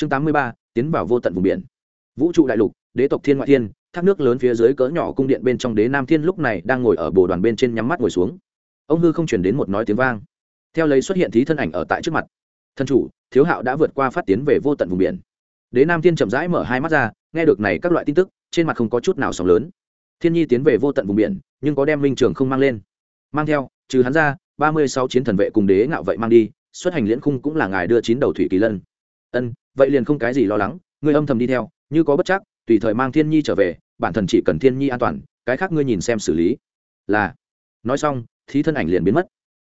chương tám mươi ba, tiến vào vô tận vùng biển. Vũ trụ đại lục, đế tộc thiên ngoại thiên, thác nước lớn phía dưới cỡ nhỏ cung điện bên trong đế nam thiên lúc này đang ngồi ở bồ đoàn bên trên nhắm mắt ngồi xuống. Ông hư không chuyển đến một nói tiếng vang. Theo lấy xuất hiện thí thân ảnh ở tại trước mặt. Thân chủ, thiếu hạo đã vượt qua phát tiến về vô tận vùng biển. Đế nam thiên chậm rãi mở hai mắt ra, nghe được này các loại tin tức, trên mặt không có chút nào sóng lớn. Thiên nhi tiến về vô tận vùng biển, nhưng có đem minh trường không mang lên. Mang theo, trừ hắn ra, ba mươi sáu chiến thần vệ cùng đế ngạo vậy mang đi, xuất hành liễn khung cũng là ngài đưa chín đầu thủy kỳ lân. Ân vậy liền không cái gì lo lắng, ngươi âm thầm đi theo, như có bất chắc, tùy thời mang thiên nhi trở về, bản thân chỉ cần thiên nhi an toàn, cái khác ngươi nhìn xem xử lý. Là. Nói xong, thí thân ảnh liền biến mất.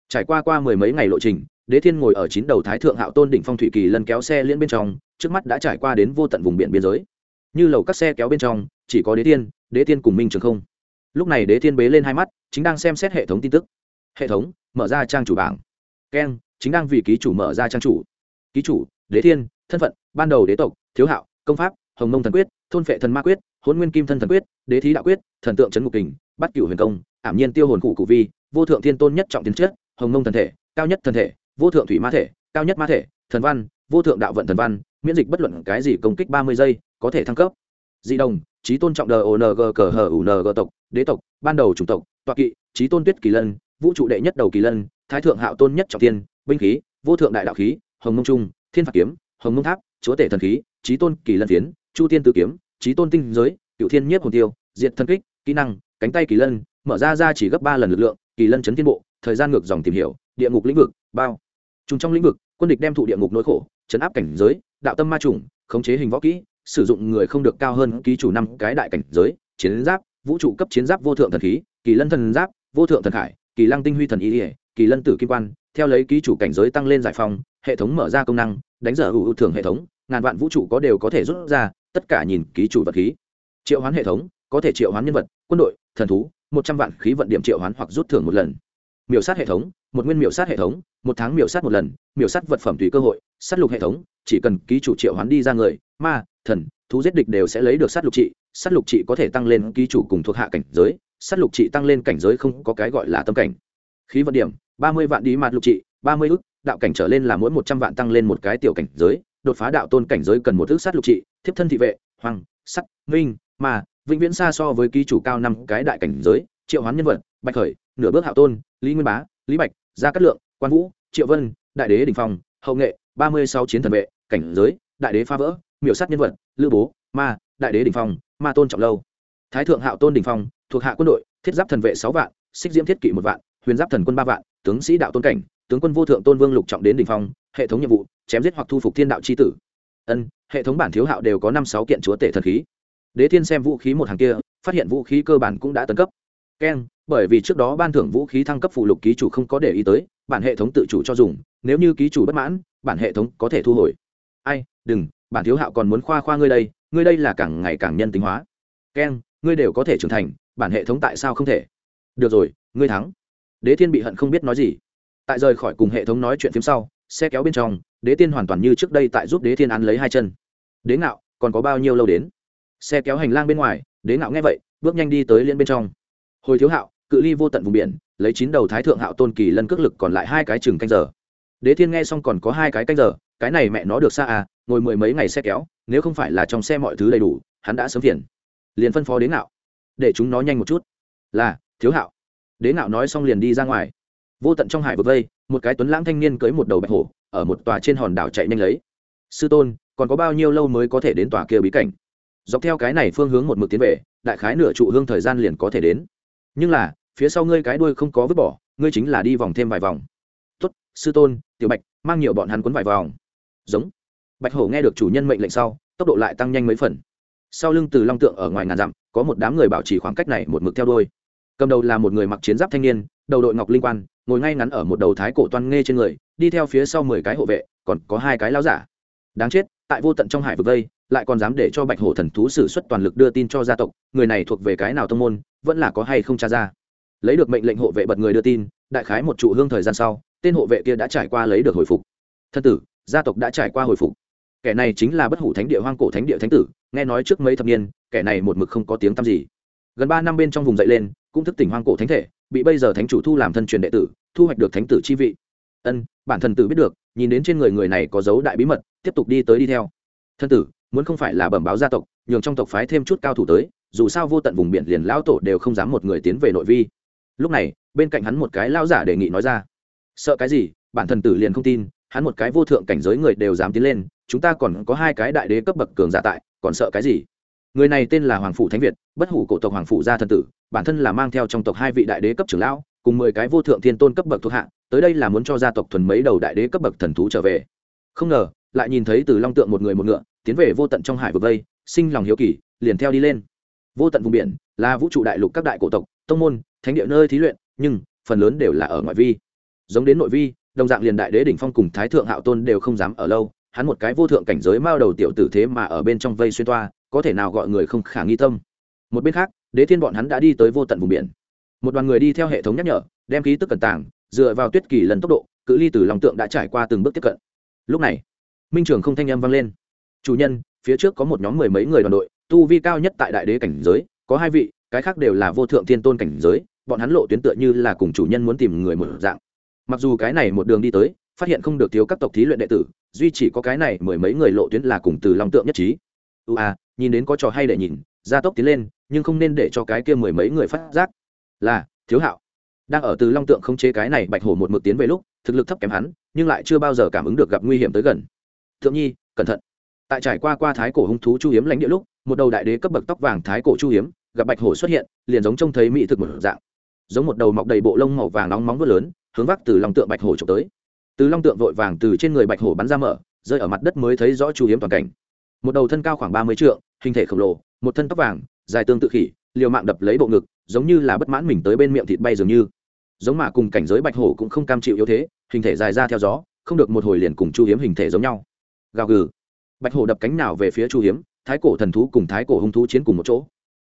Trải qua qua mười mấy ngày lộ trình, đế thiên ngồi ở chín đầu thái thượng hạo tôn đỉnh phong thủy kỳ lân kéo xe liên bên trong, trước mắt đã trải qua đến vô tận vùng biển biên giới. Như lầu các xe kéo bên trong, chỉ có đế thiên đế thiên cùng minh trường không. Lúc này đế thiên bế lên hai mắt, chính đang xem xét hệ thống tin tức. Hệ thống, mở ra trang chủ bảng. Keng, chính đang vì ký chủ mở ra trang chủ. Ký chủ, đế thiên thân phận, ban đầu đế tộc, thiếu hạo, công pháp, hồng mông thần quyết, thôn phệ thần ma quyết hôn nguyên kim thân thần quyết, đế thí đạo quyết, thần tượng trấn ngục kình bắt cửu huyền công, ảm nhiên tiêu hồn cụ cụ vi, vô thượng thiên tôn nhất trọng tiến chất, hồng mông thần thể, cao nhất thần thể, vô thượng thủy ma thể, cao nhất ma thể, thần văn, vô thượng đạo vận thần văn, miễn dịch bất luận cái gì công kích ba mươi giây, có thể thăng cấp. Dị đồng trí tôn trọng đờ ong cờ hờ ng tộc, đế tộc, ban đầu chủng tộc toạ kỵ trí tôn tuyết kỳ lân, vũ trụ đệ nhất đầu kỳ lân, thái thượng hạo tôn nhất trọng tiên binh khí, vô thượng đại đạo khí, hồng mông trung, thiên phạt kiếm hồng ngông tháp, chúa tể thần khí trí tôn kỳ lân phiến, chu tiên tử kiếm trí tôn tinh giới, cựu thiên Nhiếp hồn tiêu, diệt thân kích, kỹ năng, cánh tay kỳ lân, mở ra ra chỉ gấp ba lần lực lượng, kỳ lân chấn thiên bộ, thời gian ngược dòng tìm hiểu, địa ngục lĩnh vực, bao. Trùng trong lĩnh vực, quân địch đem thụ địa ngục nỗi khổ, chấn áp cảnh giới, đạo tâm ma trùng, khống chế hình võ kỹ, sử dụng người không được cao hơn ký chủ năm cái đại cảnh giới, chiến giáp, vũ trụ cấp chiến giáp vô thượng thần khí, kỳ lân thần giáp, vô thượng thần khải, kỳ lăng tinh huy thần ý ỉa kỳ lân tử kim quan, theo lấy ký chủ cảnh giới tăng lên giải phong hệ thống mở ra công năng đánh giờ hữu thường hệ thống, ngàn vạn vũ trụ có đều có thể rút ra, tất cả nhìn ký chủ vật khí. Triệu hoán hệ thống, có thể triệu hoán nhân vật, quân đội, thần thú, một trăm vạn khí vận điểm triệu hoán hoặc rút thưởng một lần. Miểu sát hệ thống, một nguyên miểu sát hệ thống, một tháng miểu sát một lần, miểu sát vật phẩm tùy cơ hội, sát lục hệ thống, chỉ cần ký chủ triệu hoán đi ra người, ma, thần, thú giết địch đều sẽ lấy được sát lục trị, sát lục trị có thể tăng lên ký chủ cùng thuộc hạ cảnh giới, sát lục trị tăng lên cảnh giới không có cái gọi là tâm cảnh. Khí vận điểm, ba mươi vạn đi mặt lục trị ba mươi ước, đạo cảnh trở lên là mỗi một trăm vạn tăng lên một cái tiểu cảnh giới, đột phá đạo tôn cảnh giới cần một ước sát lục trị, thiếp thân thị vệ, hoàng, sắt, minh, mà, vĩnh viễn xa so với ký chủ cao năm cái đại cảnh giới, triệu hoán nhân vật, bạch khởi, nửa bước hạo tôn, lý nguyên bá, lý bạch, gia cát lượng, quan vũ, triệu vân, đại đế đình phong, hậu nghệ, ba mươi sáu chiến thần vệ, cảnh giới, đại đế phá vỡ, miểu sát nhân vật, lữ bố, ma, đại đế đình phong, ma tôn trọng lâu. Thái thượng hạo tôn đình phong, thuộc hạ quân đội, thiết giáp thần vệ sáu vạn, xích diễm thiết kỷ một vạn, huyền giáp thần quân ba vạn, tướng sĩ đạo tôn cảnh tướng quân vô thượng tôn vương lục trọng đến đình phong, hệ thống nhiệm vụ, chém giết hoặc thu phục thiên đạo c h i tử. Ân, hệ thống bản thiếu hạo đều có năm sáu kiện chúa tể thần khí. Đế thiên xem vũ khí một hàng kia, phát hiện vũ khí cơ bản cũng đã tấn cấp. Keng bởi vì trước đó ban thưởng vũ khí thăng cấp phụ lục ký chủ không có để ý tới, bản hệ thống tự chủ cho dùng, nếu như ký chủ bất mãn, bản hệ thống có thể thu hồi. Ai, đừng, bản thiếu hạo còn muốn khoa khoa ngươi đây ngươi đây là càng ngày càng nhân tính hóa. Keng ngươi đều có thể trưởng thành, bản hệ thống tại sao không thể? Được rồi, ngươi thắng. Đế thiên bị hận không biết nói gì tại rời khỏi cùng hệ thống nói chuyện phía sau, xe kéo bên trong, đế tiên hoàn toàn như trước đây tại giúp đế thiên ăn lấy hai chân. Đế ngạo, còn có bao nhiêu lâu đến? Xe kéo hành lang bên ngoài, đế ngạo nghe vậy, bước nhanh đi tới liên bên trong. Hồi thiếu hạo, cự ly vô tận vùng biển, lấy chín đầu thái thượng hạo tôn kỳ lân cước lực còn lại hai cái chừng canh giờ. Đế thiên nghe xong còn có hai cái canh giờ, cái này mẹ nó được xa à ngồi mười mấy ngày xe kéo, nếu không phải là trong xe mọi thứ đầy đủ, hắn đã sớm phiền. Liền phân phó đế ngạo, để chúng nó nhanh một chút. Là, thiếu hạo. Đế ngạo nói xong liền đi ra ngoài vô tận trong hải vực vây, một cái tuấn lãng thanh niên cưới một đầu bạch hổ, ở một tòa trên hòn đảo chạy nhanh lấy. Sư tôn, còn có bao nhiêu lâu mới có thể đến tòa kia bí cảnh? Dọc theo cái này phương hướng một mực tiến về, đại khái nửa trụ hương thời gian liền có thể đến. Nhưng là, phía sau ngươi cái đuôi không có vứt bỏ, ngươi chính là đi vòng thêm vài vòng. Tuất sư tôn, tiểu bạch, mang nhiều bọn hắn quấn vài vòng. Giống. Bạch hổ nghe được chủ nhân mệnh lệnh sau, tốc độ lại tăng nhanh mấy phần. Sau lưng từ long tượng ở ngoài ngàn dặm, có một đám người bảo trì khoảng cách này một mực theo đôi cầm đầu là một người mặc chiến giáp thanh niên, đầu đội ngọc linh quan ngồi ngay ngắn ở một đầu thái cổ toan nghe trên người, đi theo phía sau mười cái hộ vệ, còn có hai cái lao giả. Đáng chết, tại vô tận trong hải vực vây lại còn dám để cho bạch hổ thần thú sử xuất toàn lực đưa tin cho gia tộc, người này thuộc về cái nào thông môn, vẫn là có hay không tra ra. Lấy được mệnh lệnh hộ vệ bật người đưa tin, đại khái một trụ hương thời gian sau, tên hộ vệ kia đã trải qua lấy được hồi phục. Thân tử, gia tộc đã trải qua hồi phục. Kẻ này chính là bất hủ thánh địa hoang cổ thánh địa thánh tử, nghe nói trước mấy thập niên, kẻ này một mực không có tiếng tăm gì. Gần ba năm bên trong vùng dậy lên, cũng thức tỉnh hoang cổ thánh thể, bị bây giờ thánh chủ thu làm thân truyền đệ tử thu hoạch được thánh tử chi vị. Ân, bản thần tử biết được, nhìn đến trên người người này có dấu đại bí mật, tiếp tục đi tới đi theo. Thân tử, muốn không phải là bẩm báo gia tộc, nhường trong tộc phái thêm chút cao thủ tới, dù sao vô tận vùng biển liền lão tổ đều không dám một người tiến về nội vi. Lúc này, bên cạnh hắn một cái lao giả đề nghị nói ra. Sợ cái gì, bản thần tử liền không tin, hắn một cái vô thượng cảnh giới người đều dám tiến lên, chúng ta còn có hai cái đại đế cấp bậc cường giả tại, còn sợ cái gì? Người này tên là hoàng phủ thánh việt, bất hủ cổ tộc hoàng phủ gia thần tử, bản thân là mang theo trong tộc hai vị đại đế cấp trưởng lão cùng mười cái vô thượng thiên tôn cấp bậc thuộc hạ, tới đây là muốn cho gia tộc thuần mấy đầu đại đế cấp bậc thần thú trở về. Không ngờ, lại nhìn thấy từ long tượng một người một ngựa, tiến về vô tận trong hải vực vây, sinh lòng hiếu kỳ, liền theo đi lên. Vô tận vùng biển, là vũ trụ đại lục các đại cổ tộc, tông môn, thánh địa nơi thí luyện, nhưng phần lớn đều là ở ngoại vi. Giống đến nội vi, đồng dạng liền đại đế đỉnh phong cùng thái thượng hạo tôn đều không dám ở lâu, hắn một cái vô thượng cảnh giới mao đầu tiểu tử thế mà ở bên trong vây xuyên toa, có thể nào gọi người không khả nghi tâm. Một bên khác, đế thiên bọn hắn đã đi tới vô tận vùng biển một đoàn người đi theo hệ thống nhắc nhở, đem khí tức cẩn tàng, dựa vào tuyết kỳ lần tốc độ, cự ly từ lòng tượng đã trải qua từng bước tiếp cận. Lúc này, minh trường không thanh âm vang lên. Chủ nhân, phía trước có một nhóm mười mấy người đoàn đội, tu vi cao nhất tại đại đế cảnh giới, có hai vị, cái khác đều là vô thượng thiên tôn cảnh giới, bọn hắn lộ tuyến tựa như là cùng chủ nhân muốn tìm người một dạng. Mặc dù cái này một đường đi tới, phát hiện không được thiếu các tộc thí luyện đệ tử, duy chỉ có cái này mười mấy người lộ tuyến là cùng từ long tượng nhất trí. Ưu à nhìn đến có trò hay để nhìn, gia tốc tiến lên, nhưng không nên để cho cái kia mười mấy người phát giác là, thiếu hạo. Đang ở từ long tượng không chế cái này bạch hổ một mực tiến về lúc, thực lực thấp kém hắn, nhưng lại chưa bao giờ cảm ứng được gặp nguy hiểm tới gần. Thượng nhi, cẩn thận. Tại trải qua qua thái cổ hung thú chu hiếm lãnh địa lúc, một đầu đại đế cấp bậc tóc vàng thái cổ chu hiếm, gặp bạch hổ xuất hiện, liền giống trông thấy mỹ thực một dạng. Giống một đầu mọc đầy bộ lông màu vàng nóng móng vớt lớn, hướng vác từ long tượng bạch hổ trộm tới. Từ long tượng vội vàng từ trên người bạch hổ bắn ra mở, rơi ở mặt đất mới thấy rõ chu hiếm toàn cảnh. Một đầu thân cao khoảng ba mươi trượng, hình thể khổng lồ, một thân tóc vàng, dài tương tự khỉ liều mạng đập lấy bộ ngực, giống như là bất mãn mình tới bên miệng thịt bay dường như. Giống mà cùng cảnh giới bạch hổ cũng không cam chịu yếu thế, hình thể dài ra theo gió, không được một hồi liền cùng chu hiếm hình thể giống nhau. Gào gừ. Bạch hổ đập cánh nào về phía chu hiếm, thái cổ thần thú cùng thái cổ hung thú chiến cùng một chỗ.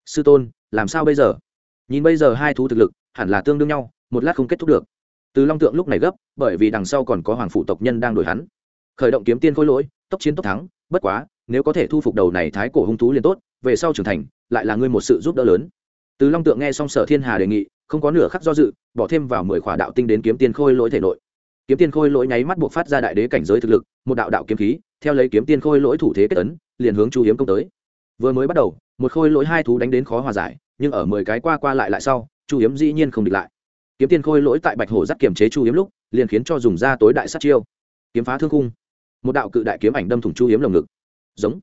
Sư tôn, làm sao bây giờ? Nhìn bây giờ hai thú thực lực, hẳn là tương đương nhau, một lát không kết thúc được. Từ long tượng lúc này gấp, bởi vì đằng sau còn có hoàng phụ tộc nhân đang đổi hắn. Khởi động kiếm tiên khôi lỗi, tốc chiến tốc thắng, bất quá, nếu có thể thu phục đầu này thái cổ hung thú liền tốt, về sau trưởng thành lại là ngươi một sự giúp đỡ lớn. Từ long tượng nghe xong sở thiên hà đề nghị, không có nửa khắc do dự, bỏ thêm vào mười khỏa đạo tinh đến kiếm tiên khôi lỗi thể nội. Kiếm tiên khôi lỗi nháy mắt buộc phát ra đại đế cảnh giới thực lực, một đạo đạo kiếm khí, theo lấy kiếm tiên khôi lỗi thủ thế kết ấn, liền hướng chu hiếm công tới. Vừa mới bắt đầu, một khôi lỗi hai thú đánh đến khó hòa giải, nhưng ở mười cái qua qua lại lại sau, chu hiếm dĩ nhiên không địch lại. Kiếm tiên khôi lỗi tại bạch hổ dắt kiềm chế chu hiếm lúc, liền khiến cho dùng ra tối đại sát chiêu. Kiếm phá thương khung. Một đạo cự đại kiếm ảnh đâm thủng chu hiếm lồng ngực. Giống.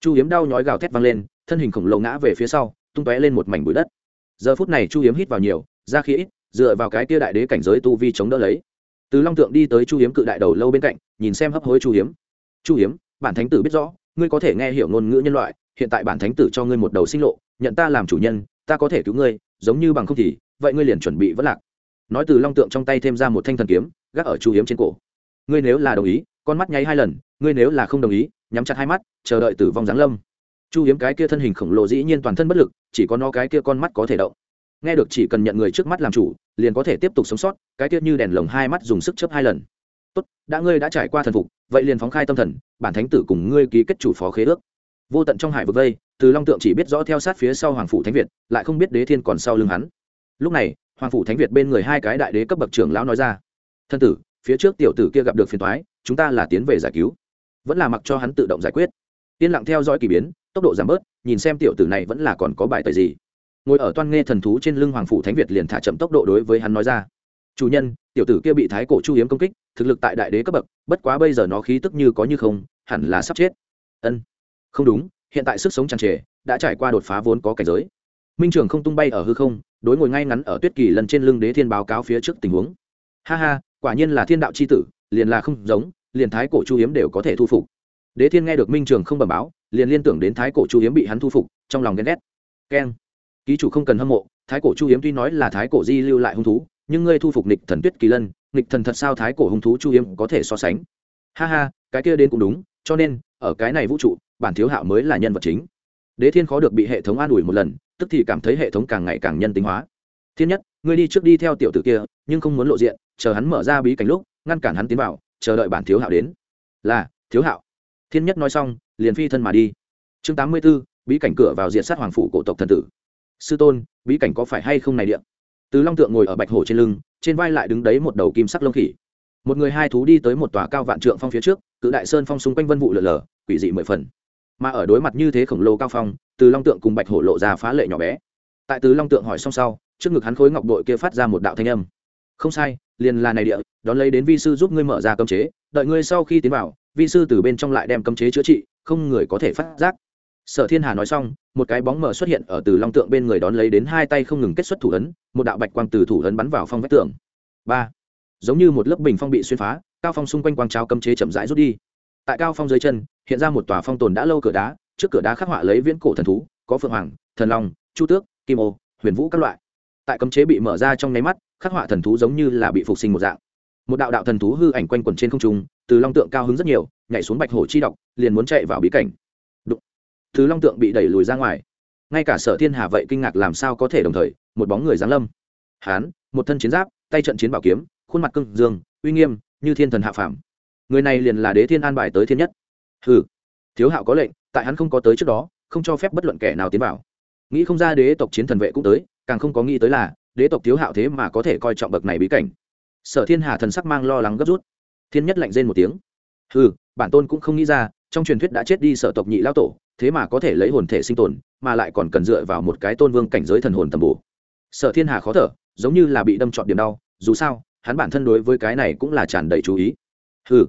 Chu hiếm đau nhói gào thét vang lên thân hình khổng lồ ngã về phía sau, tung tóe lên một mảnh bụi đất. Giờ phút này chu hiếm hít vào nhiều, ra khí ít, dựa vào cái tia đại đế cảnh giới tu vi chống đỡ lấy. Từ long tượng đi tới chu hiếm cự đại đầu lâu bên cạnh, nhìn xem hấp hối chu hiếm. Chu hiếm, bản thánh tử biết rõ, ngươi có thể nghe hiểu ngôn ngữ nhân loại, hiện tại bản thánh tử cho ngươi một đầu sinh lộ, nhận ta làm chủ nhân, ta có thể cứu ngươi, giống như bằng không thì, vậy ngươi liền chuẩn bị vất lạc. Nói từ long tượng trong tay thêm ra một thanh thần kiếm, gác ở chu hiếm trên cổ. Ngươi nếu là đồng ý, con mắt nháy hai lần, ngươi nếu là không đồng ý, nhắm chặt hai mắt, chờ đợi tử vong giáng lâm chu hiếm cái kia thân hình khổng lồ dĩ nhiên toàn thân bất lực, chỉ có nó cái kia con mắt có thể động. Nghe được chỉ cần nhận người trước mắt làm chủ, liền có thể tiếp tục sống sót, cái kia như đèn lồng hai mắt dùng sức chớp hai lần. Tốt, đã ngươi đã trải qua thần phục, vậy liền phóng khai tâm thần, bản thánh tử cùng ngươi ký kết chủ phó khế ước. Vô tận trong hải vực vây, từ long tượng chỉ biết rõ theo sát phía sau hoàng phủ thánh việt, lại không biết đế thiên còn sau lưng hắn. Lúc này, hoàng phủ thánh việt bên người hai cái đại đế cấp bậc trưởng lão nói ra, thân tử, phía trước tiểu tử kia gặp được phiền toái, chúng ta là tiến về giải cứu. Vẫn là mặc cho hắn tự động giải quyết. Yên lặng theo dõi k ỳ biến tốc độ giảm bớt, nhìn xem tiểu tử này vẫn là còn có bài tời gì. Ngồi ở toan nghe thần thú trên lưng hoàng phủ thánh việt liền thả chậm tốc độ đối với hắn nói ra. Chủ nhân, tiểu tử kia bị thái cổ chu hiếm công kích, thực lực tại đại đế cấp bậc, bất quá bây giờ nó khí tức như có như không, hẳn là sắp chết. Ân, không đúng, hiện tại sức sống tràn trề, đã trải qua đột phá vốn có cảnh giới. Minh trường không tung bay ở hư không, đối ngồi ngay ngắn ở tuyết kỳ lần trên lưng đế thiên báo cáo phía trước tình huống. Ha ha, quả nhiên là thiên đạo c h i tử, liền là không giống, liền thái cổ chu hiếm đều có thể thu phục đế thiên nghe được minh trường không bẩm báo, liền liên tưởng đến thái cổ chu hiếm bị hắn thu phục, trong lòng ghen ghét. Keng. Ký chủ không cần hâm mộ, thái cổ chu hiếm tuy nói là thái cổ di lưu lại hung thú, nhưng ngươi thu phục nịch thần tuyết kỳ lân nịch thần thật sao thái cổ hung thú chu hiếm có thể so sánh? Ha ha, cái kia đến cũng đúng, cho nên, ở cái này vũ trụ, bản thiếu hạo mới là nhân vật chính. Đế thiên khó được bị hệ thống an ủi một lần, tức thì cảm thấy hệ thống càng ngày càng nhân tính hóa. Thiên nhất, ngươi đi trước đi theo tiểu tử kia, nhưng không muốn lộ diện, chờ hắn mở ra bí cảnh lúc, ngăn cản hắn tiến vào, chờ đợi bản thiếu hạo đến. Là, thiếu hạo thiên nhất nói xong, liền phi thân mà đi. Chương tám mươi b ố bí cảnh cửa vào diện sát hoàng phủ cổ tộc thần tử. Sư tôn, bí cảnh có phải hay không này điện từ long tượng ngồi ở bạch hổ trên lưng, trên vai lại đứng đấy một đầu kim sắc lông khỉ. Một người hai thú đi tới một tòa cao vạn trượng phong phía trước, cự đại sơn phong xung quanh vân vụ lở lở, quỷ dị mười phần. Mà ở đối mặt như thế khổng lồ cao phong, từ long tượng cùng bạch hổ lộ ra phá lệ nhỏ bé. Tại từ long tượng hỏi xong sau, trước ngực hắn khối ngọc đội kia phát ra một đạo thanh âm. Không sai, liền là này địa, đón lấy đến vi sư giúp ngươi mở ra cơm chế, đợi ngươi sau khi tiến vào vi sư từ bên trong lại đem cấm chế chữa trị, không người có thể phát giác. Sở thiên hà nói xong, một cái bóng mờ xuất hiện ở từ long tượng bên người đón lấy đến hai tay không ngừng kết xuất thủ ấn, một đạo bạch quang từ thủ ấn bắn vào phong vách tường ba. Giống như một lớp bình phong bị xuyên phá, cao phong xung quanh quang trao cấm chế chậm rãi rút đi. Tại cao phong dưới chân, hiện ra một tòa phong tồn đã lâu cửa đá, trước cửa đá khắc họa lấy viễn cổ thần thú, có phượng hoàng, thần long, chu tước, kim ô, huyền vũ các loại. Tại cấm chế bị mở ra trong nháy mắt, khắc họa thần thú giống như là bị phục sinh một dạng. Một đạo đạo thần thú hư ảnh quanh quẩn trên không trung từ long tượng cao hứng rất nhiều, nhảy xuống bạch hổ chi độc, liền muốn chạy vào bí cảnh. Đụng. từ long tượng bị đẩy lùi ra ngoài. Ngay cả sở thiên hà vậy kinh ngạc làm sao có thể đồng thời, một bóng người giáng lâm. Hán, một thân chiến giáp, tay trận chiến bảo kiếm, khuôn mặt cưng dương, uy nghiêm, như thiên thần hạ phàm. Người này liền là đế thiên an bài tới thiên nhất. Hừ. Thiếu hạo có lệnh, tại hắn không có tới trước đó, không cho phép bất luận kẻ nào tiến vào. Nghĩ không ra đế tộc chiến thần vệ cũng tới, càng không có nghĩ tới là, đế tộc thiếu hạo thế mà có thể coi trọng bậc này bí cảnh. Sở thiên hà thần sắc mang lo lắng gấp rút thiên nhất lạnh rên một tiếng. Ừ bản tôn cũng không nghĩ ra, trong truyền thuyết đã chết đi sở tộc nhị lao tổ, thế mà có thể lấy hồn thể sinh tồn, mà lại còn cần dựa vào một cái tôn vương cảnh giới thần hồn tầm bổ. Sở thiên hà khó thở, giống như là bị đâm trọn điểm đau, dù sao, hắn bản thân đối với cái này cũng là tràn đầy chú ý. Ừ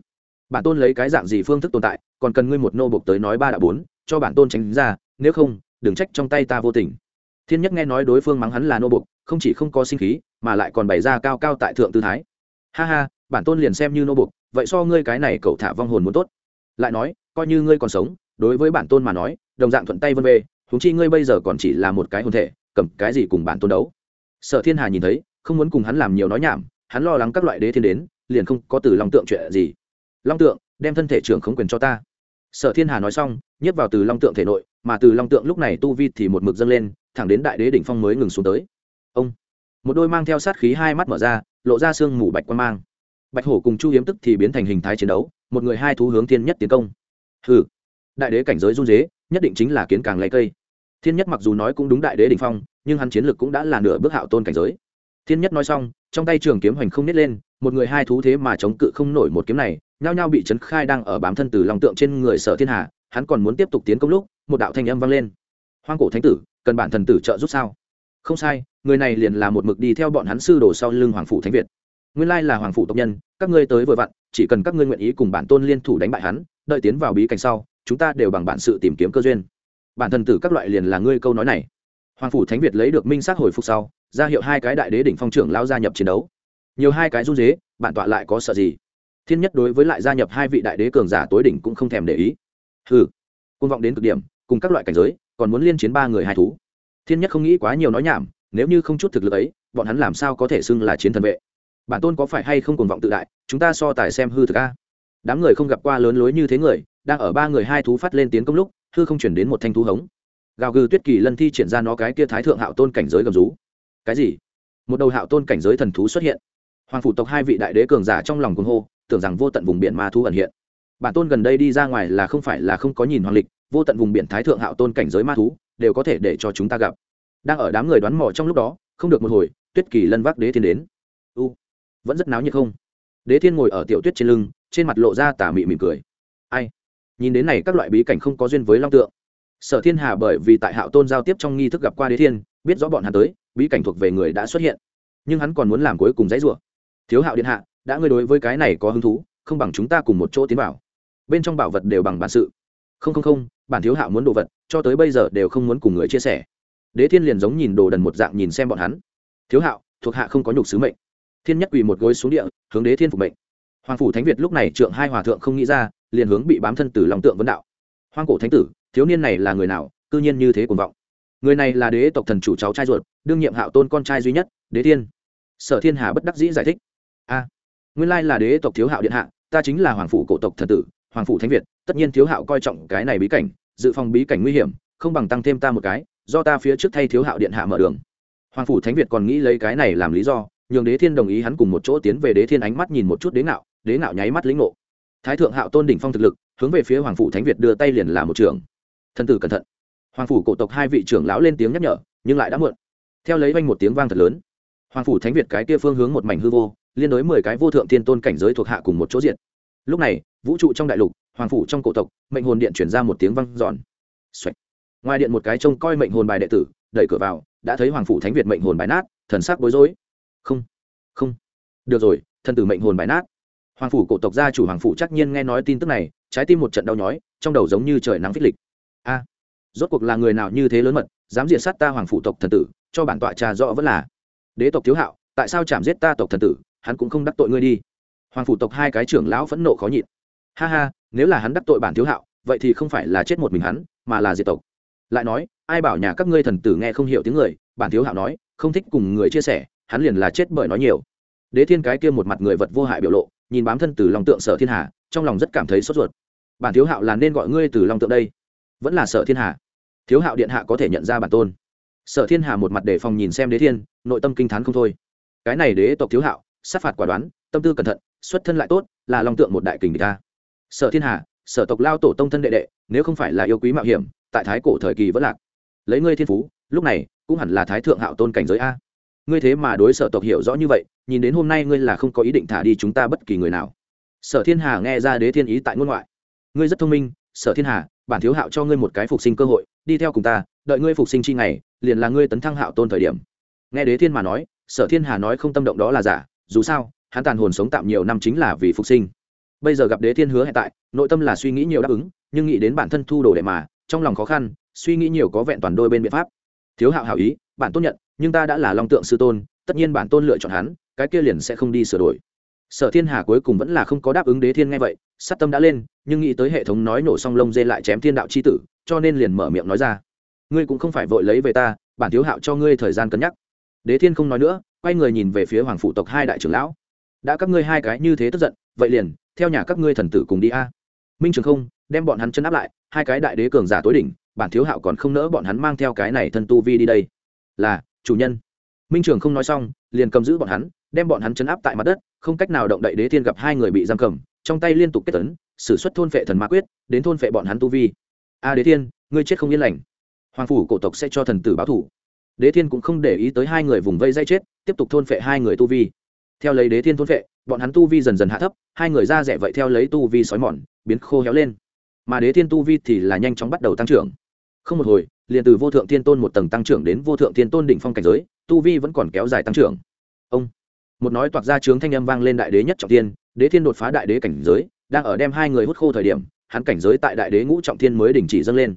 bản tôn lấy cái dạng gì phương thức tồn tại, còn cần ngươi một nô bộc tới nói ba đã bốn, cho bản tôn tránh ra, nếu không, đừng trách trong tay ta vô tình. Thiên nhất nghe nói đối phương mắng hắn là nô bộc, không chỉ không có sinh khí, mà lại còn bày ra cao cao tại thượng tư thái. Ha ha bản tôn liền xem như nô bục, vậy so ngươi cái này cậu thả vong hồn muốn tốt. Lại nói, coi như ngươi còn sống, đối với bản tôn mà nói, đồng dạng thuận tay vân về húng chi ngươi bây giờ còn chỉ là một cái hồn thể, cầm cái gì cùng bản tôn đấu? Sở thiên hà nhìn thấy, không muốn cùng hắn làm nhiều nói nhảm, hắn lo lắng các loại đế thiên đến, liền không có từ long tượng chuyện gì. Long tượng, đem thân thể trưởng khống quyền cho ta. Sở thiên hà nói xong nhét vào từ long tượng thể nội, mà từ long tượng lúc này tu vi thì một mực dâng lên, thẳng đến đại đế đỉnh phong mới ngừng xuống tới. Ông, một đôi mang theo sát khí hai mắt mở ra, lộ ra xương mù bạch quan mang bạch hổ cùng chu hiếm tức thì biến thành hình thái chiến đấu, một người hai thú hướng thiên nhất tiến công. Hừ, đại đế cảnh giới run dế nhất định chính là kiến càng lấy cây. Thiên nhất mặc dù nói cũng đúng đại đế đỉnh phong, nhưng hắn chiến lược cũng đã là nửa bước hạo tôn cảnh giới. Thiên nhất nói xong, trong tay trường kiếm hoành không nít lên, một người hai thú thế mà chống cự không nổi một kiếm này, nhao nhao bị trấn khai đang ở bám thân từ lòng tượng trên người sở thiên hà, hắn còn muốn tiếp tục tiến công lúc, một đạo thanh âm vang lên. Hoang cổ thánh tử, cần bản thần tử trợ giúp sao? Không sai, người này liền là một mực đi theo bọn hắn sư đồ sau lưng hoàng phủ thánh việt nguyên lai là hoàng phủ tộc nhân, các ngươi tới vừa vặn, chỉ cần các ngươi nguyện ý cùng bản tôn liên thủ đánh bại hắn, đợi tiến vào bí cảnh sau, chúng ta đều bằng bản sự tìm kiếm cơ duyên. Bản thần tử các loại liền là ngươi câu nói này. Hoàng phủ thánh việt lấy được minh xác hồi phục sau, ra hiệu hai cái đại đế đỉnh phong trưởng lao gia nhập chiến đấu. Nhiều hai cái run dế bản tọa lại có sợ gì? Thiên nhất đối với lại gia nhập hai vị đại đế cường giả tối đỉnh cũng không thèm để ý. Hừ côn vọng đến cực điểm, cùng các loại cảnh giới, còn muốn liên chiến ba người hai thú. Thiên nhất không nghĩ quá nhiều nói nhảm, nếu như không chút thực lực ấy, bọn hắn làm sao có thể xưng là chiến thần vệ? Bản tôn có phải hay không cuồng vọng tự đại, chúng ta so tài xem hư thực a. Đám người không gặp qua lớn lối như thế người, đang ở ba người hai thú phát lên tiến công lúc, hư không chuyển đến một thanh thú hống. Gào gừ tuyết kỳ lân thi triển ra nó cái kia thái thượng hạo tôn cảnh giới gầm rú. Cái gì? Một đầu hạo tôn cảnh giới thần thú xuất hiện. Hoàng phủ tộc hai vị đại đế cường giả trong lòng cuồng hô, tưởng rằng vô tận vùng biển ma thú ẩn hiện. Bản tôn gần đây đi ra ngoài là không phải là không có nhìn hoàng lịch, vô tận vùng biển thái thượng hạo tôn cảnh giới ma thú, đều có thể để cho chúng ta gặp. Đang ở đám người đoán mò trong lúc đó, không được một hồi, tuyết kỳ lân vác đế thiên đến vẫn rất náo nhiệt không? Đế thiên ngồi ở tiểu tuyết trên lưng, trên mặt lộ ra tà mị mỉm cười. Ai? Nhìn đến này các loại bí cảnh không có duyên với long tượng. Sở thiên hà bởi vì tại hạo tôn giao tiếp trong nghi thức gặp qua đế thiên, biết rõ bọn hắn tới, bí cảnh thuộc về người đã xuất hiện. Nhưng hắn còn muốn làm cuối cùng dãy rủa. Thiếu hạo điện hạ, đã ngươi đối với cái này có hứng thú, không bằng chúng ta cùng một chỗ tiến vào. Bên trong bảo vật đều bằng bản sự. Không không không, bản thiếu hạo muốn đồ vật, cho tới bây giờ đều không muốn cùng người chia sẻ. Đế thiên liền giống nhìn đồ đần một dạng nhìn xem bọn hắn. Thiếu hạo, thuộc hạ không có nhục sứ mệnh thiên nhất quỳ một gối xuống địa, hướng đế thiên phục mệnh. Hoàng phủ thánh việt lúc này trượng hai hòa thượng không nghĩ ra, liền hướng bị bám thân tử lòng tượng vấn đạo. Hoang cổ thánh tử, thiếu niên này là người nào, cư nhiên như thế cuồng vọng. Người này là đế tộc thần chủ cháu trai ruột, đương nhiệm hạo tôn con trai duy nhất, đế thiên. Sở thiên hà bất đắc dĩ giải thích. A, nguyên lai là đế tộc thiếu hạo điện hạ, ta chính là hoàng phủ cổ tộc thần tử, hoàng phủ thánh việt, tất nhiên thiếu hạo coi trọng cái này bí cảnh, dự phòng bí cảnh nguy hiểm, không bằng tăng thêm ta một cái, do ta phía trước thay thiếu hạo điện hạ mở đường. Hoàng phủ thánh việt còn nghĩ lấy cái này làm lý do nhường đế thiên đồng ý hắn cùng một chỗ tiến về đế thiên ánh mắt nhìn một chút đế ngạo đế ngạo nháy mắt lĩnh ngộ. Thái thượng hạo tôn đỉnh phong thực lực, hướng về phía hoàng phủ thánh việt đưa tay liền là một trường. Thân tử cẩn thận. Hoàng phủ cổ tộc hai vị trưởng lão lên tiếng nhắc nhở, nhưng lại đã muộn. Theo lấy vanh một tiếng vang thật lớn, hoàng phủ thánh việt cái kia phương hướng một mảnh hư vô, liên đối mười cái vô thượng thiên tôn cảnh giới thuộc hạ cùng một chỗ diện. Lúc này, vũ trụ trong đại lục, hoàng phủ trong cổ tộc, mệnh hồn điện chuyển ra một tiếng vang giòn Xoạch. ngoài điện một cái trông coi mệnh hồn bài đệ tử, đẩy cửa vào, đã thấy hoàng phủ thánh việt mệnh hồn bài nát, thần sắc bối rối không không. Được rồi, thần tử mệnh hồn bài nát. Hoàng phủ cổ tộc gia chủ hoàng phủ chắc nhiên nghe nói tin tức này, trái tim một trận đau nhói, trong đầu giống như trời nắng phích lịch. A, rốt cuộc là người nào như thế lớn mật, dám diệt sát ta hoàng phủ tộc thần tử, cho bản tọa trà rõ vẫn là. Đế tộc thiếu hạo, tại sao chạm giết ta tộc thần tử, hắn cũng không đắc tội ngươi đi. Hoàng phủ tộc hai cái trưởng lão phẫn nộ khó nhịn. Ha ha, nếu là hắn đắc tội bản thiếu hạo, vậy thì không phải là chết một mình hắn, mà là diệt tộc. Lại nói, ai bảo nhà các ngươi thần tử nghe không hiểu tiếng người, bản thiếu hạo nói, không thích cùng người chia sẻ hắn liền là chết bởi nói nhiều. Đế thiên cái kia một mặt người vật vô hại biểu lộ, nhìn bám thân từ lòng tượng sở thiên hà, trong lòng rất cảm thấy sốt ruột. Bản thiếu hạo là nên gọi ngươi từ lòng tượng đây? Vẫn là sở thiên hà. Thiếu hạo điện hạ có thể nhận ra bản tôn. Sở thiên hà một mặt đề phòng nhìn xem đế thiên, nội tâm kinh t h á n không thôi. Cái này đế tộc thiếu hạo, sát phạt quả đoán, tâm tư cẩn thận, xuất thân lại tốt, là long tượng một đại kình ta. Sở thiên hà, sở tộc lao tổ tông thân đệ đệ, nếu không phải là yêu quý mạo hiểm, tại thái cổ thời kỳ vẫn lạc. Lấy ngươi thiên phú, lúc này, cũng hẳn là thái thượng hạo tôn cảnh giới a ngươi thế mà đối sở tộc hiểu rõ như vậy, nhìn đến hôm nay ngươi là không có ý định thả đi chúng ta bất kỳ người nào. Sở thiên hà nghe ra đế thiên ý tại ngôn ngoại. Ngươi rất thông minh, sở thiên hà, bản thiếu hạo cho ngươi một cái phục sinh cơ hội, đi theo cùng ta, đợi ngươi phục sinh chi ngày, liền là ngươi tấn thăng hạo tôn thời điểm. Nghe đế thiên mà nói, sở thiên hà nói không tâm động đó là giả, dù sao, hắn tàn hồn sống tạm nhiều năm chính là vì phục sinh. Bây giờ gặp đế thiên hứa hẹn tại, nội tâm là suy nghĩ nhiều đáp ứng, nhưng nghĩ đến bản thân thu đồ đệ mà, trong lòng khó khăn, suy nghĩ nhiều có vẹn toàn đôi bên biện pháp. Thiếu hạo hảo ý, bản tốt nhận nhưng ta đã là long tượng sư tôn, tất nhiên bản tôn lựa chọn hắn, cái kia liền sẽ không đi sửa đổi. Sở thiên hà cuối cùng vẫn là không có đáp ứng đế thiên nghe vậy, sát tâm đã lên, nhưng nghĩ tới hệ thống nói nổ xong lông dê lại chém thiên đạo c h i tử, cho nên liền mở miệng nói ra. Ngươi cũng không phải vội lấy về ta, bản thiếu hạo cho ngươi thời gian cân nhắc. Đế thiên không nói nữa, quay người nhìn về phía hoàng phụ tộc hai đại trưởng lão. Đã các ngươi hai cái như thế tức giận, vậy liền, theo nhà các ngươi thần tử cùng đi a. Minh trường không, đem bọn hắn chân áp lại, hai cái đại đế cường giả tối đỉnh, bản thiếu hạo còn không nỡ bọn hắn mang theo cái này thân tu vi đi đây. Là chủ nhân. Minh trường không nói xong, liền cầm giữ bọn hắn, đem bọn hắn chấn áp tại mặt đất, không cách nào động đậy đế thiên gặp hai người bị giam cầm, trong tay liên tục kết tấn s ử suất thôn phệ thần ma quyết, đến thôn phệ bọn hắn tu vi. A đế thiên, ngươi chết không yên lành. Hoàng phủ cổ tộc sẽ cho thần tử báo thủ. Đế thiên cũng không để ý tới hai người vùng vây dây chết, tiếp tục thôn phệ hai người tu vi. Theo lấy đế thiên thôn phệ bọn hắn tu vi dần dần hạ thấp, hai người ra rẻ vậy theo lấy tu vi sói mòn, biến khô héo lên. Mà đế thiên tu vi thì là nhanh chóng bắt đầu tăng trưởng. Không một hồi liền từ vô thượng thiên tôn một tầng tăng trưởng đến vô thượng thiên tôn đỉnh phong cảnh giới tu vi vẫn còn kéo dài tăng trưởng. Ông một nói toạc ra trướng thanh âm vang lên đại đế nhất trọng thiên, đế thiên đột phá đại đế cảnh giới đang ở đem hai người hút khô thời điểm hắn cảnh giới tại đại đế ngũ trọng thiên mới đỉnh chỉ dâng lên.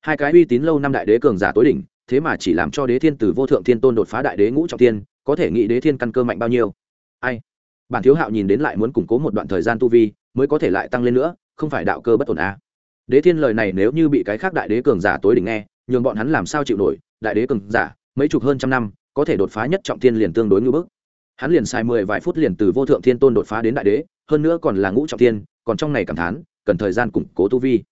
Hai cái uy tín lâu năm đại đế cường giả tối đỉnh thế mà chỉ làm cho đế thiên từ vô thượng thiên tôn đột phá đại đế ngũ trọng thiên có thể nghĩ đế thiên căn cơ mạnh bao nhiêu. Ai? Bản thiếu hạo nhìn đến lại muốn củng cố một đoạn thời gian tu vi mới có thể lại tăng lên nữa không phải đạo cơ bất ổn à. đế thiên lời này nếu như bị cái khác đại đế cường giả tối đỉnh nghe nhường bọn hắn làm sao chịu nổi, đại đế cường giả, mấy chục hơn trăm năm, có thể đột phá nhất trọng thiên liền tương đối ngưỡng bức. Hắn liền xài mười vài phút liền từ vô thượng thiên tôn đột phá đến đại đế, hơn nữa còn là ngũ trọng thiên, còn trong này cảm thán, cần thời gian củng cố tu vi.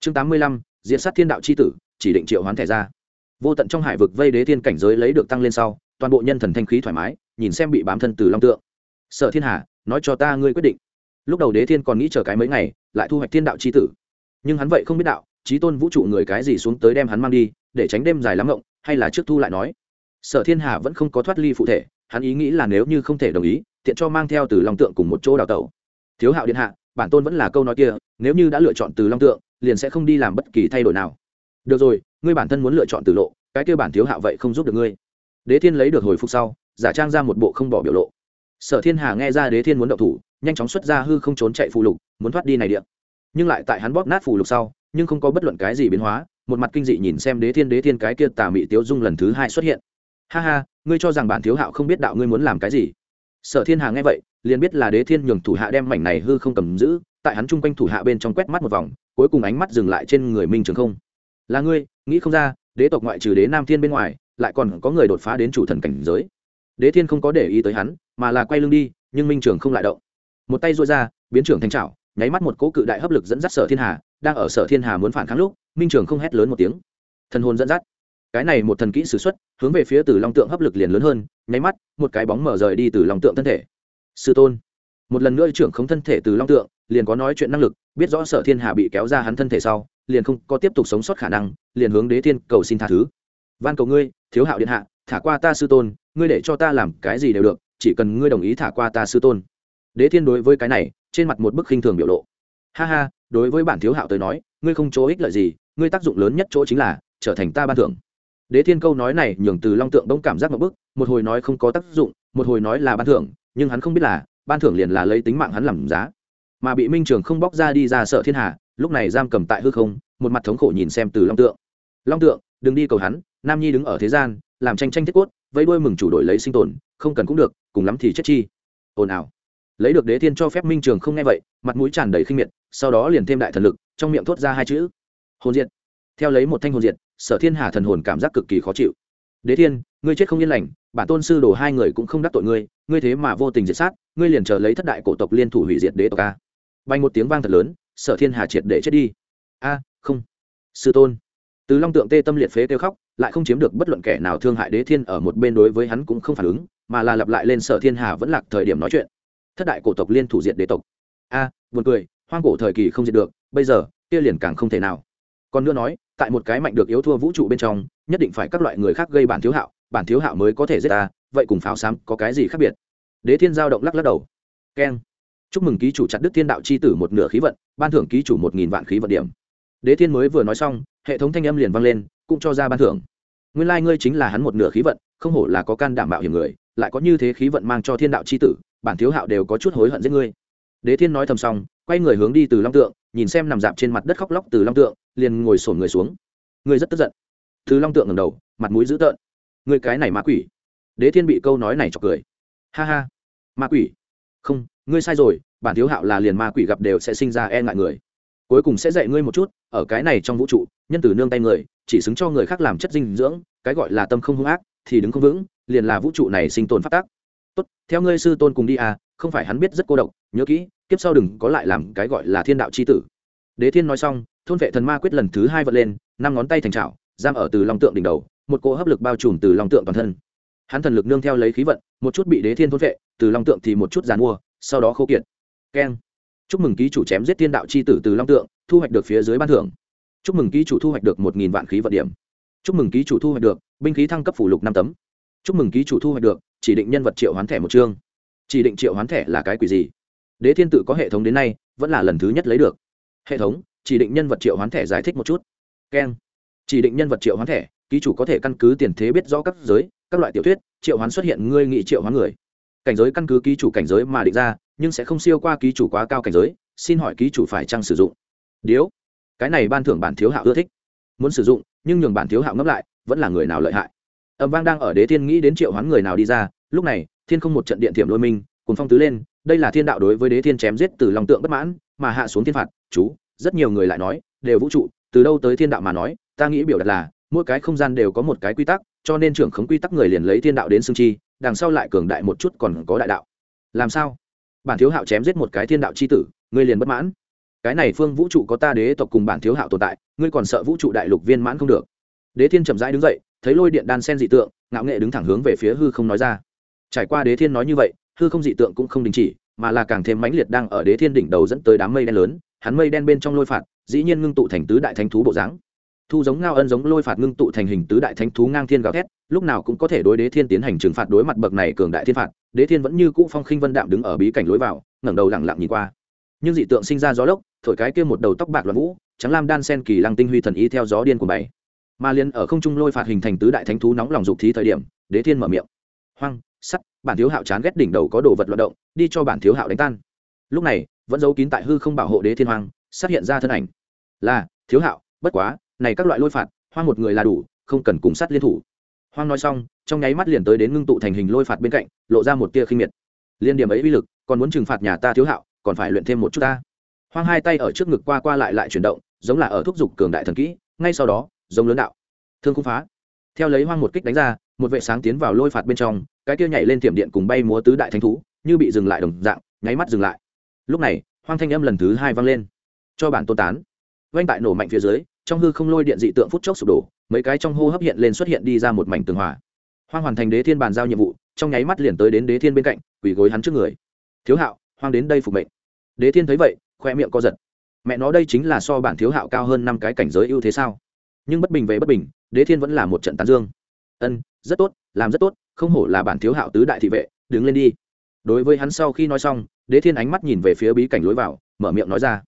Chương tám mươi lăm diện sát thiên đạo c h i tử, chỉ định triệu hoán thẻ ra. Vô tận trong hải vực vây đế thiên cảnh giới lấy được tăng lên sau, toàn bộ nhân thần thanh khí thoải mái, nhìn xem bị bám thân từ long tượng. Sợ thiên hà, nói cho ta ngươi quyết định. Lúc đầu đế thiên còn nghĩ chờ cái mấy ngày, lại thu hoạch thiên đạo c h i tử. Nhưng hắn vậy không biết đạo trí tôn vũ trụ người cái gì xuống tới đem hắn mang đi, để tránh đêm dài lắm ngộng, hay là trước thu lại nói. Sở thiên hà vẫn không có thoát ly phụ thể, hắn ý nghĩ là nếu như không thể đồng ý, tiện cho mang theo từ long tượng cùng một chỗ đào tẩu. Thiếu hạo điện hạ, bản tôn vẫn là câu nói kia, nếu như đã lựa chọn từ long tượng, liền sẽ không đi làm bất kỳ thay đổi nào. Được rồi, ngươi bản thân muốn lựa chọn từ lộ, cái kia bản thiếu hạo vậy không giúp được ngươi. Đế thiên lấy được hồi phục sau, giả trang ra một bộ không bỏ biểu lộ. Sở thiên hà nghe ra đế thiên muốn động thủ, nhanh chóng xuất ra hư không trốn chạy phù lục, muốn thoát đi này điện nhưng lại tại hắn bóp nát phù lục sau nhưng không có bất luận cái gì biến hóa, một mặt kinh dị nhìn xem đế thiên đế thiên cái kia tà mị tiếu dung lần thứ hai xuất hiện. Ha ha, ngươi cho rằng bản thiếu hạo không biết đạo ngươi muốn làm cái gì? Sở thiên hà nghe vậy, liền biết là đế thiên nhường thủ hạ đem mảnh này hư không cầm giữ, tại hắn chung quanh thủ hạ bên trong quét mắt một vòng, cuối cùng ánh mắt dừng lại trên người minh trường không. Là ngươi, nghĩ không ra, đế tộc ngoại trừ đế nam thiên bên ngoài, lại còn có người đột phá đến chủ thần cảnh giới. Đế thiên không có để ý tới hắn, mà là quay lưng đi, nhưng minh trường không lại động. Một tay dội ra, biến trưởng thành trảo, nháy mắt một cỗ cự đại hấp lực dẫn dắt sở thiên hà đang ở sở thiên hà muốn phản kháng lúc, minh trường không hét lớn một tiếng. Thần hồn dẫn dắt. Cái này một thần kỹ s ử x u ấ t hướng về phía từ long tượng hấp lực liền lớn hơn, nháy mắt, một cái bóng mở rời đi từ long tượng thân thể. Sư tôn. Một lần nữa trưởng không thân thể từ long tượng, liền có nói chuyện năng lực, biết rõ sở thiên hà bị kéo ra hắn thân thể sau, liền không có tiếp tục sống sót khả năng, liền hướng đế thiên cầu xin tha thứ. Van cầu ngươi, thiếu hạo điện hạ, thả qua ta sư tôn, ngươi để cho ta làm cái gì đều được, chỉ cần ngươi đồng ý thả qua ta sư tôn. Đế thiên đối với cái này, trên mặt một bức khinh thường biểu lộ. Ha ha đối với bản thiếu hạo tới nói, ngươi không chỗ ích lợi gì, ngươi tác dụng lớn nhất chỗ chính là trở thành ta ban thưởng. Đế thiên câu nói này nhường từ long tượng bỗng cảm giác một bức, một hồi nói không có tác dụng, một hồi nói là ban thưởng, nhưng hắn không biết là ban thưởng liền là lấy tính mạng hắn làm giá. Mà bị minh trường không bóc ra đi ra sợ thiên hà lúc này giam cầm tại hư không, một mặt thống khổ nhìn xem từ long tượng. Long tượng, đừng đi cầu hắn, nam nhi đứng ở thế gian, làm tranh tranh thiết quất vẫy đuôi mừng chủ đổi lấy sinh tồn, không cần cũng được, cùng lắm thì chết chi. Ồn ào lấy được đế thiên cho phép minh trường không nghe vậy, mặt mũi tràn đầy khinh miệt, sau đó liền thêm đại thần lực, trong miệng thốt ra hai chữ. Hồn diệt. Theo lấy một thanh hồn diệt, sở thiên hà thần hồn cảm giác cực kỳ khó chịu. Đế thiên, ngươi chết không yên lành, bản tôn sư đồ hai người cũng không đắc tội ngươi ngươi thế mà vô tình diệt sát, ngươi liền chờ lấy thất đại cổ tộc liên thủ hủy diệt đế tộc a. Bay một tiếng vang thật lớn, sở thiên hà triệt để chết đi. A, không. Sư tôn. Từ long tượng tê tâm liệt phế kêu khóc, lại không chiếm được bất luận kẻ nào thương hại đế thiên ở một bên đối với hắn cũng không phản ứng, mà là lặp lại lên sở thiên hà vẫn lạc thời điểm nói chuyện thất đại cổ tộc liên thủ diện đế tộc. A, buồn cười, hoang cổ thời kỳ không diệt được, bây giờ, kia liền càng không thể nào. Còn nữa nói, tại một cái mạnh được yếu thua vũ trụ bên trong, nhất định phải các loại người khác gây bản thiếu hạo, bản thiếu hạo mới có thể giết ta, vậy cùng pháo xám có cái gì khác biệt? Đế thiên giao động lắc lắc đầu. Keng. Chúc mừng ký chủ chặt đức thiên đạo c h i tử một nửa khí vận, ban thưởng ký chủ một nghìn vạn khí vận điểm. Đế thiên mới vừa nói xong, hệ thống thanh âm liền vang lên, cũng cho ra ban thưởng. Nguyên lai、like、ngươi chính là hắn một nửa khí vận, không hổ là có can đảm bảo hiểm người, lại có như thế khí vận mang cho thiên đạo c h i tử bản thiếu hạo đều có chút hối hận giết ngươi. Đế thiên nói thầm xong, quay người hướng đi từ long tượng, nhìn xem nằm dạp trên mặt đất khóc lóc từ long tượng, liền ngồi sổn người xuống. Ngươi rất tức giận. Từ long tượng ngầm đầu, mặt mũi dữ tợn. Ngươi cái này ma quỷ. Đế thiên bị câu nói này chọc cười. Ha ha. Ma quỷ. Không, ngươi sai rồi, bản thiếu hạo là liền ma quỷ gặp đều sẽ sinh ra e ngại người. Cuối cùng sẽ dạy ngươi một chút, ở cái này trong vũ trụ, nhân từ nương tay người, chỉ xứng cho người khác làm chất dinh dưỡng, cái gọi là tâm không hung ác, thì đứng không vững, liền là vũ trụ này sinh tồn phát tác tốt, theo ngươi sư tôn cùng đi à không phải hắn biết rất cô độc, nhớ kỹ, kiếp sau đừng có lại làm cái gọi là thiên đạo c h i tử. Đế thiên nói xong, thôn vệ thần ma quyết lần thứ hai vật lên, năm ngón tay thành trào giam ở từ long tượng đỉnh đầu, một cỗ hấp lực bao trùm từ long tượng toàn thân. Hắn thần lực nương theo lấy khí vận, một chút bị đế thiên thôn vệ, từ long tượng thì một chút giàn mua, sau đó khô kiệt. Keng. Chúc mừng ký chủ chém giết thiên đạo c h i tử từ long tượng, thu hoạch được phía dưới ban thưởng. Chúc mừng ký chủ thu hoạch được một nghìn vạn khí vận điểm. Chúc mừng ký chủ thu hoạch được, binh khí thăng cấp phủ lục năm tấm. Chúc mừng ký chủ thu hoạch được chỉ định nhân vật triệu hoán thẻ một chương. Chỉ định triệu hoán thẻ là cái quỷ gì? Đế thiên tự có hệ thống đến nay, vẫn là lần thứ nhất lấy được. Hệ thống, chỉ định nhân vật triệu hoán thẻ giải thích một chút. Keng. Chỉ định nhân vật triệu hoán thẻ, ký chủ có thể căn cứ tiền thế biết rõ các giới, các loại tiểu thuyết, triệu hoán xuất hiện ngươi nghị triệu hoán người. Cảnh giới căn cứ ký chủ cảnh giới mà định ra, nhưng sẽ không siêu qua ký chủ quá cao cảnh giới, xin hỏi ký chủ phải chăng sử dụng? Điếu. Cái này ban thưởng bản thiếu hạo ưa thích. Muốn sử dụng, nhưng nhường bản thiếu hạo ngấp lại, vẫn là người nào lợi hại? Âm vang đang ở đế thiên nghĩ đến triệu hoán người nào đi ra, lúc này, thiên không một trận điện thiểm lôi minh cùng phong tứ lên, đây là thiên đạo đối với đế thiên chém giết từ lòng tượng bất mãn, mà hạ xuống thiên phạt, chú, rất nhiều người lại nói, đều vũ trụ, từ đâu tới thiên đạo mà nói, ta nghĩ biểu đạt là, mỗi cái không gian đều có một cái quy tắc, cho nên trưởng khống quy tắc người liền lấy thiên đạo đến xương chi, đằng sau lại cường đại một chút còn có đại đạo. Làm sao? Bản thiếu hạo chém giết một cái thiên đạo c h i tử, ngươi liền bất mãn. Cái này phương vũ trụ có ta đế tộc cùng bản thiếu hạo tồn tại, ngươi còn sợ vũ trụ đại lục viên mãn không được. Đế thiên chậm rãi đứng dậy thấy lôi điện đan sen dị tượng, ngạo nghệ đứng thẳng hướng về phía hư không nói ra. Trải qua đế thiên nói như vậy, hư không dị tượng cũng không đình chỉ, mà là càng thêm mãnh liệt đang ở đế thiên đỉnh đầu dẫn tới đám mây đen lớn, hắn mây đen bên trong lôi phạt, dĩ nhiên ngưng tụ thành tứ đại thánh thú bộ dáng. Thu giống ngao ân giống lôi phạt ngưng tụ thành hình tứ đại thánh thú ngang thiên gào thét, lúc nào cũng có thể đối đế thiên tiến hành trừng phạt đối mặt bậc này cường đại thiên phạt, đế thiên vẫn như cũ phong khinh vân đạm đứng ở bí cảnh lối vào, ngẩng đầu lẳng lặng nhìn qua. Nhưng dị tượng sinh ra gió lốc, thổi cái kia một đầu tóc bạc loạn vũ, trắng lam đan sen kỳ lăng tinh huy thần y theo gió điên của bảy mà liên ở không trung lôi phạt hình thành tứ đại thánh thú nóng lòng dục thí thời điểm, đế thiên mở miệng. Hoang, sắt, bản thiếu hạo chán ghét đỉnh đầu có đồ vật loạt động, đi cho bản thiếu hạo đánh tan. Lúc này, vẫn giấu kín tại hư không bảo hộ đế thiên hoang sát hiện ra thân ảnh. Là, thiếu hạo, bất quá, này các loại lôi phạt, hoang một người là đủ, không cần cùng sát liên thủ. Hoang nói xong, trong nháy mắt liền tới đến ngưng tụ thành hình lôi phạt bên cạnh, lộ ra một tia khinh miệt. Liên điểm ấy uy lực, còn muốn trừng phạt nhà ta thiếu hạo, còn phải luyện thêm một chút ta. Hoang hai tay ở trước ngực qua qua lại lại chuyển động, giống là ở thúc giục cường đại thần kỹ, ngay sau đó giống lớn đạo. Thương cũng phá. Theo lấy hoang một kích đánh ra, một vệ sáng tiến vào lôi phạt bên trong, cái kia nhảy lên tiệm điện cùng bay múa tứ đại thánh thú, như bị dừng lại đồng dạng, nháy mắt dừng lại. Lúc này, hoang thanh âm lần thứ hai vang lên. Cho bản tôn tán. Vanh tại nổ mạnh phía dưới, trong hư không lôi điện dị tượng phút chốc sụp đổ, mấy cái trong hô hấp hiện lên xuất hiện đi ra một mảnh tường hòa. Hoang hoàn thành đế thiên bàn giao nhiệm vụ, trong nháy mắt liền tới đến đế thiên bên cạnh, quỳ gối hắn trước người. Thiếu hạo, hoang đến đây phục mệnh. Đế thiên thấy vậy, khoe miệng co giật. Mẹ nó đây chính là so bản thiếu hạo cao hơn năm cái cảnh giới ưu thế sao? Nhưng bất bình về bất bình, đế thiên vẫn là một trận tán dương. Ân, rất tốt, làm rất tốt, không hổ là bản thiếu hạo tứ đại thị vệ, đứng lên đi. Đối với hắn sau khi nói xong, đế thiên ánh mắt nhìn về phía bí cảnh lối vào, mở miệng nói ra.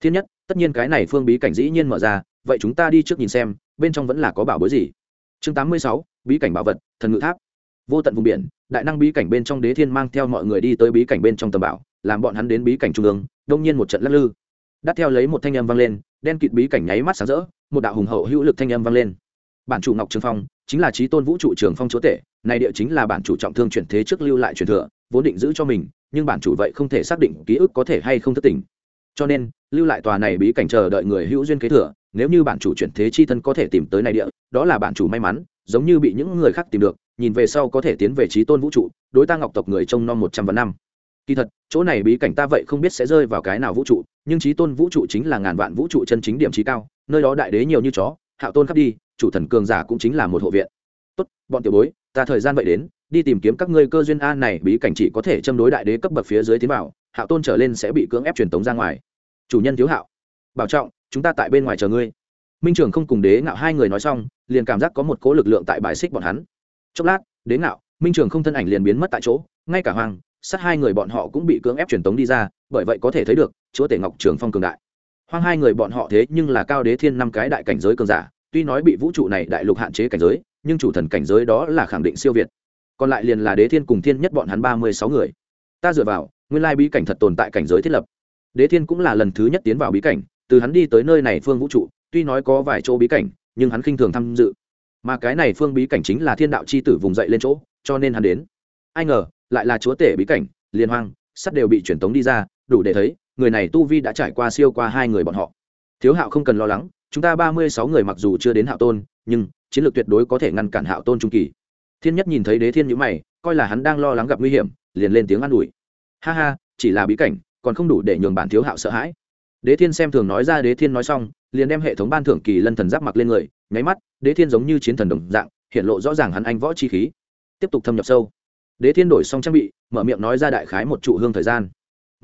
Thiên nhất, tất nhiên cái này phương bí cảnh dĩ nhiên mở ra, vậy chúng ta đi trước nhìn xem, bên trong vẫn là có bảo bối gì? Chương tám mươi sáu, bí cảnh bảo vật, thần ngự tháp. Vô tận vùng biển, đại năng bí cảnh bên trong đế thiên mang theo mọi người đi tới bí cảnh bên trong tầm bảo, làm bọn hắn đến bí cảnh trung ương, đông nhiên một trận lắc lư. Đắt theo lấy một thanh âm vang lên, đen kịt bí cảnh nháy mắt sáng rỡ một đạo hùng hậu hữu lực thanh âm vang lên. Bản chủ ngọc trường phong chính là trí tôn vũ trụ trường phong chúa tể, này địa chính là bản chủ trọng thương chuyển thế trước lưu lại truyền thừa, vốn định giữ cho mình, nhưng bản chủ vậy không thể xác định ký ức có thể hay không thất tình. Cho nên, lưu lại tòa này bí cảnh chờ đợi người hữu duyên kế thừa, nếu như bản chủ chuyển thế chi thân có thể tìm tới này địa, đó là bản chủ may mắn, giống như bị những người khác tìm được, nhìn về sau có thể tiến về trí tôn vũ trụ, đối ta ngọc tộc người trông nom một trăm vạn năm. Kỳ thật, chỗ này bí cảnh ta vậy không biết sẽ rơi vào cái nào vũ trụ, nhưng trí tôn vũ trụ chính là ngàn vạn vũ trụ chân chính điểm trí cao nơi đó đại đế nhiều như chó, hạo tôn khắp đi, chủ thần cường giả cũng chính là một hộ viện. Tốt, bọn tiểu bối, ta thời gian vậy đến, đi tìm kiếm các ngươi cơ duyên a này, bí cảnh chỉ có thể châm đối đại đế cấp bậc phía dưới tiến vào, hạo tôn trở lên sẽ bị cưỡng ép truyền tống ra ngoài. Chủ nhân thiếu hạo, bảo trọng, chúng ta tại bên ngoài chờ ngươi. Minh trường không cùng đế ngạo hai người nói xong, liền cảm giác có một cố lực lượng tại bài xích bọn hắn. Chốc lát, đế ngạo, minh trường không thân ảnh liền biến mất tại chỗ, ngay cả hoàng, sát hai người bọn họ cũng bị cưỡng ép truyền tống đi ra, bởi vậy có thể thấy được, chúa tể ngọc trường phong cường đại hoang hai người bọn họ thế nhưng là cao đế thiên năm cái đại cảnh giới cường giả, tuy nói bị vũ trụ này đại lục hạn chế cảnh giới, nhưng chủ thần cảnh giới đó là khẳng định siêu việt. Còn lại liền là đế thiên cùng thiên nhất bọn hắn ba mươi sáu người. Ta dựa vào, nguyên lai bí cảnh thật tồn tại cảnh giới thiết lập. Đế thiên cũng là lần thứ nhất tiến vào bí cảnh, từ hắn đi tới nơi này phương vũ trụ, tuy nói có vài chỗ bí cảnh, nhưng hắn khinh thường tham dự. Mà cái này phương bí cảnh chính là thiên đạo c h i tử vùng dậy lên chỗ, cho nên hắn đến. Ai ngờ, lại là chúa tể bí cảnh, liên hoang, sắt đều bị truyền tống đi ra, đủ để thấy người này tu vi đã trải qua siêu qua hai người bọn họ. Thiếu hạo không cần lo lắng, chúng ta ba mươi sáu người mặc dù chưa đến hạo tôn, nhưng chiến lược tuyệt đối có thể ngăn cản hạo tôn trung kỳ. Thiên nhất nhìn thấy đế thiên nhữ mày, coi là hắn đang lo lắng gặp nguy hiểm, liền lên tiếng an ủi. Ha ha, chỉ là bí cảnh, còn không đủ để nhường bản thiếu hạo sợ hãi. Đế thiên xem thường nói ra, đế thiên nói xong, liền đem hệ thống ban thưởng kỳ lân thần giáp mặc lên người, nháy mắt, đế thiên giống như chiến thần đồng dạng, hiện lộ rõ ràng hắn anh võ chi khí. Tiếp tục thâm nhập sâu. Đế thiên đổi xong trang bị, mở miệng nói ra đại khái một trụ hương thời gian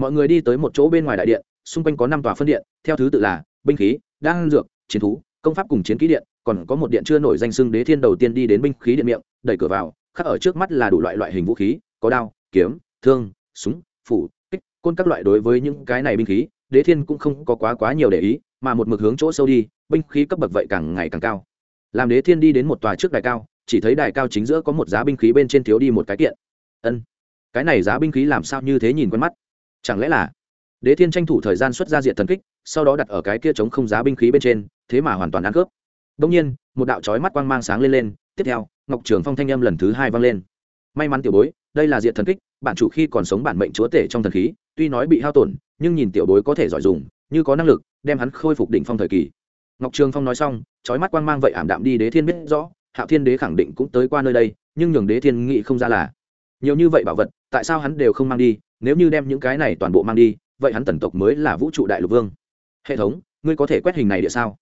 mọi người đi tới một chỗ bên ngoài đại điện, xung quanh có năm tòa phân điện, theo thứ tự là binh khí, đan dược, chiến thú, công pháp cùng chiến kỹ điện, còn có một điện chưa nổi danh xưng đế thiên đầu tiên đi đến binh khí điện miệng, đẩy cửa vào, khắc ở trước mắt là đủ loại loại hình vũ khí, có đao, kiếm, thương, súng, phủ, kích, côn các loại đối với những cái này binh khí, đế thiên cũng không có quá quá nhiều để ý, mà một mực hướng chỗ sâu đi, binh khí cấp bậc vậy càng ngày càng cao. Làm đế thiên đi đến một tòa trước đài cao, chỉ thấy đài cao chính giữa có một giá binh khí bên trên thiếu đi một cái kiện. Ân, cái này giá binh khí làm sao như thế nhìn quen mắt? Chẳng lẽ là đế thiên tranh thủ thời gian xuất ra diện thần kích, sau đó đặt ở cái kia chống không giá binh khí bên trên, thế mà hoàn toàn ăn cướp. Đông nhiên, một đạo trói mắt quang mang sáng lên lên, tiếp theo, ngọc trường phong thanh âm lần thứ hai vang lên. May mắn tiểu bối, đây là diện thần kích bản chủ khi còn sống bản mệnh chúa tể trong thần khí, tuy nói bị hao tổn, nhưng nhìn tiểu bối có thể giỏi dùng, như có năng lực, đem hắn khôi phục đỉnh phong thời kỳ. Ngọc trường phong nói xong trói mắt quang mang vậy ảm đạm đi đế thiên biết rõ, hạo thiên đế khẳng định cũng tới qua nơi đây, nhưng nhường đế thiên nghị không ra là, nhiều như vậy bảo vật, tại sao hắn đều không mang đi nếu như đem những cái này toàn bộ mang đi, vậy hắn tần tộc mới là vũ trụ đại lục vương. Hệ thống, ngươi có thể quét hình này địa sao?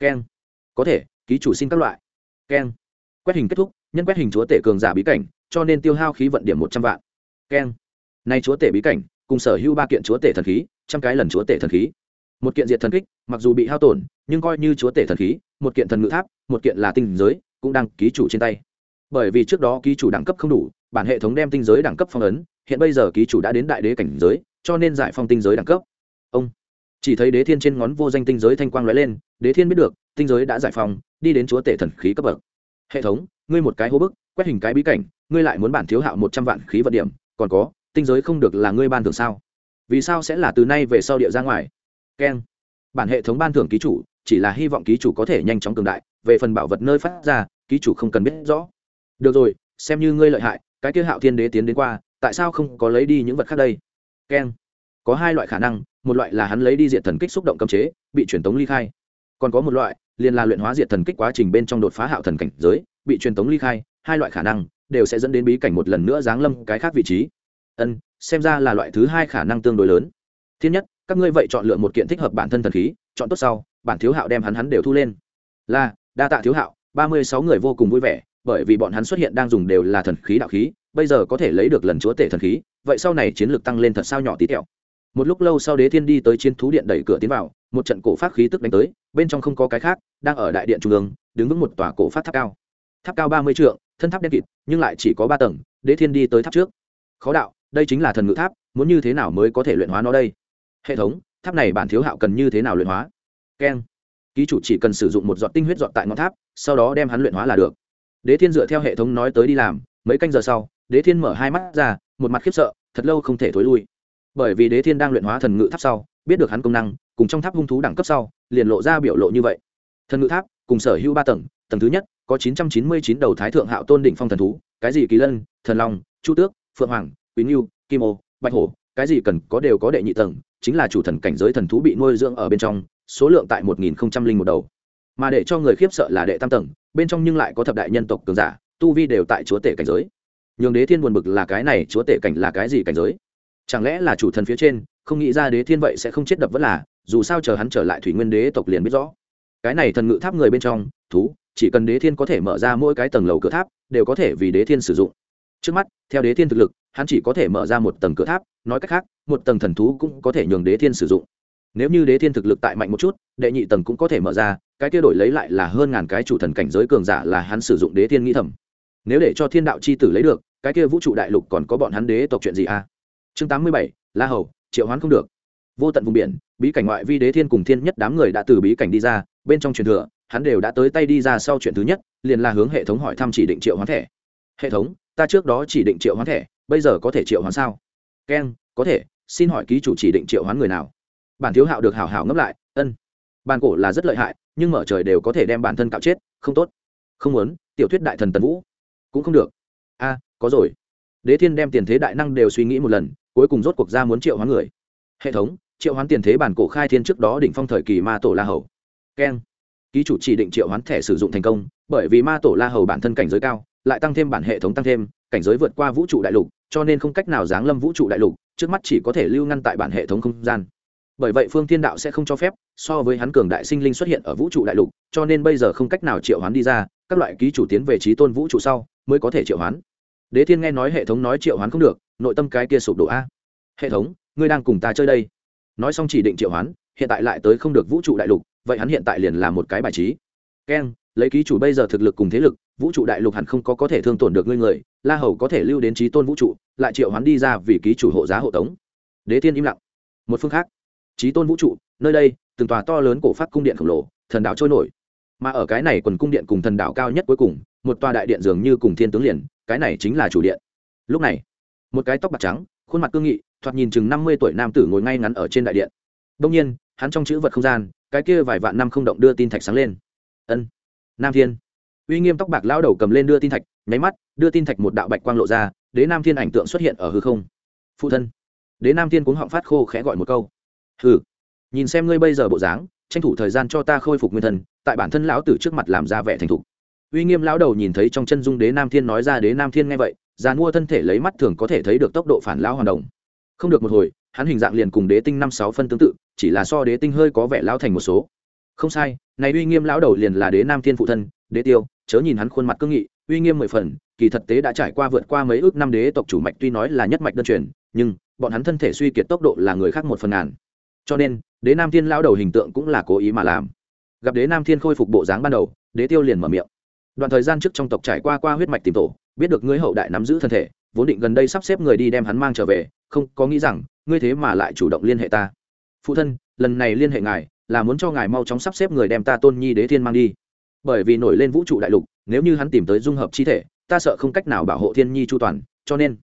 Keng. Có thể, ký chủ xin các loại. Keng. Quét hình kết thúc, nhân quét hình chúa tể cường giả bí cảnh, cho nên tiêu hao khí vận điểm một trăm vạn. Keng. Nay chúa tể bí cảnh, cùng sở hữu ba kiện chúa tể thần khí, trăm cái lần chúa tể thần khí. Một kiện diệt thần kích, mặc dù bị hao tổn, nhưng coi như chúa tể thần khí, một kiện thần ngự tháp, một kiện là tinh giới, cũng đang ký chủ trên tay. Bởi vì trước đó ký chủ đẳng cấp không đủ, bản hệ thống đem tinh giới đẳng cấp phong ấn hiện bây giờ ký chủ đã đến đại đế cảnh giới, cho nên giải phong tinh giới đẳng cấp. Ông chỉ thấy đế thiên trên ngón vô danh tinh giới thanh quang lóe lên, đế thiên biết được, tinh giới đã giải phong, đi đến chúa tể thần khí cấp bậc. Hệ thống, ngươi một cái hố bức, quét hình cái bí cảnh, ngươi lại muốn bản thiếu hạo một trăm vạn khí vận điểm, còn có, tinh giới không được là ngươi ban thưởng sao? Vì sao sẽ là từ nay về sau địa ra ngoài? Keng. Bản hệ thống ban thưởng ký chủ, chỉ là hy vọng ký chủ có thể nhanh chóng cường đại, về phần bảo vật nơi phát ra, ký chủ không cần biết rõ. Được rồi, xem như ngươi lợi hại, cái kia hạo thiên đế tiến đến qua tại sao không có lấy đi những vật khác đây? Keng có hai loại khả năng, một loại là hắn lấy đi diện thần kích xúc động cấm chế, bị truyền tống ly khai. Còn có một loại, liền là luyện hóa diệt thần kích quá trình bên trong đột phá hạo thần cảnh giới, bị truyền tống ly khai, hai loại khả năng đều sẽ dẫn đến bí cảnh một lần nữa giáng lâm cái khác vị trí. Ân, xem ra là loại thứ hai khả năng tương đối lớn. Thiên nhất, các ngươi vậy chọn lựa một kiện thích hợp bản thân thần khí, chọn tốt sau, bản thiếu hạo đem hắn hắn đều thu lên. Là, đa tạ thiếu hạo, ba mươi sáu người vô cùng vui vẻ, bởi vì bọn hắn xuất hiện đang dùng đều là thần khí đạo khí bây giờ có thể lấy được lần chúa tể thần khí, vậy sau này chiến lược tăng lên thật sao nhỏ tí tẹo. Một lúc lâu sau đế thiên đi tới chiến thú điện đẩy cửa tiến vào, một trận cổ phát khí tức đánh tới, bên trong không có cái khác, đang ở đại điện trung ương, đứng vững một tòa cổ phát tháp cao. Tháp cao ba mươi trượng, thân tháp đen kịt, nhưng lại chỉ có ba tầng, đế thiên đi tới tháp trước. Khó đạo, đây chính là thần ngự tháp, muốn như thế nào mới có thể luyện hóa nó đây? Hệ thống, tháp này bản thiếu hạo cần như thế nào luyện hóa? Keng. Ký chủ chỉ cần sử dụng một giọt tinh huyết giọt tại ngọn tháp, sau đó đem hắn luyện hóa là được. Đế thiên dựa theo hệ thống nói tới đi làm, mấy canh giờ sau đế thiên mở hai mắt ra, một mặt khiếp sợ, thật lâu không thể thối lui. Bởi vì đế thiên đang luyện hóa thần ngự tháp sau, biết được hắn công năng, cùng trong tháp hung thú đẳng cấp sau, liền lộ ra biểu lộ như vậy. Thần ngự tháp, cùng sở hữu ba tầng tầng thứ nhất, có chín trăm chín mươi chín đầu thái thượng hạo tôn đỉnh phong thần thú, cái gì kỳ lân, thần long, chu tước, phượng hoàng, quý nghiêu kim ô, bạch hổ, cái gì cần có đều có đệ nhị tầng, chính là chủ thần cảnh giới thần thú bị nuôi dưỡng ở bên trong, số lượng tại một nghìn một đầu. Mà để cho người khiếp sợ là đệ tam tầng, bên trong nhưng lại có thập đại nhân tộc cường giả, tu vi đều tại chúa tể cảnh giới nhường đế thiên buồn bực là cái này, chúa tể cảnh là cái gì cảnh giới? Chẳng lẽ là chủ thần phía trên, không nghĩ ra đế thiên vậy sẽ không chết đập vẫn là, dù sao chờ hắn trở lại thủy nguyên đế tộc liền biết rõ. Cái này thần ngự tháp người bên trong, thú, chỉ cần đế thiên có thể mở ra mỗi cái tầng lầu cửa tháp, đều có thể vì đế thiên sử dụng. Trước mắt, theo đế thiên thực lực, hắn chỉ có thể mở ra một tầng cửa tháp, nói cách khác, một tầng thần thú cũng có thể nhường đế thiên sử dụng. Nếu như đế thiên thực lực tại mạnh một chút, đệ nhị tầng cũng có thể mở ra, cái kia đổi lấy lại là hơn ngàn cái chủ thần cảnh giới cường giả là hắn sử dụng đế thiên nghĩ thầm. Nếu để cho thiên đạo c h i tử lấy được cái kia vũ trụ đại lục còn có bọn hắn đế tộc chuyện gì à? Chương tám mươi bảy, la hầu, triệu hoán không được. Vô tận vùng biển, bí cảnh ngoại vi đế thiên cùng thiên nhất đám người đã từ bí cảnh đi ra, bên trong truyền thừa, hắn đều đã tới tay đi ra sau chuyện thứ nhất, liền là hướng hệ thống hỏi thăm chỉ định triệu hoán thẻ. Hệ thống, ta trước đó chỉ định triệu hoán thẻ, bây giờ có thể triệu hoán sao? Keng có thể, xin hỏi ký chủ chỉ định triệu hoán người nào? Bản thiếu hạo được hảo hảo ngấp lại, ân. Bản cổ là rất lợi hại, nhưng mở trời đều có thể đem bản thân cạo chết, không tốt. Không muốn, tiểu thuyết đại thần tần vũ. Cũng không được. A có rồi. Đế thiên đem tiền thế đại năng đều suy nghĩ một lần, cuối cùng rốt cuộc ra muốn triệu hoán người. Hệ thống, triệu hoán tiền thế bản cổ khai thiên trước đó đỉnh phong thời kỳ ma tổ la hầu. Keng ký chủ chỉ định triệu hoán thẻ sử dụng thành công, bởi vì ma tổ la hầu bản thân cảnh giới cao, lại tăng thêm bản hệ thống tăng thêm, cảnh giới vượt qua vũ trụ đại lục, cho nên không cách nào giáng lâm vũ trụ đại lục, trước mắt chỉ có thể lưu ngăn tại bản hệ thống không gian. Bởi vậy phương thiên đạo sẽ không cho phép, so với hắn cường đại sinh linh xuất hiện ở vũ trụ đại lục, cho nên bây giờ không cách nào triệu hoán đi ra, các loại ký chủ tiến về trí tôn vũ trụ sau, mới có thể triệu hoán đế thiên nghe nói hệ thống nói triệu hoán không được, nội tâm cái kia sụp đổ a. Hệ thống, ngươi đang cùng ta chơi đây. Nói xong chỉ định triệu hoán, hiện tại lại tới không được vũ trụ đại lục, vậy hắn hiện tại liền là một cái bài trí. Keng lấy ký chủ bây giờ thực lực cùng thế lực, vũ trụ đại lục hẳn không có có thể thương tổn được ngươi người, la hầu có thể lưu đến trí tôn vũ trụ, lại triệu hoán đi ra vì ký chủ hộ giá hộ tống. Đế thiên im lặng. Một phương khác trí tôn vũ trụ, nơi đây, từng tòa to lớn cổ phát cung điện khổng lồ, thần đạo trôi nổi. Mà ở cái này quần cung điện cùng thần đạo cao nhất cuối cùng, một tòa đại điện dường như cùng thiên tướng liền cái này chính là chủ điện. Lúc này, một cái tóc bạc trắng, khuôn mặt cương nghị, thoạt nhìn chừng năm mươi tuổi nam tử ngồi ngay ngắn ở trên đại điện. Đông nhiên, hắn trong chữ vật không gian, cái kia vài vạn năm không động đưa tin thạch sáng lên. Ân, nam thiên. Uy nghiêm tóc bạc lão đầu cầm lên đưa tin thạch, nháy mắt, đưa tin thạch một đạo bạch quang lộ ra, đế nam thiên ảnh tượng xuất hiện ở hư không. Phụ thân. Đế nam thiên cuống họng phát khô khẽ gọi một câu. Hừ. Nhìn xem ngươi bây giờ bộ dáng, tranh thủ thời gian cho ta khôi phục nguyên thân tại bản thân lão tử trước mặt làm ra vẻ thành thục uy nghiêm lão đầu nhìn thấy trong chân dung đế nam thiên nói ra đế nam thiên nghe vậy, già mua thân thể lấy mắt thường có thể thấy được tốc độ phản lão hoàn đồng. Không được một hồi, hắn hình dạng liền cùng đế tinh năm sáu phân tương tự, chỉ là so đế tinh hơi có vẻ lão thành một số. Không sai, này uy nghiêm lão đầu liền là đế nam thiên phụ thân, đế tiêu, chớ nhìn hắn khuôn mặt cương nghị, uy nghiêm mười phần, kỳ thật tế đã trải qua vượt qua mấy ước năm đế tộc chủ mạch tuy nói là nhất mạch đơn truyền, nhưng, bọn hắn thân thể suy kiệt tốc độ là người khác một phần ngàn. Cho nên, đế nam thiên lão đầu hình tượng cũng là cố ý mà làm. Gặp đế nam thiên khôi phục bộ dáng ban đầu, đế tiêu liền mở miệng đoạn thời gian trước trong tộc trải qua qua huyết mạch tìm tổ, biết được ngươi hậu đại nắm giữ thân thể, vốn định gần đây sắp xếp người đi đem hắn mang trở về, không có nghĩ rằng, ngươi thế mà lại chủ động liên hệ ta. Phụ thân, lần này liên hệ ngài, là muốn cho ngài mau chóng sắp xếp người đem ta tôn nhi đế thiên mang đi. Bởi vì nổi lên vũ trụ đại lục, nếu như hắn tìm tới dung hợp chi thể, ta sợ không cách nào bảo hộ thiên nhi chu toàn, cho nên,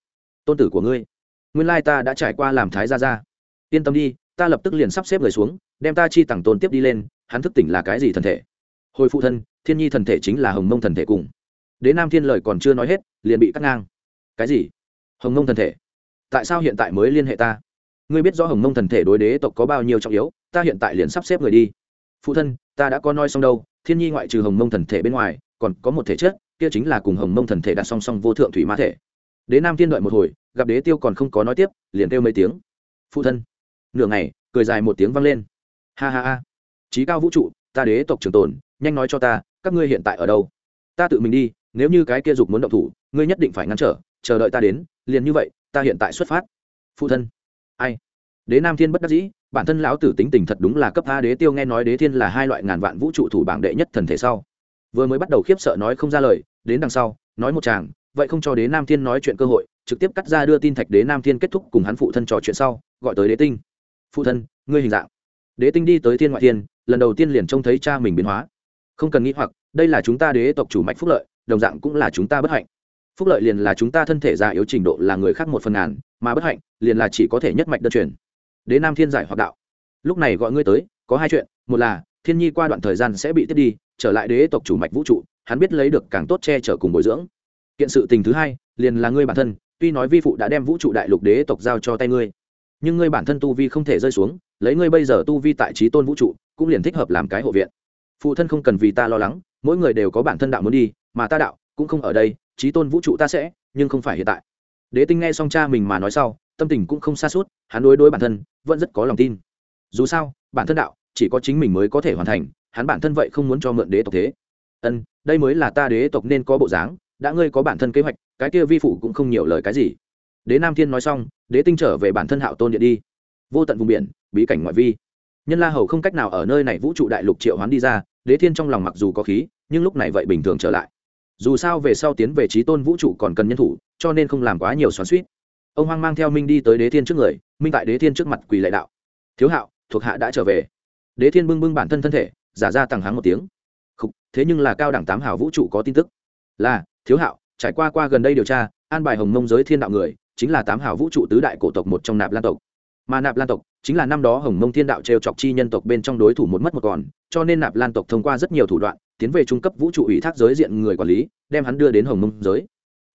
tôn tử của ngươi, nguyên lai ta đã trải qua làm thái gia gia. Yên tâm đi, ta lập tức liền sắp xếp người xuống, đem ta chi tặng tôn tiếp đi lên, hắn thức tỉnh là cái gì thân thể? Hồi phụ thân thiên nhi thần thể chính là hồng mông thần thể cùng. Đế nam thiên lời còn chưa nói hết, liền bị cắt ngang. Cái gì? Hồng mông thần thể? Tại sao hiện tại mới liên hệ ta? Ngươi biết rõ hồng mông thần thể đối đế tộc có bao nhiêu trọng yếu, ta hiện tại liền sắp xếp người đi. Phụ thân, ta đã có nói xong đâu, thiên nhi ngoại trừ hồng mông thần thể bên ngoài, còn có một thể chất, kia chính là cùng hồng mông thần thể đặt song song vô thượng thủy ma thể. Đế nam tiên đợi một hồi, gặp đế tiêu còn không có nói tiếp, liền kêu mấy tiếng. Phụ thân. Nửa ngày, cười dài một tiếng vang lên. Ha ha ha. Trí cao vũ trụ, ta đế tộc trường tồn, nhanh nói cho ta các ngươi hiện tại ở đâu? Ta tự mình đi, nếu như cái kia dục muốn động thủ, ngươi nhất định phải ngăn trở, chờ đợi ta đến, liền như vậy, ta hiện tại xuất phát. Phụ thân. Ai? Đế nam thiên bất đắc dĩ, bản thân lão tử tính tình thật đúng là cấp a đế tiêu, nghe nói đế thiên là hai loại ngàn vạn vũ trụ thủ bảng đệ nhất thần thể sau. Vừa mới bắt đầu khiếp sợ nói không ra lời, đến đằng sau, nói một chàng, vậy không cho đế nam thiên nói chuyện cơ hội, trực tiếp cắt ra đưa tin thạch đế nam thiên kết thúc cùng hắn phụ thân trò chuyện sau, gọi tới đế tinh. Phụ thân, ngươi hình dạng. Đế tinh đi tới thiên ngoại thiên, lần đầu tiên liền trông thấy cha mình biến hóa không cần nghĩ hoặc, đây là chúng ta đế tộc chủ mạch phúc lợi, đồng dạng cũng là chúng ta bất hạnh. Phúc lợi liền là chúng ta thân thể già yếu trình độ là người khác một phần ngàn, mà bất hạnh liền là chỉ có thể nhất mạch đơn truyền. Đế nam thiên giải hoặc đạo. Lúc này gọi ngươi tới, có hai chuyện. Một là, thiên nhi qua đoạn thời gian sẽ bị tiết đi, trở lại đế tộc chủ mạch vũ trụ, hắn biết lấy được càng tốt che chở cùng bồi dưỡng. Kiện sự tình thứ hai, liền là ngươi bản thân, tuy nói vi phụ đã đem vũ trụ đại lục đế tộc giao cho tay ngươi, nhưng ngươi bản thân tu vi không thể rơi xuống, lấy ngươi bây giờ tu vi tại trí tôn vũ trụ, cũng liền thích hợp làm cái hộ viện phụ thân không cần vì ta lo lắng, mỗi người đều có bản thân đạo muốn đi, mà ta đạo cũng không ở đây trí tôn vũ trụ ta sẽ, nhưng không phải hiện tại. Đế tinh nghe xong cha mình mà nói sau, tâm tình cũng không xa suốt, hắn đối đối bản thân vẫn rất có lòng tin. Dù sao, bản thân đạo chỉ có chính mình mới có thể hoàn thành, hắn bản thân vậy không muốn cho mượn đế tộc thế. Ân, đây mới là ta đế tộc nên có bộ dáng, đã ngươi có bản thân kế hoạch, cái kia vi phụ cũng không nhiều lời cái gì. Đế nam thiên nói xong, đế tinh trở về bản thân hạo tôn điện đi. Vô tận vùng biển, bí cảnh ngoại vi nhân la hầu không cách nào ở nơi này vũ trụ đại lục triệu hoán đi ra đế thiên trong lòng mặc dù có khí nhưng lúc này vậy bình thường trở lại. Dù sao về sau tiến về trí tôn vũ trụ còn cần nhân thủ cho nên không làm quá nhiều xoắn suýt ông hoang mang theo minh đi tới đế thiên trước người minh tại đế thiên trước mặt quỳ lệ đạo. Thiếu hạo thuộc hạ đã trở về. Đế thiên bưng bưng bản thân thân thể giả ra tằng hắng một tiếng. Khúc, thế nhưng là cao đẳng tám hảo vũ trụ có tin tức. Là thiếu hạo trải qua qua gần đây điều tra an bài hồng mông giới thiên đạo người chính là tám hảo vũ trụ tứ đại cổ tộc một trong nạp lan tộc mà nạp lan tộc chính là năm đó hồng mông thiên đạo t chọc chi nhân tộc bên trong đối thủ một mất một còn, cho nên nạp lan tộc thông qua rất nhiều thủ đoạn tiến về trung cấp vũ trụ ủy thác giới diện người quản lý, đem hắn đưa đến hồng mông giới.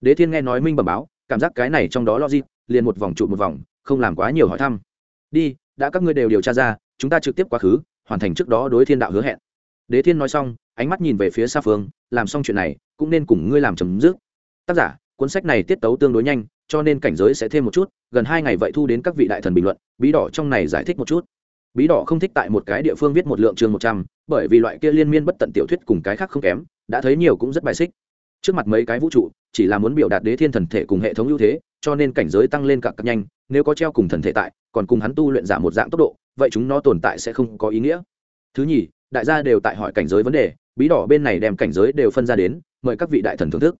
Đế thiên nghe nói minh bẩm báo, cảm giác cái này trong đó logic, liền một vòng trụ một vòng, không làm quá nhiều hỏi thăm. Đi, đã các ngươi đều điều tra ra, chúng ta trực tiếp quá khứ, hoàn thành trước đó đối thiên đạo hứa hẹn. Đế thiên nói xong, ánh mắt nhìn về phía xa phương, làm xong chuyện này, cũng nên cùng ngươi làm chấm dứt. Tác giả, cuốn sách này tiết tấu tương đối nhanh cho nên cảnh giới sẽ thêm một chút, gần hai ngày vậy thu đến các vị đại thần bình luận, bí đỏ trong này giải thích một chút. Bí đỏ không thích tại một cái địa phương viết một lượng chương một trăm, bởi vì loại kia liên miên bất tận tiểu thuyết cùng cái khác không kém, đã thấy nhiều cũng rất bài xích. Trước mặt mấy cái vũ trụ, chỉ là muốn biểu đạt đế thiên thần thể cùng hệ thống ưu thế, cho nên cảnh giới tăng lên cả cặp nhanh, nếu có treo cùng thần thể tại, còn cùng hắn tu luyện giảm một dạng tốc độ, vậy chúng nó tồn tại sẽ không có ý nghĩa. Thứ nhì, đại gia đều tại hỏi cảnh giới vấn đề, bí đỏ bên này đem cảnh giới đều phân ra đến, mời các vị đại thần thưởng thức.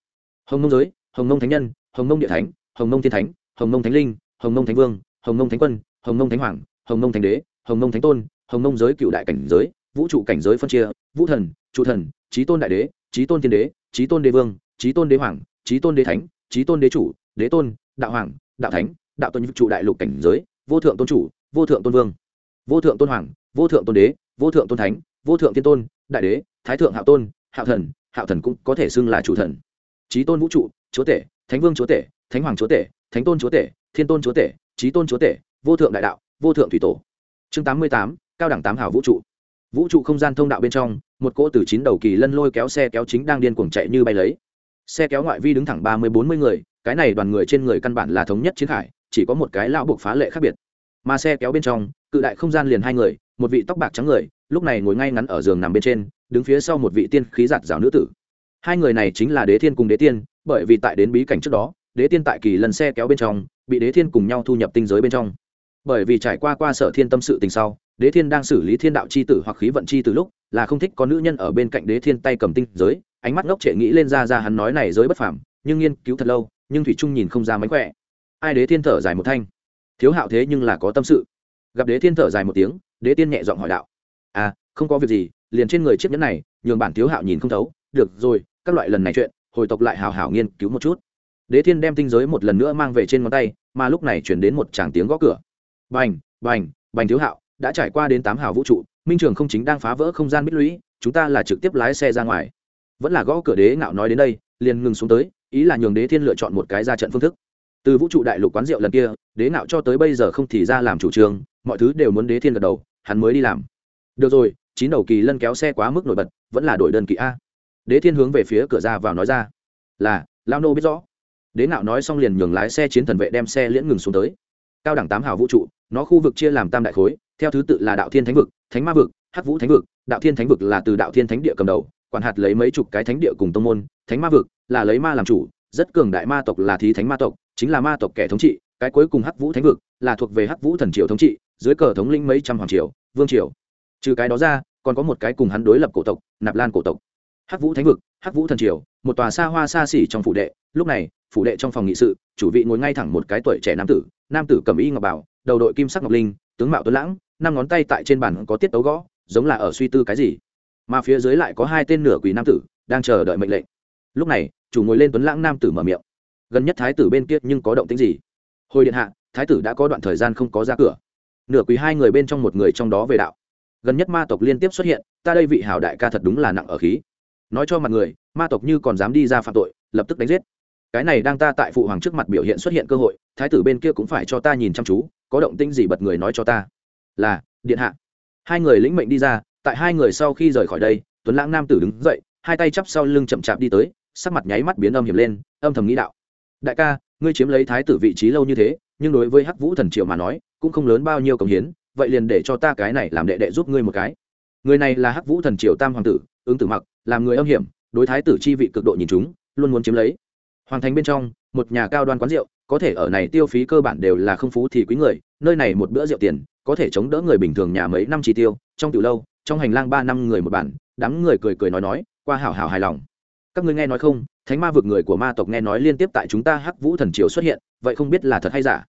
Hồng Nông giới, hồng Nông thánh nhân, hồng Nông địa thánh hồng mông thiên thánh, hồng mông thánh linh, hồng mông thánh vương, hồng mông thánh quân, hồng mông thánh hoàng, hồng mông thánh đế, hồng mông thánh tôn, hồng mông giới cựu đại cảnh giới, vũ trụ cảnh giới phân chia, vũ thần, trụ thần trí tôn đại đế trí tôn thiên đế trí tôn đế vương trí tôn đế hoàng trí tôn đế thánh trí tôn đế chủ, đế tôn, đạo hoàng, đạo thánh, đạo tôn trụ đại lục cảnh giới, vô thượng tôn chủ, vô thượng tôn vương, vô thượng tôn hoàng, vô thượng tôn đế, vô thượng tôn thánh, vô thượng thiên tôn, đại đế, thái thượng hạo tôn, hạo thần hạo thần cũng có thể xưng là chủ thần. Trí tôn vũ trụ, chúa tể, thánh vương chúa tể thánh hoàng chúa tể, thánh tôn chúa tể, thiên tôn chúa tể, trí tôn chúa tể, vô thượng đại đạo, vô thượng thủy tổ. Chương tám mươi tám, cao đẳng tám hảo vũ trụ. Vũ trụ không gian thông đạo bên trong, một cỗ từ chín đầu kỳ lân lôi kéo xe kéo chính đang điên cuồng chạy như bay lấy. Xe kéo ngoại vi đứng thẳng ba mươi bốn mươi người, cái này đoàn người trên người căn bản là thống nhất chiến khải, chỉ có một cái lão buộc phá lệ khác biệt. Mà xe kéo bên trong, cự đại không gian liền hai người, một vị tóc bạc trắng người, lúc này ngồi ngay ngắn ở giường nằm bên trên, đứng phía sau một vị tiên khí giạt rào nữ tử. Hai người này chính là đế thiên cùng đế tiên, bởi vì tại đến bí cảnh trước đó đế tiên tại kỳ lần xe kéo bên trong, bị đế thiên cùng nhau thu nhập tinh giới bên trong. Bởi vì trải qua qua sở thiên tâm sự tình sau, đế thiên đang xử lý thiên đạo c h i tử hoặc khí vận c h i từ lúc, là không thích có nữ nhân ở bên cạnh đế thiên tay cầm tinh giới, ánh mắt ngốc trệ nghĩ lên ra ra hắn nói này giới bất phảm nhưng nghiên cứu thật lâu, nhưng thủy trung nhìn không ra mánh khỏe. Ai đế thiên thở dài một thanh? Thiếu hạo thế nhưng là có tâm sự. Gặp đế thiên thở dài một tiếng, đế tiên nhẹ giọng hỏi đạo. À không có việc gì, liền trên người chiếc nhẫn này, nhường bản thiếu hạo nhìn không thấu. Được rồi, các loại lần này chuyện, hồi tộc lại hào hào nghiên cứu một chút đế thiên đem tinh giới một lần nữa mang về trên ngón tay, mà lúc này chuyển đến một tràng tiếng gõ cửa. Bành bành bành thiếu hạo, đã trải qua đến tám hào vũ trụ, minh trường không chính đang phá vỡ không gian bích lũy, chúng ta là trực tiếp lái xe ra ngoài. Vẫn là gõ cửa đế ngạo nói đến đây, liền ngừng xuống tới, ý là nhường đế thiên lựa chọn một cái ra trận phương thức. Từ vũ trụ đại lục quán rượu lần kia, đế ngạo cho tới bây giờ không thì ra làm chủ trương, mọi thứ đều muốn đế thiên gật đầu, hắn mới đi làm. Được rồi, chín đầu kỳ lân kéo xe quá mức nổi bật, vẫn là đổi đơn kỳ a. Đế thiên hướng về phía cửa ra vào nói ra, là, lao nô biết rõ đế ngạo nói xong liền nhường lái xe chiến thần vệ đem xe liễn ngừng xuống tới. Cao đẳng tám hào vũ trụ, nó khu vực chia làm tam đại khối, theo thứ tự là đạo thiên thánh vực, thánh ma vực, hắc vũ thánh vực. Đạo thiên thánh vực là từ đạo thiên thánh địa cầm đầu, quản hạt lấy mấy chục cái thánh địa cùng tông môn. Thánh ma vực là lấy ma làm chủ, rất cường đại ma tộc là thí thánh ma tộc, chính là ma tộc kẻ thống trị. Cái cuối cùng hắc vũ thánh vực là thuộc về hắc vũ thần triều thống trị, dưới cờ thống linh mấy trăm hoàng triều, vương triều. Trừ cái đó ra, còn có một cái cùng hắn đối lập cổ tộc, nạp lan cổ tộc hắc vũ thánh vực, hắc vũ thần triều, một tòa xa hoa xa xỉ trong phủ đệ. Lúc này, phủ đệ trong phòng nghị sự, chủ vị ngồi ngay thẳng một cái tuổi trẻ nam tử nam tử cầm y ngọc bảo, đầu đội kim sắc ngọc linh, tướng mạo tuấn lãng, năm ngón tay tại trên bàn có tiết tấu gõ, giống là ở suy tư cái gì. Mà phía dưới lại có hai tên nửa quỷ nam tử, đang chờ đợi mệnh lệnh. Lúc này, chủ ngồi lên tuấn lãng nam tử mở miệng. Gần nhất thái tử bên kia nhưng có động tính gì? Hồi điện hạ, thái tử đã có đoạn thời gian không có ra cửa. Nửa quỷ hai người bên trong một người trong đó về đạo. Gần nhất ma tộc liên tiếp xuất hiện, ta đây vị hảo đại ca thật đúng là nặng ở khí nói cho mặt người, ma tộc như còn dám đi ra phạm tội, lập tức đánh giết. Cái này đang ta tại phụ hoàng trước mặt biểu hiện xuất hiện cơ hội, thái tử bên kia cũng phải cho ta nhìn chăm chú, có động tĩnh gì bật người nói cho ta. Là, điện hạ. Hai người lĩnh mệnh đi ra, tại hai người sau khi rời khỏi đây, tuấn lãng nam tử đứng dậy, hai tay chắp sau lưng chậm chạp đi tới, sắc mặt nháy mắt biến âm hiểm lên, âm thầm nghĩ đạo. Đại ca, ngươi chiếm lấy thái tử vị trí lâu như thế, nhưng đối với hắc vũ thần triều mà nói, cũng không lớn bao nhiêu công hiến, vậy liền để cho ta cái này làm đệ đệ giúp ngươi một cái người này là hắc vũ thần triều tam hoàng tử, ứng tử mặc, làm người âm hiểm, đối thái tử chi vị cực độ nhìn chúng, luôn muốn chiếm lấy. Hoàng thành bên trong, một nhà cao đoan quán rượu, có thể ở này tiêu phí cơ bản đều là không phú thì quý người, nơi này một bữa rượu tiền, có thể chống đỡ người bình thường nhà mấy năm chi tiêu, trong từ lâu, trong hành lang ba năm người một bản, đám người cười cười nói nói, qua hảo hảo hài lòng. Các ngươi nghe nói không? Thánh ma vực người của ma tộc nghe nói liên tiếp tại chúng ta hắc vũ thần triều xuất hiện, vậy không biết là thật hay giả?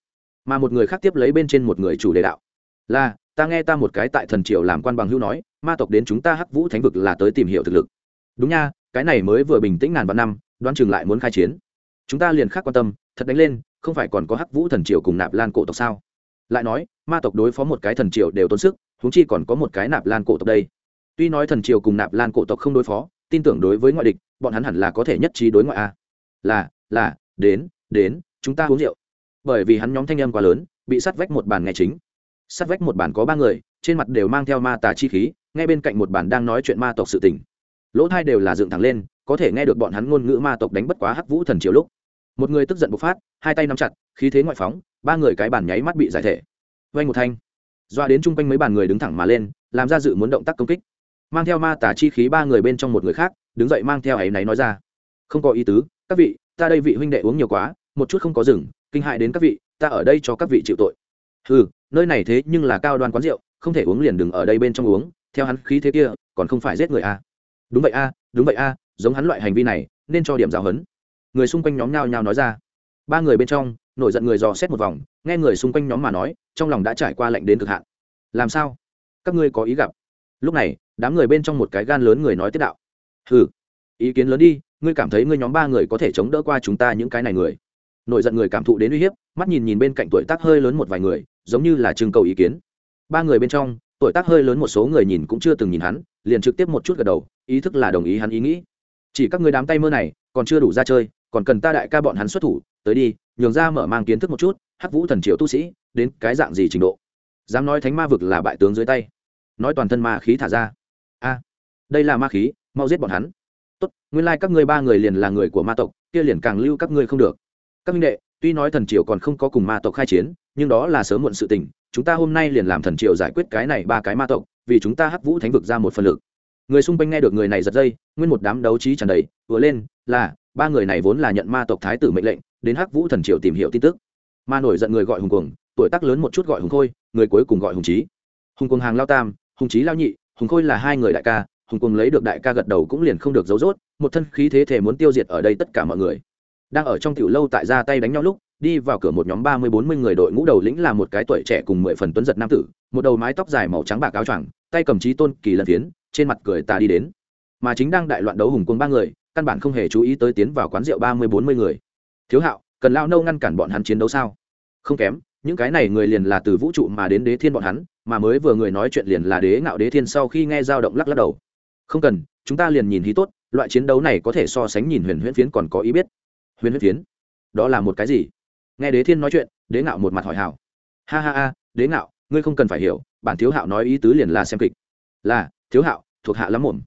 Mà một người khác tiếp lấy bên trên một người chủ đề đạo. Là ta nghe ta một cái tại thần triều làm quan bằng hữu nói, ma tộc đến chúng ta hắc vũ thánh vực là tới tìm hiểu thực lực. Đúng nha, cái này mới vừa bình tĩnh ngàn vạn năm, đoán chừng lại muốn khai chiến. Chúng ta liền khác quan tâm, thật đánh lên, không phải còn có hắc vũ thần triều cùng nạp lan cổ tộc sao? Lại nói, ma tộc đối phó một cái thần triều đều tốn sức húng chi còn có một cái nạp lan cổ tộc đây. Tuy nói thần triều cùng nạp lan cổ tộc không đối phó, tin tưởng đối với ngoại địch, bọn hắn hẳn là có thể nhất trí đối ngoại a. Là là, đến đến, chúng ta uống rượu. Bởi vì hắn nhóm thanh âm quá lớn, bị sát vách một bàn nghe chính sát vách một bàn có ba người, trên mặt đều mang theo ma tà chi khí, ngay bên cạnh một bàn đang nói chuyện ma tộc sự tình. Lỗ thai đều là dựng thẳng lên, có thể nghe được bọn hắn ngôn ngữ ma tộc đánh bất quá hắc vũ thần chiều lúc. Một người tức giận bộc phát, hai tay nắm chặt, khí thế ngoại phóng, ba người cái bàn nháy mắt bị giải thể. Vay một thanh. Doa đến chung quanh mấy bàn người đứng thẳng mà lên, làm ra dự muốn động tác công kích. Mang theo ma tả chi khí ba người bên trong một người khác, đứng dậy mang theo ấy náy nói ra. Không có ý tứ, các vị, ta đây vị huynh đệ uống nhiều quá, một chút không có rừng, kinh hại đến các vị, ta ở đây cho các vị chịu tội. Ừ nơi này thế nhưng là cao đoan quán rượu, không thể uống liền đừng ở đây bên trong uống, theo hắn khí thế kia, còn không phải giết người a đúng vậy a đúng vậy a giống hắn loại hành vi này, nên cho điểm giáo hấn người xung quanh nhóm nhao nhao nói ra. Ba người bên trong, nổi giận người dò xét một vòng, nghe người xung quanh nhóm mà nói, trong lòng đã trải qua lệnh đến cực hạn. Làm sao? Các ngươi có ý gặp. Lúc này, đám người bên trong một cái gan lớn người nói tiết đạo. Ừ ý kiến lớn đi, ngươi cảm thấy ngươi nhóm ba người có thể chống đỡ qua chúng ta những cái này người. Nổi giận người cảm thụ đến uy hiếp, mắt nhìn nhìn bên cạnh tuổi tác hơi lớn một vài người giống như là trưng cầu ý kiến. Ba người bên trong, tuổi tác hơi lớn một số người nhìn cũng chưa từng nhìn hắn, liền trực tiếp một chút gật đầu, ý thức là đồng ý hắn ý nghĩ. Chỉ các người đám tay mơ này, còn chưa đủ ra chơi, còn cần ta đại ca bọn hắn xuất thủ, tới đi, nhường ra mở mang kiến thức một chút, hắc vũ thần triệu tu sĩ, đến cái dạng gì trình độ? Dám nói thánh ma vực là bại tướng dưới tay. Nói toàn thân ma khí thả ra. A, đây là ma khí, mau giết bọn hắn. Tốt, nguyên lai、like、các ngươi ba người liền là người của ma tộc, kia liền càng lưu các ngươi không được. Các minh đệ, tuy nói thần triều còn không có cùng ma tộc khai chiến nhưng đó là sớm muộn sự tình, chúng ta hôm nay liền làm thần triều giải quyết cái này ba cái ma tộc, vì chúng ta hắc vũ thánh vực ra một phần lực. Người xung quanh nghe được người này giật dây, nguyên một đám đấu trí tràn đầy, vừa lên, là, ba người này vốn là nhận ma tộc thái tử mệnh lệnh, đến hắc vũ thần triều tìm hiểu tin tức. Ma nổi giận người gọi hùng cuồng, tuổi tác lớn một chút gọi hùng khôi, người cuối cùng gọi hùng trí hùng cuồng hàng lao tam, hùng trí lao nhị, hùng khôi là hai người đại ca, hùng cuồng lấy được đại ca gật đầu cũng liền không được giấu rốt, một thân khí thế thể muốn tiêu diệt ở đây tất cả mọi người. Đang ở trong tiểu lâu tại ra tay đánh nhau lúc đi vào cửa một nhóm ba mươi bốn mươi người đội ngũ đầu lĩnh là một cái tuổi trẻ cùng mười phần tuấn giật nam tử, một đầu mái tóc dài màu trắng bạc áo choàng, tay cầm trí tôn kỳ lân phiến, trên mặt cười ta đi đến. Mà chính đang đại loạn đấu hùng quân ba người, căn bản không hề chú ý tới tiến vào quán rượu ba mươi bốn mươi người. Thiếu hạo, cần lao nâu ngăn cản bọn hắn chiến đấu sao? Không kém, những cái này người liền là từ vũ trụ mà đến đế thiên bọn hắn, mà mới vừa người nói chuyện liền là đế ngạo đế thiên sau khi nghe dao động lắc lắc đầu. Không cần, chúng ta liền nhìn hí tốt, loại chiến đấu này có thể so sánh nhìn huyền huyễn phiến còn có ý biết. Huyền huyễn phiến? Đó là một cái gì? Nghe đế thiên nói chuyện, đế ngạo một mặt hỏi hảo. Ha ha ha, đế ngạo, ngươi không cần phải hiểu, bản thiếu hạo nói ý tứ liền là xem kịch. Là, thiếu hạo, thuộc hạ lắm mồm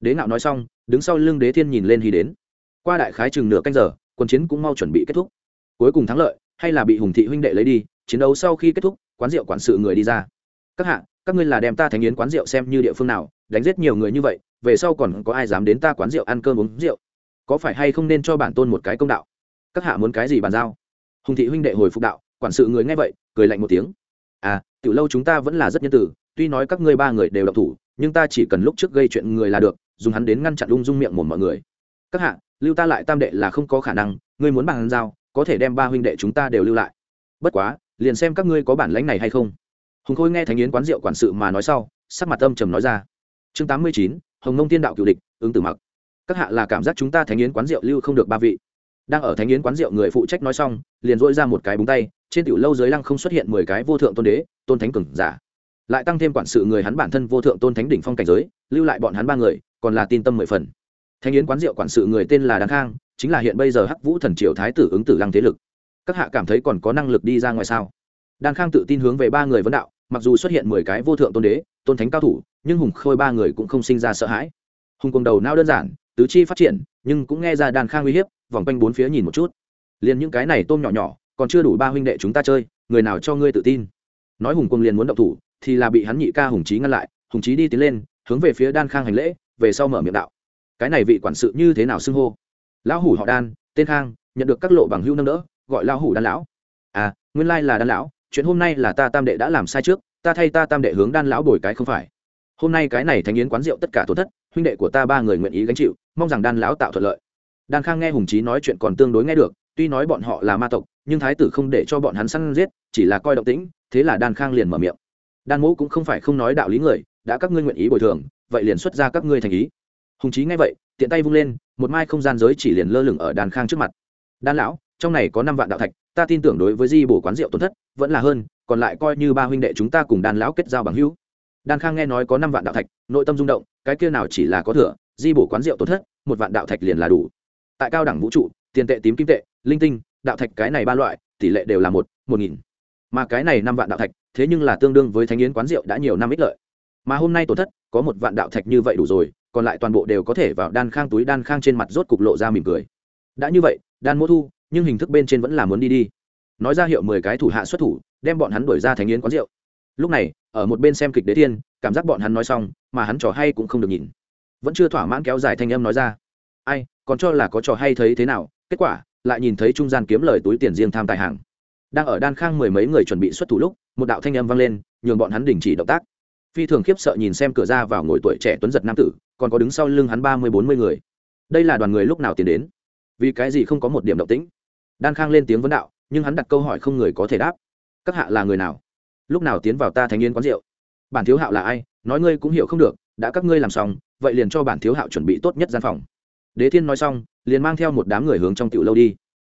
đế ngạo nói xong, đứng sau lưng đế thiên nhìn lên hí đến. Qua đại khái chừng nửa canh giờ, quân chiến cũng mau chuẩn bị kết thúc. Cuối cùng thắng lợi, hay là bị hùng thị huynh đệ lấy đi, chiến đấu sau khi kết thúc, quán rượu quản sự người đi ra. Các hạ, các ngươi là đem ta thành yến quán rượu xem như địa phương nào, đánh giết nhiều người như vậy, về sau còn có ai dám đến ta quán rượu ăn cơm uống rượu? Có phải hay không nên cho bản tôn một cái công đạo? Các hạ muốn cái gì bàn giao? Hùng thị huynh đệ hồi phục đạo, quản sự người nghe vậy, cười lạnh một tiếng. À từ lâu chúng ta vẫn là rất nhân tử, tuy nói các ngươi ba người đều độc thủ, nhưng ta chỉ cần lúc trước gây chuyện người là được, dùng hắn đến ngăn chặn lung dung miệng một mọi người. Các hạ, lưu ta lại tam đệ là không có khả năng, ngươi muốn bàn giao, có thể đem ba huynh đệ chúng ta đều lưu lại. Bất quá, liền xem các ngươi có bản lãnh này hay không. Hùng khôi nghe thánh yến quán rượu quản sự mà nói sau, sắc mặt âm trầm nói ra. Chương tám mươi chín, hồng nông tiên đạo cựu địch, ứng tử mặc. Các hạ là cảm giác chúng ta thánh yến quán rượu lưu không được ba vị đang ở thánh yến quán rượu người phụ trách nói xong, liền dỗi ra một cái búng tay, trên tiểu lâu dưới lăng không xuất hiện mười cái vô thượng tôn đế, tôn thánh cừng giả. Lại tăng thêm quản sự người hắn bản thân vô thượng tôn thánh đỉnh phong cảnh giới, lưu lại bọn hắn ba người, còn là tin tâm mười phần. Thánh yến quán rượu quản sự người tên là đan khang, chính là hiện bây giờ hắc vũ thần triều thái tử ứng tử lăng thế lực. Các hạ cảm thấy còn có năng lực đi ra ngoài sao? Đan khang tự tin hướng về ba người vấn đạo, mặc dù xuất hiện mười cái vô thượng tôn đế, tôn thánh cao thủ, nhưng hùng khôi ba người cũng không sinh ra sợ hãi. Hùng cùng đầu nao đơn giản, tứ chi phát triển, nhưng cũng nghe ra đan khang uy hiếp vòng quanh bốn phía nhìn một chút. Liền những cái này tôm nhỏ nhỏ, còn chưa đủ ba huynh đệ chúng ta chơi, người nào cho ngươi tự tin? Nói hùng quân liền muốn động thủ, thì là bị hắn nhị ca hùng trí ngăn lại, hùng trí đi tiến lên, hướng về phía đan khang hành lễ, về sau mở miệng đạo. Cái này vị quản sự như thế nào xưng hô? Lão hủ họ đan, tên khang, nhận được các lộ bằng hưu nâng đỡ, gọi lão hủ đan lão. À nguyên lai là đan lão, chuyện hôm nay là ta tam đệ đã làm sai trước, ta thay ta tam đệ hướng đan lão bồi cái không phải. Hôm nay cái này thánh yến quán rượu tất cả tổn thất, huynh đệ của ta ba người nguyện ý gánh chịu, mong rằng đan lão tạo thuận lợi đan khang nghe hùng trí nói chuyện còn tương đối nghe được, tuy nói bọn họ là ma tộc, nhưng thái tử không để cho bọn hắn săn giết, chỉ là coi động tĩnh, thế là đan khang liền mở miệng. Đan mẫu cũng không phải không nói đạo lý người, đã các ngươi nguyện ý bồi thường, vậy liền xuất ra các ngươi thành ý. Hùng trí nghe vậy, tiện tay vung lên, một mai không gian giới chỉ liền lơ lửng ở đan khang trước mặt. Đan lão, trong này có năm vạn đạo thạch, ta tin tưởng đối với di bổ quán rượu tổn thất, vẫn là hơn, còn lại coi như ba huynh đệ chúng ta cùng đan lão kết giao bằng hữu. Đan khang nghe nói có năm vạn đạo thạch, nội tâm rung động, cái kia nào chỉ là có thừa, di bổ quán rượu tổn thất, một vạn đạo thạch liền là đủ tại cao đẳng vũ trụ, tiền tệ, tím kim tệ, linh tinh, đạo thạch cái này ba loại, tỷ lệ đều là một một nghìn. Mà cái này năm vạn đạo thạch, thế nhưng là tương đương với thánh yến quán rượu đã nhiều năm ích lợi. Mà hôm nay tổn thất, có một vạn đạo thạch như vậy đủ rồi, còn lại toàn bộ đều có thể vào đan khang túi đan khang trên mặt rốt cục lộ ra mỉm cười. Đã như vậy, đan mỗ thu, nhưng hình thức bên trên vẫn là muốn đi đi. Nói ra hiệu mười cái thủ hạ xuất thủ, đem bọn hắn đuổi ra thánh yến quán rượu. Lúc này, ở một bên xem kịch đế thiên, cảm giác bọn hắn nói xong, mà hắn trò hay cũng không được nhìn. Vẫn chưa thỏa mãn kéo dài thanh âm nói ra ai, còn cho là có trò hay thấy thế nào? Kết quả, lại nhìn thấy trung gian kiếm lời túi tiền riêng tham tài hàng. Đang ở đan khang mười mấy người chuẩn bị xuất thủ lúc, một đạo thanh âm vang lên, nhường bọn hắn đình chỉ động tác. Phi thường khiếp sợ nhìn xem cửa ra vào ngồi tuổi trẻ tuấn giật nam tử, còn có đứng sau lưng hắn ba mươi bốn mươi người. Đây là đoàn người lúc nào tiến đến? Vì cái gì không có một điểm động tĩnh? Đan khang lên tiếng vấn đạo, nhưng hắn đặt câu hỏi không người có thể đáp. Các hạ là người nào? Lúc nào tiến vào ta thành niên quán rượu? Bản thiếu hạo là ai? Nói ngươi cũng hiểu không được, đã các ngươi làm xong, vậy liền cho bản thiếu hạo chuẩn bị tốt nhất gian phòng đế thiên nói xong, liền mang theo một đám người hướng trong tiểu lâu đi.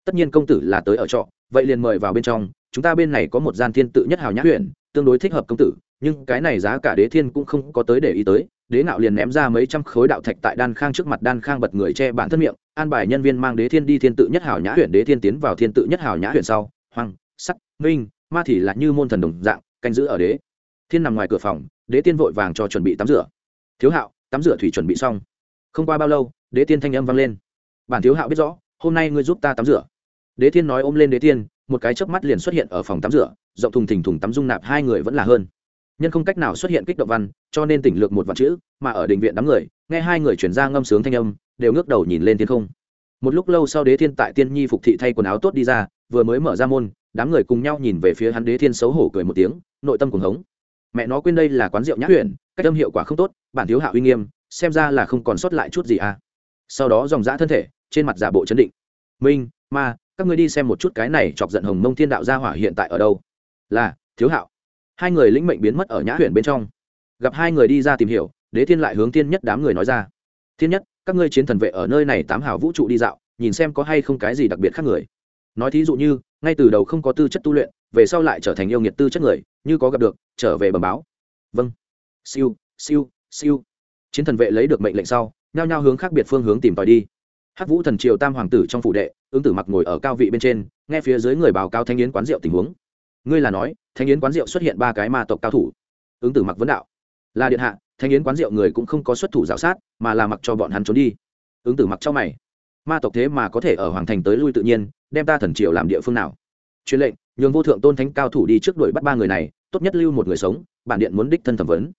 Tất nhiên công tử là tới ở trọ, vậy liền mời vào bên trong, chúng ta bên này có một gian thiên tự nhất hào nhã huyện, tương đối thích hợp công tử, nhưng cái này giá cả đế thiên cũng không có tới để ý tới, đế nạo liền ném ra mấy trăm khối đạo thạch tại đan khang trước mặt đan khang bật người che bản thân miệng, an bài nhân viên mang đế thiên đi thiên tự nhất hào nhã huyện, đế thiên tiến vào thiên tự nhất hào nhã huyện sau hoàng sắc minh, ma thì là như môn thần đồng dạng, canh giữ ở đế thiên nằm ngoài cửa phòng, đế tiên vội vàng cho chuẩn bị tắm rửa. Thiếu hạo, tắm rửa thủy chuẩn bị xong không qua bao lâu, đế tiên thanh âm vang lên. Bản thiếu hạo biết rõ, hôm nay ngươi giúp ta tắm rửa. Đế thiên nói ôm lên đế tiên, một cái chớp mắt liền xuất hiện ở phòng tắm rửa, rộng thùng thỉnh thùng tắm dung nạp hai người vẫn là hơn. Nhân không cách nào xuất hiện kích động văn, cho nên tỉnh lược một vạn chữ, mà ở đình viện đám người, nghe hai người chuyển ra ngâm sướng thanh âm, đều ngước đầu nhìn lên thiên không. Một lúc lâu sau đế thiên tại tiên nhi phục thị thay quần áo tốt đi ra, vừa mới mở ra môn, đám người cùng nhau nhìn về phía hắn đế thiên xấu hổ cười một tiếng, nội tâm cuồng hống. Mẹ nó quên đây là quán rượu nhã huyện, cách âm hiệu quả không tốt, bản thiếu hạ uy nghiêm xem ra là không còn sót lại chút gì à. Sau đó dòng dã thân thể, trên mặt giả bộ chấn định. Minh, ma, các ngươi đi xem một chút cái này chọc giận hồng mông thiên đạo gia hỏa hiện tại ở đâu. Là, thiếu hạo. Hai người lĩnh mệnh biến mất ở nhã huyện bên trong. Gặp hai người đi ra tìm hiểu, đế thiên lại hướng thiên nhất đám người nói ra. Thiên nhất, các ngươi chiến thần vệ ở nơi này tám hào vũ trụ đi dạo, nhìn xem có hay không cái gì đặc biệt khác người. Nói thí dụ như, ngay từ đầu không có tư chất tu luyện, về sau lại trở thành yêu nghiệt tư chất người, như có gặp được, trở về bầm báo. Vâng. Siêu siêu siêu chiến thần vệ lấy được mệnh lệnh sau, nhao nhao hướng khác biệt phương hướng tìm tòi đi. Hắc vũ thần triều tam hoàng tử trong phủ đệ, ứng tử mặc ngồi ở cao vị bên trên, nghe phía dưới người báo cáo thanh yến quán rượu tình huống. Ngươi là nói thanh yến quán rượu xuất hiện ba cái ma tộc cao thủ. Ứng tử mặc vấn đạo. Là điện hạ thanh yến quán rượu người cũng không có xuất thủ rào sát, mà là mặc cho bọn hắn trốn đi. Ứng tử mặc cho mày. Ma tộc thế mà có thể ở hoàng thành tới lui tự nhiên, đem ta thần triều làm địa phương nào? Truyền lệnh, nhường vô thượng tôn thánh cao thủ đi trước đuổi bắt ba người này, tốt nhất lưu một người sống, bản điện muốn đích thân thẩm vấn.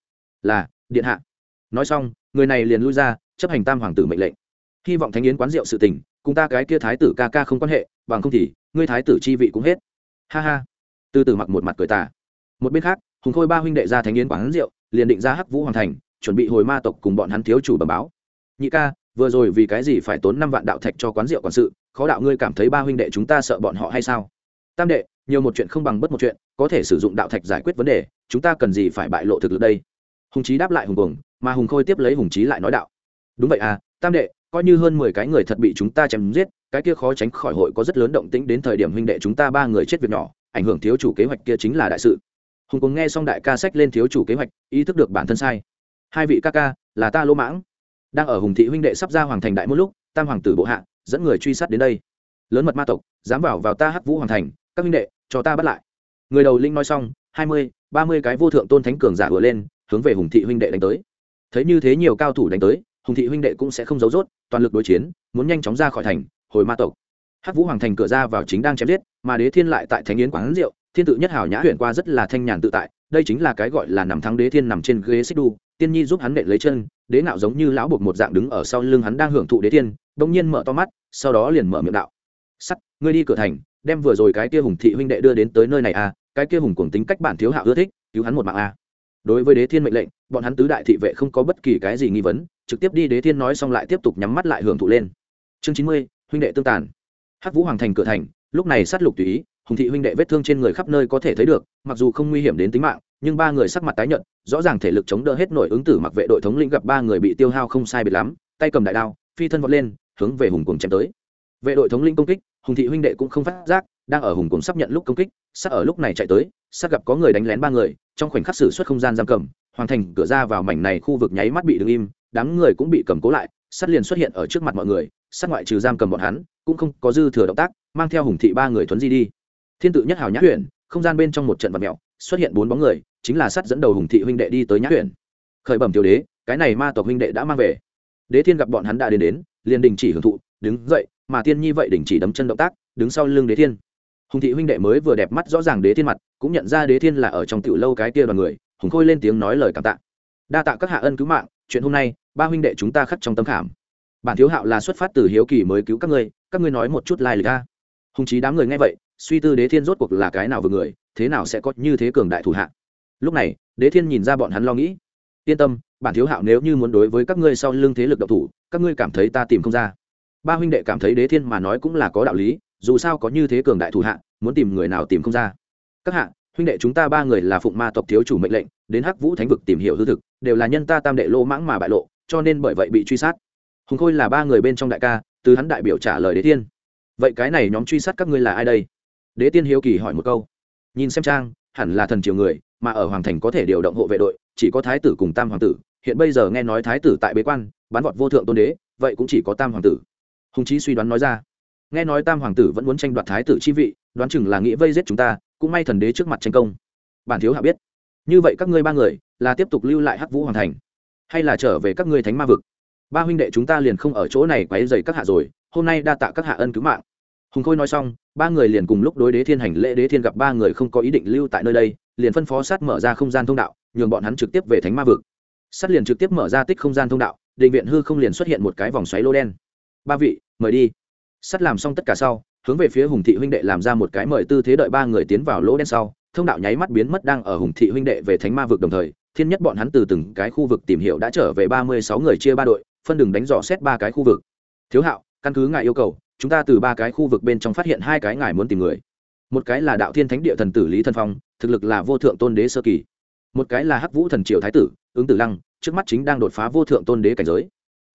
Là, điện hạ nói xong, người này liền lui ra, chấp hành tam hoàng tử mệnh lệnh. Hy vọng thánh yến quán rượu sự tình, cùng ta cái kia thái tử ca ca không quan hệ, bằng không thì, ngươi thái tử chi vị cũng hết. Ha ha. Từ từ mặc một mặt cười tà. Một bên khác, hùng khôi ba huynh đệ ra thánh yến quán rượu, liền định ra hắc vũ hoàng thành, chuẩn bị hồi ma tộc cùng bọn hắn thiếu chủ bẩm báo. Nhị ca, vừa rồi vì cái gì phải tốn năm vạn đạo thạch cho quán rượu quản sự, khó đạo ngươi cảm thấy ba huynh đệ chúng ta sợ bọn họ hay sao? Tam đệ, nhiều một chuyện không bằng bất một chuyện, có thể sử dụng đạo thạch giải quyết vấn đề, chúng ta cần gì phải bại lộ thực lực đây? Hùng trí đáp lại hùng cuồng mà hùng khôi tiếp lấy hùng trí lại nói đạo. Đúng vậy à tam đệ, coi như hơn mười cái người thật bị chúng ta chém giết, cái kia khó tránh khỏi hội có rất lớn động tĩnh đến thời điểm huynh đệ chúng ta ba người chết việc nhỏ, ảnh hưởng thiếu chủ kế hoạch kia chính là đại sự. Hùng cùng nghe xong đại ca sách lên thiếu chủ kế hoạch, ý thức được bản thân sai. Hai vị ca ca, là ta lỗ mãng. Đang ở hùng thị huynh đệ sắp ra hoàng thành đại một lúc, tam hoàng tử bộ hạ, dẫn người truy sát đến đây. Lớn mật ma tộc, dám vào vào ta hắc vũ hoàng thành, các huynh đệ, cho ta bắt lại. Người đầu linh nói xong, hai mươi, ba mươi cái vô thượng tôn thánh cường giả vừa lên, hướng về hùng thị huynh đệ đánh tới thấy như thế nhiều cao thủ đánh tới, hùng thị huynh đệ cũng sẽ không giấu rốt, toàn lực đối chiến, muốn nhanh chóng ra khỏi thành, hồi ma tộc. Hắc vũ hoàng thành cửa ra vào chính đang chém giết, mà đế thiên lại tại thánh yến quán rượu, thiên tự nhất hảo nhã huyện qua rất là thanh nhàn tự tại, đây chính là cái gọi là nằm thắng đế thiên nằm trên ghế xích đu, tiên nhi giúp hắn nện lấy chân, đế nạo giống như lão buộc một dạng đứng ở sau lưng hắn đang hưởng thụ đế thiên, bỗng nhiên mở to mắt, sau đó liền mở miệng đạo. Sắt, ngươi đi cửa thành, đem vừa rồi cái kia hùng thị huynh đệ đưa đến tới nơi này à cái kia hùng cuồng tính cách bản thiếu hạ ưa thích, cứu hắn một mạng à đối với đế thiên mệnh lệnh, bọn hắn tứ đại thị vệ không có bất kỳ cái gì nghi vấn, trực tiếp đi đế thiên nói xong lại tiếp tục nhắm mắt lại hưởng thụ lên. Chương chín mươi, huynh đệ tương tàn. Hắc vũ hoàng thành cửa thành, lúc này sát lục tùy ý, hùng thị huynh đệ vết thương trên người khắp nơi có thể thấy được, mặc dù không nguy hiểm đến tính mạng, nhưng ba người sắc mặt tái nhợt, rõ ràng thể lực chống đỡ hết nổi ứng tử mặc vệ đội thống lĩnh gặp ba người bị tiêu hao không sai biệt lắm, tay cầm đại đao, phi thân vọt lên, hướng về hùng cùng chém tới. Vệ đội thống lĩnh công kích, hùng thị huynh đệ cũng không phát giác đang ở hùng cùng sắp nhận lúc công kích sắc ở lúc này chạy tới sắc gặp có người đánh lén ba người, trong khoảnh khắc xử suất không gian giam cầm, hoàn thành cửa ra vào mảnh này khu vực nháy mắt bị đứng im, đám người cũng bị cầm cố lại, sắt liền xuất hiện ở trước mặt mọi người, sắt ngoại trừ giam cầm bọn hắn, cũng không có dư thừa động tác, mang theo hùng thị ba người thuấn di đi. Thiên tự nhất hào nhã huyện không gian bên trong một trận vật mẹo, xuất hiện bốn bóng người, chính là sắt dẫn đầu hùng thị huynh đệ đi tới nhã huyện khởi bẩm tiểu đế, cái này ma tộc huynh đệ đã mang về. Đế thiên gặp bọn hắn đã đến đến, liền đình chỉ hưởng thụ, đứng dậy, mà tiên nhi vậy đình chỉ đấm chân động tác, đứng sau lưng đế thiên hùng thị huynh đệ mới vừa đẹp mắt rõ ràng đế thiên mặt, cũng nhận ra đế thiên là ở trong tiểu lâu cái kia đoàn người, hùng khôi lên tiếng nói lời cảm tạ. Đa tạ các hạ ân cứu mạng, chuyện hôm nay, ba huynh đệ chúng ta khắc trong tâm khảm. Bản thiếu hạo là xuất phát từ hiếu kỳ mới cứu các ngươi các ngươi nói một chút lai lịch a. Hùng trí đám người nghe vậy, suy tư đế thiên rốt cuộc là cái nào vừa người, thế nào sẽ có như thế cường đại thủ hạ. Lúc này, đế thiên nhìn ra bọn hắn lo nghĩ. Yên tâm, bản thiếu hạo nếu như muốn đối với các ngươi sau lưng thế lực độc thủ, các ngươi cảm thấy ta tìm không ra. Ba huynh đệ cảm thấy đế thiên mà nói cũng là có đạo lý dù sao có như thế cường đại thủ hạ, muốn tìm người nào tìm không ra. Các hạ, huynh đệ chúng ta ba người là phụng ma tộc thiếu chủ mệnh lệnh, đến hắc vũ thánh vực tìm hiểu hư thực, đều là nhân ta tam đệ lô mãng mà bại lộ, cho nên bởi vậy bị truy sát. Hùng khôi là ba người bên trong đại ca, từ hắn đại biểu trả lời đế thiên vậy cái này nhóm truy sát các ngươi là ai đây? Đế tiên hiếu kỳ hỏi một câu. Nhìn xem trang, hẳn là thần triều người, mà ở hoàng thành có thể điều động hộ vệ đội, chỉ có thái tử cùng tam hoàng tử. Hiện bây giờ nghe nói thái tử tại bế quan bán vọt vô thượng tôn đế, vậy cũng chỉ có tam hoàng tử. Hùng trí suy đoán nói ra nghe nói tam hoàng tử vẫn muốn tranh đoạt thái tử chi vị, đoán chừng là nghĩ vây giết chúng ta, cũng may thần đế trước mặt tranh công. Bản thiếu hạ biết. Như vậy các ngươi ba người, là tiếp tục lưu lại hắc vũ hoàng thành, hay là trở về các ngươi thánh ma vực? Ba huynh đệ chúng ta liền không ở chỗ này quấy dày các hạ rồi, hôm nay đa tạ các hạ ân cứu mạng. Hùng khôi nói xong, ba người liền cùng lúc đối đế thiên hành lễ đế thiên gặp ba người không có ý định lưu tại nơi đây, liền phân phó sát mở ra không gian thông đạo, nhường bọn hắn trực tiếp về thánh ma vực. Sát liền trực tiếp mở ra tích không gian thông đạo định viện hư không liền xuất hiện một cái vòng xoáy lô đen. Ba vị, mời đi sắt làm xong tất cả sau, hướng về phía hùng thị huynh đệ làm ra một cái mời tư thế đợi ba người tiến vào lỗ đen sau, thông đạo nháy mắt biến mất đang ở hùng thị huynh đệ về thánh ma vực đồng thời, thiên nhất bọn hắn từ từng cái khu vực tìm hiểu đã trở về ba mươi sáu người chia ba đội, phân đường đánh dò xét ba cái khu vực. Thiếu hạo, căn cứ ngài yêu cầu, chúng ta từ ba cái khu vực bên trong phát hiện hai cái ngài muốn tìm người. Một cái là đạo thiên thánh địa thần tử lý thân phong, thực lực là vô thượng tôn đế sơ kỳ. Một cái là hắc vũ thần triều thái tử, ứng tử lăng, trước mắt chính đang đột phá vô thượng tôn đế cảnh giới.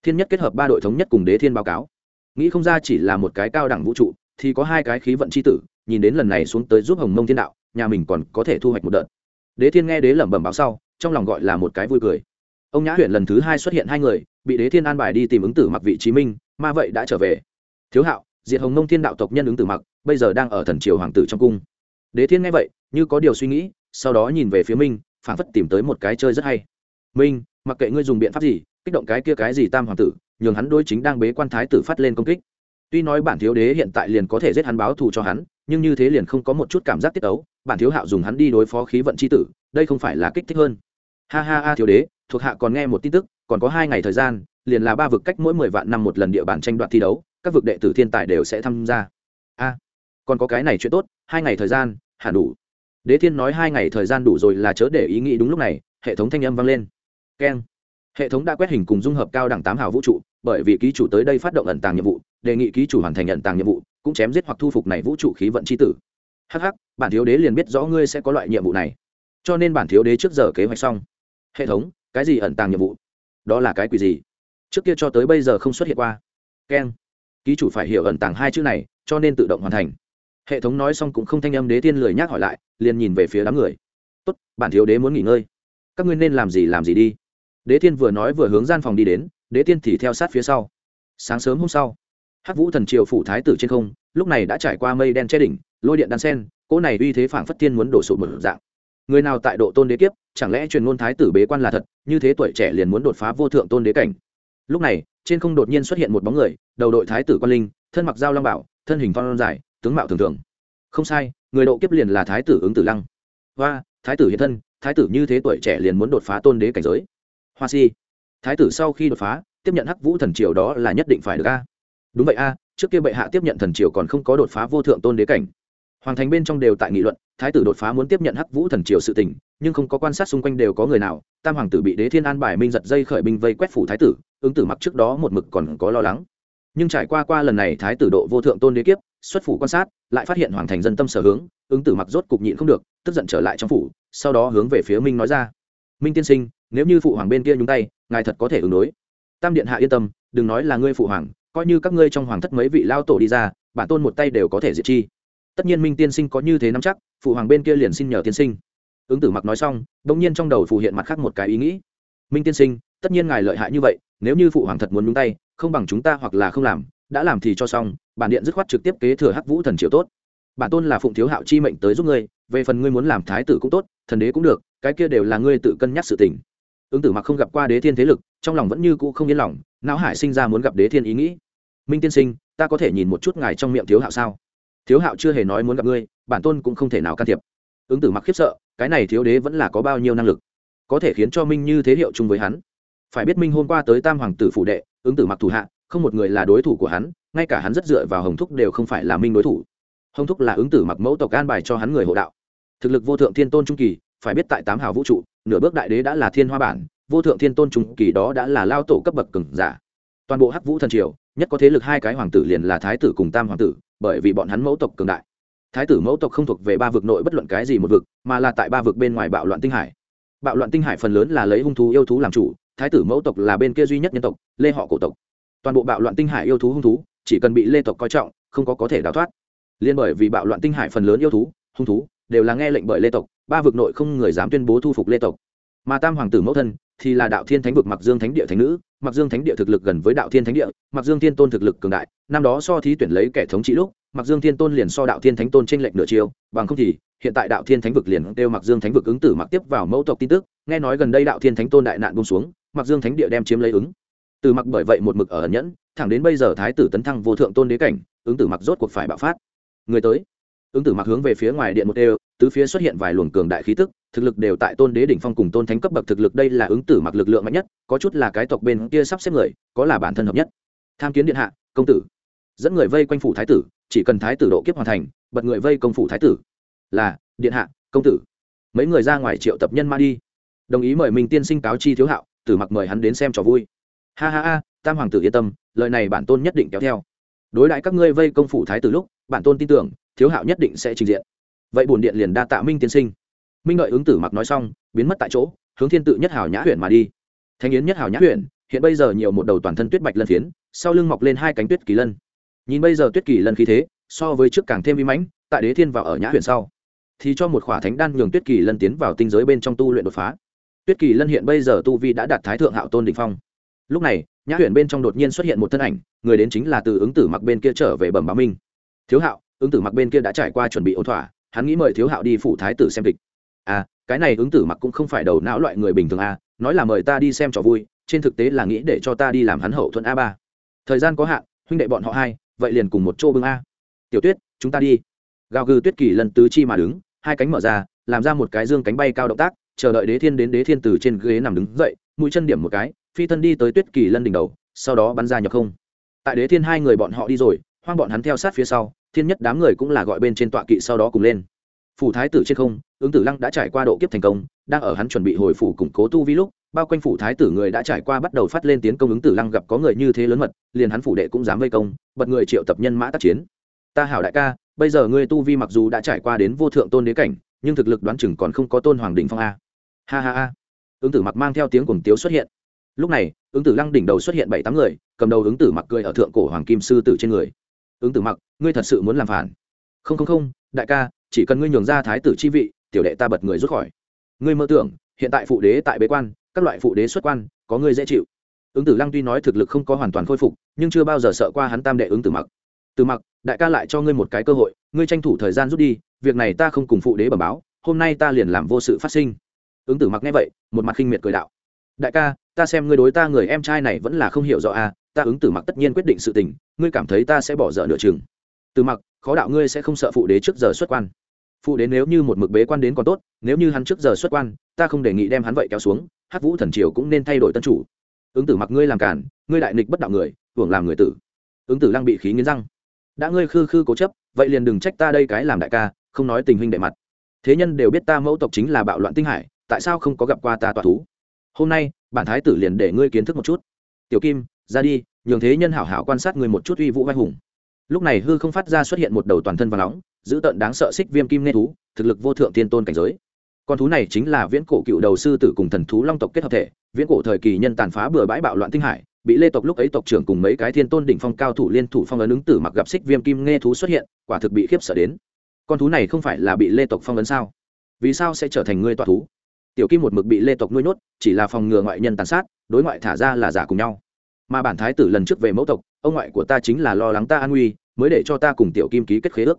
Thiên nhất kết hợp ba đội thống nhất cùng đế thiên báo cáo nghĩ không ra chỉ là một cái cao đẳng vũ trụ, thì có hai cái khí vận c h i tử, nhìn đến lần này xuống tới giúp hồng mông thiên đạo, nhà mình còn có thể thu hoạch một đợt. Đế thiên nghe đế lẩm bẩm báo sau, trong lòng gọi là một cái vui cười. Ông nhã huyện lần thứ hai xuất hiện hai người, bị đế thiên an bài đi tìm ứng tử mặc vị trí minh, ma vậy đã trở về. Thiếu hạo, diệt hồng mông thiên đạo tộc nhân ứng tử mặc, bây giờ đang ở thần triều hoàng tử trong cung. Đế thiên nghe vậy, như có điều suy nghĩ, sau đó nhìn về phía minh phản phất tìm tới một cái chơi rất hay. Minh, mặc kệ ngươi dùng biện pháp gì kích động cái kia cái gì tam hoàng tử, nhường hắn đối chính đang bế quan thái tử phát lên công kích. Tuy nói bản thiếu đế hiện tại liền có thể giết hắn báo thù cho hắn, nhưng như thế liền không có một chút cảm giác tiết ấu, bản thiếu hạo dùng hắn đi đối phó khí vận c h i tử, đây không phải là kích thích hơn. Ha ha ha thiếu đế, thuộc hạ còn nghe một tin tức, còn có hai ngày thời gian, liền là ba vực cách mỗi mười vạn năm một lần địa bàn tranh đoạt thi đấu, các vực đệ tử thiên tài đều sẽ tham gia. A, còn có cái này chuyện tốt, hai ngày thời gian hẳn đủ. Đế thiên nói hai ngày thời gian đủ rồi là chớ để ý nghĩ đúng lúc này, hệ thống thanh âm vang lên. Keng hệ thống đã quét hình cùng dung hợp cao đẳng tám hào vũ trụ, bởi vì ký chủ tới đây phát động ẩn tàng nhiệm vụ, đề nghị ký chủ hoàn thành ẩn tàng nhiệm vụ, cũng chém giết hoặc thu phục này vũ trụ khí vận c h i tử. Hắc hắc, bản thiếu đế liền biết rõ ngươi sẽ có loại nhiệm vụ này. Cho nên bản thiếu đế trước giờ kế hoạch xong. Hệ thống, cái gì ẩn tàng nhiệm vụ? Đó là cái quỷ gì? Trước kia cho tới bây giờ không xuất hiện qua. Keng. Ký chủ phải hiểu ẩn tàng hai chữ này, cho nên tự động hoàn thành. Hệ thống nói xong cũng không thanh âm đế tiên lười nhác hỏi lại, liền nhìn về phía đám người. Tốt, bản thiếu đế muốn nghỉ ngơi. Các ngươi nên làm gì làm gì đi đế tiên vừa nói vừa hướng gian phòng đi đến, đế tiên thì theo sát phía sau. Sáng sớm hôm sau, hắc vũ thần triều phủ thái tử trên không, lúc này đã trải qua mây đen che đỉnh, lôi điện đan sen, cỗ này uy thế phảng phất tiên muốn đổ sụt một dạng. Người nào tại độ tôn đế kiếp, chẳng lẽ truyền ngôn thái tử bế quan là thật, như thế tuổi trẻ liền muốn đột phá vô thượng tôn đế cảnh? Lúc này, trên không đột nhiên xuất hiện một bóng người, đầu đội thái tử quan linh, thân mặc dao long bảo, thân hình phong dài, tướng mạo thường thường. Không sai, người độ kiếp liền là thái tử ứng tử lăng. Hoa, thái tử hiện thân, thái tử như thế tuổi trẻ liền muốn đột phá tôn đế cảnh giới hoa si. Thái tử sau khi đột phá, tiếp nhận hắc vũ thần triều đó là nhất định phải được a. Đúng vậy a, trước kia bệ hạ tiếp nhận thần triều còn không có đột phá vô thượng tôn đế cảnh. Hoàng thành bên trong đều tại nghị luận, thái tử đột phá muốn tiếp nhận hắc vũ thần triều sự tình, nhưng không có quan sát xung quanh đều có người nào. Tam hoàng tử bị đế thiên an bài minh giật dây khởi binh vây quét phủ thái tử, ứng tử mặc trước đó một mực còn có lo lắng. Nhưng trải qua qua lần này thái tử độ vô thượng tôn đế kiếp, xuất phủ quan sát, lại phát hiện hoàng thành dân tâm sở hướng, ứng tử mặc rốt cục nhịn không được, tức giận trở lại trong phủ, sau đó hướng về phía minh nói ra. Minh tiên sinh nếu như phụ hoàng bên kia nhúng tay, ngài thật có thể ứng đối. Tam điện hạ yên tâm, đừng nói là ngươi phụ hoàng, coi như các ngươi trong hoàng thất mấy vị lao tổ đi ra, bản tôn một tay đều có thể diệt chi. Tất nhiên minh tiên sinh có như thế nắm chắc, phụ hoàng bên kia liền xin nhờ tiên sinh. Ứng tử mặc nói xong đ ỗ n g nhiên trong đầu phù hiện mặt khác một cái ý nghĩ. Minh tiên sinh, tất nhiên ngài lợi hại như vậy, nếu như phụ hoàng thật muốn nhúng tay, không bằng chúng ta hoặc là không làm, đã làm thì cho xong, bản điện dứt khoát trực tiếp kế thừa hắc vũ thần triệu tốt. Bản tôn là phụng thiếu hạo chi mệnh tới giúp ngươi, về phần ngươi muốn làm thái tử cũng tốt, thần đế cũng được, cái kia đều là ngươi tự cân nhắc sự tình ứng tử mặc không gặp qua đế thiên thế lực, trong lòng vẫn như cũ không yên lòng, não hải sinh ra muốn gặp đế thiên ý nghĩ. Minh tiên sinh, ta có thể nhìn một chút ngài trong miệng thiếu hạo sao? Thiếu hạo chưa hề nói muốn gặp ngươi, bản tôn cũng không thể nào can thiệp. Ứng tử mặc khiếp sợ, cái này thiếu đế vẫn là có bao nhiêu năng lực? Có thể khiến cho minh như thế hiệu chung với hắn. Phải biết minh hôm qua tới tam hoàng tử phủ đệ, ứng tử mặc thủ hạ, không một người là đối thủ của hắn, ngay cả hắn rất dựa vào hồng thúc đều không phải là minh đối thủ. Hồng thúc là ứng tử mặc mẫu tộc an bài cho hắn người hộ đạo. Thực lực vô thượng thiên tôn trung kỳ, phải biết tại tám hào vũ trụ nửa bước đại đế đã là thiên hoa bản, vô thượng thiên tôn trung kỳ đó đã là lao tổ cấp bậc cừng giả. Toàn bộ hắc vũ thần triều, nhất có thế lực hai cái hoàng tử liền là thái tử cùng tam hoàng tử, bởi vì bọn hắn mẫu tộc cường đại. Thái tử mẫu tộc không thuộc về ba vực nội bất luận cái gì một vực, mà là tại ba vực bên ngoài bạo loạn tinh hải. Bạo loạn tinh hải phần lớn là lấy hung thú yêu thú làm chủ, thái tử mẫu tộc là bên kia duy nhất nhân tộc, lê họ cổ tộc. Toàn bộ bạo loạn tinh hải yêu thú hung thú, chỉ cần bị lê tộc coi trọng, không có có thể đào thoát. Liên bởi vì bạo loạn tinh hải phần lớn yêu thú, hung thú, đều là nghe lệnh bởi lê tộc ba vực nội không người dám tuyên bố thu phục lê tộc. Mà tam hoàng tử mẫu thân thì là đạo thiên thánh vực mặc dương thánh địa thánh nữ. Mặc dương thánh địa thực lực gần với đạo thiên thánh địa. Mặc dương thiên tôn thực lực cường đại. Năm đó so thí tuyển lấy kẻ thống trị lúc mặc dương thiên tôn liền so đạo thiên thánh tôn trên lệnh nửa chiêu bằng không thì, hiện tại đạo thiên thánh vực liền kêu mặc dương thánh vực ứng tử mặc tiếp vào mẫu tộc tin tức. Nghe nói gần đây đạo thiên thánh tôn đại nạn bung xuống mặc dương thánh địa đem chiếm lấy ứng. Từ mặc bởi vậy một mực ở ẩn nhẫn, thẳng đến bây giờ thái tử tấn thăng vô thượng tôn đế cảnh, ứng tử mặc rốt cuộc phải bạo phát. Người tới ứng tử mặc hướng về phía ngoài điện một đều, tứ phía xuất hiện vài luồng cường đại khí tức, thực lực đều tại tôn đế đỉnh phong cùng tôn thánh cấp bậc thực lực đây là ứng tử mặc lực lượng mạnh nhất, có chút là cái tộc bên kia sắp xếp người, có là bản thân hợp nhất. Tham kiến điện hạ, công tử. Dẫn người vây quanh phủ thái tử, chỉ cần thái tử độ kiếp hoàn thành, bật người vây công phủ thái tử. Là, điện hạ, công tử. Mấy người ra ngoài triệu tập nhân ma đi. Đồng ý mời mình tiên sinh cáo chi thiếu hạo, tử mặc mời hắn đến xem trò vui. Ha ha ha, tam hoàng tử yên tâm, lời này bản tôn nhất định kéo theo đối đãi các ngươi vây công phủ thái tử lúc, bản tôn tin tưởng, thiếu hạo nhất định sẽ trình diện. Vậy bổn điện liền đa tạ minh tiên sinh. Minh đợi ứng tử mặc nói xong, biến mất tại chỗ, hướng thiên tự nhất hảo nhã huyện mà đi. Thanh yến nhất hảo nhã huyện hiện bây giờ nhiều một đầu toàn thân tuyết bạch lân phiến, sau lưng mọc lên hai cánh tuyết kỳ lân. Nhìn bây giờ tuyết kỳ lân khí thế, so với trước càng thêm vi mãnh, tại đế thiên vào ở nhã huyện sau, thì cho một khỏa thánh đan nhường tuyết kỳ lân tiến vào tinh giới bên trong tu luyện đột phá. Tuyết kỳ lân hiện bây giờ tu vi đã đạt thái thượng hạo tôn đ phong lúc này nhã huyện bên trong đột nhiên xuất hiện một thân ảnh người đến chính là từ ứng tử mặc bên kia trở về bẩm báo minh. Thiếu hạo ứng tử mặc bên kia đã trải qua chuẩn bị ổn thỏa hắn nghĩ mời thiếu hạo đi phủ thái tử xem kịch. À cái này ứng tử mặc cũng không phải đầu não loại người bình thường a à, nói là mời ta đi xem trò vui trên thực tế là nghĩ để cho ta đi làm hắn hậu thuận a ba. Thời gian có hạn huynh đệ bọn họ hai vậy liền cùng một chỗ bưng a. Tiểu tuyết chúng ta đi. Gào gừ tuyết kỳ lần tứ chi mà đứng hai cánh mở ra làm ra một cái dương cánh bay cao động tác chờ đợi đế thiên đến đế thiên từ trên ghế nằm đứng dậy mũi chân điểm một cái phi thân đi tới tuyết kỳ lân đỉnh đầu, sau đó bắn ra nhập không. Tại đế thiên hai người bọn họ đi rồi, hoang bọn hắn theo sát phía sau, thiên nhất đám người cũng là gọi bên trên tọa kỵ sau đó cùng lên. Phủ thái tử trên không, ứng tử lăng đã trải qua độ kiếp thành công, đang ở hắn chuẩn bị hồi phủ củng cố tu vi lúc, bao quanh phủ thái tử người đã trải qua bắt đầu phát lên tiến công ứng tử lăng gặp có người như thế lớn mật, liền hắn phủ đệ cũng dám vây công, bật người triệu tập nhân mã tác chiến. Ta hảo đại ca, bây giờ ngươi tu vi mặc dù đã trải qua đến vô thượng tôn đế cảnh, nhưng thực lực đoán chừng còn không có tôn hoàng đỉnh phong a. Ha ha ha. Ứng tử mặc mang theo tiếng cuồng tiếu xuất hiện lúc này, ứng tử lăng đỉnh đầu xuất hiện bảy tám người, cầm đầu ứng tử mặc cười ở thượng cổ hoàng kim sư tử trên người. Ứng tử mặc, ngươi thật sự muốn làm phản? Không không không, đại ca, chỉ cần ngươi nhường ra thái tử chi vị, tiểu đệ ta bật người rút khỏi. Ngươi mơ tưởng, hiện tại phụ đế tại bế quan, các loại phụ đế xuất quan, có ngươi dễ chịu. Ứng tử lăng tuy nói thực lực không có hoàn toàn khôi phục, nhưng chưa bao giờ sợ qua hắn tam đệ ứng tử mặc. Từ mặc, đại ca lại cho ngươi một cái cơ hội, ngươi tranh thủ thời gian rút đi, việc này ta không cùng phụ đế bẩm báo, hôm nay ta liền làm vô sự phát sinh. Ứng tử mặc nghe vậy, một mặt khinh miệt cười đạo. Đại ca ta xem ngươi đối ta người em trai này vẫn là không hiểu rõ à ta ứng tử mặc tất nhiên quyết định sự tình, ngươi cảm thấy ta sẽ bỏ dở nửa chừng. Từ mặc, khó đạo ngươi sẽ không sợ phụ đế trước giờ xuất quan. Phụ đế nếu như một mực bế quan đến còn tốt, nếu như hắn trước giờ xuất quan, ta không đề nghị đem hắn vậy kéo xuống hát vũ thần triều cũng nên thay đổi tân chủ. Ứng tử mặc ngươi làm cản ngươi đại nịch bất đạo người, hưởng làm người tử. Ứng tử lăng bị khí nghiến răng. Đã ngươi khư khư cố chấp, vậy liền đừng trách ta đây cái làm đại ca, không nói tình huynh đệ mặt. Thế nhân đều biết ta mẫu tộc chính là bạo loạn tinh hải, tại sao không có gặp qua ta tọa thú? Hôm nay bản thái tử liền để ngươi kiến thức một chút tiểu kim ra đi nhường thế nhân hảo hảo quan sát người một chút uy vũ vai hùng lúc này hư không phát ra xuất hiện một đầu toàn thân và nóng giữ tợn đáng sợ xích viêm kim nê thú thực lực vô thượng tiên tôn cảnh giới con thú này chính là viễn cổ cựu đầu sư tử cùng thần thú long tộc kết hợp thể viễn cổ thời kỳ nhân tàn phá bừa bãi bạo loạn tinh hải bị lê tộc lúc ấy tộc trưởng cùng mấy cái thiên tôn đỉnh phong cao thủ liên thủ phong ấn ứng tử mặc gặp xích viêm kim nghe thú xuất hiện quả thực bị khiếp sợ đến con thú này không phải là bị lê tộc phong ấn sao vì sao sẽ trở thành ngươi tọa thú tiểu kim một mực bị lê tộc nuôi nhốt, chỉ là phòng ngừa ngoại nhân tàn sát, đối ngoại thả ra là giả cùng nhau. Mà bản thái tử lần trước về mẫu tộc, ông ngoại của ta chính là lo lắng ta an nguy, mới để cho ta cùng tiểu kim ký kết khế ước.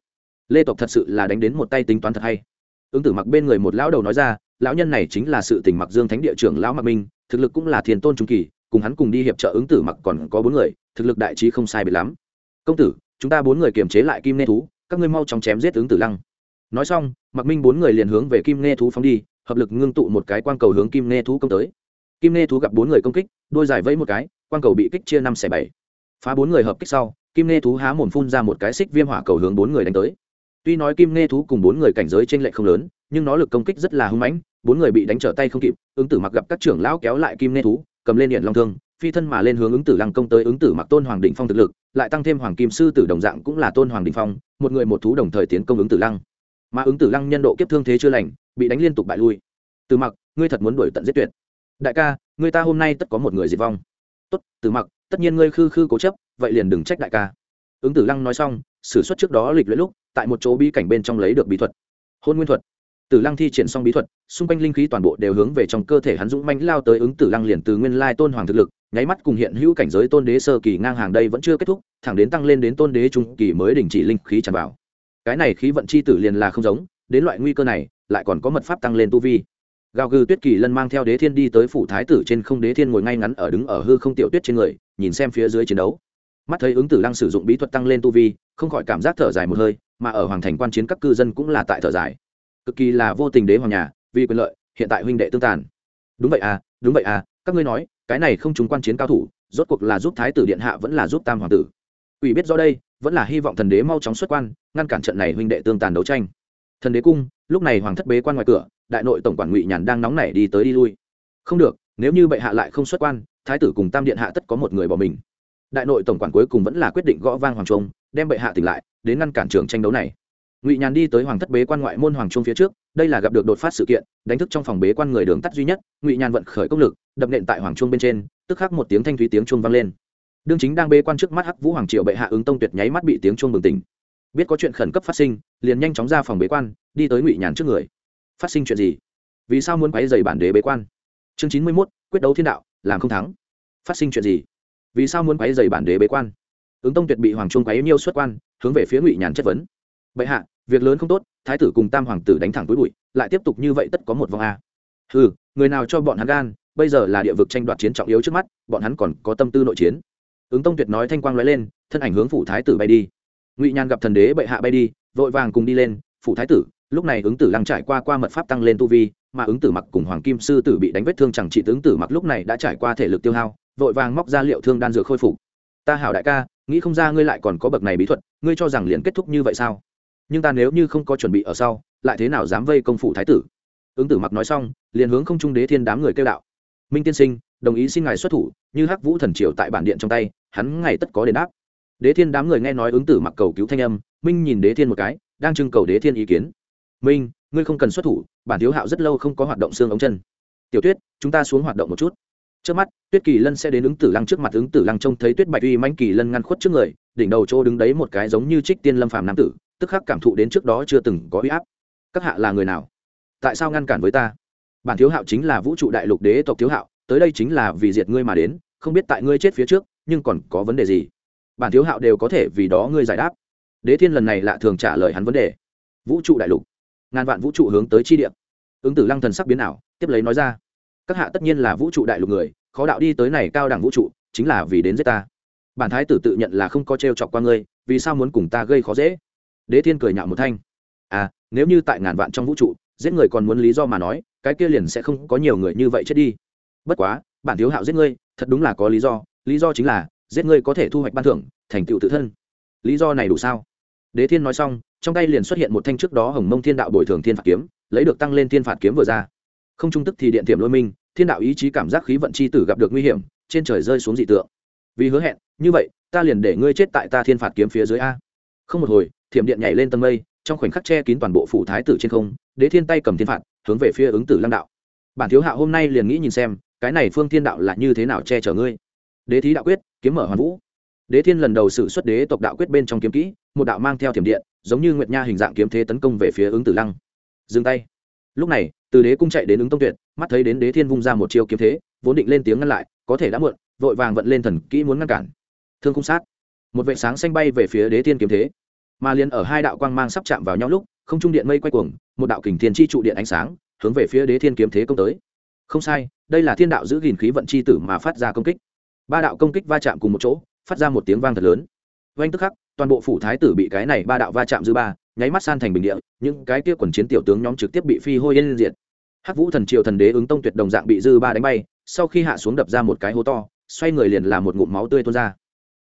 Lê tộc thật sự là đánh đến một tay tính toán thật hay. Ứng tử mặc bên người một lão đầu nói ra, lão nhân này chính là sự tình mặc dương thánh địa trưởng lão mặc minh, thực lực cũng là thiền tôn trung kỳ, cùng hắn cùng đi hiệp trợ ứng tử mặc còn có bốn người, thực lực đại trí không sai biệt lắm. Công tử, chúng ta bốn người kiềm chế lại kim nê thú, các ngươi mau chóng chém giết ứng tử lăng. Nói xong mặc minh bốn người liền hướng về kim nê thú phóng đi hợp lực ngưng tụ một cái quang cầu hướng kim nê thú công tới. Kim nê thú gặp bốn người công kích, đôi dài vẫy một cái, quang cầu bị kích chia năm xẻ bảy. Phá bốn người hợp kích sau, kim nê thú há mồm phun ra một cái xích viêm hỏa cầu hướng bốn người đánh tới. Tuy nói kim nê thú cùng bốn người cảnh giới t r ê n lệch không lớn, nhưng nó lực công kích rất là hưng mãnh, bốn người bị đánh trở tay không kịp, ứng tử mặc gặp các trưởng lão kéo lại kim nê thú, cầm lên điện long thương, phi thân mà lên hướng ứng tử lăng công tới ứng tử mặc tôn hoàng đình phong thực lực, lại tăng thêm hoàng kim sư tử đồng dạng cũng là tôn hoàng đình phong, một người một thú đồng thời tiến công ứng tử lăng. Mà ứng tử lăng nhân độ kiếp thương thế chưa lành bị đánh liên tục bại lui. Từ mặc, ngươi thật muốn đuổi tận giết tuyệt. Đại ca, người ta hôm nay tất có một người diệt vong. Tốt, từ mặc, tất nhiên ngươi khư khư cố chấp, vậy liền đừng trách đại ca. Ứng tử lăng nói xong s ử suất trước đó lịch luyện lúc, tại một chỗ bí cảnh bên trong lấy được bí thuật. Hôn nguyên thuật. Tử lăng thi triển xong bí thuật, xung quanh linh khí toàn bộ đều hướng về trong cơ thể hắn dũng manh lao tới ứng tử lăng liền từ nguyên lai tôn hoàng thực lực, nháy mắt cùng hiện hữu cảnh giới tôn đế sơ kỳ ngang hàng đây vẫn chưa kết thúc, thẳng đến tăng lên đến tôn đế trung kỳ mới đình chỉ linh khí tràn vào. Cái này khí vận chi tử liền là không giống, đến loại nguy cơ này lại còn có mật pháp tăng lên tu vi. Gào gừ tuyết kỳ lân mang theo đế thiên đi tới phủ thái tử trên không, đế thiên ngồi ngay ngắn ở đứng ở hư không tiểu tuyết trên người, nhìn xem phía dưới chiến đấu. Mắt thấy ứng tử lăng sử dụng bí thuật tăng lên tu vi, không khỏi cảm giác thở dài một hơi, mà ở hoàng thành quan chiến các cư dân cũng là tại thở dài. Cực kỳ là vô tình đế hoàng nhà, vì quyền lợi, hiện tại huynh đệ tương tàn. Đúng vậy à đúng vậy à các ngươi nói, cái này không chúng quan chiến cao thủ, rốt cuộc là giúp thái tử điện hạ vẫn là giúp tam hoàng tử. Ủy biết do đây, vẫn là hy vọng thần đế mau chóng xuất quan, ngăn cản trận này huynh đệ tương tàn đấu tranh thần đế cung, lúc này hoàng thất bế quan ngoài cửa, đại nội tổng quản ngụy nhàn đang nóng nảy đi tới đi lui. Không được, nếu như bệ hạ lại không xuất quan, thái tử cùng tam điện hạ tất có một người bỏ mình. Đại nội tổng quản cuối cùng vẫn là quyết định gõ vang hoàng trung, đem bệ hạ tỉnh lại, đến ngăn cản trường tranh đấu này. Ngụy nhàn đi tới hoàng thất bế quan ngoại môn hoàng trung phía trước, đây là gặp được đột phát sự kiện, đánh thức trong phòng bế quan người đường tắt duy nhất, ngụy nhàn vận khởi công lực, đập nện tại hoàng trung bên trên, tức khắc một tiếng thanh thúy tiếng chuông vang lên. Đương chính đang bế quan trước mắt hắc vũ hoàng triệu bệ hạ ứng tông tuyệt nháy mắt bị tiếng chuông bừng tỉnh biết có chuyện khẩn cấp phát sinh, liền nhanh chóng ra phòng bế quan, đi tới ngụy nhàn trước người. Phát sinh chuyện gì? Vì sao muốn quấy dày bản đế bế quan? Chương chín mươi mốt, quyết đấu thiên đạo, làm không thắng. Phát sinh chuyện gì? Vì sao muốn quấy dày bản đế bế quan? Ứng tông tuyệt bị hoàng trung quấy nhiêu xuất quan, hướng về phía ngụy nhàn chất vấn. Bệ hạ, việc lớn không tốt, thái tử cùng tam hoàng tử đánh thẳng túi bụi, lại tiếp tục như vậy tất có một vòng a. Ừ người nào cho bọn hắn gan, bây giờ là địa vực tranh đoạt chiến trọng yếu trước mắt, bọn hắn còn có tâm tư nội chiến. Ứng tông tuyệt nói thanh quang nói lên, thân ảnh hướng phủ thái tử bay đi ngụy nhàn gặp thần đế bệ hạ bay đi, vội vàng cùng đi lên, phủ thái tử, lúc này ứng tử lăng trải qua qua mật pháp tăng lên tu vi, mà ứng tử mặc cùng hoàng kim sư tử bị đánh vết thương chẳng trị tướng tử mặc lúc này đã trải qua thể lực tiêu hao, vội vàng móc ra liệu thương đan dược khôi phục. Ta hảo đại ca, nghĩ không ra ngươi lại còn có bậc này bí thuật, ngươi cho rằng liền kết thúc như vậy sao? Nhưng ta nếu như không có chuẩn bị ở sau, lại thế nào dám vây công phủ thái tử? Ứng tử mặc nói xong, liền hướng không trung đế thiên đám người kêu đạo. Minh tiên sinh, đồng ý xin ngài xuất thủ, như hắc vũ thần triều tại bản điện trong tay, hắn ngày tất có đền đáp đế thiên đám người nghe nói ứng tử mặc cầu cứu thanh âm, minh nhìn đế thiên một cái, đang trưng cầu đế thiên ý kiến. Minh, ngươi không cần xuất thủ, bản thiếu hạo rất lâu không có hoạt động xương ống chân. Tiểu tuyết, chúng ta xuống hoạt động một chút. Trước mắt, tuyết kỳ lân sẽ đến ứng tử lăng trước mặt, ứng tử lăng trông thấy tuyết bạch uy manh kỳ lân ngăn khuất trước người, đỉnh đầu chỗ đứng đấy một cái giống như trích tiên lâm phàm nam tử, tức khắc cảm thụ đến trước đó chưa từng có uy áp. Các hạ là người nào? Tại sao ngăn cản với ta? Bản thiếu hạo chính là vũ trụ đại lục đế tộc thiếu hạo, tới đây chính là vì diệt ngươi mà đến, không biết tại ngươi chết phía trước, nhưng còn có vấn đề gì? Bản thiếu hạo đều có thể vì đó ngươi giải đáp. Đế thiên lần này lạ thường trả lời hắn vấn đề. Vũ trụ đại lục. Ngàn vạn vũ trụ hướng tới chi địa. Ứng tử lăng thần sắc biến ảo, tiếp lấy nói ra. Các hạ tất nhiên là vũ trụ đại lục người, khó đạo đi tới này cao đẳng vũ trụ, chính là vì đến giết ta. Bản thái tử tự nhận là không có t r e o chọc qua ngươi, vì sao muốn cùng ta gây khó dễ? Đế thiên cười nhạo một thanh. À nếu như tại ngàn vạn trong vũ trụ, giết người còn muốn lý do mà nói, cái kia liền sẽ không có nhiều người như vậy chết đi. Bất quá, bản thiếu hạo giết ngươi, thật đúng là có lý do lý do chính là giết ngươi có thể thu hoạch ban thưởng, thành tựu tự thân. Lý do này đủ sao? Đế thiên nói xong, trong tay liền xuất hiện một thanh trước đó hồng mông thiên đạo bồi thường thiên phạt kiếm, lấy được tăng lên thiên phạt kiếm vừa ra. Không trung tức thì điện tiềm lôi minh, thiên đạo ý chí cảm giác khí vận c h i tử gặp được nguy hiểm, trên trời rơi xuống dị tượng. Vì hứa hẹn, như vậy, ta liền để ngươi chết tại ta thiên phạt kiếm phía dưới a. Không một hồi, thiểm điện nhảy lên tầng mây, trong khoảnh khắc che kín toàn bộ phủ thái tử trên không, đế thiên tay cầm thiên phạt, hướng về phía ứng tử lăng đạo. Bản thiếu hạ hôm nay liền nghĩ nhìn xem, cái này phương thiên đạo là như thế nào che chở ngươi? Đế thí đạo quyết, kiếm mở hoàn vũ. Đế thiên lần đầu sự xuất đế tộc đạo quyết bên trong kiếm kỹ, một đạo mang theo thiểm điện, giống như nguyệt nha hình dạng kiếm thế tấn công về phía ứng tử lăng. Dừng tay. Lúc này, từ đế cung chạy đến ứng tông tuyệt, mắt thấy đến đế thiên vung ra một chiêu kiếm thế, vốn định lên tiếng ngăn lại, có thể đã muộn, vội vàng vận lên thần kỹ muốn ngăn cản. Thương cung sát. Một vệ sáng xanh bay về phía đế thiên kiếm thế. Mà liền ở hai đạo quang mang sắp chạm vào nhau lúc, không trung điện mây quay cuồng, một đạo kình thiên chi trụ điện ánh sáng, hướng về phía đế thiên kiếm thế công tới. Không sai, đây là thiên đạo giữ gìn khí vận chi tử mà phát ra công kích ba đạo công kích va chạm cùng một chỗ, phát ra một tiếng vang thật lớn. Oanh tức khắc, toàn bộ phủ thái tử bị cái này ba đạo va chạm dư ba, nháy mắt san thành bình địa, những cái kia quần chiến tiểu tướng nhóm trực tiếp bị phi hôi yên diệt. Hắc vũ thần triều thần đế ứng tông tuyệt đồng dạng bị dư ba đánh bay, sau khi hạ xuống đập ra một cái hố to, xoay người liền làm một ngụm máu tươi tuôn ra.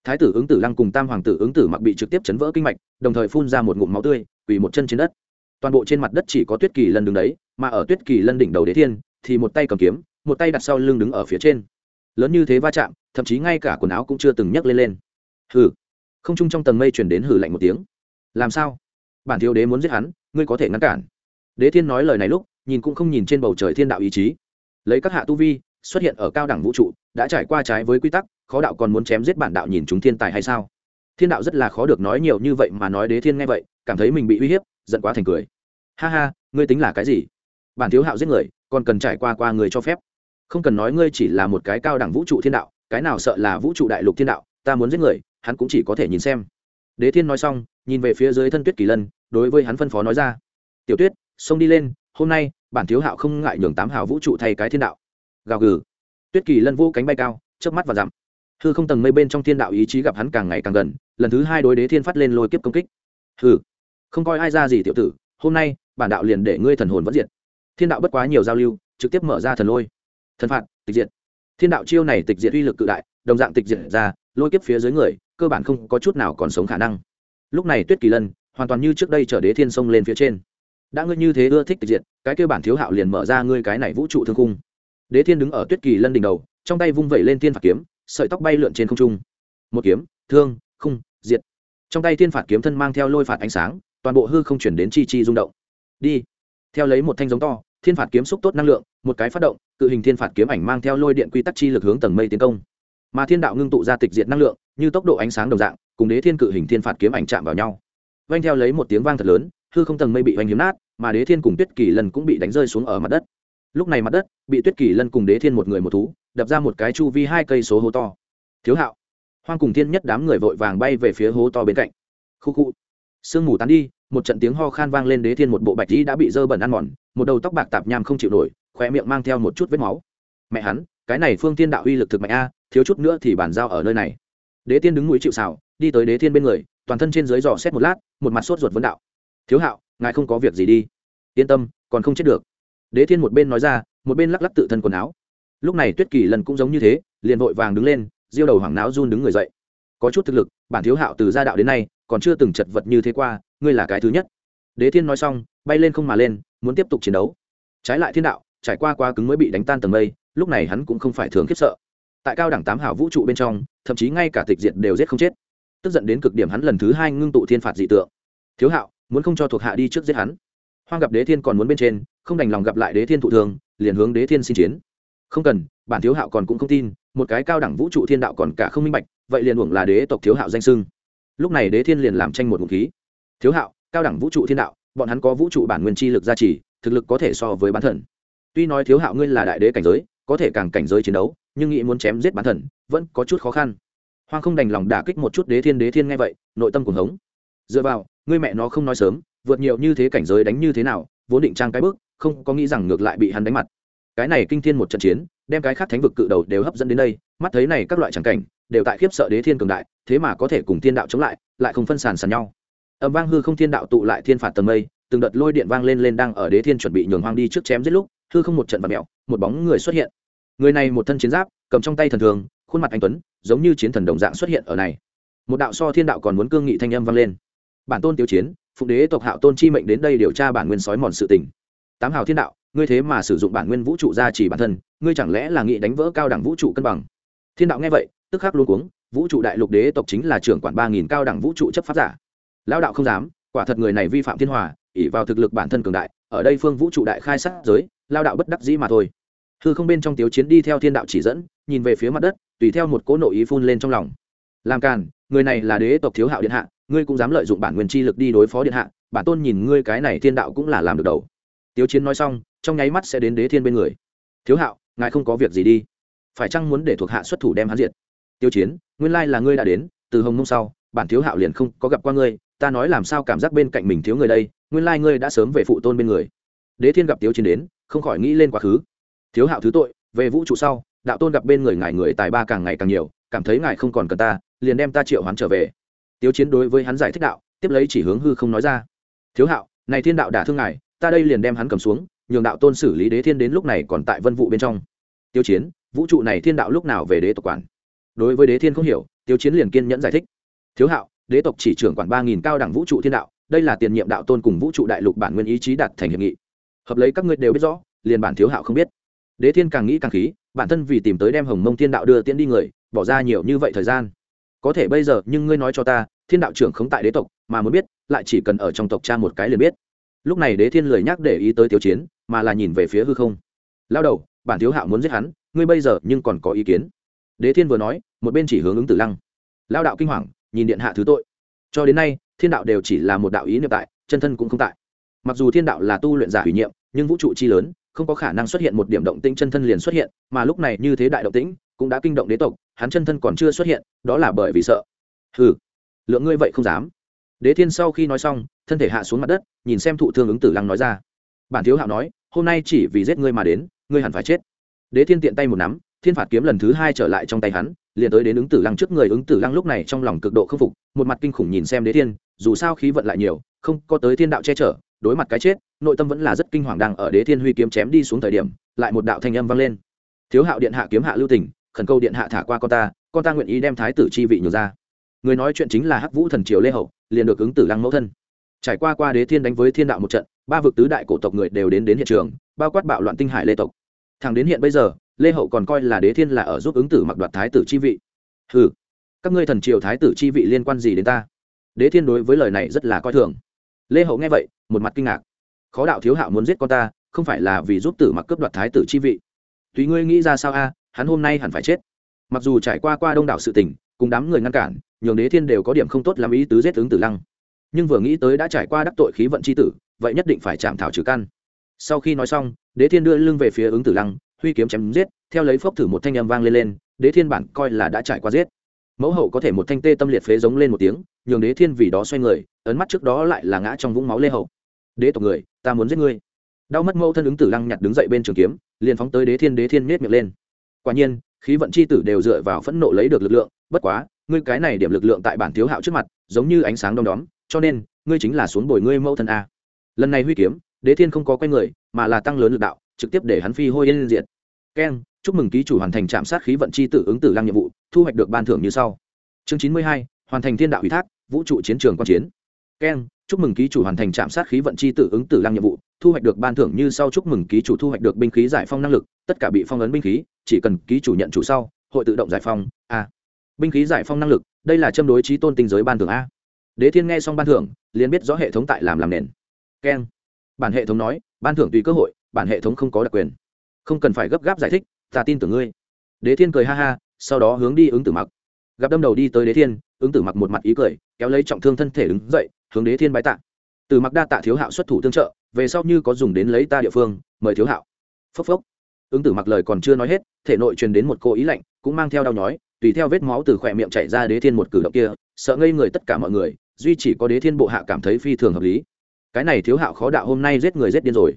Thái tử ứng tử lăng cùng tam hoàng tử ứng tử mặc bị trực tiếp chấn vỡ kinh mạch, đồng thời phun ra một ngụm máu tươi, quỳ một chân trên đất. Toàn bộ trên mặt đất chỉ có tuyết kỳ lân đứng đấy, mà ở tuyết kỳ lân đỉnh đầu đế thiên, thì một tay cầm kiếm, một tay đặt sau lưng đứng ở phía trên lớn như thế va chạm, thậm chí ngay cả quần áo cũng chưa từng nhấc lên lên. Hừ. Không trung trong tầng mây chuyển đến hử lạnh một tiếng. Làm sao? Bản thiếu đế muốn giết hắn, ngươi có thể ngăn cản. Đế thiên nói lời này lúc, nhìn cũng không nhìn trên bầu trời thiên đạo ý chí. Lấy các hạ tu vi, xuất hiện ở cao đẳng vũ trụ, đã trải qua trái với quy tắc, khó đạo còn muốn chém giết bản đạo nhìn chúng thiên tài hay sao? Thiên đạo rất là khó được nói nhiều như vậy mà nói đế thiên nghe vậy, cảm thấy mình bị uy hiếp, giận quá thành cười. Ha ha, ngươi tính là cái gì? Bản thiếu hạo giết người, còn cần trải qua qua người cho phép không cần nói ngươi chỉ là một cái cao đẳng vũ trụ thiên đạo, cái nào sợ là vũ trụ đại lục thiên đạo, ta muốn giết người, hắn cũng chỉ có thể nhìn xem. Đế thiên nói xong, nhìn về phía dưới thân tuyết kỳ lân, đối với hắn phân phó nói ra. Tiểu tuyết, xông đi lên, hôm nay, bản thiếu hạo không ngại nhường tám hào vũ trụ thay cái thiên đạo. Gào gừ. Tuyết kỳ lân vũ cánh bay cao, chớp mắt và dặm. Hư không tầng mây bên trong thiên đạo ý chí gặp hắn càng ngày càng gần, lần thứ hai đối đế thiên phát lên lôi kiếp công kích. Hư không coi ai ra gì tiểu tử, hôm nay, bản đạo liền để ngươi thần hồn vẫn diệt. Thiên đạo bất quá nhiều giao lưu, trực tiếp mở ra thần lôi thần phạt, tịch diệt. Thiên đạo chiêu này tịch diệt uy lực cự đại, đồng dạng tịch diệt ra, lôi kiếp phía dưới người, cơ bản không có chút nào còn sống khả năng. Lúc này tuyết kỳ lân, hoàn toàn như trước đây chở đế thiên sông lên phía trên. Đã ngươi như thế ưa thích tịch diệt, cái kêu bản thiếu hạo liền mở ra ngươi cái này vũ trụ thương cung đế thiên đứng ở tuyết kỳ lân đỉnh đầu, trong tay vung vẩy lên thiên phạt kiếm, sợi tóc bay lượn trên không trung. Một kiếm, thương, khung, diệt. Trong tay thiên phạt kiếm thân mang theo lôi phạt ánh sáng, toàn bộ hư không chuyển đến chi chi rung động. Đi, theo lấy một thanh giống to thiên phạt kiếm xúc tốt năng lượng, một cái phát động, cự hình thiên phạt kiếm ảnh mang theo lôi điện quy tắc chi lực hướng tầng mây tiến công. Mà thiên đạo ngưng tụ ra tịch diệt năng lượng, như tốc độ ánh sáng đồng dạng, cùng đế thiên cự hình thiên phạt kiếm ảnh chạm vào nhau. Vanh theo lấy một tiếng vang thật lớn, hư không tầng mây bị vanh hiếm nát, mà đế thiên cùng tuyết kỳ lần cũng bị đánh rơi xuống ở mặt đất. Lúc này mặt đất, bị tuyết kỳ lân cùng đế thiên một người một thú, đập ra một cái chu vi hai cây số hố to. Thiếu hạo. Hoang cùng thiên nhất đám người vội vàng bay về phía hố to bên cạnh. Khu khu. Sương mù tán đi một trận tiếng ho khan vang lên đế thiên một bộ bạch dĩ đã bị dơ bẩn ăn mòn, một đầu tóc bạc tạp nham không chịu nổi khoe miệng mang theo một chút vết máu. Mẹ hắn, cái này phương tiên đạo uy lực thực mạnh a, thiếu chút nữa thì bàn giao ở nơi này. Đế tiên đứng mũi chịu xào đi tới đế thiên bên người, toàn thân trên dưới dò xét một lát, một mặt sốt ruột vấn đạo. Thiếu hạo, ngài không có việc gì đi. Yên tâm, còn không chết được. Đế thiên một bên nói ra, một bên lắc lắc tự thân quần áo. Lúc này tuyết kỳ lần cũng giống như thế, liền vội vàng đứng lên, diêu đầu hoảng não run đứng người dậy. Có chút thực lực, bản thiếu hạo từ gia đạo đến nay còn chưa từng chật vật như thế qua, ngươi là cái thứ nhất. Đế thiên nói xong, bay lên không mà lên, muốn tiếp tục chiến đấu. Trái lại thiên đạo, trải qua quá cứng mới bị đánh tan tầng mây, lúc này hắn cũng không phải thường khiếp sợ. Tại cao đẳng tám hảo vũ trụ bên trong, thậm chí ngay cả tịch diện đều giết không chết. Tức giận đến cực điểm hắn lần thứ hai ngưng tụ thiên phạt dị tượng. Thiếu hạo, muốn không cho thuộc hạ đi trước giết hắn. Hoang gặp đế thiên còn muốn bên trên, không đành lòng gặp lại đế thiên thụ thường liền hướng đế thiên xin chiến. Không cần, bản thiếu hạo còn cũng không tin, một cái cao đẳng vũ trụ thiên đạo còn cả không minh bạch, vậy liền uổng là đế tộc thiếu hạo danh sưng lúc này đế thiên liền làm tranh một vũ khí. Thiếu hạo, cao đẳng vũ trụ thiên đạo, bọn hắn có vũ trụ bản nguyên chi lực gia trì, thực lực có thể so với bán thần. Tuy nói thiếu hạo ngươi là đại đế cảnh giới, có thể càng cảnh giới chiến đấu, nhưng nghĩ muốn chém giết bán thần, vẫn có chút khó khăn. Hoang không đành lòng đả kích một chút đế thiên đế thiên nghe vậy, nội tâm cuồng hống. Dựa vào, ngươi mẹ nó không nói sớm, vượt nhiều như thế cảnh giới đánh như thế nào, vốn định trang cái bước, không có nghĩ rằng ngược lại bị hắn đánh mặt. Cái này kinh thiên một trận chiến, đem cái khác thánh vực cự đầu đều hấp dẫn đến đây mắt thấy này các loại tràng cảnh, đều tại khiếp sợ đế thiên cường đại, thế mà có thể cùng thiên đạo chống lại lại không phân sàn sàn nhau. Âm vang hư không thiên đạo tụ lại thiên phạt tầng mây, từng đợt lôi điện vang lên lên đang ở đế thiên chuẩn bị nhường hoang đi trước chém giết lúc, hư không một trận vật mẹo một bóng người xuất hiện. Người này một thân chiến giáp, cầm trong tay thần thường, khuôn mặt anh tuấn, giống như chiến thần đồng dạng xuất hiện ở này. Một đạo so thiên đạo còn muốn cương nghị thanh âm vang lên. Bản tôn tiêu chiến, phụng đế tộc hạo tôn chi mệnh đến đây điều tra bản nguyên sói mòn sự tình. Tám hào thiên đạo, ngươi thế mà sử dụng bản nguyên vũ trụ ra chỉ bản thân, ngươi chẳng lẽ là nghị đánh vỡ cao đẳng vũ trụ cân bằng? Thiên đạo nghe vậy, tức khắc luôn cuống, vũ trụ đại lục đế tộc chính là trưởng quản ba nghìn cao đẳng vũ trụ chấp pháp giả. Lao đạo không dám, quả thật người này vi phạm thiên hòa ỉ vào thực lực bản thân cường đại, ở đây phương vũ trụ đại khai sát giới lao đạo bất đắc dĩ mà thôi. Hư không bên trong tiếu chiến đi theo thiên đạo chỉ dẫn, nhìn về phía mặt đất, tùy theo một cỗ nội ý phun lên trong lòng. Làm càn, người này là đế tộc thiếu hạo điện hạ, ngươi cũng dám lợi dụng bản nguyên chi lực đi đối phó điện hạ, bản tôn nhìn ngươi cái này thiên đạo cũng là làm được đầu. Tiếu chiến nói xong, trong nháy mắt sẽ đến đế thiên bên người. Thiếu hạo, ngài không có việc gì đi phải chăng muốn để thuộc hạ xuất thủ đem hắn diệt? Tiêu chiến, nguyên lai là ngươi đã đến, từ hồng mông sau, bản thiếu hạo liền không có gặp qua ngươi, ta nói làm sao cảm giác bên cạnh mình thiếu người đây, nguyên lai ngươi đã sớm về phụ tôn bên người. Đế thiên gặp tiêu chiến đến, không khỏi nghĩ lên quá khứ. Thiếu hạo thứ tội, về vũ trụ sau, đạo tôn gặp bên người ngài người tài ba càng ngày càng nhiều, cảm thấy ngài không còn cần ta, liền đem ta triệu hắn trở về. Tiêu chiến đối với hắn giải thích đạo, tiếp lấy chỉ hướng hư không nói ra. Thiếu hạo, này thiên đạo đả thương ngài, ta đây liền đem hắn cầm xuống, nhường đạo tôn xử lý đế thiên đến lúc này còn tại vân vụ bên trong. Tiêu chiến vũ trụ này thiên đạo lúc nào về đế tộc quản? Đối với đế thiên không hiểu tiêu chiến liền kiên nhẫn giải thích. Thiếu hạo, đế tộc chỉ trưởng quản ba nghìn cao đẳng vũ trụ thiên đạo, đây là tiền nhiệm đạo tôn cùng vũ trụ đại lục bản nguyên ý chí đạt thành hiệp nghị. Hợp lấy các ngươi đều biết rõ, liền bản thiếu hạo không biết. Đế thiên càng nghĩ càng khí, bản thân vì tìm tới đem hồng mông thiên đạo đưa tiễn đi người, bỏ ra nhiều như vậy thời gian. Có thể bây giờ, nhưng ngươi nói cho ta, thiên đạo trưởng không tại đế tộc, mà muốn biết, lại chỉ cần ở trong tộc cha một cái liền biết. Lúc này đế thiên lười nhắc để ý tới tiêu chiến, mà là nhìn về phía hư không. Lao đầu, bản thiếu hạo muốn giết hắn ngươi bây giờ nhưng còn có ý kiến. Đế thiên vừa nói, một bên chỉ hướng ứng tử lăng. Lao đạo kinh hoàng, nhìn điện hạ thứ tội. Cho đến nay, thiên đạo đều chỉ là một đạo ý niệm tại, chân thân cũng không tại. Mặc dù thiên đạo là tu luyện giả hủy nhiệm, nhưng vũ trụ chi lớn, không có khả năng xuất hiện một điểm động tĩnh chân thân liền xuất hiện, mà lúc này như thế đại động tĩnh, cũng đã kinh động đế tộc, hắn chân thân còn chưa xuất hiện, đó là bởi vì sợ. Hừ, lượng ngươi vậy không dám. Đế thiên sau khi nói xong, thân thể hạ xuống mặt đất, nhìn xem thụ thương ứng tử lăng nói ra. Bản thiếu hạo nói, hôm nay chỉ vì giết ngươi mà đến, ngươi hẳn phải chết đế thiên tiện tay một nắm, thiên phạt kiếm lần thứ hai trở lại trong tay hắn, liền tới đến ứng tử lăng trước người, ứng tử lăng lúc này trong lòng cực độ k phục, một mặt kinh khủng nhìn xem đế thiên, dù sao khí vận lại nhiều, không có tới thiên đạo che chở, đối mặt cái chết, nội tâm vẫn là rất kinh hoàng đang ở đế thiên huy kiếm chém đi xuống thời điểm, lại một đạo thanh âm vang lên. Thiếu hạo điện hạ kiếm hạ lưu tỉnh khẩn câu điện hạ thả qua con ta con ta nguyện ý đem thái tử chi vị nhường ra. Người nói chuyện chính là hắc vũ thần triều lê hậu, liền được ứng tử lăng mẫu thân. Trải qua qua đế thiên đánh với thiên đạo một trận, ba vực tứ đại cổ tộc người đều đến đến hiện trường, bao quát bạo loạn tinh hải lê tộc thằng đến hiện bây giờ, lê hậu còn coi là đế thiên là ở giúp ứng tử mặc đoạt thái tử chi vị. Ừ các ngươi thần triều thái tử chi vị liên quan gì đến ta? Đế thiên đối với lời này rất là coi thường. Lê hậu nghe vậy, một mặt kinh ngạc. Khó đạo thiếu hạo muốn giết con ta, không phải là vì giúp tử mặc cướp đoạt thái tử chi vị. Tùy ngươi nghĩ ra sao a, hắn hôm nay hẳn phải chết. Mặc dù trải qua qua đông đảo sự tình, cùng đám người ngăn cản, nhường đế thiên đều có điểm không tốt làm ý tứ giết ứng tử lăng. Nhưng vừa nghĩ tới đã trải qua đắc tội khí vận c h i tử, vậy nhất định phải chạm thảo trừ căn sau khi nói xong, đế thiên đưa lưng về phía ứng tử lăng, huy kiếm chém giết, theo lấy phốc thử một thanh âm vang lên lên, đế thiên bản coi là đã trải qua giết. Mẫu hậu có thể một thanh tê tâm liệt phế giống lên một tiếng, nhường đế thiên vì đó xoay người, ấn mắt trước đó lại là ngã trong vũng máu lê hậu. Đế tộc người, ta muốn giết ngươi. Đau mất mẫu thân ứng tử lăng nhặt đứng dậy bên trường kiếm, liền phóng tới đế thiên đế thiên miết miệng lên. Quả nhiên, khí vận c h i tử đều dựa vào phẫn nộ lấy được lực lượng, bất quá, ngươi cái này điểm lực lượng tại bản thiếu hạo trước mặt, giống như ánh sáng đom đóm, cho nên, ngươi chính là xuống bồi ngươi mẫu thân a. Lần này huy kiếm đế thiên không có quay người, mà là tăng lớn lực đạo, trực tiếp để hắn phi hôi yên diện keng, chúc mừng ký chủ hoàn thành trạm sát khí vận c h i tử ứng tử lăng nhiệm vụ, thu hoạch được ban thưởng như sau. Chương chín mươi hai, hoàn thành thiên đạo ủy thác, vũ trụ chiến trường quan chiến. Keng, chúc mừng ký chủ hoàn thành trạm sát khí vận c h i tử ứng tử lăng nhiệm vụ, thu hoạch được ban thưởng như sau. Chúc mừng ký chủ thu hoạch được binh khí giải phong năng lực, tất cả bị phong ấn binh khí, chỉ cần ký chủ nhận chủ sau, hội tự động giải phong a. Binh khí giải phong năng lực, đây là châm đối trí tôn tinh giới ban thưởng a. Đế thiên nghe xong ban thưởng, liền biết rõ hệ thống tại làm làm nền. Keng bản hệ thống nói, ban thưởng tùy cơ hội, bản hệ thống không có đặc quyền. Không cần phải gấp gáp giải thích, ta tin tưởng ngươi. Đế thiên cười ha ha, sau đó hướng đi ứng tử mặc. Gặp đâm đầu đi tới đế thiên, ứng tử mặc một mặt ý cười, kéo lấy trọng thương thân thể đứng dậy, hướng đế thiên bái tạ. Từ mặc đa tạ thiếu hạo xuất thủ tương trợ, về sau như có dùng đến lấy ta địa phương, mời thiếu hạo. Phốc phốc. Ứng tử mặc lời còn chưa nói hết, thể nội truyền đến một cô ý lạnh, cũng mang theo đau nhói, tùy theo vết máu từ khỏe miệng chảy ra đế thiên một cử động kia, sợ ngây người tất cả mọi người, duy chỉ có đế thiên bộ hạ cảm thấy phi thường hợp lý cái này thiếu hạo khó đạo hôm nay giết người giết điên rồi.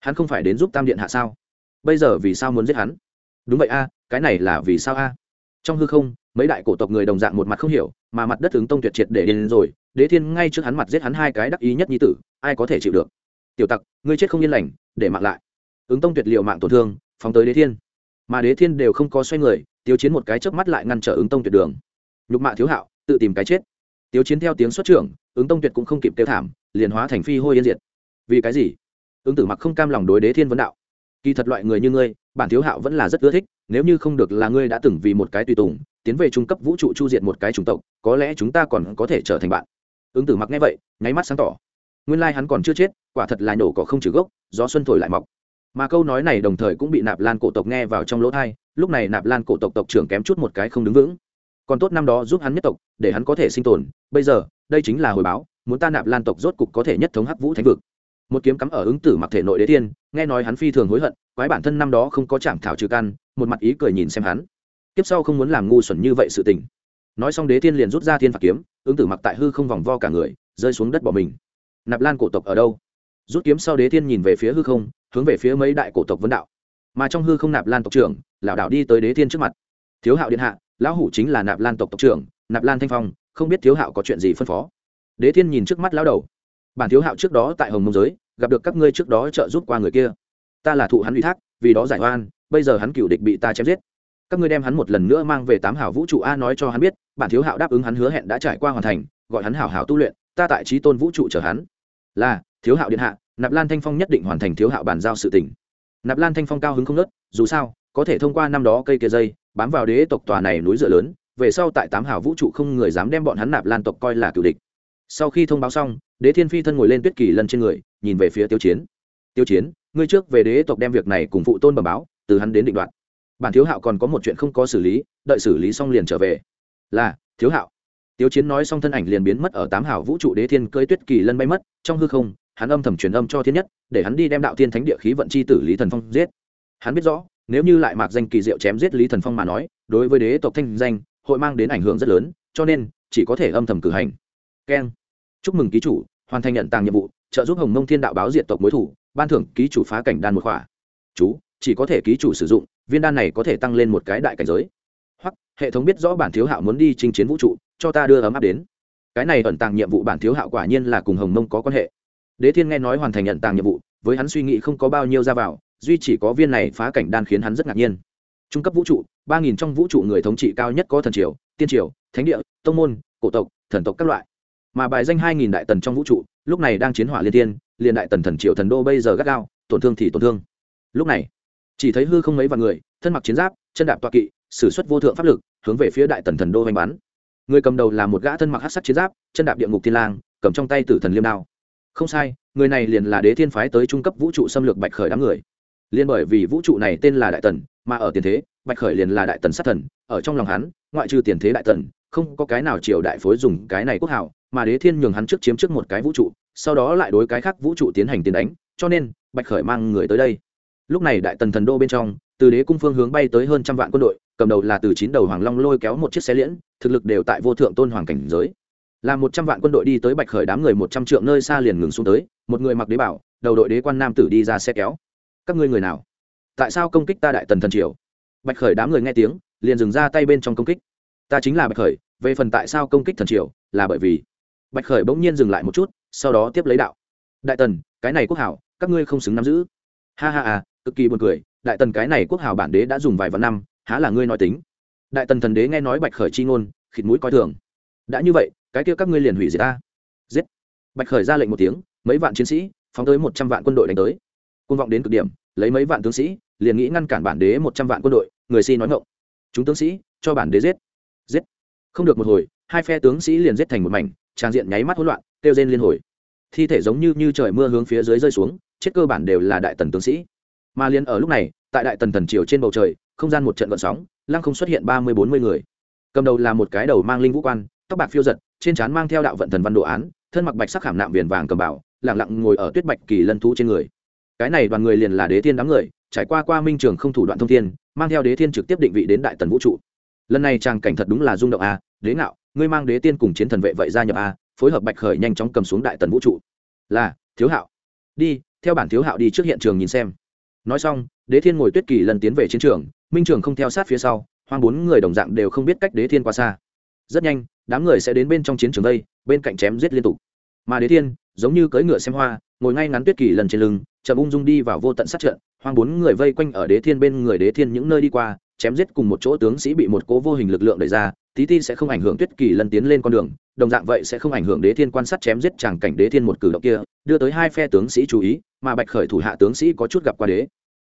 Hắn không phải đến giúp tam điện hạ sao? Bây giờ vì sao muốn giết hắn? Đúng vậy a, cái này là vì sao a? Trong hư không, mấy đại cổ tộc người đồng dạng một mặt không hiểu, mà mặt đất ứng tông tuyệt triệt để điên rồi. Đế thiên ngay trước hắn mặt giết hắn hai cái đắc ý nhất nhi tử, ai có thể chịu được? Tiểu tặc, ngươi chết không yên lành, để mạng lại. Ứng tông tuyệt liệu mạng tổn thương, phóng tới đế thiên. Mà đế thiên đều không có xoay người tiêu chiến một cái chớp mắt lại ngăn trở ứng tông tuyệt đường. Nhục mạ thiếu hạo, tự tìm cái chết. Tiêu chiến theo tiếng xuất trưởng ứng tông tuyệt cũng không kịp tiêu thảm, liền hóa thành phi hôi yên diệt. Vì cái gì? Ứng tử mặc không cam lòng đối đế thiên vấn đạo. Kỳ thật loại người như ngươi, bản thiếu hạo vẫn là rất ưa thích, nếu như không được là ngươi đã từng vì một cái tùy tùng, tiến về trung cấp vũ trụ chu diệt một cái chủng tộc, có lẽ chúng ta còn có thể trở thành bạn. Ứng tử mặc nghe vậy, nháy mắt sáng tỏ. Nguyên lai hắn còn chưa chết, quả thật là nổ cỏ không trừ gốc, gió xuân thổi lại mọc. Mà câu nói này đồng thời cũng bị nạp lan cổ tộc nghe vào trong lỗ thai, lúc này nạp lan cổ tộc tộc trưởng kém chút một cái không đứng vững. Còn tốt năm đó giúp hắn nhất tộc, để hắn có thể sinh tồn, bây giờ đây chính là hồi báo muốn ta nạp lan tộc rốt cục có thể nhất thống hắc vũ thánh vực. Một kiếm cắm ở ứng tử mặc thể nội đế thiên, nghe nói hắn phi thường hối hận quái bản thân năm đó không có chạm thảo trừ căn một mặt ý cười nhìn xem hắn. Tiếp sau không muốn làm ngu xuẩn như vậy sự tình. Nói xong đế thiên liền rút ra thiên phạt kiếm ứng tử mặc tại hư không vòng vo cả người rơi xuống đất bỏ mình. Nạp lan cổ tộc ở đâu? Rút kiếm sau đế thiên nhìn về phía hư không hướng về phía mấy đại cổ tộc vấn đạo. Mà trong hư không nạp lan tộc trưởng lão đạo đi tới đế thiên trước mặt. Thiếu hạo điện hạ lão hủ chính là nạp lan tộc tộc trưởng nạp lan thanh phong không biết thiếu hạo có chuyện gì phân phó. Đế thiên nhìn trước mắt lão đầu. Bản thiếu hạo trước đó tại hồng mông giới, gặp được các ngươi trước đó trợ giúp qua người kia. Ta là thụ hắn ủy thác, vì đó giải oan, bây giờ hắn cựu địch bị ta chém giết. Các ngươi đem hắn một lần nữa mang về tám hảo vũ trụ a nói cho hắn biết, bản thiếu hạo đáp ứng hắn hứa hẹn đã trải qua hoàn thành, gọi hắn hảo hảo tu luyện, ta tại trí tôn vũ trụ chở hắn. Là, thiếu hạo điện hạ, nạp lan thanh phong nhất định hoàn thành thiếu hạo bàn giao sự tỉnh nạp lan thanh phong cao hứng không nớt dù sao, có thể thông qua năm đó cây kia dây, bám vào đế tộc tòa này núi dựa lớn về sau tại tám hào vũ trụ không người dám đem bọn hắn nạp lan tộc coi là cựu địch. Sau khi thông báo xong, đế thiên phi thân ngồi lên tuyết kỳ lân trên người, nhìn về phía tiêu chiến. Tiêu chiến, ngươi trước về đế tộc đem việc này cùng phụ tôn bẩm báo, từ hắn đến định đoạn. Bản thiếu hạo còn có một chuyện không có xử lý, đợi xử lý xong liền trở về. Là, thiếu hạo. Tiêu chiến nói xong thân ảnh liền biến mất ở tám hào vũ trụ đế thiên cơi tuyết kỳ lân bay mất, trong hư không, hắn âm thầm truyền âm cho thiên nhất, để hắn đi đem đạo thiên thánh địa khí vận chi tử lý thần phong giết. Hắn biết rõ, nếu như lại mạc danh kỳ diệu chém giết lý thần phong mà nói, đối với đế tộc thanh danh hội mang đến ảnh hưởng rất lớn, cho nên chỉ có thể âm thầm cử hành. Keng. Chúc mừng ký chủ, hoàn thành nhận tàng nhiệm vụ, trợ giúp hồng mông thiên đạo báo diện tộc mối thủ, ban thưởng ký chủ phá cảnh đan một khỏa. Chú, chỉ có thể ký chủ sử dụng, viên đan này có thể tăng lên một cái đại cảnh giới. Hoặc, hệ thống biết rõ bản thiếu hạo muốn đi chinh chiến vũ trụ, cho ta đưa ấm áp đến. Cái này ẩn tàng nhiệm vụ bản thiếu hạo quả nhiên là cùng hồng mông có quan hệ. Đế thiên nghe nói hoàn thành nhận tàng nhiệm vụ, với hắn suy nghĩ không có bao nhiêu ra vào, duy chỉ có viên này phá cảnh đan khiến hắn rất ngạc nhiên trung cấp vũ trụ, ba nghìn trong vũ trụ người thống trị cao nhất có thần triều, tiên triều, thánh địa, tông môn, cổ tộc, thần tộc các loại. Mà bài danh hai nghìn đại tần trong vũ trụ, lúc này đang chiến hỏa liên tiên, liền đại tần thần triều thần đô bây giờ gắt gao, tổn thương thì tổn thương. Lúc này, chỉ thấy hư không mấy vài người, thân mặc chiến giáp, chân đạp toa kỵ s ử suất vô thượng pháp lực, hướng về phía đại tần thần đô vanh bắn. Người cầm đầu là một gã thân mặc hát sắc chiến giáp, chân đạp địa ngục thiên lang, cầm trong tay tử thần liêm đao. Không sai, người này liền là đế thiên phái tới trung cấp vũ trụ xâm lược bạch khởi đám người. Liên bởi vì vũ trụ này tên là đại tần mà ở tiền thế, bạch khởi liền là đại tần sát thần, ở trong lòng hắn, ngoại trừ tiền thế đại tần, không có cái nào triều đại phối dùng cái này quốc hảo, mà đế thiên nhường hắn trước chiếm trước một cái vũ trụ, sau đó lại đối cái khác vũ trụ tiến hành tiền đánh, cho nên, bạch khởi mang người tới đây. Lúc này đại tần thần đô bên trong, từ đế cung phương hướng bay tới hơn trăm vạn quân đội, cầm đầu là từ chín đầu hoàng long lôi kéo một chiếc xe liễn, thực lực đều tại vô thượng tôn hoàng cảnh giới. Là một trăm vạn quân đội đi tới bạch khởi đám người một trăm trượng nơi xa liền ngừng xuống tới, một người mặc đế bảo, đầu đội đế quan nam tử đi ra xe kéo. Các ngươi người nào? Tại sao công kích ta đại tần thần triều? Bạch khởi đám người nghe tiếng, liền dừng ra tay bên trong công kích. Ta chính là bạch khởi, về phần tại sao công kích thần triều, là bởi vì. Bạch khởi bỗng nhiên dừng lại một chút, sau đó tiếp lấy đạo. Đại tần, cái này quốc hảo, các ngươi không xứng nắm giữ. Ha ha à cực kỳ buồn cười, đại tần cái này quốc hảo bản đế đã dùng vài vạn năm, há là ngươi nói tính. Đại tần thần đế nghe nói bạch khởi chi ngôn, khịt mũi coi thường. Đã như vậy, cái kia các ngươi liền hủy diệt ta. Giết. Bạch khởi ra lệnh một tiếng, mấy vạn chiến sĩ, phóng tới một trăm vạn quân đội đánh tới. Côn vọng đến cực điểm, lấy mấy vạn tướng sĩ liền nghĩ ngăn cản bản đế một trăm vạn quân đội, người si nói ngộng chúng tướng sĩ, cho bản đế giết. Giết. Không được một hồi, hai phe tướng sĩ liền giết thành một mảnh, trang diện nháy mắt hỗn loạn, kêu rên liên hồi. Thi thể giống như như trời mưa hướng phía dưới rơi xuống, chết cơ bản đều là đại tần tướng sĩ. Mà liên ở lúc này, tại đại tần thần triều trên bầu trời, không gian một trận gợn sóng, lăng không xuất hiện ba mươi bốn mươi người. Cầm đầu là một cái đầu mang linh vũ quan, tóc bạc phiêu giật, trên trán mang theo đạo vận thần văn đồ án, thân mặc bạch sắc khảm nạm viền vàng cầm bảo lẳng lặng ngồi ở tuyết bạch kỳ lân thú trên người. Cái này đoàn người liền là đế thiên đám người trải qua qua minh trường không thủ đoạn thông thiên, mang theo đế thiên trực tiếp định vị đến đại tần vũ trụ. Lần này tràng cảnh thật đúng là rung động a, đế ngạo, ngươi mang đế tiên cùng chiến thần vệ vậy gia nhập a, phối hợp bạch khởi nhanh chóng cầm xuống đại tần vũ trụ. Là, thiếu hạo. Đi, theo bản thiếu hạo đi trước hiện trường nhìn xem. Nói xong, đế thiên ngồi tuyết kỳ lần tiến về chiến trường, minh trường không theo sát phía sau, hoang bốn người đồng dạng đều không biết cách đế thiên qua xa. Rất nhanh, đám người sẽ đến bên trong chiến trường đây, bên cạnh chém giết liên tục. Mà đế thiên, giống như cưỡi ngựa xem hoa, ngồi ngay ngắn tuyết kỳ lần trên lưng, chậm ung dung đi vào vô tận sát trận hoang bốn người vây quanh ở đế thiên bên người đế thiên những nơi đi qua, chém giết cùng một chỗ tướng sĩ bị một cố vô hình lực lượng đẩy ra, tí ti sẽ không ảnh hưởng tuyết kỳ lần tiến lên con đường, đồng dạng vậy sẽ không ảnh hưởng đế thiên quan sát chém giết tràng cảnh đế thiên một cử động kia, đưa tới hai phe tướng sĩ chú ý, mà bạch khởi thủ hạ tướng sĩ có chút gặp qua đế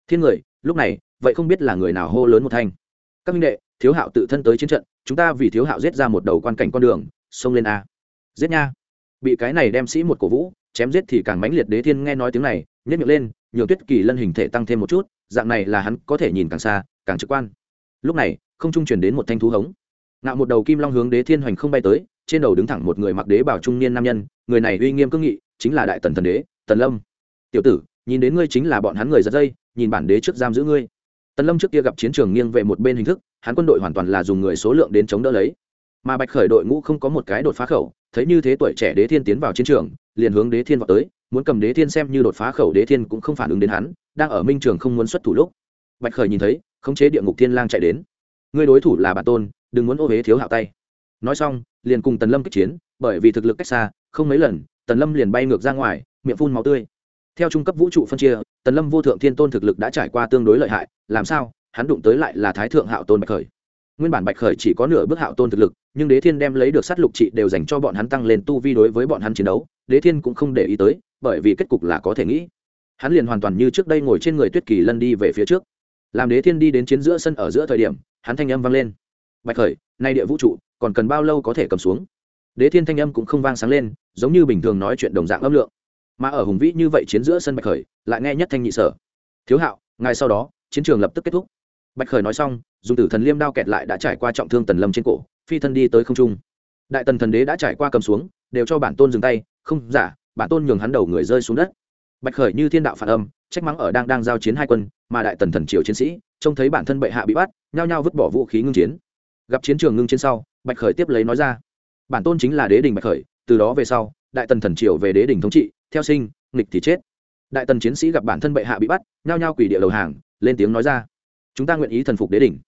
thiên người, lúc này, vậy không biết là người nào hô lớn một thanh. Các minh đệ, thiếu hạo tự thân tới chiến trận, chúng ta vì thiếu hạo giết ra một đầu quan cảnh con đường, xông lên a. Giết nha. Bị cái này đem sĩ một cổ vũ, chém giết thì càng mãnh liệt đế thiên nghe nói tiếng này nhét miệng lên nhiều tuyết kỳ lân hình thể tăng thêm một chút, dạng này là hắn có thể nhìn càng xa, càng trực quan. Lúc này, không trung truyền đến một thanh thú hống. Ngạo một đầu kim long hướng đế thiên hoành không bay tới, trên đầu đứng thẳng một người mặc đế bảo trung niên nam nhân, người này uy nghiêm cương nghị, chính là đại tần thần đế, tần lâm. Tiểu tử, nhìn đến ngươi chính là bọn hắn người giật dây, nhìn bản đế trước giam giữ ngươi. Tần lâm trước kia gặp chiến trường nghiêng về một bên hình thức, hắn quân đội hoàn toàn là dùng người số lượng đến chống đỡ lấy. Mà bạch khởi đội ngũ không có một cái đột phá khẩu, thấy như thế tuổi trẻ đế thiên tiến vào chiến trường, liền hướng đế thiên vào tới muốn cầm đế thiên xem như đột phá khẩu đế thiên cũng không phản ứng đến hắn, đang ở minh trường không muốn xuất thủ lúc, bạch khởi nhìn thấy, khống chế địa ngục thiên lang chạy đến. Người đối thủ là bản tôn, đừng muốn ô huế thiếu hạo tay. Nói xong, liền cùng tần lâm kích chiến, bởi vì thực lực cách xa, không mấy lần, tần lâm liền bay ngược ra ngoài, miệng phun máu tươi. Theo trung cấp vũ trụ phân chia, tần lâm vô thượng thiên tôn thực lực đã trải qua tương đối lợi hại, làm sao, hắn đụng tới lại là thái thượng hạo tôn bạch khởi. Nguyên bản bạch khởi chỉ có nửa bước hạo tôn thực lực, nhưng đế thiên đem lấy được sát lục trị đều dành cho bọn hắn tăng lên tu vi đối với bọn hắn chiến đấu, đế thiên cũng không để ý tới bởi vì kết cục là có thể nghĩ. Hắn liền hoàn toàn như trước đây ngồi trên người tuyết kỳ lân đi về phía trước. Làm đế thiên đi đến chiến giữa sân ở giữa thời điểm, hắn thanh âm vang lên. Bạch khởi, nay địa vũ trụ, còn cần bao lâu có thể cầm xuống? Đế thiên thanh âm cũng không vang sáng lên, giống như bình thường nói chuyện đồng dạng âm lượng. Mà ở hùng vĩ như vậy chiến giữa sân bạch khởi, lại nghe nhất thanh nhị sở. Thiếu hạo, ngay sau đó, chiến trường lập tức kết thúc. Bạch khởi nói xong, dùng tử thần liêm đao kẹt lại đã trải qua trọng thương tần lâm trên cổ, phi thân đi tới không trung. Đại tần thần đế đã trải qua cầm xuống, đều cho bản tôn dừng tay, không, giả bản tôn nhường hắn đầu người rơi xuống đất. Bạch khởi như thiên đạo phản âm, trách mắng ở đang đang giao chiến hai quân, mà đại tần thần triều chiến sĩ, trông thấy bản thân bệ hạ bị bắt, nhao nhao vứt bỏ vũ khí ngưng chiến. Gặp chiến trường ngưng chiến sau, bạch khởi tiếp lấy nói ra, bản tôn chính là đế đình bạch khởi, từ đó về sau, đại tần thần triều về đế đình thống trị, theo sinh, nghịch thì chết. Đại tần chiến sĩ gặp bản thân bệ hạ bị bắt, nhao nhao quỷ địa đầu hàng, lên tiếng nói ra, chúng ta nguyện ý thần phục đế đình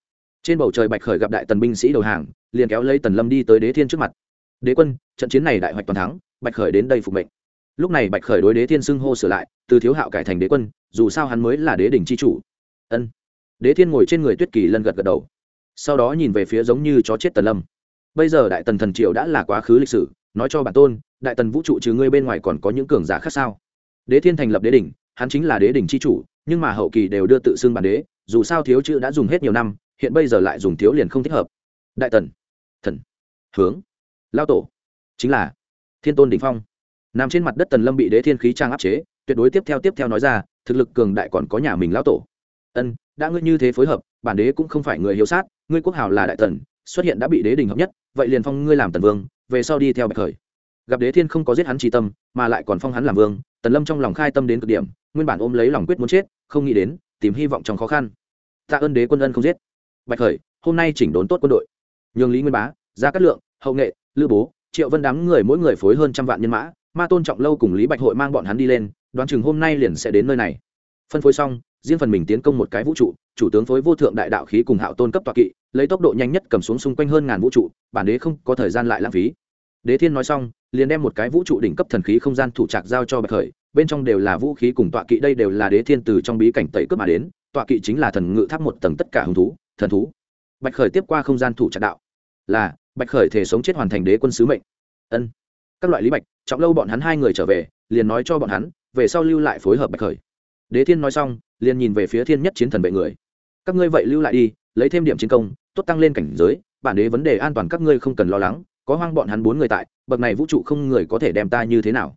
trên bầu trời bạch khởi gặp đại tần binh sĩ đầu hàng, liền kéo lấy tần lâm đi tới đế thiên trước mặt. Đế quân, trận chiến này đại hoạch toàn thắng, bạch khởi đến đây phục mệnh lúc này bạch khởi đối đế thiên xưng hô sửa lại, từ thiếu hạo cải thành đế quân, dù sao hắn mới là đế đình c h i chủ. Ân. Đế thiên ngồi trên người tuyết kỳ lân gật gật đầu. Sau đó nhìn về phía giống như chó chết tần lâm. Bây giờ đại tần thần triều đã là quá khứ lịch sử, nói cho bản tôn, đại tần vũ trụ trừ ngươi bên ngoài còn có những cường giả khác sao? Đế thiên thành lập đế đình hắn chính là đế đình c h i chủ, nhưng mà hậu kỳ đều đưa tự xưng bản đế, dù sao thiếu chữ đã dùng hết nhiều năm, hiện bây giờ lại dùng thiếu liền không thích hợp. Đại tần. Thần. Hướng. Lao tổ. Chính là thiên tôn đình phong nằm trên mặt đất tần lâm bị đế thiên khí trang áp chế, tuyệt đối tiếp theo tiếp theo nói ra, thực lực cường đại còn có nhà mình lão tổ. Ân, đã ngươi như thế phối hợp, bản đế cũng không phải người hiếu sát, ngươi quốc hào là đại tần, xuất hiện đã bị đế đình hợp nhất, vậy liền phong ngươi làm tần vương, về sau đi theo bạch khởi. Gặp đế thiên không có giết hắn trì tâm, mà lại còn phong hắn làm vương, tần lâm trong lòng khai tâm đến cực điểm, nguyên bản ôm lấy lòng quyết muốn chết, không nghĩ đến, tìm hy vọng trong khó khăn. Tạ ơn đế quân ân không giết. Bạch khởi, hôm nay chỉnh đốn tốt quân đội. Nhường lý nguyên bá, gia cát lượng, hậu nghệ, lữ bố, triệu vân đám người mỗi người phối hơn trăm vạn nhân mã ma tôn trọng lâu cùng lý bạch hội mang bọn hắn đi lên, đoán chừng hôm nay liền sẽ đến nơi này. Phân phối xong, riêng phần mình tiến công một cái vũ trụ, chủ tướng phối vô thượng đại đạo khí cùng hạo tôn cấp tọa kỵ, lấy tốc độ nhanh nhất cầm xuống xung quanh hơn ngàn vũ trụ, bản đế không có thời gian lại lãng phí. Đế thiên nói xong, liền đem một cái vũ trụ đỉnh cấp thần khí không gian thủ trạc giao cho bạch khởi, bên trong đều là vũ khí cùng tọa kỵ, đây đều là đế thiên từ trong bí cảnh tẩy cướp mà đến, tọa kỵ chính là thần ngự tháp một tầng tất cả hứng thú, thần thú. Bạch khởi tiếp qua không gian thủ trạc đạo. Là, bạch khởi thể sống chết hoàn thành đế quân sứ mệnh. Ân các loại lý bạch, trọng lâu bọn hắn hai người trở về, liền nói cho bọn hắn, về sau lưu lại phối hợp bạch khởi. Đế thiên nói xong, liền nhìn về phía thiên nhất chiến thần vệ người. Các ngươi vậy lưu lại đi, lấy thêm điểm chiến công, tốt tăng lên cảnh giới, bản đế vấn đề an toàn các ngươi không cần lo lắng, có hoang bọn hắn bốn người tại, bậc này vũ trụ không người có thể đem ta như thế nào.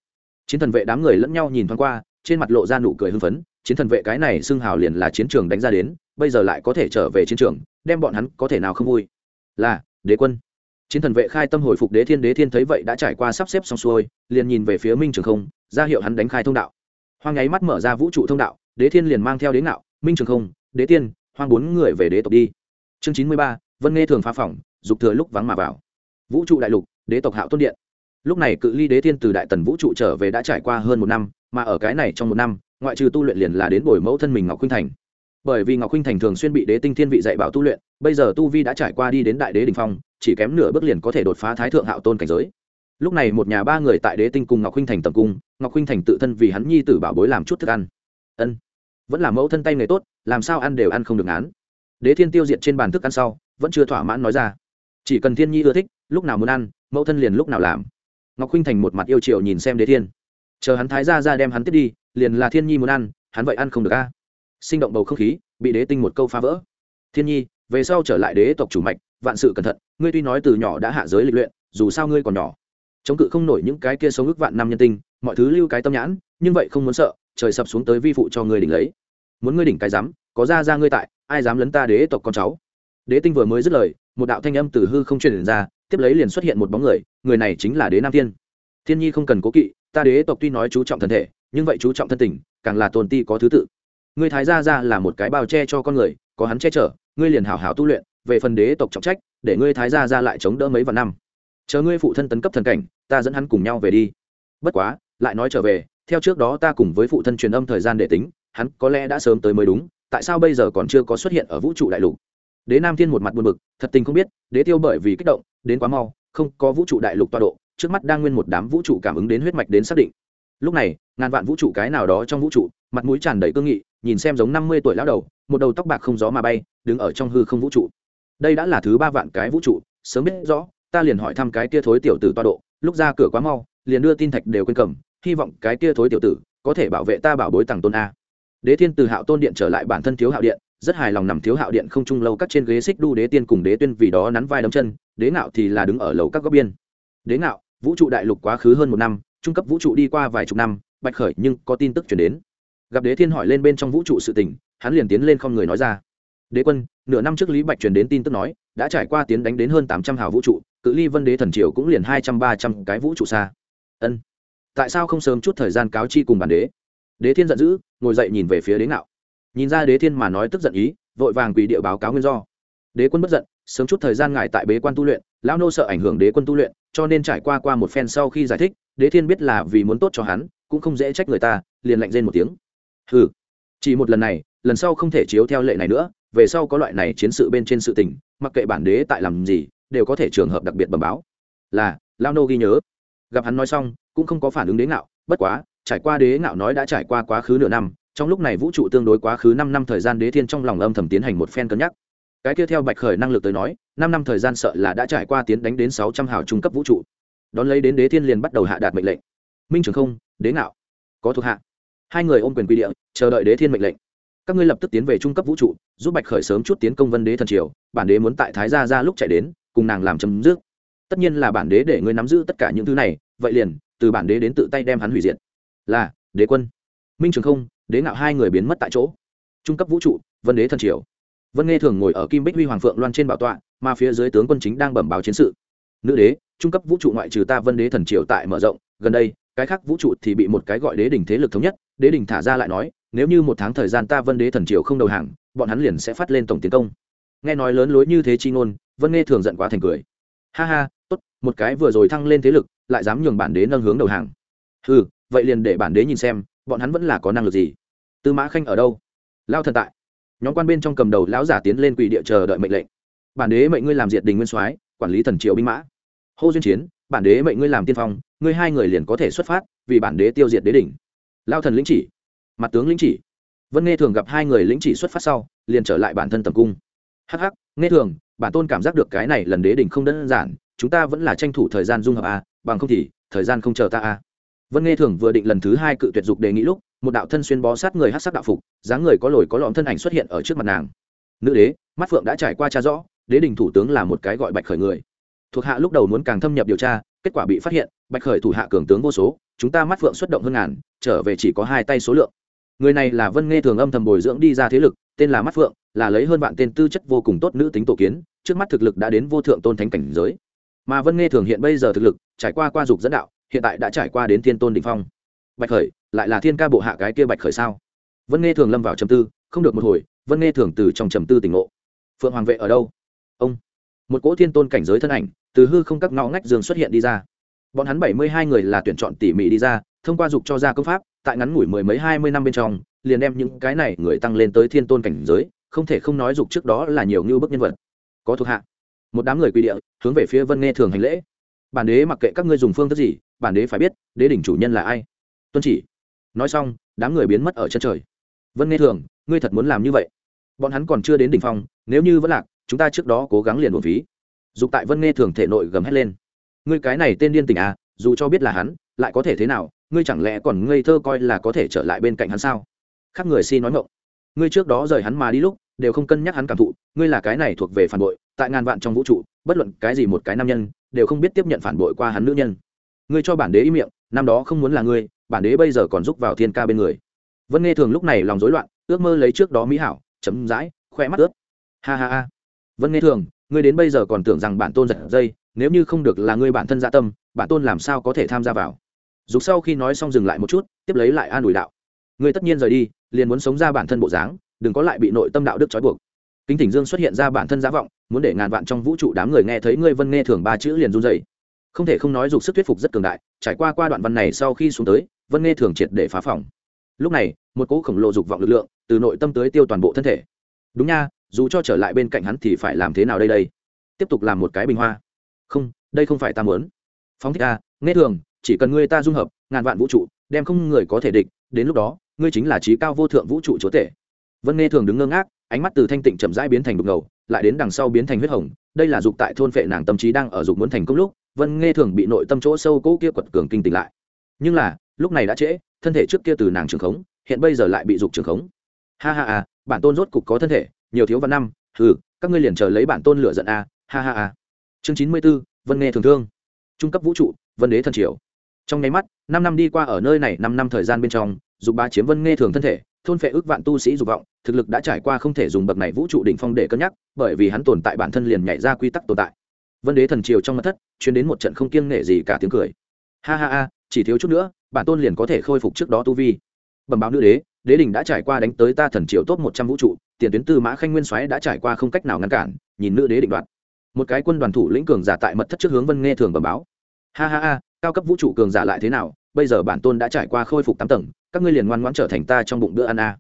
Chiến thần vệ đám người lẫn nhau nhìn thoáng qua, trên mặt lộ ra nụ cười hưng phấn, chiến thần vệ cái này xưng hào liền là chiến trường đánh ra đến, bây giờ lại có thể trở về chiến trường, đem bọn hắn có thể nào không vui. Là, đế quân chiến thần vệ khai tâm hồi phục đế thiên đế thiên thấy vậy đã trải qua sắp xếp xong xuôi, liền nhìn về phía minh trường không, ra hiệu hắn đánh khai thông đạo. Hoang nháy mắt mở ra vũ trụ thông đạo, đế thiên liền mang theo đế ngạo, minh trường không, đế tiên, hoang bốn người về đế tộc đi. Chương chín mươi ba, vân nghe thường phá phỏng, dục thừa lúc vắng mà vào. Vũ trụ đại lục, đế tộc hạo tôn điện. Lúc này cự ly đế thiên từ đại tần vũ trụ trở về đã trải qua hơn một năm, mà ở cái này trong một năm, ngoại trừ tu luyện liền là đến bồi mẫu thân mình ngọc khuynh thành. Bởi vì ngọc khuynh thành thường xuyên bị đế tinh thiên vị dạy bảo tu luyện, bây giờ tu vi đã trải qua đi đến đại đế đình phong chỉ kém nửa bước liền có thể đột phá thái thượng hạo tôn cảnh giới. Lúc này một nhà ba người tại đế tinh cùng ngọc huynh thành tầm cung, ngọc huynh thành tự thân vì hắn nhi tử bảo bối làm chút thức ăn. Ân, vẫn là mẫu thân tay nghề tốt, làm sao ăn đều ăn không được án đế thiên tiêu diệt trên bàn thức ăn sau, vẫn chưa thỏa mãn nói ra. Chỉ cần thiên nhi ưa thích, lúc nào muốn ăn, mẫu thân liền lúc nào làm. Ngọc huynh thành một mặt yêu triệu nhìn xem đế thiên. Chờ hắn thái ra ra đem hắn tiếp đi, liền là thiên nhi muốn ăn, hắn vậy ăn không được a. Sinh động bầu không khí, bị đế tinh một câu phá vỡ. Thiên nhi, về sau trở lại đế tộc chủ mạch vạn sự cẩn thận, ngươi tuy nói từ nhỏ đã hạ giới lịch luyện, dù sao ngươi còn nhỏ. Chống cự không nổi những cái kia sống ước vạn năm nhân tinh, mọi thứ lưu cái tâm nhãn, nhưng vậy không muốn sợ, trời sập xuống tới vi phụ cho ngươi đỉnh lấy. Muốn ngươi đỉnh cái dám có ra ra ngươi tại, ai dám lấn ta đế tộc con cháu? Đế tinh vừa mới dứt lời, một đạo thanh âm từ hư không truyền ra, tiếp lấy liền xuất hiện một bóng người người này chính là đế nam thiên. Thiên nhi không cần cố kỵ, ta đế tộc tuy nói chú trọng thân thể, nhưng vậy chú trọng thân tình, càng là tồn ti có thứ tự. Ngươi thái gia ra là một cái bao che cho con người, có hắn che chở, ngươi liền hảo hảo tu luyện về phần đế tộc trọng trách, để ngươi thái gia ra lại chống đỡ mấy vạn năm. Chờ ngươi phụ thân tấn cấp thần cảnh, ta dẫn hắn cùng nhau về đi. Bất quá, lại nói trở về, theo trước đó ta cùng với phụ thân truyền âm thời gian để tính, hắn có lẽ đã sớm tới mới đúng, tại sao bây giờ còn chưa có xuất hiện ở vũ trụ đại lục? Đế nam thiên một mặt buồn bực, thật tình không biết, đế tiêu bởi vì kích động, đến quá mau, không có vũ trụ đại lục toa độ, trước mắt đang nguyên một đám vũ trụ cảm ứng đến huyết mạch đến xác định. Lúc này, ngàn vạn vũ trụ cái nào đó trong vũ trụ, mặt mũi tràn đầy cương nghị, nhìn xem giống năm mươi tuổi lão đầu, một đầu tóc bạc không gió mà bay, đứng ở trong hư không vũ trụ đây đã là thứ ba vạn cái vũ trụ, sớm biết rõ, ta liền hỏi thăm cái kia thối tiểu tử toa độ, lúc ra cửa quá mau, liền đưa tin thạch đều quên cầm, hy vọng cái kia thối tiểu tử có thể bảo vệ ta bảo bối tàng tôn a. Đế thiên từ hạo tôn điện trở lại bản thân thiếu hạo điện, rất hài lòng nằm thiếu hạo điện không trung lâu các trên ghế xích đu đế tiên cùng đế tuyên vì đó nắn vai đấm chân, đế ngạo thì là đứng ở lầu các góc biên. Đế ngạo, vũ trụ đại lục quá khứ hơn một năm, trung cấp vũ trụ đi qua vài chục năm, bạch khởi nhưng có tin tức chuyển đến. Gặp đế thiên hỏi lên bên trong vũ trụ sự tình, hắn liền tiến lên không người nói ra đế quân, nửa năm trước lý bạch truyền đến tin tức nói, đã trải qua tiến đánh đến hơn tám trăm hào vũ trụ, cự ly vân đế thần triều cũng liền hai trăm ba trăm cái vũ trụ xa. Ân. Tại sao không sớm chút thời gian cáo chi cùng bản đế? Đế thiên giận dữ, ngồi dậy nhìn về phía đế ngạo. Nhìn ra đế thiên mà nói tức giận ý, vội vàng quỳ địa báo cáo nguyên do. Đế quân bất giận, sớm chút thời gian ngài tại bế quan tu luyện, lão nô sợ ảnh hưởng đế quân tu luyện, cho nên trải qua qua một phen sau khi giải thích, đế thiên biết là vì muốn tốt cho hắn, cũng không dễ trách người ta, liền lạnh rên một tiếng. Ừ chỉ một lần này, lần sau không thể chiếu theo lệ này nữa về sau có loại này chiến sự bên trên sự tình, mặc kệ bản đế tại làm gì, đều có thể trường hợp đặc biệt bẩm báo. Là, lao nô ghi nhớ. Gặp hắn nói xong, cũng không có phản ứng đế ngạo, bất quá, trải qua đế ngạo nói đã trải qua quá khứ nửa năm, trong lúc này vũ trụ tương đối quá khứ năm năm thời gian đế thiên trong lòng âm thầm tiến hành một phen cân nhắc. Cái kia theo bạch khởi năng lực tới nói, năm năm thời gian sợ là đã trải qua tiến đánh đến sáu trăm hào trung cấp vũ trụ. Đón lấy đến đế thiên liền bắt đầu hạ đạt mệnh lệnh. Minh trường không, đế ngạo. Có thuộc hạ. Hai người ôm quyền quy địa, chờ đợi đế thiên mệnh lệnh các ngươi lập tức tiến về trung cấp vũ trụ, giúp bạch khởi sớm chút tiến công vân đế thần triều, bản đế muốn tại thái gia ra lúc chạy đến, cùng nàng làm chấm dứt. Tất nhiên là bản đế để ngươi nắm giữ tất cả những thứ này, vậy liền, từ bản đế đến tự tay đem hắn hủy diệt. Là, đế quân. Minh trường không, đế ngạo hai người biến mất tại chỗ. Trung cấp vũ trụ, vân đế thần triều. Vân nghe thường ngồi ở kim bích huy hoàng phượng loan trên bảo tọa, mà phía dưới tướng quân chính đang bẩm báo chiến sự. Nữ đế, trung cấp vũ trụ ngoại trừ ta vân đế thần triều tại mở rộng, gần đây, cái khác vũ trụ thì bị một cái gọi đế đỉnh thế lực thống nhất, đế đỉnh thả ra lại nói nếu như một tháng thời gian ta vân đế thần triều không đầu hàng, bọn hắn liền sẽ phát lên tổng tiến công. Nghe nói lớn lối như thế chi ngôn, vân nghe thường giận quá thành cười. Ha ha, tốt, một cái vừa rồi thăng lên thế lực, lại dám nhường bản đế nâng hướng đầu hàng. Ừ vậy liền để bản đế nhìn xem, bọn hắn vẫn là có năng lực gì? Tư mã khanh ở đâu? Lao thần tại. Nhóm quan bên trong cầm đầu lão giả tiến lên quỷ địa chờ đợi mệnh lệnh. Bản đế mệnh ngươi làm diệt đình nguyên soái, quản lý thần triều binh mã. Hô duyên chiến, bản đế mệnh ngươi làm tiên phong, ngươi hai người liền có thể xuất phát, vì bản đế tiêu diệt đế đỉnh. Lao thần lĩnh chỉ mặt tướng lĩnh chỉ. Vân nghe thường gặp hai người lĩnh chỉ xuất phát sau, liền trở lại bản thân tầm cung. Hắc hắc nghe thường, bản tôn cảm giác được cái này lần đế đình không đơn giản, chúng ta vẫn là tranh thủ thời gian dung hợp a bằng không thì, thời gian không chờ ta a vân nghe thường vừa định lần thứ hai cự tuyệt dục đề nghị lúc, một đạo thân xuyên bó sát người hát sắc đạo phục, dáng người có lồi có lõm thân ảnh xuất hiện ở trước mặt nàng. Nữ đế, mắt phượng đã trải qua cha rõ, đế đình thủ tướng là một cái gọi bạch khởi người. Thuộc hạ lúc đầu muốn càng thâm nhập điều tra, kết quả bị phát hiện, bạch khởi thủ hạ cường tướng vô số, chúng ta mắt phượng xuất động hơn ngàn, trở về chỉ có hai tay số lượng người này là vân nghe thường âm thầm bồi dưỡng đi ra thế lực, tên là mắt phượng, là lấy hơn vạn tên tư chất vô cùng tốt nữ tính tổ kiến, trước mắt thực lực đã đến vô thượng tôn thánh cảnh giới. Mà vân nghe thường hiện bây giờ thực lực, trải qua qua dục dẫn đạo, hiện tại đã trải qua đến thiên tôn đình phong. Bạch khởi, lại là thiên ca bộ hạ cái kia bạch khởi sao? Vân nghe thường lâm vào trầm tư, không được một hồi, vân nghe thường từ trong trầm tư tỉnh ngộ. Phượng hoàng vệ ở đâu? Ông. Một cỗ thiên tôn cảnh giới thân ảnh, từ hư không các ngõ ngách dương xuất hiện đi ra. Bọn hắn bảy mươi hai người là tuyển chọn tỉ mỉ đi ra, thông qua dục cho ra công pháp tại ngắn ngủi mười mấy hai mươi năm bên trong, liền đem những cái này người tăng lên tới thiên tôn cảnh giới, không thể không nói dục trước đó là nhiều ngưu bức nhân vật. Có thuộc hạ. Một đám người quy địa, hướng về phía vân nghe thường hành lễ. Bản đế mặc kệ các ngươi dùng phương thức gì, bản đế phải biết, đế đỉnh chủ nhân là ai. Tuân chỉ. Nói xong, đám người biến mất ở chân trời. Vân nghe thường, ngươi thật muốn làm như vậy? Bọn hắn còn chưa đến đỉnh phong, nếu như vẫn lạc, chúng ta trước đó cố gắng liền một ví dục tại vân nghe thường thể nội gầm hét lên. Ngươi cái này tên điên tình à dù cho biết là hắn lại có thể thế nào, ngươi chẳng lẽ còn ngây thơ coi là có thể trở lại bên cạnh hắn sao? Khác người si nói ngộng ngươi trước đó rời hắn mà đi lúc, đều không cân nhắc hắn cảm thụ, ngươi là cái này thuộc về phản bội, tại ngàn vạn trong vũ trụ, bất luận cái gì một cái nam nhân, đều không biết tiếp nhận phản bội qua hắn nữ nhân. Ngươi cho bản đế ý miệng, năm đó không muốn là ngươi, bản đế bây giờ còn giúp vào thiên ca bên người. Vân nghe thường lúc này lòng rối loạn, ước mơ lấy trước đó mỹ hảo, chấm dãi, khoe mắt ướt. Ha ha ha. Vân nghe thường, ngươi đến bây giờ còn tưởng rằng bản tôn giật dây, nếu như không được là ngươi bản thân dạ tâm, bản tôn làm sao có thể tham gia vào? Dục sau khi nói xong dừng lại một chút, tiếp lấy lại an ủi đạo. Ngươi tất nhiên rời đi, liền muốn sống ra bản thân bộ dáng, đừng có lại bị nội tâm đạo đức trói buộc. Kính thỉnh dương xuất hiện ra bản thân giá vọng, muốn để ngàn vạn trong vũ trụ đám người nghe thấy ngươi vân nghe thường ba chữ liền run dày không thể không nói dục sức thuyết phục rất cường đại, trải qua qua đoạn văn này sau khi xuống tới, vân nghe thường triệt để phá phòng. Lúc này, một cỗ khổng lồ dục vọng lực lượng từ nội tâm tới tiêu toàn bộ thân thể. Đúng nha, dù cho trở lại bên cạnh hắn thì phải làm thế nào đây đây? Tiếp tục làm một cái bình hoa. Không, đây không phải ta muốn. Phóng thích a nghe thường chỉ cần ngươi ta dung hợp, ngàn vạn vũ trụ, đem không người có thể địch, đến lúc đó, ngươi chính là trí cao vô thượng vũ trụ chúa tể. Vân nghe thường đứng ngơ ngác, ánh mắt từ thanh tịnh chậm rãi biến thành đục ngầu, lại đến đằng sau biến thành huyết hồng. Đây là dục tại thôn phệ nàng tâm trí đang ở dục muốn thành công lúc, vân nghe thường bị nội tâm chỗ sâu cỗ kia quật cường kinh tỉnh lại. Nhưng là, lúc này đã trễ, thân thể trước kia từ nàng trường khống, hiện bây giờ lại bị dục trường khống. Ha ha à bản tôn rốt cục có thân thể, nhiều thiếu văn năm ừ các ngươi liền chờ lấy bản tôn lựa giận a, ha ha à chương chín mươi b ố vân nghe thường thương. Trung cấp vũ trụ, vân đế thần triều trong nháy mắt, năm năm đi qua ở nơi này, năm năm thời gian bên trong, dục ba chiếm vân nghe thường thân thể, thôn phệ ước vạn tu sĩ dục vọng, thực lực đã trải qua không thể dùng bậc này vũ trụ đỉnh phong để cân nhắc, bởi vì hắn tồn tại bản thân liền nhảy ra quy tắc tồn tại. Vân đế thần triều trong mặt thất chuyến đến một trận không kiêng nể gì cả tiếng cười. Ha ha ha, chỉ thiếu chút nữa, bản tôn liền có thể khôi phục trước đó tu vi. Bẩm báo nữ đế đế đình đã trải qua đánh tới ta thần triều top một trăm vũ trụ, tiền tuyến tư mã khanh nguyên soái đã trải qua không cách nào ngăn cản, nhìn nữ đế định đoạt. Một cái quân đoàn thủ lĩnh cường giả tại mật thất trước hướng vân nghe thường bẩm báo. Ha ha ha cao cấp vũ trụ cường giả lại thế nào, bây giờ bản tôn đã trải qua khôi phục tám tầng, các ngươi liền ngoan ngoãn trở thành ta trong bụng bữa ăn a.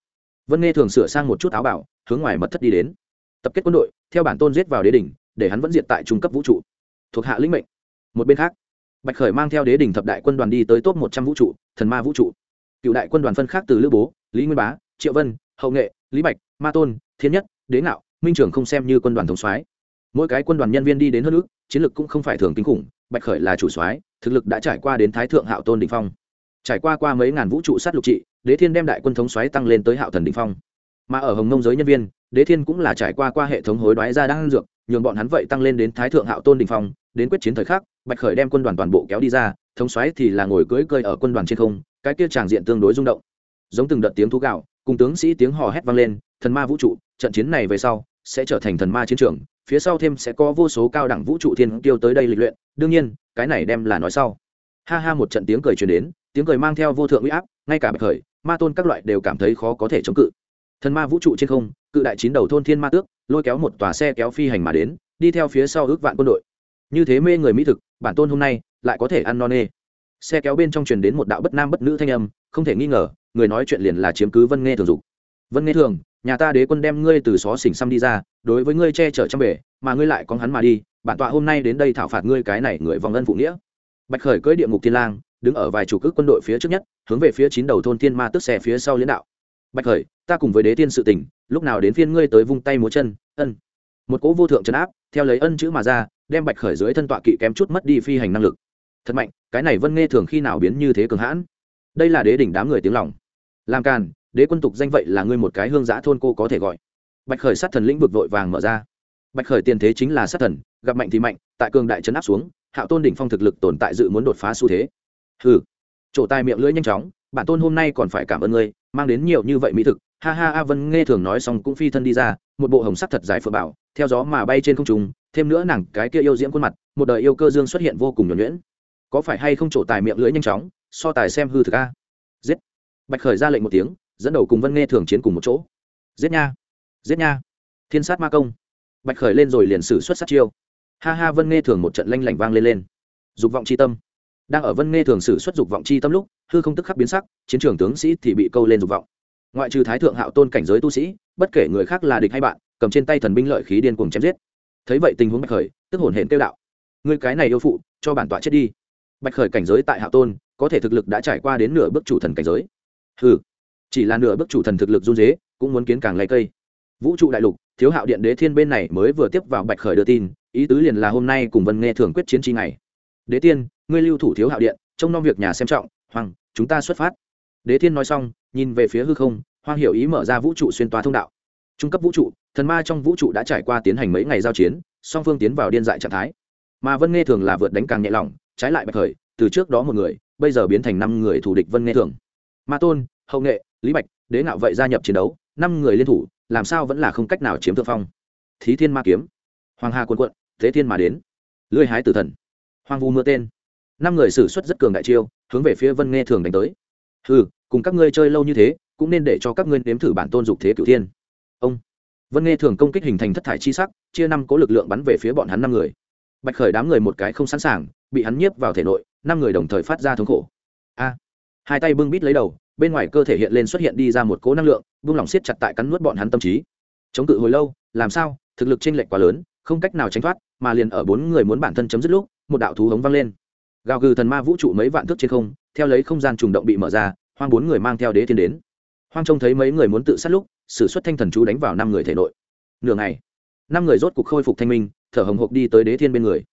Vân nghe thường sửa sang một chút áo bảo, hướng ngoài mật thất đi đến. Tập kết quân đội, theo bản tôn giết vào đế đỉnh, để hắn vẫn diệt tại trung cấp vũ trụ. Thuộc hạ lĩnh mệnh. Một bên khác, bạch khởi mang theo đế đỉnh thập đại quân đoàn đi tới top một trăm vũ trụ, thần ma vũ trụ. Cựu đại quân đoàn phân khác từ lữ bố, lý nguyên bá, triệu vân, hậu nghệ, lý bạch, ma tôn, thiên nhất, đế ngạo, minh trưởng không xem như quân đoàn thống soái. Mỗi cái quân đoàn nhân viên đi đến hơn ước, chiến lược cũng không phải thường kinh khủng bạch khởi là chủ soái, thực lực đã trải qua đến thái thượng hạo tôn đình phong. Trải qua qua mấy ngàn vũ trụ sát lục trị, đế thiên đem đại quân thống xoáy tăng lên tới hạo thần đình phong. Mà ở hồng nông giới nhân viên, đế thiên cũng là trải qua qua hệ thống hối đoái ra đang dược, nhường bọn hắn vậy tăng lên đến thái thượng hạo tôn đình phong, đến quyết chiến thời khắc, bạch khởi đem quân đoàn toàn bộ kéo đi ra, thống xoáy thì là ngồi cưỡi cơi ở quân đoàn trên không, cái kia tràng diện tương đối rung động. Giống từng đợt tiếng thú gạo, cùng tướng sĩ tiếng hò hét vang lên, thần ma vũ trụ, trận chiến này về sau sẽ trở thành thần ma chiến trường, phía sau thêm sẽ có vô số cao đẳng vũ trụ thiên tiêu tới đây lịch luyện. Đương nhiên, cái này đem là nói sau. Ha ha, một trận tiếng cười truyền đến, tiếng cười mang theo vô thượng uy áp, ngay cả bạch khởi, ma tôn các loại đều cảm thấy khó có thể chống cự. Thần ma vũ trụ trên không, cự đại chín đầu thôn thiên ma tước, lôi kéo một tòa xe kéo phi hành mà đến, đi theo phía sau ước vạn quân đội. Như thế mê người mỹ thực, bản tôn hôm nay lại có thể ăn non nê. Xe kéo bên trong truyền đến một đạo bất nam bất nữ thanh âm, không thể nghi ngờ, người nói chuyện liền là chiếm cứ vân nghe thường dục. Vân nghe thường nhà ta đế quân đem ngươi từ xó xỉnh xăm đi ra, đối với ngươi che chở trong bể, mà ngươi lại có hắn mà đi, bản tọa hôm nay đến đây thảo phạt ngươi cái này người vòng ân phụ nghĩa. Bạch khởi cưỡi địa ngục thiên lang, đứng ở vài chủ cước quân đội phía trước nhất, hướng về phía chín đầu thôn thiên ma tức xe phía sau liên đạo. Bạch khởi, ta cùng với đế tiên sự tình, lúc nào đến phiên ngươi tới vung tay múa chân, ân. Một cỗ vô thượng trấn áp, theo lấy ân chữ mà ra, đem bạch khởi dưới thân tọa kỵ kém chút mất đi phi hành năng lực. Thật mạnh, cái này vân nghe thường khi nào biến như thế cường hãn? Đây là đế đỉnh đám người tiếng lòng. Làm càn đế quân tục danh vậy là ngươi một cái hương giã thôn cô có thể gọi. Bạch khởi sát thần lĩnh vực vội vàng mở ra. Bạch khởi tiền thế chính là sát thần, gặp mạnh thì mạnh, tại cường đại trấn áp xuống, hạo tôn đỉnh phong thực lực tồn tại dự muốn đột phá xu thế. Hừ trổ tai miệng lưỡi nhanh chóng, bản tôn hôm nay còn phải cảm ơn ngươi, mang đến nhiều như vậy mỹ thực. Ha ha, a vân nghe thường nói xong cũng phi thân đi ra, một bộ hồng sắc thật dài phượng bảo, theo gió mà bay trên không trung, thêm nữa nàng cái kia yêu diễm khuôn mặt, một đời yêu cơ dương xuất hiện vô cùng nhuẩn nhuyễn. Có phải hay không trổ tài miệng lưỡi nhanh chóng, so tài xem hư thực a? Giết. Bạch khởi ra lệnh một tiếng dẫn đầu cùng vân nghe thường chiến cùng một chỗ. Giết nha. Giết nha. Thiên sát ma công. Bạch khởi lên rồi liền sử xuất sát chiêu. Ha ha, vân nghe thường một trận lanh lảnh vang lên lên. Dục vọng c h i tâm. Đang ở vân nghe thường sử xuất dục vọng c h i tâm lúc, hư không tức khắc biến sắc, chiến trường tướng sĩ thì bị câu lên dục vọng. Ngoại trừ thái thượng hạo tôn cảnh giới tu sĩ, bất kể người khác là địch hay bạn, cầm trên tay thần binh lợi khí điên cùng chém giết. Thấy vậy tình huống bạch khởi, tức hổn hển kêu đạo. Người cái này yêu phụ, cho bản tọa chết đi. Bạch khởi cảnh giới tại hạo tôn, có thể thực lực đã trải qua đến nửa bước chủ thần cảnh giới. Ừ chỉ là nửa bước chủ thần thực lực run dế cũng muốn kiến càng lấy cây. Vũ trụ đại lục, thiếu hạo điện đế thiên bên này mới vừa tiếp vào bạch khởi đưa tin, ý tứ liền là hôm nay cùng vân nghe thường quyết chiến chi ngày. Đế tiên, ngươi lưu thủ thiếu hạo điện, trông nom việc nhà xem trọng, hoàng, chúng ta xuất phát. Đế thiên nói xong, nhìn về phía hư không hoàng hiểu ý mở ra vũ trụ xuyên toa thông đạo. Trung cấp vũ trụ, thần ma trong vũ trụ đã trải qua tiến hành mấy ngày giao chiến, song phương tiến vào điên dại trạng thái. Mà vân nghe thường là vượt đánh càng nhẹ lòng, trái lại bạch khởi, từ trước đó một người, bây giờ biến thành năm người thủ địch vân nghe thường. Ma tôn, hậu nghệ lý bạch, đế ngạo vậy gia nhập chiến đấu, năm người liên thủ, làm sao vẫn là không cách nào chiếm thượng phong? Thí thiên ma kiếm. Hoàng hà quân quận, thế thiên mà đến. Lưới hái tử thần. Hoàng vu mưa tên. Năm người xử suất rất cường đại chiêu, hướng về phía vân nghe thường đánh tới. Ừ cùng các ngươi chơi lâu như thế, cũng nên để cho các ngươi nếm thử bản tôn dục thế cửu thiên. Ông. Vân nghe thường công kích hình thành thất thải chi sắc, chia năm cố lực lượng bắn về phía bọn hắn năm người. Bạch khởi đám người một cái không sẵn sàng, bị hắn nhiếp vào thể nội, năm người đồng thời phát ra thống khổ. A. Hai tay bưng bít lấy đầu bên ngoài cơ thể hiện lên xuất hiện đi ra một cố năng lượng buông lỏng siết chặt tại cắn nuốt bọn hắn tâm trí. Chống cự hồi lâu, làm sao? Thực lực chênh lệch quá lớn, không cách nào tránh thoát, mà liền ở bốn người muốn bản thân chấm dứt lúc, một đạo thú hống vang lên. Gào gừ thần ma vũ trụ mấy vạn thước trên không, theo lấy không gian trùng động bị mở ra, hoang bốn người mang theo đế thiên đến. Hoang trông thấy mấy người muốn tự sát lúc, sử xuất thanh thần chú đánh vào năm người thể nội. Nửa ngày, năm người rốt cục khôi phục thanh minh, thở hồng hộc đi tới đế thiên bên người.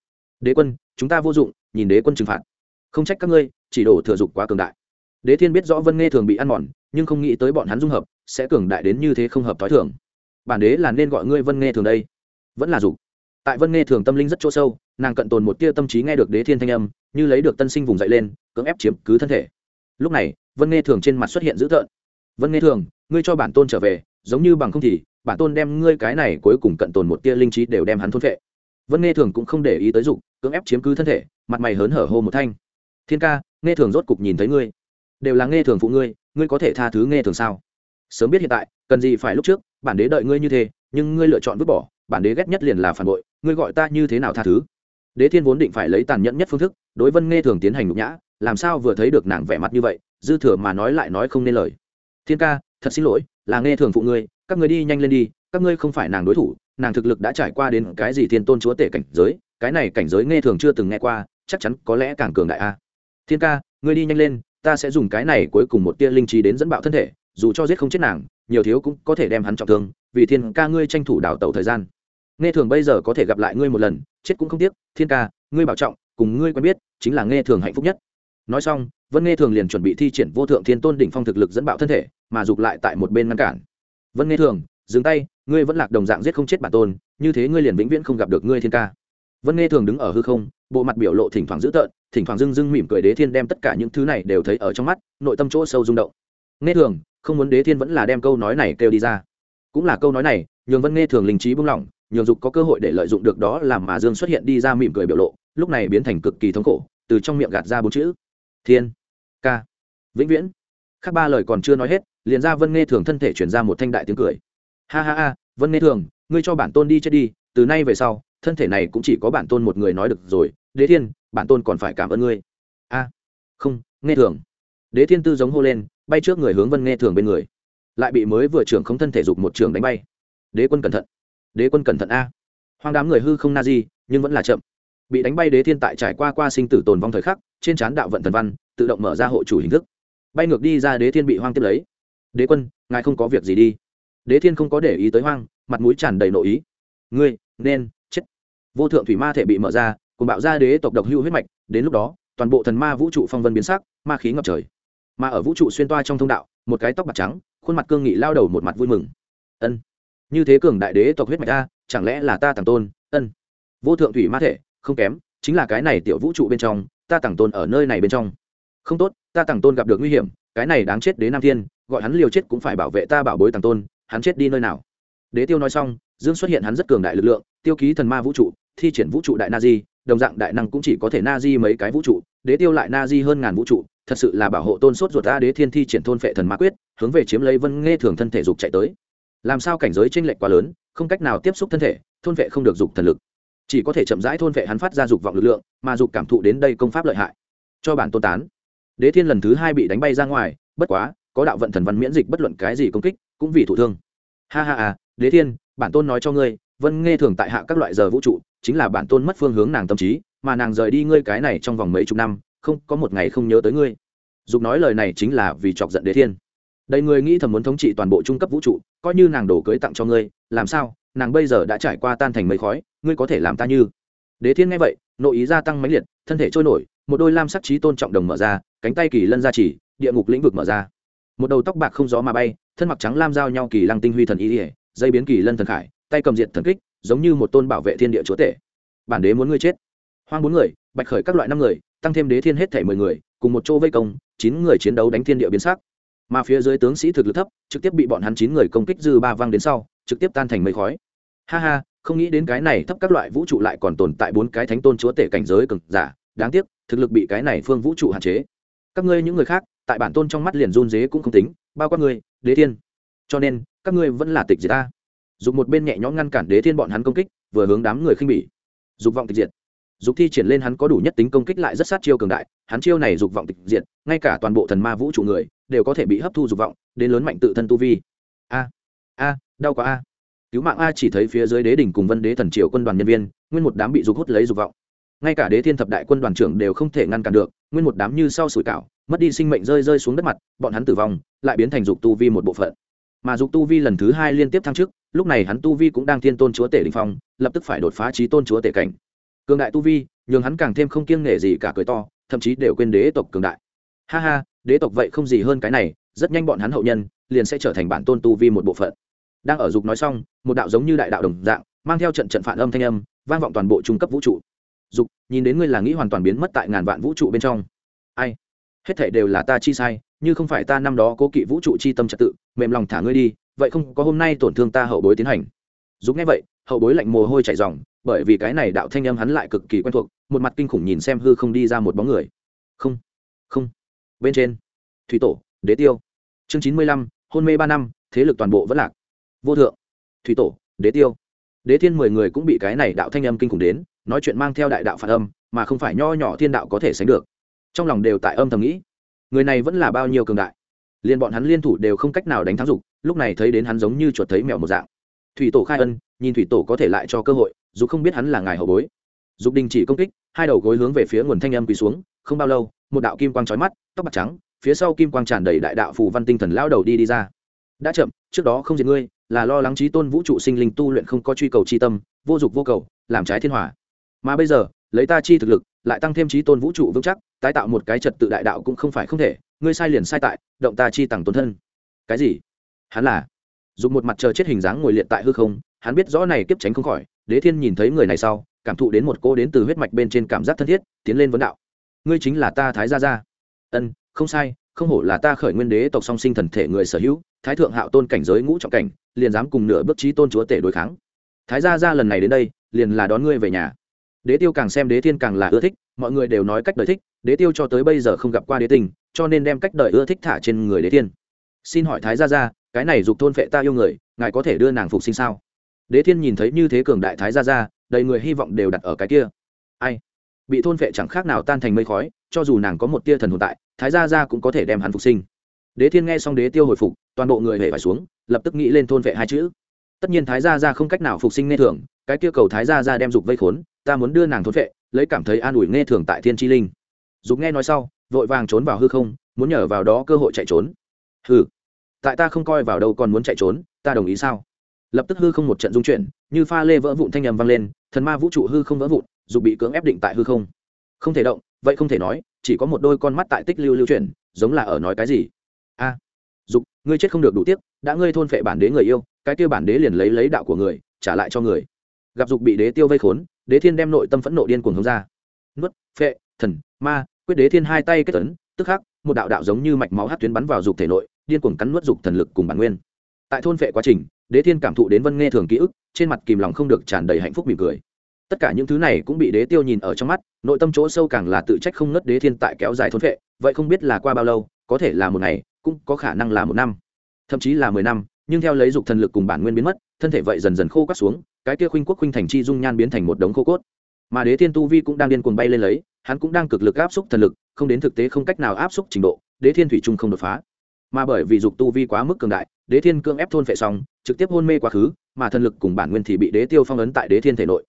Đế quân, chúng ta vô dụng, nhìn đế quân trừng phạt. Không trách các ngươi, chỉ đổ thừa dục quá cường đại đế thiên biết rõ vân nghe thường bị ăn mòn, nhưng không nghĩ tới bọn hắn dung hợp, sẽ cường đại đến như thế không hợp t h o i thường. Bản đế là nên gọi ngươi vân nghe thường đây. Vẫn là dục. Tại vân nghe thường tâm linh rất chỗ sâu, nàng cận tồn một tia tâm trí nghe được đế thiên thanh âm, như lấy được tân sinh vùng dậy lên, cưỡng ép chiếm cứ thân thể. Lúc này, vân nghe thường trên mặt xuất hiện dữ tợn. Vân nghe thường, ngươi cho bản tôn trở về, giống như bằng không thì, bản tôn đem ngươi cái này cuối cùng cận tồn một tia linh trí đều đem hắn thôn vệ vân nghe thường cũng không để ý tới dục, cưỡng ép chiếm cứ thân thể, mặt mày hớn hở hô một thanh. Thiên ca, nghe thường rốt cục nhìn thấy ngươi đều là nghe thường phụ ngươi ngươi có thể tha thứ nghe thường sao? Sớm biết hiện tại, cần gì phải lúc trước, bản đế đợi ngươi như thế, nhưng ngươi lựa chọn vứt bỏ, bản đế ghét nhất liền là phản bội, ngươi gọi ta như thế nào tha thứ? Đế thiên vốn định phải lấy tàn nhẫn nhất phương thức, đối vân nghe thường tiến hành nhục nhã, làm sao vừa thấy được nàng vẻ mặt như vậy, dư thừa mà nói lại nói không nên lời. Thiên ca, thật xin lỗi, là nghe thường phụ ngươi, các ngươi đi nhanh lên đi, các ngươi không phải nàng đối thủ, nàng thực lực đã trải qua đến cái gì thiên tôn chúa tể cảnh giới, cái này cảnh giới nghe thường chưa từng nghe qua, chắc chắn có lẽ càng cường đại a. Thiên ca, ngươi đi nhanh lên ta sẽ dùng cái này cuối cùng một tia linh trí đến dẫn bạo thân thể, dù cho giết không chết nàng, nhiều thiếu cũng có thể đem hắn trọng thương, vì thiên ca ngươi tranh thủ đào tẩu thời gian. Nghe thường bây giờ có thể gặp lại ngươi một lần, chết cũng không tiếc, thiên ca, ngươi bảo trọng, cùng ngươi quen biết, chính là nghe thường hạnh phúc nhất. Nói xong, vân nghe thường liền chuẩn bị thi triển vô thượng thiên tôn đỉnh phong thực lực dẫn bạo thân thể, mà giục lại tại một bên ngăn cản. Vân nghe thường, dừng tay, ngươi vẫn lạc đồng dạng giết không chết bản tôn, như thế ngươi liền vĩnh viễn không gặp được ngươi thiên ca vân nghe thường đứng ở hư không, bộ mặt biểu lộ thỉnh thoảng dữ tợn, thỉnh thoảng dưng dưng mỉm cười đế thiên đem tất cả những thứ này đều thấy ở trong mắt, nội tâm chỗ sâu rung động. Nghe thường, không muốn đế thiên vẫn là đem câu nói này kêu đi ra. Cũng là câu nói này, nhường vân nghe thường linh trí buông lỏng nhường dục có cơ hội để lợi dụng được đó làm mà dương xuất hiện đi ra mỉm cười biểu lộ, lúc này biến thành cực kỳ thống khổ, từ trong miệng gạt ra bốn chữ. Thiên, ca, vĩnh viễn. Khác ba lời còn chưa nói hết, liền ra vân nghe thường thân thể chuyển ra một thanh đại tiếng cười. Ha ha ha, vân nghe thường, ngươi cho bản tôn đi chết đi, từ nay về sau thân thể này cũng chỉ có bản tôn một người nói được rồi, đế thiên, bản tôn còn phải cảm ơn ngươi. A, không, nghe thường. Đế thiên tư giống hô lên, bay trước người hướng vân nghe thường bên người. Lại bị mới vừa trưởng không thân thể dục một trường đánh bay. Đế quân cẩn thận. Đế quân cẩn thận a. Hoang đám người hư không na di, nhưng vẫn là chậm. Bị đánh bay đế thiên tại trải qua qua sinh tử tồn vong thời khắc, trên trán đạo vận thần văn, tự động mở ra hộ chủ hình thức. Bay ngược đi ra đế thiên bị hoang tiếp lấy. Đế quân, ngài không có việc gì đi. Đế thiên không có để ý tới hoang, mặt mũi tràn đầy nội ý. Ngươi, nên vô thượng thủy ma thể bị mở ra cùng bạo ra đế tộc độc hưu huyết mạch đến lúc đó toàn bộ thần ma vũ trụ phong vân biến sắc ma khí ngập trời. Mà ở vũ trụ xuyên toa trong thông đạo một cái tóc bạc trắng khuôn mặt cương nghị lao đầu một mặt vui mừng. Ân như thế cường đại đế tộc huyết mạch ta, chẳng lẽ là ta tàng tôn? Ân vô thượng thủy ma thể không kém chính là cái này tiểu vũ trụ bên trong ta tàng tôn ở nơi này bên trong. Không tốt ta tàng tôn gặp được nguy hiểm cái này đáng chết đến nam thiên gọi hắn liều chết cũng phải bảo vệ ta bảo bối tàng tôn hắn chết đi nơi nào? Đế tiêu nói xong, dương xuất hiện hắn rất cường đại lực lượng, tiêu ký thần ma vũ trụ, thi triển vũ trụ đại na di đồng dạng đại năng cũng chỉ có thể na di mấy cái vũ trụ, đế tiêu lại na di hơn ngàn vũ trụ, thật sự là bảo hộ tôn sốt ruột ta đế thiên thi triển thôn phệ thần ma quyết, hướng về chiếm lấy vân nghe thường thân thể dục chạy tới. Làm sao cảnh giới t r ê n lệch quá lớn, không cách nào tiếp xúc thân thể, thôn vệ không được dục thần lực. Chỉ có thể chậm rãi thôn vệ hắn phát ra dục vọng lực lượng, mà dục cảm thụ đến đây công pháp lợi hại. Cho bản tôn tán. Đế thiên lần thứ hai bị đánh bay ra ngoài, bất quá, có đạo vận thần văn miễn dịch bất luận cái gì công kích, cũng vì thụ thương. Ha ha à đế thiên, bản tôn nói cho ngươi, vân nghe thường tại hạ các loại giờ vũ trụ, chính là bản tôn mất phương hướng nàng tâm trí, mà nàng rời đi ngươi cái này trong vòng mấy chục năm, không, có một ngày không nhớ tới ngươi. Dục nói lời này chính là vì chọc giận đế thiên. Đầy người nghĩ thầm muốn thống trị toàn bộ trung cấp vũ trụ, coi như nàng đổ cưới tặng cho ngươi, làm sao, nàng bây giờ đã trải qua tan thành mấy khói, ngươi có thể làm ta như? Đế thiên nghe vậy, nội ý gia tăng mãnh liệt, thân thể trôi nổi, một đôi lam sắc trí tôn trọng đồng mở ra, cánh tay kỳ lân ra chỉ địa ngục lĩnh vực mở ra. Một đầu tóc bạc không gió mà bay, thân mặc trắng lam giao nhau kỳ lăng tinh huy thần ý ỉa dây biến kỳ lân thần khải, tay cầm diện thần kích, giống như một tôn bảo vệ thiên địa chúa tể. Bản đế muốn ngươi chết. Hoang bốn người, bạch khởi các loại năm người, tăng thêm đế thiên hết thể mười người, cùng một chỗ vây công, chín người chiến đấu đánh thiên địa biến sắc. Mà phía dưới tướng sĩ thực lực thấp, trực tiếp bị bọn hắn chín người công kích dư ba văng đến sau, trực tiếp tan thành mây khói. Ha ha, không nghĩ đến cái này thấp các loại vũ trụ lại còn tồn tại bốn cái thánh tôn chúa tể cảnh giới cực giả, đáng tiếc, thực lực bị cái này phương vũ trụ hạn chế. Các ngươi những người khác, tại bản tôn trong mắt liền run dế cũng không tính, bao quát ngươi, đế thiên. Cho nên các ngươi vẫn là tịch diệt ta. Dùng một bên nhẹ nhõm ngăn cản đế thiên bọn hắn công kích, vừa hướng đám người khinh bỉ. Dục vọng tịch diệt. Dục thi triển lên hắn có đủ nhất tính công kích lại rất sát chiêu cường đại, hắn chiêu này dục vọng tịch diệt, ngay cả toàn bộ thần ma vũ trụ người, đều có thể bị hấp thu dục vọng, đến lớn mạnh tự thân tu vi. A a, đau quá a. Cứu mạng a chỉ thấy phía dưới đế đỉnh cùng vân đế thần triều quân đoàn nhân viên, nguyên một đám bị dục hút lấy dục vọng. Ngay cả đế thiên thập đại quân đoàn trưởng đều không thể ngăn cản được, nguyên một đám như sau sủi cảo, mất đi sinh mệnh rơi rơi xuống đất mặt, bọn hắn tử vong, lại biến thành dục tu vi một bộ phận mà dục tu vi lần thứ hai liên tiếp thăng chức, lúc này hắn tu vi cũng đang thiên tôn chúa tể đình phong, lập tức phải đột phá trí tôn chúa tể cảnh. Cường đại tu vi, nhường hắn càng thêm không kiêng nể gì cả cười to, thậm chí đều quên đế tộc cường đại. Ha ha, đế tộc vậy không gì hơn cái này, rất nhanh bọn hắn hậu nhân liền sẽ trở thành bản tôn tu vi một bộ phận. Đang ở dục nói xong, một đạo giống như đại đạo đồng dạng, mang theo trận trận phản âm thanh âm, vang vọng toàn bộ trung cấp vũ trụ. Dục, nhìn đến ngươi là nghĩ hoàn toàn biến mất tại ngàn vạn vũ trụ bên trong. Ai? Hết thể đều là ta chi sai như không phải ta năm đó cố kỵ vũ trụ chi tâm trật tự, mềm lòng thả ngươi đi, vậy không có hôm nay tổn thương ta hậu bối tiến hành. Dục nghe vậy, hậu bối lạnh mồ hôi chảy ròng, bởi vì cái này đạo thanh âm hắn lại cực kỳ quen thuộc, một mặt kinh khủng nhìn xem hư không đi ra một bóng người. Không không. Bên trên, thủy tổ, đế tiêu. Chương chín mươi lăm, hôn mê ba năm, thế lực toàn bộ vẫn lạc. Vô thượng, thủy tổ, đế tiêu. Đế thiên mười người cũng bị cái này đạo thanh âm kinh khủng đến, nói chuyện mang theo đại đạo phản âm, mà không phải nho nhỏ thiên đạo có thể sánh được. Trong lòng đều tại âm thầm nghĩ người này vẫn là bao nhiêu cường đại. Liên bọn hắn liên thủ đều không cách nào đánh thắng dục, lúc này thấy đến hắn giống như chuột thấy mèo một dạng. Thủy tổ khai ân, nhìn thủy tổ có thể lại cho cơ hội, dù không biết hắn là ngài hậu bối. Dục đình chỉ công kích, hai đầu gối hướng về phía nguồn thanh âm quỳ xuống, không bao lâu, một đạo kim quang trói mắt, tóc bạc trắng, phía sau kim quang tràn đầy đại đạo phù văn tinh thần lao đầu đi đi ra. Đã chậm, trước đó không diệt ngươi, là lo lắng trí tôn vũ trụ sinh linh tu luyện không có truy cầu chi tâm, vô dục vô cầu, làm trái thiên hòa. Mà bây giờ lấy ta chi thực lực, lại tăng thêm trí tôn vũ trụ vững chắc, tái tạo một cái trật tự đại đạo cũng không phải không thể, ngươi sai liền sai tại, động ta chi tặng tổn thân. Cái gì? Hắn là? Dùng một mặt chờ chết hình dáng ngồi liệt tại hư không, hắn biết rõ này kiếp tránh không khỏi, đế thiên nhìn thấy người này sau, cảm thụ đến một cô đến từ huyết mạch bên trên cảm giác thân thiết, tiến lên vấn đạo. Ngươi chính là ta thái gia gia. Ân, không sai, không hổ là ta khởi nguyên đế tộc song sinh thần thể người sở hữu, thái thượng hạo tôn cảnh giới ngũ trọng cảnh, liền dám cùng nửa bước trí tôn chúa tể đối kháng. Thái gia gia lần này đến đây, liền là đón ngươi về nhà đế tiêu càng xem đế thiên càng là ưa thích, mọi người đều nói cách đời thích, đế tiêu cho tới bây giờ không gặp qua đế tình, cho nên đem cách đời ưa thích thả trên người đế thiên. Xin hỏi thái gia gia, cái này dục thôn phệ ta yêu người, ngài có thể đưa nàng phục sinh sao? Đế thiên nhìn thấy như thế cường đại thái gia gia, đầy người hy vọng đều đặt ở cái kia. Ai? Bị thôn phệ chẳng khác nào tan thành mây khói, cho dù nàng có một tia thần hồn tại, thái gia gia cũng có thể đem hắn phục sinh. Đế thiên nghe xong đế tiêu hồi phục, toàn bộ người hề phải xuống, lập tức nghĩ lên thôn phệ hai chữ. Tất nhiên thái gia gia không cách nào phục sinh nghe thường cái kia cầu thái gia ra đem dục vây khốn, ta muốn đưa nàng thôn phệ, lấy cảm thấy an ủi nghe thường tại thiên tri linh. Dục nghe nói sau, vội vàng trốn vào hư không, muốn nhờ vào đó cơ hội chạy trốn. Hư tại ta không coi vào đâu còn muốn chạy trốn, ta đồng ý sao? Lập tức hư không một trận dung chuyển, như pha lê vỡ vụn thanh nhầm vang lên, thần ma vũ trụ hư không vỡ vụn, dục bị cưỡng ép định tại hư không. Không thể động, vậy không thể nói, chỉ có một đôi con mắt tại tích lưu lưu chuyển, giống là ở nói cái gì? A, dục, ngươi chết không được đủ tiếc, đã ngươi thôn phệ bản đế người yêu, cái kia bản đế liền lấy lấy đạo của người, trả lại cho người gặp dục bị đế tiêu vây khốn, đế thiên đem nội tâm phẫn nộ điên cuồng hướng ra. Nuốt, phệ, thần, ma, quyết đế thiên hai tay kết tấn tức khắc, một đạo đạo giống như mạch máu hát tuyến bắn vào dục thể nội, điên cuồng cắn nuốt dục thần lực cùng bản nguyên. Tại thôn phệ quá trình, đế thiên cảm thụ đến vân nghe thường ký ức, trên mặt kìm lòng không được tràn đầy hạnh phúc mỉm cười. Tất cả những thứ này cũng bị đế tiêu nhìn ở trong mắt, nội tâm chỗ sâu càng là tự trách không ngất đế thiên tại kéo dài thôn phệ, vậy không biết là qua bao lâu, có thể là một ngày, cũng có khả năng là một năm, thậm chí là mười năm, nhưng theo lấy dục thần lực cùng bản nguyên biến mất thân thể vậy dần dần khô cắt xuống, cái kia khuynh quốc khuynh thành chi dung nhan biến thành một đống khô cốt. Mà đế thiên tu vi cũng đang điên cuồng bay lên lấy, hắn cũng đang cực lực áp xúc thần lực, không đến thực tế không cách nào áp xúc trình độ, đế thiên thủy trung không đột phá. Mà bởi vì dục tu vi quá mức cường đại, đế thiên cương ép thôn phệ xong, trực tiếp hôn mê quá khứ, mà thần lực cùng bản nguyên thì bị đế tiêu phong ấn tại đế thiên thể nội.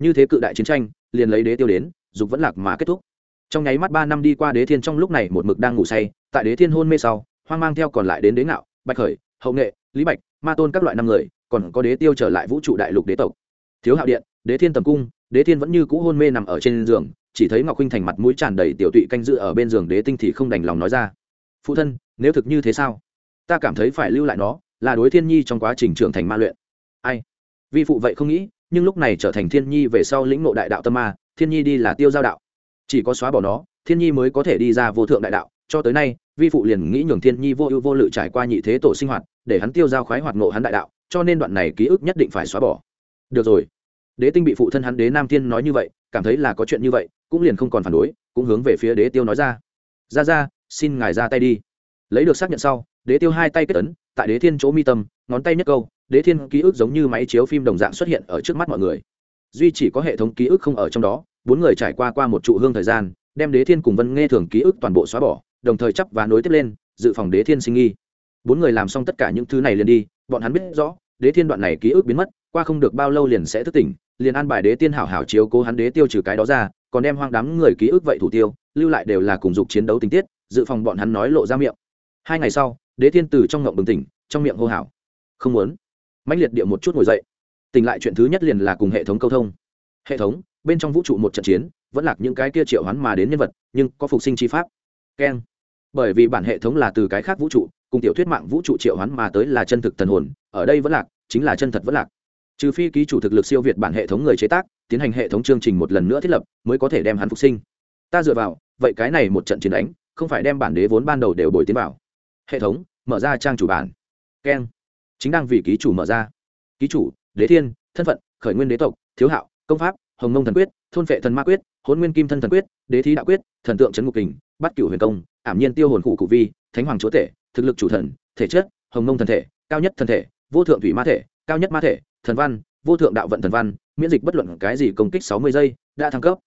Như thế cự đại chiến tranh, liền lấy đế tiêu đến, dục vẫn lạc mà kết thúc. Trong nháy mắt ba năm đi qua đế thiên trong lúc này một mực đang ngủ say, tại đế thiên hôn mê sau, hoang mang theo còn lại đến đế ngạo, bạch khởi, hậu nghệ, lý bạch, ma tôn các loại năm người còn có đế tiêu trở lại vũ trụ đại lục đế tộc. Thiếu hạo điện, đế thiên tầm cung, đế thiên vẫn như cũ hôn mê nằm ở trên giường, chỉ thấy ngọc huynh thành mặt mũi tràn đầy tiểu tụy canh dự ở bên giường đế tinh thì không đành lòng nói ra, phụ thân, nếu thực như thế sao? Ta cảm thấy phải lưu lại nó, là đối thiên nhi trong quá trình trưởng thành ma luyện. Ai? Vi phụ vậy không nghĩ, nhưng lúc này trở thành thiên nhi về sau lĩnh ngộ đại đạo tâm ma, thiên nhi đi là tiêu giao đạo. Chỉ có xóa bỏ nó, thiên nhi mới có thể đi ra vô thượng đại đạo. Cho tới nay, vi phụ liền nghĩ nhường thiên nhi vô ưu vô lự trải qua nhị thế tổ sinh hoạt, để hắn tiêu giao khoái hoạt ngộ hắn đại đạo cho nên đoạn này ký ức nhất định phải xóa bỏ. Được rồi. Đế tinh bị phụ thân hắn đế nam thiên nói như vậy, cảm thấy là có chuyện như vậy, cũng liền không còn phản đối, cũng hướng về phía đế tiêu nói ra. Ra ra, xin ngài ra tay đi. Lấy được xác nhận sau, đế tiêu hai tay kết ấn, tại đế thiên chỗ mi tâm, ngón tay nhất câu, đế thiên ký ức giống như máy chiếu phim đồng dạng xuất hiện ở trước mắt mọi người. Duy chỉ có hệ thống ký ức không ở trong đó, bốn người trải qua qua một trụ hương thời gian, đem đế thiên cùng vân nghe thường ký ức toàn bộ xóa bỏ, đồng thời chấp và nối tiếp lên, dự phòng đế thiên sinh nghi. Bốn người làm xong tất cả những thứ này liền đi bọn hắn biết rõ, đế thiên đoạn này ký ức biến mất, qua không được bao lâu liền sẽ thức tỉnh, liền an bài đế tiên hảo hảo chiếu cố hắn đế tiêu trừ cái đó ra, còn đem hoang đám người ký ức vậy thủ tiêu, lưu lại đều là cùng dục chiến đấu tình tiết, dự phòng bọn hắn nói lộ ra miệng. Hai ngày sau, đế thiên từ trong ngộng bừng tỉnh, trong miệng hô hào. Không muốn. Mãnh liệt địa một chút ngồi dậy. Tỉnh lại chuyện thứ nhất liền là cùng hệ thống câu thông. Hệ thống, bên trong vũ trụ một trận chiến, vẫn lạc những cái kia triệu hoán mà đến nhân vật, nhưng có phục sinh chi pháp. Keng. Bởi vì bản hệ thống là từ cái khác vũ trụ cùng tiểu thuyết mạng vũ trụ triệu hoán mà tới là chân thực thần hồn, ở đây vẫn lạc, chính là chân thật vẫn lạc. Trừ phi ký chủ thực lực siêu việt bản hệ thống người chế tác, tiến hành hệ thống chương trình một lần nữa thiết lập, mới có thể đem hắn phục sinh. Ta dựa vào, vậy cái này một trận chiến đánh, không phải đem bản đế vốn ban đầu đều bồi tiến vào. Hệ thống, mở ra trang chủ bản. Keng. Chính đang vì ký chủ mở ra. Ký chủ, đế thiên, thân phận, khởi nguyên đế tộc, thiếu hạo, công pháp, hồng nông thần quyết, thôn vệ thần ma quyết hôn nguyên kim thân thần quyết, đế thí đạo quyết, thần tượng trấn ngục kình bắt cửu huyền công, ảm nhiên tiêu hồn cụ cụ vi, thánh hoàng chúa tể thực lực chủ thần, thể chất, hồng mông thần thể, cao nhất thần thể, vô thượng thủy ma thể, cao nhất ma thể, thần văn, vô thượng đạo vận thần văn, miễn dịch bất luận cái gì công kích sáu mươi giây, đã thăng cấp.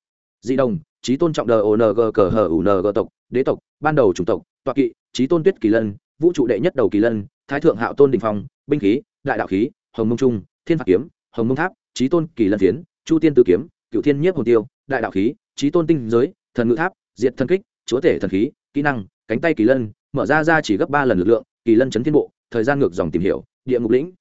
Di đồng, trí tôn trọng đờ ong cờ hờ ng tộc, đế tộc, ban đầu chủng tộc toạ kỵ, trí tôn tuyết kỳ lân, vũ trụ đệ nhất đầu kỳ lân, thái thượng hạo tôn đình phong, binh khí, đại đạo khí, hồng mông trung, thiên phạt kiếm, hồng mông tháp, trí tôn kỳ lân phiến, chu tiên tử kiếm, cựu thiên nhiếp hồn tiêu, đại đạo khí, trí tôn tinh giới, thần ngự tháp, diệt thần kích, chúa tể thần khí, kỹ năng, cánh tay kỳ lân mở ra ra chỉ gấp ba lần lực lượng, kỳ lân chấn thiên bộ, thời gian ngược dòng tìm hiểu, địa ngục lĩnh,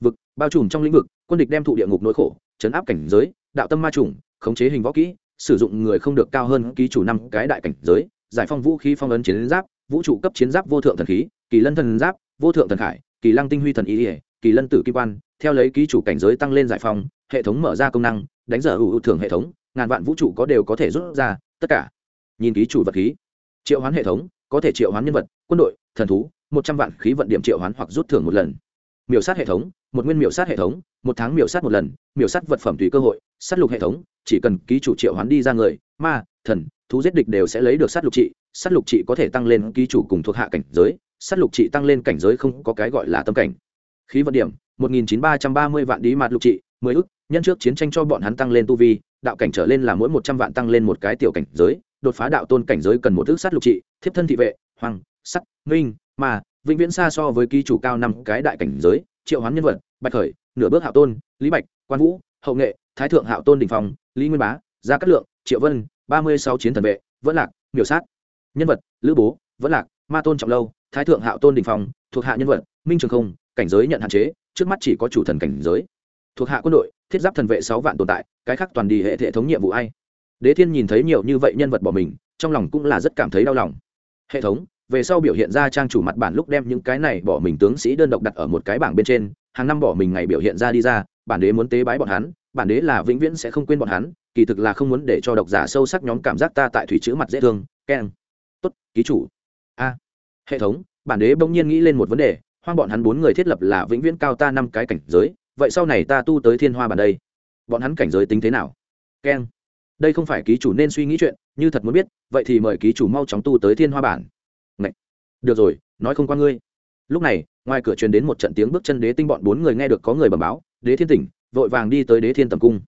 vực, bao trùm trong lĩnh vực, quân địch đem thụ địa ngục nỗi khổ, chấn áp cảnh giới, đạo tâm ma trùng, khống chế hình võ kỹ, sử dụng người không được cao hơn ký chủ năm cái đại cảnh giới, giải phong vũ khí phong ấn chiến giáp, vũ trụ cấp chiến giáp vô thượng thần khí, kỳ lân thần giáp, vô thượng thần khải, kỳ lăng tinh huy thần ý ỉa kỳ lân tử kim quan, theo lấy ký chủ cảnh giới tăng lên giải phong hệ thống mở ra công năng, đánh giờ hữu thưởng hệ thống, ngàn vạn vũ trụ có đều có thể rút ra, tất cả. Nhìn ký chủ vật khí, triệu hoán hệ thống có thể triệu hoán nhân vật, quân đội, thần thú, một trăm vạn khí vận điểm triệu hoán hoặc rút thưởng một lần. Miểu sát hệ thống, một nguyên miểu sát hệ thống, một tháng miểu sát một lần, miểu sát vật phẩm tùy cơ hội, sát lục hệ thống, chỉ cần ký chủ triệu hoán đi ra người, ma, thần, thú giết địch đều sẽ lấy được sát lục trị, sát lục trị có thể tăng lên ký chủ cùng thuộc hạ cảnh giới, sát lục trị tăng lên cảnh giới không có cái gọi là tâm cảnh. Khí vận điểm, một nghìn chín ba trăm ba mươi vạn đi mặt lục trị, mười ức, nhân trước chiến tranh cho bọn hắn tăng lên tu vi, đạo cảnh trở lên là mỗi một trăm vạn tăng lên một cái tiểu cảnh giới đột phá đạo tôn cảnh giới cần một ước sát lục trị, thiếp thân thị vệ, hoàng sắc minh, mà, vĩnh viễn xa so với ký chủ cao năm cái đại cảnh giới, triệu hoán nhân vật, bạch khởi, nửa bước hạo tôn, lý bạch, quan vũ, hậu nghệ, thái thượng hạo tôn đình phong, lý nguyên bá, gia cát lượng, triệu vân, ba mươi sáu chiến thần vệ vẫn lạc, miểu sát. Nhân vật, lữ bố vẫn lạc, ma tôn trọng lâu, thái thượng hạo tôn đình phong, thuộc hạ nhân vật, minh trường không, cảnh giới nhận hạn chế, trước mắt chỉ có chủ thần cảnh giới. Thuộc hạ quân đội, thiết giáp thần vệ sáu vạn tồn tại, cái khác toàn đi hệ hệ thống nhiệm vụ ai? Đế thiên nhìn thấy nhiều như vậy nhân vật bỏ mình, trong lòng cũng là rất cảm thấy đau lòng. Hệ thống, về sau biểu hiện ra trang chủ mặt bản lúc đem những cái này bỏ mình tướng sĩ đơn độc đặt ở một cái bảng bên trên, hàng năm bỏ mình ngày biểu hiện ra đi ra, bản đế muốn tế bái bọn hắn, bản đế là vĩnh viễn sẽ không quên bọn hắn, kỳ thực là không muốn để cho độc giả sâu sắc nhóm cảm giác ta tại thủy chữ mặt dễ thương, keng. Tốt, ký chủ. A. Hệ thống, bản đế bỗng nhiên nghĩ lên một vấn đề, hoang bọn hắn bốn người thiết lập là vĩnh viễn cao ta năm cái cảnh giới, vậy sau này ta tu tới thiên hoa bản đây. Bọn hắn cảnh giới tính thế nào? Keng đây không phải ký chủ nên suy nghĩ chuyện, như thật muốn biết, vậy thì mời ký chủ mau chóng tu tới thiên hoa bản. Ngậy. được rồi, nói không qua ngươi. Lúc này, ngoài cửa truyền đến một trận tiếng bước chân đế tinh bọn bốn người nghe được có người bẩm báo, đế thiên tỉnh, vội vàng đi tới đế thiên tầm cung.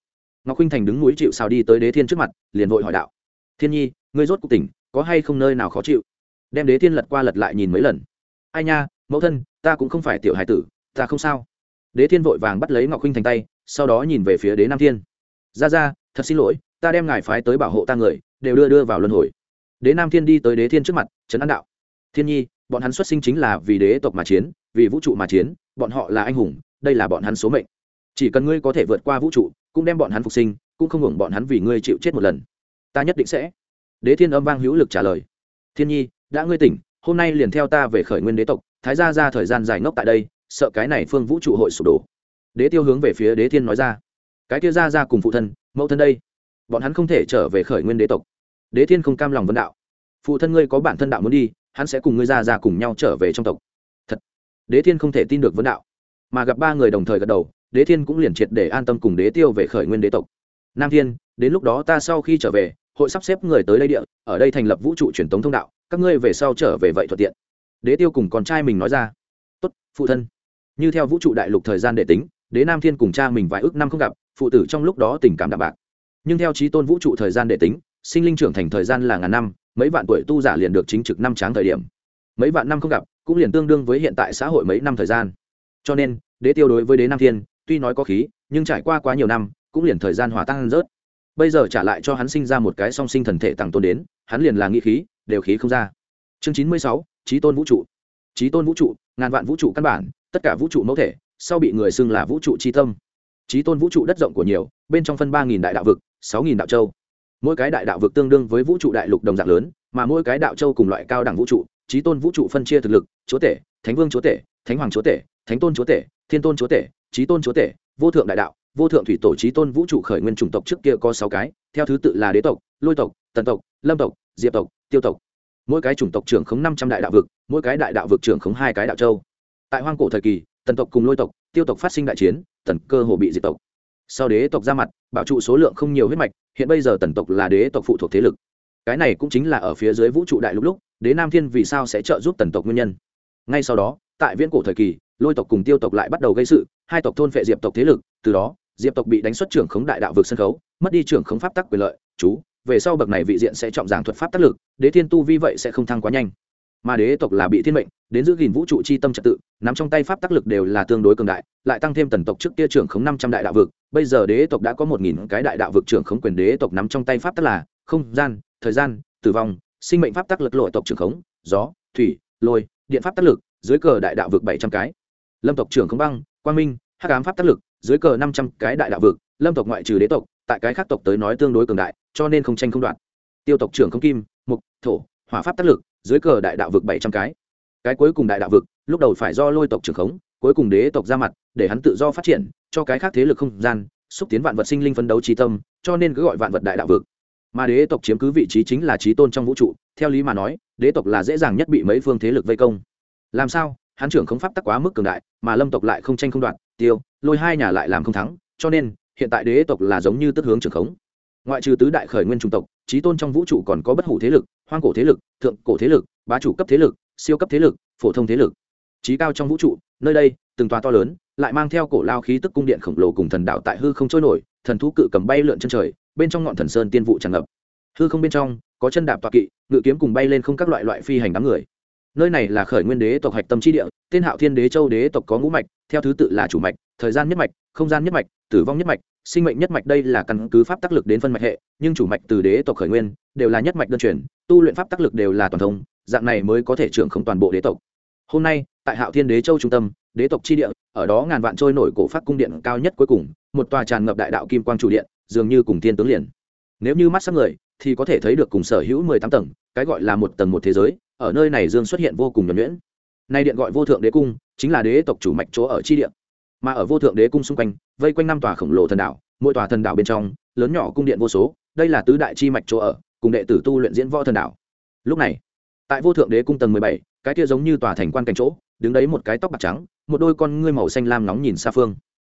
Ngọc huynh thành đứng núi chịu sao đi tới đế thiên trước mặt, liền vội hỏi đạo, thiên nhi, ngươi rốt cuộc tỉnh, có hay không nơi nào khó chịu? Đem đế thiên lật qua lật lại nhìn mấy lần. Ai nha, mẫu thân, ta cũng không phải tiểu hải tử, ta không sao. Đế thiên vội vàng bắt lấy ngọc huynh thành tay, sau đó nhìn về phía đế nam thiên. Ra ra thật xin lỗi ta đem ngài phái tới bảo hộ ta người, đều đưa đưa vào luân hồi. Đế nam thiên đi tới đế thiên trước mặt, trấn an đạo. Thiên nhi, bọn hắn xuất sinh chính là vì đế tộc mà chiến, vì vũ trụ mà chiến, bọn họ là anh hùng, đây là bọn hắn số mệnh. Chỉ cần ngươi có thể vượt qua vũ trụ, cũng đem bọn hắn phục sinh, cũng không hưởng bọn hắn vì ngươi chịu chết một lần. Ta nhất định sẽ. Đế thiên âm vang hữu lực trả lời. Thiên nhi, đã ngươi tỉnh, hôm nay liền theo ta về khởi nguyên đế tộc, thái gia ra thời gian dài ngốc tại đây, sợ cái này phương vũ trụ hội sụp đổ. Đế tiêu hướng về phía đế thiên nói ra. Cái kia ra ra cùng phụ thân, mẫu thân đây bọn hắn không thể trở về khởi nguyên đế tộc. Đế thiên không cam lòng vấn đạo. Phụ thân ngươi có bản thân đạo muốn đi, hắn sẽ cùng ngươi ra ra cùng nhau trở về trong tộc. Thật. Đế thiên không thể tin được vấn đạo. Mà gặp ba người đồng thời gật đầu, đế thiên cũng liền triệt để an tâm cùng đế tiêu về khởi nguyên đế tộc. Nam thiên, đến lúc đó ta sau khi trở về, hội sắp xếp người tới đây địa, ở đây thành lập vũ trụ truyền thống thông đạo, các ngươi về sau trở về vậy thuận tiện. Đế tiêu cùng con trai mình nói ra. Tốt, phụ thân. Như theo vũ trụ đại lục thời gian để tính, đế nam thiên cùng cha mình vài ước năm không gặp, phụ tử trong lúc đó tình cảm đạm bạc nhưng theo trí tôn vũ trụ thời gian đệ tính, sinh linh trưởng thành thời gian là ngàn năm, mấy vạn tuổi tu giả liền được chính trực năm tráng thời điểm. Mấy vạn năm không gặp, cũng liền tương đương với hiện tại xã hội mấy năm thời gian. Cho nên, đế tiêu đối với đế nam thiên, tuy nói có khí, nhưng trải qua quá nhiều năm, cũng liền thời gian hòa tăng rớt. Bây giờ trả lại cho hắn sinh ra một cái song sinh thần thể tặng tôn đến, hắn liền là nghĩ khí, đều khí không ra. Chương chín mươi sáu, trí tôn vũ trụ. Trí tôn vũ trụ, ngàn vạn vũ trụ căn bản, tất cả vũ trụ mẫu thể, sau bị người xưng là vũ trụ tri tâm trí tôn vũ trụ đất rộng của nhiều, bên trong phân ba nghìn đại đạo vực, sáu nghìn đạo châu. Mỗi cái đại đạo vực tương đương với vũ trụ đại lục đồng dạng lớn, mà mỗi cái đạo châu cùng loại cao đẳng vũ trụ trí tôn vũ trụ phân chia thực lực, chúa tể, thánh vương chúa tể, thánh hoàng chúa tể, thánh tôn chúa tể, thiên tôn chúa tể trí tôn chúa tể, vô thượng đại đạo, vô thượng thủy tổ trí tôn vũ trụ khởi nguyên chủng tộc trước kia có sáu cái, theo thứ tự là đế tộc, lôi tộc, tần tộc, lâm tộc, diệp tộc, tiêu tộc. Mỗi cái chủng tộc trưởng khống năm trăm đại đạo vực, mỗi cái đại đạo vực trưởng khống hai cái đạo châu. Tại hoang cổ thời kỳ tần tộc cùng lôi tộc, tiêu tộc phát sinh đại chiến, tần cơ hồ bị diệt tộc. Sau đế tộc ra mặt, bảo trụ số lượng không nhiều huyết mạch, hiện bây giờ tần tộc là đế tộc phụ thuộc thế lực. Cái này cũng chính là ở phía dưới vũ trụ đại lúc lúc, đế nam thiên vì sao sẽ trợ giúp tần tộc nguyên nhân. Ngay sau đó, tại viễn cổ thời kỳ, lôi tộc cùng tiêu tộc lại bắt đầu gây sự, hai tộc thôn phệ diệp tộc thế lực, từ đó, diệp tộc bị đánh xuất trưởng khống đại đạo vực sân khấu, mất đi trưởng khống pháp tắc quyền lợi, chú, về sau bậc này vị diện sẽ trọng giảng thuật pháp tác lực, đế thiên tu vi vậy sẽ không thăng quá nhanh mà đế tộc là bị thiên mệnh, đến giữ gìn vũ trụ chi tâm trật tự, nắm trong tay pháp tác lực đều là tương đối cường đại, lại tăng thêm tần tộc trước kia trưởng khống năm trăm đại đạo vực, bây giờ đế tộc đã có một nghìn cái đại đạo vực trưởng khống quyền đế tộc nắm trong tay pháp tác là không, gian, thời gian, tử vong, sinh mệnh pháp tác lực lội tộc trưởng khống, gió, thủy, lôi, điện pháp tác lực, dưới cờ đại đạo vực bảy trăm cái. Lâm tộc trưởng khống băng, quang minh, hắc ám pháp tác lực, dưới cờ năm trăm cái đại đạo vực, lâm tộc ngoại trừ đế tộc, tại cái khác tộc tới nói tương đối cường đại, cho nên không tranh không đoạn tiêu tộc trưởng không kim, mục, thổ, hỏa pháp tác lực dưới cờ đại đạo vực bảy trăm cái. Cái cuối cùng đại đạo vực, lúc đầu phải do lôi tộc trưởng khống, cuối cùng đế tộc ra mặt, để hắn tự do phát triển, cho cái khác thế lực không gian, xúc tiến vạn vật sinh linh phấn đấu trí tâm, cho nên cứ gọi vạn vật đại đạo vực. Mà đế tộc chiếm cứ vị trí chính là trí tôn trong vũ trụ, theo lý mà nói, đế tộc là dễ dàng nhất bị mấy phương thế lực vây công. Làm sao? Hắn trưởng không pháp tắc quá mức cường đại, mà lâm tộc lại không tranh không đoạt, tiêu, lôi hai nhà lại làm không thắng, cho nên, hiện tại đế tộc là giống như tức hướng trưởng khống. Ngoại trừ tứ đại khởi nguyên trung tộc, trí tôn trong vũ trụ còn có bất hủ thế lực hoang cổ thế lực, thượng cổ thế lực, bá chủ cấp thế lực, siêu cấp thế lực, phổ thông thế lực. Trí cao trong vũ trụ, nơi đây, từng tòa to lớn, lại mang theo cổ lao khí tức cung điện khổng lồ cùng thần đạo tại hư không trôi nổi, thần thú cự cầm bay lượn chân trời, bên trong ngọn thần sơn tiên vụ tràn ngập. Hư không bên trong, có chân đạp tọa kỵ, ngự kiếm cùng bay lên không các loại loại phi hành đám người. Nơi này là khởi nguyên đế tộc hạch tâm trí địa, tên hạo thiên đế châu đế tộc có ngũ mạch, theo thứ tự là chủ mạch, thời gian nhất mạch, không gian nhất mạch, tử vong nhất mạch, sinh mệnh nhất mạch đây là căn cứ pháp tác lực đến phân mạch hệ, nhưng chủ mạch từ đế tộc khởi nguyên, đều là nhất mạch đơn truyền tu luyện pháp tác lực đều là toàn thông, dạng này mới có thể trưởng không toàn bộ đế tộc. Hôm nay, tại hạo thiên đế châu trung tâm, đế tộc chi địa, ở đó ngàn vạn trôi nổi cổ phát cung điện cao nhất cuối cùng, một tòa tràn ngập đại đạo kim quang chủ điện, dường như cùng thiên tướng liền. Nếu như mắt sắc người, thì có thể thấy được cùng sở hữu mười tám tầng, cái gọi là một tầng một thế giới, ở nơi này dương xuất hiện vô cùng nhuẩn nhuyễn. Nay điện gọi vô thượng đế cung, chính là đế tộc chủ mạch chỗ ở chi điện mà ở vô thượng đế cung xung quanh, vây quanh năm tòa khổng lồ thần đảo, mỗi tòa thần đảo bên trong, lớn nhỏ cung điện vô số, đây là tứ đại chi mạch chỗ ở cùng đệ tử tu luyện diễn võ thần đạo. Lúc này, tại vô thượng đế cung tầng mười bảy, cái kia giống như tòa thành quan cảnh chỗ, đứng đấy một cái tóc bạc trắng, một đôi con ngươi màu xanh lam nóng nhìn xa phương.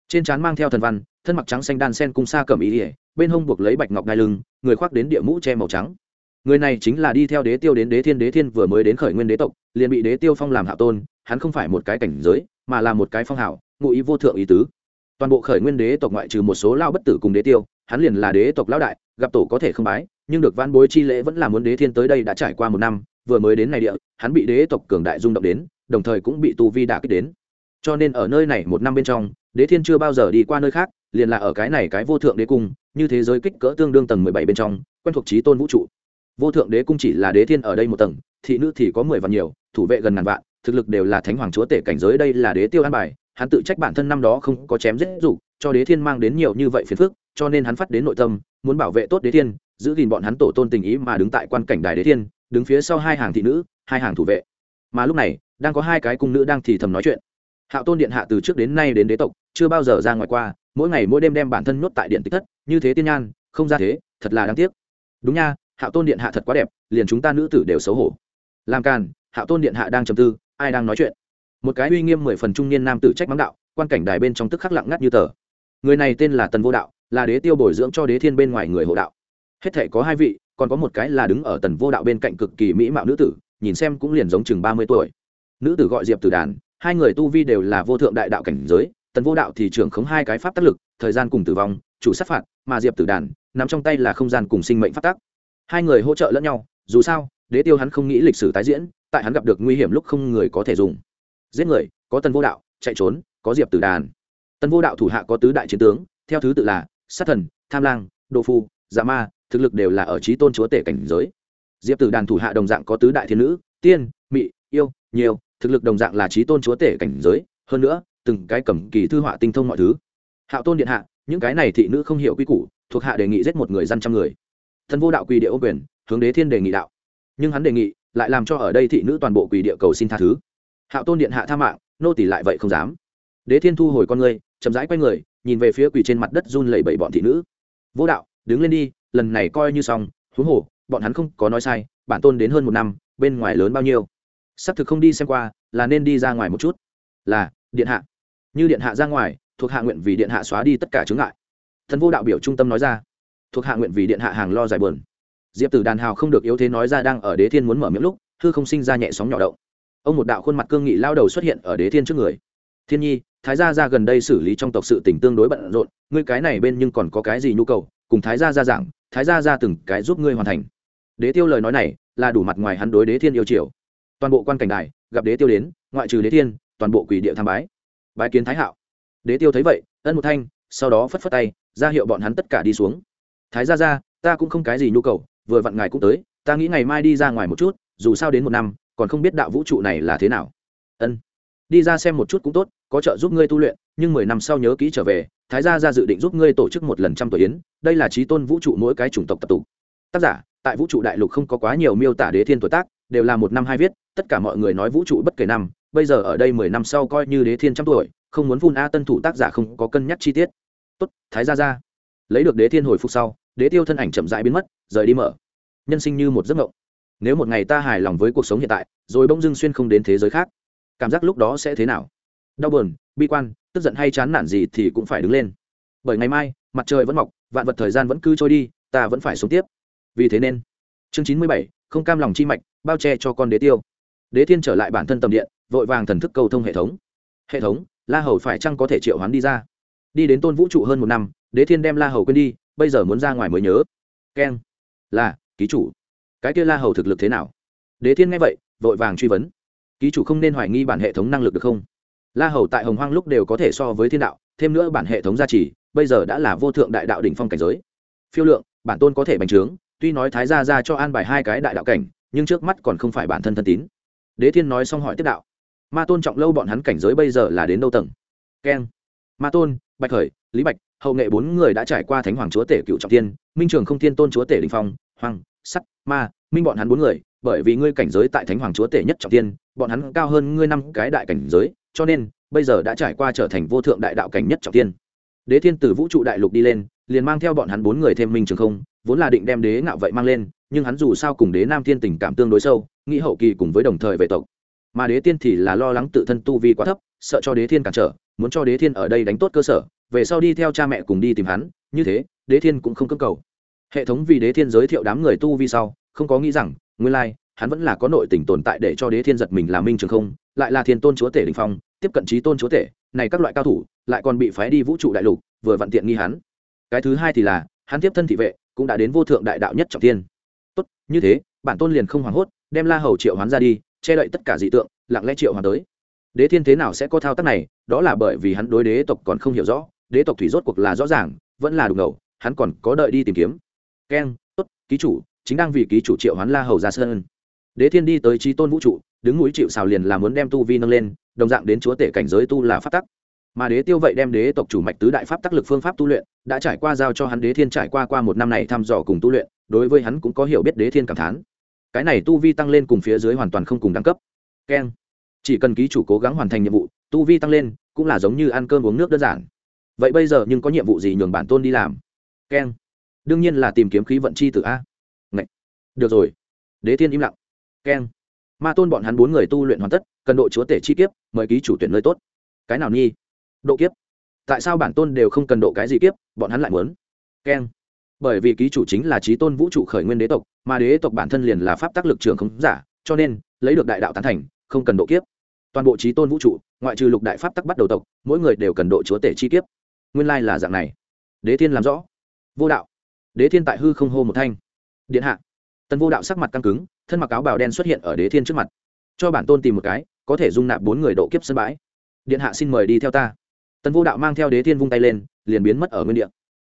Trên trán mang theo thần văn, thân mặc trắng xanh đan sen cung xa cầm ý ỉa, bên hông buộc lấy bạch ngọc ngai lưng, người khoác đến địa mũ che màu trắng. Người này chính là đi theo đế tiêu đến đế thiên đế thiên vừa mới đến khởi nguyên đế tộc, liền bị đế tiêu phong làm hạ tôn, hắn không phải một cái cảnh giới, mà là một cái phong hảo ngụ ý vô thượng ý tứ. Toàn bộ khởi nguyên đế tộc ngoại trừ một số lao bất tử cùng đế tiêu, hắn liền là đế tộc lão đại gặp tổ có thể không bái, nhưng được van bối chi lễ vẫn là muốn đế thiên tới đây đã trải qua một năm, vừa mới đến này địa, hắn bị đế tộc cường đại rung động đến, đồng thời cũng bị tu vi đả kích đến. Cho nên ở nơi này một năm bên trong, đế thiên chưa bao giờ đi qua nơi khác, liền là ở cái này cái vô thượng đế cung, như thế giới kích cỡ tương đương tầng mười bảy bên trong, quen thuộc trí tôn vũ trụ. Vô thượng đế cung chỉ là đế thiên ở đây một tầng, thị nữ thì có mười vạn nhiều, thủ vệ gần ngàn vạn, thực lực đều là thánh hoàng chúa tể cảnh giới đây là đế tiêu an bài, hắn tự trách bản thân năm đó không có chém giết dục, cho đế thiên mang đến nhiều như vậy phiền phức cho nên hắn phát đến nội tâm, muốn bảo vệ tốt đế thiên, giữ gìn bọn hắn tổ tôn tình ý mà đứng tại quan cảnh đài đế thiên, đứng phía sau hai hàng thị nữ, hai hàng thủ vệ. Mà lúc này, đang có hai cái cung nữ đang thì thầm nói chuyện. Hạo tôn điện hạ từ trước đến nay đến đế tộc, chưa bao giờ ra ngoài qua, mỗi ngày mỗi đêm đem bản thân nhốt tại điện tích thất, như thế tiên nhan, không ra thế, thật là đáng tiếc. Đúng nha, hạo tôn điện hạ thật quá đẹp, liền chúng ta nữ tử đều xấu hổ. Làm càn, hạo tôn điện hạ đang trầm tư, ai đang nói chuyện? Một cái uy nghiêm mười phần trung niên nam tử trách mắng đạo, quan cảnh đài bên trong tức khắc lặng ngắt như tờ. Người này tên là tần vô đạo là đế tiêu bồi dưỡng cho đế thiên bên ngoài người hộ đạo. Hết thể có hai vị, còn có một cái là đứng ở tần vô đạo bên cạnh cực kỳ mỹ mạo nữ tử, nhìn xem cũng liền giống chừng ba mươi tuổi. Nữ tử gọi diệp tử đàn, hai người tu vi đều là vô thượng đại đạo cảnh giới, tần vô đạo thì trưởng khống hai cái pháp tác lực, thời gian cùng tử vong, chủ sát phạt, mà diệp tử đàn, nằm trong tay là không gian cùng sinh mệnh phát tác hai người hỗ trợ lẫn nhau, dù sao, đế tiêu hắn không nghĩ lịch sử tái diễn, tại hắn gặp được nguy hiểm lúc không người có thể dùng. Giết người, có tần vô đạo, chạy trốn, có diệp tử đàn. Tần vô đạo thủ hạ có tứ đại chiến tướng, theo thứ tự là sát thần, tham lang đồ phu dạ ma, thực lực đều là ở trí tôn chúa tể cảnh giới. Diệp tử đàn thủ hạ đồng dạng có tứ đại thiên nữ, tiên, mị, yêu, nhiều, thực lực đồng dạng là trí tôn chúa tể cảnh giới. Hơn nữa, từng cái cầm kỳ thư họa tinh thông mọi thứ. Hạo tôn điện hạ, những cái này thị nữ không hiểu quy củ, thuộc hạ đề nghị giết một người dân trăm người. Thần vô đạo quỳ địa ô quyền, hướng đế thiên đề nghị đạo. Nhưng hắn đề nghị, lại làm cho ở đây thị nữ toàn bộ quỳ địa cầu xin tha thứ. Hạo tôn điện hạ tha mạng, nô tỷ lại vậy không dám đế thiên thu hồi con người chậm rãi quay người, nhìn về phía quỳ trên mặt đất run lẩy bẩy bọn thị nữ. Vô đạo, đứng lên đi, lần này coi như xong, huống hồ, bọn hắn không có nói sai, bản tôn đến hơn một năm, bên ngoài lớn bao nhiêu. Xác thực không đi xem qua, là nên đi ra ngoài một chút. Là, điện hạ. Như điện hạ ra ngoài, thuộc hạ nguyện vì điện hạ xóa đi tất cả chướng ngại. Thần vô đạo biểu trung tâm nói ra. Thuộc hạ nguyện vì điện hạ hàng lo dài bờn diệp tử đàn hào không được yếu thế nói ra đang ở đế thiên muốn mở miệng lúc thư không sinh ra nhẹ sóng nhỏ động. Ông một đạo khuôn mặt cương nghị lao đầu xuất hiện ở đế thiên trước người. Thiên nhi thái gia ra gần đây xử lý trong tộc sự tình tương đối bận rộn, ngươi cái này bên nhưng còn có cái gì nhu cầu, cùng thái gia ra giảng, thái gia ra từng cái giúp ngươi hoàn thành. Đế tiêu lời nói này, là đủ mặt ngoài hắn đối đế thiên yêu triều toàn bộ quan cảnh đài, gặp đế tiêu đến, ngoại trừ đế thiên, toàn bộ quỷ địa tham bái. Bái kiến thái hạo. Đế tiêu thấy vậy, ân một thanh, sau đó phất phất tay, ra hiệu bọn hắn tất cả đi xuống. Thái gia ra ta cũng không cái gì nhu cầu, vừa vặn ngài cũng tới, ta nghĩ ngày mai đi ra ngoài một chút, dù sao đến một năm, còn không biết đạo vũ trụ này là thế nào. Ân. Đi ra xem một chút cũng tốt có trợ giúp ngươi tu luyện, nhưng mười năm sau nhớ kỹ trở về, thái gia ra dự định giúp ngươi tổ chức một lần trăm tuổi yến, đây là trí tôn vũ trụ mỗi cái chủng tộc tập tục. Tác giả, tại vũ trụ đại lục không có quá nhiều miêu tả đế thiên tuổi tác, đều là một năm hai viết, tất cả mọi người nói vũ trụ bất kể năm, bây giờ ở đây mười năm sau coi như đế thiên trăm tuổi, không muốn vun a tân thủ tác giả không có cân nhắc chi tiết. Tốt, thái gia ra lấy được đế thiên hồi phục sau, đế tiêu thân ảnh chậm rãi biến mất, rời đi mở. Nhân sinh như một giấc mộng. Nếu một ngày ta hài lòng với cuộc sống hiện tại, rồi bỗng dưng xuyên không đến thế giới khác, cảm giác lúc đó sẽ thế nào? Đau buồn, bi quan, tức giận hay chán nản gì thì cũng phải đứng lên. Bởi ngày mai, mặt trời vẫn mọc, vạn vật thời gian vẫn cứ trôi đi, ta vẫn phải sống tiếp. Vì thế nên, chương chín mươi bảy, không cam lòng chi mạch, bao che cho con đế tiêu. Đế thiên trở lại bản thân tầm điện, vội vàng thần thức cầu thông hệ thống. Hệ thống, la hầu phải chăng có thể triệu hoán đi ra? Đi đến tôn vũ trụ hơn một năm, đế thiên đem la hầu quên đi, bây giờ muốn ra ngoài mới nhớ. Keng là, ký chủ. Cái kia la hầu thực lực thế nào? Đế thiên nghe vậy, vội vàng truy vấn. Ký chủ không nên hoài nghi bản hệ thống năng lực được không? La hầu tại hồng hoang lúc đều có thể so với thiên đạo, thêm nữa bản hệ thống gia trì, bây giờ đã là vô thượng đại đạo đỉnh phong cảnh giới. Phiêu lượng, bản tôn có thể bành trướng, tuy nói thái gia ra cho an bài hai cái đại đạo cảnh, nhưng trước mắt còn không phải bản thân thân tín. Đế thiên nói xong hỏi tiếp đạo. Ma tôn trọng lâu bọn hắn cảnh giới bây giờ là đến đâu tầng? Keng. Ma tôn, bạch khởi, lý bạch, hậu nghệ bốn người đã trải qua thánh hoàng chúa tể cựu trọng tiên minh trường không thiên tôn chúa tể đình phong hoàng sắt, ma, minh bọn hắn bốn người, bởi vì ngươi cảnh giới tại thánh hoàng chúa tể nhất trọng tiên bọn hắn cao hơn ngươi năm cái đại cảnh giới cho nên, bây giờ đã trải qua trở thành vô thượng đại đạo cảnh nhất trọng tiên đế thiên từ vũ trụ đại lục đi lên, liền mang theo bọn hắn bốn người thêm minh trường không, vốn là định đem đế ngạo vậy mang lên, nhưng hắn dù sao cùng đế nam thiên tình cảm tương đối sâu, nghĩ hậu kỳ cùng với đồng thời vệ tộc. Mà đế tiên thì là lo lắng tự thân tu vi quá thấp, sợ cho đế thiên cản trở, muốn cho đế thiên ở đây đánh tốt cơ sở, về sau đi theo cha mẹ cùng đi tìm hắn, như thế, đế thiên cũng không cưỡng cầu. Hệ thống vì đế thiên giới thiệu đám người tu vi sau, không có nghĩ rằng, nguyên lai, hắn vẫn là có nội tình tồn tại để cho đế thiên giật mình là minh trường không lại là thiên tôn chúa tể đình phong, tiếp cận trí tôn chúa tể, này các loại cao thủ, lại còn bị phái đi vũ trụ đại lục, vừa vận tiện nghi hắn. Cái thứ hai thì là, hắn tiếp thân thị vệ, cũng đã đến vô thượng đại đạo nhất trọng tiên tốt, như thế, bản tôn liền không hoảng hốt, đem la hầu triệu hoán ra đi, che đậy tất cả dị tượng, lặng lẽ triệu hoán tới. Đế thiên thế nào sẽ có thao tác này, đó là bởi vì hắn đối đế tộc còn không hiểu rõ, đế tộc thủy rốt cuộc là rõ ràng, vẫn là đục ngầu, hắn còn có đợi đi tìm kiếm. Keng tốt, ký chủ, chính đang vì ký chủ triệu hoán la hầu ra sơn đế thiên đi tới trí tôn vũ trụ đứng núi chịu xào liền là muốn đem tu vi nâng lên, đồng dạng đến chúa tể cảnh giới tu là pháp tắc. Mà đế tiêu vậy đem đế tộc chủ mạch tứ đại pháp tác lực phương pháp tu luyện, đã trải qua giao cho hắn đế thiên trải qua qua một năm này thăm dò cùng tu luyện, đối với hắn cũng có hiểu biết đế thiên cảm thán. Cái này tu vi tăng lên cùng phía dưới hoàn toàn không cùng đẳng cấp. Keng. Chỉ cần ký chủ cố gắng hoàn thành nhiệm vụ, tu vi tăng lên, cũng là giống như ăn cơm uống nước đơn giản. Vậy bây giờ nhưng có nhiệm vụ gì nhường bản tôn đi làm? Keng. Đương nhiên là tìm kiếm khí vận chi từ a. Ngậy. được rồi. Đế thiên im lặng. Keng ma tôn bọn hắn bốn người tu luyện hoàn tất, cần độ chúa tể chi kiếp, mời ký chủ tuyển nơi tốt. Cái nào nhi? Độ kiếp. Tại sao bản tôn đều không cần độ cái gì kiếp, bọn hắn lại muốn? Keng. Bởi vì ký chủ chính là trí tôn vũ trụ khởi nguyên đế tộc, mà đế tộc bản thân liền là pháp tác lực trường không giả, cho nên, lấy được đại đạo tán thành, không cần độ kiếp. Toàn bộ trí tôn vũ trụ, ngoại trừ lục đại pháp tắc bắt đầu tộc, mỗi người đều cần độ chúa tể chi kiếp. Nguyên lai là dạng này. Đế thiên làm rõ. Vô đạo. Đế thiên tại hư không hô một thanh. Điện hạ tần vô đạo sắc mặt căng cứng, thân mặc áo bào đen xuất hiện ở đế thiên trước mặt. Cho bản tôn tìm một cái, có thể dung nạp bốn người độ kiếp sân bãi. Điện hạ xin mời đi theo ta. Tần vô đạo mang theo đế thiên vung tay lên, liền biến mất ở nguyên địa.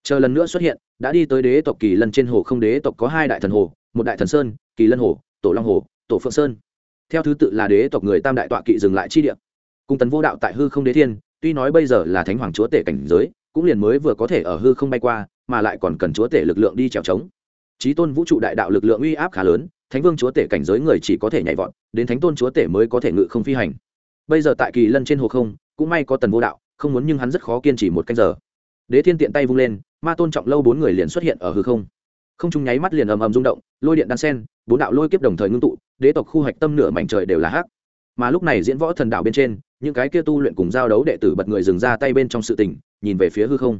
Chờ lần nữa xuất hiện, đã đi tới đế tộc kỳ lân trên hồ không đế tộc có hai đại thần hồ, một đại thần sơn, kỳ lân hồ, tổ long hồ, tổ phượng sơn. Theo thứ tự là đế tộc người tam đại tọa kỵ dừng lại chi địa. Cùng tần vô đạo tại hư không đế thiên, tuy nói bây giờ là thánh hoàng chúa tể cảnh giới, cũng liền mới vừa có thể ở hư không bay qua, mà lại còn cần chúa tể lực lượng đi trèo trống trí tôn vũ trụ đại đạo lực lượng uy áp khá lớn, thánh vương chúa tể cảnh giới người chỉ có thể nhảy vọt, đến thánh tôn chúa tể mới có thể ngự không phi hành. Bây giờ tại kỳ lân trên hồ không, cũng may có tần vô đạo, không muốn nhưng hắn rất khó kiên trì một canh giờ. Đế thiên tiện tay vung lên, ma tôn trọng lâu bốn người liền xuất hiện ở hư không. Không trung nháy mắt liền ầm ầm rung động, lôi điện đan sen, bốn đạo lôi kiếp đồng thời ngưng tụ, đế tộc khu hạch tâm nửa mảnh trời đều là hắc. Mà lúc này diễn võ thần đạo bên trên, những cái kia tu luyện cùng giao đấu đệ tử bật người dừng ra tay bên trong sự tình, nhìn về phía hư không.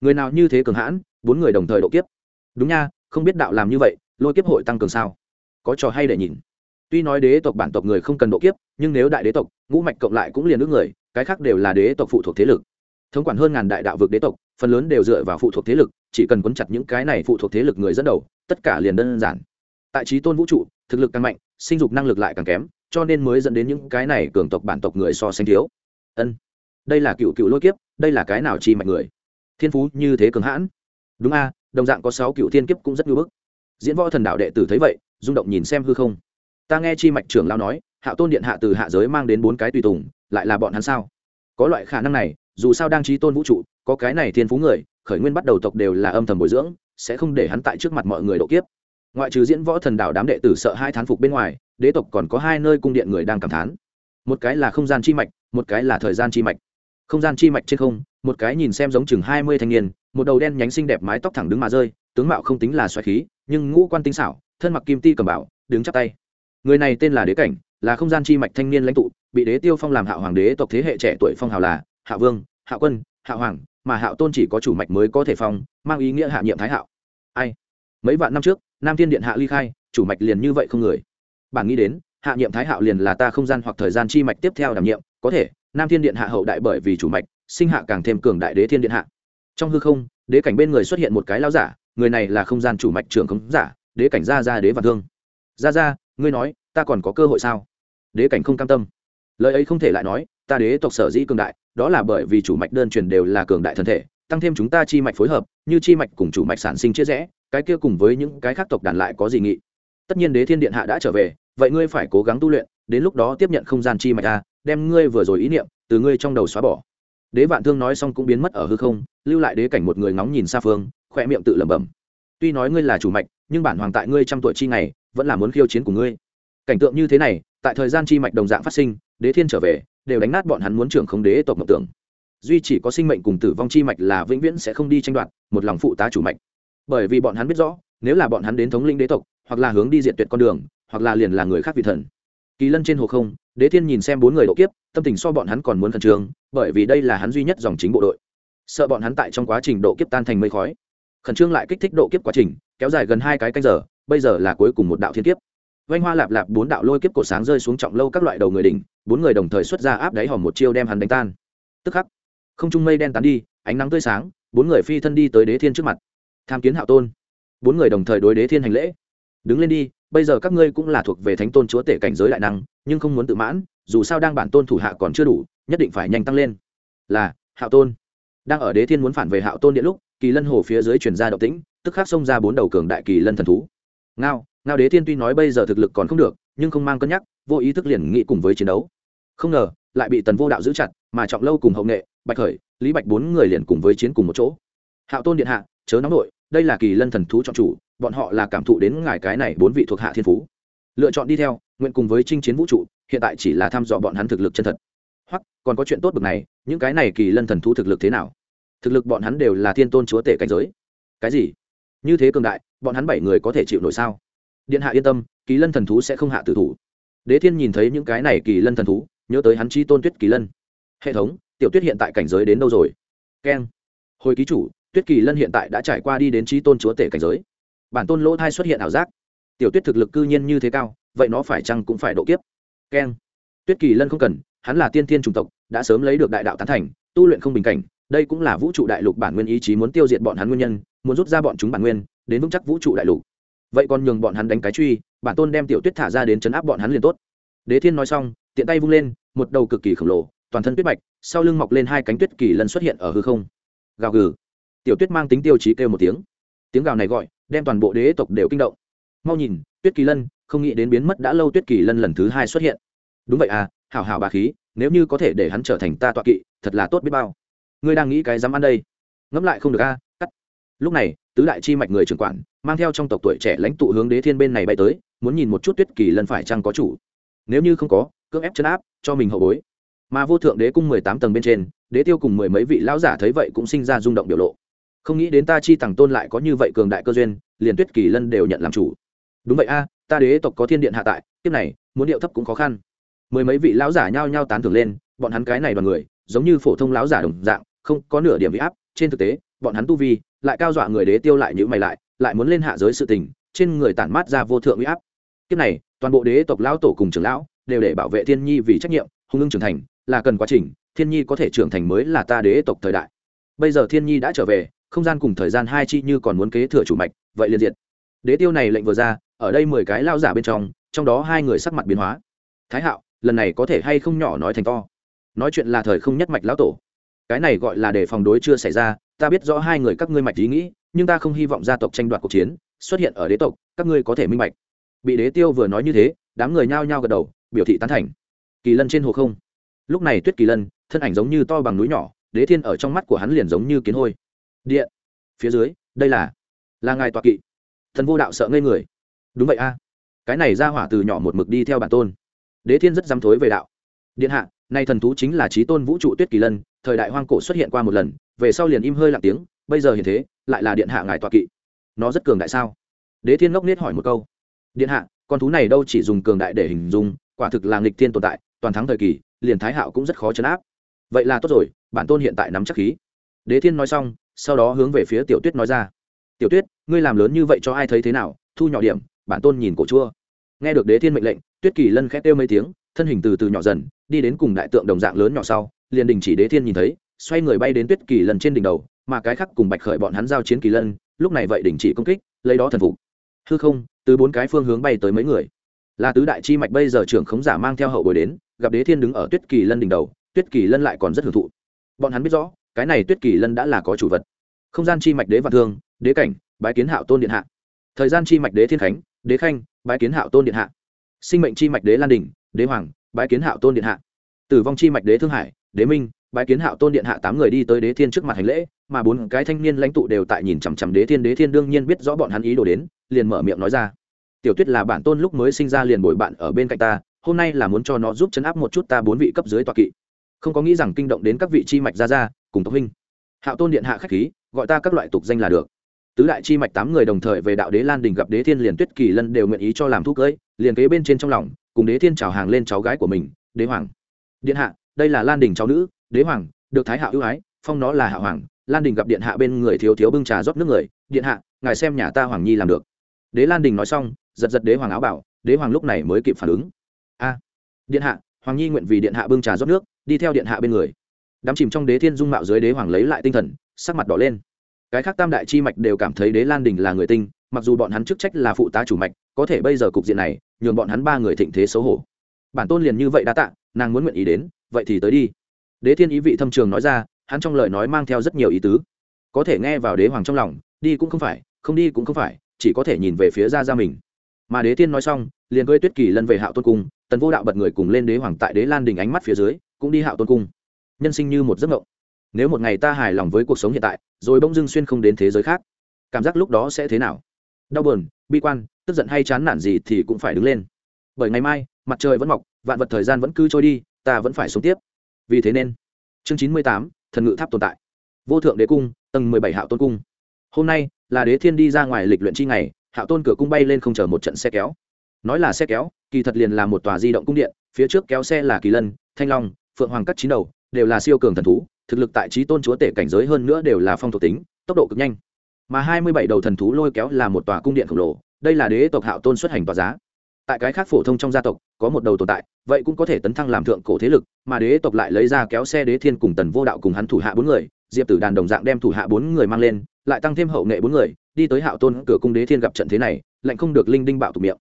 Người nào như thế cường hãn, bốn người đồng thời độ kiếp. Đúng nha không biết đạo làm như vậy, lôi kiếp hội tăng cường sao? Có trò hay để nhìn. Tuy nói đế tộc bản tộc người không cần độ kiếp, nhưng nếu đại đế tộc, ngũ mạch cộng lại cũng liền nước người, cái khác đều là đế tộc phụ thuộc thế lực. Thống quản hơn ngàn đại đạo vực đế tộc, phần lớn đều dựa vào phụ thuộc thế lực, chỉ cần quấn chặt những cái này phụ thuộc thế lực người dẫn đầu, tất cả liền đơn giản. Tại trí tôn vũ trụ, thực lực càng mạnh, sinh dục năng lực lại càng kém, cho nên mới dẫn đến những cái này cường tộc bản tộc người so sánh thiếu. Ân. Đây là cựu cựu lôi kiếp, đây là cái nào chi mạnh người? Thiên phú như thế cường hãn. Đúng a đồng dạng có sáu cựu thiên kiếp cũng rất ngưỡng bức. Diễn võ thần đạo đệ tử thấy vậy, rung động nhìn xem hư không. Ta nghe chi mạch trưởng lao nói, hạ tôn điện hạ từ hạ giới mang đến bốn cái tùy tùng, lại là bọn hắn sao? Có loại khả năng này, dù sao đang trí tôn vũ trụ, có cái này thiên phú người, khởi nguyên bắt đầu tộc đều là âm thầm bồi dưỡng, sẽ không để hắn tại trước mặt mọi người độ kiếp. Ngoại trừ diễn võ thần đạo đám đệ tử sợ hai thán phục bên ngoài, đế tộc còn có hai nơi cung điện người đang cảm thán. Một cái là không gian chi mạch, một cái là thời gian chi mạch. Không gian chi mạch trên không một cái nhìn xem giống chừng hai mươi thanh niên, một đầu đen nhánh xinh đẹp mái tóc thẳng đứng mà rơi, tướng mạo không tính là xoáy khí, nhưng ngũ quan tinh xảo, thân mặc kim ti cầm bảo, đứng chắp tay. Người này tên là đế cảnh, là không gian chi mạch thanh niên lãnh tụ, bị đế tiêu phong làm hạo hoàng đế tộc thế hệ trẻ tuổi phong hào là hạ vương, hạ quân, hạ hoàng, mà hạo tôn chỉ có chủ mạch mới có thể phong, mang ý nghĩa hạ nhiệm thái hạo. Ai? Mấy vạn năm trước, nam thiên điện hạ ly khai, chủ mạch liền như vậy không người. Bản nghĩ đến, hạ nhiệm thái hạo liền là ta không gian hoặc thời gian chi mạch tiếp theo đảm nhiệm, có thể, nam thiên điện hạ hậu đại bởi vì chủ mạch sinh hạ càng thêm cường đại đế thiên điện hạ. Trong hư không, đế cảnh bên người xuất hiện một cái lao giả, người này là không gian chủ mạch trưởng không giả, đế cảnh ra ra đế và thương. Ra ra ngươi nói, ta còn có cơ hội sao? Đế cảnh không cam tâm. Lời ấy không thể lại nói, ta đế tộc sở dĩ cường đại, đó là bởi vì chủ mạch đơn truyền đều là cường đại thân thể, tăng thêm chúng ta chi mạch phối hợp, như chi mạch cùng chủ mạch sản sinh chia rẽ, cái kia cùng với những cái khác tộc đàn lại có gì nghị? Tất nhiên đế thiên điện hạ đã trở về, vậy ngươi phải cố gắng tu luyện, đến lúc đó tiếp nhận không gian chi mạch ta đem ngươi vừa rồi ý niệm, từ ngươi trong đầu xóa bỏ đế vạn thương nói xong cũng biến mất ở hư không, lưu lại đế cảnh một người ngóng nhìn xa phương khoe miệng tự lẩm bẩm. Tuy nói ngươi là chủ mạch, nhưng bản hoàng tại ngươi trăm tuổi chi ngày, vẫn là muốn khiêu chiến của ngươi. Cảnh tượng như thế này, tại thời gian chi mạch đồng dạng phát sinh, đế thiên trở về, đều đánh nát bọn hắn muốn trưởng không đế tộc mộng tưởng. Duy chỉ có sinh mệnh cùng tử vong chi mạch là vĩnh viễn sẽ không đi tranh đoạt, một lòng phụ tá chủ mạch. Bởi vì bọn hắn biết rõ, nếu là bọn hắn đến thống lĩnh đế tộc, hoặc là hướng đi diện tuyệt con đường, hoặc là liền là người khác vị thần kỳ lân trên hồ không, đế thiên nhìn xem bốn người độ kiếp, tâm tình so bọn hắn còn muốn khẩn trương, bởi vì đây là hắn duy nhất dòng chính bộ đội. Sợ bọn hắn tại trong quá trình độ kiếp tan thành mây khói. Khẩn trương lại kích thích độ kiếp quá trình, kéo dài gần hai cái canh giờ, bây giờ là cuối cùng một đạo thiên kiếp. Vanh hoa lạp lạp bốn đạo lôi kiếp cổ sáng rơi xuống trọng lâu các loại đầu người đỉnh, bốn người đồng thời xuất ra áp đáy hòm một chiêu đem hắn đánh tan. Tức khắc, không trung mây đen tán đi, ánh nắng tươi sáng, bốn người phi thân đi tới đế thiên trước mặt. Tham kiến hạo tôn. Bốn người đồng thời đối đế thiên hành lễ. Đứng lên đi bây giờ các ngươi cũng là thuộc về thánh tôn chúa tể cảnh giới đại năng, nhưng không muốn tự mãn, dù sao đang bản tôn thủ hạ còn chưa đủ, nhất định phải nhanh tăng lên. Là, hạo tôn. Đang ở đế thiên muốn phản về hạo tôn điện lúc, kỳ lân hồ phía dưới chuyển ra động tĩnh, tức khắc xông ra bốn đầu cường đại kỳ lân thần thú. Ngao ngao đế thiên tuy nói bây giờ thực lực còn không được, nhưng không mang cân nhắc, vô ý thức liền nghĩ cùng với chiến đấu. Không ngờ, lại bị tần vô đạo giữ chặt, mà trọng lâu cùng hậu nghệ, bạch khởi, lý bạch bốn người liền cùng với chiến cùng một chỗ. Hạo tôn điện hạ, chớ nóng nội, đây là kỳ lân thần thú chọn chủ bọn họ là cảm thụ đến ngài cái này bốn vị thuộc hạ thiên phú. Lựa chọn đi theo, nguyện cùng với chinh chiến vũ trụ, hiện tại chỉ là thăm dò bọn hắn thực lực chân thật. Hoặc, còn có chuyện tốt bực này, những cái này kỳ lân thần thú thực lực thế nào? Thực lực bọn hắn đều là thiên tôn chúa tể cảnh giới. Cái gì? Như thế cường đại, bọn hắn bảy người có thể chịu nổi sao? Điện hạ yên tâm, kỳ lân thần thú sẽ không hạ tử thủ. Đế thiên nhìn thấy những cái này kỳ lân thần thú, nhớ tới hắn chi tôn tuyết kỳ lân. Hệ thống, tiểu tuyết hiện tại cảnh giới đến đâu rồi? Keng. Hồi ký chủ, tuyết kỳ lân hiện tại đã trải qua đi đến chi tôn chúa tể cảnh giới bản tôn lỗ thai xuất hiện ảo giác. Tiểu tuyết thực lực cư nhiên như thế cao, vậy nó phải chăng cũng phải độ kiếp? Keng. Tuyết kỳ lân không cần, hắn là tiên thiên chủng tộc, đã sớm lấy được đại đạo tán thành, tu luyện không bình cảnh, đây cũng là vũ trụ đại lục bản nguyên ý chí muốn tiêu diệt bọn hắn nguyên nhân, muốn rút ra bọn chúng bản nguyên, đến vững chắc vũ trụ đại lục. Vậy còn nhường bọn hắn đánh cái truy, bản tôn đem tiểu tuyết thả ra đến chấn áp bọn hắn liền tốt. Đế thiên nói xong, tiện tay vung lên, một đầu cực kỳ khổng lồ, toàn thân tuyết bạch, sau lưng mọc lên hai cánh tuyết kỳ lân xuất hiện ở hư không. Gào gừ. Tiểu tuyết mang tính tiêu chí kêu một tiếng. Tiếng gào này gọi đem toàn bộ đế tộc đều kinh động. Mau nhìn, tuyết kỳ lân, không nghĩ đến biến mất đã lâu tuyết kỳ lân lần thứ hai xuất hiện. Đúng vậy à hảo hảo bà khí, nếu như có thể để hắn trở thành ta tọa kỵ, thật là tốt biết bao. Ngươi đang nghĩ cái dám ăn đây? Ngẫm lại không được a, cắt. Lúc này, tứ đại chi mạch người trưởng quản, mang theo trong tộc tuổi trẻ lãnh tụ hướng đế thiên bên này bay tới, muốn nhìn một chút tuyết kỳ lân phải chăng có chủ. Nếu như không có, cưỡng ép trấn áp, cho mình hậu bối. Mà vô thượng đế cung mười tám tầng bên trên, đế tiêu cùng mười mấy vị lão giả thấy vậy cũng sinh ra rung động biểu lộ không nghĩ đến ta chi tằng tôn lại có như vậy cường đại cơ duyên, liền tuyết kỳ lân đều nhận làm chủ. Đúng vậy a, ta đế tộc có thiên điện hạ tại tiếp này, muốn điệu thấp cũng khó khăn. Mười mấy vị lão giả nhao nhao tán thưởng lên, bọn hắn cái này đoàn người, giống như phổ thông lão giả đồng dạng, không có nửa điểm bị áp, trên thực tế, bọn hắn tu vi, lại cao dọa người đế tiêu lại nhữ mày lại lại muốn lên hạ giới sự tình, trên người tản mát ra vô thượng uy áp. Kiếp này, toàn bộ đế tộc lão tổ cùng trưởng lão, đều để bảo vệ thiên nhi vì trách nhiệm, hung ưng trưởng thành, là cần quá trình, thiên nhi có thể trưởng thành mới là ta đế tộc thời đại. Bây giờ thiên nhi đã trở về không gian cùng thời gian hai chi như còn muốn kế thừa chủ mạch, vậy liền diệt. đế tiêu này lệnh vừa ra, ở đây mười cái lao giả bên trong trong đó hai người sắc mặt biến hóa. Thái hạo, lần này có thể hay không nhỏ nói thành to? Nói chuyện là thời không nhất mạch lão tổ. Cái này gọi là để phòng đối chưa xảy ra, ta biết rõ hai người các ngươi mạch ý nghĩ, nhưng ta không hy vọng gia tộc tranh đoạt cuộc chiến, xuất hiện ở đế tộc, các ngươi có thể minh mạch. bị đế tiêu vừa nói như thế, đám người nhao nhao gật đầu, biểu thị tán thành. Kỳ lân trên hồ không. Lúc này tuyết kỳ lân, thân ảnh giống như to bằng núi nhỏ, đế thiên ở trong mắt của hắn liền giống như kiến hôi điện. Phía dưới, đây là là ngài tọa kỵ. Thần vô đạo sợ ngây người. Đúng vậy a. Cái này ra hỏa từ nhỏ một mực đi theo bản tôn. Đế thiên rất dám thối về đạo. Điện hạ, nay thần thú chính là trí tôn vũ trụ tuyết kỳ lân, thời đại hoang cổ xuất hiện qua một lần, về sau liền im hơi lặng tiếng, bây giờ hiện thế, lại là điện hạ ngài tọa kỵ. Nó rất cường đại sao? Đế thiên ngốc nết hỏi một câu. Điện hạ, con thú này đâu chỉ dùng cường đại để hình dung, quả thực là nghịch thiên tồn tại, toàn thắng thời kỳ, liền thái hạo cũng rất khó chấn áp. Vậy là tốt rồi, bản tôn hiện tại nắm chắc khí. Đế thiên nói xong sau đó hướng về phía tiểu tuyết nói ra. Tiểu tuyết, ngươi làm lớn như vậy cho ai thấy thế nào? Thu nhỏ điểm, bản tôn nhìn cổ chua. Nghe được đế thiên mệnh lệnh, tuyết kỳ lân khét kêu mấy tiếng, thân hình từ từ nhỏ dần, đi đến cùng đại tượng đồng dạng lớn nhỏ sau, liền đình chỉ đế thiên nhìn thấy, xoay người bay đến tuyết kỳ lân trên đỉnh đầu, mà cái khác cùng bạch khởi bọn hắn giao chiến kỳ lân, lúc này vậy đình chỉ công kích, lấy đó thần phục. Hư không, từ bốn cái phương hướng bay tới mấy người. Là tứ đại chi mạch bây giờ trưởng khống giả mang theo hậu bồi đến, gặp đế thiên đứng ở tuyết kỳ lân đỉnh đầu, tuyết kỳ lân lại còn rất hưởng thụ. Bọn hắn biết rõ cái này tuyết kỳ lân đã là có chủ vật. Không gian chi mạch đế và thương, đế cảnh, bái kiến hạo tôn điện hạ. Thời gian chi mạch đế thiên khánh, đế khanh, bái kiến hạo tôn điện hạ. Sinh mệnh chi mạch đế lan đình đế hoàng, bái kiến hạo tôn điện hạ. Tử vong chi mạch đế thương hải, đế minh, bái kiến hạo tôn điện hạ tám người đi tới đế thiên trước mặt hành lễ, mà bốn cái thanh niên lãnh tụ đều tại nhìn chằm chằm đế thiên. Đế thiên đương nhiên biết rõ bọn hắn ý đồ đến, liền mở miệng nói ra. Tiểu tuyết là bản tôn lúc mới sinh ra liền bồi bạn ở bên cạnh ta, hôm nay là muốn cho nó giúp chấn áp một chút ta bốn vị cấp dưới tọa kỵ. Không có nghĩ rằng kinh động đến các vị chi mạch gia gia cùng tộc huynh. Hạo tôn điện hạ khách khí, gọi ta các loại tục danh là được. Tứ đại chi mạch tám người đồng thời về đạo đế lan đình gặp đế thiên liền tuyết kỳ lân đều nguyện ý cho làm thuốc cưỡi liền kế bên trên trong lòng, cùng đế thiên chào hàng lên cháu gái của mình, đế hoàng. Điện hạ, đây là lan đình cháu nữ, đế hoàng, được thái hạ ưu ái, phong nó là hạ hoàng. Lan đình gặp điện hạ bên người thiếu thiếu bưng trà rót nước người, điện hạ, ngài xem nhà ta hoàng nhi làm được. Đế lan đình nói xong, giật giật đế hoàng áo bảo, đế hoàng lúc này mới kịp phản ứng. A, điện hạ, hoàng nhi nguyện vì điện hạ bưng trà rót nước, đi theo điện hạ bên người đám chìm trong đế thiên dung mạo dưới đế hoàng lấy lại tinh thần, sắc mặt đỏ lên. Cái khác tam đại chi mạch đều cảm thấy đế lan đình là người tinh, mặc dù bọn hắn chức trách là phụ tá chủ mạch, có thể bây giờ cục diện này, nhường bọn hắn ba người thịnh thế xấu hổ. Bản tôn liền như vậy đã tạ, nàng muốn nguyện ý đến, vậy thì tới đi. Đế thiên ý vị thâm trường nói ra, hắn trong lời nói mang theo rất nhiều ý tứ. Có thể nghe vào đế hoàng trong lòng, đi cũng không phải, không đi cũng không phải, chỉ có thể nhìn về phía ra ra mình. Mà đế thiên nói xong, liền cưới tuyết kỳ lân về hạo tôn cung, tần vô đạo bật người cùng lên đế hoàng tại đế lan đình ánh mắt phía dưới, cũng đi hạo tôn cung nhân sinh như một giấc mộng. Nếu một ngày ta hài lòng với cuộc sống hiện tại, rồi bỗng dưng xuyên không đến thế giới khác, cảm giác lúc đó sẽ thế nào? Đau buồn, bi quan, tức giận hay chán nản gì thì cũng phải đứng lên. Bởi ngày mai, mặt trời vẫn mọc, vạn vật thời gian vẫn cứ trôi đi, ta vẫn phải sống tiếp. Vì thế nên, chương chín mươi tám, thần ngự tháp tồn tại. Vô thượng đế cung, tầng mười bảy hạo tôn cung. Hôm nay, là đế thiên đi ra ngoài lịch luyện chi ngày, hạo tôn cửa cung bay lên không chờ một trận xe kéo. Nói là xe kéo, kỳ thật liền là một tòa di động cung điện, phía trước kéo xe là kỳ lân, thanh long, phượng hoàng cắt chín đầu đều là siêu cường thần thú, thực lực tại trí tôn chúa tể cảnh giới hơn nữa đều là phong thuộc tính, tốc độ cực nhanh. Mà hai mươi bảy đầu thần thú lôi kéo là một tòa cung điện khổng lồ, đây là đế tộc hạo tôn xuất hành tòa giá. Tại cái khác phổ thông trong gia tộc, có một đầu tồn tại, vậy cũng có thể tấn thăng làm thượng cổ thế lực, mà đế tộc lại lấy ra kéo xe đế thiên cùng tần vô đạo cùng hắn thủ hạ bốn người, diệp tử đàn đồng dạng đem thủ hạ bốn người mang lên, lại tăng thêm hậu nghệ bốn người, đi tới hạo tôn cửa cung đế thiên gặp trận thế này, lạnh không được linh đinh bạo tụ miệng.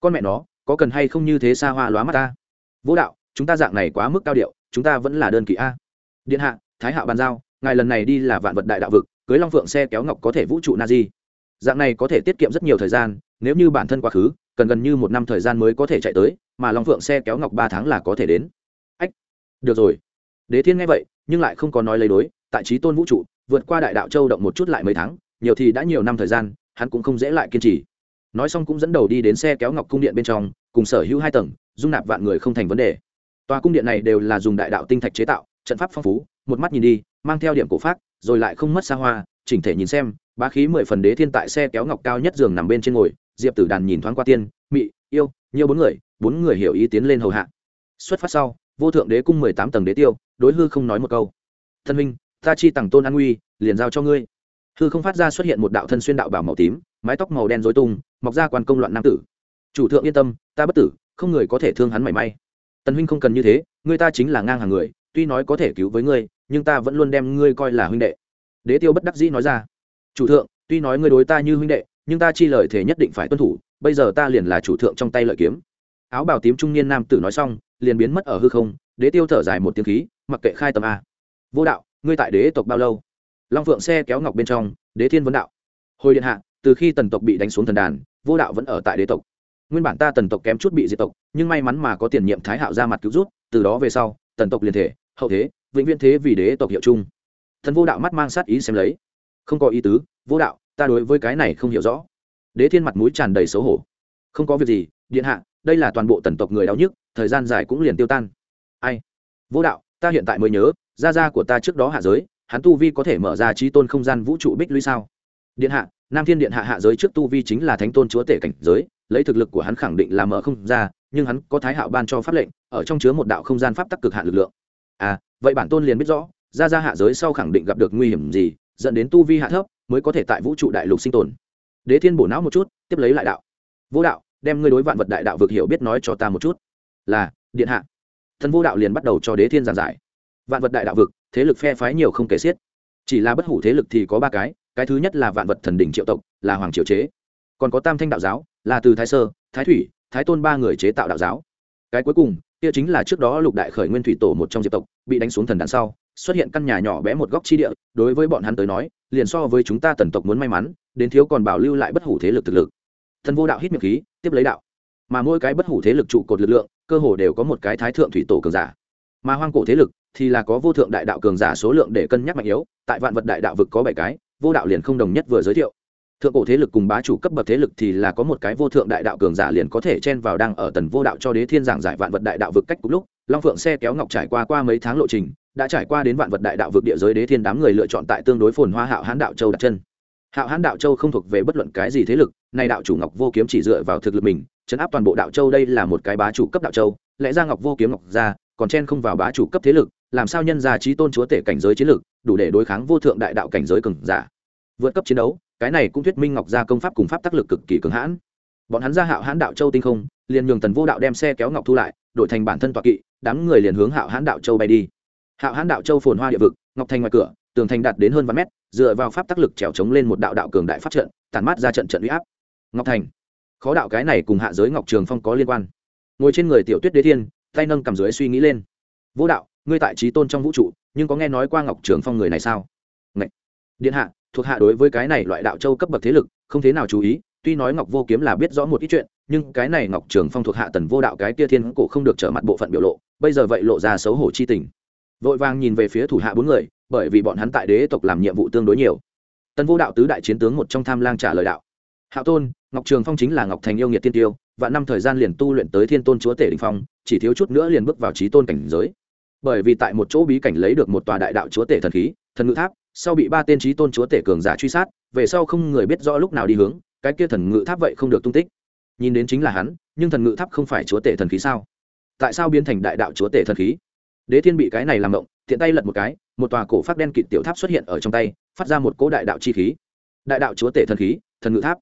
Con mẹ nó, có cần hay không như thế xa hoa lóa mắt ta? Vô đạo, chúng ta dạng này quá mức cao điệu chúng ta vẫn là đơn kỳ a. Điện hạ, thái hạo bàn giao, ngài lần này đi là vạn vật đại đạo vực, cưới long phượng xe kéo ngọc có thể vũ trụ na di dạng này có thể tiết kiệm rất nhiều thời gian, nếu như bản thân quá khứ, cần gần như một năm thời gian mới có thể chạy tới, mà long phượng xe kéo ngọc ba tháng là có thể đến. Ách, được rồi. Đế thiên nghe vậy, nhưng lại không có nói lấy đối, tại trí tôn vũ trụ, vượt qua đại đạo châu động một chút lại mấy tháng, nhiều thì đã nhiều năm thời gian, hắn cũng không dễ lại kiên trì. Nói xong cũng dẫn đầu đi đến xe kéo ngọc cung điện bên trong, cùng sở hữu hai tầng, dung nạp vạn người không thành vấn đề tòa cung điện này đều là dùng đại đạo tinh thạch chế tạo, trận pháp phong phú, một mắt nhìn đi, mang theo điểm cổ pháp rồi lại không mất xa hoa, chỉnh thể nhìn xem, bá khí mười phần đế thiên tại xe kéo ngọc cao nhất giường nằm bên trên ngồi, diệp tử đàn nhìn thoáng qua tiên, mị, yêu, nhiều bốn người bốn người hiểu ý tiến lên hầu hạ. Xuất phát sau, vô thượng đế cung mười tám tầng đế tiêu, đối hư không nói một câu. Thân minh ta chi tặng tôn an nguy, liền giao cho ngươi. Hư không phát ra xuất hiện một đạo thân xuyên đạo bảo màu tím, mái tóc màu đen dối tung, mọc ra quan công loạn nam tử. Chủ thượng yên tâm, ta bất tử, không người có thể thương hắn mảy may tần huynh không cần như thế, người ta chính là ngang hàng người, tuy nói có thể cứu với ngươi, nhưng ta vẫn luôn đem ngươi coi là huynh đệ. Đế tiêu bất đắc dĩ nói ra. Chủ thượng, tuy nói ngươi đối ta như huynh đệ, nhưng ta chi lời thể nhất định phải tuân thủ, bây giờ ta liền là chủ thượng trong tay lợi kiếm. Áo bào tím trung niên nam tử nói xong, liền biến mất ở hư không, đế tiêu thở dài một tiếng khí, mặc kệ khai tầm a. Vô đạo, ngươi tại đế tộc bao lâu? Long phượng xe kéo ngọc bên trong, đế thiên vấn đạo. Hồi điện hạ, từ khi tần tộc bị đánh xuống thần đàn, vô đạo vẫn ở tại đế tộc nguyên bản ta tần tộc kém chút bị diệt tộc, nhưng may mắn mà có tiền nhiệm thái hạo ra mặt cứu rút từ đó về sau, tần tộc liền thể, hậu thế, vĩnh viễn thế vì đế tộc hiệu chung. Thần vô đạo mắt mang sát ý xem lấy. Không có ý tứ, vô đạo, ta đối với cái này không hiểu rõ. Đế thiên mặt mũi tràn đầy xấu hổ. Không có việc gì, điện hạ, đây là toàn bộ tần tộc người đau nhức, thời gian dài cũng liền tiêu tan. Ai? Vô đạo, ta hiện tại mới nhớ, gia gia của ta trước đó hạ giới, hắn tu vi có thể mở ra trí tôn không gian vũ trụ bích lũy sao? Điện hạ, nam thiên điện hạ hạ giới trước tu vi chính là thánh tôn chúa tể cảnh giới lấy thực lực của hắn khẳng định là mở không ra, nhưng hắn có thái hạo ban cho pháp lệnh, ở trong chứa một đạo không gian pháp tắc cực hạn lực lượng. À vậy bản tôn liền biết rõ ra ra hạ giới sau khẳng định gặp được nguy hiểm gì, dẫn đến tu vi hạ thấp mới có thể tại vũ trụ đại lục sinh tồn. Đế thiên bổ não một chút, tiếp lấy lại đạo. Vô đạo, đem ngươi đối vạn vật đại đạo vực hiểu biết nói cho ta một chút. Là, điện hạ. Thần vô đạo liền bắt đầu cho đế thiên giảng giải. Vạn vật đại đạo vực, thế lực phe phái nhiều không kể xiết. Chỉ là bất hủ thế lực thì có ba cái cái thứ nhất là vạn vật thần đỉnh triệu tộc, là hoàng triều chế còn có tam thanh đạo giáo, là từ thái sơ, thái thủy, thái tôn ba người chế tạo đạo giáo. Cái cuối cùng, kia chính là trước đó lục đại khởi nguyên thủy tổ một trong diệp tộc, bị đánh xuống thần đằng sau, xuất hiện căn nhà nhỏ bé một góc chi địa, đối với bọn hắn tới nói, liền so với chúng ta tần tộc muốn may mắn, đến thiếu còn bảo lưu lại bất hủ thế lực thực lực. Thần vô đạo hít miệng khí, tiếp lấy đạo. Mà mỗi cái bất hủ thế lực trụ cột lực lượng, cơ hồ đều có một cái thái thượng thủy tổ cường giả. Mà hoang cổ thế lực thì là có vô thượng đại đạo cường giả số lượng để cân nhắc mạnh yếu, tại vạn vật đại đạo vực có bảy cái, vô đạo liền không đồng nhất vừa giới thiệu thượng cổ thế lực cùng bá chủ cấp bậc thế lực thì là có một cái vô thượng đại đạo cường giả liền có thể chen vào đang ở tần vô đạo cho đế thiên giảng giải vạn vật đại đạo vực cách cùng lúc, long phượng xe kéo ngọc trải qua qua mấy tháng lộ trình, đã trải qua đến vạn vật đại đạo vực địa giới đế thiên đám người lựa chọn tại tương đối phồn hoa hạo hán đạo châu đặt chân. Hạo hán đạo châu không thuộc về bất luận cái gì thế lực, nay đạo chủ ngọc vô kiếm chỉ dựa vào thực lực mình, chấn áp toàn bộ đạo châu đây là một cái bá chủ cấp đạo châu, lẽ ra ngọc vô kiếm ngọc ra, còn chen không vào bá chủ cấp thế lực, làm sao nhân gia trí tôn chúa tể cảnh giới chiến lực đủ để đối kháng vô thượng đại đạo cảnh giới cường giả. Vượt cấp chiến đấu cái này cũng thuyết minh ngọc gia công pháp cùng pháp tác lực cực kỳ cứng hãn. Bọn hắn ra hạo hãn đạo châu tinh không, liền nhường tần vô đạo đem xe kéo ngọc thu lại, đổi thành bản thân tọa kỵ, đám người liền hướng hạo hãn đạo châu bay đi. Hạo hãn đạo châu phồn hoa địa vực, ngọc thành ngoài cửa, tường thành đạt đến hơn vài mét, dựa vào pháp tác lực trèo trống lên một đạo đạo cường đại phát trận tàn mát ra trận trận uy áp. Ngọc thành. Khó đạo cái này cùng hạ giới ngọc trường phong có liên quan. Ngồi trên người tiểu tuyết đế thiên, tay nâng cầm dưới suy nghĩ lên. Vô đạo, ngươi tại trí tôn trong vũ trụ, nhưng có nghe nói qua ngọc trường phong người này sao? Ngậy. điện hạ thuộc hạ đối với cái này loại đạo châu cấp bậc thế lực, không thế nào chú ý, tuy nói ngọc vô kiếm là biết rõ một ít chuyện, nhưng cái này ngọc trường phong thuộc hạ tần vô đạo cái kia thiên cổ không được trở mặt bộ phận biểu lộ, bây giờ vậy lộ ra xấu hổ chi tình. Vội vàng nhìn về phía thủ hạ bốn người, bởi vì bọn hắn tại đế tộc làm nhiệm vụ tương đối nhiều. Tần vô đạo tứ đại chiến tướng một trong tham lang trả lời đạo. Hạo tôn, ngọc trường phong chính là ngọc thành yêu nghiệt tiên tiêu, và năm thời gian liền tu luyện tới thiên tôn chúa tể đình phong, chỉ thiếu chút nữa liền bước vào trí tôn cảnh giới. Bởi vì tại một chỗ bí cảnh lấy được một tòa đại đạo chúa tể thần khí, thần ngữ tháp sau bị ba tên trí tôn chúa tể cường giả truy sát, về sau không người biết rõ lúc nào đi hướng, cái kia thần ngự tháp vậy không được tung tích. Nhìn đến chính là hắn, nhưng thần ngự tháp không phải chúa tể thần khí sao? Tại sao biến thành đại đạo chúa tể thần khí? Đế thiên bị cái này làm động thiện tay lật một cái, một tòa cổ phát đen kịt tiểu tháp xuất hiện ở trong tay, phát ra một cỗ đại đạo chi khí. Đại đạo chúa tể thần khí, thần ngự tháp.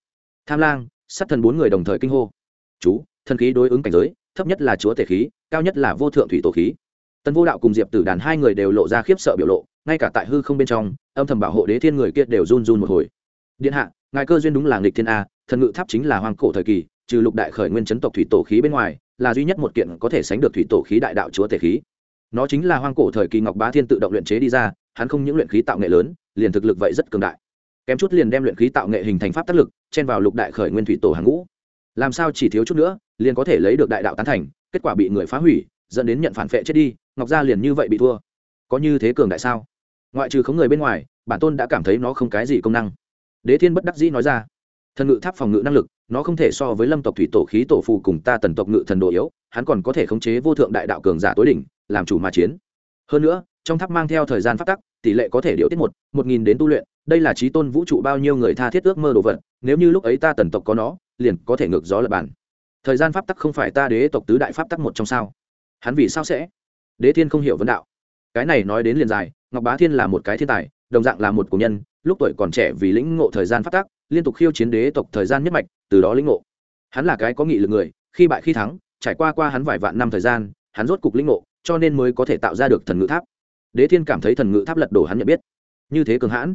Tham lang, sát thần bốn người đồng thời kinh hô. Chú, thần khí đối ứng cảnh giới, thấp nhất là chúa tể khí, cao nhất là vô thượng thủy tổ khí. Tần vô đạo cùng diệp tử đàn hai người đều lộ ra khiếp sợ biểu lộ ngay cả tại hư không bên trong, âm thầm bảo hộ đế thiên người kia đều run run một hồi. Điện hạ, ngài cơ duyên đúng là nghịch thiên a, thần ngự tháp chính là hoàng cổ thời kỳ, trừ lục đại khởi nguyên chấn tộc thủy tổ khí bên ngoài, là duy nhất một kiện có thể sánh được thủy tổ khí đại đạo chúa tể khí. Nó chính là hoang cổ thời kỳ ngọc bá thiên tự động luyện chế đi ra, hắn không những luyện khí tạo nghệ lớn, liền thực lực vậy rất cường đại. Kém chút liền đem luyện khí tạo nghệ hình thành pháp tác lực, chen vào lục đại khởi nguyên thủy tổ hàng ngũ. Làm sao chỉ thiếu chút nữa, liền có thể lấy được đại đạo tán thành, kết quả bị người phá hủy, dẫn đến nhận phản phệ chết đi, ngọc gia liền như vậy bị thua. Có như thế cường đại sao? Ngoại trừ khống người bên ngoài, bản tôn đã cảm thấy nó không cái gì công năng. Đế thiên bất đắc dĩ nói ra, thần ngự tháp phòng ngự năng lực, nó không thể so với lâm tộc thủy tổ khí tổ phù cùng ta tần tộc ngự thần đồ yếu, hắn còn có thể khống chế vô thượng đại đạo cường giả tối đỉnh, làm chủ mà chiến. Hơn nữa, trong tháp mang theo thời gian phát tắc, tỷ lệ có thể điệu tiết một một nghìn đến tu luyện, đây là trí tôn vũ trụ bao nhiêu người tha thiết ước mơ đồ vật, nếu như lúc ấy ta tần tộc có nó, liền có thể ngược gió lập bản thời gian pháp tắc không phải ta đế tộc tứ đại pháp tắc một trong sao. Hắn vì sao sẽ? Đế thiên không hiểu vấn đạo cái này nói đến liền dài, ngọc bá thiên là một cái thiên tài, đồng dạng là một cổ nhân, lúc tuổi còn trẻ vì lĩnh ngộ thời gian phát tác, liên tục khiêu chiến đế tộc thời gian nhất mạch, từ đó lĩnh ngộ. Hắn là cái có nghị lực người, khi bại khi thắng, trải qua qua hắn vài vạn năm thời gian, hắn rốt cục lĩnh ngộ, cho nên mới có thể tạo ra được thần ngự tháp. Đế thiên cảm thấy thần ngự tháp lật đổ hắn nhận biết. Như thế cường hãn.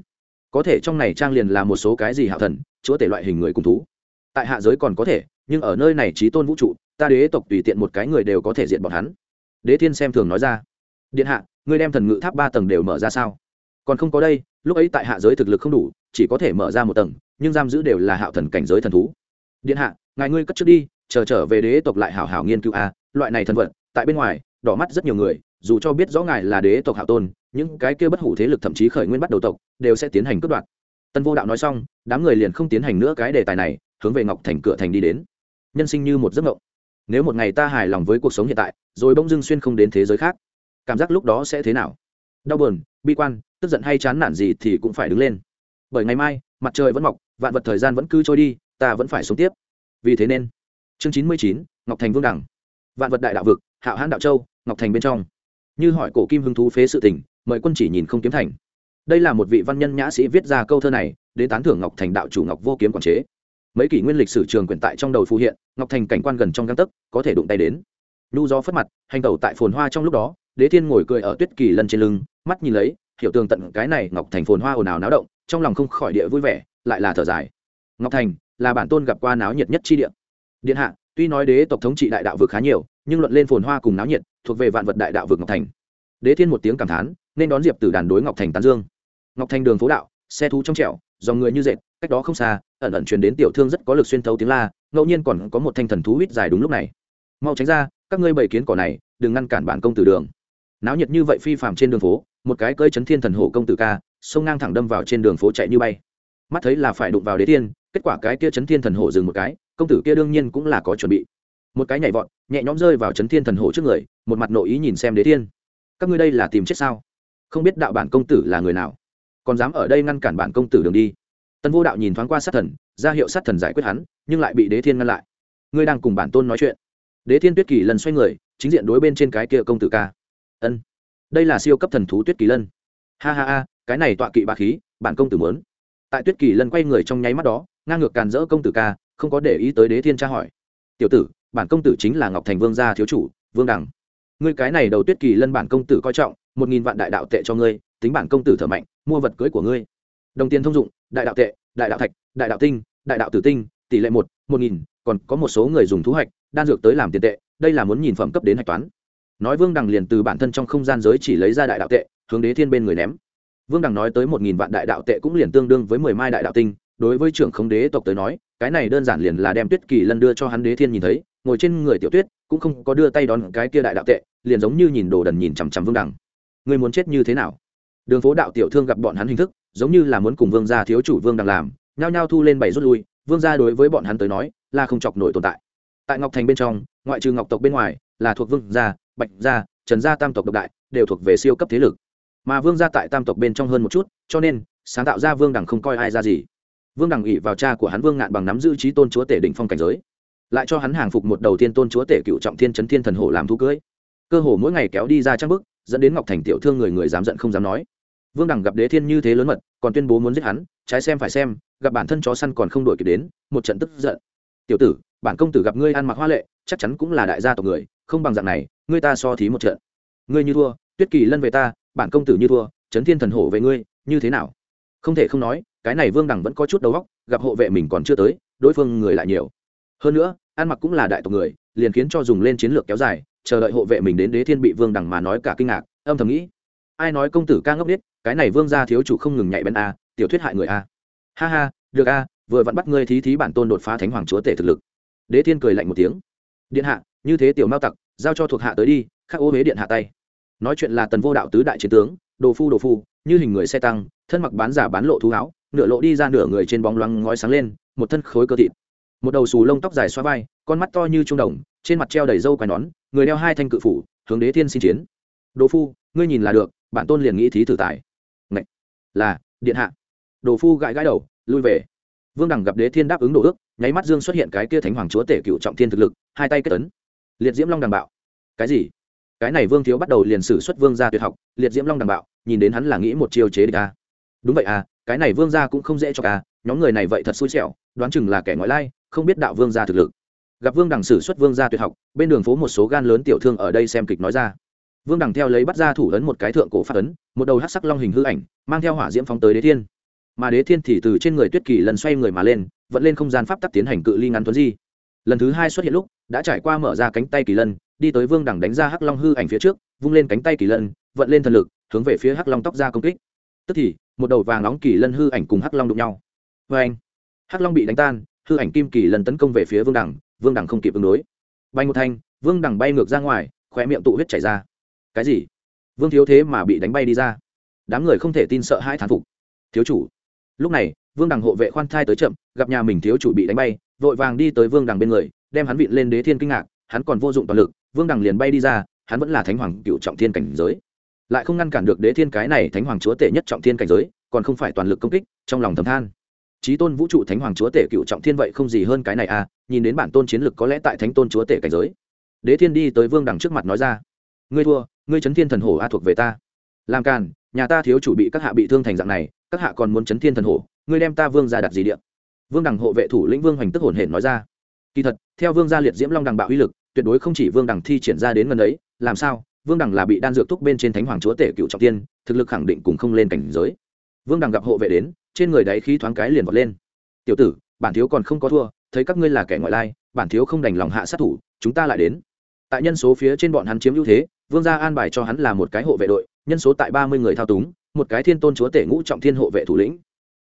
Có thể trong này trang liền là một số cái gì hạ thần, chúa tể loại hình người cùng thú. Tại hạ giới còn có thể, nhưng ở nơi này trí tôn vũ trụ, ta đế tộc tùy tiện một cái người đều có thể diện bọn hắn. Đế thiên xem thường nói ra. Điện hạ ngươi đem thần ngự tháp ba tầng đều mở ra sao? Còn không có đây, lúc ấy tại hạ giới thực lực không đủ, chỉ có thể mở ra một tầng, nhưng giam giữ đều là hạo thần cảnh giới thần thú. Điện hạ, ngài ngươi cất trước đi, chờ trở về đế tộc lại hảo hảo nghiên cứu. A loại này thần vật, tại bên ngoài, đỏ mắt rất nhiều người, dù cho biết rõ ngài là đế tộc hạo tôn, những cái kia bất hủ thế lực thậm chí khởi nguyên bắt đầu tộc, đều sẽ tiến hành cướp đoạt. Tân vô đạo nói xong, đám người liền không tiến hành nữa cái đề tài này, hướng về ngọc thành cửa thành đi đến. Nhân sinh như một giấc mộng. Nếu một ngày ta hài lòng với cuộc sống hiện tại, rồi bỗng dưng xuyên không đến thế giới khác cảm giác lúc đó sẽ thế nào? Đau buồn, bi quan, tức giận hay chán nản gì thì cũng phải đứng lên. Bởi ngày mai, mặt trời vẫn mọc, vạn vật thời gian vẫn cứ trôi đi, ta vẫn phải sống tiếp. Vì thế nên, chương chín mươi chín, ngọc thành vương đẳng vạn vật đại đạo vực, hạo hãn đạo châu, ngọc thành bên trong. Như hỏi cổ kim hưng thú phế sự tình, mời quân chỉ nhìn không kiếm thành. Đây là một vị văn nhân nhã sĩ viết ra câu thơ này, đến tán thưởng ngọc thành đạo chủ ngọc vô kiếm quản chế. Mấy kỷ nguyên lịch sử trường quyển tại trong đầu phù hiện, ngọc thành cảnh quan gần trong găng tấc, có thể đụng tay đến. Nhu gió phất mặt, hành tẩu tại phồn hoa trong lúc đó đế thiên ngồi cười ở tuyết kỳ lân trên lưng, mắt nhìn lấy, hiểu tường tận cái này ngọc thành phồn hoa ồn ào náo động, trong lòng không khỏi địa vui vẻ, lại là thở dài. Ngọc thành là bản tôn gặp qua náo nhiệt nhất chi địa. Điện hạ, tuy nói đế tộc thống trị đại đạo vực khá nhiều, nhưng luận lên phồn hoa cùng náo nhiệt, thuộc về vạn vật đại đạo vực ngọc thành. Đế thiên một tiếng cảm thán, nên đón diệp từ đàn đối ngọc thành tán dương. Ngọc thành đường phố đạo, xe thú trong trẻo, dòng người như dệt, cách đó không xa, ẩn ẩn truyền đến tiểu thương rất có lực xuyên thấu tiếng la, ngẫu nhiên còn có một thanh thần thú huýt dài đúng lúc này. Mau tránh ra, các ngươi bày kiến cỏ này, đừng ngăn cản bản công tử đường náo nhiệt như vậy phi phàm trên đường phố, một cái cơi chấn thiên thần hổ công tử ca sông ngang thẳng đâm vào trên đường phố chạy như bay. Mắt thấy là phải đụng vào đế thiên kết quả cái kia chấn thiên thần hổ dừng một cái, công tử kia đương nhiên cũng là có chuẩn bị. Một cái nhảy vọt, nhẹ nhõm rơi vào chấn thiên thần hổ trước người, một mặt nội ý nhìn xem đế thiên các ngươi đây là tìm chết sao? Không biết đạo bản công tử là người nào? Còn dám ở đây ngăn cản bản công tử đường đi. Tân vô đạo nhìn thoáng qua sát thần, ra hiệu sát thần giải quyết hắn, nhưng lại bị đế thiên ngăn lại. Ngươi đang cùng bản tôn nói chuyện. Đế thiên tuyết kỳ lần xoay người, chính diện đối bên trên cái kia công tử ca ân. Đây là siêu cấp thần thú tuyết kỳ lân. Ha ha ha cái này tọa kỵ bà khí bản công tử muốn. Tại tuyết kỳ lân quay người trong nháy mắt đó ngang ngược càn rỡ công tử ca không có để ý tới đế thiên tra hỏi. Tiểu tử bản công tử chính là ngọc thành vương gia thiếu chủ vương đẳng ngươi cái này đầu tuyết kỳ lân bản công tử coi trọng một nghìn vạn đại đạo tệ cho ngươi tính bản công tử thở mạnh mua vật cưới của ngươi. Đồng tiền thông dụng đại đạo tệ đại đạo thạch đại đạo tinh đại đạo tử tinh tỷ lệ một một nghìn còn có một số người dùng thú hạch, đan dược tới làm tiền tệ đây là muốn nhìn phẩm cấp đến hạch toán nói vương đằng liền từ bản thân trong không gian giới chỉ lấy ra đại đạo tệ, hướng đế thiên bên người ném. Vương đằng nói tới một nghìn vạn đại đạo tệ cũng liền tương đương với mười mai đại đạo tinh, đối với trưởng không đế tộc tới nói, cái này đơn giản liền là đem tuyết kỳ lân đưa cho hắn đế thiên nhìn thấy, ngồi trên người tiểu tuyết, cũng không có đưa tay đón cái kia đại đạo tệ, liền giống như nhìn đồ đần nhìn chằm chằm vương đằng. Người muốn chết như thế nào? Đường phố đạo tiểu thương gặp bọn hắn hình thức, giống như là muốn cùng vương gia thiếu chủ vương đằng làm, nhao nhao thu lên bảy rút lui, vương gia đối với bọn hắn tới nói, là không chọc nổi tồn tại. Tại ngọc thành bên trong, ngoại trừ ngọc tộc bên ngoài, là thuộc vương gia bạch gia, trần gia tam tộc độc đại, đều thuộc về siêu cấp thế lực. Mà vương gia tại tam tộc bên trong hơn một chút, cho nên, sáng tạo ra vương đẳng không coi ai ra gì. Vương đẳng ỉ vào cha của hắn vương ngạn bằng nắm giữ trí tôn chúa tể đỉnh phong cảnh giới. Lại cho hắn hàng phục một đầu tiên tôn chúa tể cựu trọng thiên chấn thiên thần hổ làm thú cưới. Cơ hồ mỗi ngày kéo đi ra trang bức, dẫn đến ngọc thành tiểu thương người người dám giận không dám nói. Vương đẳng gặp đế thiên như thế lớn mật, còn tuyên bố muốn giết hắn, trái xem phải xem, gặp bản thân chó săn còn không đổi kịp đến, một trận tức giận. Tiểu tử, bản công tử gặp ngươi ăn mặc hoa lệ, chắc chắn cũng là đại gia tộc người, không bằng dạng này ngươi ta so thí một trận. Ngươi như thua, tuyết kỳ lân về ta, bản công tử như thua trấn thiên thần hổ về ngươi, như thế nào? Không thể không nói, cái này vương đẳng vẫn có chút đầu óc, gặp hộ vệ mình còn chưa tới, đối phương người lại nhiều. Hơn nữa, ăn mặc cũng là đại tộc người, liền khiến cho dùng lên chiến lược kéo dài, chờ đợi hộ vệ mình đến đế thiên bị vương đẳng mà nói cả kinh ngạc, âm thầm nghĩ, ai nói công tử ca ngốc biết cái này vương gia thiếu chủ không ngừng nhạy bên a, tiểu thuyết hại người a. Ha ha, được a, vừa vẫn bắt ngươi thí thí bản tôn đột phá thánh hoàng chúa tể thực lực. Đế thiên cười lạnh một tiếng. Điện hạ, như thế tiểu mao tặc giao cho thuộc hạ tới đi, khắc ô huế điện hạ tay. Nói chuyện là tần vô đạo tứ đại chiến tướng, đồ phu đồ phu, như hình người xe tăng, thân mặc bán giả bán lộ thú áo, nửa lộ đi ra nửa người trên bóng loáng ngói sáng lên, một thân khối cơ thịt. Một đầu xù lông tóc dài xoa vai, con mắt to như trung đồng, trên mặt treo đầy râu quai nón, người đeo hai thanh cự phủ, hướng đế thiên xin chiến. Đồ phu, ngươi nhìn là được, bản tôn liền nghĩ thí thử tài. Ngậy! là, điện hạ. Đồ phu gãi gãi đầu, lui về. Vương đẳng gặp đế thiên đáp ứng đồ ước, nháy mắt dương xuất hiện cái kia thánh hoàng chúa tể cựu trọng thiên thực lực, hai tay kết tấn liệt diễm long đằng bạo. Cái gì? Cái này vương thiếu bắt đầu liền sử xuất vương gia tuyệt học, liệt diễm long đằng bạo, nhìn đến hắn là nghĩ một chiêu chế địch a. Đúng vậy à cái này vương gia cũng không dễ cho ca nhóm người này vậy thật xui xẻo, đoán chừng là kẻ ngoại lai, không biết đạo vương gia thực lực. Gặp vương đằng sử xuất vương gia tuyệt học, bên đường phố một số gan lớn tiểu thương ở đây xem kịch nói ra. Vương đằng theo lấy bắt ra thủ ấn một cái thượng cổ phát ấn, một đầu hát sắc long hình hư ảnh, mang theo hỏa diễm phóng tới đế thiên. Mà đế thiên thì từ trên người tuyết kỳ lần xoay người mà lên vẫn lên không gian pháp tắc tiến hành cự ly ngắn tuấn di. Lần thứ hai xuất hiện lúc đã trải qua mở ra cánh tay kỳ lân, đi tới vương đẳng đánh ra hắc long hư ảnh phía trước, vung lên cánh tay kỳ lân, vận lên thần lực, hướng về phía hắc long tóc ra công kích. Tức thì, một đầu vàng nóng kỳ lân hư ảnh cùng hắc long đụng nhau. Vê anh hắc long bị đánh tan, hư ảnh kim kỳ lân tấn công về phía vương đẳng vương đẳng không kịp ứng đối. Bay một thanh, vương đẳng bay ngược ra ngoài, khóe miệng tụ huyết chảy ra. Cái gì? Vương thiếu thế mà bị đánh bay đi ra. Đám người không thể tin sợ hai thán phục. Thiếu chủ! Lúc này, vương đằng hộ vệ khoan thai tới chậm, gặp nhà mình thiếu chủ bị đánh bay, vội vàng đi tới vương đằng bên người đem hắn vịn lên đế thiên kinh ngạc, hắn còn vô dụng toàn lực, vương đằng liền bay đi ra, hắn vẫn là thánh hoàng cựu trọng thiên cảnh giới. Lại không ngăn cản được đế thiên cái này thánh hoàng chúa tể nhất trọng thiên cảnh giới, còn không phải toàn lực công kích, trong lòng thầm than. Trí tôn vũ trụ thánh hoàng chúa tể cựu trọng thiên vậy không gì hơn cái này à nhìn đến bản tôn chiến lực có lẽ tại thánh tôn chúa tể cảnh giới. Đế thiên đi tới vương đằng trước mặt nói ra, ngươi thua, ngươi chấn thiên thần hổ a thuộc về ta. Làm càn, nhà ta thiếu chủ bị các hạ bị thương thành dạng này, các hạ còn muốn chấn thiên thần hổ, ngươi đem ta vương ra đặt gì điện vương đằng hộ vệ thủ lĩnh vương hoành tức hồn hển nói ra, kỳ thật theo vương gia liệt diễm long đằng bạo uy lực, tuyệt đối không chỉ vương đằng thi triển ra đến gần ấy, làm sao? Vương đằng là bị đan dược thúc bên trên thánh hoàng chúa tể cựu trọng tiên, thực lực khẳng định cùng không lên cảnh giới. Vương đằng gặp hộ vệ đến, trên người đáy khí thoáng cái liền vọt lên. Tiểu tử, bản thiếu còn không có thua, thấy các ngươi là kẻ ngoại lai, bản thiếu không đành lòng hạ sát thủ, chúng ta lại đến. Tại nhân số phía trên bọn hắn chiếm ưu thế, vương gia an bài cho hắn là một cái hộ vệ đội, nhân số tại ba mươi người thao túng, một cái thiên tôn chúa tể ngũ trọng thiên hộ vệ thủ lĩnh.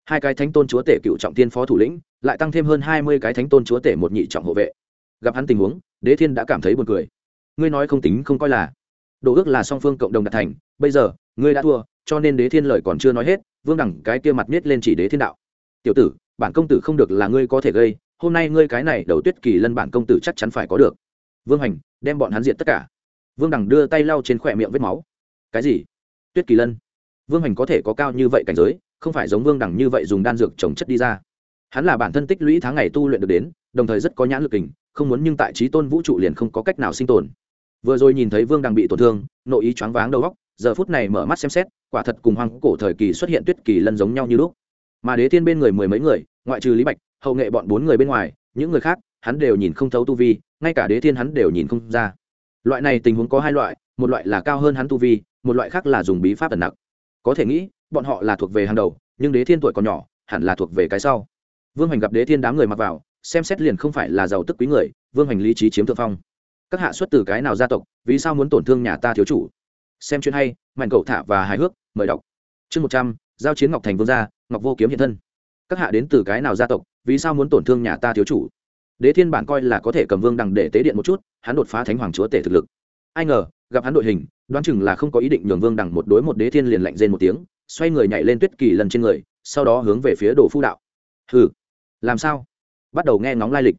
Hai cái thánh tôn chúa tể cựu trọng thiên phó thủ lĩnh, lại tăng thêm hơn hai mươi cái thánh tôn chúa tể một nhị trọng hộ vệ gặp hắn tình huống, đế thiên đã cảm thấy buồn cười. Ngươi nói không tính không coi là. Đồ ước là song phương cộng đồng đạt thành, bây giờ, ngươi đã thua, cho nên đế thiên lời còn chưa nói hết, vương đẳng cái kia mặt miết lên chỉ đế thiên đạo. Tiểu tử, bản công tử không được là ngươi có thể gây, hôm nay ngươi cái này đầu tuyết kỳ lân bản công tử chắc chắn phải có được. Vương hành, đem bọn hắn diện tất cả. Vương đẳng đưa tay lau trên khỏe miệng vết máu. Cái gì? Tuyết kỳ lân. Vương hành có thể có cao như vậy cảnh giới, không phải giống vương đẳng như vậy dùng đan dược trồng chất đi ra hắn là bản thân tích lũy tháng ngày tu luyện được đến, đồng thời rất có nhãn lực kình, không muốn nhưng tại trí tôn vũ trụ liền không có cách nào sinh tồn. Vừa rồi nhìn thấy vương đằng bị tổn thương, nội ý choáng váng đầu góc giờ phút này mở mắt xem xét, quả thật cùng hoang cổ thời kỳ xuất hiện tuyết kỳ lân giống nhau như lúc. Mà đế thiên bên người mười mấy người, ngoại trừ lý bạch, hậu nghệ bọn bốn người bên ngoài, những người khác, hắn đều nhìn không thấu tu vi, ngay cả đế thiên hắn đều nhìn không ra. Loại này tình huống có hai loại, một loại là cao hơn hắn tu vi, một loại khác là dùng bí pháp ẩn nặc. Có thể nghĩ, bọn họ là thuộc về hàng đầu, nhưng đế thiên tuổi còn nhỏ, hẳn là thuộc về cái sau vương hành gặp đế thiên đám người mặc vào, xem xét liền không phải là giàu tức quý người, vương hành lý trí chiếm thượng phong. Các hạ xuất từ cái nào gia tộc, vì sao muốn tổn thương nhà ta thiếu chủ? Xem chuyện hay, mạnh cậu thả và hài hước, mời đọc. Chương một trăm, giao chiến ngọc thành vương gia, ngọc vô kiếm hiện thân. Các hạ đến từ cái nào gia tộc, vì sao muốn tổn thương nhà ta thiếu chủ? Đế thiên bản coi là có thể cầm vương đằng để tế điện một chút, hắn đột phá thánh hoàng chúa tể thực lực. Ai ngờ, gặp hắn đội hình, đoán chừng là không có ý định nhường vương đằng một đối một đế thiên liền lạnh rên một tiếng, xoay người nhảy lên tuyết kỳ lần trên người, sau đó hướng về phía đồ phu đạo. Hừ làm sao? Bắt đầu nghe ngóng lai lịch.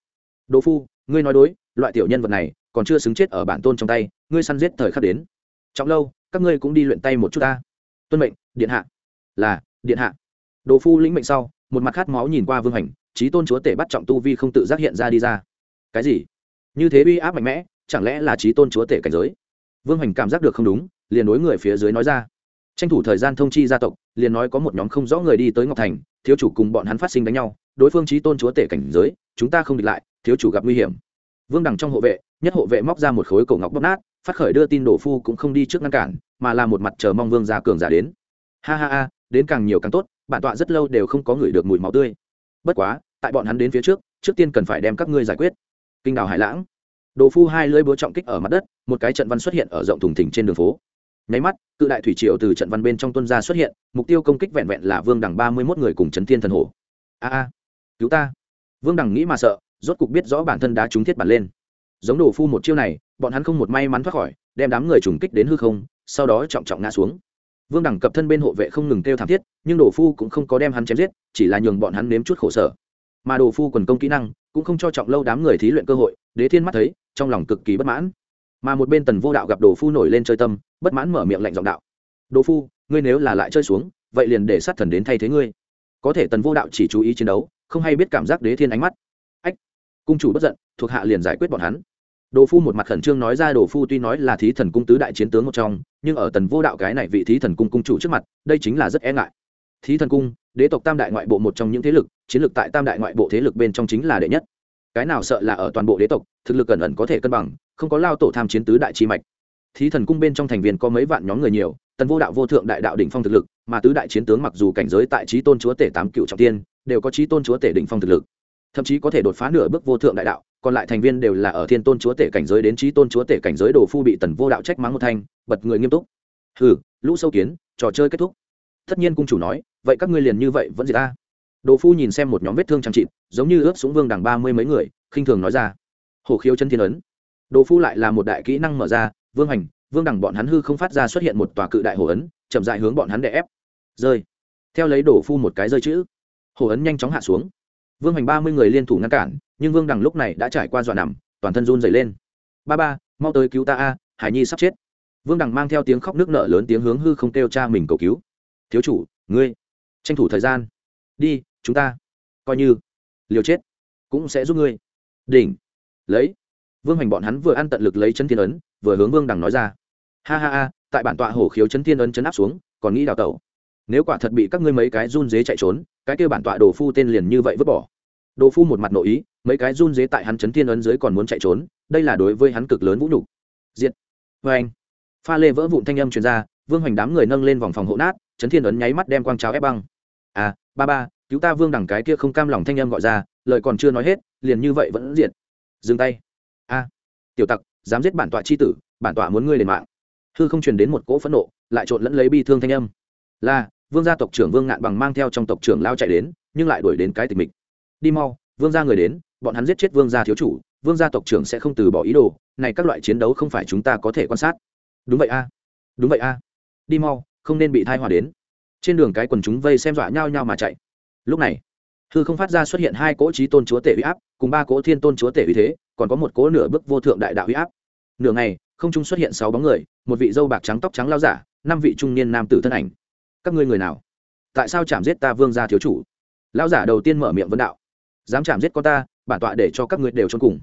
Đồ phu, ngươi nói đối, loại tiểu nhân vật này còn chưa xứng chết ở bản tôn trong tay, ngươi săn giết thời khắc đến. Trọng lâu, các ngươi cũng đi luyện tay một chút ta. Tuân mệnh, điện hạ. Là, điện hạ. Đồ phu lĩnh mệnh sau, một mặt khát máu nhìn qua vương hành trí tôn chúa tể bắt trọng tu vi không tự giác hiện ra đi ra. Cái gì? Như thế uy áp mạnh mẽ, chẳng lẽ là trí tôn chúa tể cảnh giới? Vương hành cảm giác được không đúng, liền đối người phía dưới nói ra. Tranh thủ thời gian thông chi gia tộc, liền nói có một nhóm không rõ người đi tới ngọc thành, thiếu chủ cùng bọn hắn phát sinh đánh nhau đối phương trí tôn chúa tể cảnh giới, chúng ta không địch lại, thiếu chủ gặp nguy hiểm. Vương đằng trong hộ vệ, nhất hộ vệ móc ra một khối cổ ngọc bóp nát, phát khởi đưa tin đổ phu cũng không đi trước ngăn cản, mà là một mặt chờ mong vương gia cường giả đến. Ha ha ha, đến càng nhiều càng tốt, bản tọa rất lâu đều không có người được mùi máu tươi. Bất quá, tại bọn hắn đến phía trước trước tiên cần phải đem các ngươi giải quyết. Kinh đào hải lãng. Đồ phu hai lưỡi búa trọng kích ở mặt đất, một cái trận văn xuất hiện ở rộng thùng thỉnh trên đường phố. Nháy mắt, cự đại thủy triều từ trận văn bên trong tuân gia xuất hiện, mục tiêu công kích vẹn vẹn là vương đẳng ba mươi mốt người cùng chấn thiên thần hồ a a cứu ta. Vương đằng nghĩ mà sợ, rốt cục biết rõ bản thân đã trúng thiết bản lên. Giống đồ phu một chiêu này, bọn hắn không một may mắn thoát khỏi, đem đám người trùng kích đến hư không, sau đó trọng trọng ngã xuống. Vương đẳng cập thân bên hộ vệ không ngừng kêu thảm thiết, nhưng đồ phu cũng không có đem hắn chém giết, chỉ là nhường bọn hắn nếm chút khổ sở. Mà đồ phu quần công kỹ năng, cũng không cho trọng lâu đám người thí luyện cơ hội, đế thiên mắt thấy, trong lòng cực kỳ bất mãn. Mà một bên tần vô đạo gặp đồ phu nổi lên chơi tâm, bất mãn mở miệng lạnh giọng đạo. Đồ phu, ngươi nếu là lại chơi xuống, vậy liền để sát thần đến thay thế ngươi. Có thể tần vô đạo chỉ chú ý chiến đấu không hay biết cảm giác đế thiên ánh mắt. Ách, cung chủ bất giận, thuộc hạ liền giải quyết bọn hắn. Đồ phu một mặt khẩn trương nói ra, đồ phu tuy nói là thí thần cung tứ đại chiến tướng một trong, nhưng ở tần vô đạo cái này vị thí thần cung cung chủ trước mặt, đây chính là rất e ngại. Thí thần cung, đế tộc tam đại ngoại bộ một trong những thế lực, chiến lược tại tam đại ngoại bộ thế lực bên trong chính là đệ nhất. Cái nào sợ là ở toàn bộ đế tộc, thực lực cẩn ẩn có thể cân bằng, không có lao tổ tham chiến tứ đại chi mạch. Thí thần cung bên trong thành viên có mấy vạn nhóm người nhiều, tần vô đạo vô thượng đại đạo đỉnh phong thực lực, mà tứ đại chiến tướng mặc dù cảnh giới tại trí tôn chúa tể tám cựu trọng tiên đều có trí tôn chúa tể đỉnh phong thực lực. Thậm chí có thể đột phá nửa bước vô thượng đại đạo, còn lại thành viên đều là ở thiên tôn chúa tể cảnh giới đến trí tôn chúa tể cảnh giới đồ phu bị tần vô đạo trách mắng một thanh, bật người nghiêm túc. Hừ, lũ sâu kiến, trò chơi kết thúc. Tất nhiên cung chủ nói, vậy các ngươi liền như vậy vẫn gì ta. Đồ phu nhìn xem một nhóm vết thương trang trị giống như ướp súng vương đằng ba mươi mấy người, khinh thường nói ra hồ khiếu chân thiên ấn. Đồ phu lại là một đại kỹ năng mở ra, vương hành, vương đằng bọn hắn hư không phát ra xuất hiện một tòa cự đại hồ ấn, chậm dại hướng bọn hắn đè ép. Rơi. Theo lấy đồ phu một cái rơi chữ hổ ấn nhanh chóng hạ xuống. Vương Hoành ba mươi người liên thủ ngăn cản, nhưng vương đằng lúc này đã trải qua dọa nằm, toàn thân run dày lên. Ba ba, mau tới cứu ta a, hải nhi sắp chết. Vương đằng mang theo tiếng khóc nước nợ lớn tiếng hướng hư không kêu cha mình cầu cứu. Thiếu chủ, ngươi, tranh thủ thời gian. Đi, chúng ta, coi như liều chết, cũng sẽ giúp ngươi. Đỉnh. Lấy. Vương Hoành bọn hắn vừa ăn tận lực lấy chân thiên ấn, vừa hướng vương đằng nói ra. Ha ha ha, tại bản tọa hổ khiếu chân thiên ấn chấn áp xuống, còn nghĩ đào tẩu. Nếu quả thật bị các ngươi mấy cái run dế chạy trốn cái kêu bản tọa đồ phu tên liền như vậy vứt bỏ. Đồ phu một mặt nội ý, mấy cái run dế tại hắn chấn thiên ấn dưới còn muốn chạy trốn, đây là đối với hắn cực lớn vũ nhục. Diệt. Vê anh, pha lê vỡ vụn thanh âm truyền ra, vương hoành đám người nâng lên vòng phòng hộ nát, chấn thiên ấn nháy mắt đem quang cháo ép băng. À ba ba, cứu ta vương đẳng cái kia không cam lòng thanh âm gọi ra, lời còn chưa nói hết, liền như vậy vẫn diệt. Dừng tay. A, tiểu tặc, dám giết bản tọa chi tử, bản tọa muốn ngươi lên mạng. Hư không truyền đến một cỗ phẫn nộ, lại trộn lẫn lấy bi thương thanh âm. Là vương gia tộc trưởng vương ngạn bằng mang theo trong tộc trưởng lao chạy đến, nhưng lại đuổi đến cái tịch mịch. Đi mau, vương gia người đến, bọn hắn giết chết vương gia thiếu chủ, vương gia tộc trưởng sẽ không từ bỏ ý đồ, này các loại chiến đấu không phải chúng ta có thể quan sát. Đúng vậy a. Đúng vậy a. Đi mau, không nên bị thai hòa đến. Trên đường cái quần chúng vây xem dọa nhau nhau mà chạy. Lúc này, hư không phát ra xuất hiện hai cỗ trí tôn chúa tể huy áp, cùng ba cỗ thiên tôn chúa tể uy thế, còn có một cỗ nửa bước vô thượng đại đạo huy áp. Nửa ngày, không trung xuất hiện sáu bóng người, một vị dâu bạc trắng tóc trắng lao giả, năm vị trung niên nam tử thân ảnh các ngươi người nào? Tại sao chạm giết ta vương gia thiếu chủ? Lão giả đầu tiên mở miệng vấn đạo. Dám chạm giết con ta, bản tọa để cho các ngươi đều trốn cùng.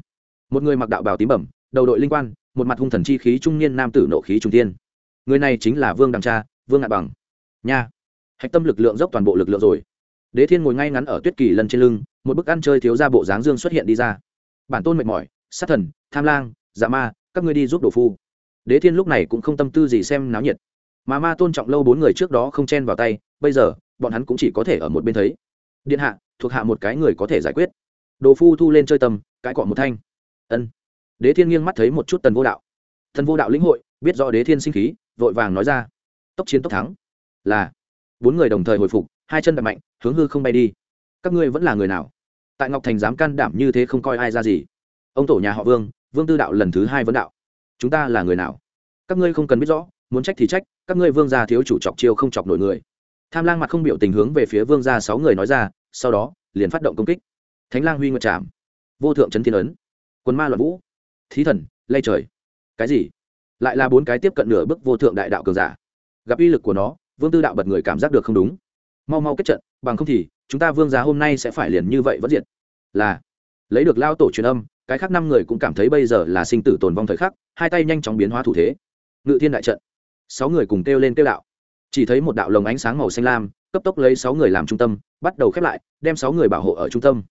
Một người mặc đạo bào tím bẩm, đầu đội linh quan, một mặt hung thần chi khí trung niên nam tử nộ khí trung tiên người này chính là vương đằng cha, vương ngạn bằng. Nha. Hạch tâm lực lượng dốc toàn bộ lực lượng rồi. Đế thiên ngồi ngay ngắn ở tuyết kỳ lần trên lưng, một bức ăn chơi thiếu ra bộ dáng dương xuất hiện đi ra. Bản tôn mệt mỏi, sát thần, tham lang dạ ma, các ngươi đi giúp đồ phu. Đế thiên lúc này cũng không tâm tư gì xem náo nhiệt mà ma tôn trọng lâu bốn người trước đó không chen vào tay, bây giờ, bọn hắn cũng chỉ có thể ở một bên thấy. Điện hạ, thuộc hạ một cái người có thể giải quyết. Đồ phu thu lên chơi tầm cãi cọ một thanh. Ân. Đế thiên nghiêng mắt thấy một chút tần vô đạo. Thần vô đạo lĩnh hội, biết rõ đế thiên sinh khí, vội vàng nói ra. Tốc chiến tốc thắng. Là. Bốn người đồng thời hồi phục, hai chân đập mạnh, hướng hư không bay đi. Các ngươi vẫn là người nào? Tại ngọc thành dám can đảm như thế không coi ai ra gì. Ông tổ nhà họ vương vương tư đạo lần thứ hai vấn đạo. Chúng ta là người nào? Các ngươi không cần biết rõ muốn trách thì trách, các ngươi vương gia thiếu chủ chọc chiêu không chọc nổi người. Tham lang mặt không biểu tình hướng về phía vương gia sáu người nói ra, sau đó, liền phát động công kích. Thánh lang huy nguyệt trảm, vô thượng trấn thiên ấn quân ma loạn vũ, thí thần, lay trời. Cái gì? Lại là bốn cái tiếp cận nửa bước vô thượng đại đạo cường giả. Gặp uy lực của nó, vương tư đạo bật người cảm giác được không đúng. Mau mau kết trận, bằng không thì, chúng ta vương gia hôm nay sẽ phải liền như vậy vẫn diệt. Là, lấy được lao tổ truyền âm, cái khác năm người cũng cảm thấy bây giờ là sinh tử tồn vong thời khắc, hai tay nhanh chóng biến hóa thủ thế. Ngự thiên đại trận sáu người cùng kêu lên kêu đạo. Chỉ thấy một đạo lồng ánh sáng màu xanh lam, cấp tốc lấy sáu người làm trung tâm, bắt đầu khép lại, đem sáu người bảo hộ ở trung tâm.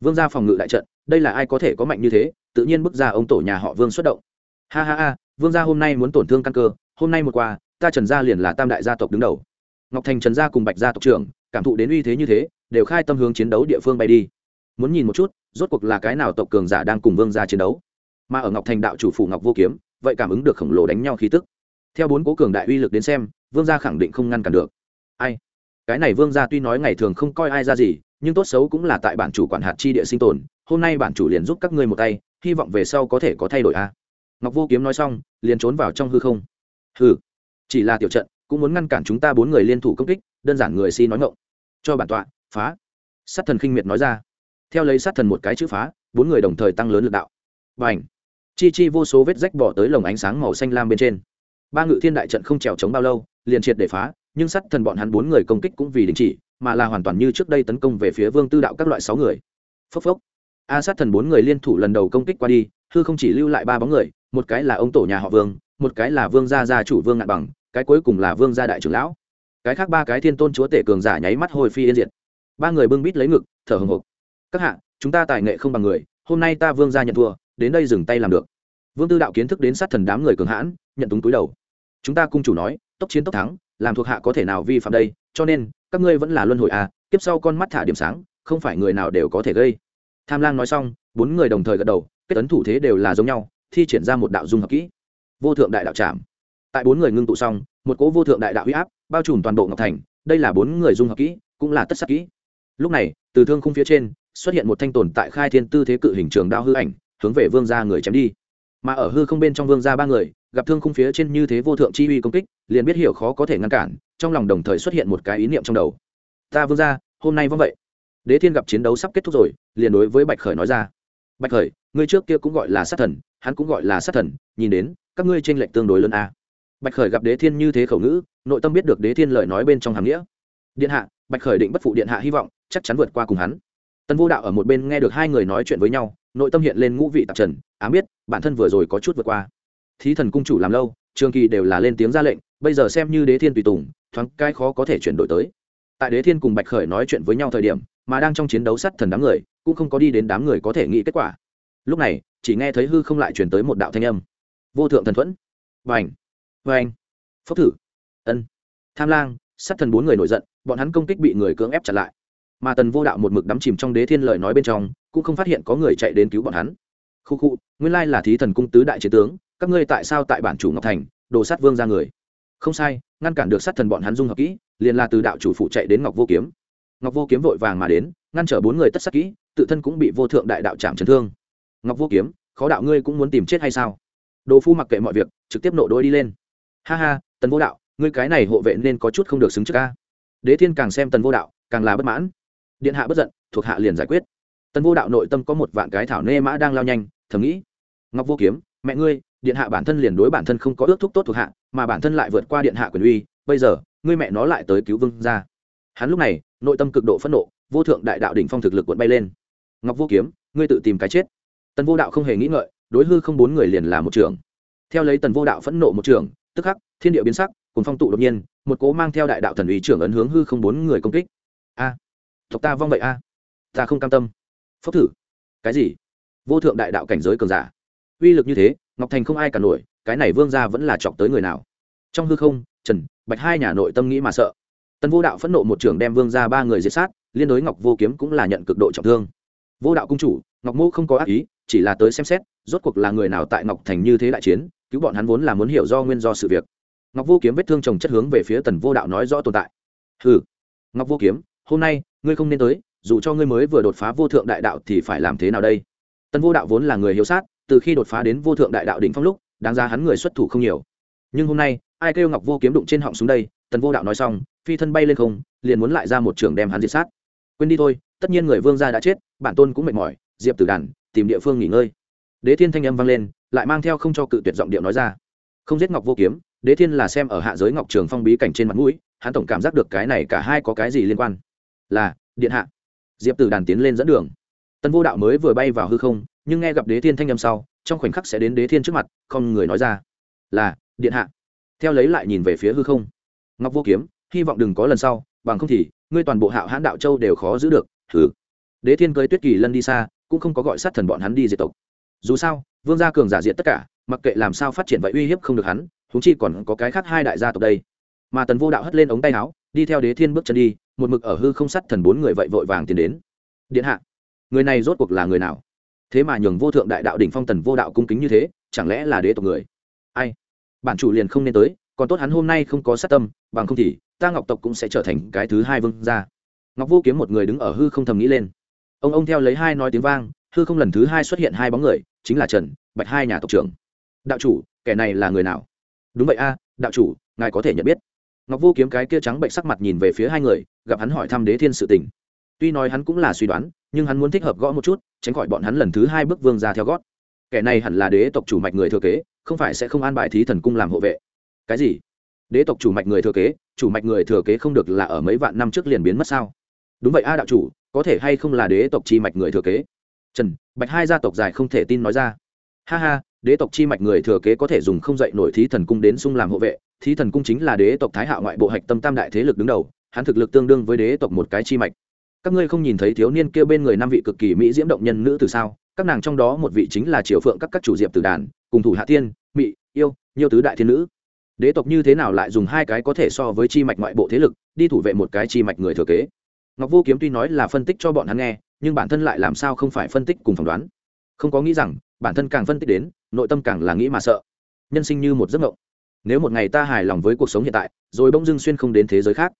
Vương gia phòng ngự đại trận, đây là ai có thể có mạnh như thế? Tự nhiên bước ra ông tổ nhà họ vương xuất động. Ha ha ha, vương gia hôm nay muốn tổn thương căn cơ, hôm nay một qua ta trần gia liền là tam đại gia tộc đứng đầu. Ngọc thành trần gia cùng bạch gia tộc trưởng, cảm thụ đến uy thế như thế, đều khai tâm hướng chiến đấu địa phương bay đi. Muốn nhìn một chút, rốt cuộc là cái nào tộc cường giả đang cùng vương gia chiến đấu? Mà ở ngọc thành đạo chủ phủ ngọc vô kiếm, vậy cảm ứng được khổng lồ đánh nhau khí tức theo bốn cố cường đại uy lực đến xem, vương gia khẳng định không ngăn cản được. Ai? Cái này vương gia tuy nói ngày thường không coi ai ra gì, nhưng tốt xấu cũng là tại bản chủ quản hạt chi địa sinh tồn, hôm nay bản chủ liền giúp các ngươi một tay, hy vọng về sau có thể có thay đổi a. Ngọc vô kiếm nói xong, liền trốn vào trong hư không. Hư chỉ là tiểu trận, cũng muốn ngăn cản chúng ta bốn người liên thủ công kích, đơn giản người si nói ngộng cho bản tọa, phá. Sát thần khinh miệt nói ra. Theo lấy sát thần một cái chữ phá, bốn người đồng thời tăng lớn lực đạo. Và ảnh chi chi vô số vết rách bỏ tới lồng ánh sáng màu xanh lam bên trên ba ngự thiên đại trận không trèo chống bao lâu, liền triệt để phá, nhưng sát thần bọn hắn bốn người công kích cũng vì đình chỉ, mà là hoàn toàn như trước đây tấn công về phía vương tư đạo các loại sáu người. Phốc phốc. A sát thần bốn người liên thủ lần đầu công kích qua đi, hư không chỉ lưu lại ba bóng người, một cái là ông tổ nhà họ vương, một cái là vương gia gia chủ vương ngạn bằng, cái cuối cùng là vương gia đại trưởng lão. Cái khác ba cái thiên tôn chúa tể cường giả nháy mắt hồi phi yên diệt. Ba người bưng bít lấy ngực, thở hồng hộc các hạ, chúng ta tài nghệ không bằng người, hôm nay ta vương gia nhận thua, đến đây dừng tay làm được. Vương tư đạo kiến thức đến sát thần đám người cường hãn, nhận túng túi đầu chúng ta cung chủ nói, tốc chiến tốc thắng, làm thuộc hạ có thể nào vi phạm đây? Cho nên, các ngươi vẫn là luân hồi à tiếp sau con mắt thả điểm sáng, không phải người nào đều có thể gây. Tham lang nói xong, bốn người đồng thời gật đầu, kết ấn thủ thế đều là giống nhau, thi triển ra một đạo dung hợp kỹ. Vô thượng đại đạo trảm. Tại bốn người ngưng tụ xong, một cỗ vô thượng đại đạo huy áp bao trùm toàn bộ ngọc thành, đây là bốn người dung hợp kỹ, cũng là tất sắc kỹ. Lúc này, từ thương khung phía trên, xuất hiện một thanh tồn tại khai thiên tư thế cự hình trường đao hư ảnh, hướng về vương gia người chém đi mà ở hư không bên trong vương gia ba người, gặp thương khung phía trên như thế vô thượng chi uy công kích, liền biết hiểu khó có thể ngăn cản, trong lòng đồng thời xuất hiện một cái ý niệm trong đầu. Ta vương gia, hôm nay vâng vậy. Đế thiên gặp chiến đấu sắp kết thúc rồi, liền đối với bạch khởi nói ra. Bạch khởi, ngươi trước kia cũng gọi là sát thần, hắn cũng gọi là sát thần, nhìn đến, các ngươi tranh lệch tương đối lớn a. Bạch khởi gặp đế thiên như thế khẩu ngữ, nội tâm biết được đế thiên lời nói bên trong hàm nghĩa. Điện hạ, bạch khởi định bất phụ điện hạ hy vọng, chắc chắn vượt qua cùng hắn tân vô đạo ở một bên nghe được hai người nói chuyện với nhau, nội tâm hiện lên ngũ vị tạp trần, ám biết, bản thân vừa rồi có chút vượt qua. Thí thần cung chủ làm lâu, trường kỳ đều là lên tiếng ra lệnh, bây giờ xem như đế thiên tùy tùng, thoáng cái khó có thể chuyển đổi tới. Tại đế thiên cùng bạch khởi nói chuyện với nhau thời điểm, mà đang trong chiến đấu sát thần đám người, cũng không có đi đến đám người có thể nghĩ kết quả. Lúc này, chỉ nghe thấy hư không lại chuyển tới một đạo thanh âm. Vô thượng thần thuẫn. Vành vành phốc thử. Ân. Tham lang, sát thần bốn người nổi giận, bọn hắn công kích bị người cưỡng ép chặn lại mà tần vô đạo một mực đắm chìm trong đế thiên lời nói bên trong, cũng không phát hiện có người chạy đến cứu bọn hắn. Khu khu, nguyên lai là thí thần cung tứ đại chiến tướng, các ngươi tại sao tại bản chủ ngọc thành, đồ sát vương ra người? Không sai, ngăn cản được sát thần bọn hắn dung hợp kỹ, liền là từ đạo chủ phụ chạy đến ngọc vô kiếm. Ngọc vô kiếm vội vàng mà đến, ngăn trở bốn người tất sát kỹ, tự thân cũng bị vô thượng đại đạo chạm chấn thương. Ngọc vô kiếm, khó đạo ngươi cũng muốn tìm chết hay sao? Đồ phu mặc kệ mọi việc, trực tiếp nộ đôi đi lên. Ha ha, tần vô đạo, ngươi cái này hộ vệ nên có chút không được xứng trước ca đế thiên càng xem tần vô đạo, càng là bất mãn điện hạ bất giận thuộc hạ liền giải quyết. Tần vô đạo nội tâm có một vạn cái thảo nê mã đang lao nhanh thầm nghĩ ngọc vô kiếm mẹ ngươi điện hạ bản thân liền đối bản thân không có ước thúc tốt thuộc hạ mà bản thân lại vượt qua điện hạ quyền uy bây giờ ngươi mẹ nó lại tới cứu vương ra hắn lúc này nội tâm cực độ phẫn nộ vô thượng đại đạo đỉnh phong thực lực cuộn bay lên. Ngọc vô kiếm ngươi tự tìm cái chết. Tần vô đạo không hề nghĩ ngợi đối hư không bốn người liền là một trường. theo lấy tần vô đạo phẫn nộ một trường, tức khắc thiên địa biến sắc cùng phong tụ đột nhiên một cố mang theo đại đạo thần ủy trưởng ấn hướng hư không bốn người công kích. A! Tộc ta vong vậy a. Ta không cam tâm. Phốc thử. Cái gì? Vô thượng đại đạo cảnh giới cường giả. Uy lực như thế, ngọc thành không ai cả nổi, cái này vương gia vẫn là chọc tới người nào? Trong hư không, trần, bạch hai nhà nội tâm nghĩ mà sợ. Tần vô đạo phẫn nộ một trưởng đem vương gia ba người diệt sát, liên đối ngọc vô kiếm cũng là nhận cực độ trọng thương. Vô đạo cung chủ, ngọc mô không có ác ý, chỉ là tới xem xét, rốt cuộc là người nào tại ngọc thành như thế đại chiến, cứu bọn hắn vốn là muốn hiểu do nguyên do sự việc. Ngọc vô kiếm vết thương chồng chất hướng về phía tần vô đạo nói rõ tồn tại. Ừ ngọc vô kiếm, hôm nay ngươi không nên tới, dù cho ngươi mới vừa đột phá vô thượng đại đạo thì phải làm thế nào đây? Tần vô đạo vốn là người hiếu sát, từ khi đột phá đến vô thượng đại đạo đỉnh phong lúc, đáng ra hắn người xuất thủ không nhiều. Nhưng hôm nay, ai kêu ngọc vô kiếm đụng trên họng xuống đây? Tần vô đạo nói xong, phi thân bay lên không, liền muốn lại ra một trường đem hắn diệt sát. Quên đi thôi, tất nhiên người vương gia đã chết, bản tôn cũng mệt mỏi, diệp tử đàn, tìm địa phương nghỉ ngơi. Đế thiên thanh âm vang lên, lại mang theo không cho cự tuyệt giọng điệu nói ra. Không giết ngọc vô kiếm, đế thiên là xem ở hạ giới ngọc trường phong bí cảnh trên mặt mũi, hắn tổng cảm giác được cái này cả hai có cái gì liên quan là, điện hạ. Diệp tử đàn tiến lên dẫn đường. Tân vô đạo mới vừa bay vào hư không, nhưng nghe gặp đế thiên thanh âm sau, trong khoảnh khắc sẽ đến đế thiên trước mặt, không người nói ra. Là, điện hạ. Theo lấy lại nhìn về phía hư không. Ngọc vô kiếm, hy vọng đừng có lần sau, bằng không thì, ngươi toàn bộ hạo hãn đạo châu đều khó giữ được thử đế thiên cưới tuyết kỳ lân đi xa, cũng không có gọi sát thần bọn hắn đi diệt tộc. Dù sao, vương gia cường giả diện tất cả, mặc kệ làm sao phát triển vậy uy hiếp không được hắn húng chi còn có cái khác hai đại gia tộc đây. Mà tần vô đạo hất lên ống tay áo đi theo đế thiên bước chân đi, một mực ở hư không sắt thần bốn người vậy vội vàng tiến đến. Điện hạ, người này rốt cuộc là người nào? Thế mà nhường vô thượng đại đạo đỉnh phong tần vô đạo cung kính như thế, chẳng lẽ là đế tộc người? Ai? Bản chủ liền không nên tới, còn tốt hắn hôm nay không có sát tâm, bằng không thì ta ngọc tộc cũng sẽ trở thành cái thứ hai vương gia. Ngọc vô kiếm một người đứng ở hư không thầm nghĩ lên. Ông ông theo lấy hai nói tiếng vang, hư không lần thứ hai xuất hiện hai bóng người, chính là trần, bạch hai nhà tộc trưởng. Đạo chủ, kẻ này là người nào? Đúng vậy a, đạo chủ, ngài có thể nhận biết ngọc vô kiếm cái kia trắng bệnh sắc mặt nhìn về phía hai người, gặp hắn hỏi thăm đế thiên sự tình. Tuy nói hắn cũng là suy đoán, nhưng hắn muốn thích hợp gõ một chút, tránh khỏi bọn hắn lần thứ hai bước vương ra theo gót. Kẻ này hẳn là đế tộc chủ mạch người thừa kế, không phải sẽ không an bài thí thần cung làm hộ vệ. Cái gì? Đế tộc chủ mạch người thừa kế, chủ mạch người thừa kế không được là ở mấy vạn năm trước liền biến mất sao? Đúng vậy a đạo chủ, có thể hay không là đế tộc chi mạch người thừa kế? Trần, bạch hai gia tộc dài không thể tin nói ra. Ha ha đế tộc chi mạch người thừa kế có thể dùng không dậy nổi thí thần cung đến sung làm hộ vệ, thí thần cung chính là đế tộc thái hạo ngoại bộ hạch tâm tam đại thế lực đứng đầu, hắn thực lực tương đương với đế tộc một cái chi mạch. Các ngươi không nhìn thấy thiếu niên kia bên người năm vị cực kỳ mỹ diễm động nhân nữ từ sao? Các nàng trong đó một vị chính là triều phượng các các chủ diệp tử đàn, cùng thủ hạ tiên mỹ yêu, nhiều tứ đại thiên nữ. Đế tộc như thế nào lại dùng hai cái có thể so với chi mạch ngoại bộ thế lực, đi thủ vệ một cái chi mạch người thừa kế? Ngọc vô kiếm tuy nói là phân tích cho bọn hắn nghe, nhưng bản thân lại làm sao không phải phân tích cùng phỏng đoán? Không có nghĩ rằng bản thân càng phân tích đến, nội tâm càng là nghĩ mà sợ. Nhân sinh như một giấc mộng. Nếu một ngày ta hài lòng với cuộc sống hiện tại, rồi bỗng dưng xuyên không đến thế giới khác,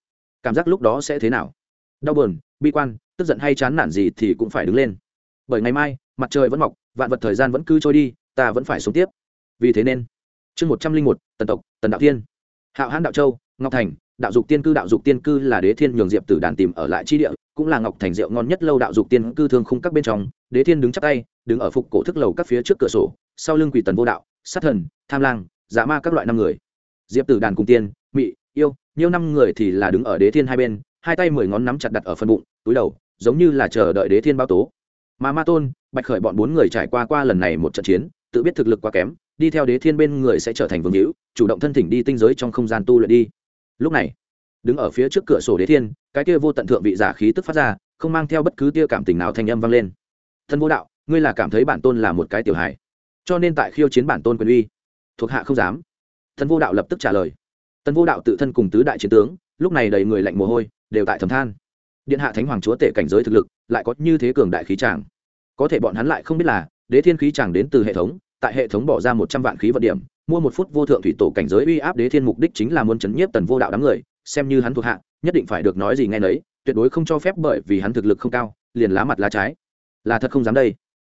cảm giác lúc đó sẽ thế nào? Đau buồn, bi quan, tức giận hay chán nản gì thì cũng phải đứng lên. Bởi ngày mai, mặt trời vẫn mọc, vạn vật thời gian vẫn cứ trôi đi, ta vẫn phải sống tiếp. Vì thế nên, chương một trăm linh một, tần tộc, tần đạo thiên. Hạo hãn đạo châu, ngọc thành, đạo dục tiên cư, đạo dục tiên cư là đế thiên nhường diệp tử đàn tìm ở lại chi địa, cũng là ngọc thành rượu ngon nhất lâu đạo dục tiên cư thương khung các bên trong đế thiên đứng chắp tay, đứng ở phục cổ thức lầu các phía trước cửa sổ, sau lưng quỷ tần vô đạo, sát thần, tham lang, giả ma các loại năm người. Diệp tử đàn cùng tiên, mị, yêu nhiêu năm người thì là đứng ở đế thiên hai bên, hai tay mười ngón nắm chặt đặt ở phần bụng, túi đầu, giống như là chờ đợi đế thiên bao tố. Mà ma tôn, bạch khởi bọn bốn người trải qua qua lần này một trận chiến, tự biết thực lực quá kém, đi theo đế thiên bên người sẽ trở thành vương hữu, chủ động thân thỉnh đi tinh giới trong không gian tu luyện đi. Lúc này, đứng ở phía trước cửa sổ đế thiên, cái kia vô tận thượng vị giả khí tức phát ra, không mang theo bất cứ tia cảm tình nào thanh âm vang lên thân vô đạo, ngươi là cảm thấy bản tôn là một cái tiểu hài. Cho nên tại khiêu chiến bản tôn quyền uy, thuộc hạ không dám. Thân vô đạo lập tức trả lời. Tân vô đạo tự thân cùng tứ đại chiến tướng, lúc này đầy người lạnh mồ hôi, đều tại thầm than. Điện hạ thánh hoàng chúa tể cảnh giới thực lực, lại có như thế cường đại khí tràng có thể bọn hắn lại không biết là, đế thiên khí tràng đến từ hệ thống, tại hệ thống bỏ ra một trăm vạn khí vận điểm, mua một phút vô thượng thủy tổ cảnh giới uy áp đế thiên mục đích chính là muốn chấn nhiếp tần vô đạo đám người, xem như hắn thuộc hạ, nhất định phải được nói gì ngay nấy, tuyệt đối không cho phép bởi vì hắn thực lực không cao, liền lá mặt lá trái là thật không dám đây.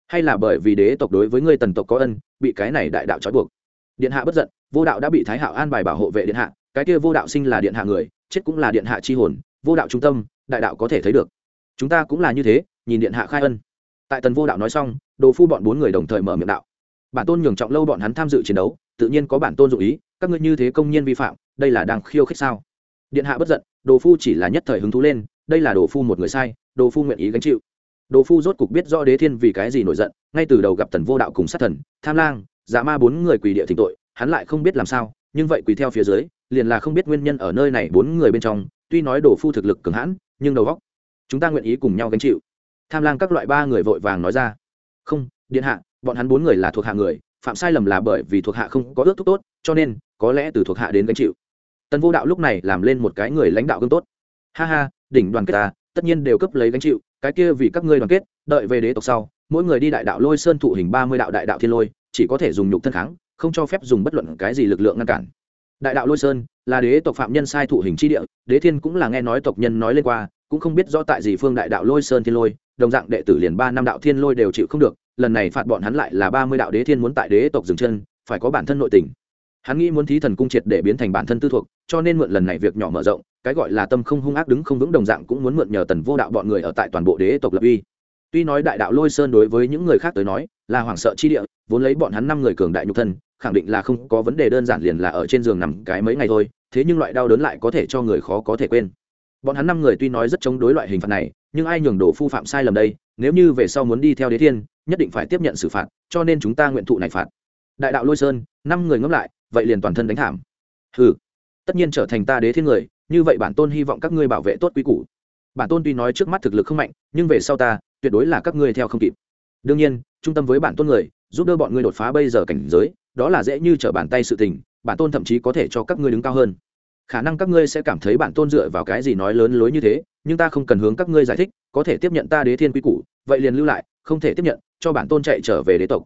Hay là bởi vì đế tộc đối với ngươi tần tộc có ân, bị cái này đại đạo trói buộc. Điện hạ bất giận, vô đạo đã bị thái hạo an bài bảo hộ vệ điện hạ, cái kia vô đạo sinh là điện hạ người, chết cũng là điện hạ chi hồn, vô đạo trung tâm, đại đạo có thể thấy được. Chúng ta cũng là như thế, nhìn điện hạ khai ân. Tại tần vô đạo nói xong, đồ phu bọn bốn người đồng thời mở miệng đạo. Bản tôn nhường trọng lâu bọn hắn tham dự chiến đấu, tự nhiên có bản tôn dụ ý, các ngươi như thế công nhiên vi phạm, đây là đang khiêu khích sao? Điện hạ bất giận, đồ phu chỉ là nhất thời hứng thú lên, đây là đồ phu một người sai, đồ phu nguyện ý gánh chịu đồ phu rốt cục biết rõ đế thiên vì cái gì nổi giận, ngay từ đầu gặp tần vô đạo cùng sát thần, tham lang dạ ma bốn người quỳ địa thỉnh tội, hắn lại không biết làm sao, nhưng vậy quỳ theo phía dưới, liền là không biết nguyên nhân ở nơi này bốn người bên trong, tuy nói đồ phu thực lực cường hãn, nhưng đầu góc chúng ta nguyện ý cùng nhau gánh chịu. Tham lang các loại ba người vội vàng nói ra, không, điện hạ, bọn hắn bốn người là thuộc hạ người, phạm sai lầm là bởi vì thuộc hạ không có ước thúc tốt, cho nên, có lẽ từ thuộc hạ đến gánh chịu. Tần vô đạo lúc này làm lên một cái người lãnh đạo gương tốt. Ha ha, đỉnh đoàn kết ta tất nhiên đều cấp lấy gánh chịu, cái kia vì các ngươi đoàn kết, đợi về đế tộc sau, mỗi người đi đại đạo lôi sơn thụ hình ba mươi đạo đại đạo thiên lôi, chỉ có thể dùng nhục thân kháng, không cho phép dùng bất luận cái gì lực lượng ngăn cản. Đại đạo lôi sơn là đế tộc phạm nhân sai thụ hình chi địa, đế thiên cũng là nghe nói tộc nhân nói lên qua, cũng không biết rõ tại gì phương đại đạo lôi sơn thiên lôi, đồng dạng đệ tử liền ba năm đạo thiên lôi đều chịu không được, lần này phạt bọn hắn lại là ba mươi đạo đế thiên muốn tại đế tộc dừng chân, phải có bản thân nội tình. Hắn nghĩ muốn thí thần cung triệt để biến thành bản thân tư thuộc, cho nên mượn lần này việc nhỏ mở rộng cái gọi là tâm không hung ác đứng không vững đồng dạng cũng muốn mượn nhờ tần vô đạo bọn người ở tại toàn bộ đế tộc lập uy. Tuy nói đại đạo lôi sơn đối với những người khác tới nói là hoảng sợ chi địa, vốn lấy bọn hắn năm người cường đại nhục thân, khẳng định là không có vấn đề đơn giản liền là ở trên giường nằm cái mấy ngày thôi, thế nhưng loại đau đớn lại có thể cho người khó có thể quên. Bọn hắn năm người tuy nói rất chống đối loại hình phạt này, nhưng ai nhường đổ phu phạm sai lầm đây, nếu như về sau muốn đi theo đế thiên, nhất định phải tiếp nhận xử phạt, cho nên chúng ta nguyện thụ này phạt. Đại đạo lôi sơn, năm người ngẫm lại, vậy liền toàn thân đánh thảm. Ừ tất nhiên trở thành ta đế thiên người như vậy bản tôn hy vọng các ngươi bảo vệ tốt quý củ. Bản tôn tuy nói trước mắt thực lực không mạnh, nhưng về sau ta, tuyệt đối là các ngươi theo không kịp. Đương nhiên, trung tâm với bản tôn người, giúp đỡ bọn ngươi đột phá bây giờ cảnh giới, đó là dễ như trở bàn tay sự tình, bản tôn thậm chí có thể cho các ngươi đứng cao hơn. Khả năng các ngươi sẽ cảm thấy bản tôn dựa vào cái gì nói lớn lối như thế, nhưng ta không cần hướng các ngươi giải thích, có thể tiếp nhận ta đế thiên quy củ, vậy liền lưu lại, không thể tiếp nhận, cho bản tôn chạy trở về đế tộc.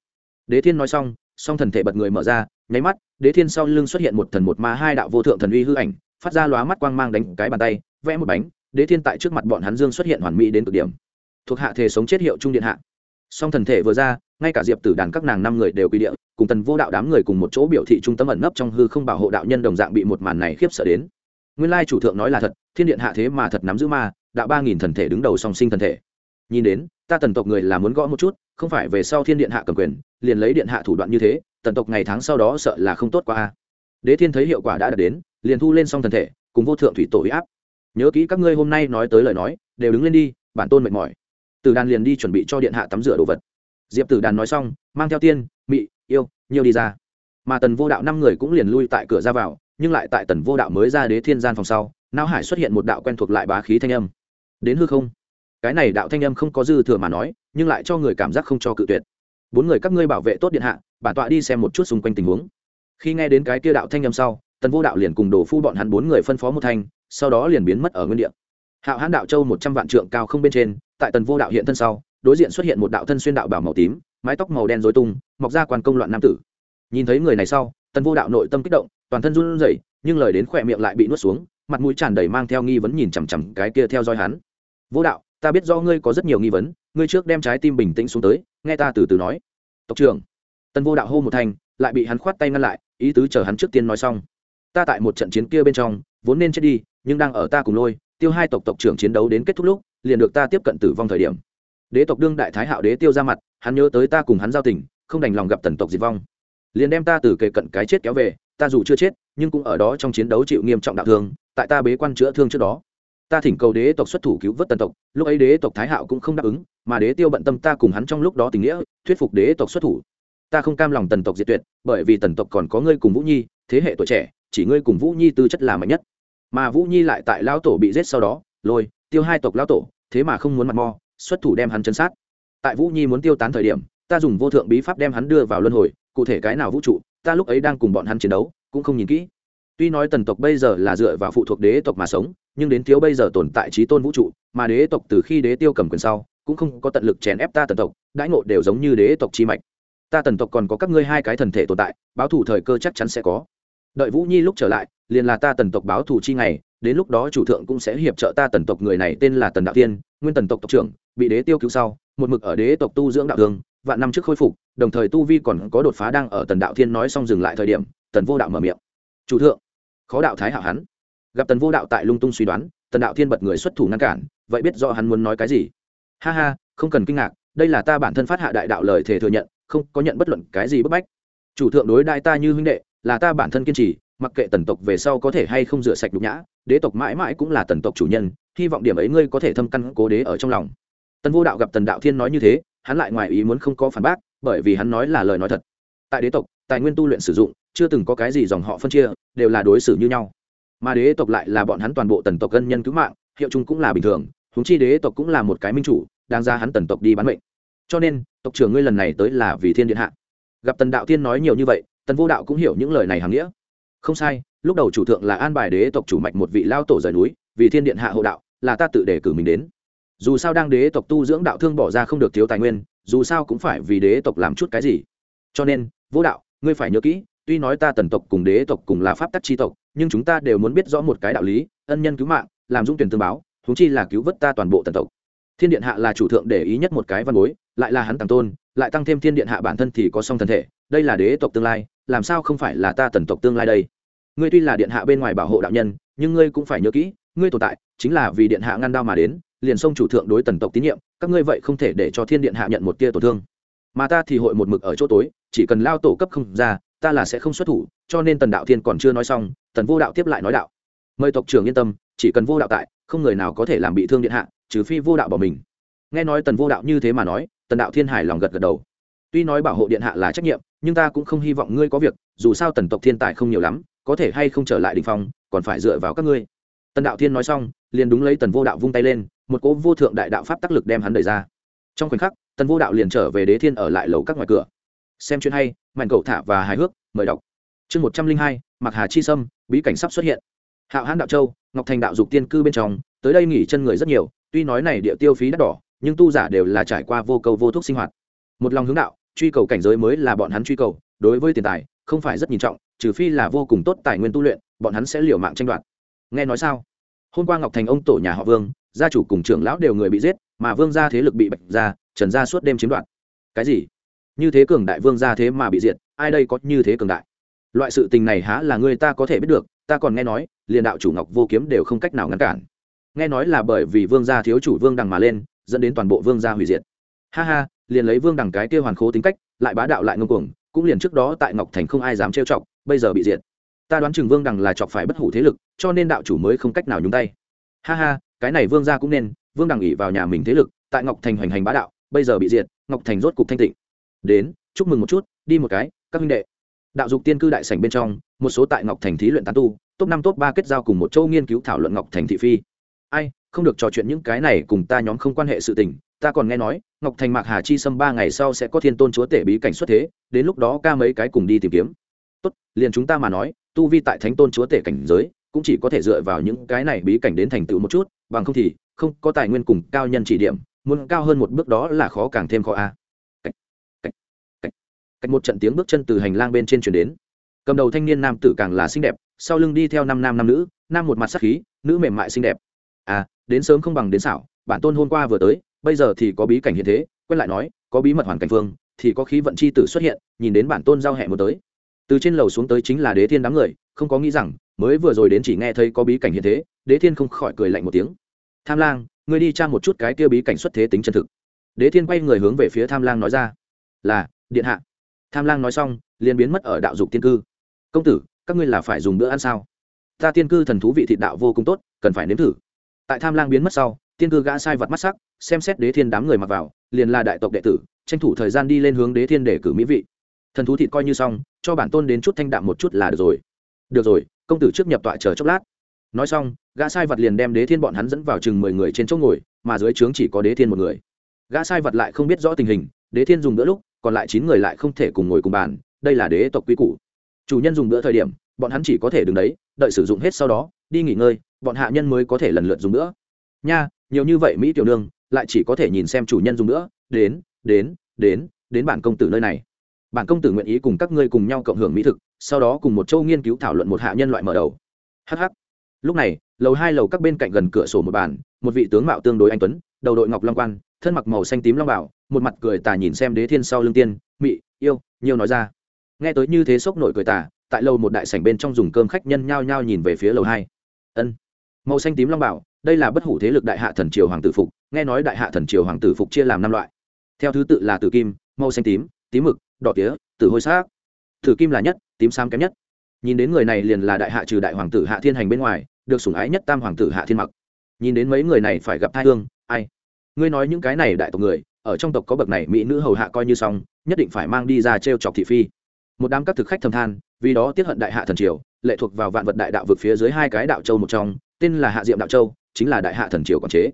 Đế thiên nói xong, song thần thể bật người mở ra, nháy mắt, đế thiên sau lưng xuất hiện một thần một ma hai đạo vô thượng thần uy hư ảnh phát ra lóa mắt quang mang đánh cái bàn tay, vẽ một bánh, đế thiên tại trước mặt bọn hắn dương xuất hiện hoàn mỹ đến cực điểm. Thuộc hạ thể sống chết hiệu trung điện hạ. Song thần thể vừa ra, ngay cả diệp tử đàn các nàng năm người đều quy địa, cùng tần vô đạo đám người cùng một chỗ biểu thị trung tâm ẩn nấp trong hư không bảo hộ đạo nhân đồng dạng bị một màn này khiếp sợ đến. Nguyên lai chủ thượng nói là thật, thiên điện hạ thế mà thật nắm giữ ma, đạo ba nghìn thần thể đứng đầu song sinh thần thể. Nhìn đến, ta tần tộc người là muốn gõ một chút, không phải về sau thiên điện hạ cầm quyền, liền lấy điện hạ thủ đoạn như thế, tần tộc ngày tháng sau đó sợ là không tốt qua đế thiên thấy hiệu quả đã đạt đến, liền thu lên xong thần thể, cùng vô thượng thủy tổ huy áp. Nhớ kỹ các ngươi hôm nay nói tới lời nói, đều đứng lên đi, bản tôn mệt mỏi. Tử đàn liền đi chuẩn bị cho điện hạ tắm rửa đồ vật. Diệp tử đàn nói xong, mang theo tiên, mị, yêu, nhiều đi ra. Mà tần vô đạo năm người cũng liền lui tại cửa ra vào, nhưng lại tại tần vô đạo mới ra đế thiên gian phòng sau, não hải xuất hiện một đạo quen thuộc lại bá khí thanh âm. Đến hư không? Cái này đạo thanh âm không có dư thừa mà nói, nhưng lại cho người cảm giác không cho cự tuyệt. Bốn người các ngươi bảo vệ tốt điện hạ, bản tọa đi xem một chút xung quanh tình huống khi nghe đến cái kia đạo thanh âm sau, tần vô đạo liền cùng đổ phu bọn hắn bốn người phân phó một thanh, sau đó liền biến mất ở nguyên địa. Hạo hãn đạo châu một trăm vạn trượng cao không bên trên, tại tần vô đạo hiện thân sau, đối diện xuất hiện một đạo thân xuyên đạo bảo màu tím, mái tóc màu đen dối tung, mọc ra quan công loạn nam tử. Nhìn thấy người này sau, tần vô đạo nội tâm kích động, toàn thân run rẩy, nhưng lời đến khỏe miệng lại bị nuốt xuống, mặt mũi tràn đầy mang theo nghi vấn nhìn chằm chằm cái kia theo dõi hắn. Vô đạo, ta biết do ngươi có rất nhiều nghi vấn, ngươi trước đem trái tim bình tĩnh xuống tới, nghe ta từ từ nói. Tộc trưởng. Tần vô đạo hô một thành lại bị hắn khoát tay ngăn lại, ý tứ chờ hắn trước tiên nói xong. Ta tại một trận chiến kia bên trong, vốn nên chết đi, nhưng đang ở ta cùng lôi, tiêu hai tộc tộc trưởng chiến đấu đến kết thúc lúc, liền được ta tiếp cận tử vong thời điểm. Đế tộc đương đại thái hạo đế tiêu ra mặt, hắn nhớ tới ta cùng hắn giao tình, không đành lòng gặp tần tộc diệt vong. Liền đem ta từ kề cận cái chết kéo về, ta dù chưa chết, nhưng cũng ở đó trong chiến đấu chịu nghiêm trọng đạo thương, tại ta bế quan chữa thương trước đó. Ta thỉnh cầu đế tộc xuất thủ cứu vớt tần tộc, lúc ấy đế tộc thái hạo cũng không đáp ứng, mà đế tiêu bận tâm ta cùng hắn trong lúc đó tình nghĩa, thuyết phục đế tộc xuất thủ ta không cam lòng tần tộc diệt tuyệt, bởi vì tần tộc còn có ngươi cùng vũ nhi, thế hệ tuổi trẻ, chỉ ngươi cùng vũ nhi tư chất là mạnh nhất. Mà vũ nhi lại tại lão tổ bị giết sau đó, lôi, tiêu hai tộc lão tổ, thế mà không muốn mặt mo, xuất thủ đem hắn chân sát. Tại vũ nhi muốn tiêu tán thời điểm, ta dùng vô thượng bí pháp đem hắn đưa vào luân hồi, cụ thể cái nào vũ trụ, ta lúc ấy đang cùng bọn hắn chiến đấu, cũng không nhìn kỹ. Tuy nói tần tộc bây giờ là dựa vào phụ thuộc đế tộc mà sống, nhưng đến thiếu bây giờ tồn tại trí tôn vũ trụ, mà đế tộc từ khi đế tiêu cầm quyền sau, cũng không có tận lực chèn ép ta tần tộc, đãi ngộ đều giống như đế tộc chi mạch ta tần tộc còn có các ngươi hai cái thần thể tồn tại, báo thủ thời cơ chắc chắn sẽ có. Đợi vũ nhi lúc trở lại, liền là ta tần tộc báo thủ chi ngày, đến lúc đó chủ thượng cũng sẽ hiệp trợ ta tần tộc người này tên là tần đạo tiên, nguyên tần tộc tộc trưởng, bị đế tiêu cứu sau, một mực ở đế tộc tu dưỡng đạo thương vạn năm trước khôi phục, đồng thời tu vi còn có đột phá đang ở tần đạo thiên nói xong dừng lại thời điểm, tần vô đạo mở miệng. Chủ thượng. Khó đạo thái hảo hắn. Gặp tần vô đạo tại lung tung suy đoán, tần đạo thiên bật người xuất thủ ngăn cản, vậy biết rõ hắn muốn nói cái gì. Ha ha, không cần kinh ngạc, đây là ta bản thân phát hạ đại đạo lời thể thừa nhận không có nhận bất luận cái gì bức bách. Chủ thượng đối đại ta như huynh đệ, là ta bản thân kiên trì, mặc kệ tần tộc về sau có thể hay không rửa sạch nhục nhã, đế tộc mãi mãi cũng là tần tộc chủ nhân, hy vọng điểm ấy ngươi có thể thâm căn cố đế ở trong lòng. Tần vô đạo gặp tần đạo thiên nói như thế, hắn lại ngoài ý muốn không có phản bác, bởi vì hắn nói là lời nói thật. Tại đế tộc, tài nguyên tu luyện sử dụng, chưa từng có cái gì dòng họ phân chia, đều là đối xử như nhau. Mà đế tộc lại là bọn hắn toàn bộ tần tộc gân nhân cứu mạng, hiệu chung cũng là bình thường húng chi đế tộc cũng là một cái minh chủ đang ra hắn tần tộc đi bán mệnh cho nên, tộc trưởng ngươi lần này tới là vì thiên điện hạ. Gặp tần đạo tiên nói nhiều như vậy, tần vô đạo cũng hiểu những lời này hàm nghĩa. Không sai, lúc đầu chủ thượng là an bài đế tộc chủ mạch một vị lao tổ rời núi, vì thiên điện hạ hộ đạo, là ta tự đề cử mình đến. Dù sao đang đế tộc tu dưỡng đạo thương bỏ ra không được thiếu tài nguyên, dù sao cũng phải vì đế tộc làm chút cái gì. Cho nên, vô đạo, ngươi phải nhớ kỹ, tuy nói ta tần tộc cùng đế tộc cùng là pháp tắc tri tộc, nhưng chúng ta đều muốn biết rõ một cái đạo lý, ân nhân cứu mạng, làm dung tuyển tương báo thúng chi là cứu vớt ta toàn bộ tần tộc thiên điện hạ là chủ thượng để ý nhất một cái văn bối, lại là hắn tàng tôn, lại tăng thêm thiên điện hạ bản thân thì có song thân thể, đây là đế tộc tương lai, làm sao không phải là ta tần tộc tương lai đây? Ngươi tuy là điện hạ bên ngoài bảo hộ đạo nhân, nhưng ngươi cũng phải nhớ kỹ, ngươi tồn tại chính là vì điện hạ ngăn đao mà đến, liền sông chủ thượng đối tần tộc tín nhiệm, các ngươi vậy không thể để cho thiên điện hạ nhận một tia tổn thương. Mà ta thì hội một mực ở chỗ tối, chỉ cần lao tổ cấp không ra, ta là sẽ không xuất thủ, cho nên tần đạo thiên còn chưa nói xong, tần vô đạo tiếp lại nói đạo. Mời tộc trưởng yên tâm, chỉ cần vô đạo tại, không người nào có thể làm bị thương điện hạ trừ phi vô đạo bỏ mình. Nghe nói tần vô đạo như thế mà nói, tần đạo thiên hải lòng gật gật đầu. Tuy nói bảo hộ điện hạ là trách nhiệm, nhưng ta cũng không hy vọng ngươi có việc, dù sao tần tộc thiên tài không nhiều lắm, có thể hay không trở lại đình phong, còn phải dựa vào các ngươi. Tần đạo thiên nói xong, liền đúng lấy tần vô đạo vung tay lên, một cỗ vô thượng đại đạo pháp tác lực đem hắn đẩy ra. Trong khoảnh khắc, tần vô đạo liền trở về đế thiên ở lại lầu các ngoài cửa. Xem chuyện hay, mạnh cậu thả và hài hước, mời đọc. Chương một trăm linh hai mặc hà chi sâm, bí cảnh sắp xuất hiện. Hạo hãn đạo châu, ngọc thành đạo dục tiên cư bên trong, tới đây nghỉ chân người rất nhiều tuy nói này địa tiêu phí đắt đỏ, nhưng tu giả đều là trải qua vô cầu vô thuốc sinh hoạt. Một lòng hướng đạo, truy cầu cảnh giới mới là bọn hắn truy cầu, đối với tiền tài, không phải rất nhìn trọng, trừ phi là vô cùng tốt tài nguyên tu luyện, bọn hắn sẽ liều mạng tranh đoạt. Nghe nói sao? Hôm qua ngọc thành ông tổ nhà họ vương, gia chủ cùng trưởng lão đều người bị giết, mà vương gia thế lực bị bạch ra, trần gia suốt đêm chiếm đoạt. Cái gì? Như thế cường đại vương gia thế mà bị diệt, ai đây có như thế cường đại? Loại sự tình này há là người ta có thể biết được, ta còn nghe nói, liền đạo chủ ngọc vô kiếm đều không cách nào ngăn cản nghe nói là bởi vì vương gia thiếu chủ vương đằng mà lên, dẫn đến toàn bộ vương gia hủy diệt. Ha ha, liền lấy vương đằng cái kia hoàn khố tính cách, lại bá đạo lại ngông cuồng, cũng liền trước đó tại ngọc thành không ai dám trêu chọc, bây giờ bị diệt. Ta đoán chừng vương đằng là chọc phải bất hủ thế lực, cho nên đạo chủ mới không cách nào nhúng tay. Ha ha, cái này vương gia cũng nên, vương đằng ỉ vào nhà mình thế lực, tại ngọc thành hoành hành bá đạo, bây giờ bị diệt, ngọc thành rốt cục thanh tịnh. Đến, chúc mừng một chút, đi một cái, các huynh đệ. Đạo dục tiên cư đại sảnh bên trong, một số tại ngọc thành thí luyện tán tu, top năm top ba kết giao cùng một châu nghiên cứu thảo luận ngọc thành thị phi ai không được trò chuyện những cái này cùng ta nhóm không quan hệ sự tình ta còn nghe nói ngọc thành mạc hà chi sâm ba ngày sau sẽ có thiên tôn chúa tể bí cảnh xuất thế đến lúc đó ca mấy cái cùng đi tìm kiếm. Tốt liền chúng ta mà nói tu vi tại thánh tôn chúa tể cảnh giới cũng chỉ có thể dựa vào những cái này bí cảnh đến thành tựu một chút bằng không thì không có tài nguyên cùng cao nhân chỉ điểm muốn cao hơn một bước đó là khó càng thêm khó a. Cách, cách, cách, cách một trận tiếng bước chân từ hành lang bên trên chuyển đến. Cầm đầu thanh niên nam tử càng là xinh đẹp sau lưng đi theo năm nam năm nữ nam một mặt sắc khí nữ mềm mại xinh đẹp à đến sớm không bằng đến xảo, bản tôn hôm qua vừa tới, bây giờ thì có bí cảnh hiện thế quen lại nói, có bí mật hoàn cảnh phương thì có khí vận c h i tử xuất hiện, nhìn đến bản tôn giao hẹ một tới. Từ trên lầu xuống tới chính là đế thiên đám người, không có nghĩ rằng, mới vừa rồi đến chỉ nghe thấy có bí cảnh hiện thế, đế thiên không khỏi cười lạnh một tiếng. Tham lang, ngươi đi tra một chút cái kia bí cảnh xuất thế tính chân thực. Đế thiên quay người hướng về phía tham lang nói ra, là, điện hạ. Tham lang nói xong, liền biến mất ở đạo dục tiên cư. Công tử, các ngươi là phải dùng bữa ăn sao? Ta tiên cư thần thú vị thịt đạo vô cùng tốt, cần phải nếm thử tại tham lang biến mất sau, tiên cư gã sai vật mắt sắc, xem xét đế thiên đám người mặc vào, liền là đại tộc đệ tử, tranh thủ thời gian đi lên hướng đế thiên để cử mỹ vị. Thần thú thịt coi như xong, cho bản tôn đến chút thanh đạm một chút là được rồi. Được rồi, công tử trước nhập tọa chờ chốc lát. Nói xong, gã sai vật liền đem đế thiên bọn hắn dẫn vào chừng mười người trên chỗ ngồi, mà dưới trướng chỉ có đế thiên một người. Gã sai vật lại không biết rõ tình hình, đế thiên dùng bữa lúc, còn lại chín người lại không thể cùng ngồi cùng bàn, đây là đế tộc quý cũ chủ nhân dùng bữa thời điểm, bọn hắn chỉ có thể đứng đấy, đợi sử dụng hết sau đó, đi nghỉ ngơi bọn hạ nhân mới có thể lần lượt dùng nữa. Nha, nhiều như vậy mỹ tiểu nương, lại chỉ có thể nhìn xem chủ nhân dùng nữa. Đến đến đến đến bản công tử nơi này. Bản công tử nguyện ý cùng các ngươi cùng nhau cộng hưởng mỹ thực, sau đó cùng một châu nghiên cứu thảo luận một hạ nhân loại mở đầu. Hh lúc này, lầu hai lầu các bên cạnh gần cửa sổ một bàn, một vị tướng mạo tương đối anh tuấn, đầu đội ngọc long quan, thân mặc màu xanh tím long bảo, một mặt cười tà nhìn xem đế thiên sau lưng tiên, mị, yêu nhiều nói ra. Nghe tới như thế sốc nổi cười tà, tại lầu một đại sảnh bên trong dùng cơm khách nhân nhao nhao nhìn về phía lầu hai. Ân màu xanh tím long bảo, đây là bất hủ thế lực đại hạ thần triều hoàng tử phục, nghe nói đại hạ thần triều hoàng tử phục chia làm năm loại. Theo thứ tự là tử kim, màu xanh tím tím mực, đỏ tía, tử hôi xác tử kim là nhất, tím xám kém nhất. Nhìn đến người này liền là đại hạ trừ đại hoàng tử hạ thiên hành bên ngoài, được sủng ái nhất tam hoàng tử hạ thiên mặc. Nhìn đến mấy người này phải gặp thai hương, ai? Ngươi nói những cái này đại tộc người, ở trong tộc có bậc này mỹ nữ hầu hạ coi như xong, nhất định phải mang đi ra t r e o chọc thị phi. Một đám các thực khách thầm than, vì đó tiết hận đại hạ thần triều lệ thuộc vào vạn vật đại đạo vực phía dưới hai cái đạo châu một trong, tên là hạ diệm đạo châu, chính là đại hạ thần triều quản chế.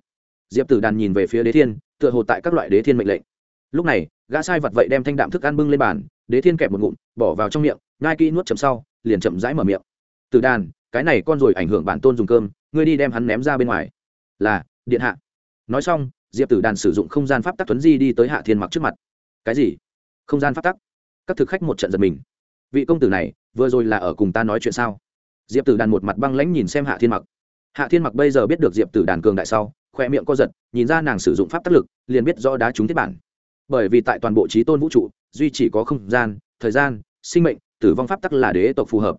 Diệp tử đàn nhìn về phía đế thiên, tựa hồ tại các loại đế thiên mệnh lệnh. Lúc này, gã sai vật vậy đem thanh đạm thức ăn bưng lên bàn, đế thiên kẹp một ngụm, bỏ vào trong miệng ngai kỹ nuốt chậm sau, liền chậm rãi mở miệng. Tử đàn, cái này con rồi ảnh hưởng bản tôn dùng cơm, ngươi đi đem hắn ném ra bên ngoài. Là, điện hạ. Nói xong, diệp tử đàn sử dụng không gian pháp tắc tuấn di đi tới hạ thiên mặc trước mặt. Cái gì? Không gian pháp tắc? Các thực khách một trận giật mình vị công tử này vừa rồi là ở cùng ta nói chuyện sao? Diệp tử đàn một mặt băng lãnh nhìn xem hạ thiên mặc. Hạ thiên mặc bây giờ biết được diệp tử đàn cường đại sau khoe miệng co giật, nhìn ra nàng sử dụng pháp tác lực, liền biết rõ đá trúng thiết bản. Bởi vì tại toàn bộ trí tôn vũ trụ, duy chỉ có không gian, thời gian, sinh mệnh, tử vong pháp tắc là đế tộc phù hợp.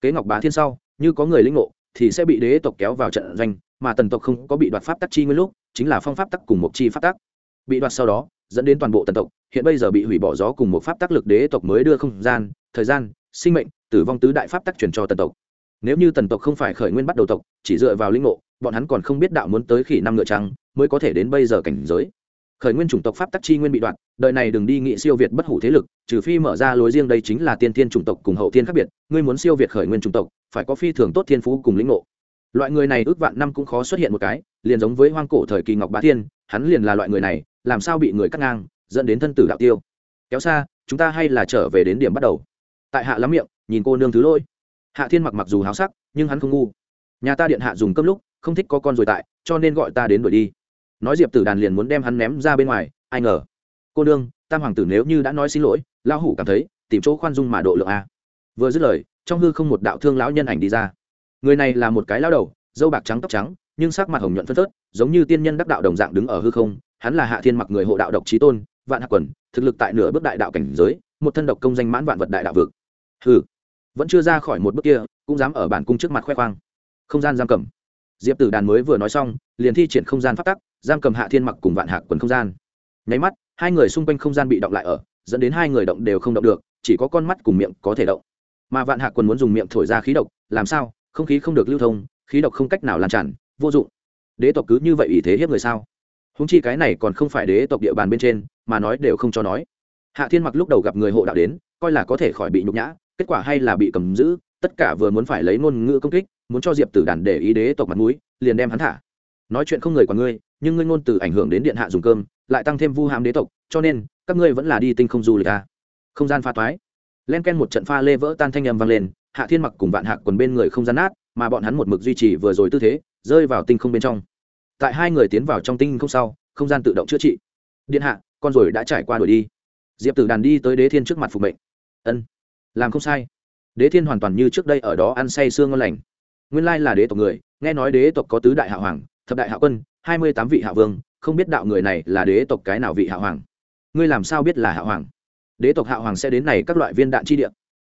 Kế ngọc bá thiên sau, như có người lĩnh ngộ, thì sẽ bị đế tộc kéo vào trận doanh, mà tần tộc không có bị đoạt pháp tắc chi nguyên lúc, chính là phong pháp tắc cùng một chi pháp tắc. Bị đoạt sau đó dẫn đến toàn bộ tần tộc, hiện bây giờ bị hủy bỏ gió cùng một pháp tác lực đế tộc mới đưa không gian, thời gian, sinh mệnh, tử vong tứ đại pháp tác truyền cho tần tộc. Nếu như tần tộc không phải khởi nguyên bắt đầu tộc, chỉ dựa vào linh ngộ, bọn hắn còn không biết đạo muốn tới khỉ năm ngựa trắng mới có thể đến bây giờ cảnh giới. Khởi nguyên chủng tộc pháp tắc chi nguyên bị đoạn, đời này đừng đi nghị siêu việt bất hủ thế lực, trừ phi mở ra lối riêng đây chính là tiên thiên chủng tộc cùng hậu thiên khác biệt, ngươi muốn siêu việt khởi nguyên chủng tộc, phải có phi thường tốt thiên phú cùng lĩnh ngộ. Loại người này ước vạn năm cũng khó xuất hiện một cái, liền giống với hoang cổ thời kỳ ngọc bá thiên, hắn liền là loại người này làm sao bị người cắt ngang, dẫn đến thân tử đạo tiêu. Kéo xa, chúng ta hay là trở về đến điểm bắt đầu. Tại hạ lắm miệng, nhìn cô nương thứ lỗi. Hạ thiên mặc mặc dù háo sắc, nhưng hắn không ngu. Nhà ta điện hạ dùng cơm lúc, không thích có con rồi tại, cho nên gọi ta đến đuổi đi. Nói diệp tử đàn liền muốn đem hắn ném ra bên ngoài, ai ngờ. Cô nương, tam hoàng tử nếu như đã nói xin lỗi, lão hủ cảm thấy, tìm chỗ khoan dung mà độ lượng a. Vừa dứt lời, trong hư không một đạo thương lão nhân ảnh đi ra. Người này là một cái lão đầu, dâu bạc trắng tóc trắng, nhưng sắc mặt hồng nhuận phân phớt, giống như tiên nhân đắc đạo đồng dạng đứng ở hư không hắn là hạ thiên mặc người hộ đạo độc trí tôn, vạn hạ quần, thực lực tại nửa bước đại đạo cảnh giới, một thân độc công danh mãn vạn vật đại đạo vực. Hừ, vẫn chưa ra khỏi một bước kia, cũng dám ở bản cung trước mặt khoe khoang. Không gian giam cầm. Diệp tử đàn mới vừa nói xong, liền thi triển không gian phát tắc, giam cầm hạ thiên mặc cùng vạn hạ quần không gian. Nháy mắt, hai người xung quanh không gian bị động lại ở, dẫn đến hai người động đều không động được, chỉ có con mắt cùng miệng có thể động. Mà vạn hạ quần muốn dùng miệng thổi ra khí độc, làm sao? Không khí không được lưu thông, khí độc không cách nào lan tràn, vô dụng. Đế tộc cứ như vậy ý thế hiếp người sao? Húng chi cái này còn không phải đế tộc địa bàn bên trên, mà nói đều không cho nói. Hạ thiên mặc lúc đầu gặp người hộ đạo đến, coi là có thể khỏi bị nhục nhã, kết quả hay là bị cầm giữ, tất cả vừa muốn phải lấy ngôn ngữ công kích, muốn cho diệp tử đàn để ý đế tộc mặt mũi, liền đem hắn thả. Nói chuyện không người còn ngươi, nhưng ngươi ngôn từ ảnh hưởng đến điện hạ dùng cơm, lại tăng thêm vu hàm đế tộc, cho nên, các ngươi vẫn là đi tinh không du lịch à. không gian pha toái. Len ken một trận pha lê vỡ tan thanh âm vang lên, hạ thiên mặc cùng vạn hạ quần bên người không gian nát, mà bọn hắn một mực duy trì vừa rồi tư thế, rơi vào tinh không bên trong tại hai người tiến vào trong tinh không sau, không gian tự động chữa trị. Điện hạ, con rồi đã trải qua đuổi đi. Diệp tử đàn đi tới đế thiên trước mặt phục mệnh. Ân, làm không sai. Đế thiên hoàn toàn như trước đây ở đó ăn say sương ngon lành. Nguyên lai là đế tộc người, nghe nói đế tộc có tứ đại hạ hoàng, thập đại hạ quân, hai mươi tám vị hạ vương, không biết đạo người này là đế tộc cái nào vị hạ hoàng. Ngươi làm sao biết là hạ hoàng? Đế tộc hạ hoàng sẽ đến này các loại viên đạn chi địa.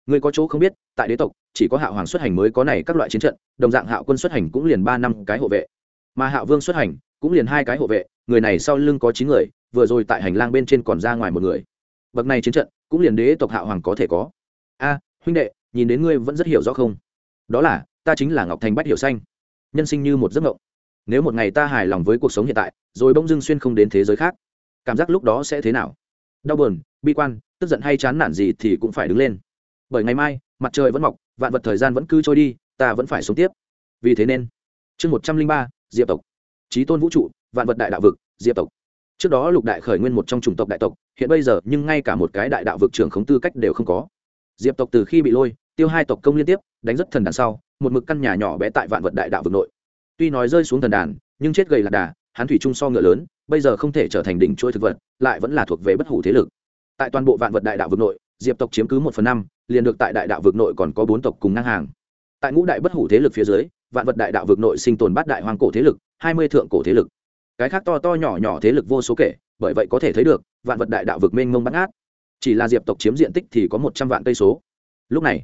Ngươi có chỗ không biết, tại đế tộc, chỉ có hạ hoàng xuất hành mới có này các loại chiến trận, đồng dạng hạ quân xuất hành cũng liền ba năm cái hộ vệ mà hạ vương xuất hành, cũng liền hai cái hộ vệ, người này sau lưng có chín người, vừa rồi tại hành lang bên trên còn ra ngoài một người. Bậc này chiến trận, cũng liền đế tộc hạ hoàng có thể có. A, huynh đệ, nhìn đến ngươi vẫn rất hiểu rõ không? Đó là, ta chính là ngọc thành bách hiểu xanh. Nhân sinh như một giấc mộng. Nếu một ngày ta hài lòng với cuộc sống hiện tại, rồi bỗng dưng xuyên không đến thế giới khác, cảm giác lúc đó sẽ thế nào? Đau buồn, bi quan, tức giận hay chán nản gì thì cũng phải đứng lên. Bởi ngày mai, mặt trời vẫn mọc, vạn vật thời gian vẫn cứ trôi đi, ta vẫn phải sống tiếp. Vì thế nên, chương một trăm linh ba diệp tộc. Trí tôn vũ trụ, vạn vật đại đạo vực, diệp tộc. Trước đó lục đại khởi nguyên một trong chủng tộc đại tộc, hiện bây giờ, nhưng ngay cả một cái đại đạo vực trưởng khống tư cách đều không có. Diệp tộc từ khi bị lôi, tiêu hai tộc công liên tiếp, đánh rất thần đàn sau, một mực căn nhà nhỏ bé tại vạn vật đại đạo vực nội. Tuy nói rơi xuống thần đàn, nhưng chết gầy lạc đà, hắn thủy trung so ngựa lớn, bây giờ không thể trở thành đỉnh chuỗi thực vật, lại vẫn là thuộc về bất hủ thế lực. Tại toàn bộ vạn vật đại đạo vực nội, diệp tộc chiếm cứ một phần năm, liền được tại đại đạo vực nội còn có bốn tộc cùng ngang hàng. Tại ngũ đại bất hủ thế lực phía dưới vạn vật đại đạo vực nội sinh tồn bát đại hoang cổ thế lực, hai mươi thượng cổ thế lực. Cái khác to to nhỏ nhỏ thế lực vô số kể, bởi vậy có thể thấy được, vạn vật đại đạo vực mênh mông bắt ngát. Chỉ là diệp tộc chiếm diện tích thì có một trăm vạn cây số. Lúc này,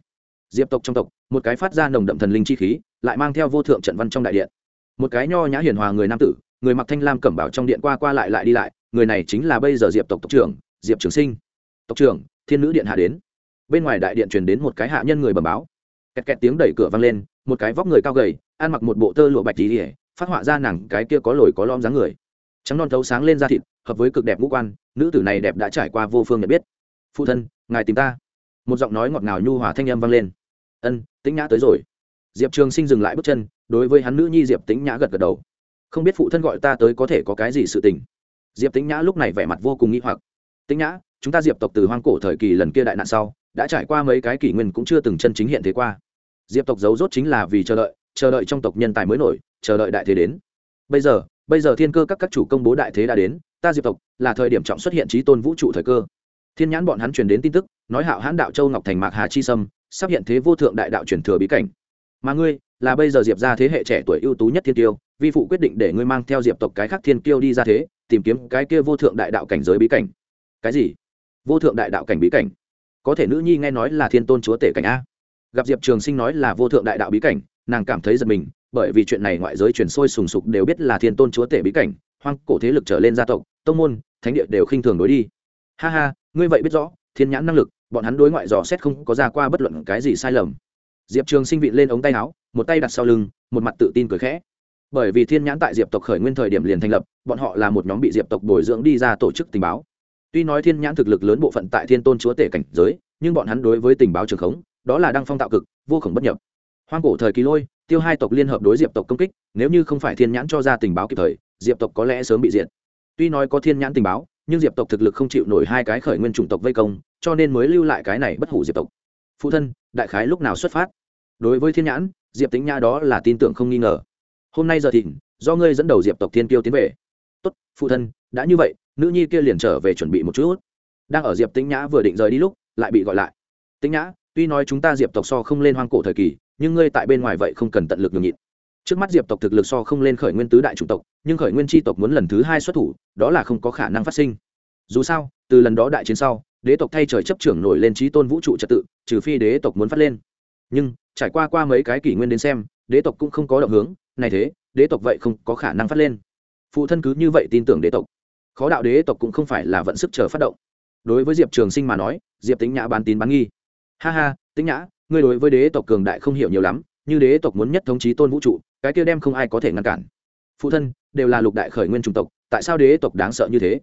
diệp tộc trong tộc, một cái phát ra nồng đậm thần linh chi khí, lại mang theo vô thượng trận văn trong đại điện. Một cái nho nhã hiền hòa người nam tử, người mặc thanh lam cẩm bảo trong điện qua qua lại lại đi lại, người này chính là bây giờ diệp tộc tộc trưởng, diệp trường sinh. Tộc trưởng, thiên nữ điện hạ đến. Bên ngoài đại điện truyền đến một cái hạ nhân người bẩm báo. Kẹt kẹt tiếng đẩy cửa vang lên một cái vóc người cao gầy, ăn mặc một bộ tơ lụa bạch tí ỉa phát họa ra nàng cái kia có lồi có lom dáng người. Trắng non thấu sáng lên da thịt, hợp với cực đẹp ngũ quan, nữ tử này đẹp đã trải qua vô phương nhận biết. Phụ thân, ngài tìm ta. Một giọng nói ngọt ngào nhu hòa thanh âm vang lên. Ân, tĩnh nhã tới rồi. Diệp trường sinh dừng lại bước chân, đối với hắn nữ nhi diệp tĩnh nhã gật gật đầu. Không biết phụ thân gọi ta tới có thể có cái gì sự tình? Diệp tĩnh nhã lúc này vẻ mặt vô cùng nghĩ hoặc. Tĩnh nhã, chúng ta diệp tộc từ hoang cổ thời kỳ lần kia đại nạn sau, đã trải qua mấy cái kỷ nguyên cũng chưa từng chân chính hiện thế qua diệp tộc giấu rốt chính là vì chờ đợi chờ đợi trong tộc nhân tài mới nổi, chờ đợi đại thế đến. Bây giờ bây giờ thiên cơ các các chủ công bố đại thế đã đến, ta diệp tộc, là thời điểm trọng xuất hiện trí tôn vũ trụ thời cơ. Thiên nhãn bọn hắn truyền đến tin tức, nói hạo hãn đạo châu ngọc thành mạc hà chi sâm, sắp hiện thế vô thượng đại đạo truyền thừa bí cảnh. Mà ngươi, là bây giờ diệp ra thế hệ trẻ tuổi ưu tú nhất thiên tiêu, vi phụ quyết định để ngươi mang theo diệp tộc cái khác thiên tiêu đi ra thế, tìm kiếm cái kia vô thượng đại đạo cảnh giới bí cảnh. Cái gì? Vô thượng đại đạo cảnh bí cảnh? Có thể nữ nhi nghe nói là thiên tôn chúa tể cảnh a gặp diệp trường sinh nói là vô thượng đại đạo bí cảnh, nàng cảm thấy giật mình, bởi vì chuyện này ngoại giới truyền sôi sùng sục đều biết là thiên tôn chúa tể bí cảnh, hoang cổ thế lực trở lên gia tộc, tông môn, thánh địa đều khinh thường đối đi. Ha ha, ngươi vậy biết rõ, thiên nhãn năng lực, bọn hắn đối ngoại dò xét không có ra qua bất luận cái gì sai lầm. Diệp trường sinh vị lên ống tay áo, một tay đặt sau lưng, một mặt tự tin cười khẽ. Bởi vì thiên nhãn tại diệp tộc khởi nguyên thời điểm liền thành lập, bọn họ là một nhóm bị diệp tộc bồi dưỡng đi ra tổ chức tình báo. Tuy nói thiên nhãn thực lực lớn bộ phận tại thiên tôn chúa tể cảnh giới, nhưng bọn hắn đối với tình báo trường khống đó là đăng phong tạo cực, vô khổng bất nhập. Hoang cổ thời kỳ lôi, tiêu hai tộc liên hợp đối diệp tộc công kích, nếu như không phải thiên nhãn cho ra tình báo kịp thời, diệp tộc có lẽ sớm bị diệt. Tuy nói có thiên nhãn tình báo, nhưng diệp tộc thực lực không chịu nổi hai cái khởi nguyên chủng tộc vây công, cho nên mới lưu lại cái này bất hủ diệp tộc. Phụ thân, đại khái lúc nào xuất phát? Đối với thiên nhãn, diệp tính nhã đó là tin tưởng không nghi ngờ. Hôm nay giờ thìn, do ngươi dẫn đầu diệp tộc thiên tiêu tiến về. Tốt, phụ thân, đã như vậy, nữ nhi kia liền trở về chuẩn bị một chút. Đang ở diệp tĩnh nhã vừa định rời đi lúc, lại bị gọi lại. Tĩnh nhã tuy nói chúng ta diệp tộc so không lên hoang cổ thời kỳ, nhưng ngươi tại bên ngoài vậy không cần tận lực nhường nhịn. Trước mắt diệp tộc thực lực so không lên khởi nguyên tứ đại chủng tộc, nhưng khởi nguyên tri tộc muốn lần thứ hai xuất thủ, đó là không có khả năng phát sinh. Dù sao, từ lần đó đại chiến sau, đế tộc thay trời chấp trưởng nổi lên trí tôn vũ trụ trật tự, trừ phi đế tộc muốn phát lên. Nhưng, trải qua qua mấy cái kỷ nguyên đến xem, đế tộc cũng không có động hướng, này thế, đế tộc vậy không có khả năng phát lên. Phụ thân cứ như vậy tin tưởng đế tộc. Khó đạo đế tộc cũng không phải là vận sức chờ phát động. Đối với diệp trường sinh mà nói, diệp tính nhã bán tín bán nghi ha ha, Tĩnh nhã, ngươi đối với đế tộc cường đại không hiểu nhiều lắm, như đế tộc muốn nhất thống trí tôn vũ trụ, cái kia đem không ai có thể ngăn cản. Phụ thân, đều là lục đại khởi nguyên chủng tộc, tại sao đế tộc đáng sợ như thế?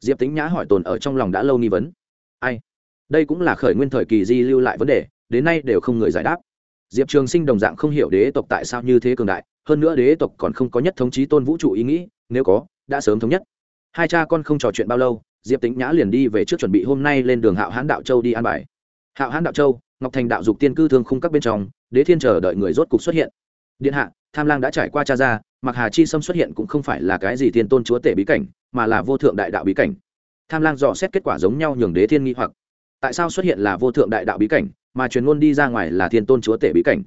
Diệp tính nhã hỏi tồn ở trong lòng đã lâu nghi vấn. Ai? Đây cũng là khởi nguyên thời kỳ di lưu lại vấn đề, đến nay đều không người giải đáp. Diệp trường sinh đồng dạng không hiểu đế tộc tại sao như thế cường đại, hơn nữa đế tộc còn không có nhất thống trí tôn vũ trụ ý nghĩ, nếu có, đã sớm thống nhất. Hai cha con không trò chuyện bao lâu, diệp tính nhã liền đi về trước chuẩn bị hôm nay lên đường hạo hãn đạo châu đi an bài hạo hãn đạo châu, ngọc thành đạo dục tiên cư thương khung các bên trong, đế thiên chờ đợi người rốt cục xuất hiện. Điện hạ, tham lang đã trải qua cha ra mặc hà chi sâm xuất hiện cũng không phải là cái gì thiên tôn chúa tể bí cảnh, mà là vô thượng đại đạo bí cảnh. Tham lang dò xét kết quả giống nhau nhường đế thiên nghi hoặc. Tại sao xuất hiện là vô thượng đại đạo bí cảnh, mà truyền ngôn đi ra ngoài là thiên tôn chúa tể bí cảnh?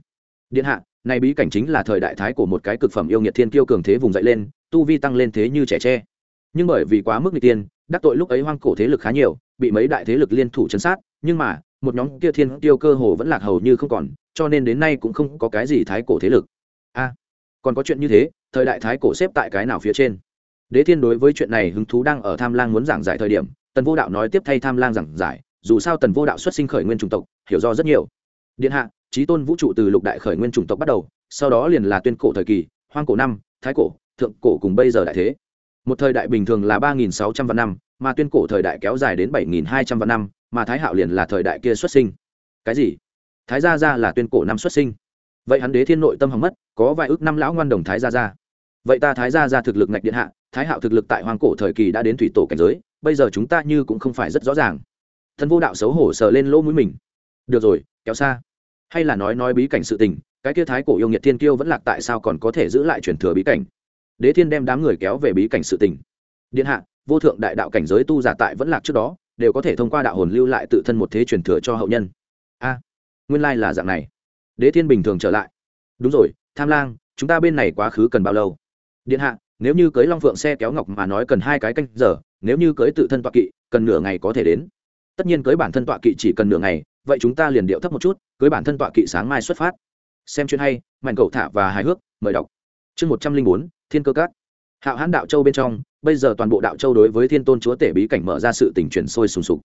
Điện hạ, này bí cảnh chính là thời đại thái của một cái cực phẩm yêu nghiệt thiên kiêu cường thế vùng dậy lên, tu vi tăng lên thế như trẻ tre. Nhưng bởi vì quá mức n tiên đắc tội lúc ấy hoang cổ thế lực khá nhiều, bị mấy đại thế lực liên thủ chấn sát nhưng mà, một nhóm kia thiên tiêu cơ hồ vẫn lạc hầu như không còn, cho nên đến nay cũng không có cái gì thái cổ thế lực. A còn có chuyện như thế, thời đại thái cổ xếp tại cái nào phía trên? Đế thiên đối với chuyện này hứng thú đang ở tham lang muốn giảng giải thời điểm, tần vô đạo nói tiếp thay tham lang giảng giải, dù sao tần vô đạo xuất sinh khởi nguyên chủng tộc, hiểu do rất nhiều. Điện hạ trí tôn vũ trụ từ lục đại khởi nguyên chủng tộc bắt đầu, sau đó liền là tuyên cổ thời kỳ, hoang cổ năm, thái cổ, thượng cổ cùng bây giờ đại thế một thời đại bình thường là ba nghìn sáu trăm vạn năm, mà tuyên cổ thời đại kéo dài đến bảy nghìn hai trăm vạn năm, mà thái hạo liền là thời đại kia xuất sinh. Cái gì? Thái gia gia là tuyên cổ năm xuất sinh. Vậy hắn đế thiên nội tâm hỏng mất, có vài ước năm lão ngoan đồng thái gia gia. Vậy ta thái gia gia thực lực ngạch điện hạ, thái hạo thực lực tại hoàng cổ thời kỳ đã đến thủy tổ cảnh giới, bây giờ chúng ta như cũng không phải rất rõ ràng. Thân vô đạo xấu hổ sờ lên lỗ mũi mình. Được rồi, kéo xa. Hay là nói nói bí cảnh sự tình, cái kia thái cổ yêu nghiệt thiên kiêu vẫn lạc tại sao còn có thể giữ lại truyền thừa bí cảnh? Đế thiên đem đám người kéo về bí cảnh sự tình. Điện hạ, vô thượng đại đạo cảnh giới tu giả tại vẫn lạc trước đó, đều có thể thông qua đạo hồn lưu lại tự thân một thế truyền thừa cho hậu nhân. A, nguyên lai là dạng này. Đế thiên bình thường trở lại. Đúng rồi, tham lang, chúng ta bên này quá khứ cần bao lâu? Điện hạ, nếu như cưới long phượng xe kéo ngọc mà nói cần hai cái canh giờ, nếu như cưới tự thân tọa kỵ, cần nửa ngày có thể đến. Tất nhiên cưới bản thân tọa kỵ chỉ cần nửa ngày, vậy chúng ta liền điệu thấp một chút, cưới bản thân tọa kỵ sáng mai xuất phát. Xem chuyện hay, mạnh cậu thả và hài hước, mời đọc. Chương một trăm linh bốn thiên cơ các. Hạo hãn đạo châu bên trong, bây giờ toàn bộ đạo châu đối với thiên tôn chúa tể bí cảnh mở ra sự tình chuyển sôi sùng sục.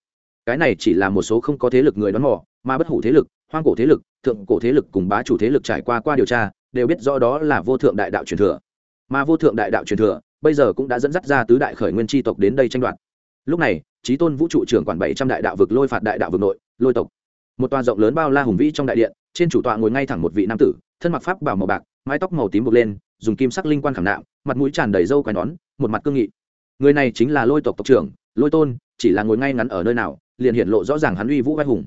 Cái này chỉ là một số không có thế lực người đón mò, mà bất hủ thế lực, hoang cổ thế lực, thượng cổ thế lực cùng bá chủ thế lực trải qua qua điều tra, đều biết rõ đó là vô thượng đại đạo truyền thừa. Mà vô thượng đại đạo truyền thừa, bây giờ cũng đã dẫn dắt ra tứ đại khởi nguyên tri tộc đến đây tranh đoạt. Lúc này trí tôn vũ trụ trưởng quản bảy trăm đại đạo vực lôi phạt đại đạo vực nội, lôi tộc. Một toàn rộng lớn bao la hùng vĩ trong đại điện trên chủ tọa ngồi ngay thẳng một vị nam tử, thân mặc pháp bảo màu bạc, mái tóc màu tím bột lên, dùng kim sắc linh quan khảm nạm, mặt mũi tràn đầy râu quai nón, một mặt cương nghị. Người này chính là lôi tộc tộc trưởng, lôi tôn, chỉ là ngồi ngay ngắn ở nơi nào, liền hiện lộ rõ ràng hắn uy vũ vai hùng.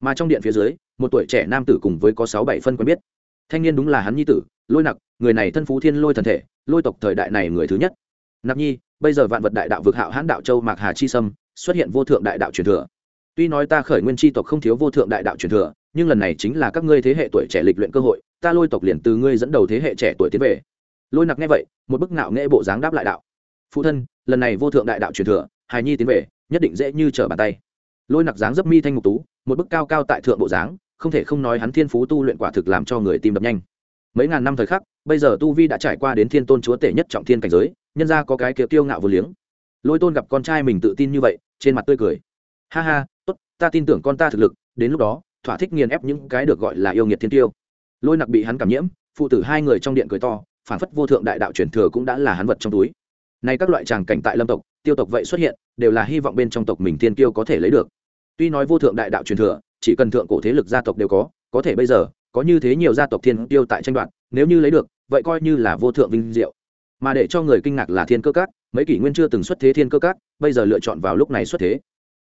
Mà trong điện phía dưới, một tuổi trẻ nam tử cùng với có sáu bảy phân quen biết. Thanh niên đúng là hắn nhi tử, lôi nặc, người này thân phú thiên lôi thần thể, lôi tộc thời đại này người thứ nhất. Nặc nhi, bây giờ vạn vật đại đạo vực hạo hãn đạo châu mạc hà chi sâm, xuất hiện vô thượng đại đạo truyền thừa. Tuy nói ta khởi nguyên tri tộc không thiếu vô thượng đại đạo truyền thừa nhưng lần này chính là các ngươi thế hệ tuổi trẻ lịch luyện cơ hội, ta lôi tộc liền từ ngươi dẫn đầu thế hệ trẻ tuổi tiến về. Lôi nặc nghe vậy, một bức nạo nghệ bộ dáng đáp lại đạo. Phụ thân, lần này vô thượng đại đạo truyền thừa, hài nhi tiến về, nhất định dễ như trở bàn tay. Lôi nặc dáng dấp mi thanh ngục tú, một bức cao cao tại thượng bộ dáng, không thể không nói hắn thiên phú tu luyện quả thực làm cho người tim đập nhanh. Mấy ngàn năm thời khắc, bây giờ tu vi đã trải qua đến thiên tôn chúa tể nhất trọng thiên cảnh giới, nhân ra có cái kiểu tiêu ngạo vô liếng. Lôi tôn gặp con trai mình tự tin như vậy, trên mặt tươi cười. Ha ha, tốt, ta tin tưởng con ta thực lực, đến lúc đó thỏa thích nghiền ép những cái được gọi là yêu nghiệt thiên tiêu. Lôi nặc bị hắn cảm nhiễm, phụ tử hai người trong điện cười to, phản phất vô thượng đại đạo truyền thừa cũng đã là hắn vật trong túi. Nay các loại tràng cảnh tại lâm tộc, tiêu tộc vậy xuất hiện, đều là hy vọng bên trong tộc mình thiên tiêu có thể lấy được. Tuy nói vô thượng đại đạo truyền thừa, chỉ cần thượng cổ thế lực gia tộc đều có có thể bây giờ, có như thế nhiều gia tộc thiên tiêu tại tranh đoạt, nếu như lấy được, vậy coi như là vô thượng vinh diệu. Mà để cho người kinh ngạc là thiên cơ các, mấy kỷ nguyên chưa từng xuất thế thiên cơ các, bây giờ lựa chọn vào lúc này xuất thế.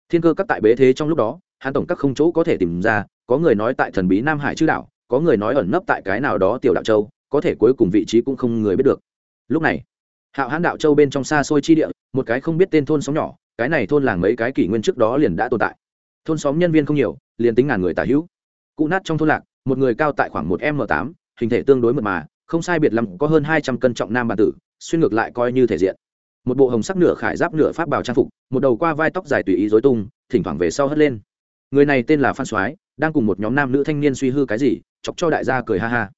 Thiên cơ các tại bế thế trong lúc đó hắn tổng các không chỗ có thể tìm ra, có người nói tại thần bí nam hải chư đạo có người nói ẩn nấp tại cái nào đó tiểu đạo châu, có thể cuối cùng vị trí cũng không người biết được. Lúc này, hạo hãn đạo châu bên trong xa xôi chi địa, một cái không biết tên thôn xóm nhỏ, cái này thôn làng mấy cái kỷ nguyên trước đó liền đã tồn tại. Thôn xóm nhân viên không nhiều, liền tính ngàn người tả hữu. Cụ nát trong thôn lạc, một người cao tại khoảng một m tám, hình thể tương đối mật mà, không sai biệt lắm có hơn hai trăm cân trọng nam bản tử, xuyên ngược lại coi như thể diện. Một bộ hồng sắc nửa khải giáp nửa pháp bào trang phục, một đầu qua vai tóc dài tùy ý dối tung, thỉnh thoảng về sau hất lên người này tên là phan soái, đang cùng một nhóm nam nữ thanh niên suy hư cái gì, chọc cho đại gia cười ha ha.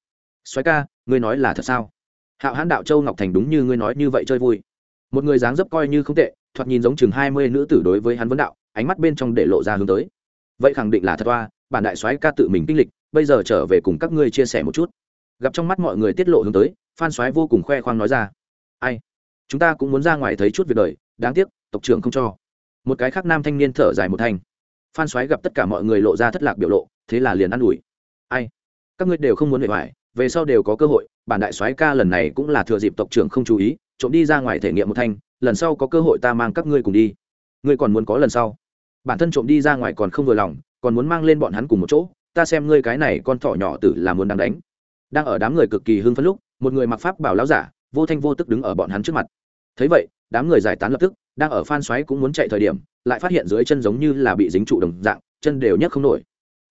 Soái ca, ngươi nói là thật sao? Hạo hãn đạo châu ngọc thành đúng như ngươi nói như vậy chơi vui. Một người dáng dấp coi như không tệ, thoạt nhìn giống chừng hai mươi nữ tử đối với hắn vấn đạo, ánh mắt bên trong để lộ ra hướng tới. Vậy khẳng định là thật toa bản đại soái ca tự mình kinh lịch, bây giờ trở về cùng các ngươi chia sẻ một chút. Gặp trong mắt mọi người tiết lộ hướng tới, phan soái vô cùng khoe khoang nói ra. Ai? Chúng ta cũng muốn ra ngoài thấy chút việc đời, đáng tiếc, tộc trưởng không cho. Một cái khác nam thanh niên thở dài một thành phan Xoáy gặp tất cả mọi người lộ ra thất lạc biểu lộ, thế là liền ă n ủi. Ai? Các ngươi đều không muốn bề ngoài, về sau đều có cơ hội, bản đại soái ca lần này cũng là thừa dịp tộc trưởng không chú ý, trộm đi ra ngoài thể nghiệm một thanh, lần sau có cơ hội ta mang các ngươi cùng đi. Ngươi còn muốn có lần sau? Bản thân trộm đi ra ngoài còn không vừa lòng, còn muốn mang lên bọn hắn cùng một chỗ, ta xem ngươi cái này con thỏ nhỏ tử là muốn đang đánh. Đang ở đám người cực kỳ hưng phấn lúc, một người mặc pháp bảo lão giả, vô thanh vô tức đứng ở bọn hắn trước mặt. Thấy vậy, đám người giải tán lập tức, đang ở phan xoáy cũng muốn chạy thời điểm lại phát hiện dưới chân giống như là bị dính trụ đồng dạng, chân đều nhấc không nổi.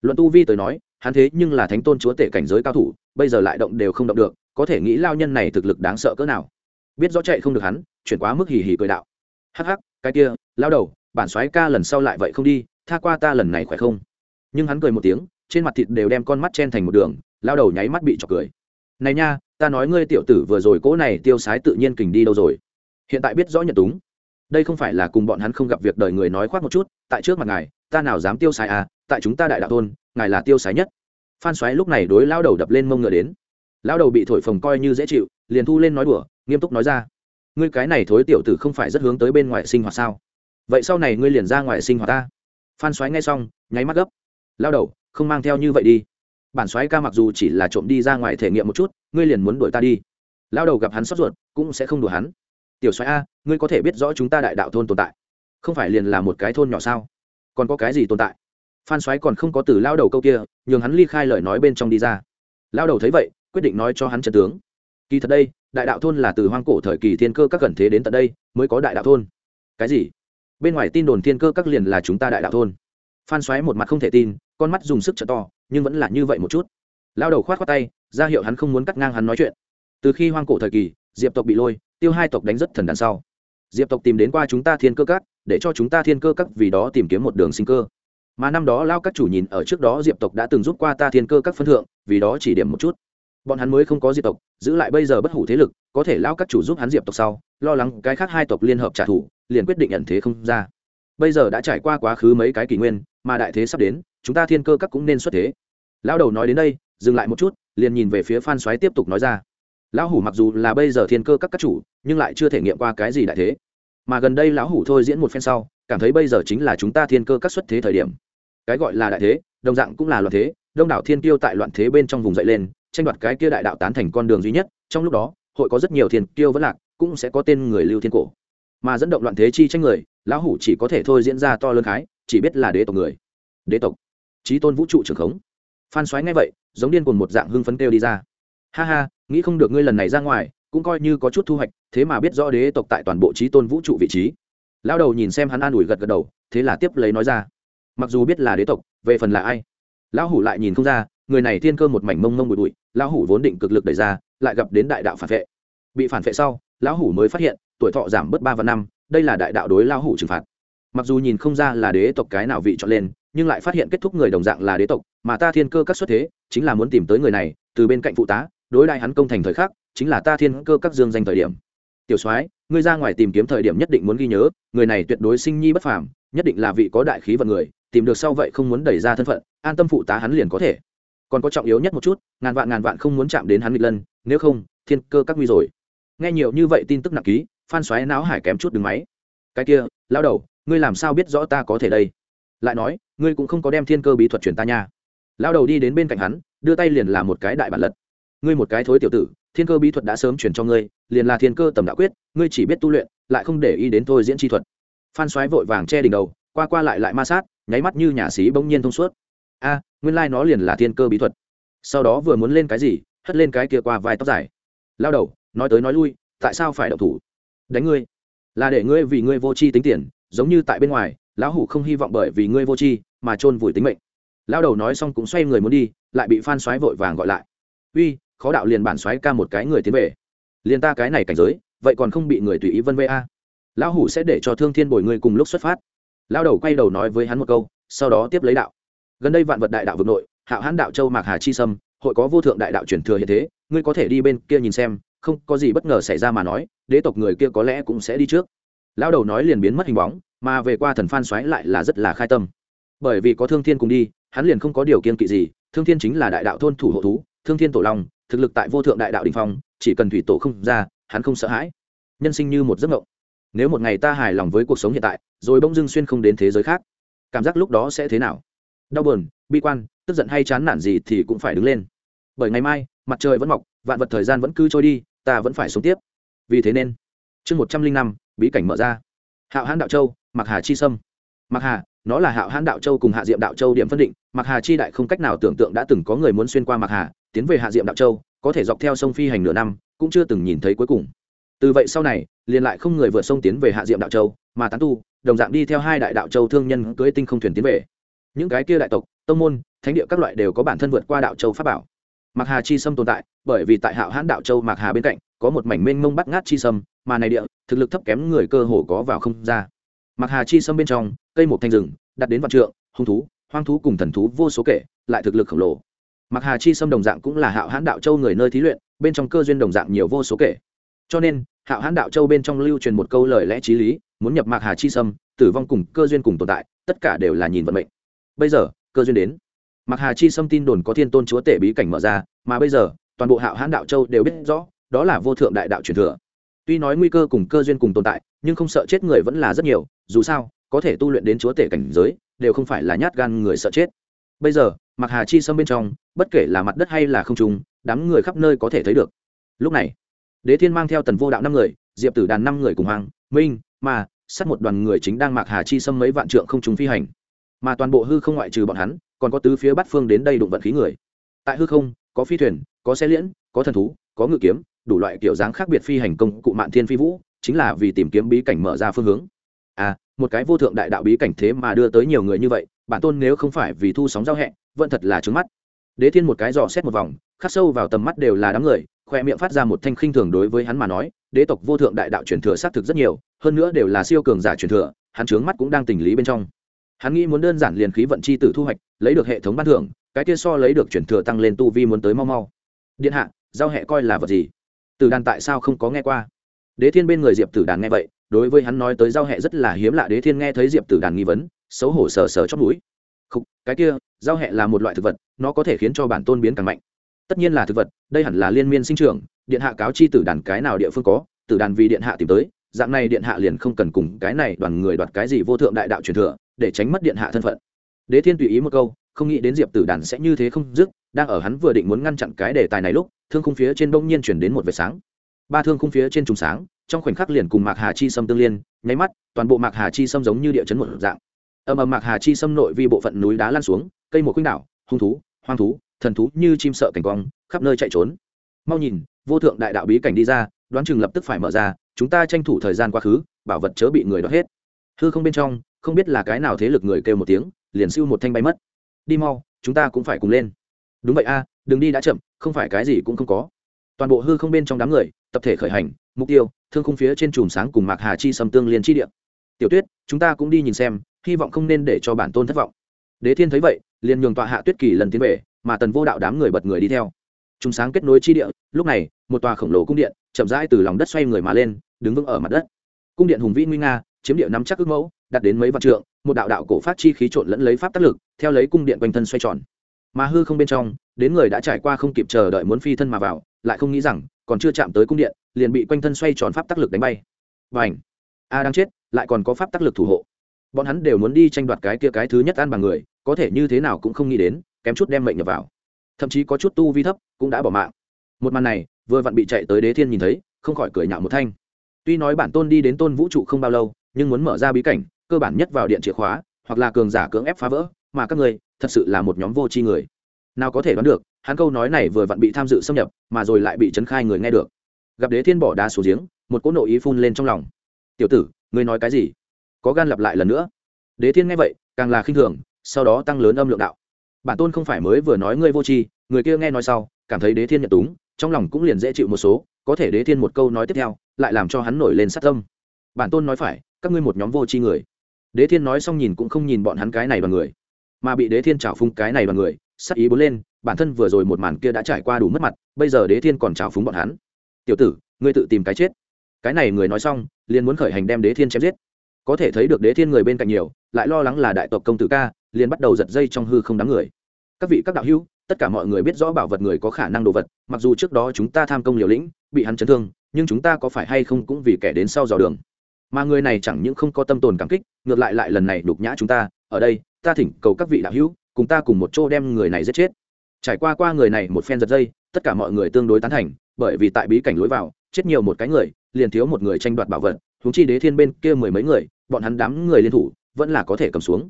Luận tu vi tới nói, hắn thế nhưng là thánh tôn chúa tể cảnh giới cao thủ, bây giờ lại động đều không động được, có thể nghĩ lao nhân này thực lực đáng sợ cỡ nào. Biết rõ chạy không được hắn, chuyển quá mức hì hì cười đạo. Hắc hắc, cái kia, lao đầu, bản soái ca lần sau lại vậy không đi, tha qua ta lần này khỏe không? Nhưng hắn cười một tiếng, trên mặt thịt đều đem con mắt chen thành một đường, lao đầu nháy mắt bị trọc cười. Này nha, ta nói ngươi tiểu tử vừa rồi cỗ này tiêu sái tự nhiên kình đi đâu rồi? Hiện tại biết rõ nhận túng đây không phải là cùng bọn hắn không gặp việc đời người nói khoác một chút, tại trước mặt ngài, ta nào dám tiêu xài à tại chúng ta đại đạo thôn, ngài là tiêu xài nhất. Phan xoáy lúc này đối lao đầu đập lên mông ngựa đến. Lao đầu bị thổi phồng coi như dễ chịu, liền thu lên nói đùa, nghiêm túc nói ra. Ngươi cái này thối tiểu tử không phải rất hướng tới bên ngoài sinh hoạt sao? Vậy sau này ngươi liền ra ngoài sinh hoạt ta. Phan xoáy nghe xong, nháy mắt gấp. Lao đầu, không mang theo như vậy đi. Bản xoáy ca mặc dù chỉ là trộm đi ra ngoài thể nghiệm một chút, ngươi liền muốn đuổi ta đi. Lao đầu gặp hắn sốt ruột, cũng sẽ không đùa hắn tiểu xoáy a, ngươi có thể biết rõ chúng ta đại đạo thôn tồn tại. Không phải liền là một cái thôn nhỏ sao? Còn có cái gì tồn tại? Phan xoáy còn không có từ lao đầu câu kia, nhường hắn ly khai lời nói bên trong đi ra. Lao đầu thấy vậy, quyết định nói cho hắn trần tướng. Kỳ thật đây, đại đạo thôn là từ hoang cổ thời kỳ thiên cơ các gần thế đến tận đây, mới có đại đạo thôn. Cái gì? Bên ngoài tin đồn thiên cơ các liền là chúng ta đại đạo thôn. Phan xoáy một mặt không thể tin, con mắt dùng sức trợ to, nhưng vẫn là như vậy một chút. Lao đầu khoát khoát tay, ra hiệu hắn không muốn cắt ngang hắn nói chuyện. Từ khi hoang cổ thời kỳ, diệp tộc bị lôi tiêu hai tộc đánh rất thần đằng sau. Diệp tộc tìm đến qua chúng ta thiên cơ các, để cho chúng ta thiên cơ các vì đó tìm kiếm một đường sinh cơ. Mà năm đó lao các chủ nhìn ở trước đó diệp tộc đã từng giúp qua ta thiên cơ các phân thượng, vì đó chỉ điểm một chút. Bọn hắn mới không có Diệp tộc, giữ lại bây giờ bất hủ thế lực, có thể lao các chủ giúp hắn Diệp tộc sau, lo lắng cái khác hai tộc liên hợp trả thù, liền quyết định nhận thế không ra. Bây giờ đã trải qua quá khứ mấy cái kỷ nguyên, mà đại thế sắp đến, chúng ta thiên cơ các cũng nên xuất thế. Lão đầu nói đến đây, dừng lại một chút, liền nhìn về phía phan xoáy tiếp tục nói ra lão hủ mặc dù là bây giờ thiên cơ các các chủ, nhưng lại chưa thể nghiệm qua cái gì đại thế. Mà gần đây lão hủ thôi diễn một phen sau, cảm thấy bây giờ chính là chúng ta thiên cơ các xuất thế thời điểm. Cái gọi là đại thế, đồng dạng cũng là loạn thế, đông đảo thiên tiêu tại loạn thế bên trong vùng dậy lên, tranh đoạt cái kia đại đạo tán thành con đường duy nhất, trong lúc đó, hội có rất nhiều thiên tiêu vẫn lạc, cũng sẽ có tên người lưu thiên cổ. Mà dẫn động loạn thế chi tranh người, lão hủ chỉ có thể thôi diễn ra to lớn khái, chỉ biết là đế tộc người. Đế tộc. Trí tôn vũ trụ trưởng khống. Phan xoáy ngay vậy, giống điên cùng một dạng hưng phấn kêu đi ra. Ha ha nghĩ không được ngươi lần này ra ngoài, cũng coi như có chút thu hoạch, thế mà biết rõ đế tộc tại toàn bộ trí tôn vũ trụ vị trí. Lão đầu nhìn xem hắn an ủi gật gật đầu, thế là tiếp lấy nói ra, mặc dù biết là đế tộc, về phần là ai? Lão hủ lại nhìn không ra, người này thiên cơ một mảnh mông mông bụi bụi, lão hủ vốn định cực lực đẩy ra, lại gặp đến đại đạo phản vệ. Bị phản vệ sau, lão hủ mới phát hiện, tuổi thọ giảm bớt ba và năm, đây là đại đạo đối lão hủ trừng phạt. Mặc dù nhìn không ra là đế tộc cái nào vị chọn lên, nhưng lại phát hiện kết thúc người đồng dạng là đế tộc, mà ta thiên cơ các xuất thế, chính là muốn tìm tới người này, từ bên cạnh phụ tá đối đại hắn công thành thời khắc, chính là ta thiên cơ các dương danh thời điểm. Tiểu soái, ngươi ra ngoài tìm kiếm thời điểm nhất định muốn ghi nhớ, người này tuyệt đối sinh nhi bất phàm, nhất định là vị có đại khí vận người, tìm được sau vậy không muốn đẩy ra thân phận, an tâm phụ tá hắn liền có thể. Còn có trọng yếu nhất một chút, ngàn vạn ngàn vạn không muốn chạm đến hắn nghịch lân, nếu không, thiên cơ các nguy rồi. Nghe nhiều như vậy tin tức nặng ký, phan xoáy não hải kém chút đứng máy. Cái kia lao đầu, ngươi làm sao biết rõ ta có thể đây? Lại nói, ngươi cũng không có đem thiên cơ bí thuật truyền ta nha. Lao đầu đi đến bên cạnh hắn, đưa tay liền làm một cái đại bản lật ngươi một cái thối tiểu tử, thiên cơ bí thuật đã sớm truyền cho ngươi, liền là thiên cơ tầm đạo quyết, ngươi chỉ biết tu luyện, lại không để ý đến thôi diễn chi thuật. Phan xoáy vội vàng che đỉnh đầu, qua qua lại lại ma sát, nháy mắt như nhà xí bỗng nhiên thông suốt. A, nguyên lai nó liền là thiên cơ bí thuật. Sau đó vừa muốn lên cái gì, hất lên cái kia qua vai tóc dài. Lao đầu, nói tới nói lui, tại sao phải đậu thủ? Đánh ngươi. Là để ngươi vì ngươi vô tri tính tiền, giống như tại bên ngoài, lão hủ không hy vọng bởi vì ngươi vô tri mà chôn vùi tính mệnh. Lao đầu nói xong cũng xoay người muốn đi, lại bị phan xoáy vội vàng gọi lại. Uy khó đạo liền bản xoáy ca một cái người tiến về. Liền ta cái này cảnh giới, vậy còn không bị người tùy ý vân vê a. Lão hủ sẽ để cho thương thiên bồi ngươi cùng lúc xuất phát. Lao đầu quay đầu nói với hắn một câu, sau đó tiếp lấy đạo. Gần đây vạn vật đại đạo vực nội, hạo hãn đạo châu mạc hà chi sâm, hội có vô thượng đại đạo truyền thừa hiện thế, ngươi có thể đi bên kia nhìn xem, không có gì bất ngờ xảy ra mà nói, đế tộc người kia có lẽ cũng sẽ đi trước. Lao đầu nói liền biến mất hình bóng, mà về qua thần phan xoáy lại là rất là khai tâm. Bởi vì có thương thiên cùng đi, hắn liền không có điều kiên kỵ gì, thương thiên chính là đại đạo thôn thủ hộ thú, thương thiên tổ long thực lực tại vô thượng đại đạo đình phong, chỉ cần thủy tổ không ra, hắn không sợ hãi. Nhân sinh như một giấc mộng. Nếu một ngày ta hài lòng với cuộc sống hiện tại, rồi bỗng dưng xuyên không đến thế giới khác, cảm giác lúc đó sẽ thế nào? Đau buồn, bi quan, tức giận hay chán nản gì thì cũng phải đứng lên. Bởi ngày mai, mặt trời vẫn mọc, vạn vật thời gian vẫn cứ trôi đi, ta vẫn phải sống tiếp. Vì thế nên, chương một trăm linh năm, bí cảnh mở ra. Hạo hãn đạo châu mặc hà chi sâm. Mặc hà, nó là hạo hãn đạo châu cùng hạ diệm đạo châu điểm phân định mặc hà chi đại không cách nào tưởng tượng đã từng có người muốn xuyên qua mặc hà tiến về hạ diệm đạo châu, có thể dọc theo sông phi hành nửa năm, cũng chưa từng nhìn thấy cuối cùng. Từ vậy sau này, liền lại không người vượt sông tiến về hạ diệm đạo châu, mà tán tu, đồng dạng đi theo hai đại đạo châu thương nhân cưới tinh không thuyền tiến về. Những cái kia đại tộc, tông môn, thánh địa các loại đều có bản thân vượt qua đạo châu pháp bảo. Mạc hà chi sâm tồn tại, bởi vì tại hạo hãn đạo châu mạc hà bên cạnh, có một mảnh mênh mông bắt ngát chi sâm, mà này địa, thực lực thấp kém người cơ hồ có vào không ra. Mạc hà chi sâm bên trong, cây một thanh rừng, đặt đến vạn trượng, hung thú, hoang thú cùng thần thú vô số kể, lại thực lực khổng lồ mạc hà chi sâm đồng dạng cũng là hạo hãn đạo châu người nơi thí luyện, bên trong cơ duyên đồng dạng nhiều vô số kể. Cho nên, hạo hãn đạo châu bên trong lưu truyền một câu lời lẽ t r í lý, muốn nhập mạc hà chi sâm, tử vong cùng cơ duyên cùng tồn tại, tất cả đều là nhìn vận mệnh. Bây giờ, cơ duyên đến. Mạc hà chi sâm tin đồn có thiên tôn chúa tể bí cảnh mở ra, mà bây giờ, toàn bộ hạo hãn đạo châu đều biết rõ, đó là vô thượng đại đạo truyền thừa. Tuy nói nguy cơ cùng cơ duyên cùng tồn tại, nhưng không sợ chết người vẫn là rất nhiều, dù sao, có thể tu luyện đến chúa tể cảnh giới, đều không phải là nhát gan người sợ chết bây giờ mặc hà chi sâm bên trong, bất kể là mặt đất hay là không trùng đám người khắp nơi có thể thấy được. Lúc này, đế thiên mang theo tần vô đạo năm người, diệp tử đàn năm người cùng hoàng, minh mà sát một đoàn người chính đang mặc hà chi xâm mấy vạn trượng không trùng phi hành. Mà toàn bộ hư không ngoại trừ bọn hắn, còn có tứ phía bát phương đến đây đụng vận khí người. Tại hư không, có phi thuyền, có xe liễn, có thần thú, có ngự kiếm, đủ loại kiểu dáng khác biệt phi hành công cụ mạn thiên phi vũ, chính là vì tìm kiếm bí cảnh mở ra phương hướng. À một cái vô thượng đại đạo bí cảnh thế mà đưa tới nhiều người như vậy bản tôn nếu không phải vì thu sóng giao hẹ, vẫn thật là trứng mắt. Đế thiên một cái dò xét một vòng, khắc sâu vào tầm mắt đều là đám người, khoe miệng phát ra một thanh khinh thường đối với hắn mà nói, đế tộc vô thượng đại đạo truyền thừa xác thực rất nhiều, hơn nữa đều là siêu cường giả truyền thừa, hắn trướng mắt cũng đang tình lý bên trong. Hắn nghĩ muốn đơn giản liền khí vận chi tử thu hoạch, lấy được hệ thống ban thưởng, cái kia so lấy được truyền thừa tăng lên tu vi muốn tới mau mau. Điện hạ, giao hẹ coi là vật gì? Tử đàn tại sao không có nghe qua? Đế thiên bên người diệp tử đàn nghe vậy, đối với hắn nói tới giao hẹ rất là hiếm lạ, đế thiên nghe thấy diệp tử đàn nghi vấn xấu hổ sờ sờ chót núi không cái kia, giao hẹ là một loại thực vật, nó có thể khiến cho bản tôn biến càng mạnh. Tất nhiên là thực vật, đây hẳn là liên miên sinh trưởng, điện hạ cáo chi tử đàn cái nào địa phương có, tử đàn vì điện hạ tìm tới, dạng này điện hạ liền không cần cùng cái này đoàn người đoạt cái gì vô thượng đại đạo truyền thừa, để tránh mất điện hạ thân phận. Đế thiên tùy ý một câu, không nghĩ đến diệp tử đàn sẽ như thế không dứt, đang ở hắn vừa định muốn ngăn chặn cái đề tài này lúc, thương khung phía trên bỗng nhiên chuyển đến một vệt sáng. Ba thương khung phía trên trùng sáng, trong khoảnh khắc liền cùng mạc hà chi sâm tương liên, nháy mắt, toàn bộ mạc hà chi sâm giống như địa chấn một dạng ầm ầm mạc hà chi xâm nội vi bộ phận núi đá lan xuống, cây một khuynh đảo, hung thú, hoang thú, thần thú như chim sợ cảnh quang, khắp nơi chạy trốn. Mau nhìn, vô thượng đại đạo bí cảnh đi ra, đoán chừng lập tức phải mở ra, chúng ta tranh thủ thời gian quá khứ, bảo vật chớ bị người đoạt hết. Hư không bên trong, không biết là cái nào thế lực người kêu một tiếng, liền siêu một thanh bay mất. Đi mau, chúng ta cũng phải cùng lên. Đúng vậy a, đừng đi đã chậm, không phải cái gì cũng không có. Toàn bộ hư không bên trong đám người, tập thể khởi hành, mục tiêu, thương khung phía trên chùm sáng cùng mạc hà chi sầm tương liên chi địa. Tiểu tuyết, chúng ta cũng đi nhìn xem hy vọng không nên để cho bản tôn thất vọng. Đế thiên thấy vậy, liền nhường tọa hạ tuyết kỳ lần tiến về, mà tần vô đạo đám người bật người đi theo. Trung sáng kết nối chi địa, lúc này, một tòa khổng lồ cung điện chậm rãi từ lòng đất xoay người mà lên, đứng vững ở mặt đất. Cung điện hùng vĩ nguy nga, chiếm địa nắm chắc ước mẫu đặt đến mấy vạn trượng, một đạo đạo cổ phát chi khí trộn lẫn lấy pháp tác lực, theo lấy cung điện quanh thân xoay tròn. Mà hư không bên trong, đến người đã trải qua không kịp chờ đợi muốn phi thân mà vào, lại không nghĩ rằng, còn chưa chạm tới cung điện, liền bị quanh thân xoay tròn pháp tác lực đánh bay. Và ảnh a, đang chết, lại còn có pháp tác lực thủ hộ bọn hắn đều muốn đi tranh đoạt cái kia cái thứ nhất ăn bằng người, có thể như thế nào cũng không nghĩ đến, kém chút đem mệnh nhập vào. Thậm chí có chút tu vi thấp, cũng đã bỏ mạng. Một màn này, vừa vặn bị chạy tới đế thiên nhìn thấy, không khỏi cười nhạo một thanh. Tuy nói bản tôn đi đến tôn vũ trụ không bao lâu, nhưng muốn mở ra bí cảnh, cơ bản nhất vào điện chìa khóa, hoặc là cường giả cưỡng ép phá vỡ, mà các người, thật sự là một nhóm vô tri người. Nào có thể đoán được, hắn câu nói này vừa vặn bị tham dự xâm nhập, mà rồi lại bị trấn khai người nghe được. Gặp đế thiên bỏ đá xuống giếng, một cỗ nội ý phun lên trong lòng. Tiểu tử, ngươi nói cái gì? Có gan lặp lại lần nữa. Đế thiên nghe vậy, càng là khinh thường, sau đó tăng lớn âm lượng đạo. Bản tôn không phải mới vừa nói ngươi vô tri, người kia nghe nói sau, cảm thấy đế thiên nhận túng, trong lòng cũng liền dễ chịu một số, có thể đế thiên một câu nói tiếp theo, lại làm cho hắn nổi lên sát tâm. Bản tôn nói phải, các ngươi một nhóm vô tri người. Đế thiên nói xong nhìn cũng không nhìn bọn hắn cái này bằng người. Mà bị đế thiên trào phúng cái này bằng người, sắc ý bốn lên, bản thân vừa rồi một màn kia đã trải qua đủ mất mặt, bây giờ đế thiên còn trào phúng bọn hắn. Tiểu tử, ngươi tự tìm cái chết. Cái này người nói xong, liền muốn khởi hành đem đế thiên chém giết có thể thấy được đế thiên người bên cạnh nhiều, lại lo lắng là đại tộc công tử ca, liền bắt đầu giật dây trong hư không đám người. Các vị các đạo hữu, tất cả mọi người biết rõ bảo vật người có khả năng đồ vật, mặc dù trước đó chúng ta tham công liều lĩnh, bị hắn chấn thương, nhưng chúng ta có phải hay không cũng vì kẻ đến sau dò đường. Mà người này chẳng những không có tâm tồn cảm kích, ngược lại lại lần này đục nhã chúng ta, ở đây, ta thỉnh cầu các vị đạo hữu, cùng ta cùng một chỗ đem người này giết chết. Trải qua qua người này một phen giật dây, tất cả mọi người tương đối tán thành, bởi vì tại bí cảnh lối vào, chết nhiều một cái người, liền thiếu một người tranh đoạt bảo vật huống chi đế thiên bên kia mười mấy người, bọn hắn đám người liên thủ, vẫn là có thể cầm xuống.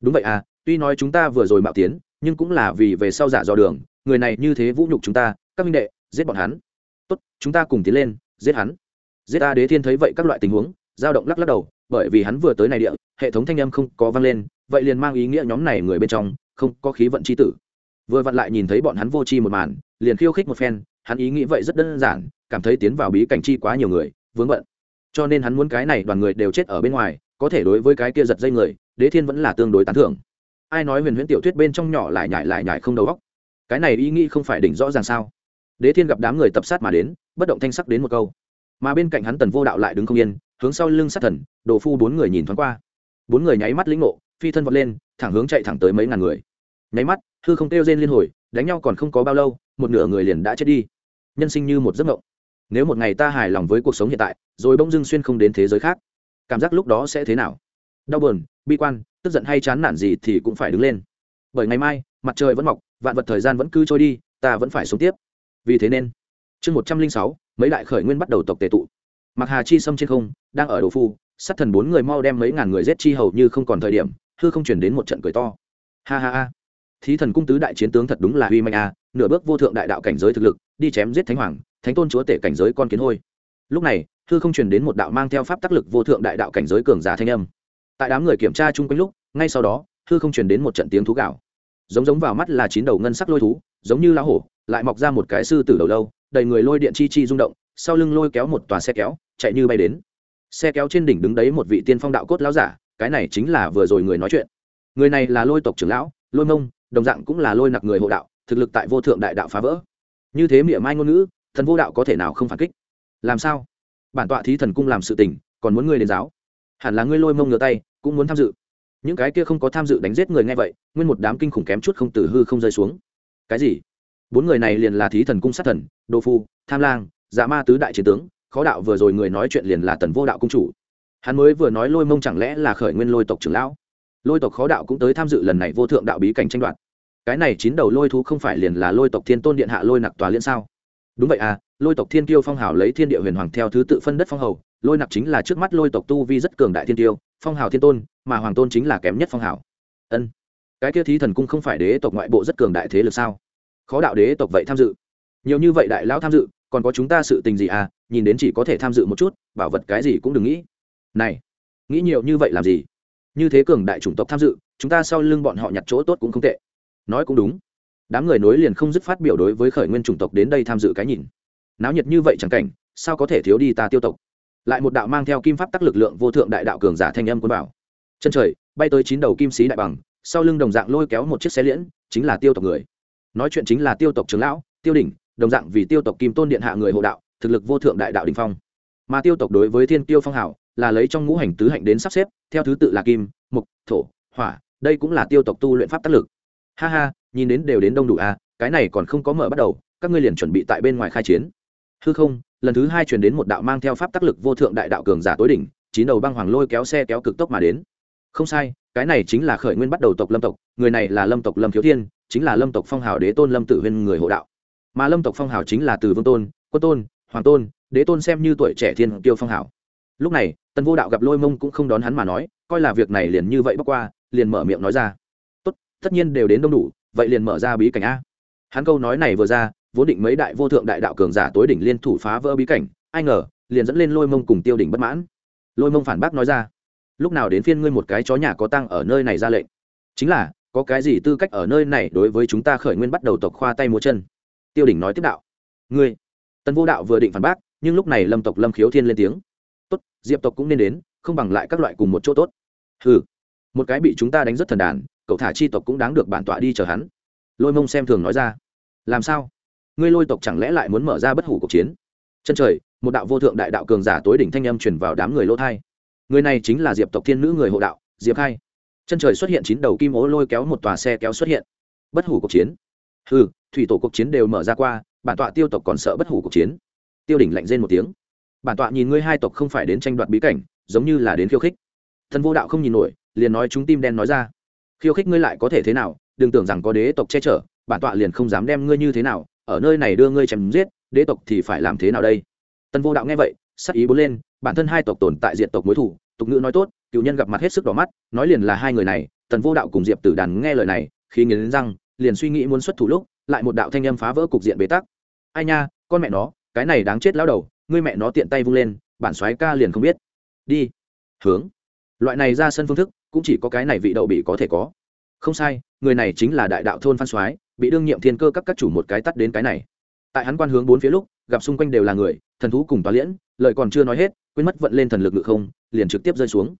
Đúng vậy à tuy nói chúng ta vừa rồi mạo tiến, nhưng cũng là vì về sau giả dò đường, người này như thế vũ nhục chúng ta, các minh đệ, giết bọn hắn. Tốt, chúng ta cùng tiến lên, giết hắn. Giết ta đế thiên thấy vậy các loại tình huống, dao động lắc lắc đầu, bởi vì hắn vừa tới này địa, hệ thống thanh âm không có vang lên, vậy liền mang ý nghĩa nhóm này người bên trong, không có khí vận c h i tử. Vừa vặn lại nhìn thấy bọn hắn vô tri một màn, liền khiêu khích một phen, hắn ý nghĩ vậy rất đơn giản, cảm thấy tiến vào bí cảnh chi quá nhiều người, vướng bận cho nên hắn muốn cái này đoàn người đều chết ở bên ngoài có thể đối với cái kia giật dây người đế thiên vẫn là tương đối tán thưởng. Ai nói huyền huyễn tiểu thuyết bên trong nhỏ lại nhải lại nhải không đầu óc, cái này ý nghĩ không phải đỉnh rõ ràng sao? Đế thiên gặp đám người tập sát mà đến bất động thanh sắc đến một câu. Mà bên cạnh hắn tần vô đạo lại đứng không yên hướng sau lưng sát thần đồ phu bốn người nhìn thoáng qua. Bốn người nháy mắt lĩnh ngộ phi thân vọt lên thẳng hướng chạy thẳng tới mấy ngàn người. Nháy mắt hư không kêu rên liên hồi đánh nhau còn không có bao lâu một nửa người liền đã chết đi. Nhân sinh như một giấc mộng nếu một ngày ta hài lòng với cuộc sống hiện tại, rồi bỗng dưng xuyên không đến thế giới khác, cảm giác lúc đó sẽ thế nào? Đau buồn, bi quan, tức giận hay chán nản gì thì cũng phải đứng lên. Bởi ngày mai, mặt trời vẫn mọc, vạn vật thời gian vẫn cứ trôi đi, ta vẫn phải sống tiếp. Vì thế nên, chương một trăm linh sáu, mấy đại khởi nguyên bắt đầu tộc tề tụ. Mặc hà chi sâm trên không, đang ở đồ phu, sát thần bốn người mau đem mấy ngàn người giết chi hầu như không còn thời điểm, hư không chuyển đến một trận cười to. Ha ha ha. Thí thần cung tứ đại chiến tướng thật đúng là huy mạnh a, nửa bước vô thượng đại đạo cảnh giới thực lực, đi chém giết thánh hoàng thánh tôn chúa tể cảnh giới con kiến hôi. Lúc này thư không truyền đến một đạo mang theo pháp tác lực vô thượng đại đạo cảnh giới cường giả thanh âm. Tại đám người kiểm tra chung quanh lúc, ngay sau đó thư không truyền đến một trận tiếng thú gạo giống giống vào mắt là chín đầu ngân sắc lôi thú, giống như lá hổ, lại mọc ra một cái sư tử đầu lâu, đầy người lôi điện chi chi rung động, sau lưng lôi kéo một tòa xe kéo, chạy như bay đến. Xe kéo trên đỉnh đứng đấy một vị tiên phong đạo cốt lão giả, cái này chính là vừa rồi người nói chuyện. Người này là lôi tộc trưởng lão, lôi mông, đồng dạng cũng là lôi nặc người hộ đạo, thực lực tại vô thượng đại đạo phá vỡ. Như thế miệng mai ngôn ngữ thần vô đạo có thể nào không phản kích? Làm sao? Bản tọa thí thần cung làm sự tình, còn muốn ngươi đến giáo? Hẳn là ngươi lôi mông ngửa tay, cũng muốn tham dự. Những cái kia không có tham dự đánh giết người ngay vậy, nguyên một đám kinh khủng kém chút không từ hư không rơi xuống. Cái gì? Bốn người này liền là thí thần cung sát thần, đô phu, tham lang dạ ma tứ đại chiến tướng, khó đạo vừa rồi người nói chuyện liền là tần vô đạo cung chủ. Hắn mới vừa nói lôi mông chẳng lẽ là khởi nguyên lôi tộc trưởng lão? Lôi tộc khó đạo cũng tới tham dự lần này vô thượng đạo bí cảnh tranh đoạt. Cái này chín đầu lôi thú không phải liền là lôi tộc thiên tôn điện hạ lôi nặc tòa liên sao? Đúng vậy à lôi tộc thiên tiêu phong hào lấy thiên địa huyền hoàng theo thứ tự phân đất phong hầu, lôi nặc chính là trước mắt lôi tộc tu vi rất cường đại thiên tiêu, phong hào thiên tôn, mà hoàng tôn chính là kém nhất phong hào. Ân, cái kia thí thần cung không phải đế tộc ngoại bộ rất cường đại thế lực sao? Khó đạo đế tộc vậy tham dự. Nhiều như vậy đại lão tham dự, còn có chúng ta sự tình gì à nhìn đến chỉ có thể tham dự một chút, bảo vật cái gì cũng đừng nghĩ. Này, nghĩ nhiều như vậy làm gì? Như thế cường đại chủng tộc tham dự, chúng ta sau lưng bọn họ nhặt chỗ tốt cũng không tệ. Nói cũng đúng đám người nối liền không dứt phát biểu đối với khởi nguyên chủng tộc đến đây tham dự cái nhìn. Náo nhiệt như vậy chẳng cảnh, sao có thể thiếu đi ta tiêu tộc? Lại một đạo mang theo kim pháp tắc lực lượng vô thượng đại đạo cường giả thanh âm quân bảo chân trời, bay tới chín đầu kim sĩ đại bằng, sau lưng đồng dạng lôi kéo một chiếc xe liễn, chính là tiêu tộc người. Nói chuyện chính là tiêu tộc trưởng lão, tiêu đỉnh, đồng dạng vì tiêu tộc kim tôn điện hạ người hộ đạo, thực lực vô thượng đại đạo đình phong. Mà tiêu tộc đối với thiên tiêu phong hảo, là lấy trong ngũ hành tứ hạnh đến sắp xếp, theo thứ tự là kim, mục, thổ, hỏa, đây cũng là tiêu tộc tu luyện pháp tác lực. Ha ha nhìn đến đều đến đông đủ à cái này còn không có mở bắt đầu, các ngươi liền chuẩn bị tại bên ngoài khai chiến. Hư không, lần thứ hai chuyển đến một đạo mang theo pháp tác lực vô thượng đại đạo cường giả tối đỉnh, chín đầu băng hoàng lôi kéo xe kéo cực tốc mà đến. Không sai, cái này chính là khởi nguyên bắt đầu tộc lâm tộc, người này là lâm tộc lâm thiếu thiên, chính là lâm tộc phong hào đế tôn lâm tử huyên người hộ đạo. Mà lâm tộc phong hào chính là từ vương tôn, quân tôn, hoàng tôn, đế tôn xem như tuổi trẻ thiên tiêu phong hào. Lúc này, tần vô đạo gặp lôi mông cũng không đón hắn mà nói, coi là việc này liền như vậy bắc qua, liền mở miệng nói ra. Tốt, tất nhiên đều đến đông đủ vậy liền mở ra bí cảnh a. Hắn câu nói này vừa ra, vốn định mấy đại vô thượng đại đạo cường giả tối đỉnh liên thủ phá vỡ bí cảnh, ai ngờ, liền dẫn lên lôi mông cùng tiêu đỉnh bất mãn. Lôi mông phản bác nói ra, lúc nào đến phiên ngươi một cái chó nhà có tăng ở nơi này ra lệnh? Chính là, có cái gì tư cách ở nơi này đối với chúng ta khởi nguyên bắt đầu tộc khoa tay múa chân? Tiêu đỉnh nói tiếp đạo, ngươi. Tần vô đạo vừa định phản bác, nhưng lúc này lâm tộc lâm khiếu thiên lên tiếng, tốt, diệp tộc cũng nên đến, không bằng lại các loại cùng một chỗ tốt. Ừ một cái bị chúng ta đánh rất thần đàn cậu thả chi tộc cũng đáng được bản tọa đi chờ hắn. Lôi mông xem thường nói ra. Làm sao? Ngươi lôi tộc chẳng lẽ lại muốn mở ra bất hủ cuộc chiến? Chân trời, một đạo vô thượng đại đạo cường giả tối đỉnh thanh âm truyền vào đám người lỗ thai. Người này chính là diệp tộc thiên nữ người hộ đạo, diệp khai. Chân trời xuất hiện chín đầu kim ố lôi kéo một tòa xe kéo xuất hiện. Bất hủ cuộc chiến. Ừ thủy tổ cuộc chiến đều mở ra qua, bản tọa tiêu tộc còn sợ bất hủ cuộc chiến. Tiêu đỉnh lạnh rên một tiếng. Bản tọa nhìn ngươi hai tộc không phải đến tranh đoạt bí cảnh, giống như là đến khiêu khích. Thần vô đạo không nhìn nổi, liền nói chúng tim đen nói ra khiêu khích ngươi lại có thể thế nào, đừng tưởng rằng có đế tộc che chở, bản tọa liền không dám đem ngươi như thế nào, ở nơi này đưa ngươi chém giết, đế tộc thì phải làm thế nào đây? Tân vô đạo nghe vậy, sắc ý bốn lên, bản thân hai tộc tồn tại diện tộc mối thủ, tục ngữ nói tốt, cựu nhân gặp mặt hết sức đỏ mắt, nói liền là hai người này, tần vô đạo cùng diệp tử đàn nghe lời này, khi nghiến răng, liền suy nghĩ muốn xuất thủ lúc, lại một đạo thanh âm phá vỡ cục diện bế tắc. Ai nha, con mẹ nó, cái này đáng chết lao đầu, ngươi mẹ nó tiện tay vung lên, bản soái ca liền không biết. Đi. Hướng. Loại này ra sân phương thức cũng chỉ có cái này vị đậu bị có thể có. Không sai, người này chính là đại đạo thôn phan soái, bị đương nhiệm thiên cơ các các chủ một cái tắt đến cái này. Tại hắn quan hướng bốn phía lúc, gặp xung quanh đều là người, thần thú cùng tòa liễn, lời còn chưa nói hết, quên mất vận lên thần lực ngự không, liền trực tiếp rơi xuống.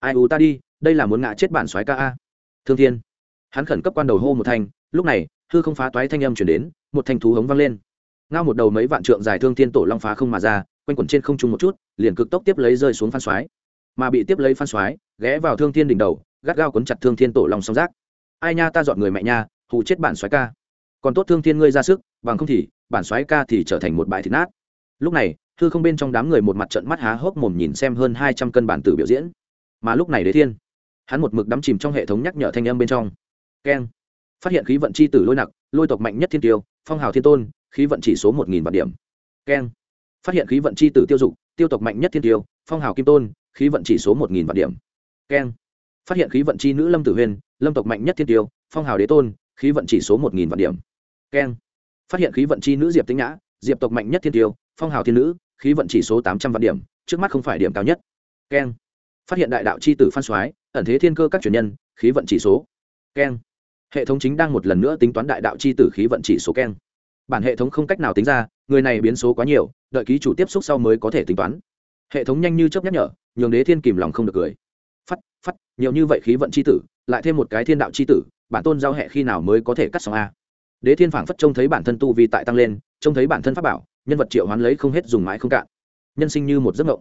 Ai u ta đi, đây là muốn ngã chết bản soái ca a. Thương thiên. Hắn khẩn cấp quan đầu hô một thanh, lúc này, hư không phá toái thanh âm chuyển đến, một thanh thú hống vang lên. Ngao một đầu mấy vạn trượng dài thương thiên tổ long phá không mà ra, quanh quẩn trên không trung một chút, liền cực tốc tiếp lấy rơi xuống phan soái mà bị tiếp lấy phan xoái ghé vào thương thiên đỉnh đầu, gắt gao quấn chặt thương thiên tổ lòng song rác ai nha ta dọn người mẹ nha, hù chết bản xoái ca. Còn tốt thương thiên ngươi ra sức, bằng không thì, bản xoái ca thì trở thành một bãi thịt nát. Lúc này, thư không bên trong đám người một mặt trận mắt há hốc mồm nhìn xem hơn hai trăm cân bản tử biểu diễn. Mà lúc này đế thiên, hắn một mực đắm chìm trong hệ thống nhắc nhở thanh âm bên trong. Keng. Phát hiện khí vận c h i tử lôi nặc, lôi tộc mạnh nhất thiên tiêu, phong hào thiên tôn, khí vận chỉ số một nghìn vạn điểm. Keng. Phát hiện khí vận c h i tử tiêu dục, tiêu tộc mạnh nhất thiên tiêu, phong hào kim tôn khí vận chỉ số một nghìn vạn điểm. Keng phát hiện khí vận chi nữ lâm tử huyên, lâm tộc mạnh nhất thiên tiêu, phong hào đế tôn, khí vận chỉ số một nghìn vạn điểm. Keng phát hiện khí vận chi nữ diệp tĩnh nhã, diệp tộc mạnh nhất thiên tiêu, phong hào thiên nữ, khí vận chỉ số tám trăm vạn điểm, trước mắt không phải điểm cao nhất. Keng phát hiện đại đạo c h i tử phan soái, ẩn thế thiên cơ các truyền nhân, khí vận chỉ số. Keng hệ thống chính đang một lần nữa tính toán đại đạo c h i tử khí vận chỉ số keng bản hệ thống không cách nào tính ra, người này biến số quá nhiều, đợi ký chủ tiếp xúc sau mới có thể tính toán hệ thống nhanh như chớp nhắc nhở, nhường đế thiên kìm lòng không được cười. Phắt phắt, nhiều như vậy khí vận c h i tử, lại thêm một cái thiên đạo c h i tử, bản tôn giao hệ khi nào mới có thể cắt xong a? Đế thiên phảng phất trông thấy bản thân tu vi tại tăng lên, trông thấy bản thân pháp bảo, nhân vật triệu hoán lấy không hết dùng mãi không cạn. Nhân sinh như một giấc mộng.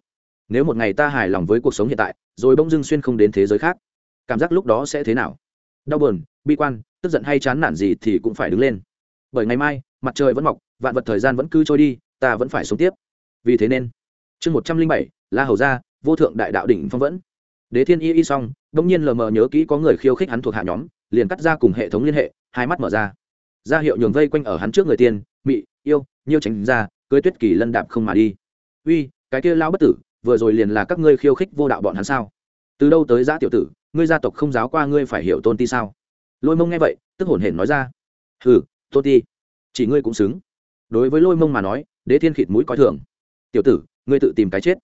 Nếu một ngày ta hài lòng với cuộc sống hiện tại, rồi bỗng dưng xuyên không đến thế giới khác, cảm giác lúc đó sẽ thế nào? Đau buồn, bi quan, tức giận hay chán nản gì thì cũng phải đứng lên. Bởi ngày mai, mặt trời vẫn mọc, vạn vật thời gian vẫn cứ trôi đi, ta vẫn phải sống tiếp. Vì thế nên chương một trăm linh bảy, la hầu gia, vô thượng đại đạo đỉnh phong vẫn. Đế thiên y y xong đông nhiên lờ mờ nhớ kỹ có người khiêu khích hắn thuộc hạ nhóm, liền cắt ra cùng hệ thống liên hệ, hai mắt mở ra. Ra hiệu nhường vây quanh ở hắn trước người tiên, mị, yêu, nhiêu tránh ra, cưới tuyết kỳ lân đạp không mà đi. Uy, cái kia lao bất tử, vừa rồi liền là các ngươi khiêu khích vô đạo bọn hắn sao? Từ đâu tới giã tiểu tử, ngươi gia tộc không giáo qua ngươi phải hiểu tôn ti sao? Lôi mông nghe vậy, tức hổn hển nói ra. Hừ, tôn ti, chỉ ngươi cũng xứng. Đối với lôi mông mà nói, đế thiên khịt mũi coi thường. Tiểu tử ngươi tự tìm cái chết.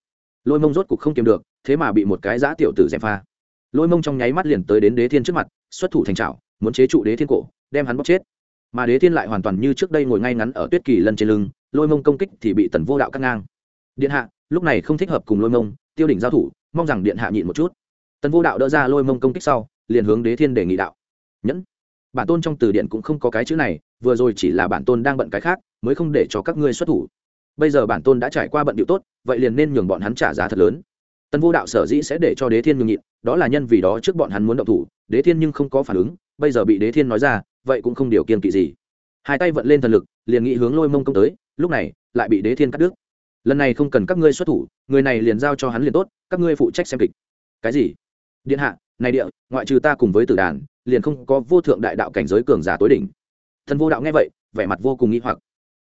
Lôi mông rốt cục không kiếm được, thế mà bị một cái giã tiểu tử dèm pha. Lôi mông trong nháy mắt liền tới đến đế thiên trước mặt, xuất thủ thành trào muốn chế trụ đế thiên cổ, đem hắn bóc chết. Mà đế thiên lại hoàn toàn như trước đây ngồi ngay ngắn ở tuyết kỳ lân trên lưng, lôi mông công kích thì bị tần vô đạo cắt ngang. Điện hạ, lúc này không thích hợp cùng lôi mông, tiêu đỉnh giao thủ, mong rằng điện hạ nhịn một chút. Tần vô đạo đỡ ra lôi mông công kích sau, liền hướng đế thiên đề nghị đạo. Nhẫn. Bản tôn trong từ điện cũng không có cái chữ này, vừa rồi chỉ là bản tôn đang bận cái khác, mới không để cho các ngươi xuất thủ bây giờ bản tôn đã trải qua bận điệu tốt, vậy liền nên nhường bọn hắn trả giá thật lớn. Tần vô đạo sở dĩ sẽ để cho đế thiên nhường nhịn, đó là nhân vì đó trước bọn hắn muốn động thủ, đế thiên nhưng không có phản ứng, bây giờ bị đế thiên nói ra, vậy cũng không điều kiên kỵ gì. Hai tay vận lên thần lực, liền nghĩ hướng lôi mông công tới, lúc này, lại bị đế thiên cắt đứt. Lần này không cần các ngươi xuất thủ, người này liền giao cho hắn liền tốt, các ngươi phụ trách xem kịch. Cái gì? Điện hạ, này địa, ngoại trừ ta cùng với tử đàn, liền không có vô thượng đại đạo cảnh giới cường giả tối đỉnh. Thần vô đạo nghe vậy, vẻ mặt vô cùng nghi hoặc.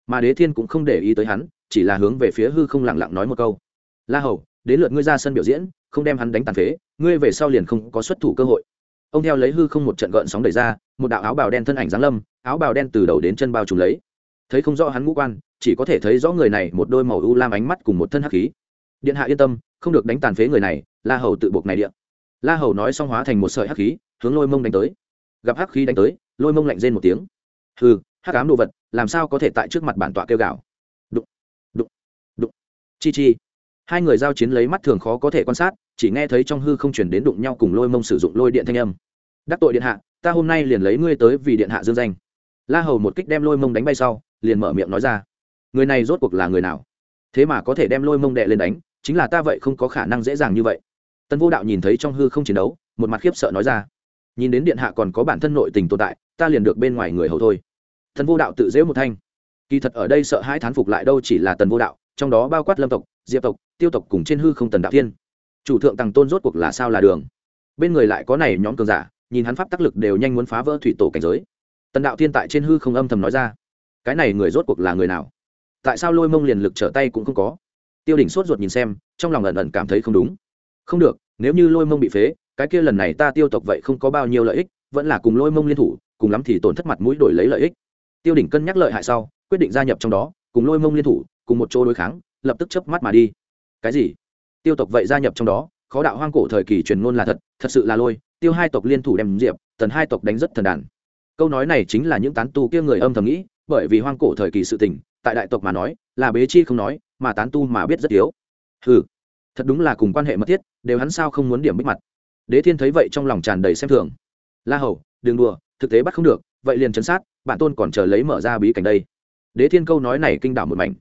Mà đế thiên cũng không để ý tới hắn chỉ là hướng về phía hư không lặng lặng nói một câu. La hầu, đến lượt ngươi ra sân biểu diễn, không đem hắn đánh tàn phế, ngươi về sau liền không có xuất thủ cơ hội. Ông theo lấy hư không một trận gợn sóng đẩy ra, một đạo áo bào đen thân ảnh giáng lâm, áo bào đen từ đầu đến chân bao trùm lấy. Thấy không rõ hắn ngũ quan, chỉ có thể thấy rõ người này một đôi màu u lam ánh mắt cùng một thân hắc khí. Điện hạ yên tâm, không được đánh tàn phế người này, la hầu tự buộc này điện la hầu nói xong hóa thành một sợi hắc khí, hướng lôi mông đánh tới. Gặp hắc khí đánh tới, lôi mông lạnh rên một tiếng. Hừ, hắc ám đồ vật, làm sao có thể tại trước mặt bản tọa kêu gào? Chi chi. Hai người giao chiến lấy mắt thường khó có thể quan sát, chỉ nghe thấy trong hư không chuyển đến đụng nhau cùng lôi mông sử dụng lôi điện thanh âm. Đắc tội điện hạ, ta hôm nay liền lấy ngươi tới vì điện hạ dương danh. La hầu một kích đem lôi mông đánh bay sau, liền mở miệng nói ra. Người này rốt cuộc là người nào? Thế mà có thể đem lôi mông đệ lên đánh, chính là ta vậy không có khả năng dễ dàng như vậy. Tân vô đạo nhìn thấy trong hư không chiến đấu, một mặt khiếp sợ nói ra. Nhìn đến điện hạ còn có bản thân nội tình tồn tại, ta liền được bên ngoài người hầu thôi. Thần vô đạo tự dễ một thanh. Kỳ thật ở đây sợ hãi thán phục lại đâu chỉ là tần vô đạo trong đó bao quát lâm tộc, diệp tộc, tiêu tộc cùng trên hư không tần đạo thiên. Chủ thượng tàng tôn rốt cuộc là sao là đường? Bên người lại có này nhóm cường giả, nhìn hắn pháp tác lực đều nhanh muốn phá vỡ thủy tổ cảnh giới. Tần đạo thiên tại trên hư không âm thầm nói ra, cái này người rốt cuộc là người nào? Tại sao lôi mông liền lực trở tay cũng không có? Tiêu đỉnh sốt ruột nhìn xem, trong lòng ẩn ẩn cảm thấy không đúng. Không được, nếu như lôi mông bị phế, cái kia lần này ta tiêu tộc vậy không có bao nhiêu lợi ích, vẫn là cùng lôi mông liên thủ, cùng lắm thì tổn thất mặt mũi đổi lấy lợi ích. Tiêu đỉnh cân nhắc lợi hại sau, quyết định gia nhập trong đó, cùng lôi mông liên thủ cùng một chỗ đối kháng, lập tức chớp mắt mà đi. Cái gì? Tiêu tộc vậy gia nhập trong đó, khó đạo hoang cổ thời kỳ truyền ngôn là thật thật sự là lôi, tiêu hai tộc liên thủ đem diệp, tần hai tộc đánh rất thần đàn. Câu nói này chính là những tán tu kia người âm thầm nghĩ, bởi vì hoang cổ thời kỳ sự tình, tại đại tộc mà nói, là bế chi không nói, mà tán tu mà biết rất yếu. Ừ thật đúng là cùng quan hệ mật thiết, đều hắn sao không muốn điểm bích mặt. Đế thiên thấy vậy trong lòng tràn đầy xem thường. La hầu, đừng đùa, thực tế bắt không được, vậy liền chấn sát, bản tôn còn chờ lấy mở ra bí cảnh đây. Đế thiên câu nói này kinh đảo một mảnh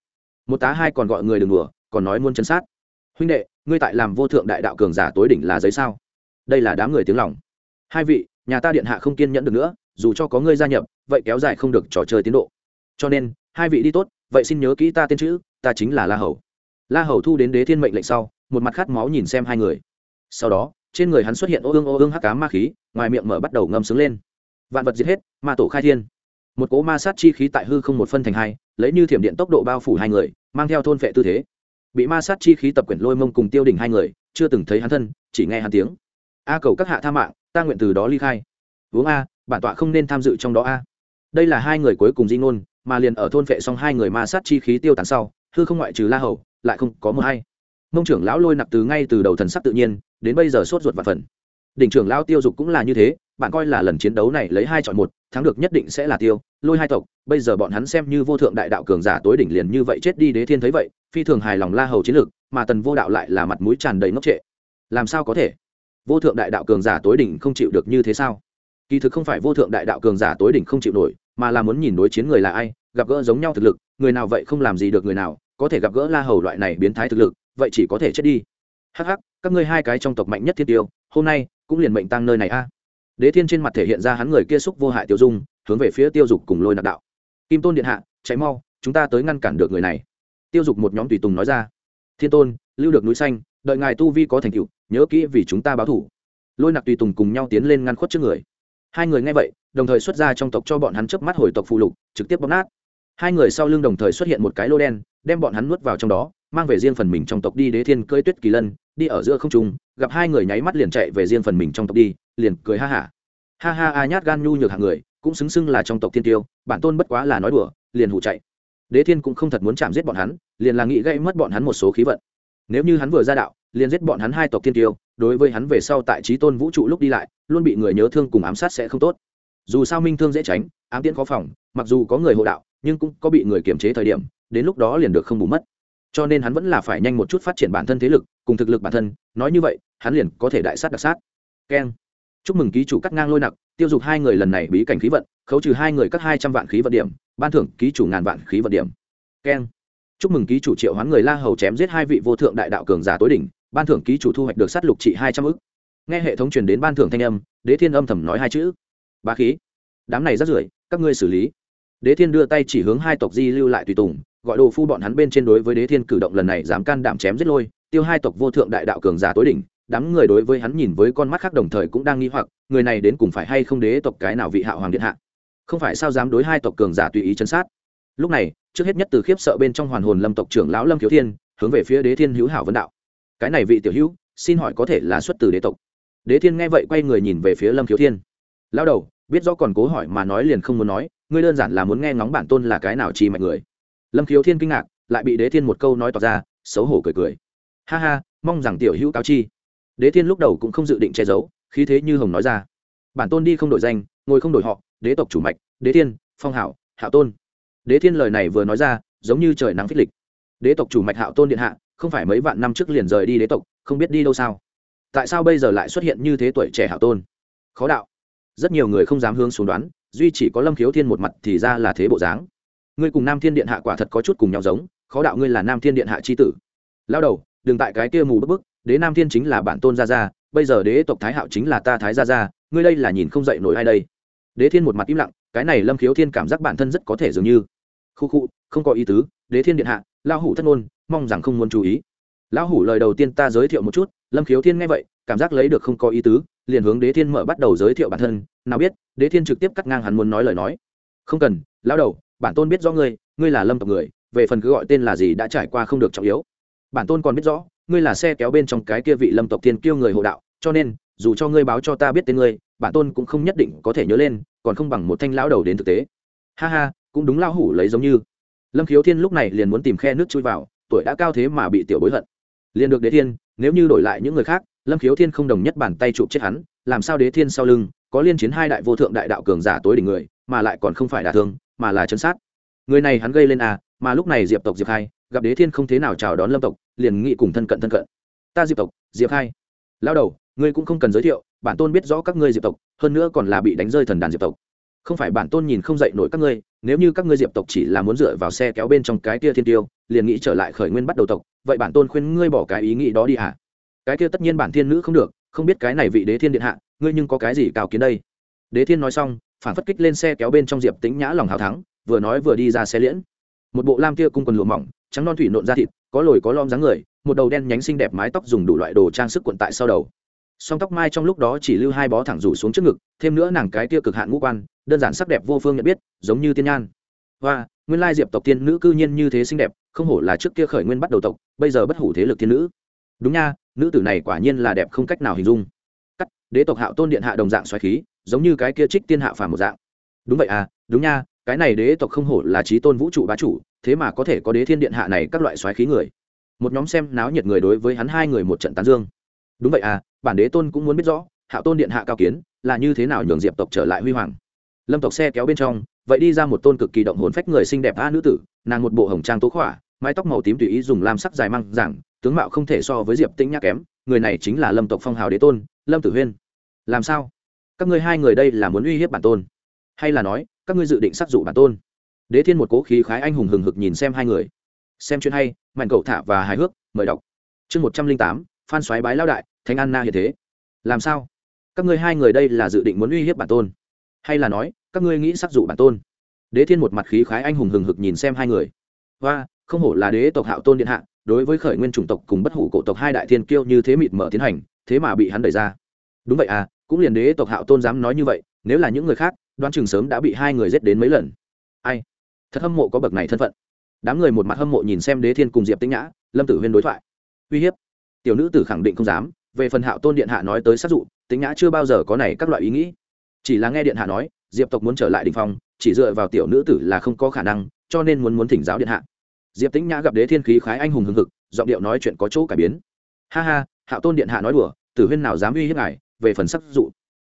một tá hai còn gọi người đừng đùa, còn nói muốn chấn sát. Huynh đệ, ngươi tại làm vô thượng đại đạo cường giả tối đỉnh là giấy sao? Đây là đám người tiếng lòng. Hai vị, nhà ta điện hạ không kiên nhẫn được nữa, dù cho có ngươi gia nhập, vậy kéo dài không được trò chơi tiến độ. Cho nên, hai vị đi tốt, vậy xin nhớ kỹ ta tên chữ, ta chính là la hầu. La hầu thu đến đế thiên mệnh lệnh sau, một mặt khát máu nhìn xem hai người. Sau đó, trên người hắn xuất hiện ô ương ô ương hắc cá ma khí, ngoài miệng mở bắt đầu ngâm sướng lên. Vạn vật diệt hết, ma tổ khai thiên. Một cỗ ma sát chi khí tại hư không một phân thành hai, lấy như thiểm điện tốc độ bao phủ hai người mang theo thôn vệ tư thế. Bị ma sát chi khí tập quyển lôi mông cùng tiêu đỉnh hai người, chưa từng thấy hắn thân, chỉ nghe hắn tiếng. A cầu các hạ tha mạng, ta nguyện từ đó ly khai. Uống a, bản tọa không nên tham dự trong đó a. Đây là hai người cuối cùng di ngôn, mà liền ở thôn vệ xong hai người ma sát chi khí tiêu tán sau, hư không ngoại trừ la hầu, lại không có một hay. Mông trưởng lão lôi nặc từ ngay từ đầu thần sắc tự nhiên, đến bây giờ sốt ruột và phần đỉnh trưởng lão tiêu dục cũng là như thế bạn coi là lần chiến đấu này lấy hai chọn một, thắng được nhất định sẽ là tiêu, lôi hai tộc. Bây giờ bọn hắn xem như vô thượng đại đạo cường giả tối đỉnh liền như vậy chết đi đế thiên thấy vậy, phi thường hài lòng la hầu chiến lược, mà tần vô đạo lại là mặt mũi tràn đầy ngốc trệ. Làm sao có thể? Vô thượng đại đạo cường giả tối đỉnh không chịu được như thế sao? Kỳ thực không phải vô thượng đại đạo cường giả tối đỉnh không chịu nổi, mà là muốn nhìn đối chiến người là ai, gặp gỡ giống nhau thực lực, người nào vậy không làm gì được người nào, có thể gặp gỡ la hầu loại này biến thái thực lực, vậy chỉ có thể chết đi. Hắc hắc, các ngươi hai cái trong tộc mạnh nhất thiên tiêu, hôm nay cũng liền mệnh tăng nơi này a đế thiên trên mặt thể hiện ra hắn người kia xúc vô hại tiêu dung, hướng về phía tiêu dục cùng lôi nạp đạo. Kim tôn điện hạ cháy mau, chúng ta tới ngăn cản được người này. Tiêu dục một nhóm tùy tùng nói ra. Thiên tôn, lưu được núi xanh, đợi ngài tu vi có thành tựu, nhớ kỹ vì chúng ta báo thủ. Lôi nặc tùy tùng cùng nhau tiến lên ngăn khuất trước người. Hai người nghe vậy, đồng thời xuất ra trong tộc cho bọn hắn chớp mắt hồi tộc phụ lục, trực tiếp bóc nát hai người sau lưng đồng thời xuất hiện một cái lô đen, đem bọn hắn nuốt vào trong đó, mang về riêng phần mình trong tộc đi đế thiên cơi tuyết kỳ lân, đi ở giữa không trung, gặp hai người nháy mắt liền chạy về riêng phần mình trong tộc đi, liền cười ha hả ha. ha ha, a nhát gan nhu nhược hạng người, cũng xứng xưng là trong tộc thiên tiêu, bản tôn bất quá là nói đùa, liền hụ chạy. Đế thiên cũng không thật muốn chạm giết bọn hắn, liền là nghĩ gây mất bọn hắn một số khí vận. Nếu như hắn vừa ra đạo, liền giết bọn hắn hai tộc thiên tiêu, đối với hắn về sau tại trí tôn vũ trụ lúc đi lại, luôn bị người nhớ thương cùng ám sát sẽ không tốt. Dù sao minh thương dễ tránh, ám tiễn khó phòng, mặc dù có người hộ đạo nhưng cũng có bị người kiềm chế thời điểm, đến lúc đó liền được không bù mất. Cho nên hắn vẫn là phải nhanh một chút phát triển bản thân thế lực, cùng thực lực bản thân, nói như vậy, hắn liền có thể đại sát đặc sát. Keng. Chúc mừng ký chủ cắt ngang lôi nặc, tiêu dục hai người lần này bí cảnh khí vận, khấu trừ hai người cắt hai trăm vạn khí vận điểm, ban thưởng ký chủ ngàn vạn khí vận điểm. Keng. Chúc mừng ký chủ triệu hoán người la hầu chém giết hai vị vô thượng đại đạo cường giả tối đỉnh, ban thưởng ký chủ thu hoạch được sát lục trị hai trăm ức. nghe hệ thống truyền đến ban thưởng thanh âm, đế thiên âm thầm nói hai chữ. Ba khí. Đám này rất rưởi các ngươi xử lý đế thiên đưa tay chỉ hướng hai tộc di lưu lại tùy tùng, gọi đồ phu bọn hắn bên trên đối với đế thiên cử động lần này dám can đảm chém giết lôi, tiêu hai tộc vô thượng đại đạo cường giả tối đỉnh, đám người đối với hắn nhìn với con mắt khác đồng thời cũng đang nghi hoặc, người này đến cùng phải hay không đế tộc cái nào vị hạ hoàng điện hạ? Không phải sao dám đối hai tộc cường giả tùy ý chấn sát? Lúc này, trước hết nhất từ khiếp sợ bên trong hoàn hồn lâm tộc trưởng lão lâm thiếu thiên, hướng về phía đế thiên hữu hảo vấn đạo. Cái này vị tiểu hữu, xin hỏi có thể là xuất từ đế tộc? Đế thiên nghe vậy quay người nhìn về phía lâm thiếu thiên. Lão đầu, biết rõ còn cố hỏi mà nói liền không muốn nói ngươi đơn giản là muốn nghe ngóng bản tôn là cái nào chi mạnh người. Lâm khiếu thiên kinh ngạc, lại bị đế thiên một câu nói tỏ ra, xấu hổ cười cười. Ha ha, mong rằng tiểu hữu cáo chi. Đế thiên lúc đầu cũng không dự định che giấu, khí thế như hồng nói ra. Bản tôn đi không đổi danh, ngồi không đổi họ, đế tộc chủ mạch, đế thiên, phong hảo hạo tôn. Đế thiên lời này vừa nói ra, giống như trời nắng phích lịch. Đế tộc chủ mạch hạo tôn điện hạ, không phải mấy vạn năm trước liền rời đi đế tộc, không biết đi đâu sao. Tại sao bây giờ lại xuất hiện như thế tuổi trẻ hạo tôn? Khó đạo. Rất nhiều người không dám hướng xuống đoán duy chỉ có lâm khiếu thiên một mặt thì ra là thế bộ dáng ngươi cùng nam thiên điện hạ quả thật có chút cùng nhau giống khó đạo ngươi là nam thiên điện hạ c h i tử lao đầu đừng tại cái kia mù bức bức đế nam thiên chính là bản tôn gia gia bây giờ đế tộc thái hạo chính là ta thái gia gia ngươi đây là nhìn không dậy nổi ai đây đế thiên một mặt im lặng cái này lâm khiếu thiên cảm giác bản thân rất có thể dường như khu khu không có ý tứ đế thiên điện hạ lao hủ thất ngôn mong rằng không muốn chú ý lão hủ lời đầu tiên ta giới thiệu một chút lâm khiếu thiên nghe vậy cảm giác lấy được không có ý tứ liền hướng đế thiên mở bắt đầu giới thiệu bản thân. Nào biết, đế thiên trực tiếp cắt ngang hắn muốn nói lời nói. Không cần, lão đầu, bản tôn biết rõ ngươi ngươi là lâm tộc người, về phần cứ gọi tên là gì đã trải qua không được trọng yếu. Bản tôn còn biết rõ, ngươi là xe kéo bên trong cái kia vị lâm tộc tiên kiêu người hộ đạo, cho nên, dù cho ngươi báo cho ta biết tên ngươi, bản tôn cũng không nhất định có thể nhớ lên, còn không bằng một thanh lão đầu đến thực tế. Ha ha, cũng đúng lão hủ lấy giống như. Lâm khiếu thiên lúc này liền muốn tìm khe nước chui vào, tuổi đã cao thế mà bị tiểu bối hận. Liền được đế thiên, nếu như đổi lại những người khác lâm khiếu thiên không đồng nhất bàn tay chụp chết hắn làm sao đế thiên sau lưng có liên chiến hai đại vô thượng đại đạo cường giả tối đỉnh người mà lại còn không phải đả thương mà là chấn sát. Người này hắn gây lên à mà lúc này diệp tộc diệp Hai gặp đế thiên không thế nào chào đón lâm tộc liền nghị cùng thân cận thân cận. Ta diệp tộc diệp Hai, lao đầu ngươi cũng không cần giới thiệu bản tôn biết rõ các ngươi diệp tộc hơn nữa còn là bị đánh rơi thần đàn diệp tộc. Không phải bản tôn nhìn không dậy nổi các ngươi nếu như các ngươi diệp tộc chỉ là muốn dựa vào xe kéo bên trong cái kia thiên tiêu liền nghĩ trở lại khởi nguyên bắt đầu tộc vậy bản tôn khuyên ngươi bỏ cái ý nghĩ đó đi hả cái kia tất nhiên bản thiên nữ không được, không biết cái này vị đế thiên điện hạ, ngươi nhưng có cái gì cao kiến đây? Đế thiên nói xong, phản phất kích lên xe kéo bên trong diệp tính nhã lòng hào thắng, vừa nói vừa đi ra xe liễn. Một bộ lam kia cung quần lụa mỏng, trắng non thủy nộn da thịt, có lồi có lom dáng người, một đầu đen nhánh xinh đẹp mái tóc dùng đủ loại đồ trang sức quận tại sau đầu. Song tóc mai trong lúc đó chỉ lưu hai bó thẳng rủ xuống trước ngực, thêm nữa nàng cái kia cực hạn ngũ quan, đơn giản sắc đẹp vô phương nhận biết, giống như tiên nhan. Và nguyên lai diệp tộc tiên nữ cư nhiên như thế xinh đẹp, không hổ là trước kia khởi nguyên bắt đầu tộc, bây giờ bất hủ thế lực tiên nữ. Đúng nha nữ tử này quả nhiên là đẹp không cách nào hình dung. Cắt, đế tộc hạo tôn điện hạ đồng dạng xoáy khí, giống như cái kia trích tiên hạ phàm một dạng. Đúng vậy à đúng nha, cái này đế tộc không hổ là trí tôn vũ trụ bá chủ, thế mà có thể có đế thiên điện hạ này các loại xoáy khí người. Một nhóm xem náo nhiệt người đối với hắn hai người một trận tán dương. Đúng vậy à bản đế tôn cũng muốn biết rõ, hạo tôn điện hạ cao kiến, là như thế nào nhường diệp tộc trở lại huy hoàng. Lâm tộc xe kéo bên trong, vậy đi ra một tôn cực kỳ động hồn phách người xinh đẹp a nữ tử, nàng một bộ hồng trang tố khỏa, mái tóc màu tím tùy ý dùng lam sắc dài măng giảng tướng mạo không thể so với diệp tĩnh nhã kém, người này chính là lâm tộc phong hào đế tôn, lâm tử huyên. Làm sao? Các ngươi hai người đây là muốn uy hiếp bản tôn? Hay là nói, các ngươi dự định sát dụ bản tôn? Đế thiên một cố khí khái anh hùng hừng hực nhìn xem hai người. Xem chuyện hay mạnh cậu thả và hài hước, mời đọc. Chương một trăm linh tám, phan xoáy bái lao đại, thánh an na hiện thế. Làm sao? Các ngươi hai người đây là dự định muốn uy hiếp bản tôn? Hay là nói, các ngươi nghĩ sát dụ bản tôn? Đế thiên một mặt khí khái anh hùng hừng hực nhìn xem hai người. Và không hổ là đế tộc hạo tôn điện hạ đối với khởi nguyên chủng tộc cùng bất hủ cổ tộc hai đại thiên kiêu như thế mịt mở tiến hành, thế mà bị hắn đẩy ra. Đúng vậy à cũng liền đế tộc hạo tôn dám nói như vậy, nếu là những người khác, đoán chừng sớm đã bị hai người giết đến mấy lần. Ai? Thật hâm mộ có bậc này thân phận. Đám người một mặt hâm mộ nhìn xem đế thiên cùng diệp tĩnh nhã, lâm tử huyên đối thoại. Uy hiếp. Tiểu nữ tử khẳng định không dám, về phần hạo tôn điện hạ nói tới sát dụ, tĩnh nhã chưa bao giờ có này các loại ý nghĩ. Chỉ là nghe điện hạ nói, diệp tộc muốn trở lại đình phong, chỉ dựa vào tiểu nữ tử là không có khả năng, cho nên muốn muốn thỉnh giáo điện hạ diệp tĩnh nhã gặp đế thiên khí khái anh hùng hưng hực, giọng điệu nói chuyện có chỗ cải biến. Ha ha hạo tôn điện hạ nói đùa, tử huyên nào dám uy hiếp ngài, về phần sắc dụ.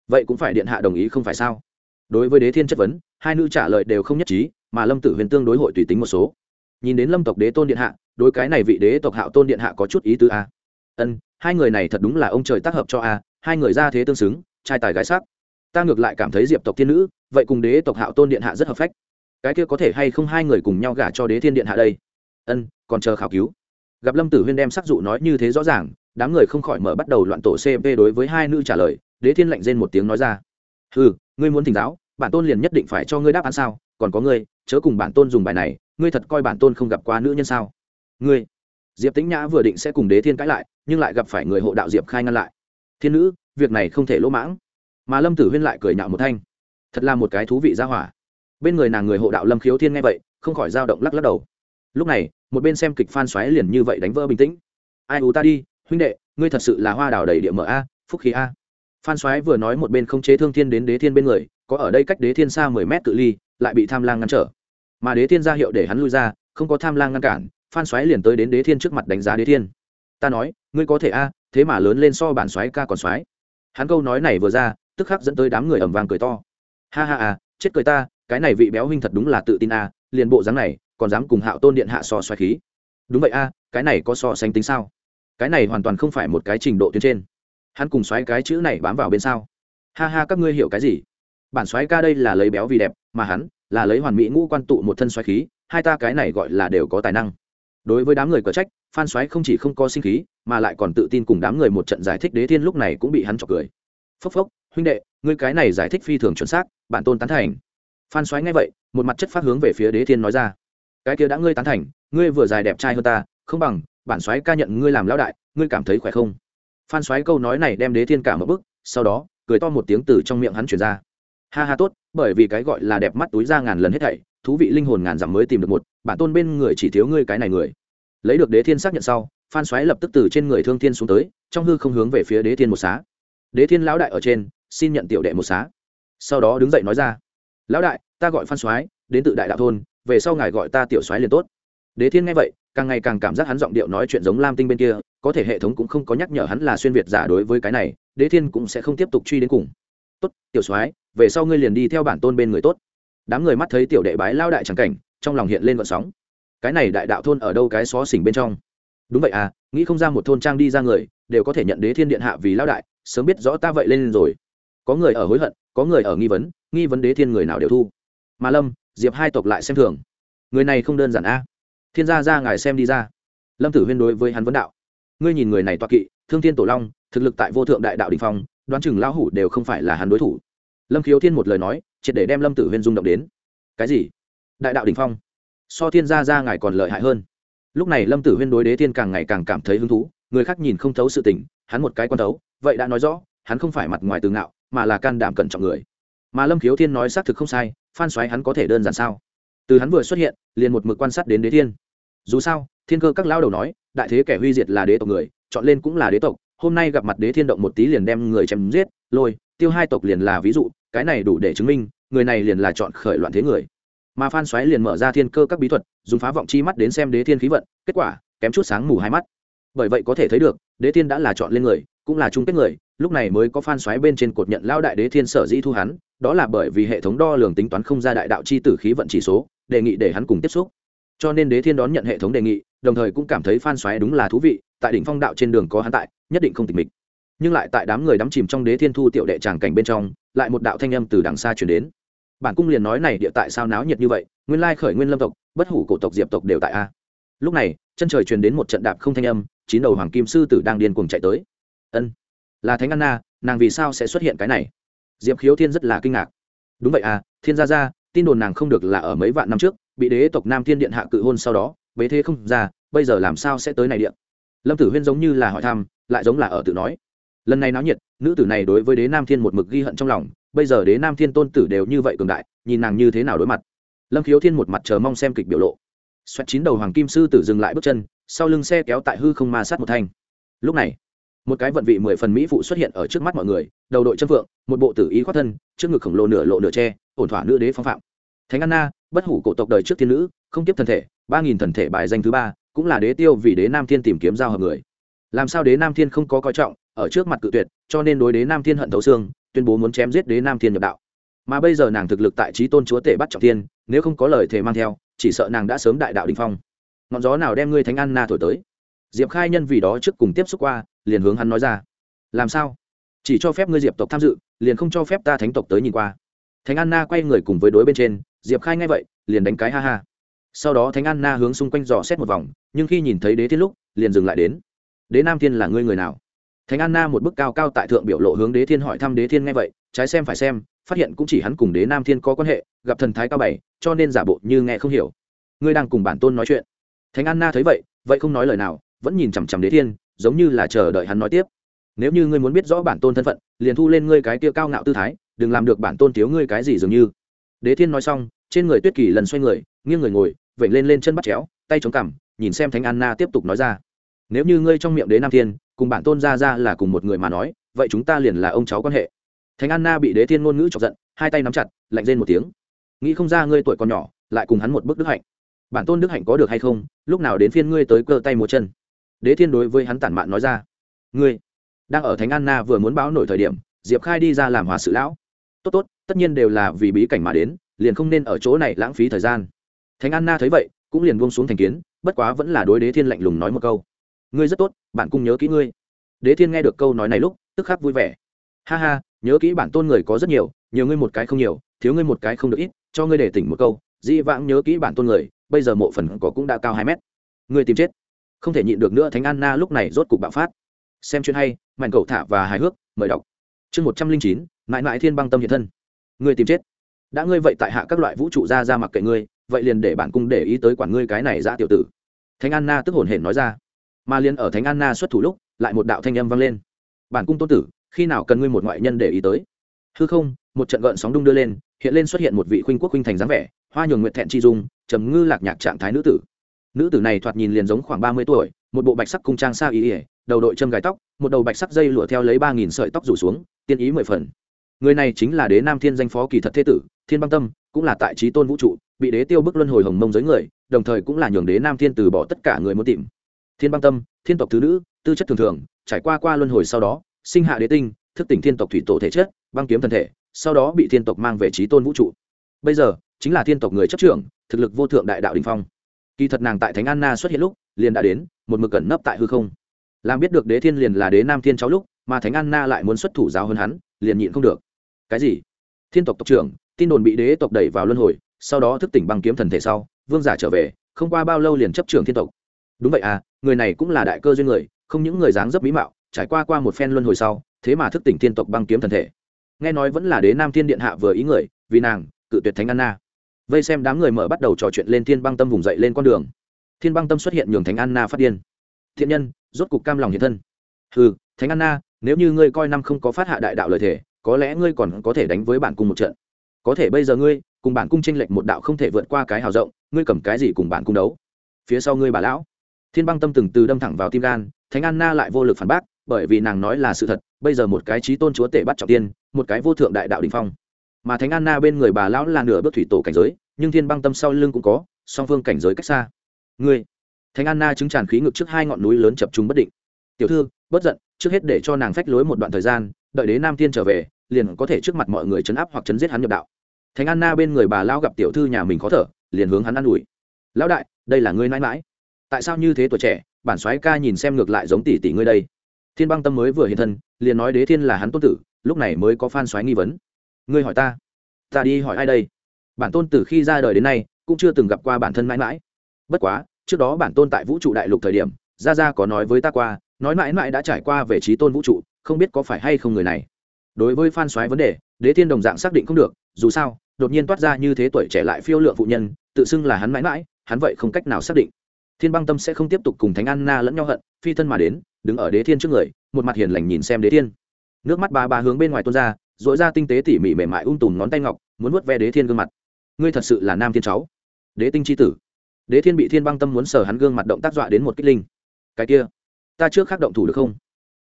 Vậy cũng phải điện hạ đồng ý không phải sao? Đối với đế thiên chất vấn, hai nữ trả lời đều không nhất trí, mà lâm tử huyền tương đối hội tùy tính một số. Nhìn đến lâm tộc đế tôn điện hạ, đối cái này vị đế tộc hạo tôn điện hạ có chút ý tứ a. Ân, hai người này thật đúng là ông trời tác hợp cho a, hai người ra thế tương xứng, trai tài gái sắc. Ta ngược lại cảm thấy diệp tộc thiên nữ, vậy cùng đế tộc hạo tôn điện hạ rất hợp phách. Cái kia có thể hay không hai người cùng nhau gả cho đế thiên điện hạ đây? Ân, còn chờ khảo cứu. Gặp lâm tử huyên đem sắc dụ nói như thế rõ ràng, đám người không khỏi mở bắt đầu loạn tổ cp đối với hai nữ trả lời, đế thiên lạnh rên một tiếng nói ra. Ừ ngươi muốn thỉnh giáo, bản tôn liền nhất định phải cho ngươi đáp án sao? Còn có ngươi, chớ cùng bản tôn dùng bài này, ngươi thật coi bản tôn không gặp qua nữ nhân sao? Ngươi. Diệp tĩnh nhã vừa định sẽ cùng đế thiên cãi lại, nhưng lại gặp phải người hộ đạo diệp khai ngăn lại. Thiên nữ, việc này không thể lỗ mãng. Mà lâm tử huyên lại cười nhạo một thanh. Thật là một cái thú vị ra hỏa. Bên người nàng người hộ đạo lâm khiếu thiên nghe vậy, không khỏi dao động lắc lắc đầu. Lúc này một bên xem kịch phan xoáy liền như vậy đánh vỡ bình tĩnh. Ai ù ta đi, huynh đệ, ngươi thật sự là hoa đào đầy địa mở a, phúc khí a. Phan xoáy vừa nói một bên không chế thương thiên đến đế thiên bên người, có ở đây cách đế thiên xa mười mét cự ly, lại bị tham lang ngăn trở. Mà đế thiên ra hiệu để hắn lui ra, không có tham lang ngăn cản phan xoáy liền tới đến đế thiên trước mặt đánh giá đế thiên. Ta nói, ngươi có thể a, thế mà lớn lên so bản xoáy ca còn xoáy. Hắn câu nói này vừa ra, tức khắc dẫn tới đám người ẩm vàng cười to. Ha ha à chết cười ta, cái này vị béo huynh thật đúng là tự tin a, liền bộ dáng này còn dám cùng hạo tôn điện hạ so xoáy khí. Đúng vậy a, cái này có so sánh tính sao? Cái này hoàn toàn không phải một cái trình độ tuyến trên. Hắn cùng xoáy cái chữ này bám vào bên sau. ha ha, các ngươi hiểu cái gì? Bản xoáy ca đây là lấy béo vì đẹp, mà hắn là lấy hoàn mỹ ngũ quan tụ một thân xoáy khí, hai ta cái này gọi là đều có tài năng. Đối với đám người cờ trách, phan xoáy không chỉ không có sinh khí, mà lại còn tự tin cùng đám người một trận giải thích đế thiên lúc này cũng bị hắn chọc cười. Phốc phốc, huynh đệ, ngươi cái này giải thích phi thường chuẩn xác, bản tôn tán thành. Phan xoáy nghe vậy, một mặt chất phát hướng về phía đế thiên nói ra cái kia đã ngươi tán thành, ngươi vừa dài đẹp trai hơn ta, không bằng, bản xoáy ca nhận ngươi làm lão đại, ngươi cảm thấy khỏe không? Phan xoáy câu nói này đem đế thiên cả một bức, sau đó, cười to một tiếng từ trong miệng hắn truyền ra. Ha ha tốt, bởi vì cái gọi là đẹp mắt túi ra ngàn lần hết thảy, thú vị linh hồn ngàn dặm mới tìm được một, bản tôn bên người chỉ thiếu ngươi cái này người. Lấy được đế thiên xác nhận sau, phan xoáy lập tức từ trên người thương thiên xuống tới, trong hư không hướng về phía đế thiên một xá. Đế thiên lão đại ở trên, xin nhận tiểu đệ một xá. Sau đó đứng dậy nói ra, lão đại, ta gọi phan xoáy đến tự đại đạo thôn về sau ngài gọi ta tiểu xoáy liền tốt. Đế thiên nghe vậy, càng ngày càng cảm giác hắn giọng điệu nói chuyện giống lam tinh bên kia, có thể hệ thống cũng không có nhắc nhở hắn là xuyên việt giả đối với cái này, đế thiên cũng sẽ không tiếp tục truy đến cùng. Tốt, tiểu soái, về sau ngươi liền đi theo bản tôn bên người tốt. Đám người mắt thấy tiểu đệ bái lao đại chẳng cảnh, trong lòng hiện lên vận sóng. Cái này đại đạo thôn ở đâu cái xó xỉnh bên trong? Đúng vậy à nghĩ không ra một thôn trang đi ra người, đều có thể nhận đế thiên điện hạ vì lao đại, sớm biết rõ ta vậy lên rồi. Có người ở hối hận, có người ở nghi vấn nghi vấn đế thiên người nào đều thu. Mà lâm diệp hai tộc lại xem thường. Người này không đơn giản a. Thiên gia ra ngài xem đi ra. Lâm tử huyên đối với hắn vấn đạo. Ngươi nhìn người này toa kỵ, thương thiên tổ long, thực lực tại vô thượng đại đạo đình phong, đoán chừng lão hủ đều không phải là hắn đối thủ. Lâm khiếu thiên một lời nói, triệt để đem lâm tử huyên rung động đến. Cái gì? Đại đạo đình phong? So thiên gia ra ngài còn lợi hại hơn. Lúc này lâm tử huyên đối đế thiên càng ngày càng cảm thấy hứng thú, người khác nhìn không thấu sự tình, hắn một cái quan thấu, vậy đã nói rõ, hắn không phải mặt ngoài từ ngạo, mà là can đảm cẩn trọng người. Mà lâm khiếu thiên nói xác thực không sai phan xoáy hắn có thể đơn giản sao? Từ hắn vừa xuất hiện, liền một mực quan sát đến đế thiên. Dù sao, thiên cơ các lao đầu nói, đại thế kẻ huy diệt là đế tộc người, chọn lên cũng là đế tộc, hôm nay gặp mặt đế thiên động một tí liền đem người chém giết, lôi, tiêu hai tộc liền là ví dụ, cái này đủ để chứng minh, người này liền là chọn khởi loạn thế người. Mà phan xoáy liền mở ra thiên cơ các bí thuật, dùng phá vọng chi mắt đến xem đế thiên khí vận, kết quả, kém chút sáng mù hai mắt. Bởi vậy có thể thấy được, đế thiên đã là chọn lên người, cũng là chung kết người, lúc này mới có phan xoáy bên trên cột nhận lao đại đế thiên sở dĩ thu hắn đó là bởi vì hệ thống đo lường tính toán không ra đại đạo chi tử khí vận chỉ số, đề nghị để hắn cùng tiếp xúc. Cho nên đế thiên đón nhận hệ thống đề nghị, đồng thời cũng cảm thấy phan xoáy đúng là thú vị, tại đỉnh phong đạo trên đường có hắn tại, nhất định không tịch mịch. Nhưng lại tại đám người đắm chìm trong đế thiên thu tiểu đệ tràng cảnh bên trong, lại một đạo thanh âm từ đằng xa chuyển đến. Bản cung liền nói này địa tại sao náo nhiệt như vậy, nguyên lai khởi nguyên lâm tộc, bất hủ cổ tộc diệp tộc đều tại a. Lúc này, chân trời truyền đến một trận đạp không thanh âm, chín đầu hoàng kim sư tử đang điên cuồng chạy tới. Ân, là thánh anna, nàng vì sao sẽ xuất hiện cái này? Diệp khiếu thiên rất là kinh ngạc. Đúng vậy à thiên gia gia, tin đồn nàng không được là ở mấy vạn năm trước, bị đế tộc nam thiên điện hạ cự hôn sau đó, bế thế không ra, bây giờ làm sao sẽ tới này điện lâm tử huyên giống như là hỏi thăm, lại giống là ở tự nói. Lần này náo nhiệt, nữ tử này đối với đế nam thiên một mực ghi hận trong lòng, bây giờ đế nam thiên tôn tử đều như vậy cường đại, nhìn nàng như thế nào đối mặt. Lâm khiếu thiên một mặt chờ mong xem kịch biểu lộ. Xoẹt chín đầu hoàng kim sư tử dừng lại bước chân, sau lưng xe kéo tại hư không ma sát một thanh. Lúc này một cái vận vị mười phần mỹ phụ xuất hiện ở trước mắt mọi người, đầu đội chân phượng, một bộ tử ý khoát thân, trước ngực khổng lồ nửa lộ nửa tre, ổn thỏa nữ đế phong phạm. Thánh anna, bất hủ cổ tộc đời trước thiên nữ, không tiếp thần thể, ba nghìn thần thể bài danh thứ ba, cũng là đế tiêu vì đế nam thiên tìm kiếm giao hợp người. Làm sao đế nam thiên không có coi trọng, ở trước mặt cự tuyệt, cho nên đối đế nam thiên hận thấu xương, tuyên bố muốn chém giết đế nam thiên nhập đạo. Mà bây giờ nàng thực lực tại trí tôn chúa tể bắt trọng thiên, nếu không có lời thề mang theo, chỉ sợ nàng đã sớm đại đạo đình phong. Ngọn gió nào đem ngươi thánh anna thổi tới? Diệp khai nhân vì đó trước cùng tiếp xúc qua, liền hướng hắn nói ra. Làm sao? Chỉ cho phép ngươi diệp tộc tham dự, liền không cho phép ta thánh tộc tới nhìn qua. Thánh anna quay người cùng với đối bên trên, diệp khai ngay vậy, liền đánh cái ha ha. Sau đó thánh anna hướng xung quanh dò xét một vòng, nhưng khi nhìn thấy đế thiên lúc, liền dừng lại đến. Đế nam thiên là ngươi người nào? Thánh anna một bức cao cao tại thượng biểu lộ hướng đế thiên hỏi thăm đế thiên ngay vậy, trái xem phải xem, phát hiện cũng chỉ hắn cùng đế nam thiên có quan hệ, gặp thần thái cao bảy, cho nên giả bộ như nghe không hiểu. Ngươi đang cùng bản tôn nói chuyện. Thánh anna thấy vậy vậy không nói lời nào vẫn nhìn chằm chằm đế thiên, giống như là chờ đợi hắn nói tiếp. Nếu như ngươi muốn biết rõ bản tôn thân phận, liền thu lên ngươi cái kia cao ngạo tư thái, đừng làm được bản tôn thiếu ngươi cái gì dường như. Đế thiên nói xong, trên người tuyết kỳ lần xoay người, nghiêng người ngồi, vểnh lên lên chân bắt chéo, tay chống cằm, nhìn xem thánh anna tiếp tục nói ra. Nếu như ngươi trong miệng đế nam thiên, cùng bản tôn ra ra là cùng một người mà nói, vậy chúng ta liền là ông cháu quan hệ. Thánh anna bị đế thiên ngôn ngữ chọc giận, hai tay nắm chặt, lạnh lên một tiếng. Nghĩ không ra ngươi tuổi còn nhỏ, lại cùng hắn một bức đức hạnh. Bản tôn đức hạnh có được hay không, lúc nào đến phiên ngươi tới cơ tay một chân đế thiên đối với hắn tản mạn nói ra, ngươi đang ở thánh anna vừa muốn báo nổi thời điểm, diệp khai đi ra làm hòa sự lão. Tốt tốt, tất nhiên đều là vì bí cảnh mà đến, liền không nên ở chỗ này lãng phí thời gian. Thánh anna thấy vậy, cũng liền buông xuống thành kiến, bất quá vẫn là đối đế thiên lạnh lùng nói một câu, ngươi rất tốt, bạn cũng nhớ kỹ ngươi. Đế thiên nghe được câu nói này lúc, tức khắc vui vẻ. Ha ha, nhớ kỹ bản tôn người có rất nhiều nhiều ngươi một cái không nhiều, thiếu ngươi một cái không được ít, cho ngươi để tỉnh một câu di vãng nhớ kỹ bản tôn người, bây giờ mộ phần cỏ cũng đã cao hai mét. Ngươi tìm chết không thể nhịn được nữa thánh anna lúc này rốt cục bạo phát. Xem chuyện hay mạnh cầu thả và hài hước, mời đọc. Chương một trăm linh chín, mãi mãi thiên băng tâm hiện thân. Người tìm chết. Đã ngươi vậy tại hạ các loại vũ trụ ra ra mặc kệ ngươi, vậy liền để bản cung để ý tới quản ngươi cái này ra tiểu tử. Thánh anna tức hồn hển nói ra. Mà liền ở thánh anna xuất thủ lúc, lại một đạo thanh âm vang lên. Bản cung tôn tử, khi nào cần ngươi một ngoại nhân để ý tới? Hư không, một trận gợn sóng đung đưa lên, hiện lên xuất hiện một vị khuynh quốc khuynh thành dáng vẻ, hoa nhường nguyện thẹn chi dung, trầm ngư lạc nhạc trạng thái nữ tử nữ tử này thoạt nhìn liền giống khoảng ba mươi tuổi, một bộ bạch sắc cung trang xa ý ỉa đầu đội châm gài tóc, một đầu bạch sắc dây lụa theo lấy ba nghìn sợi tóc rủ xuống, tiên ý mười phần. Người này chính là đế nam thiên danh phó kỳ thật thế tử, thiên băng tâm, cũng là tại trí tôn vũ trụ, bị đế tiêu bức luân hồi hồng mông giới người, đồng thời cũng là nhường đế nam thiên từ bỏ tất cả người muốn tìm. Thiên băng tâm, thiên tộc thứ nữ, tư chất thường thường, trải qua qua luân hồi sau đó, sinh hạ đế tinh, thức tỉnh thiên tộc thủy tổ thể chất, băng kiếm thân thể, sau đó bị thiên tộc mang về trí tôn vũ trụ. Bây giờ, chính là thiên tộc người chấp trưởng, thực lực vô thượng đại đạo đình phong kỳ thật nàng tại thánh anna xuất hiện lúc, liền đã đến, một mực cẩn nấp tại hư không. Làm biết được đế thiên liền là đế nam thiên cháu lúc, mà thánh anna lại muốn xuất thủ giáo hơn hắn, liền nhịn không được. Cái gì? Thiên tộc tộc trưởng, tin đồn bị đế tộc đẩy vào luân hồi, sau đó thức tỉnh băng kiếm thần thể sau, vương giả trở về, không qua bao lâu liền chấp trưởng thiên tộc. Đúng vậy à người này cũng là đại cơ duyên người, không những người dáng dấp mỹ mạo, trải qua qua một phen luân hồi sau, thế mà thức tỉnh thiên tộc băng kiếm thần thể. Nghe nói vẫn là đế nam thiên điện hạ vừa ý người, vì nàng cự tuyệt thánh anna vây xem đám người mở bắt đầu trò chuyện lên thiên băng tâm vùng dậy lên con đường. Thiên băng tâm xuất hiện nhường thánh anna phát điên. Thiện nhân, rốt cục cam lòng hiện thân. Ừ thánh anna, nếu như ngươi coi năm không có phát hạ đại đạo lời thể có lẽ ngươi còn có thể đánh với bản cung một trận. Có thể bây giờ ngươi, cùng bản cung tranh lệch một đạo không thể vượt qua cái hào rộng, ngươi cầm cái gì cùng bản cung đấu? Phía sau ngươi bà lão. Thiên băng tâm từng từ đâm thẳng vào tim gan, thánh anna lại vô lực phản bác, bởi vì nàng nói là sự thật, bây giờ một cái trí tôn chúa tể bắt trọng tiên, một cái vô thượng đại đạo đình phong mà thánh anna bên người bà lão là nửa bước thủy tổ cảnh giới, nhưng thiên băng tâm sau lưng cũng có, song phương cảnh giới cách xa. Người thánh anna chứng tràn khí ngực trước hai ngọn núi lớn chập trung bất định. Tiểu thư bất giận, trước hết để cho nàng phách lối một đoạn thời gian, đợi đế nam thiên trở về, liền có thể trước mặt mọi người chấn áp hoặc chấn giết hắn nhập đạo. Thánh anna bên người bà lão gặp tiểu thư nhà mình khó thở, liền hướng hắn ă n ủi. Lão đại, đây là ngươi mãi mãi. Tại sao như thế tuổi trẻ, bản soái ca nhìn xem ngược lại giống tỷ tỷ ngươi đây. Thiên băng tâm mới vừa hiện thân, liền nói đế thiên là hắn tôn tử, lúc này mới có phan soái nghi vấn ngươi hỏi ta ta đi hỏi ai đây? Bản tôn từ khi ra đời đến nay, cũng chưa từng gặp qua bản thân mãi mãi. Bất quá, trước đó bản tôn tại vũ trụ đại lục thời điểm ra ra có nói với ta qua, nói mãi mãi đã trải qua về trí tôn vũ trụ, không biết có phải hay không người này. Đối với phan soái vấn đề, đế thiên đồng dạng xác định không được, dù sao, đột nhiên toát ra như thế tuổi trẻ lại phiêu lượng phụ nhân, tự xưng là hắn mãi mãi, hắn vậy không cách nào xác định. Thiên băng tâm sẽ không tiếp tục cùng thánh anna lẫn nhau hận, phi thân mà đến, đứng ở đế thiên trước người, một mặt hiền lành nhìn xem đế thiên. Nước mắt ba ba hướng bên ngoài tuôn ra dội ra tinh tế tỉ mỉ mềm mại ung tùm ngón tay ngọc, muốn vuốt ve đế thiên gương mặt. Ngươi thật sự là nam thiên cháu. Đế tinh c tử. Đế thiên bị thiên băng tâm muốn sờ hắn gương mặt động tác dọa đến một kích linh. Cái kia, ta trước khắc động thủ được không?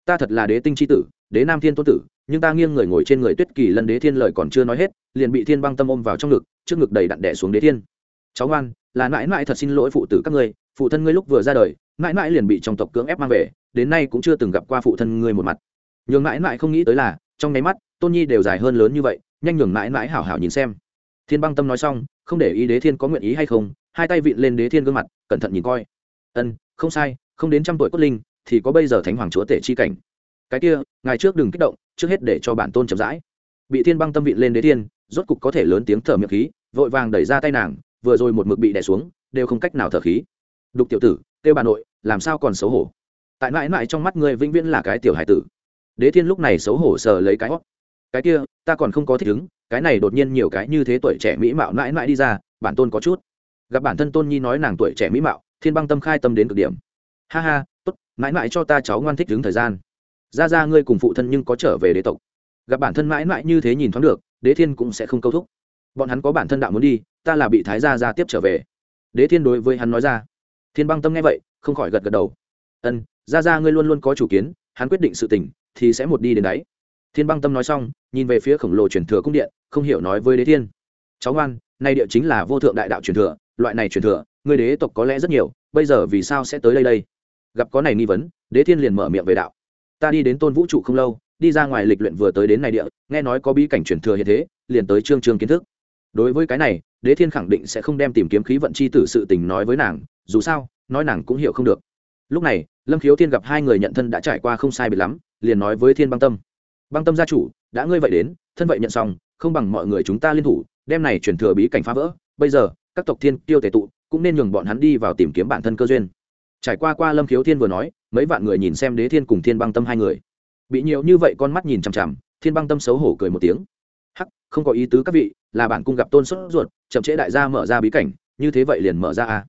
Ta thật là đế tinh c tử, đế nam thiên tôn tử, nhưng ta nghiêng người ngồi trên người tuyết kỳ lần đế thiên lời còn chưa nói hết, liền bị thiên băng tâm ôm vào trong ngực, trước ngực đầy đặn đẻ xuống đế thiên. Cháu ngoan, là mãi mãi thật xin lỗi phụ tử các ngươi, phụ thân ngươi lúc vừa ra đời, mãi mãi liền bị trong tộc cưỡng ép mang về, đến nay cũng chưa từng gặp qua phụ thân ngươi một mặt. Nhường mãi mãi không nghĩ tới là, trong nháy mắt tôn nhi đều dài hơn lớn như vậy, nhanh nhường mãi mãi hảo hảo nhìn xem. Thiên băng tâm nói xong, không để ý đế thiên có nguyện ý hay không, hai tay vịn lên đế thiên gương mặt, cẩn thận nhìn coi. Ân, không sai, không đến trăm tuổi cốt linh, thì có bây giờ thánh hoàng chúa tể chi cảnh. Cái kia ngày trước đừng kích động, trước hết để cho bản tôn chậm rãi. Bị thiên băng tâm vịn lên đế thiên, rốt cục có thể lớn tiếng thở miệng khí, vội vàng đẩy ra tay nàng, vừa rồi một mực bị đè xuống, đều không cách nào thở khí. Đục tiểu tử, kêu bà nội, làm sao còn xấu hổ? Tại mãi mãi trong mắt ngươi vĩnh viễn là cái tiểu hải tử. Đế thiên lúc này xấu hổ sờ lấy cái hót cái kia, ta còn không có thích ứng, cái này đột nhiên nhiều cái như thế tuổi trẻ mỹ mạo mãi mãi đi ra, bản tôn có chút. Gặp bản thân tôn nhi nói nàng tuổi trẻ mỹ mạo, thiên băng tâm khai tâm đến cực điểm. Ha ha, tốt, mãi mãi cho ta cháu ngoan thích đứng thời gian. Ra ra ngươi cùng phụ thân nhưng có trở về đế tộc. Gặp bản thân mãi mãi như thế nhìn thoáng được, đế thiên cũng sẽ không câu thúc. Bọn hắn có bản thân đạo muốn đi, ta là bị thái gia ra tiếp trở về. Đế thiên đối với hắn nói ra. Thiên băng tâm nghe vậy, không khỏi gật gật đầu. Ân ra ra ngươi luôn luôn có chủ kiến, hắn quyết định sự tình, thì sẽ một đi đến đáy thiên băng tâm nói xong, nhìn về phía khổng lồ truyền thừa cung điện, không hiểu nói với đế thiên. Cháu ngoan nay địa chính là vô thượng đại đạo truyền thừa, loại này truyền thừa, người đế tộc có lẽ rất nhiều, bây giờ vì sao sẽ tới đây đây? Gặp có này nghi vấn, đế thiên liền mở miệng về đạo. Ta đi đến tôn vũ trụ không lâu, đi ra ngoài lịch luyện vừa tới đến này địa, nghe nói có bí cảnh truyền thừa như thế, liền tới trương trương kiến thức. Đối với cái này, đế thiên khẳng định sẽ không đem tìm kiếm khí vận chi tử sự tình nói với nàng, dù sao, nói nàng cũng hiểu không được. Lúc này, lâm khiếu thiên gặp hai người nhận thân đã trải qua không sai biệt lắm, liền nói với thiên băng tâm băng tâm gia chủ, đã ngươi vậy đến, thân vậy nhận xong, không bằng mọi người chúng ta liên thủ đem này chuyển thừa bí cảnh phá vỡ, bây giờ, các tộc thiên tiêu tề tụ, cũng nên nhường bọn hắn đi vào tìm kiếm bản thân cơ duyên. Trải qua qua lâm khiếu thiên vừa nói, mấy vạn người nhìn xem đế thiên cùng thiên băng tâm hai người. Bị nhiều như vậy con mắt nhìn chằm chằm, thiên băng tâm xấu hổ cười một tiếng. Hắc, không có ý tứ các vị, là bản cung gặp tôn xuất ruột, chậm trễ đại gia mở ra bí cảnh, như thế vậy liền mở ra a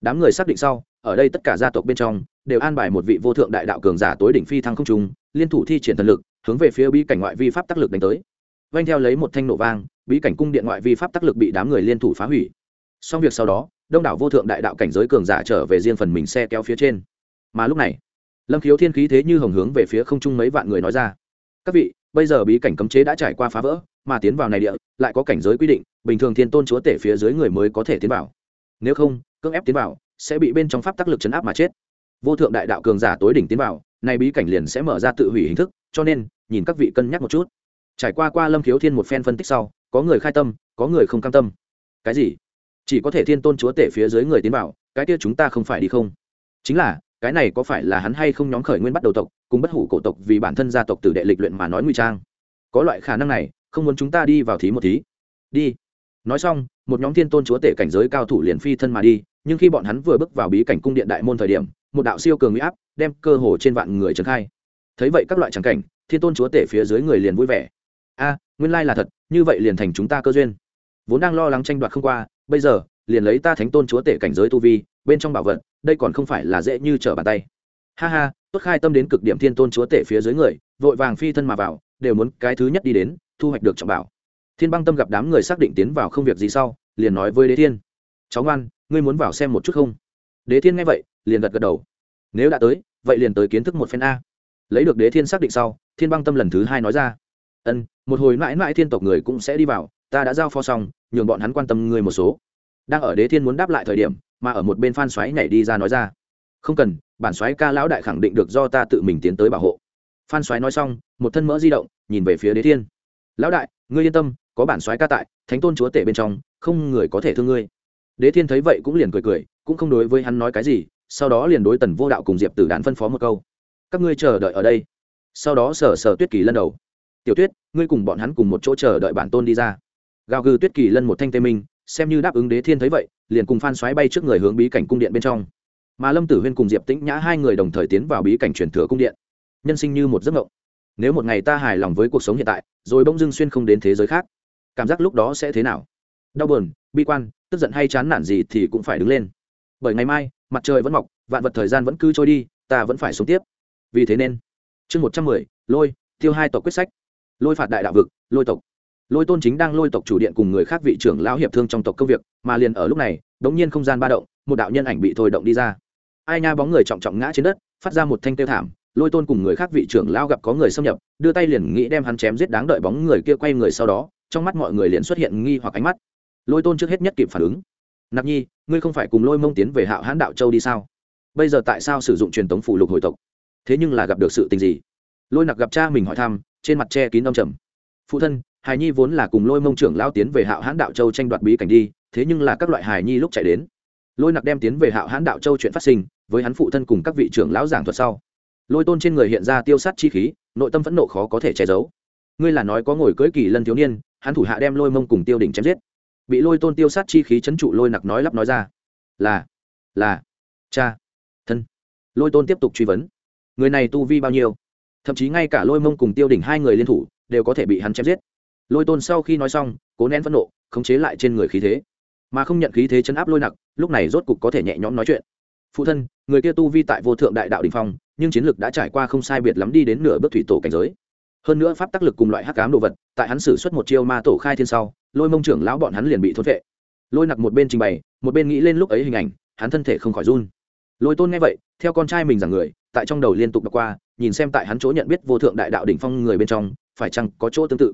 đám người xác định sau, ở đây tất cả gia tộc bên trong, đều an bài một vị vô thượng đại đạo cường giả tối đỉnh phi thăng không trung, liên thủ thi triển thần lực hướng về phía bí cảnh ngoại vi pháp tác lực đánh tới. Vanh theo lấy một thanh nổ vang, bí cảnh cung điện ngoại vi pháp tác lực bị đám người liên thủ phá hủy. Xong việc sau đó, đông đảo vô thượng đại đạo cảnh giới cường giả trở về riêng phần mình xe kéo phía trên. Mà lúc này, lâm khiếu thiên khí thế như hồng hướng về phía không trung mấy vạn người nói ra. Các vị, bây giờ bí cảnh cấm chế đã trải qua phá vỡ, mà tiến vào này địa, lại có cảnh giới quy định, bình thường thiên tôn chúa tể phía dưới người mới có thể tiến vào. Nếu không, cưỡng ép tiến vào, sẽ bị bên trong pháp tác lực chấn áp mà chết. Vô thượng đại đạo cường giả tối đỉnh tiến vào nay bí cảnh liền sẽ mở ra tự hủy hình thức, cho nên nhìn các vị cân nhắc một chút. Trải qua qua lâm khiếu thiên một phen phân tích sau, có người khai tâm, có người không cam tâm. Cái gì? Chỉ có thể thiên tôn chúa tể phía dưới người tiến vào, cái kia chúng ta không phải đi không? Chính là, cái này có phải là hắn hay không nhóm khởi nguyên bắt đầu tộc, cùng bất hủ cổ tộc vì bản thân gia tộc từ đệ lịch luyện mà nói nguy trang? Có loại khả năng này, không muốn chúng ta đi vào thí một thí. Đi. Nói xong, một nhóm thiên tôn chúa tể cảnh giới cao thủ liền phi thân mà đi, nhưng khi bọn hắn vừa bước vào bí cảnh cung điện đại môn thời điểm, một đạo siêu cường huy áp đem cơ hồ trên vạn người trấn khai. Thấy vậy các loại trắng cảnh thiên tôn chúa tể phía dưới người liền vui vẻ. A, nguyên lai là thật, như vậy liền thành chúng ta cơ duyên. Vốn đang lo lắng tranh đoạt không qua, bây giờ, liền lấy ta thánh tôn chúa tể cảnh giới tu vi, bên trong bảo vật, đây còn không phải là dễ như trở bàn tay. Ha ha, tốt khai tâm đến cực điểm thiên tôn chúa tể phía dưới người, vội vàng phi thân mà vào, đều muốn cái thứ nhất đi đến, thu hoạch được trọng bảo. Thiên băng tâm gặp đám người xác định tiến vào không việc gì sau, liền nói với đế thiên. Cháu ngoan, ngươi muốn vào xem một chút không? Đế thiên nghe vậy, liền gật gật đầu. Nếu đã tới, vậy liền tới kiến thức một phen a. Lấy được đế thiên xác định sau thiên băng tâm lần thứ hai nói ra. Ân, một hồi mãi mãi thiên tộc người cũng sẽ đi vào, ta đã giao pho xong, nhường bọn hắn quan tâm ngươi một số. Đang ở đế thiên muốn đáp lại thời điểm, mà ở một bên phan xoáy nhảy đi ra nói ra. Không cần, bản xoáy ca lão đại khẳng định được do ta tự mình tiến tới bảo hộ. Phan xoáy nói xong, một thân mỡ di động, nhìn về phía đế thiên. Lão đại, ngươi yên tâm, có bản xoáy ca tại, thánh tôn chúa tể bên trong, không người có thể thương ngươi. Đế thiên thấy vậy cũng liền cười cười, cũng không đối với hắn nói cái gì, sau đó liền đối tần vô đạo cùng diệp tử đán phân phó một câu. Các ngươi chờ đợi ở đây sau đó sở sở tuyết kỳ lân đầu. Tiểu tuyết, ngươi cùng bọn hắn cùng một chỗ chờ đợi bản tôn đi ra. Gào gừ tuyết kỳ lân một thanh tê minh, xem như đáp ứng đế thiên thấy vậy, liền cùng phan xoáy bay trước người hướng bí cảnh cung điện bên trong. Mà lâm tử huyên cùng diệp tĩnh nhã hai người đồng thời tiến vào bí cảnh truyền thừa cung điện. Nhân sinh như một giấc mộng. Nếu một ngày ta hài lòng với cuộc sống hiện tại, rồi bỗng dưng xuyên không đến thế giới khác, cảm giác lúc đó sẽ thế nào? Đau buồn, bi quan, tức giận hay chán nản gì thì cũng phải đứng lên. Bởi ngày mai, mặt trời vẫn mọc, vạn vật thời gian vẫn cứ trôi đi, ta vẫn phải sống tiếp. Vì thế nên chương một trăm mười, lôi, tiêu hai tộc quyết sách. Lôi phạt đại đạo vực, lôi tộc. Lôi tôn chính đang lôi tộc chủ điện cùng người khác vị trưởng lão hiệp thương trong tộc công việc, mà liền ở lúc này đ ố n g nhiên không gian ba động, một đạo nhân ảnh bị thôi động đi ra. Ai nha bóng người trọng trọng ngã trên đất, phát ra một thanh tiêu thảm, lôi tôn cùng người khác vị trưởng lão gặp có người xâm nhập, đưa tay liền nghĩ đem hắn chém giết đáng đợi bóng người kia quay người sau đó, trong mắt mọi người liền xuất hiện nghi hoặc ánh mắt. Lôi tôn trước hết nhất kịp phản ứng. Nạp nhi, ngươi không phải cùng lôi mông tiến về hạo hãn đạo châu đi sao? Bây giờ tại sao sử dụng truyền tống phủ lục hồi tộc? Thế nhưng là gặp được sự tình gì? Lôi nặc gặp cha mình hỏi thăm, trên mặt che kín đông trầm. Phụ thân hài nhi vốn là cùng lôi mông trưởng lao tiến về hạo hãn đạo châu tranh đoạt bí cảnh đi, thế nhưng là các loại hài nhi lúc chạy đến. Lôi nặc đem tiến về hạo hãn đạo châu chuyện phát sinh, với hắn phụ thân cùng các vị trưởng lão giảng thuật sau. Lôi tôn trên người hiện ra tiêu sát chi khí, nội tâm phẫn nộ khó có thể che giấu. Ngươi là nói có ngồi cưỡi kỳ lân thiếu niên, hắn thủ hạ đem lôi mông cùng tiêu đỉnh chém giết. Bị lôi tôn tiêu sát chi khí chấn trụ, lôi nặc nói lắp nói ra. Là là, cha, thân. Lôi tôn tiếp tục truy vấn người này tu vi bao nhiêu? Thậm chí ngay cả lôi mông cùng tiêu đỉnh hai người liên thủ đều có thể bị hắn chém giết. Lôi tôn sau khi nói xong, cố nén phẫn nộ, khống chế lại trên người khí thế. Mà không nhận khí thế chấn áp lôi nặc, lúc này rốt cục có thể nhẹ nhõm nói chuyện. Phụ thân, người kia tu vi tại vô thượng đại đạo đình phong, nhưng chiến lực đã trải qua không sai biệt lắm đi đến nửa bước thủy tổ cảnh giới. Hơn nữa pháp tác lực cùng loại hắc cám đồ vật, tại hắn xử suất một chiêu ma tổ khai thiên sau, lôi mông trưởng lão bọn hắn liền bị thốt vệ. Lôi nặc một bên trình bày, một bên nghĩ lên lúc ấy hình ảnh, hắn thân thể không khỏi run lôi tôn nghe vậy, theo con trai mình rằng người, tại trong đầu liên tục đọc qua, nhìn xem tại hắn chỗ nhận biết vô thượng đại đạo đỉnh phong người bên trong, phải chăng có chỗ tương tự?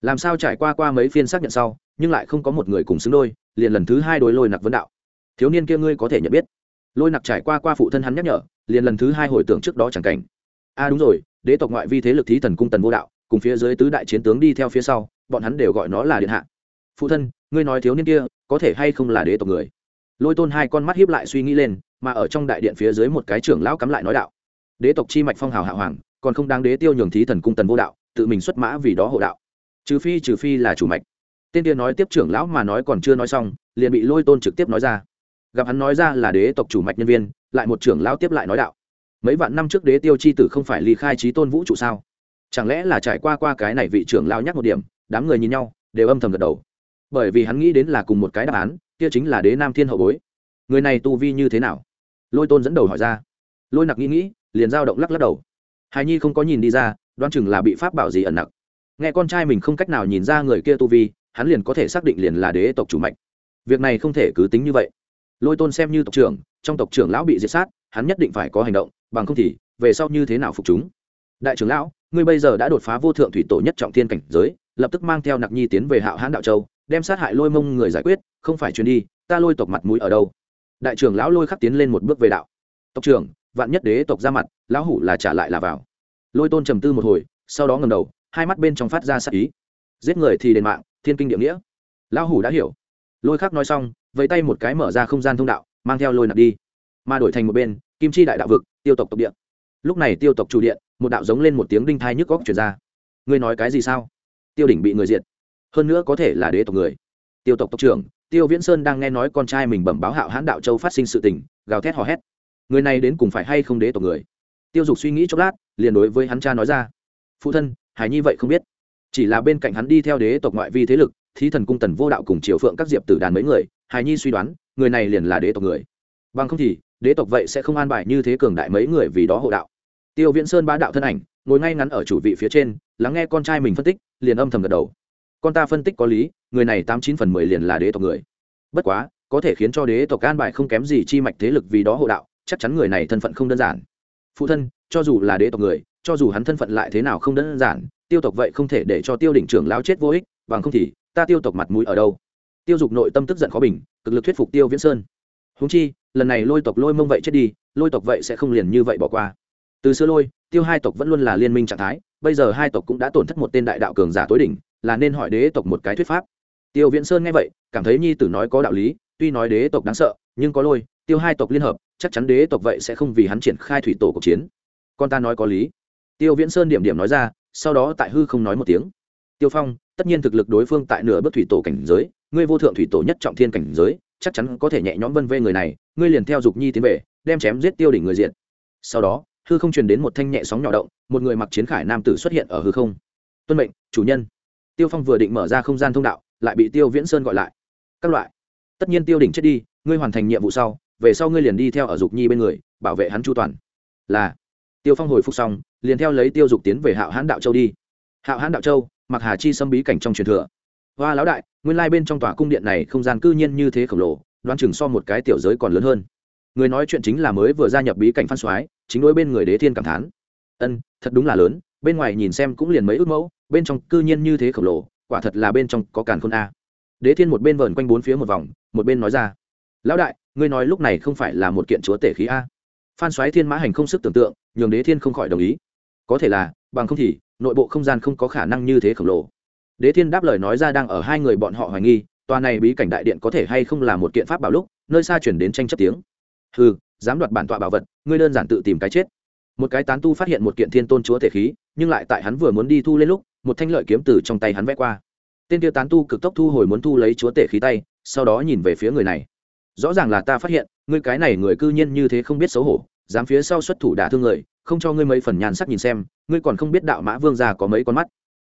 Làm sao trải qua qua mấy phiên xác nhận sau, nhưng lại không có một người cùng xứng đôi, liền lần thứ hai đối lôi nặc vấn đạo. Thiếu niên kia ngươi có thể nhận biết. Lôi nặc trải qua qua phụ thân hắn nhắc nhở, liền lần thứ hai hồi tưởng trước đó chẳng cảnh. A à đúng rồi, đế tộc ngoại vi thế lực thí thần cung tần vô đạo, cùng phía dưới tứ đại chiến tướng đi theo phía sau, bọn hắn đều gọi nó là điện hạ. Phụ thân, ngươi nói thiếu niên kia, có thể hay không là đế tộc người? Lôi tôn hai con mắt hiếp lại suy nghĩ lên mà ở trong đại điện phía dưới một cái trưởng lão cắm lại nói đạo. Đế tộc chi mạch phong hào hạ hoàng, còn không đáng đế tiêu nhường thí thần cung tần vô đạo, tự mình xuất mã vì đó hộ đạo. Trừ phi trừ phi là chủ mạch. Tên tiên nói tiếp trưởng lão mà nói còn chưa nói xong, liền bị lôi tôn trực tiếp nói ra. Gặp hắn nói ra là đế tộc chủ mạch nhân viên, lại một trưởng lão tiếp lại nói đạo. Mấy vạn năm trước đế tiêu chi tử không phải ly khai trí tôn vũ trụ sao? Chẳng lẽ là trải qua qua cái này vị trưởng lão nhắc một điểm, đám người nhìn nhau, đều âm thầm gật đầu. Bởi vì hắn nghĩ đến là cùng một cái đáp án, kia chính là đế nam thiên hậu bối. Người này tu vi như thế nào? Lôi tôn dẫn đầu hỏi ra. Lôi nặc nghĩ nghĩ, liền dao động lắc lắc đầu. Hài nhi không có nhìn đi ra đoan chừng là bị pháp bảo gì ẩn nặc. Nghe con trai mình không cách nào nhìn ra người kia tu vi, hắn liền có thể xác định liền là đế tộc chủ mạch. Việc này không thể cứ tính như vậy. Lôi tôn xem như tộc trưởng, trong tộc trưởng lão bị diệt sát, hắn nhất định phải có hành động, bằng không thì, về sau như thế nào phục chúng? Đại trưởng lão, ngươi bây giờ đã đột phá vô thượng thủy tổ nhất trọng thiên cảnh giới, lập tức mang theo nặc nhi tiến về hạo hãn đạo châu, đem sát hại lôi mông người giải quyết, không phải chuyên đi, ta lôi tộc mặt mũi ở đâu? Đại trưởng lão lôi khắc tiến lên một bước về đạo. Tộc trưởng, vạn nhất đế tộc ra mặt, lão hủ là trả lại là vào. Lôi tôn trầm tư một hồi, sau đó ngầm đầu, hai mắt bên trong phát ra sắc ý. Giết người thì đền mạng, thiên kinh địa nghĩa. Lão hủ đã hiểu. Lôi khắc nói xong, vẫy tay một cái mở ra không gian thông đạo, mang theo lôi nạp đi. Mà đổi thành một bên, kim chi đại đạo vực, tiêu tộc tộc điện lúc này tiêu tộc chủ điện, một đạo giống lên một tiếng đinh thai nhức góc chuyển ra. Ngươi nói cái gì sao? Tiêu đỉnh bị người diệt. Hơn nữa có thể là đế tộc người. Tiêu tộc tộc trưởng tiêu viễn sơn đang nghe nói con trai mình bẩm báo hạo hãn đạo châu phát sinh sự tình, gào thét hò hét. Người này đến cùng phải hay không đế tộc người? Tiêu dục suy nghĩ chốc lát, liền đối với hắn cha nói ra. Phụ thân hải nhi vậy không biết. Chỉ là bên cạnh hắn đi theo đế tộc ngoại vi thế lực, thí thần cung tần vô đạo cùng triều phượng các diệp tử đàn mấy người hải nhi suy đoán, người này liền là đế tộc người. Bằng không thì, đế tộc vậy sẽ không an bài như thế cường đại mấy người vì đó hộ đạo. Tiêu viễn sơn bá đạo thân ảnh, ngồi ngay ngắn ở chủ vị phía trên, lắng nghe con trai mình phân tích, liền âm thầm gật đầu con ta phân tích có lý, người này tám chín phần mười liền là đế tộc người. Bất quá, có thể khiến cho đế tộc an bài không kém gì chi mạch thế lực vì đó hộ đạo, chắc chắn người này thân phận không đơn giản. Phụ thân, cho dù là đế tộc người, cho dù hắn thân phận lại thế nào không đơn giản, tiêu tộc vậy không thể để cho tiêu đỉnh trưởng lao chết vô ích, bằng không thì, ta tiêu tộc mặt mũi ở đâu? Tiêu dục nội tâm tức giận khó bình, cực lực thuyết phục tiêu viễn sơn. Húng chi, lần này lôi tộc lôi mông vậy chết đi, lôi tộc vậy sẽ không liền như vậy bỏ qua. Từ xưa lôi, tiêu hai tộc vẫn luôn là liên minh trạng thái, bây giờ hai tộc cũng đã tổn thất một tên đại đạo cường giả tối đỉnh là nên hỏi đế tộc một cái thuyết pháp. Tiêu viễn sơn nghe vậy, cảm thấy nhi tử nói có đạo lý, tuy nói đế tộc đáng sợ, nhưng có lôi, tiêu hai tộc liên hợp, chắc chắn đế tộc vậy sẽ không vì hắn triển khai thủy tổ cuộc chiến. Con ta nói có lý. Tiêu viễn sơn điểm điểm nói ra, sau đó tại hư không nói một tiếng. Tiêu phong, tất nhiên thực lực đối phương tại nửa bước thủy tổ cảnh giới, ngươi vô thượng thủy tổ nhất trọng thiên cảnh giới, chắc chắn có thể nhẹ nhõm vân vê người này, ngươi liền theo dục nhi tiến về, đem chém giết tiêu đỉnh người diện sau đó, hư không truyền đến một thanh nhẹ sóng nhỏ động, một người mặc chiến khải nam tử xuất hiện ở hư không. Tuân mệnh, chủ nhân tiêu phong vừa định mở ra không gian thông đạo, lại bị tiêu viễn sơn gọi lại. Các loại, tất nhiên tiêu đỉnh chết đi, ngươi hoàn thành nhiệm vụ sau, về sau ngươi liền đi theo ở dục nhi bên người, bảo vệ hắn chu toàn. Là, tiêu phong hồi phục xong, liền theo lấy tiêu dục tiến về hạo hãn đạo châu đi. Hạo hãn đạo châu mặc hà chi xâm bí cảnh trong truyền thừa. Hoa lão đại, nguyên lai bên trong tòa cung điện này không gian cư nhiên như thế khổng lồ đoan chừng so một cái tiểu giới còn lớn hơn. Người nói chuyện chính là mới vừa gia nhập bí cảnh phan soái, chính đối bên người đế thiên cảm thán. Ân, thật đúng là lớn, bên ngoài nhìn xem cũng liền mấy ước mẫu bên trong cư nhiên như thế khổng lồ quả thật là bên trong có càn khôn a. Đế thiên một bên vờn quanh bốn phía một vòng một bên nói ra lão đại ngươi nói lúc này không phải là một kiện chúa tể khí a? Phan xoáy thiên mã hành không sức tưởng tượng nhường đế thiên không khỏi đồng ý. Có thể là bằng không thì nội bộ không gian không có khả năng như thế khổng lồ. Đế thiên đáp lời nói ra đang ở hai người bọn họ hoài nghi tòa này bí cảnh đại điện có thể hay không là một kiện pháp bảo lúc nơi xa chuyển đến tranh chấp tiếng. Hừ, dám đoạt bản tọa bảo vật ngươi đơn giản tự tìm cái chết. Một cái tán tu phát hiện một kiện thiên tôn chúa thể khí nhưng lại tại hắn vừa muốn đi thu lên lúc một thanh lợi kiếm từ trong tay hắn vẽ qua. Tên tiêu tán tu cực tốc thu hồi muốn thu lấy chúa tể khí tay, sau đó nhìn về phía người này. Rõ ràng là ta phát hiện, ngươi cái này người cư nhiên như thế không biết xấu hổ, dám phía sau xuất thủ đả thương người, không cho ngươi mấy phần nhàn sắc nhìn xem, ngươi còn không biết đạo mã vương gia có mấy con mắt.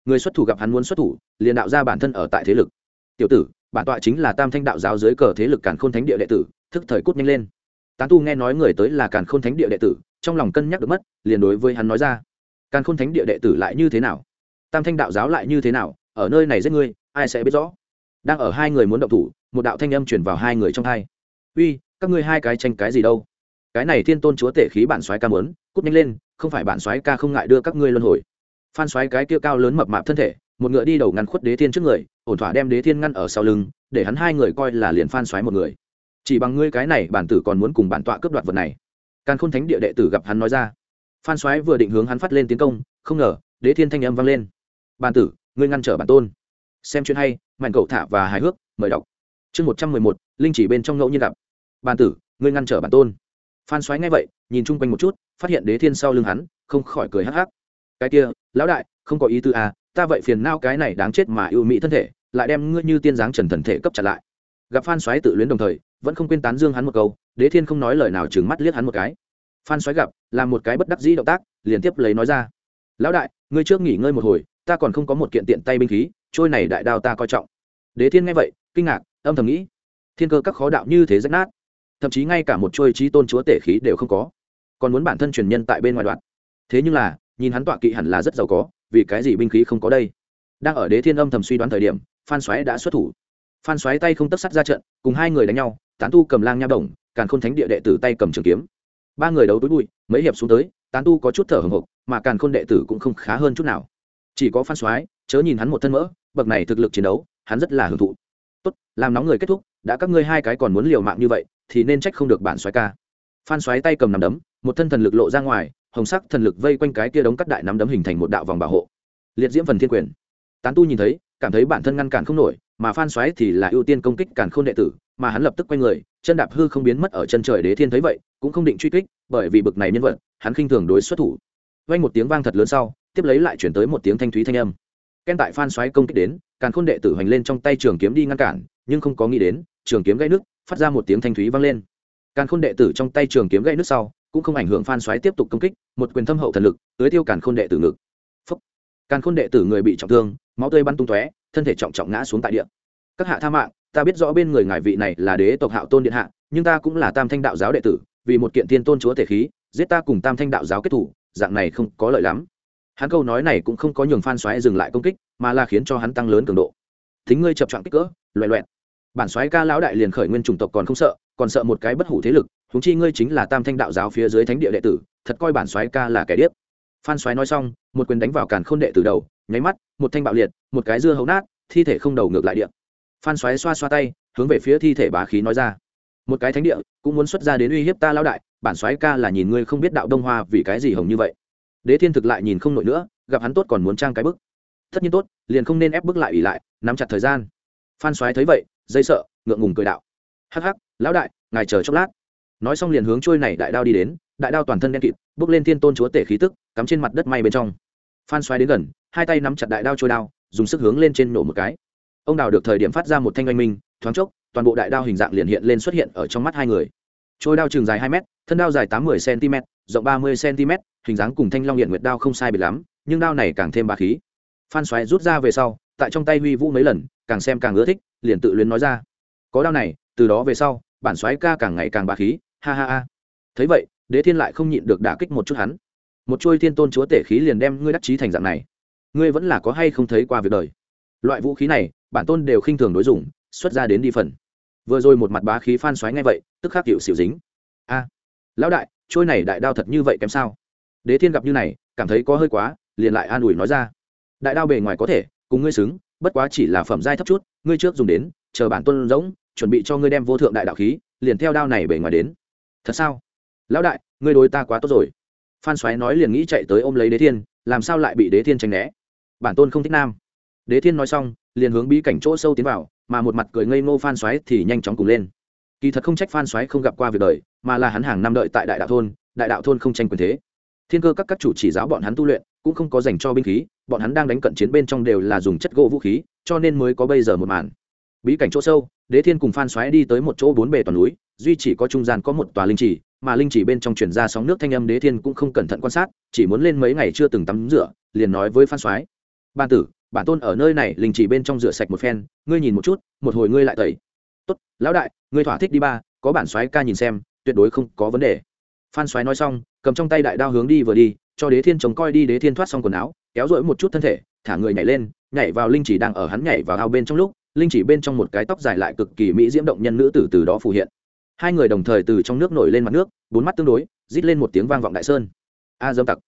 Người xuất thủ gặp hắn muốn xuất thủ, liền đạo ra bản thân ở tại thế lực. Tiểu tử, bản tọa chính là tam thanh đạo giáo dưới cờ thế lực càn khôn thánh địa đệ tử, thức thời cút nhanh lên. Tán tu nghe nói người tới là càn khôn thánh địa đệ tử, trong lòng cân nhắc được mất, liền đối với hắn nói ra. Càn khôn thánh địa đệ tử lại như thế nào? Tam thanh đạo giáo lại như thế nào? Ở nơi này giết ngươi, ai sẽ biết rõ? Đang ở hai người muốn động thủ, một đạo thanh âm chuyển vào hai người trong hai. Uy, các ngươi hai cái tranh cái gì đâu? Cái này thiên tôn chúa tể khí bản soái ca muốn, cút nhanh lên, không phải bản soái ca không ngại đưa các ngươi luân hồi. Phan soái cái kia cao lớn mập mạp thân thể, một ngựa đi đầu ngăn khuất đế thiên trước người, ổn thỏa đem đế thiên ngăn ở sau lưng, để hắn hai người coi là liền phan soái một người. Chỉ bằng ngươi cái này, bản tử còn muốn cùng bản tọa cướp đoạt vật này. Càn khôn thánh địa đệ tử gặp hắn nói ra. Phan soái vừa định hướng hắn phát lên tiến công, không ngờ, đế thiên thanh âm vang lên bàn tử, ngươi ngăn trở bản tôn. Xem chuyện hay mạnh cậu thả và hài hước, mời đọc. Chương một trăm mười một, linh chỉ bên trong ngẫu nhiên gặp. Bàn tử, ngươi ngăn trở bản tôn. Phan xoáy ngay vậy, nhìn chung quanh một chút, phát hiện đế thiên sau lưng hắn, không khỏi cười hắc hắc. Cái kia, lão đại, không có ý tư à ta vậy phiền nao cái này đáng chết mà yêu mỹ thân thể, lại đem ngươi như tiên dáng trần thần thể cấp trả lại. Gặp phan xoáy tự luyến đồng thời, vẫn không quên tán dương hắn một câu, đế thiên không nói lời nào chừng mắt liếc hắn một cái. Phan xoáy gặp, làm một cái bất đắc dĩ động tác, liền tiếp lấy nói ra. Lão đại, ngươi trước nghỉ ngơi một hồi ta còn không có một kiện tiện tay binh khí, trôi này đại đao ta coi trọng. Đế thiên nghe vậy, kinh ngạc, âm thầm nghĩ, thiên cơ các khó đạo như thế rách nát. Thậm chí ngay cả một trôi trí tôn chúa tể khí đều không có. Còn muốn bản thân truyền nhân tại bên ngoài đoạn. Thế nhưng là, nhìn hắn tọa kỵ hẳn là rất giàu có, vì cái gì binh khí không có đây? Đang ở đế thiên âm thầm suy đoán thời điểm, phan xoáy đã xuất thủ. Phan xoáy tay không tất sắt ra trận, cùng hai người đánh nhau, tán tu cầm lang nha đồng, càn khôn thánh địa đệ tử tay cầm trường kiếm. Ba người đấu túi bụi, mấy hiệp xuống tới, tán tu có chút thở hồng hộc, mà càn khôn đệ tử cũng không khá hơn chút nào chỉ có phan xoáy chớ nhìn hắn một thân mỡ, bậc này thực lực chiến đấu, hắn rất là hưởng thụ. Tốt, làm nóng người kết thúc, đã các ngươi hai cái còn muốn liều mạng như vậy, thì nên trách không được bản xoáy ca. Phan xoáy tay cầm nắm đấm, một thân thần lực lộ ra ngoài, hồng sắc thần lực vây quanh cái kia đống cắt đại nắm đấm hình thành một đạo vòng bảo hộ. Liệt diễm phần thiên quyền. Tán tu nhìn thấy, cảm thấy bản thân ngăn cản không nổi, mà phan xoáy thì là ưu tiên công kích cản khôn đệ tử, mà hắn lập tức quay người, chân đạp hư không biến mất ở chân trời đế thiên thấy vậy, cũng không định truy kích, bởi vì bực này nhân vật, hắn khinh thường đối xuất thủ. Vang một tiếng vang thật lớn sau tiếp lấy lại chuyển tới một tiếng thanh thúy thanh âm. Ken tại phan xoáy công kích đến, càn khôn đệ tử hoành lên trong tay trường kiếm đi ngăn cản, nhưng không có nghĩ đến, trường kiếm gãy nước phát ra một tiếng thanh thúy vang lên. Càn khôn đệ tử trong tay trường kiếm gãy nước sau, cũng không ảnh hưởng phan xoáy tiếp tục công kích, một quyền thâm hậu thần lực, tưới tiêu càn khôn đệ tử ngực. Phúc. càn khôn đệ tử người bị trọng thương, máu tươi bắn tung tóe, thân thể trọng trọng ngã xuống tại địa. Các hạ tha mạng, ta biết rõ bên người ngài vị này là đế tộc hạo tôn điện hạ, nhưng ta cũng là tam thanh đạo giáo đệ tử, vì một kiện thiên tôn chúa thể khí, giết ta cùng tam thanh đạo giáo kết thủ, dạng này không có lợi lắm hắn câu nói này cũng không có nhường phan xoáy dừng lại công kích, mà là khiến cho hắn tăng lớn cường độ. Thính ngươi chập chọn kích cỡ, loẹ loẹn bản xoáy ca lão đại liền khởi nguyên chủng tộc còn không sợ, còn sợ một cái bất hủ thế lực húng chi ngươi chính là tam thanh đạo giáo phía dưới thánh địa đệ tử, thật coi bản xoáy ca là kẻ điếc. Phan xoáy nói xong, một quyền đánh vào càn khôn đệ từ đầu, nháy mắt, một thanh bạo liệt, một cái dưa hấu nát, thi thể không đầu ngược lại điện phan xoáy xoa xoa tay, hướng về phía thi thể bá khí nói ra. Một cái thánh địa, cũng muốn xuất ra đến uy hiếp ta lão đại, bản xoáy ca là nhìn ngươi không biết đạo đông hoa vì cái gì hồng như vậy đế thiên thực lại nhìn không nổi nữa, gặp hắn tốt còn muốn trang cái bức. Tất nhiên tốt, liền không nên ép bức lại ủy lại, nắm chặt thời gian. Phan xoáy thấy vậy, dây sợ, ngượng ngùng cười đạo. Hắc hắc, lão đại, ngài chờ chốc lát. Nói xong liền hướng trôi này đại đao đi đến, đại đao toàn thân đen kịt, bước lên thiên tôn chúa tể khí tức, cắm trên mặt đất may bên trong. Phan xoáy đến gần, hai tay nắm chặt đại đao trôi đao, dùng sức hướng lên trên nổ một cái. Ông đào được thời điểm phát ra một thanh oanh minh, thoáng chốc, toàn bộ đại đao hình dạng liền hiện lên xuất hiện ở trong mắt hai người. Trôi đao trường dài hai m thân đao dài tám mươi cm rộng ba mươi cm hình dáng cùng thanh long hiện nguyệt đao không sai biệt lắm, nhưng đao này càng thêm ba khí. Phan xoáy rút ra về sau, tại trong tay huy vũ mấy lần, càng xem càng ưa thích, liền tự luyến nói ra. Có đao này, từ đó về sau, bản xoáy ca càng ngày càng ba khí, ha ha ha. Thấy vậy, đế thiên lại không nhịn được đả kích một chút hắn. Một trôi thiên tôn chúa tể khí liền đem ngươi đắc chí thành dạng này. Ngươi vẫn là có hay không thấy qua việc đời? Loại vũ khí này, bản tôn đều khinh thường đối dụng xuất ra đến đi phần. Vừa rồi một mặt bá khí phan xoáy ngay vậy, tức khắc hiệu xỉu dính. A, lão đại trôi này đại đao thật như vậy kém sao? Đế thiên gặp như này, cảm thấy có hơi quá, liền lại an ủi nói ra. Đại đao bề ngoài có thể, cùng ngươi xứng, bất quá chỉ là phẩm giai thấp chút, ngươi trước dùng đến, chờ bản tôn giống chuẩn bị cho ngươi đem vô thượng đại đạo khí, liền theo đao này bề ngoài đến. Thật sao? Lão đại, ngươi đối ta quá tốt rồi. Phan xoáy nói liền nghĩ chạy tới ôm lấy đế thiên, làm sao lại bị đế thiên tranh né? Bản tôn không thích nam. Đế thiên nói xong, liền hướng bí cảnh chỗ sâu tiến vào, mà một mặt cười ngây ngô phan xoáy thì nhanh chóng cùng lên. Kỳ thật không trách phan xoáy không gặp qua việc đời, mà là hắn hàng năm đợi tại đại đạo thôn, đại đạo thôn không tranh quyền thế thiên cơ các các chủ chỉ giáo bọn hắn tu luyện, cũng không có dành cho binh khí, bọn hắn đang đánh cận chiến bên trong đều là dùng chất gỗ vũ khí, cho nên mới có bây giờ một màn. Bí cảnh chỗ sâu, đế thiên cùng phan xoáy đi tới một chỗ bốn bề toàn núi, duy chỉ có trung gian có một tòa linh trì, mà linh trì bên trong chuyển ra sóng nước thanh âm đế thiên cũng không cẩn thận quan sát, chỉ muốn lên mấy ngày chưa từng tắm rửa, liền nói với phan xoáy ban tử, bản tôn ở nơi này, linh trì bên trong rửa sạch một phen, ngươi nhìn một chút, một hồi ngươi lại tẩy. Tốt, lão đại, ngươi thỏa thích đi ba, có bản xoáy ca nhìn xem, tuyệt đối không có vấn đề phan xoáy nói xong, cầm trong tay đại đao hướng đi vừa đi, cho đế thiên chống coi đi đế thiên thoát xong quần áo, kéo rỗi một chút thân thể, thả người nhảy lên, nhảy vào linh chỉ đang ở hắn nhảy vào ao bên trong lúc, linh chỉ bên trong một cái tóc dài lại cực kỳ mỹ diễm động nhân nữ tử từ đó phù hiện. Hai người đồng thời từ trong nước nổi lên mặt nước, bốn mắt tương đối, rít lên một tiếng vang vọng đại sơn. A dâm tặc.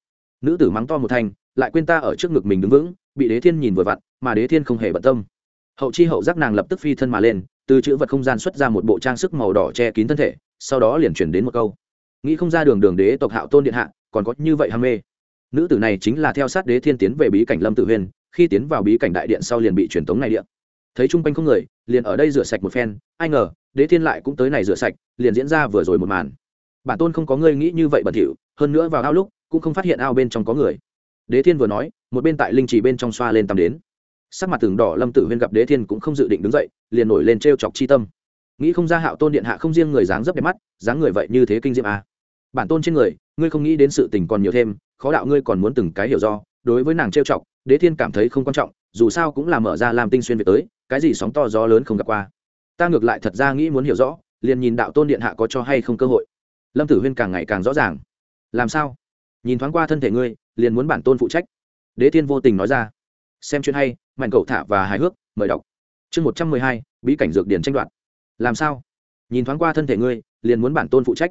Nữ tử mắng to một thanh lại quên ta ở trước ngực mình đứng vững, bị đế thiên nhìn vừa vặn, mà đế thiên không hề bận tâm. Hậu chi hậu giác nàng lập tức phi thân mà lên, từ chữ vật không gian xuất ra một bộ trang sức màu đỏ che kín thân thể, sau đó liền chuyển đến một câu nghĩ không ra đường đường đế tộc hạo tôn điện hạ, còn có như vậy ham mê. Nữ tử này chính là theo sát đế thiên tiến về bí cảnh lâm tự huyên khi tiến vào bí cảnh đại điện sau liền bị truyền tống này điện thấy chung quanh không người, liền ở đây rửa sạch một phen, ai ngờ, đế thiên lại cũng tới này rửa sạch, liền diễn ra vừa rồi một màn. Bản tôn không có ngươi nghĩ như vậy bẩn thỉu, hơn nữa vào ao lúc, cũng không phát hiện ao bên trong có người. Đế thiên vừa nói, một bên tại linh trì bên trong xoa lên tắm đến. Sắc mặt tường đỏ, lâm tử huyên gặp đế thiên cũng không dự định đứng dậy, liền nổi lên t r e o chọc chi tâm. Nghĩ không ra hạo tôn điện hạ không riêng người dáng dấp đẹp mắt, dáng người vậy như thế kinh diệm à bản tôn trên người, ngươi không nghĩ đến sự tình còn nhiều thêm, khó đạo ngươi còn muốn từng cái hiểu do, đối với nàng trêu chọc, đế thiên cảm thấy không quan trọng, dù sao cũng là mở ra làm tinh xuyên về tới, cái gì sóng to gió lớn không gặp qua. Ta ngược lại thật ra nghĩ muốn hiểu rõ, liền nhìn đạo tôn điện hạ có cho hay không cơ hội. Lâm tử huyên càng ngày càng rõ ràng. Làm sao? Nhìn thoáng qua thân thể ngươi, liền muốn bản tôn phụ trách. Đế thiên vô tình nói ra. Xem chuyện hay mạnh cậu thả và hài hước, mời đọc. Chương một trăm mười hai, bí cảnh dược điển tranh đoạt. Làm sao? Nhìn thoáng qua thân thể ngươi, liền muốn bản tôn phụ trách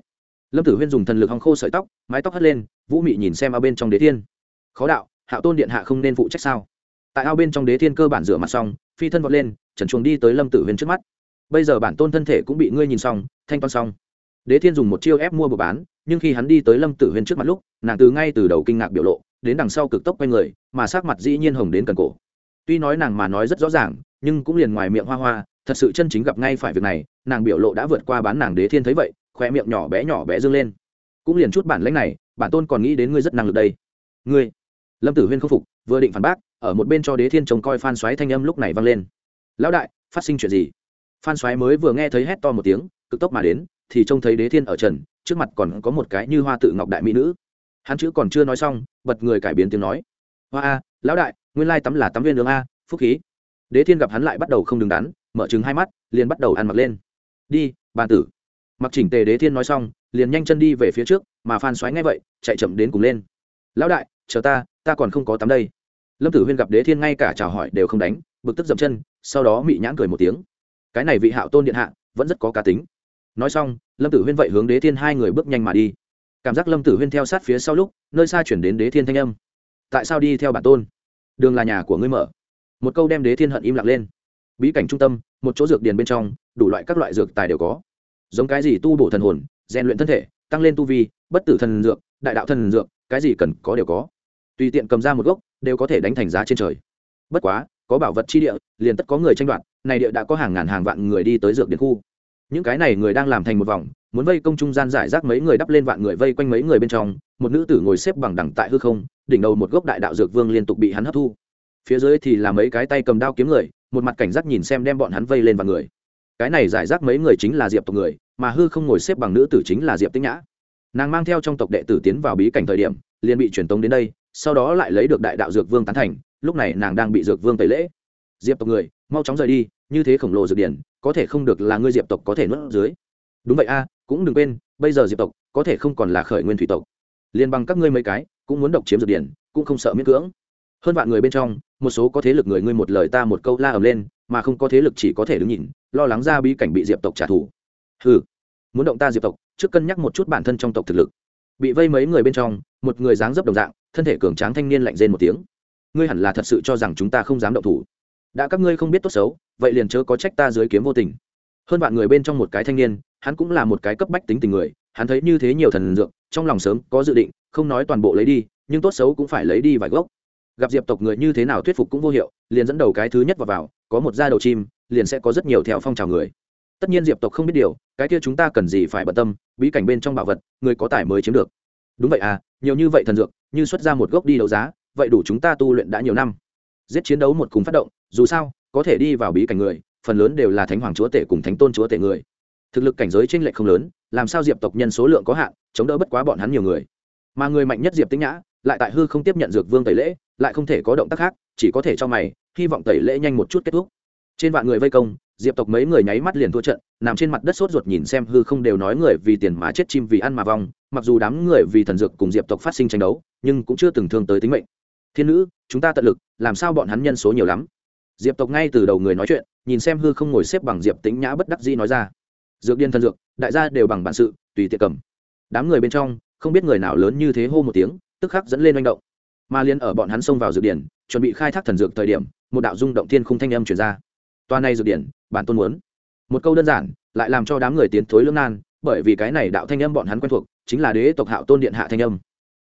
lâm tử huyên dùng thần lực hòng khô sợi tóc, mái tóc hất lên, vũ mị nhìn xem ao bên trong đế thiên. Khó đạo hạo tôn điện hạ không nên phụ trách sao? Tại ao bên trong đế thiên cơ bản rửa mặt xong, phi thân vọt lên, trần chuồng đi tới lâm tử huyên trước mắt. Bây giờ bản tôn thân thể cũng bị ngươi nhìn xong, thanh toán xong. Đế thiên dùng một chiêu ép mua bờ bán, nhưng khi hắn đi tới lâm tử huyên trước mặt lúc, nàng từ ngay từ đầu kinh ngạc biểu lộ, đến đằng sau cực tốc quay người, mà sát mặt dĩ nhiên hồng đến cần cổ. Tuy nói nàng mà nói rất rõ ràng, nhưng cũng liền ngoài miệng hoa hoa, thật sự chân chính gặp ngay phải việc này, nàng biểu lộ đã vượt qua bán nàng đế thiên thấy vậy khoe miệng nhỏ bé nhỏ bé dương lên. Cũng liền chút bản lãnh này, bản tôn còn nghĩ đến ngươi rất năng lực đây. Ngươi, lâm tử huyên không phục, vừa định phản bác, ở một bên cho đế thiên trông coi phan xoáy thanh âm lúc này vang lên. Lão đại, phát sinh chuyện gì? Phan xoáy mới vừa nghe thấy hét to một tiếng, cực tốc mà đến, thì trông thấy đế thiên ở trần, trước mặt còn có một cái như hoa tự ngọc đại mỹ nữ. Hắn chữ còn chưa nói xong, bật người cải biến tiếng nói. Hoa a, lão đại, nguyên lai tắm là tắm viên đường a, phúc khí. Đế thiên gặp hắn lại bắt đầu không đứng đắn, mở trừng hai mắt, liền bắt đầu ăn mặc lên. Đi, bàn tử mặc chỉnh tề đế thiên nói xong, liền nhanh chân đi về phía trước, mà phan xoáy ngay vậy, chạy chậm đến cùng lên. Lão đại, chờ ta ta còn không có tắm đây. Lâm tử huyên gặp đế thiên ngay cả chào hỏi đều không đánh, bực tức dậm chân, sau đó mị nhãn cười một tiếng. Cái này vị hạo tôn điện hạ, vẫn rất có cá tính. Nói xong, lâm tử huyên vậy hướng đế thiên hai người bước nhanh mà đi. Cảm giác lâm tử huyên theo sát phía sau lúc, nơi xa chuyển đến đế thiên thanh âm. Tại sao đi theo bản tôn? Đường là nhà của ngươi mở. Một câu đem đế thiên hận im lặng lên. Bí cảnh trung tâm, một chỗ dược điền bên trong, đủ loại các loại dược tài đều có giống cái gì tu bổ thần hồn, rèn luyện thân thể, tăng lên tu vi, bất tử thần dược, đại đạo thần dược, cái gì cần có đều có. Tùy tiện cầm ra một gốc, đều có thể đánh thành giá trên trời. Bất quá, có bảo vật chi địa, liền tất có người tranh đoạt, này địa đã có hàng ngàn hàng vạn người đi tới dược điện khu. Những cái này người đang làm thành một vòng, muốn vây công trung gian giải rác mấy người đắp lên vạn người vây quanh mấy người bên trong, một nữ tử ngồi xếp bằng đẳng tại hư không, đỉnh đầu một gốc đại đạo dược vương liên tục bị hắn hấp thu. Phía dưới thì là mấy cái tay cầm đao kiếm người, một mặt cảnh giác nhìn xem đem bọn hắn vây lên vào người. Cái này giải rác mấy người chính là diệp tộc người mà hư không ngồi xếp bằng nữ tử chính là diệp tĩnh nhã. Nàng mang theo trong tộc đệ tử tiến vào bí cảnh thời điểm, liền bị truyền tống đến đây, sau đó lại lấy được đại đạo dược vương tán thành, lúc này nàng đang bị dược vương tẩy lễ. Diệp tộc người, mau chóng rời đi, như thế khổng lồ dược điển, có thể không được là ngươi diệp tộc có thể nuốt dưới. Đúng vậy a, cũng đừng quên, bây giờ diệp tộc có thể không còn là khởi nguyên thủy tộc. Liền bằng các ngươi mấy cái, cũng muốn độc chiếm dược điển, cũng không sợ miễn cưỡng. Hơn vạn người bên trong, một số có thế lực người ngươi một lời ta một câu la ầm lên, mà không có thế lực chỉ có thể đứng nhìn, lo lắng ra bí cảnh bị diệp tộc trả thù ừ muốn động ta diệp tộc, trước cân nhắc một chút bản thân trong tộc thực lực. Bị vây mấy người bên trong, một người dáng dấp đồng dạng, thân thể cường tráng thanh niên lạnh rên một tiếng. Ngươi hẳn là thật sự cho rằng chúng ta không dám động thủ. Đã các ngươi không biết tốt xấu, vậy liền chớ có trách ta dưới kiếm vô tình. Hơn vạn người bên trong một cái thanh niên, hắn cũng là một cái cấp bách tính tình người, hắn thấy như thế nhiều thần dược, trong lòng sớm có dự định, không nói toàn bộ lấy đi, nhưng tốt xấu cũng phải lấy đi vài gốc. Gặp diệp tộc người như thế nào thuyết phục cũng vô hiệu, liền dẫn đầu cái thứ nhất vào vào, có một da đầu chim, liền sẽ có rất nhiều theo phong trào người tất nhiên diệp tộc không biết điều, cái kia chúng ta cần gì phải bận tâm, bí cảnh bên trong bảo vật, người có tài mới chiếm được. Đúng vậy à nhiều như vậy thần dược, như xuất ra một gốc đi đấu giá, vậy đủ chúng ta tu luyện đã nhiều năm. Giết chiến đấu một cùng phát động, dù sao, có thể đi vào bí cảnh người, phần lớn đều là thánh hoàng chúa tể cùng thánh tôn chúa tể người. Thực lực cảnh giới t r ê n lệch không lớn, làm sao diệp tộc nhân số lượng có hạn, chống đỡ bất quá bọn hắn nhiều người. Mà người mạnh nhất diệp tĩnh nhã, lại tại hư không tiếp nhận dược vương tẩy lễ, lại không thể có động tác khác, chỉ có thể cho mày, hy vọng tẩy lễ nhanh một chút kết thúc. Trên vạn người vây công diệp tộc mấy người nháy mắt liền thua trận, nằm trên mặt đất sốt ruột nhìn xem hư không đều nói người vì tiền mà chết chim vì ăn mà vong, mặc dù đám người vì thần dược cùng diệp tộc phát sinh tranh đấu, nhưng cũng chưa từng thương tới tính mệnh. Thiên nữ, chúng ta tận lực, làm sao bọn hắn nhân số nhiều lắm? Diệp tộc ngay từ đầu người nói chuyện, nhìn xem hư không ngồi xếp bằng diệp tĩnh nhã bất đắc dĩ nói ra. Dược điên thần dược, đại gia đều bằng bản sự, tùy tiệc cầm. Đám người bên trong, không biết người nào lớn như thế hô một tiếng, tức khắc dẫn lên manh động. Mà liên ở bọn hắn xông vào dược điển chuẩn bị khai thác thần dược thời điểm, một đạo rung động thiên khung thanh âm chuyển ra toa này dược điển, bản tôn muốn. Một câu đơn giản, lại làm cho đám người tiến thối lưỡng nan, bởi vì cái này đạo thanh âm bọn hắn quen thuộc, chính là đế tộc hạo tôn điện hạ thanh âm.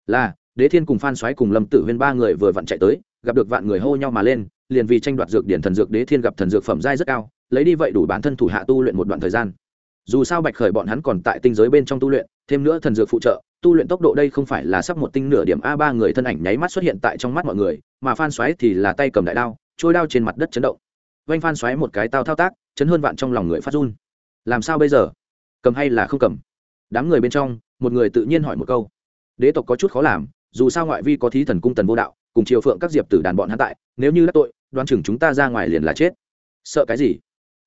Là, đế thiên cùng phan xoáy cùng lâm tử huyên ba người vừa vặn chạy tới, gặp được vạn người hô nhau mà lên, liền vì tranh đoạt dược điển thần dược đế thiên gặp thần dược phẩm giai rất cao, lấy đi vậy đủ bản thân thủ hạ tu luyện một đoạn thời gian. Dù sao bạch khởi bọn hắn còn tại tinh giới bên trong tu luyện, thêm nữa thần dược phụ trợ, tu luyện tốc độ đây không phải là sắp một tinh nửa điểm a ba người thân ảnh nháy mắt xuất hiện tại trong mắt mọi người, mà phan xoáy thì là tay cầm đại đao, trôi đao trên mặt đất chấn động vanh phan xoáy một cái tao thao tác, chấn hơn vạn trong lòng người phát run. Làm sao bây giờ? Cầm hay là không cầm? Đám người bên trong, một người tự nhiên hỏi một câu. Đế tộc có chút khó làm, dù sao ngoại vi có thí thần cung tần vô đạo, cùng triều phượng các diệp tử đàn bọn hắn tại, nếu như đắc tội đoan chừng chúng ta ra ngoài liền là chết. Sợ cái gì?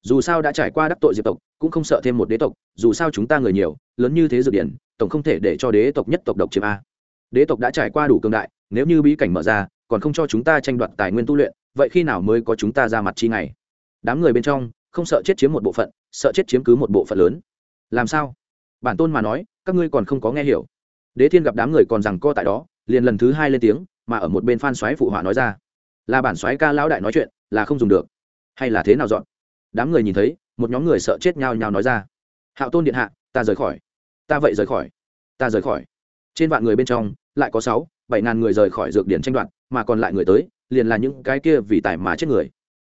Dù sao đã trải qua đắc tội diệp tộc, cũng không sợ thêm một đế tộc, dù sao chúng ta người nhiều, lớn như thế dược điển, tổng không thể để cho đế tộc nhất tộc độc chiếm a. Đế tộc đã trải qua đủ cường đại, nếu như bí cảnh mở ra, còn không cho chúng ta tranh đoạt tài nguyên tu luyện vậy khi nào mới có chúng ta ra mặt chi ngày? Đám người bên trong, không sợ chết chiếm một bộ phận, sợ chết chiếm cứ một bộ phận lớn. Làm sao? Bản tôn mà nói, các ngươi còn không có nghe hiểu. Đế thiên gặp đám người còn rằng co tại đó, liền lần thứ hai lên tiếng, mà ở một bên phan xoáy phụ họa nói ra. Là bản xoáy ca lão đại nói chuyện, là không dùng được. Hay là thế nào dọn? Đám người nhìn thấy, một nhóm người sợ chết nhau nhau nói ra. Hạo tôn điện hạ, ta rời khỏi. Ta vậy rời khỏi. Ta rời khỏi. Trên vạn người bên trong, lại có sáu, bảy ngàn người rời khỏi dược điển tranh đoạt, mà còn lại người tới liền là những cái kia vì tài mà chết người.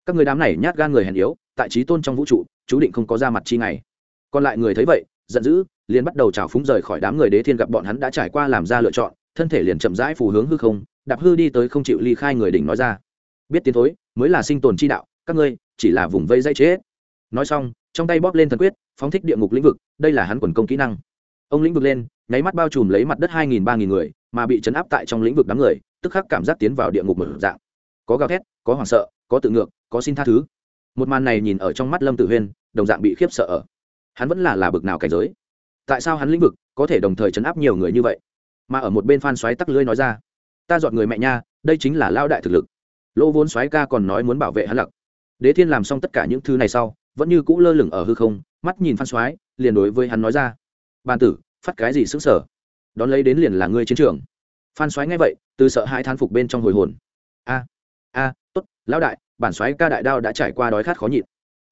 Các người đám này nhát gan người hèn yếu, tại trí tôn trong vũ trụ, chú định không có ra mặt chi ngày. Còn lại người thấy vậy, giận dữ, liền bắt đầu trào phúng rời khỏi đám người đế thiên gặp bọn hắn đã trải qua làm ra lựa chọn, thân thể liền chậm rãi phù hướng hư không, đạp hư đi tới không chịu ly khai người đỉnh nói ra. Biết tiến thối, mới là sinh tồn chi đạo, các ngươi, chỉ là vùng vây dây chết. Nói xong, trong tay bóp lên thần quyết, phóng thích địa ngục lĩnh vực, đây là hắn quần công kỹ năng. Ông lĩnh vực lên, nháy mắt bao trùm lấy mặt đất hai nghìn ba nghìn người, mà bị chấn áp tại trong lĩnh vực đám người, tức khắc cảm giác tiến vào địa ngục mở dạng có gào thét, có hoảng sợ, có tự ngược, có xin tha thứ. Một màn này nhìn ở trong mắt lâm tử huyên, đồng dạng bị khiếp sợ ở. Hắn vẫn là là bực nào cảnh giới? Tại sao hắn lĩnh vực có thể đồng thời chấn áp nhiều người như vậy? Mà ở một bên phan xoáy tắc lưới nói ra, ta dọn người mẹ nha, đây chính là lao đại thực lực. Lỗ vốn xoáy ca còn nói muốn bảo vệ hắn lặc. Đế thiên làm xong tất cả những thứ này sau, vẫn như cũ lơ lửng ở hư không, mắt nhìn phan xoáy liền đối với hắn nói ra ban tử, phát cái gì xứng sở đón lấy đến liền là ngươi chiến trường. Phan xoáy nghe vậy, từ sợ hai than phục bên trong hồi hồn. A a tốt, lão đại, bản xoáy ca đại đao đã trải qua đói khát khó nhịn.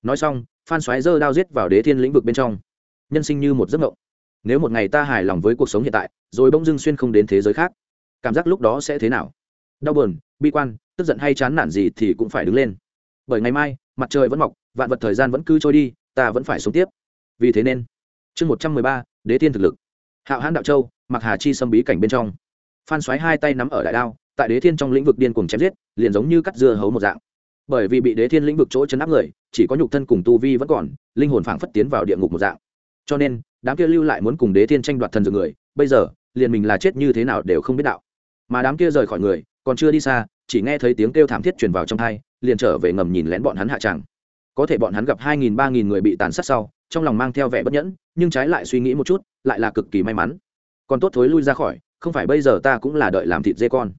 Nói xong, phan xoáy giơ đao giết vào đế thiên lĩnh vực bên trong. Nhân sinh như một giấc mộng. Nếu một ngày ta hài lòng với cuộc sống hiện tại, rồi bỗng dưng xuyên không đến thế giới khác, cảm giác lúc đó sẽ thế nào? Đau buồn, bi quan, tức giận hay chán nản gì thì cũng phải đứng lên. Bởi ngày mai, mặt trời vẫn mọc, vạn vật thời gian vẫn cứ trôi đi, ta vẫn phải sống tiếp. Vì thế nên, chương một trăm mười ba, đế thiên thực lực. Hạo hãn đạo châu mặc hà chi xâm bí cảnh bên trong. Phan xoáy hai tay nắm ở đại đao tại đế thiên trong lĩnh vực điên cuồng chém giết, liền giống như cắt dưa hấu một dạng. Bởi vì bị đế thiên lĩnh vực chỗ chấn áp người, chỉ có nhục thân cùng tu vi vẫn còn, linh hồn phảng phất tiến vào địa ngục một dạng. Cho nên, đám kia lưu lại muốn cùng đế thiên tranh đoạt thần dược người, bây giờ, liền mình là chết như thế nào đều không biết đạo. Mà đám kia rời khỏi người, còn chưa đi xa, chỉ nghe thấy tiếng kêu thảm thiết truyền vào trong thai, liền trở về ngầm nhìn lén bọn hắn hạ tràng. Có thể bọn hắn gặp hai nghìn ba nghìn người bị tàn sát sau, trong lòng mang theo vẻ bất nhẫn, nhưng trái lại suy nghĩ một chút, lại là cực kỳ may mắn. Còn tốt thối lui ra khỏi, không phải bây giờ ta cũng là đợi làm thịt dê con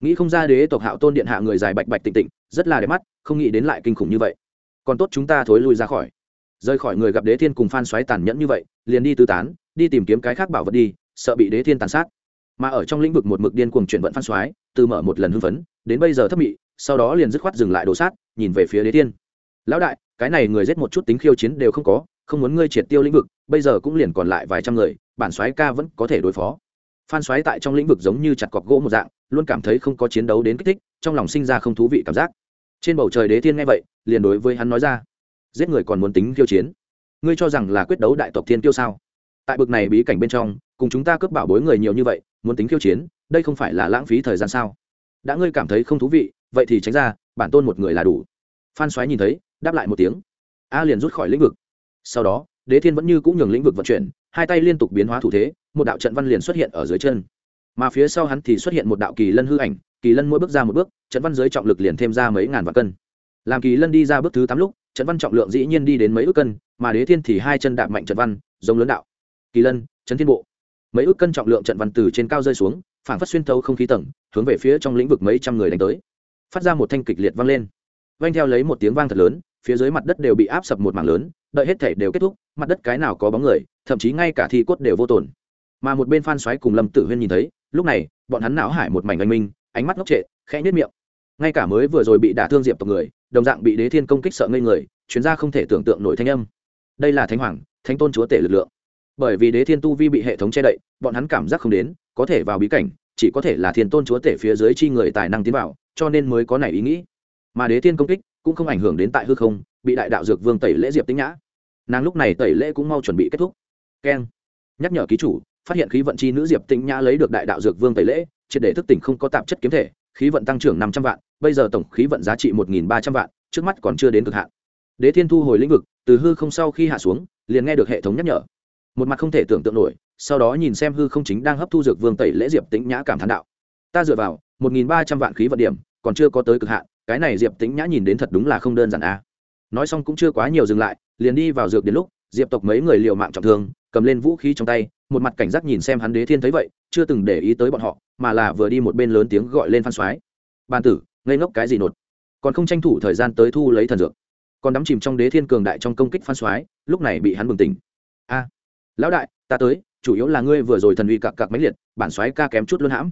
nghĩ không ra đế tộc hạo tôn điện hạ người dài bạch bạch tịnh tịnh, rất là đẹp mắt, không nghĩ đến lại kinh khủng như vậy. Còn tốt chúng ta thối lui ra khỏi. Rời khỏi người gặp đế thiên cùng phan xoáy tàn nhẫn như vậy, liền đi tư tán, đi tìm kiếm cái khác bảo vật đi, sợ bị đế thiên tàn sát. Mà ở trong lĩnh vực một mực điên cuồng chuyển vận phan xoáy từ mở một lần hưng phấn, đến bây giờ thấp mị, sau đó liền dứt khoát dừng lại đổ sát, nhìn về phía đế thiên. Lão đại, cái này người giết một chút tính khiêu chiến đều không có, không muốn ngươi triệt tiêu lĩnh vực, bây giờ cũng liền còn lại vài trăm người, bản xoáy ca vẫn có thể đối phó. Phan xoáy tại trong lĩnh vực giống như chặt cọc gỗ một dạng luôn cảm thấy không có chiến đấu đến kích thích, trong lòng sinh ra không thú vị cảm giác. Trên bầu trời đế thiên nghe vậy, liền đối với hắn nói ra, giết người còn muốn tính khiêu chiến. Ngươi cho rằng là quyết đấu đại tộc thiên kiêu sao? Tại bực này bí cảnh bên trong, cùng chúng ta cướp bảo bối người nhiều như vậy, muốn tính khiêu chiến, đây không phải là lãng phí thời gian sao? Đã ngươi cảm thấy không thú vị, vậy thì tránh ra, bản tôn một người là đủ. Phan xoáy nhìn thấy, đáp lại một tiếng. A liền rút khỏi lĩnh vực. Sau đó, đế thiên vẫn như cũng nhường lĩnh vực vận chuyển, hai tay liên tục biến hóa thủ thế, một đạo trận văn liền xuất hiện ở dưới chân mà phía sau hắn thì xuất hiện một đạo kỳ lân hư ảnh, kỳ lân mỗi bước ra một bước, trận văn dưới trọng lực liền thêm ra mấy ngàn vạn cân. Làm kỳ lân đi ra bước thứ tám lúc, trận văn trọng lượng dĩ nhiên đi đến mấy ước cân, mà đế thiên thì hai chân đạp mạnh trận văn, giống lớn đạo. Kỳ lân trấn thiên bộ. Mấy ước cân trọng lượng trận văn từ trên cao rơi xuống phản phát xuyên thấu không khí tầng, hướng về phía trong lĩnh vực mấy trăm người đánh tới. Phát ra một thanh kịch liệt vang lên. Vang theo lấy một tiếng vang thật lớn, phía dưới mặt đất đều bị áp sập một mảng lớn, đợi hết thể đều kết thúc, mặt đất cái nào có bóng người, thậm chí ngay cả thi cốt đều vô tổn. Mà một bên phan xoáy cùng lâm tử huyên nhìn thấy lúc này, bọn hắn não hải một mảnh anh minh, ánh mắt ngốc trệ, khẽ nhất miệng. Ngay cả mới vừa rồi bị đả thương diệp tộc người, đồng dạng bị đế thiên công kích sợ ngây người chuyến ra không thể tưởng tượng nổi thanh âm. Đây là thánh hoàng, thánh tôn chúa tể lực lượng. Bởi vì đế thiên tu vi bị hệ thống che đậy, bọn hắn cảm giác không đến, có thể vào bí cảnh, chỉ có thể là thiên tôn chúa tể phía dưới chi người tài năng tiến vào, cho nên mới có này ý nghĩ. Mà đế thiên công kích cũng không ảnh hưởng đến tại hư không, bị đại đạo dược vương tẩy lễ diệp tính nhã. Nàng lúc này tẩy lễ cũng mau chuẩn bị kết thúc. Keng. Nhắc nhở ký chủ phát hiện khí vận chi nữ diệp tĩnh nhã lấy được đại đạo dược vương tẩy lễ, triệt để thức tỉnh không có tạp chất kiếm thể, khí vận tăng trưởng năm trăm vạn, bây giờ tổng khí vận giá trị một nghìn ba trăm vạn, trước mắt còn chưa đến cực hạn. Đế thiên thu hồi lĩnh vực, từ hư không sau khi hạ xuống, liền nghe được hệ thống nhắc nhở. Một mặt không thể tưởng tượng nổi, sau đó nhìn xem hư không chính đang hấp thu dược vương tẩy lễ diệp tĩnh nhã cảm thán đạo. Ta dựa vào một nghìn ba trăm vạn khí vận điểm, còn chưa có tới cực hạn, cái này diệp tĩnh nhã nhìn đến thật đúng là không đơn giản a à. nói xong cũng chưa quá nhiều dừng lại, liền đi vào dược đến lúc, diệp tộc mấy người liều mạng trọng thương cầm lên vũ khí trong tay, một mặt cảnh giác nhìn xem hắn đế thiên thấy vậy, chưa từng để ý tới bọn họ, mà là vừa đi một bên lớn tiếng gọi lên phan soái. Ban tử, ngây ngốc cái gì nột? Còn không tranh thủ thời gian tới thu lấy thần dược. Còn đắm chìm trong đế thiên cường đại trong công kích phan soái, lúc này bị hắn bừng tỉnh. A, lão đại, ta tới, chủ yếu là ngươi vừa rồi thần uy cặc cặc máy liệt, bản soái ca kém chút luôn hãm.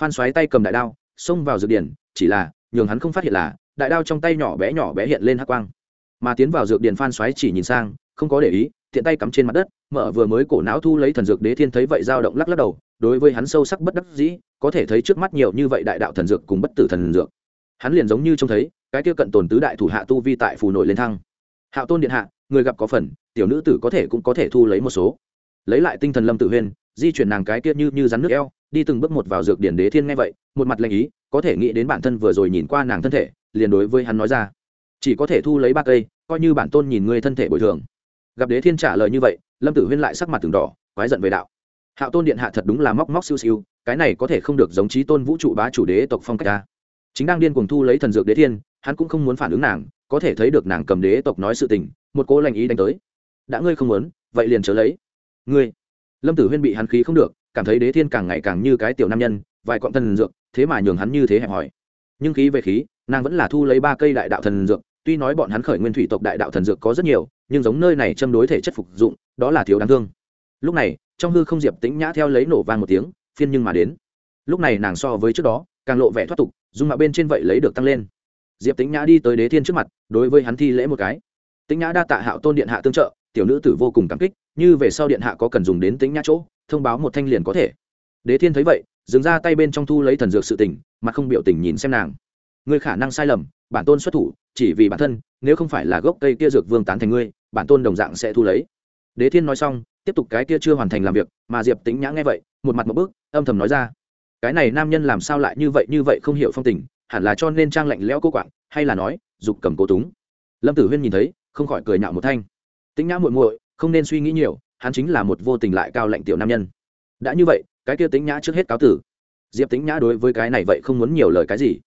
Phan soái tay cầm đại đao, xông vào dược điển, chỉ là, nhường hắn không phát hiện là, đại đao trong tay nhỏ bé nhỏ bé hiện lên hắc quang. Mà tiến vào dược điển phan xoáy chỉ nhìn sang, không có để ý tiện tay cắm trên mặt đất, mở vừa mới cổ não thu lấy thần dược đế thiên thấy vậy dao động lắc lắc đầu, đối với hắn sâu sắc bất đắc dĩ, có thể thấy trước mắt nhiều như vậy đại đạo thần dược cùng bất tử thần dược. Hắn liền giống như trông thấy, cái kia cận tồn tứ đại thủ hạ tu vi tại phù nổi lên thăng. Hạo tôn điện hạ, người gặp có phần, tiểu nữ tử có thể cũng có thể thu lấy một số. Lấy lại tinh thần lâm tự huyên, di chuyển nàng cái kia như như rắn nước eo, đi từng bước một vào dược điển đế thiên nghe vậy, một mặt lanh ý, có thể nghĩ đến bản thân vừa rồi nhìn qua nàng thân thể, liền đối với hắn nói ra. Chỉ có thể thu lấy ba cây, coi như bản tôn nhìn ngươi thân thể bồi thường gặp đế thiên trả lời như vậy, lâm tử huyên lại sắc mặt từng đỏ, quái giận về đạo. Hạo tôn điện hạ thật đúng là móc móc siêu siêu, cái này có thể không được giống trí tôn vũ trụ bá chủ đế tộc phong cách ta. Chính đang điên cuồng thu lấy thần dược đế thiên, hắn cũng không muốn phản ứng nàng, có thể thấy được nàng cầm đế tộc nói sự tình, một cố lành ý đánh tới. Đã ngươi không muốn, vậy liền chớ lấy. Ngươi. Lâm tử huyên bị hắn khí không được, cảm thấy đế thiên càng ngày càng như cái tiểu nam nhân, vài cọng thần dược, thế mà nhường hắn như thế hẹp hòi. Nhưng khí về khí, nàng vẫn là thu lấy ba cây đại đạo thần dược tuy nói bọn hắn khởi nguyên thủy tộc đại đạo thần dược có rất nhiều nhưng giống nơi này châm đối thể chất phục dụng đó là thiếu đáng thương. Lúc này trong hư không diệp tĩnh nhã theo lấy nổ vang một tiếng phiên nhưng mà đến. Lúc này nàng so với trước đó càng lộ vẻ thoát tục dùng mạo bên trên vậy lấy được tăng lên. Diệp tĩnh nhã đi tới đế thiên trước mặt đối với hắn thi lễ một cái. Tĩnh nhã đa tạ hạo tôn điện hạ tương trợ tiểu nữ tử vô cùng cảm kích như về sau điện hạ có cần dùng đến tĩnh nhã chỗ thông báo một thanh liền có thể. Đế thiên thấy vậy dừng ra tay bên trong thu lấy thần dược sự tỉnh, mà không biểu tình nhìn xem nàng ngươi khả năng sai lầm, bản tôn xuất thủ, chỉ vì bản thân, nếu không phải là gốc cây kia dược vương tán thành ngươi, bản tôn đồng dạng sẽ thu lấy. Đế thiên nói xong, tiếp tục cái kia chưa hoàn thành làm việc, mà diệp tính nhã nghe vậy, một mặt một bước, âm thầm nói ra. Cái này nam nhân làm sao lại như vậy như vậy không hiểu phong tình, hẳn là cho nên trang lạnh lẽo cô quạng, hay là nói, dục cầm cố túng. Lâm tử huyên nhìn thấy, không khỏi cười nhạo một thanh. Tính nhã muội muội, không nên suy nghĩ nhiều, hắn chính là một vô tình lại cao lạnh tiểu nam nhân. Đã như vậy, cái kia tính nhã trước hết cáo tử. Diệp tính nhã đối với cái này vậy không muốn nhiều lời cái gì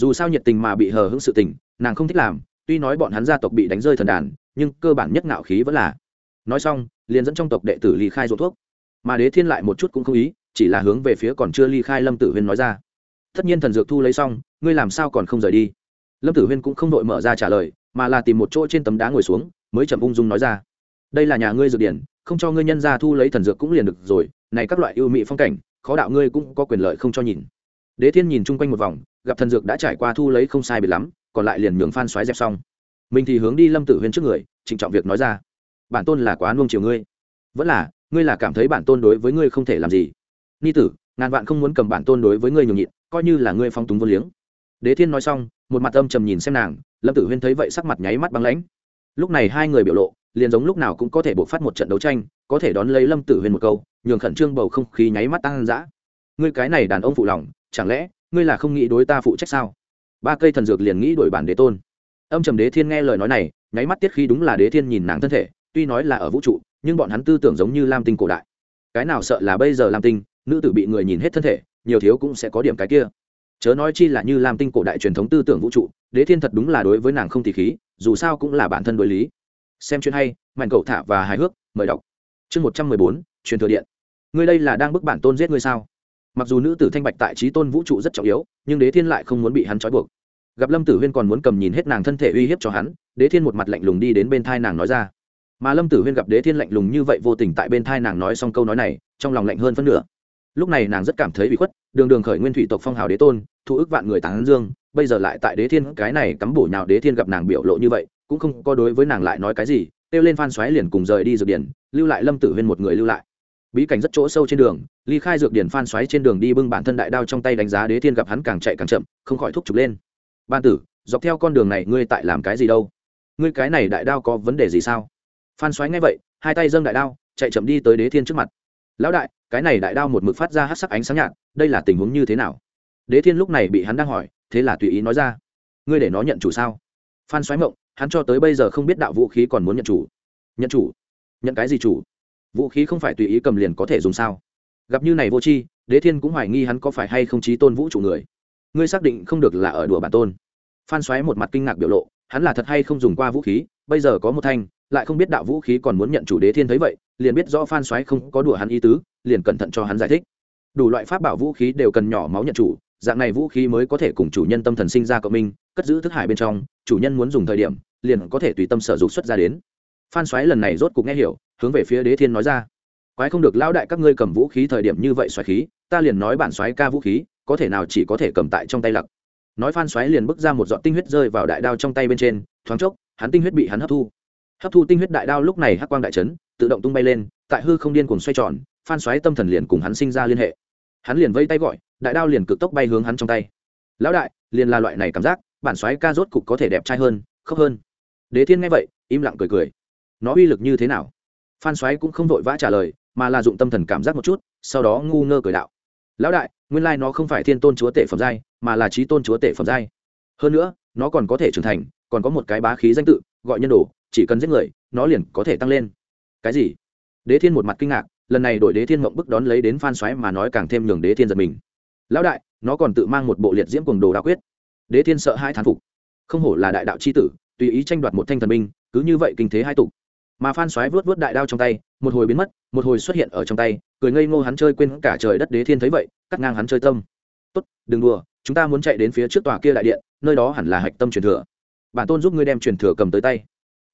dù sao nhiệt tình mà bị hờ hững sự tình, nàng không thích làm, tuy nói bọn hắn gia tộc bị đánh rơi thần đàn, nhưng cơ bản nhất ngạo khí vẫn là. Nói xong, liền dẫn trong tộc đệ tử ly khai ruột thuốc. Mà đế thiên lại một chút cũng không ý, chỉ là hướng về phía còn chưa ly khai lâm tử huyên nói ra. Tất nhiên thần dược thu lấy xong, ngươi làm sao còn không rời đi? Lâm tử huyên cũng không đội mở ra trả lời, mà là tìm một chỗ trên tấm đá ngồi xuống, mới chậm ung dung nói ra. Đây là nhà ngươi dược điển, không cho ngươi nhân ra thu lấy thần dược cũng liền được rồi, này các loại ưu mỹ phong cảnh, khó đạo ngươi cũng có quyền lợi không cho nhìn. Đế thiên nhìn chung quanh một vòng gặp thần dược đã trải qua thu lấy không sai biệt lắm, còn lại liền nhường phan xoáy dẹp xong. Mình thì hướng đi lâm tử huyên trước người, trịnh trọng việc nói ra. Bản tôn là quá nuông chiều ngươi. Vẫn là, ngươi là cảm thấy bản tôn đối với ngươi không thể làm gì. Ni tử, ngàn vạn không muốn cầm bản tôn đối với ngươi nhường nhịn, coi như là ngươi phong túng vô liếng. Đế thiên nói xong, một mặt âm trầm nhìn xem nàng, lâm tử huyên thấy vậy sắc mặt nháy mắt băng lãnh. Lúc này hai người biểu lộ, liền giống lúc nào cũng có thể buộc phát một trận đấu tranh, có thể đón lấy lâm tử huyên một câu, nhường khẩn trương bầu không khí nháy mắt tăng dã. Ngươi cái này đàn ông phụ lòng, chẳng lẽ ngươi là không nghĩ đối ta phụ trách sao? Ba cây thần dược liền nghĩ đổi bản đế tôn. Âm trầm đế thiên nghe lời nói này, nháy mắt tiết khi đúng là đế thiên nhìn nàng thân thể, tuy nói là ở vũ trụ, nhưng bọn hắn tư tưởng giống như lam tinh cổ đại. Cái nào sợ là bây giờ lam tinh, nữ tử bị người nhìn hết thân thể, nhiều thiếu cũng sẽ có điểm cái kia. Chớ nói chi là như lam tinh cổ đại truyền thống tư tưởng vũ trụ, đế thiên thật đúng là đối với nàng không thì khí, dù sao cũng là bản thân đối lý. Xem chuyện hay, mạnh cậu thả và hài hước, mời đọc. Chương một trăm mười bốn, truyền thừa điện. Ngươi đây là đang bức bản tôn giết ngươi sao? Mặc dù nữ tử thanh bạch tại trí tôn vũ trụ rất trọng yếu, nhưng đế thiên lại không muốn bị hắn trói buộc. Gặp lâm tử huyên còn muốn cầm nhìn hết nàng thân thể uy hiếp cho hắn, đế thiên một mặt lạnh lùng đi đến bên thai nàng nói ra. Mà lâm tử huyên gặp đế thiên lạnh lùng như vậy vô tình tại bên thai nàng nói xong câu nói này, trong lòng lạnh hơn phân nửa. Lúc này nàng rất cảm thấy bị khuất, đường đường khởi nguyên thủy tộc phong hào đế tôn, thu ức vạn người tán dương, bây giờ lại tại đế thiên, cái này cắm bổ nhào đế thiên gặp nàng biểu lộ như vậy, cũng không có đối với nàng lại nói cái gì, kêu lên phan xoáy liền cùng rời đi dược điển, lưu lại lâm tử huyên một người lưu lại bí cảnh rất chỗ sâu trên đường, ly khai dược điển phan xoáy trên đường đi bưng bản thân đại đao trong tay đánh giá đế thiên gặp hắn càng chạy càng chậm, không khỏi thúc chụp lên. Ban tử, dọc theo con đường này ngươi tại làm cái gì đâu? Ngươi cái này đại đao có vấn đề gì sao? Phan xoáy nghe vậy, hai tay dâng đại đao, chạy chậm đi tới đế thiên trước mặt. Lão đại, cái này đại đao một mực phát ra hát sắc ánh sáng nhạt, đây là tình huống như thế nào? Đế thiên lúc này bị hắn đang hỏi, thế là tùy ý nói ra. Ngươi để nó nhận chủ sao? Phan xoáy mộng, hắn cho tới bây giờ không biết đạo vũ khí còn muốn nhận chủ. Nhận chủ? Nhận cái gì chủ? Vũ khí không phải tùy ý cầm liền có thể dùng sao? Gặp như này vô tri, đế thiên cũng hoài nghi hắn có phải hay không chí tôn vũ trụ người. Ngươi xác định không được là ở đùa bản tôn. Phan xoáy một mặt kinh ngạc biểu lộ, hắn là thật hay không dùng qua vũ khí, bây giờ có một thanh, lại không biết đạo vũ khí còn muốn nhận chủ đế thiên thấy vậy, liền biết rõ phan xoáy không có đùa hắn ý tứ, liền cẩn thận cho hắn giải thích. Đủ loại pháp bảo vũ khí đều cần nhỏ máu nhận chủ, dạng này vũ khí mới có thể cùng chủ nhân tâm thần sinh ra cộng minh, cất giữ thức hải bên trong, chủ nhân muốn dùng thời điểm, liền có thể tùy tâm sở dục xuất ra đến phan xoáy lần này rốt cục nghe hiểu, hướng về phía đế thiên nói ra. Quái không được lão đại các ngươi cầm vũ khí thời điểm như vậy xoáy khí, ta liền nói bản xoáy ca vũ khí, có thể nào chỉ có thể cầm tại trong tay lặc. Nói phan xoáy liền bước ra một giọt tinh huyết rơi vào đại đao trong tay bên trên, thoáng chốc, hắn tinh huyết bị hắn hấp thu. Hấp thu tinh huyết đại đao lúc này hắc quang đại trấn tự động tung bay lên, tại hư không điên cuồng xoay tròn, phan xoáy tâm thần liền cùng hắn sinh ra liên hệ. Hắn liền vây tay gọi, đại đao liền cực tốc bay hướng hắn trong tay. Lão đại, liền là loại này cảm giác, bản xoáy ca rốt cục có thể đẹp trai hơn, khóc hơn. Đế thiên nghe vậy, im lặng cười cười nó uy lực như thế nào? Phan xoáy cũng không vội vã trả lời, mà là dụng tâm thần cảm giác một chút, sau đó ngu ngơ cười đạo. Lão đại, nguyên lai nó không phải thiên tôn chúa tể phẩm giai, mà là trí tôn chúa tể phẩm giai. Hơn nữa, nó còn có thể trưởng thành, còn có một cái bá khí danh tự, gọi nhân đồ, chỉ cần giết người, nó liền có thể tăng lên. Cái gì? Đế thiên một mặt kinh ngạc, lần này đổi đế thiên mộng bức đón lấy đến phan xoáy mà nói càng thêm nhường đế thiên giật mình. Lão đại, nó còn tự mang một bộ liệt diễm cùng đồ đa quyết. Đế thiên sợ hai thán phục. Không hổ là đại đạo c h i tử, tùy ý tranh đoạt một thanh thần binh, cứ như vậy kinh thế hai tục mà phan xoáy vuốt vuốt đại đao trong tay, một hồi biến mất, một hồi xuất hiện ở trong tay, cười ngây ngô hắn chơi quên cả trời đất đế thiên thấy vậy, cắt ngang hắn chơi tâm. Tốt, đừng đùa, chúng ta muốn chạy đến phía trước tòa kia đại điện, nơi đó hẳn là hạch tâm truyền thừa. Bản tôn giúp ngươi đem truyền thừa cầm tới tay.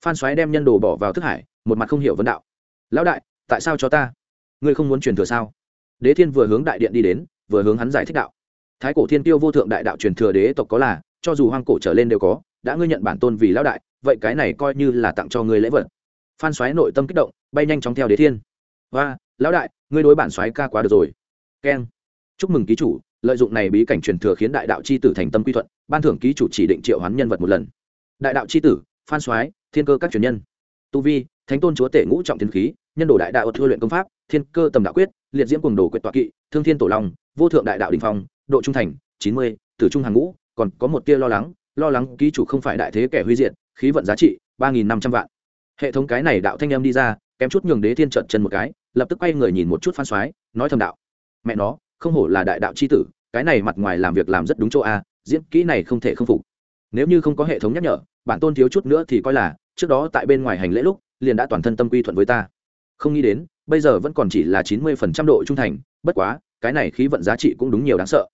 Phan xoáy đem nhân đồ bỏ vào thức hải, một mặt không hiểu vấn đạo. Lão đại, tại sao cho ta? Ngươi không muốn truyền thừa sao? Đế thiên vừa hướng đại điện đi đến, vừa hướng hắn giải thích đạo. Thái cổ thiên tiêu vô thượng đại đạo truyền thừa đế tộc có là, cho dù hoang cổ trở lên đều có, đã ngươi nhận bản tôn vì lão đại, vậy cái này coi như là tặng cho ngươi lễ vật phan xoáy nội tâm kích động, bay nhanh chóng theo đế thiên. Và lão đại, ngươi đối bản xoáy ca quá được rồi. Keng, chúc mừng ký chủ, lợi dụng này bí cảnh truyền thừa khiến đại đạo c h i tử thành tâm quy thuận, ban thưởng ký chủ chỉ định triệu hoán nhân vật một lần. Đại đạo c h i tử, phan soái thiên cơ các truyền nhân. Tu vi, thánh tôn chúa tể ngũ trọng thiên khí, nhân đồ đại đạo thưa luyện công pháp, thiên cơ tầm đạo quyết, liệt diễm quần đồ quyệt tọa kỵ, thương thiên tổ long, vô thượng đại đạo đình phong, độ trung thành, chín mươi, tử trung hàng ngũ, còn có một tia lo lắng lo lắng ký chủ không phải đại thế kẻ huy diện, khí vận giá trị, ba nghìn năm trăm vạn hệ thống cái này đạo thanh em đi ra, kém chút nhường đế thiên trận chân một cái, lập tức quay người nhìn một chút phan soái nói thầm đạo. Mẹ nó, không hổ là đại đạo c h i tử, cái này mặt ngoài làm việc làm rất đúng chỗ a, diễn kỹ này không thể không phục. Nếu như không có hệ thống nhắc nhở, bản tôn thiếu chút nữa thì coi là, trước đó tại bên ngoài hành lễ lúc, liền đã toàn thân tâm quy thuận với ta. Không nghĩ đến, bây giờ vẫn còn chỉ là chín mươi phần trăm độ trung thành, bất quá, cái này khí vận giá trị cũng đúng nhiều đáng sợ.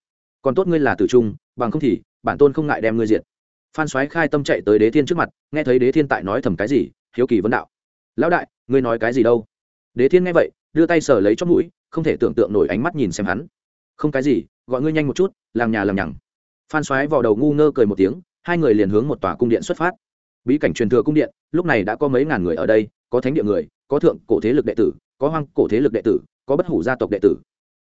Còn tốt ngươi là tử trung, bằng không thì, bản tôn không ngại đem ngươi diệt. Phan soái khai tâm chạy tới đế thiên trước mặt, nghe thấy đế thiên tại nói thầm cái gì hiếu kỳ vấn đạo. Lão đại, ngươi nói cái gì đâu? Đế thiên nghe vậy, đưa tay sờ lấy chót mũi, không thể tưởng tượng nổi ánh mắt nhìn xem hắn. Không cái gì, gọi ngươi nhanh một chút, Làng nhà làm nhằng. Phan xoáy vào đầu ngu ngơ cười một tiếng, hai người liền hướng một tòa cung điện xuất phát. Bí cảnh truyền thừa cung điện, lúc này đã có mấy ngàn người ở đây, có thánh địa người, có thượng cổ thế lực đệ tử, có hoang cổ thế lực đệ tử, có bất hủ gia tộc đệ tử.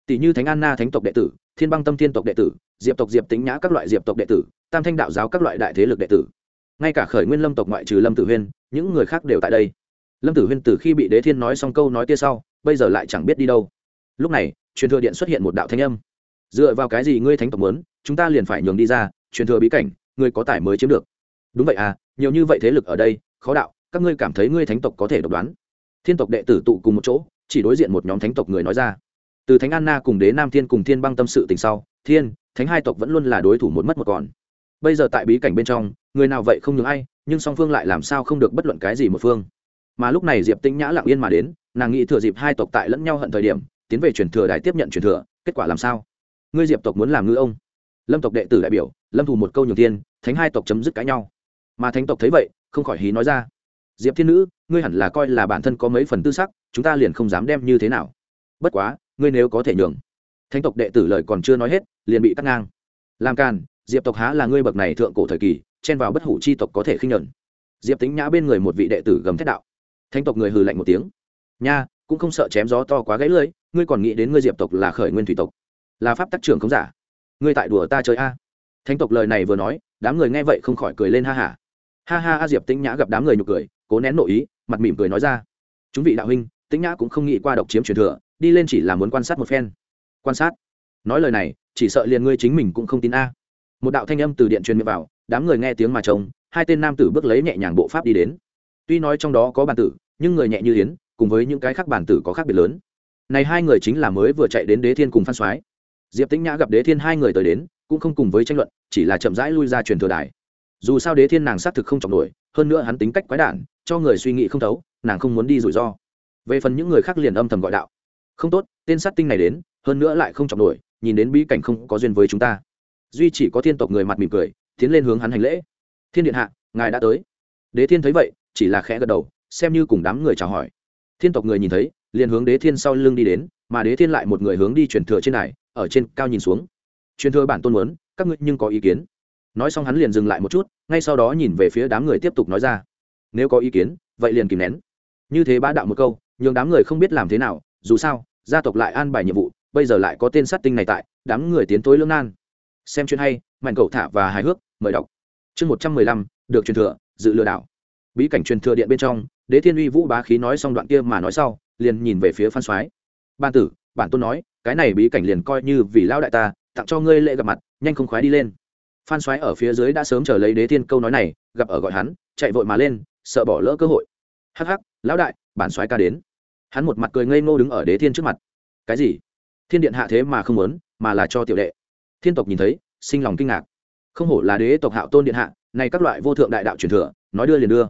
Tỷ như thánh Anna thánh tộc đệ tử, thiên băng tâm thiên tộc đệ tử, diệp tộc diệp tính nhã các loại diệp tộc đệ tử, tam thanh đạo giáo các loại đại thế lực đệ tử ngay cả khởi nguyên lâm tộc ngoại trừ lâm tử huyên, những người khác đều tại đây. Lâm tử huyên từ khi bị đế thiên nói xong câu nói tia sau, bây giờ lại chẳng biết đi đâu. Lúc này, truyền thừa điện xuất hiện một đạo thanh âm. Dựa vào cái gì ngươi thánh tộc muốn, chúng ta liền phải nhường đi ra, truyền thừa bí cảnh, ngươi có tài mới chiếm được. Đúng vậy à nhiều như vậy thế lực ở đây, khó đạo, các ngươi cảm thấy ngươi thánh tộc có thể độc đoán. Thiên tộc đệ tử tụ cùng một chỗ, chỉ đối diện một nhóm thánh tộc người nói ra. Từ thánh anna cùng đế nam thiên cùng thiên băng tâm sự tình sau, thiên, thánh hai tộc vẫn luôn là đối thủ một mất một còn bây giờ tại bí cảnh bên trong, người nào vậy không nhường ai, nhưng song phương lại làm sao không được bất luận cái gì một phương. Mà lúc này diệp tĩnh nhã lặng yên mà đến, nàng nghĩ thừa dịp hai tộc tại lẫn nhau hận thời điểm, tiến về truyền thừa đài tiếp nhận truyền thừa, kết quả làm sao? Ngươi diệp tộc muốn làm ngư ông. Lâm tộc đệ tử đại biểu, lâm thủ một câu nhường tiên thánh hai tộc chấm dứt cãi nhau. Mà thánh tộc thấy vậy, không khỏi hí nói ra. Diệp thiên nữ, ngươi hẳn là coi là bản thân có mấy phần tư sắc, chúng ta liền không dám đem như thế nào. Bất quá, ngươi nếu có thể nhường. Thánh tộc đệ tử lời còn chưa nói hết, liền bị cắt ngang. Làm càn diệp tộc há là ngươi bậc này thượng cổ thời kỳ, chen vào bất hủ chi tộc có thể khinh nhuận. Diệp tính nhã bên người một vị đệ tử gầm thét đạo. Thánh tộc người hừ lạnh một tiếng. Nha, cũng không sợ chém gió to quá gãy lưỡi, ngươi còn nghĩ đến ngươi diệp tộc là khởi nguyên thủy tộc, là pháp tắc trưởng không giả. Ngươi tại đùa ta chơi a. Thánh tộc lời này vừa nói, đám người nghe vậy không khỏi cười lên ha hả ha. ha ha a, diệp tĩnh nhã gặp đám người nhục cười, cố nén nội ý, mặt mỉm cười nói ra. Chúng vị đạo huynh, tĩnh nhã cũng không nghĩ qua độc chiếm truyền thừa, đi lên chỉ là muốn quan sát một phen. Quan sát? Nói lời này, chỉ sợ liền ngươi chính mình cũng không tin a một đạo thanh âm từ điện truyền miệng vào, đám người nghe tiếng mà trông, hai tên nam tử bước lấy nhẹ nhàng bộ pháp đi đến. Tuy nói trong đó có bàn tử, nhưng người nhẹ như yến, cùng với những cái khác bản tử có khác biệt lớn. Này hai người chính là mới vừa chạy đến đế thiên cùng phan soái. Diệp tĩnh nhã gặp đế thiên hai người tới đến, cũng không cùng với tranh luận, chỉ là chậm rãi lui ra truyền thừa đài. Dù sao đế thiên nàng xác thực không trọng nổi, hơn nữa hắn tính cách quái đản, cho người suy nghĩ không thấu, nàng không muốn đi rủi ro. Về phần những người khác liền âm thầm gọi đạo. Không tốt, tên sát tinh này đến, hơn nữa lại không trọng nổi, nhìn đến bí cảnh không có duyên với chúng ta duy chỉ có thiên tộc người mặt mỉm cười, tiến lên hướng hắn hành lễ. Thiên điện hạ, ngài đã tới. Đế thiên thấy vậy, chỉ là khẽ gật đầu, xem như cùng đám người chào hỏi. Thiên tộc người nhìn thấy, liền hướng đế thiên sau lưng đi đến, mà đế thiên lại một người hướng đi truyền thừa trên này ở trên cao nhìn xuống. Truyền thừa bản tôn muốn, các ngươi nhưng có ý kiến. Nói xong hắn liền dừng lại một chút, ngay sau đó nhìn về phía đám người tiếp tục nói ra. Nếu có ý kiến, vậy liền kìm nén. Như thế bá đạo một câu, nhường đám người không biết làm thế nào, dù sao, gia tộc lại an bài nhiệm vụ, bây giờ lại có tên sát tinh này tại, đám người tiến tối lương nan xem chuyện hay mạnh cầu thả và hài hước, mời đọc. Chương một trăm mười lăm, được truyền thừa, dự lừa đảo. Bí cảnh truyền thừa điện bên trong, đế thiên uy vũ bá khí nói xong đoạn kia mà nói sau, liền nhìn về phía phan soái. Ban tử, bản tôn nói, cái này bí cảnh liền coi như vì lao đại ta, tặng cho ngươi lễ gặp mặt, nhanh không khoái đi lên. Phan soái ở phía dưới đã sớm chờ lấy đế thiên câu nói này, gặp ở gọi hắn, chạy vội mà lên, sợ bỏ lỡ cơ hội. Hắc hắc, lão đại, bản soái ca đến. Hắn một mặt cười ngây ngô đứng ở đế thiên trước mặt. Cái gì? Thiên điện hạ thế mà không muốn, mà là cho tiểu đệ thiên tộc nhìn thấy, sinh lòng kinh ngạc. Không hổ là đế tộc hạo tôn điện hạ, này các loại vô thượng đại đạo truyền thừa, nói đưa liền đưa.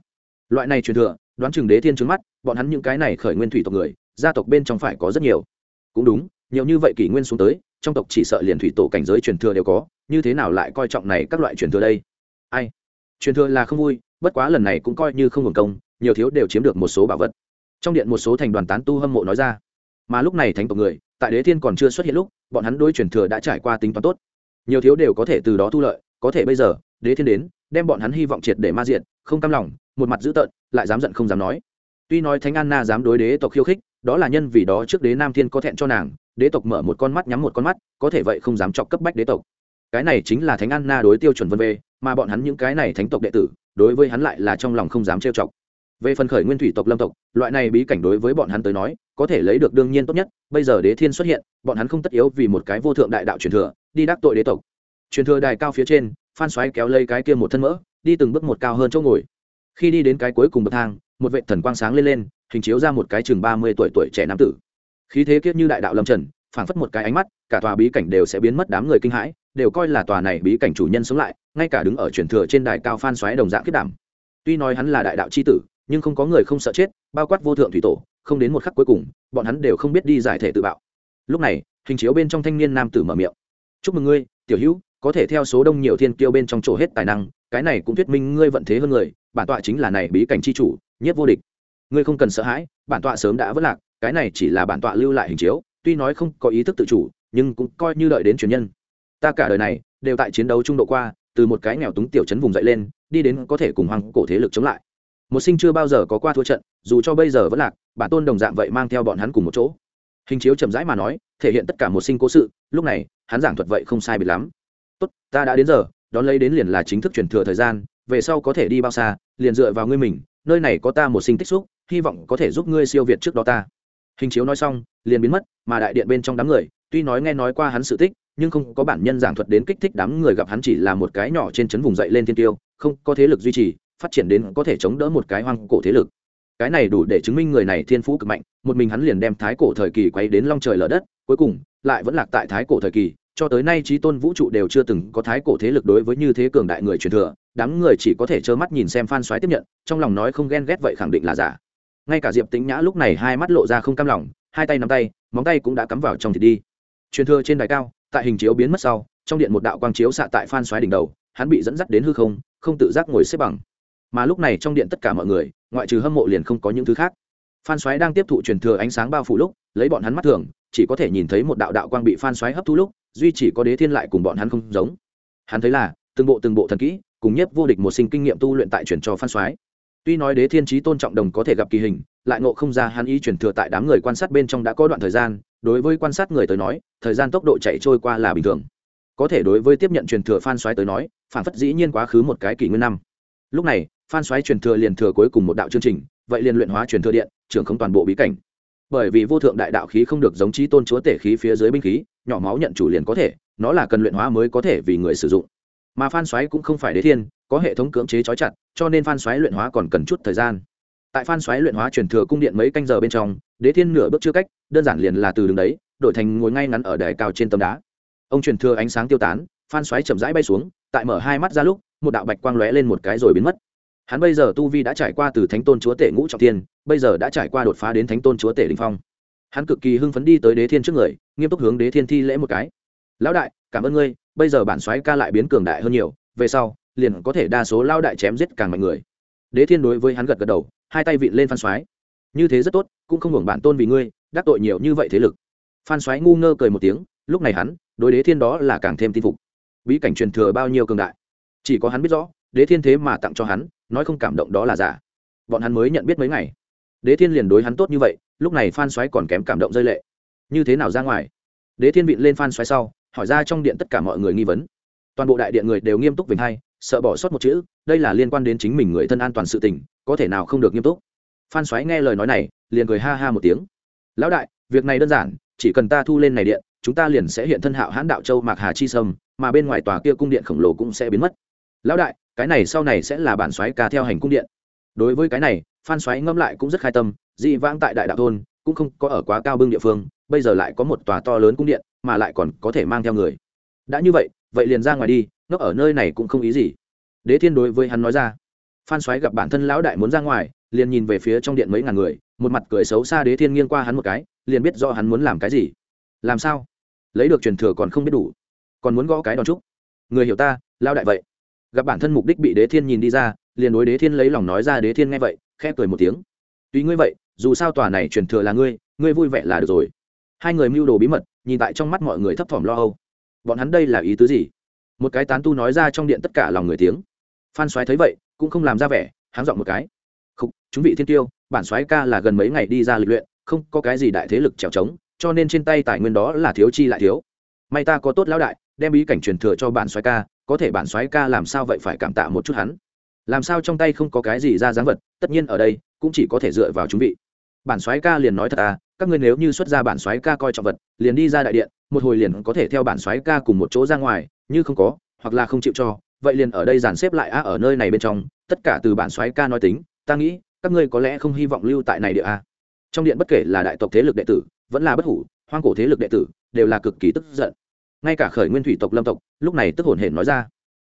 Loại này truyền thừa, đoán chừng đế thiên trước mắt, bọn hắn những cái này khởi nguyên thủy tộc người, gia tộc bên trong phải có rất nhiều. Cũng đúng, nhiều như vậy kỷ nguyên xuống tới, trong tộc chỉ sợ liền thủy tổ cảnh giới truyền thừa đều có, như thế nào lại coi trọng này các loại truyền thừa đây? Ai? Truyền thừa là không vui, bất quá lần này cũng coi như không hưởng công, nhiều thiếu đều chiếm được một số bảo vật. Trong điện một số thành đoàn tán tu hâm mộ nói ra. Mà lúc này thánh tộc người tại đế thiên còn chưa xuất hiện lúc, bọn hắn đối truyền thừa đã trải qua tính toán tốt. Nhiều thiếu đều có thể từ đó thu lợi, có thể bây giờ, đế thiên đến, đem bọn hắn hy vọng triệt để ma diện không cam lòng, một mặt dữ tợn, lại dám giận không dám nói. Tuy nói thánh an na dám đối đế tộc khiêu khích, đó là nhân vì đó trước đế nam thiên có thẹn cho nàng, đế tộc mở một con mắt nhắm một con mắt, có thể vậy không dám chọc cấp bách đế tộc. Cái này chính là thánh an na đối tiêu chuẩn vân về mà bọn hắn những cái này thánh tộc đệ tử, đối với hắn lại là trong lòng không dám trêu chọc về phần khởi nguyên thủy tộc lâm tộc, loại này bí cảnh đối với bọn hắn tới nói, có thể lấy được đương nhiên tốt nhất. Bây giờ đế thiên xuất hiện, bọn hắn không tất yếu vì một cái vô thượng đại đạo truyền thừa, đi đắc tội đế tộc. Truyền thừa đài cao phía trên, phan xoáy kéo lấy cái kia một thân mỡ, đi từng bước một cao hơn chỗ ngồi. Khi đi đến cái cuối cùng bậc thang, một vệ thần quang sáng lên lên, hình chiếu ra một cái chừng ba mươi tuổi tuổi trẻ nam tử. Khí thế kiết như đại đạo lâm trần, phảng phất một cái ánh mắt, cả tòa bí cảnh đều sẽ biến mất đám người kinh hãi, đều coi là tòa này bí cảnh chủ nhân sống lại, ngay cả đứng ở truyền thừa trên đài cao phan xoáy đồng dạng kết đảm. Tuy nói hắn là đại đạo c h i tử nhưng không có người không sợ chết, bao quát vô thượng thủy tổ, không đến một khắc cuối cùng, bọn hắn đều không biết đi giải thể tự bạo. Lúc này, hình chiếu bên trong thanh niên nam tử mở miệng. Chúc mừng ngươi, tiểu hữu, có thể theo số đông nhiều thiên kiêu bên trong chỗ hết tài năng, cái này cũng thuyết minh ngươi vận thế hơn người, bản tọa chính là này bí cảnh c h i chủ, nhất vô địch. Ngươi không cần sợ hãi, bản tọa sớm đã vất lạc, cái này chỉ là bản tọa lưu lại hình chiếu, tuy nói không có ý thức tự chủ, nhưng cũng coi như đợi đến truyền nhân. Ta cả đời này đều tại chiến đấu trung độ qua, từ một cái nghèo túng tiểu chấn vùng dậy lên, đi đến có thể cùng hoàng cổ thế lực chống lại một sinh chưa bao giờ có qua thua trận, dù cho bây giờ vẫn lạc, bản tôn đồng dạng vậy mang theo bọn hắn cùng một chỗ. Hình chiếu chậm rãi mà nói, thể hiện tất cả một sinh cố sự, lúc này, hắn giảng thuật vậy không sai biệt lắm. Tốt, ta đã đến giờ, đón lấy đến liền là chính thức truyền thừa thời gian, về sau có thể đi bao xa, liền dựa vào ngươi mình, nơi này có ta một sinh tích xúc, hy vọng có thể giúp ngươi siêu việt trước đó ta. Hình chiếu nói xong, liền biến mất, mà đại điện bên trong đám người, tuy nói nghe nói qua hắn sự tích, nhưng không có bản nhân giảng thuật đến kích thích đám người gặp hắn chỉ là một cái nhỏ trên trấn vùng dậy lên thiên tiêu, không có thế lực duy trì phát triển đến có thể chống đỡ một cái hoang cổ thế lực. Cái này đủ để chứng minh người này thiên phú cực mạnh, một mình hắn liền đem thái cổ thời kỳ quay đến long trời lở đất, cuối cùng, lại vẫn lạc tại thái cổ thời kỳ, cho tới nay trí tôn vũ trụ đều chưa từng có thái cổ thế lực đối với như thế cường đại người truyền thừa, đám người chỉ có thể trơ mắt nhìn xem phan xoáy tiếp nhận, trong lòng nói không ghen ghét vậy khẳng định là giả. Ngay cả diệp tính nhã lúc này hai mắt lộ ra không cam lòng, hai tay nắm tay, móng tay cũng đã cắm vào trong thịt đi. Truyền thừa trên đài cao, tại hình chiếu biến mất sau, trong điện một đạo quang chiếu xạ tại phan xoáy đỉnh đầu, hắn bị dẫn dắt đến hư không không tự giác ngồi xếp bằng mà lúc này trong điện tất cả mọi người, ngoại trừ hâm mộ liền không có những thứ khác. Phan xoáy đang tiếp thụ truyền thừa ánh sáng bao phủ lúc, lấy bọn hắn mắt thường, chỉ có thể nhìn thấy một đạo đạo quang bị phan xoáy hấp thu lúc, duy chỉ có đế thiên lại cùng bọn hắn không giống. Hắn thấy là, từng bộ từng bộ thần kỹ, cùng nhất vô địch một sinh kinh nghiệm tu luyện tại truyền cho phan xoáy tuy nói đế thiên trí tôn trọng đồng có thể gặp kỳ hình, lại ngộ không ra hắn ý truyền thừa tại đám người quan sát bên trong đã có đoạn thời gian, đối với quan sát người tới nói, thời gian tốc độ chạy trôi qua là bình thường. Có thể đối với tiếp nhận truyền thừa phan xoáy tới nói, phản phất dĩ nhiên quá khứ một cái kỷ nguyên năm. Lúc này phan xoáy truyền thừa liền thừa cuối cùng một đạo chương trình, vậy liền luyện hóa truyền thừa điện, trưởng không toàn bộ bí cảnh. Bởi vì vô thượng đại đạo khí không được giống trí tôn chúa tể khí phía dưới binh khí, nhỏ máu nhận chủ liền có thể, nó là cần luyện hóa mới có thể vì người sử dụng. Mà phan xoáy cũng không phải đế thiên, có hệ thống cưỡng chế trói chặt, cho nên phan xoáy luyện hóa còn cần chút thời gian. Tại phan xoáy luyện hóa truyền thừa cung điện mấy canh giờ bên trong, đế thiên nửa bước chưa cách, đơn giản liền là từ đường đấy, đổi thành ngồi ngay ngắn ở đài cao trên tấm đá. Ông truyền thừa ánh sáng tiêu tán, phan xoáy chậm rãi bay xuống, tại mở hai mắt ra lúc, một đạo bạch quang lóe lên một cái rồi biến mất hắn bây giờ tu vi đã trải qua từ thánh tôn chúa tể ngũ trọng thiên, bây giờ đã trải qua đột phá đến thánh tôn chúa tể đình phong. Hắn cực kỳ hưng phấn đi tới đế thiên trước người, nghiêm túc hướng đế thiên thi lễ một cái. Lão đại, cảm ơn ngươi, bây giờ bản soái ca lại biến cường đại hơn nhiều, về sau, liền có thể đa số lao đại chém giết càng mạnh người. Đế thiên đối với hắn gật gật đầu, hai tay vịn lên phan soái. Như thế rất tốt, cũng không hưởng bản tôn vì ngươi, đắc tội nhiều như vậy thế lực. Phan soái ngu ngơ cười một tiếng, lúc này hắn, đối đế thiên đó là càng thêm tin phục. Bí cảnh truyền thừa bao nhiêu cường đại? Chỉ có hắn biết rõ, đế thiên thế mà tặng cho hắn nói không cảm động đó là giả. Bọn hắn mới nhận biết mấy ngày. Đế thiên liền đối hắn tốt như vậy, lúc này phan xoáy còn kém cảm động rơi lệ. Như thế nào ra ngoài? Đế thiên vịn lên phan xoáy sau, hỏi ra trong điện tất cả mọi người nghi vấn. Toàn bộ đại điện người đều nghiêm túc vinh hay sợ bỏ sót một chữ, đây là liên quan đến chính mình người thân an toàn sự tình, có thể nào không được nghiêm túc. Phan xoáy nghe lời nói này, liền cười ha ha một tiếng. Lão đại, việc này đơn giản, chỉ cần ta thu lên này điện, chúng ta liền sẽ hiện thân hạo hãn đạo châu mạc hà chi sâm, mà bên ngoài tòa kia cung điện khổng lồ cũng sẽ biến mất. Lão đại cái này sau này sẽ là bản xoáy ca theo hành cung điện. Đối với cái này, phan xoáy ngâm lại cũng rất khai tâm, dị vãng tại đại đạo thôn, cũng không có ở quá cao bưng địa phương, bây giờ lại có một tòa to lớn cung điện, mà lại còn có thể mang theo người. Đã như vậy vậy liền ra ngoài đi, ngốc ở nơi này cũng không ý gì. Đế thiên đối với hắn nói ra. Phan xoáy gặp bản thân lão đại muốn ra ngoài, liền nhìn về phía trong điện mấy ngàn người, một mặt cười xấu xa đế thiên nghiêng qua hắn một cái, liền biết do hắn muốn làm cái gì. Làm sao? Lấy được truyền thừa còn không biết đủ. Còn muốn gõ cái đòn trúc. Người hiểu ta lao đại vậy gặp bản thân mục đích bị đế thiên nhìn đi ra, liền đối đế thiên lấy lòng nói ra đế thiên nghe vậy, khẽ cười một tiếng. Tuy ngươi vậy, dù sao tòa này truyền thừa là ngươi ngươi vui vẻ là được rồi. Hai người mưu đồ bí mật, nhìn tại trong mắt mọi người thấp thỏm lo âu. Bọn hắn đây là ý tứ gì? Một cái tán tu nói ra trong điện tất cả lòng người tiếng. Phan soái thấy vậy, cũng không làm ra vẻ, háng dọn một cái. Không chúng vị thiên tiêu, bản soái ca là gần mấy ngày đi ra lịch luyện, không có cái gì đại thế lực trèo trống, cho nên trên tay tài nguyên đó là thiếu chi lại thiếu. May ta có tốt lão đại, đem bí cảnh truyền thừa cho bản soái ca có thể bản soái ca làm sao vậy phải cảm tạ một chút hắn? Làm sao trong tay không có cái gì ra dáng vật, tất nhiên ở đây, cũng chỉ có thể dựa vào chúng vị. Bản soái ca liền nói thật à các ngươi nếu như xuất ra bản soái ca coi trọng vật, liền đi ra đại điện, một hồi liền có thể theo bản soái ca cùng một chỗ ra ngoài, như không có, hoặc là không chịu cho, vậy liền ở đây dàn xếp lại a ở nơi này bên trong, tất cả từ bản soái ca nói tính, ta nghĩ, các ngươi có lẽ không hy vọng lưu tại này địa a trong điện bất kể là đại tộc thế lực đệ tử, vẫn là bất hủ, hoang cổ thế lực đệ tử, đều là cực kỳ tức giận ngay cả khởi nguyên thủy tộc lâm tộc, lúc này tức hồn hển nói ra.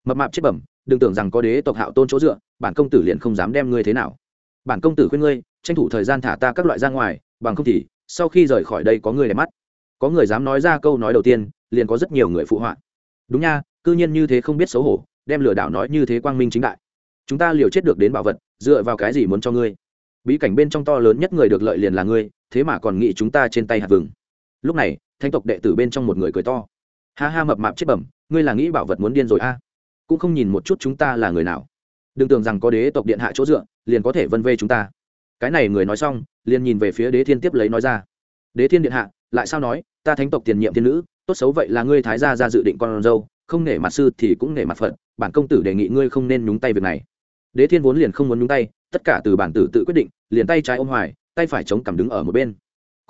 Mập mạp chết bẩm, đừng tưởng rằng có đế tộc hạo tôn chỗ dựa, bản công tử liền không dám đem ngươi thế nào. Bản công tử khuyên ngươi, tranh thủ thời gian thả ta các loại ra ngoài, bằng không thì, sau khi rời khỏi đây có người đẹp mắt. Có người dám nói ra câu nói đầu tiên, liền có rất nhiều người phụ họa. Đúng nha, cư nhiên như thế không biết xấu hổ, đem lừa đảo nói như thế quang minh chính đại. Chúng ta liều chết được đến bảo vật, dựa vào cái gì muốn cho ngươi? Bí cảnh bên trong to lớn nhất người được lợi liền là ngươi, thế mà còn nghĩ chúng ta trên tay hạt vừng. Lúc này thanh tộc đệ tử bên trong một người cười to ha ha, mập mạp chết bẩm, ngươi là nghĩ bảo vật muốn điên rồi a? À? cũng không nhìn một chút chúng ta là người nào. Đừng tưởng rằng có đế tộc điện hạ chỗ dựa, liền có thể vân vê chúng ta. Cái này người nói xong, liền nhìn về phía đế thiên tiếp lấy nói ra. Đế thiên điện hạ, lại sao nói, ta thánh tộc tiền nhiệm thiên nữ, tốt xấu vậy là ngươi thái gia ra dự định con dâu, không nể mặt sư thì cũng nể mặt phận bản công tử đề nghị ngươi không nên nhúng tay việc này. Đế thiên vốn liền không muốn nhúng tay, tất cả từ bản tử tự quyết định, liền tay trái ôm hoài, tay phải chống cằm đứng ở một bên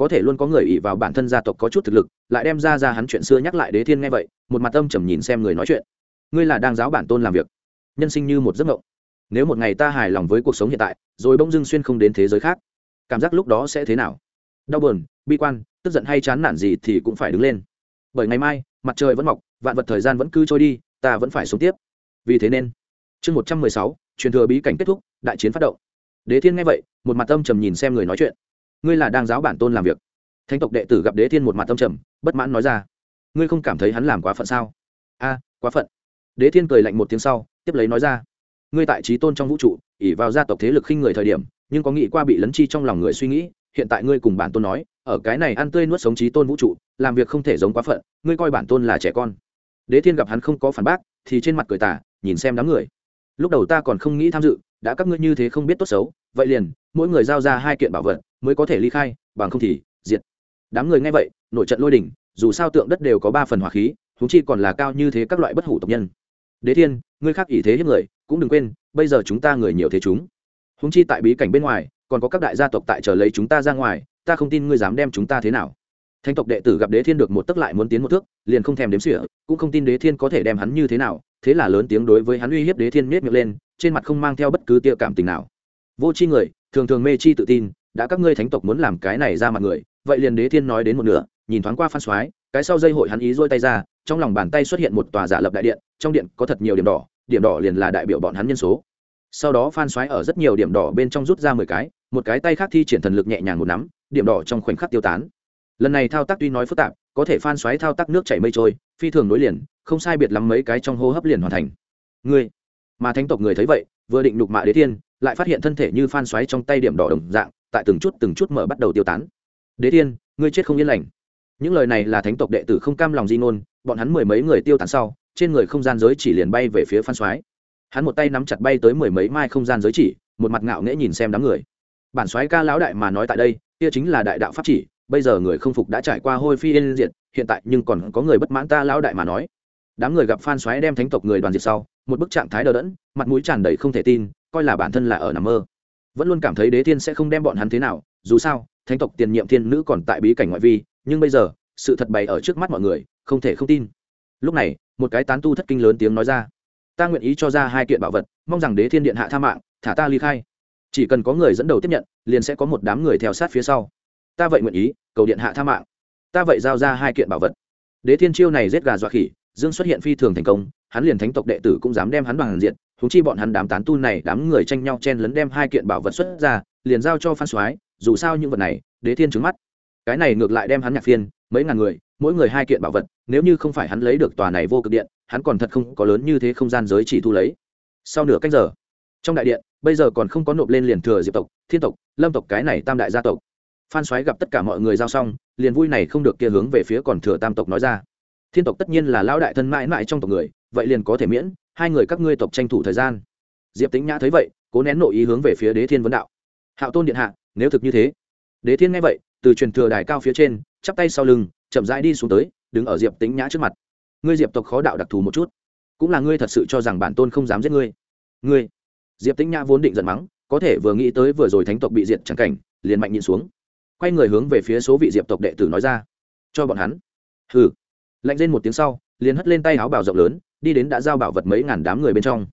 có thể luôn có người ỷ vào bản thân gia tộc có chút thực lực, lại đem ra ra hắn chuyện xưa nhắc lại đế thiên nghe vậy, một mặt âm trầm nhìn xem người nói chuyện. Ngươi là đang giáo bản tôn làm việc. Nhân sinh như một giấc mộng. Nếu một ngày ta hài lòng với cuộc sống hiện tại, rồi bỗng dưng xuyên không đến thế giới khác, cảm giác lúc đó sẽ thế nào? Đau buồn, bi quan, tức giận hay chán nản gì thì cũng phải đứng lên. Bởi ngày mai, mặt trời vẫn mọc, vạn vật thời gian vẫn cứ trôi đi, ta vẫn phải sống tiếp. Vì thế nên, chương một trăm mười sáu, truyền thừa bí cảnh kết thúc, đại chiến phát động. Đế thiên nghe vậy, một mặt tâm trầm nhìn xem người nói chuyện ngươi là đang giáo bản tôn làm việc. Thánh tộc đệ tử gặp đế thiên một mặt tâm trầm, bất mãn nói ra. Ngươi không cảm thấy hắn làm quá phận sao? A, quá phận. Đế thiên cười lạnh một tiếng sau, tiếp lấy nói ra. Ngươi tại trí tôn trong vũ trụ ỉ vào gia tộc thế lực khinh người thời điểm, nhưng có nghĩ qua bị lấn chi trong lòng người suy nghĩ, hiện tại ngươi cùng bản tôn nói, ở cái này ăn tươi nuốt sống trí tôn vũ trụ, làm việc không thể giống quá phận, ngươi coi bản tôn là trẻ con. Đế thiên gặp hắn không có phản bác, thì trên mặt cười tả nhìn xem đám người. Lúc đầu ta còn không nghĩ tham dự, đã các ngươi như thế không biết tốt xấu vậy liền, mỗi người giao ra hai kiện bảo vật, mới có thể ly khai, bằng không thì, diệt. Đám người nghe vậy, nổi trận lôi đỉnh dù sao tượng đất đều có ba phần hỏa khí thú chi còn là cao như thế các loại bất hủ tộc nhân. Đế thiên, ngươi khác ý thế hiếp người, cũng đừng quên, bây giờ chúng ta người nhiều thế chúng. Húng chi tại bí cảnh bên ngoài, còn có các đại gia tộc tại chờ lấy chúng ta ra ngoài, ta không tin ngươi dám đem chúng ta thế nào. Thanh tộc đệ tử gặp đế thiên được một tấc lại muốn tiến một thước, liền không thèm đếm sỉa cũng không tin đế thiên có thể đem hắn như thế nào, thế là lớn tiếng đối với hắn uy hiếp đế thiên miết miệng lên, trên mặt không mang theo bất cứ tia cảm tình nào vô c h i người, thường thường mê chi tự tin, đã các ngươi thánh tộc muốn làm cái này ra mặt người, vậy liền đế thiên nói đến một nửa, nhìn thoáng qua phan soái, cái sau dây hội hắn ý dôi tay ra, trong lòng bàn tay xuất hiện một tòa giả lập đại điện, trong điện có thật nhiều điểm đỏ điểm đỏ liền là đại biểu bọn hắn nhân số. Sau đó phan xoáy ở rất nhiều điểm đỏ bên trong rút ra mười cái, một cái tay khác thi triển thần lực nhẹ nhàng một nắm, điểm đỏ trong khoảnh khắc tiêu tán. Lần này thao tác tuy nói phức tạp, có thể phan xoáy thao tác nước chảy mây trôi, phi thường nối liền, không sai biệt lắm mấy cái trong hô hấp liền hoàn thành. Ngươi, mà thánh tộc người thấy vậy, vừa định đục mạ đế thiên lại phát hiện thân thể như phan xoáy trong tay điểm đỏ đồng dạng, tại từng chút từng chút mở bắt đầu tiêu tán. Đế thiên, ngươi chết không yên lành. Những lời này là thánh tộc đệ tử không cam lòng di ngôn, bọn hắn mười mấy người tiêu tán sau, trên người không gian giới chỉ liền bay về phía phan xoáy. Hắn một tay nắm chặt bay tới mười mấy mai không gian giới chỉ, một mặt ngạo nghễ nhìn xem đám người. Bản xoáy ca lão đại mà nói tại đây, kia chính là đại đạo pháp chỉ, bây giờ người không phục đã trải qua hôi phi yên diệt, hiện tại nhưng còn có người bất mãn ta lão đại mà nói. Đám người gặp phan xoáy đem thánh tộc người đoàn diệt sau, một bức trạng thái đờ đẫn, mặt mũi tràn đầy không thể tin coi là bản thân là ở nằm mơ. Vẫn luôn cảm thấy đế thiên sẽ không đem bọn hắn thế nào, dù sao, thánh tộc tiền nhiệm thiên nữ còn tại bí cảnh ngoại vi, nhưng bây giờ, sự thật bày ở trước mắt mọi người, không thể không tin. Lúc này, một cái tán tu thất kinh lớn tiếng nói ra. Ta nguyện ý cho ra hai kiện bảo vật, mong rằng đế thiên điện hạ tha mạng, thả ta ly khai. Chỉ cần có người dẫn đầu tiếp nhận, liền sẽ có một đám người theo sát phía sau. Ta vậy nguyện ý, cầu điện hạ tha mạng. Ta vậy giao ra hai kiện bảo vật. Đế thiên chiêu này giết gà dọa khỉ, dương xuất hiện phi thường thành công, hắn liền thánh tộc đệ tử cũng dám đem hắn bằng diện thú chi bọn hắn đám tán tu này, đám người tranh nhau chen lấn đem hai kiện bảo vật xuất ra, liền giao cho phan soái, dù sao những vật này, đế thiên trứng mắt. Cái này ngược lại đem hắn nhạc phiên, mấy ngàn người, mỗi người hai kiện bảo vật, nếu như không phải hắn lấy được tòa này vô cực điện, hắn còn thật không có lớn như thế không gian giới chỉ thu lấy. Sau nửa cách giờ, trong đại điện, bây giờ còn không có nộp lên liền thừa diệp tộc, thiên tộc, lâm tộc cái này tam đại gia tộc. Phan xoáy gặp tất cả mọi người giao xong, liền vui này không được kia hướng về phía còn thừa tam tộc nói ra. Thiên tộc tất nhiên là lão đại thân mãi mãi trong tộc người, vậy liền có thể miễn hai người các ngươi tộc tranh thủ thời gian. Diệp tính nhã thấy vậy, cố nén nội ý hướng về phía đế thiên vấn đạo. Hạo tôn điện hạ, nếu thực như thế, đế thiên nghe vậy, từ truyền thừa đài cao phía trên, chắp tay sau lưng, chậm rãi đi xuống tới, đứng ở diệp tính nhã trước mặt. Ngươi diệp tộc khó đạo đặc thù một chút, cũng là ngươi thật sự cho rằng bản tôn không dám giết ngươi. Ngươi? Diệp tĩnh nhã vốn định giận mắng, có thể vừa nghĩ tới vừa rồi thánh tộc bị diệt chẳng cảnh, liền mạnh nhìn xuống. Quay người hướng về phía số vị diệp tộc đệ tử nói ra. Cho bọn hắn. Hừ. Lạnh lên một tiếng sau, liền hất lên tay áo bào rộng lớn đi đến đã giao bảo vật mấy ngàn đám người bên trong.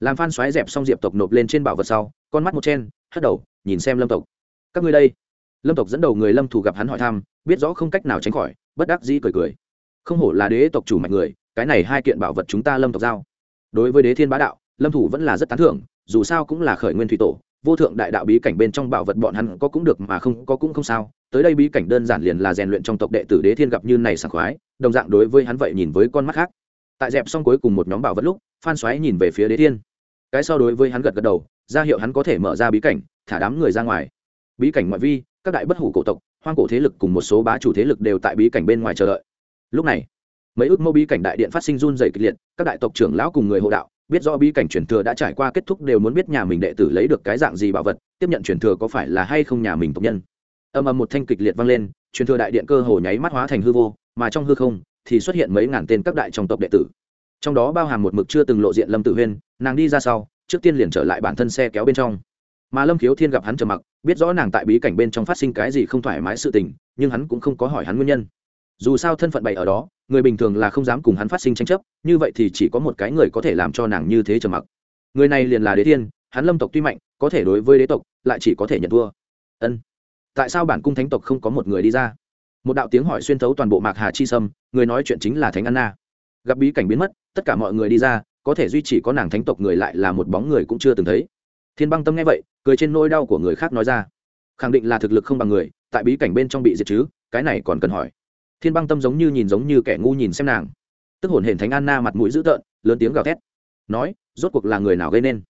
Làm phan xoáy dẹp xong diệp tộc nộp lên trên bảo vật sau, con mắt một chen, hất đầu, nhìn xem lâm tộc. Các ngươi đây. Lâm tộc dẫn đầu người lâm thủ gặp hắn hỏi thăm, biết rõ không cách nào tránh khỏi, bất đắc dĩ cười cười. Không hổ là đế tộc chủ mạnh người, cái này hai kiện bảo vật chúng ta lâm tộc giao. Đối với đế thiên bá đạo, lâm thủ vẫn là rất tán thưởng, dù sao cũng là khởi nguyên thủy tổ, vô thượng đại đạo bí cảnh bên trong bảo vật bọn hắn có cũng được mà không, có cũng không sao. Tới đây bí cảnh đơn giản liền là rèn luyện trong tộc đệ tử đế thiên gặp như này sảng khoái, đồng dạng đối với hắn vậy nhìn với con mắt khác tại dẹp xong cuối cùng một nhóm bảo vật lúc, phan xoáy nhìn về phía đế thiên. Cái so đối với hắn gật gật đầu, ra hiệu hắn có thể mở ra bí cảnh, thả đám người ra ngoài. Bí cảnh ngoại vi, các đại bất hủ cổ tộc, hoang cổ thế lực cùng một số bá chủ thế lực đều tại bí cảnh bên ngoài chờ đợi. Lúc này, mấy ước mô bí cảnh đại điện phát sinh run dày kịch liệt, các đại tộc trưởng lão cùng người hộ đạo, biết do bí cảnh truyền thừa đã trải qua kết thúc đều muốn biết nhà mình đệ tử lấy được cái dạng gì bảo vật, tiếp nhận truyền thừa có phải là hay không nhà mình tộc nhân. Âm âm một thanh kịch liệt vang lên, truyền thừa đại điện cơ hồ nháy mắt hóa thành hư vô, mà trong hư không thì xuất hiện mấy ngàn tên các đại trong tộc đệ tử. Trong đó bao hàm một mực chưa từng lộ diện lâm tử huyên, nàng đi ra sau, trước tiên liền trở lại bản thân xe kéo bên trong. Mà lâm khiếu thiên gặp hắn trầm mặc, biết rõ nàng tại bí cảnh bên trong phát sinh cái gì không thoải mái sự tình, nhưng hắn cũng không có hỏi hắn nguyên nhân. Dù sao thân phận bày ở đó, người bình thường là không dám cùng hắn phát sinh tranh chấp, như vậy thì chỉ có một cái người có thể làm cho nàng như thế trầm mặc. Người này liền là đế thiên, hắn lâm tộc tuy mạnh, có thể đối với đế tộc lại chỉ có thể nhận thua. Ân. Tại sao bản cung thánh tộc không có một người đi ra? Một đạo tiếng hỏi xuyên thấu toàn bộ mạc hà chi sâm, người nói chuyện chính là thánh anna. Gặp bí cảnh biến mất, tất cả mọi người đi ra, có thể duy trì có nàng thánh tộc người lại là một bóng người cũng chưa từng thấy. Thiên băng tâm nghe vậy, cười trên nỗi đau của người khác nói ra. Khẳng định là thực lực không bằng người, tại bí cảnh bên trong bị diệt chứ, cái này còn cần hỏi. Thiên băng tâm giống như nhìn giống như kẻ ngu nhìn xem nàng. Tức hồn hển thánh anna mặt mũi dữ tợn, lớn tiếng gào thét. Nói, rốt cuộc là người nào gây nên?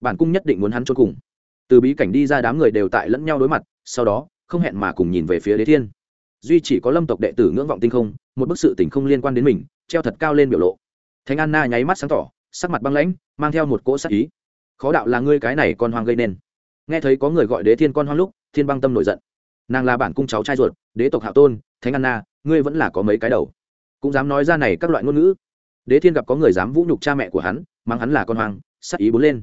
Bản cung nhất định muốn hắn cho cùng. Từ bí cảnh đi ra đám người đều tại lẫn nhau đối mặt, sau đó, không hẹn mà cùng nhìn về phía đế thiên duy chỉ có lâm tộc đệ tử ngưỡng vọng tinh không, một bức sự tình không liên quan đến mình, treo thật cao lên biểu lộ. Thánh anna nháy mắt sáng tỏ, sắc mặt băng lãnh, mang theo một cỗ sắc ý. Khó đạo là ngươi cái này con hoang gây nên. Nghe thấy có người gọi đế thiên con hoang lúc, thiên băng tâm nổi giận. Nàng là bản cung cháu trai ruột, đế tộc hạo tôn, thánh anna, ngươi vẫn là có mấy cái đầu. Cũng dám nói ra này các loại ngôn ngữ. Đế thiên gặp có người dám vũ nhục cha mẹ của hắn, mang hắn là con hoang sắc ý bốn lên.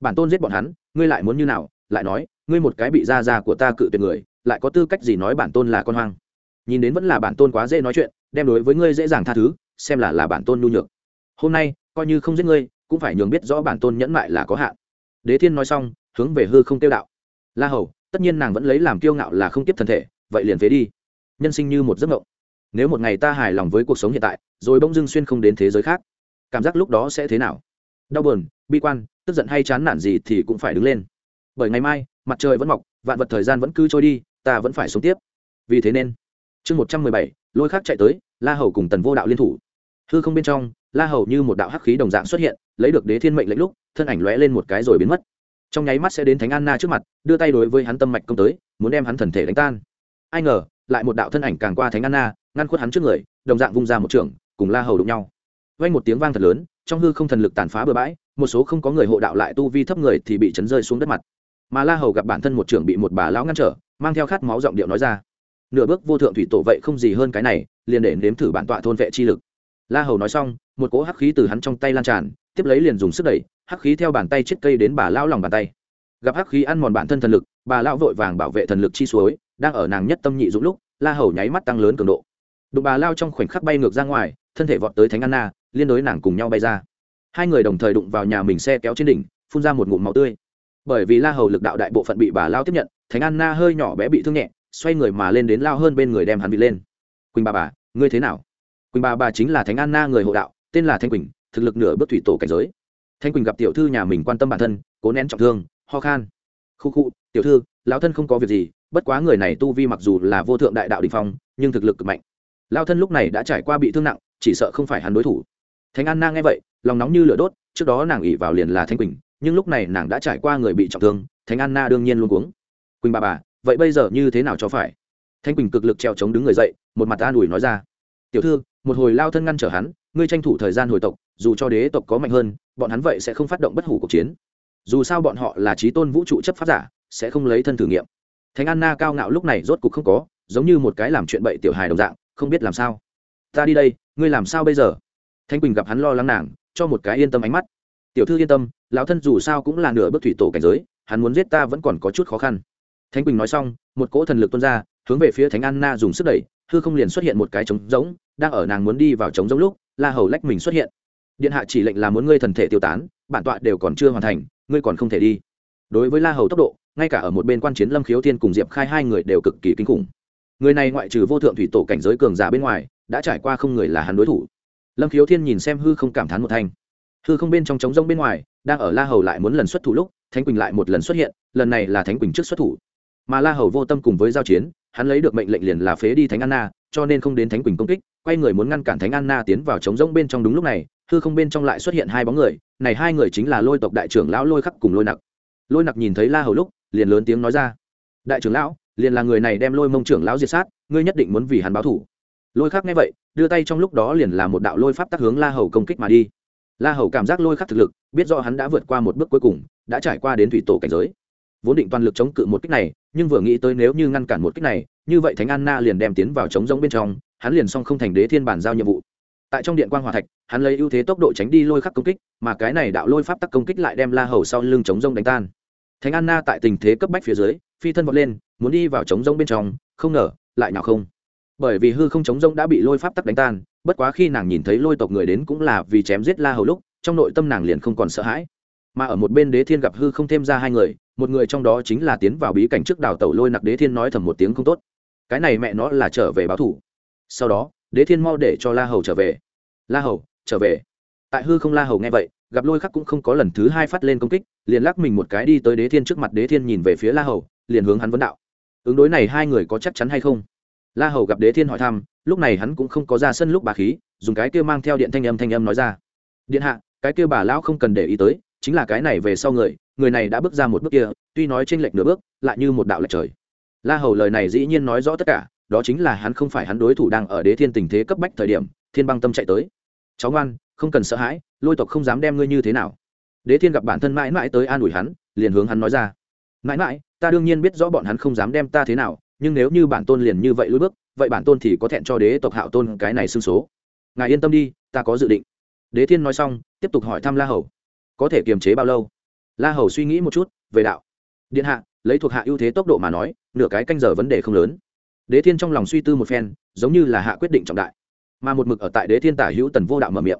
Bản tôn giết bọn hắn, ngươi lại muốn như nào, lại nói, ngươi một cái bị da da của ta cự tuyệt người, lại có tư cách gì nói bản tôn là con hoang? Nhìn đến vẫn là bản tôn quá dễ nói chuyện, đem đối với ngươi dễ dàng tha thứ, xem là là bản tôn nhu nhược. Hôm nay, coi như không giết ngươi, cũng phải nhường biết rõ bản tôn nhẫn mại là có hạn. Đế thiên nói xong, hướng về hư không tiêu đạo. La hầu, tất nhiên nàng vẫn lấy làm kiêu ngạo là không tiếp thân thể, vậy liền phế đi. Nhân sinh như một giấc mộng. Nếu một ngày ta hài lòng với cuộc sống hiện tại, rồi bỗng dưng xuyên không đến thế giới khác, cảm giác lúc đó sẽ thế nào? Đau buồn, bi quan, tức giận hay chán nản gì thì cũng phải đứng lên. Bởi ngày mai, mặt trời vẫn mọc, vạn vật thời gian vẫn cứ trôi đi, ta vẫn phải sống tiếp. Vì thế nên chương một trăm mười bảy, lôi khác chạy tới, la hầu cùng tần vô đạo liên thủ. Hư không bên trong, la hầu như một đạo hắc khí đồng dạng xuất hiện, lấy được đế thiên mệnh lệnh lúc, thân ảnh lóe lên một cái rồi biến mất. Trong nháy mắt sẽ đến thánh anna trước mặt, đưa tay đối với hắn tâm mạch công tới, muốn đem hắn thần thể đánh tan. Ai ngờ, lại một đạo thân ảnh càng qua thánh anna, ngăn khuất hắn trước người, đồng dạng vung ra một trường, cùng la hầu đụng nhau. Vang một tiếng vang thật lớn, trong hư không thần lực tàn phá bừa bãi, một số không có người hộ đạo lại tu vi thấp người thì bị chấn rơi xuống đất mặt. Mà la hầu gặp bản thân một trưởng bị một bà lão ngăn trở, mang theo khát máu giọng điệu nói ra nửa bước vô thượng thủy tổ vậy không gì hơn cái này, liền để nếm thử bản tọa thôn vệ chi lực. La hầu nói xong, một cỗ hắc khí từ hắn trong tay lan tràn, tiếp lấy liền dùng sức đẩy, hắc khí theo bàn tay chiếc cây đến bà lão lòng bàn tay. Gặp hắc khí ăn mòn bản thân thần lực, bà lão vội vàng bảo vệ thần lực chi suối, đang ở nàng nhất tâm nhị dũng lúc, la hầu nháy mắt tăng lớn cường độ. Đụng bà lao trong khoảnh khắc bay ngược ra ngoài, thân thể vọt tới thánh anna, liên đối nàng cùng nhau bay ra. Hai người đồng thời đụng vào nhà mình xe kéo trên đỉnh, phun ra một ngụm máu tươi. Bởi vì la hầu lực đạo đại bộ phận bị bà lao tiếp nhận, thánh anna hơi nhỏ bé bị thương nhẹ xoay người mà lên đến lao hơn bên người đem hắn bị lên. Quỳnh bà bà, ngươi thế nào? Quỳnh bà bà chính là thánh anna người hộ đạo, tên là thanh quỳnh, thực lực nửa bước thủy tổ cảnh giới. Thanh quỳnh gặp tiểu thư nhà mình quan tâm bản thân, cố nén trọng thương, ho khan. Khu khu, tiểu thư, lão thân không có việc gì, bất quá người này tu vi mặc dù là vô thượng đại đạo đình phong, nhưng thực lực cực mạnh. Lao thân lúc này đã trải qua bị thương nặng, chỉ sợ không phải hắn đối thủ. Thánh an na nghe vậy, lòng nóng như lửa đốt, trước đó nàng ỉ vào liền là thanh quỳnh, nhưng lúc này nàng đã trải qua người bị trọng thương, thánh an na đương nhiên luôn cuống. Quỳnh bà bà vậy bây giờ như thế nào cho phải? Thanh quỳnh cực lực treo chống đứng người dậy, một mặt an ủi nói ra. Tiểu thư, một hồi lao thân ngăn trở hắn, ngươi tranh thủ thời gian hồi tộc, dù cho đế tộc có mạnh hơn, bọn hắn vậy sẽ không phát động bất hủ cuộc chiến. Dù sao bọn họ là trí tôn vũ trụ chấp pháp giả, sẽ không lấy thân thử nghiệm. Thánh anna cao ngạo lúc này rốt cục không có, giống như một cái làm chuyện bậy tiểu hài đồng dạng, không biết làm sao. Ta đi đây, ngươi làm sao bây giờ? Thanh quỳnh gặp hắn lo lắng nàng, cho một cái yên tâm ánh mắt. Tiểu thư yên tâm, lão thân dù sao cũng là nửa bước thủy tổ cảnh giới, hắn muốn giết ta vẫn còn có chút khó khăn thánh quỳnh nói xong, một cỗ thần lực tuôn ra, hướng về phía thánh anna dùng sức đẩy, hư không liền xuất hiện một cái trống rỗng, đang ở nàng muốn đi vào trống rỗng lúc, la hầu lách mình xuất hiện. Điện hạ chỉ lệnh là muốn ngươi thần thể tiêu tán, bản tọa đều còn chưa hoàn thành, ngươi còn không thể đi. Đối với la hầu tốc độ, ngay cả ở một bên quan chiến lâm khiếu thiên cùng diệp khai hai người đều cực kỳ kinh khủng. Người này ngoại trừ vô thượng thủy tổ cảnh giới cường giả bên ngoài, đã trải qua không người là hắn đối thủ. Lâm khiếu thiên nhìn xem hư không cảm thán một thanh. Hư không bên trong trống rông bên ngoài, đang ở la hầu lại muốn lần xuất thủ lúc, thánh quỳnh lại một lần xuất hiện, lần này là thánh quỳnh trước xuất thủ mà la hầu vô tâm cùng với giao chiến, hắn lấy được mệnh lệnh liền là phế đi thánh anna, cho nên không đến thánh quỳnh công kích, quay người muốn ngăn cản thánh anna tiến vào trống rông bên trong đúng lúc này, hư không bên trong lại xuất hiện hai bóng người, này hai người chính là lôi tộc đại trưởng lão lôi khắc cùng lôi nặc. Lôi nặc nhìn thấy la hầu lúc, liền lớn tiếng nói ra, đại trưởng lão, liền là người này đem lôi mông trưởng lão diệt sát, ngươi nhất định muốn vì hắn báo thủ lôi khắc nghe vậy, đưa tay trong lúc đó liền là một đạo lôi pháp tác hướng la hầu công kích mà đi. La hầu cảm giác lôi khắc thực lực, biết rõ hắn đã vượt qua một bước cuối cùng, đã trải qua đến thủy tổ cảnh giới vốn định toàn lực chống cự một kích này, nhưng vừa nghĩ tới nếu như ngăn cản một kích này, như vậy thánh anna liền đem tiến vào chống giống bên trong, hắn liền xong không thành đế thiên bản giao nhiệm vụ. Tại trong điện quan hòa thạch, hắn lấy ưu thế tốc độ tránh đi lôi khắc công kích, mà cái này đạo lôi pháp tắc công kích lại đem la hầu sau lưng chống rông đánh tan. Thánh anna tại tình thế cấp bách phía dưới, phi thân vọt lên, muốn đi vào chống rông bên trong, không ngờ, lại nào không. Bởi vì hư không chống rông đã bị lôi pháp tắc đánh tan, bất quá khi nàng nhìn thấy lôi tộc người đến cũng là vì chém giết la hầu lúc, trong nội tâm nàng liền không còn sợ hãi. Mà ở một bên đế thiên gặp hư không thêm ra hai người một người trong đó chính là tiến vào bí cảnh trước đào tẩu lôi nặc đế thiên nói thầm một tiếng không tốt. Cái này mẹ nó là trở về báo thủ. Sau đó, đế thiên mau để cho la hầu trở về. La hầu, trở về. Tại hư không la hầu nghe vậy, gặp lôi khắc cũng không có lần thứ hai phát lên công kích, liền lắc mình một cái đi tới đế thiên trước mặt đế thiên nhìn về phía la hầu, liền hướng hắn vấn đạo. Ứng đối này hai người có chắc chắn hay không? La hầu gặp đế thiên hỏi thăm, lúc này hắn cũng không có ra sân lúc bà khí, dùng cái kia mang theo điện thanh âm thanh âm nói ra. Điện hạ, cái kia bà lão không cần để ý tới, chính là cái này về sau người người này đã bước ra một bước kia, tuy nói trên lệch nửa bước, lại như một đạo lệch trời. La hầu lời này dĩ nhiên nói rõ tất cả, đó chính là hắn không phải hắn đối thủ đang ở đế thiên tình thế cấp bách thời điểm, thiên băng tâm chạy tới. Cháu ngoan, không cần sợ hãi, lôi tộc không dám đem ngươi như thế nào. Đế thiên gặp bản thân mãi mãi tới an ủi hắn, liền hướng hắn nói ra. Mãi mãi, ta đương nhiên biết rõ bọn hắn không dám đem ta thế nào, nhưng nếu như bản tôn liền như vậy lối bước, vậy bản tôn thì có thẹn cho đế tộc hạo tôn cái này xưng số. Ngài yên tâm đi, ta có dự định. Đế thiên nói xong, tiếp tục hỏi thăm la hầu. Có thể kiềm chế bao lâu? La hầu suy nghĩ một chút, về đạo. Điện hạ, lấy thuộc hạ ưu thế tốc độ mà nói, nửa cái canh giờ vấn đề không lớn. Đế thiên trong lòng suy tư một phen, giống như là hạ quyết định trọng đại. Mà một mực ở tại đế thiên tả hữu tần vô đạo mở miệng.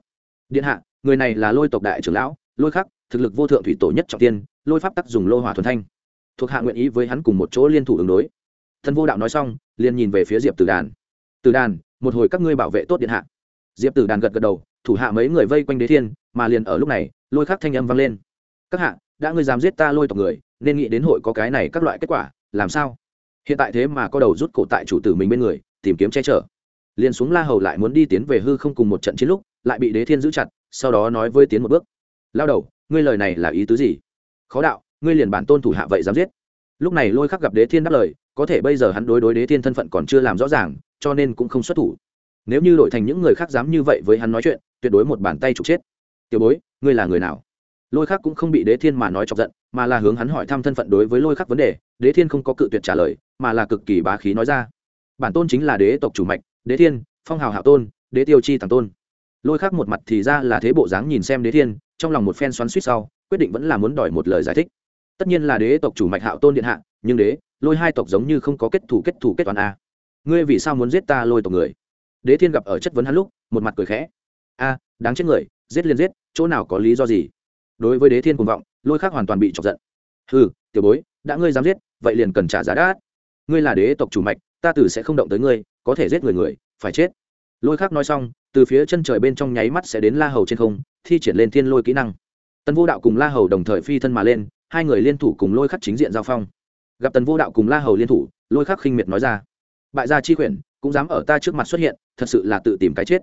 Điện hạ, người này là lôi tộc đại trưởng lão, lôi khắc, thực lực vô thượng thủy tổ nhất trọng tiên, lôi pháp tắc dùng lô hỏa thuần thanh. Thuộc hạ nguyện ý với hắn cùng một chỗ liên thủ ứng đối. Thần vô đạo nói xong, liền nhìn về phía diệp tử đàn. Tử đàn, một hồi các ngươi bảo vệ tốt điện hạ. Diệp tử đàn gật gật đầu, thủ hạ mấy người vây quanh đế thiên, mà liền ở lúc này, lôi khắc thanh âm vang lên. Các hạ đã ngươi dám giết ta lôi tộc người, nên nghĩ đến hội có cái này các loại kết quả, làm sao? Hiện tại thế mà có đầu rút cổ tại chủ tử mình bên người, tìm kiếm che chở. Liền xuống la hầu lại muốn đi tiến về hư không cùng một trận chiến lúc, lại bị đế thiên giữ chặt, sau đó nói với tiến một bước. Lao đầu, ngươi lời này là ý tứ gì? Khó đạo, ngươi liền bản tôn thủ hạ vậy dám giết? Lúc này lôi khắc gặp đế thiên đáp lời, có thể bây giờ hắn đối đối đế thiên thân phận còn chưa làm rõ ràng, cho nên cũng không xuất thủ. Nếu như đổi thành những người khác dám như vậy với hắn nói chuyện, tuyệt đối một bàn tay trục chết. Tiểu bối, ngươi là người nào? Lôi khắc cũng không bị đế thiên mà nói chọc giận, mà là hướng hắn hỏi thăm thân phận đối với lôi khắc vấn đề, đế thiên không có cự tuyệt trả lời, mà là cực kỳ bá khí nói ra. Bản tôn chính là đế tộc chủ mạch, đế thiên, phong hào hạo tôn, đế tiêu chi thằng tôn. Lôi khắc một mặt thì ra là thế bộ dáng nhìn xem đế thiên, trong lòng một phen xoắn suýt sau, quyết định vẫn là muốn đòi một lời giải thích. Tất nhiên là đế tộc chủ mạch hạo tôn điện hạ, nhưng đế, lôi hai tộc giống như không có kết thủ kết thủ kết toán a. Ngươi vì sao muốn giết ta lôi tộc người? Đế thiên gặp ở chất vấn hắn lúc, một mặt cười khẽ. A, đáng chết người, giết liền giết, chỗ nào có lý do gì? Đối với đế thiên cuồng vọng, lôi khắc hoàn toàn bị chọc giận. Hừ, tiểu bối, đã ngươi dám giết, vậy liền cần trả giá đắt. Ngươi là đế tộc chủ mạch, ta tử sẽ không động tới ngươi, có thể giết người người, phải chết. Lôi khắc nói xong, từ phía chân trời bên trong nháy mắt sẽ đến la hầu trên không, thi triển lên thiên lôi kỹ năng. Tần vô đạo cùng la hầu đồng thời phi thân mà lên, hai người liên thủ cùng lôi khắc chính diện giao phong. Gặp tần vô đạo cùng la hầu liên thủ, lôi khắc khinh miệt nói ra, bại gia chi quyển, cũng dám ở ta trước mặt xuất hiện, thật sự là tự tìm cái chết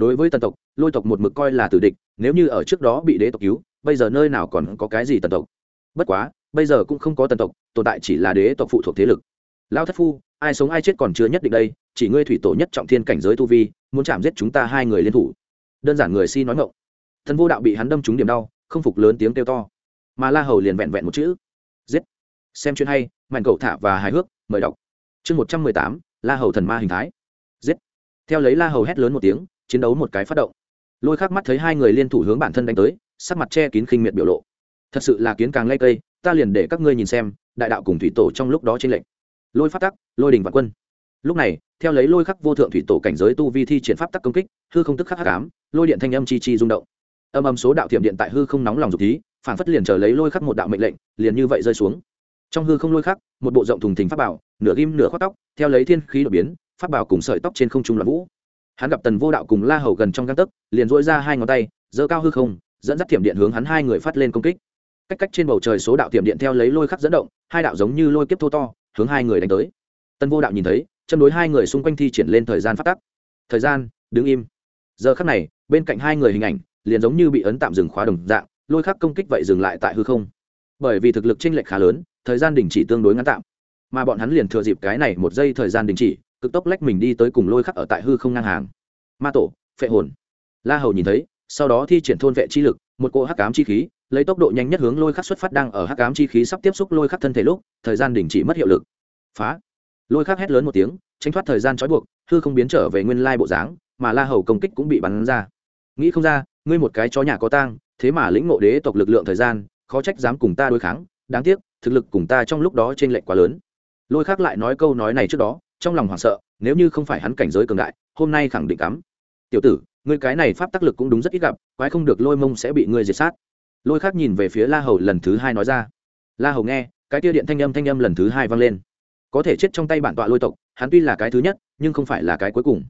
đối với tần tộc, lôi tộc một mực coi là tử địch, nếu như ở trước đó bị đế tộc cứu, bây giờ nơi nào còn có cái gì tần tộc? Bất quá, bây giờ cũng không có tần tộc, tồn tại chỉ là đế tộc phụ thuộc thế lực. Lao thất phu, ai sống ai chết còn chưa nhất định đây, chỉ ngươi thủy tổ nhất trọng thiên cảnh giới tu vi, muốn chạm giết chúng ta hai người liên thủ. Đơn giản người si nói ngộng thần vô đạo bị hắn đâm trúng điểm đau, không phục lớn tiếng kêu to. Mà la hầu liền vẹn vẹn một chữ. Giết. Xem chuyện hay mạnh cậu thả và hài hước, mời đọc. Chương một trăm mười tám, la hầu thần ma hình thái. Giết. Theo lấy la hầu hét lớn một tiếng chiến đấu một cái phát động. Lôi khắc mắt thấy hai người liên thủ hướng bản thân đánh tới, sắc mặt che kín khinh miệt biểu lộ. Thật sự là kiến càng lây cây, ta liền để các ngươi nhìn xem, đại đạo cùng thủy tổ trong lúc đó trên lệnh lôi phát tắc, lôi đình vạn quân. Lúc này, theo lấy lôi khắc vô thượng thủy tổ cảnh giới tu vi thi triển pháp tắc công kích, hư không tức khắc hắc ám, lôi điện thanh âm chi chi rung động. Âm âm số đạo thiểm điện tại hư không nóng lòng dục thí phản phất liền chờ lấy lôi khắc một đạo mệnh lệnh, liền như vậy rơi xuống. Trong hư không lôi khắc, một bộ rộng thùng thình pháp bảo, nửa ghim nửa khoác tóc, theo lấy thiên khí đột biến, pháp bảo cùng sợi tóc trên không trung loạn vũ hắn gặp tần vô đạo cùng la hầu gần trong găng tấc, liền dỗi ra hai ngón tay, giơ cao hư không, dẫn dắt thiểm điện hướng hắn hai người phát lên công kích. Cách cách trên bầu trời số đạo thiểm điện theo lấy lôi khắc dẫn động, hai đạo giống như lôi kiếp thô to, hướng hai người đánh tới. Tần vô đạo nhìn thấy, châm đối hai người xung quanh thi triển lên thời gian phát tắc. Thời gian, đứng im. Giờ khắc này, bên cạnh hai người hình ảnh liền giống như bị ấn tạm dừng khóa đồng dạng, lôi khắc công kích vậy dừng lại tại hư không. Bởi vì thực lực chênh lệch khá lớn, thời gian đình chỉ tương đối ngắn tạm. Mà bọn hắn liền thừa dịp cái này một giây thời gian đình chỉ cực tốc lách mình đi tới cùng lôi khắc ở tại hư không ngang hàng. Ma tổ, phệ hồn. La hầu nhìn thấy, sau đó thi triển thôn vệ chi lực, một cỗ hắc ám chi khí, lấy tốc độ nhanh nhất hướng lôi khắc xuất phát đang ở hắc ám chi khí sắp tiếp xúc lôi khắc thân thể lúc, thời gian đình chỉ mất hiệu lực. Phá. Lôi khắc hét lớn một tiếng, tránh thoát thời gian trói buộc, hư không biến trở về nguyên lai bộ dáng, mà la hầu công kích cũng bị bắn ra. Nghĩ không ra, ngươi một cái chó nhà có tang, thế mà lĩnh ngộ đế tộc lực lượng thời gian, khó trách dám cùng ta đối kháng, đáng tiếc, thực lực cùng ta trong lúc đó trên lệch quá lớn. Lôi khác lại nói câu nói này trước đó trong lòng hoảng sợ, nếu như không phải hắn cảnh giới cường đại, hôm nay khẳng định cắm. Tiểu tử, ngươi cái này pháp tác lực cũng đúng rất ít gặp, quái không được lôi mông sẽ bị ngươi diệt sát. Lôi khác nhìn về phía la hầu lần thứ hai nói ra. La hầu nghe, cái tia điện thanh âm thanh âm lần thứ hai vang lên. Có thể chết trong tay bản tọa lôi tộc, hắn tuy là cái thứ nhất, nhưng không phải là cái cuối cùng.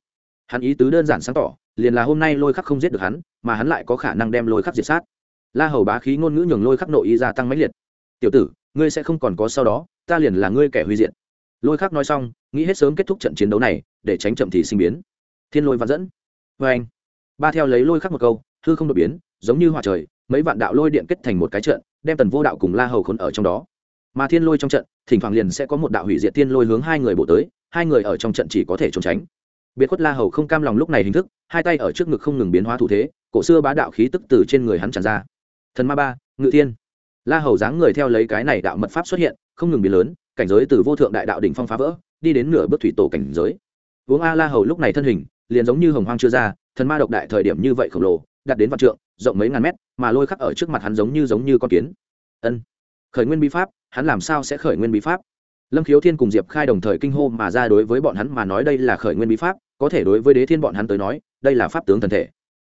Hắn ý tứ đơn giản sáng tỏ, liền là hôm nay lôi khắc không giết được hắn, mà hắn lại có khả năng đem lôi khắc diệt sát. La hầu bá khí ngôn ngữ nhường lôi khắc nội ý gia tăng mãnh liệt. Tiểu tử, ngươi sẽ không còn có sau đó, ta liền là ngươi kẻ huy diện lôi khắc nói xong, nghĩ hết sớm kết thúc trận chiến đấu này, để tránh chậm thì sinh biến. Thiên lôi vạn dẫn. Vê anh, ba theo lấy lôi khắc một câu, hư không đột biến, giống như hòa trời, mấy vạn đạo lôi điện kết thành một cái trận, đem tần vô đạo cùng la hầu khốn ở trong đó. Mà thiên lôi trong trận, thỉnh thoảng liền sẽ có một đạo hủy diệt thiên lôi hướng hai người bộ tới, hai người ở trong trận chỉ có thể trốn tránh. Biệt khuất la hầu không cam lòng lúc này hình thức, hai tay ở trước ngực không ngừng biến hóa thủ thế, cổ xưa bá đạo khí tức từ trên người hắn tràn ra. Thần ma ba, ngự thiên. La hầu dáng người theo lấy cái này đạo mật pháp xuất hiện, không ngừng biến lớn cảnh giới từ vô thượng đại đạo đỉnh phong phá vỡ, đi đến nửa bước thủy tổ cảnh giới. Uống a la hầu lúc này thân hình, liền giống như hồng hoang chưa ra, thần ma độc đại thời điểm như vậy khổng lồ, đạt đến vạn trượng, rộng mấy ngàn mét, mà lôi khắc ở trước mặt hắn giống như giống như con kiến. Ân, khởi nguyên bí pháp, hắn làm sao sẽ khởi nguyên bí pháp? Lâm khiếu thiên cùng diệp khai đồng thời kinh hô mà ra đối với bọn hắn mà nói đây là khởi nguyên bí pháp, có thể đối với đế thiên bọn hắn tới nói, đây là pháp tướng thần thể.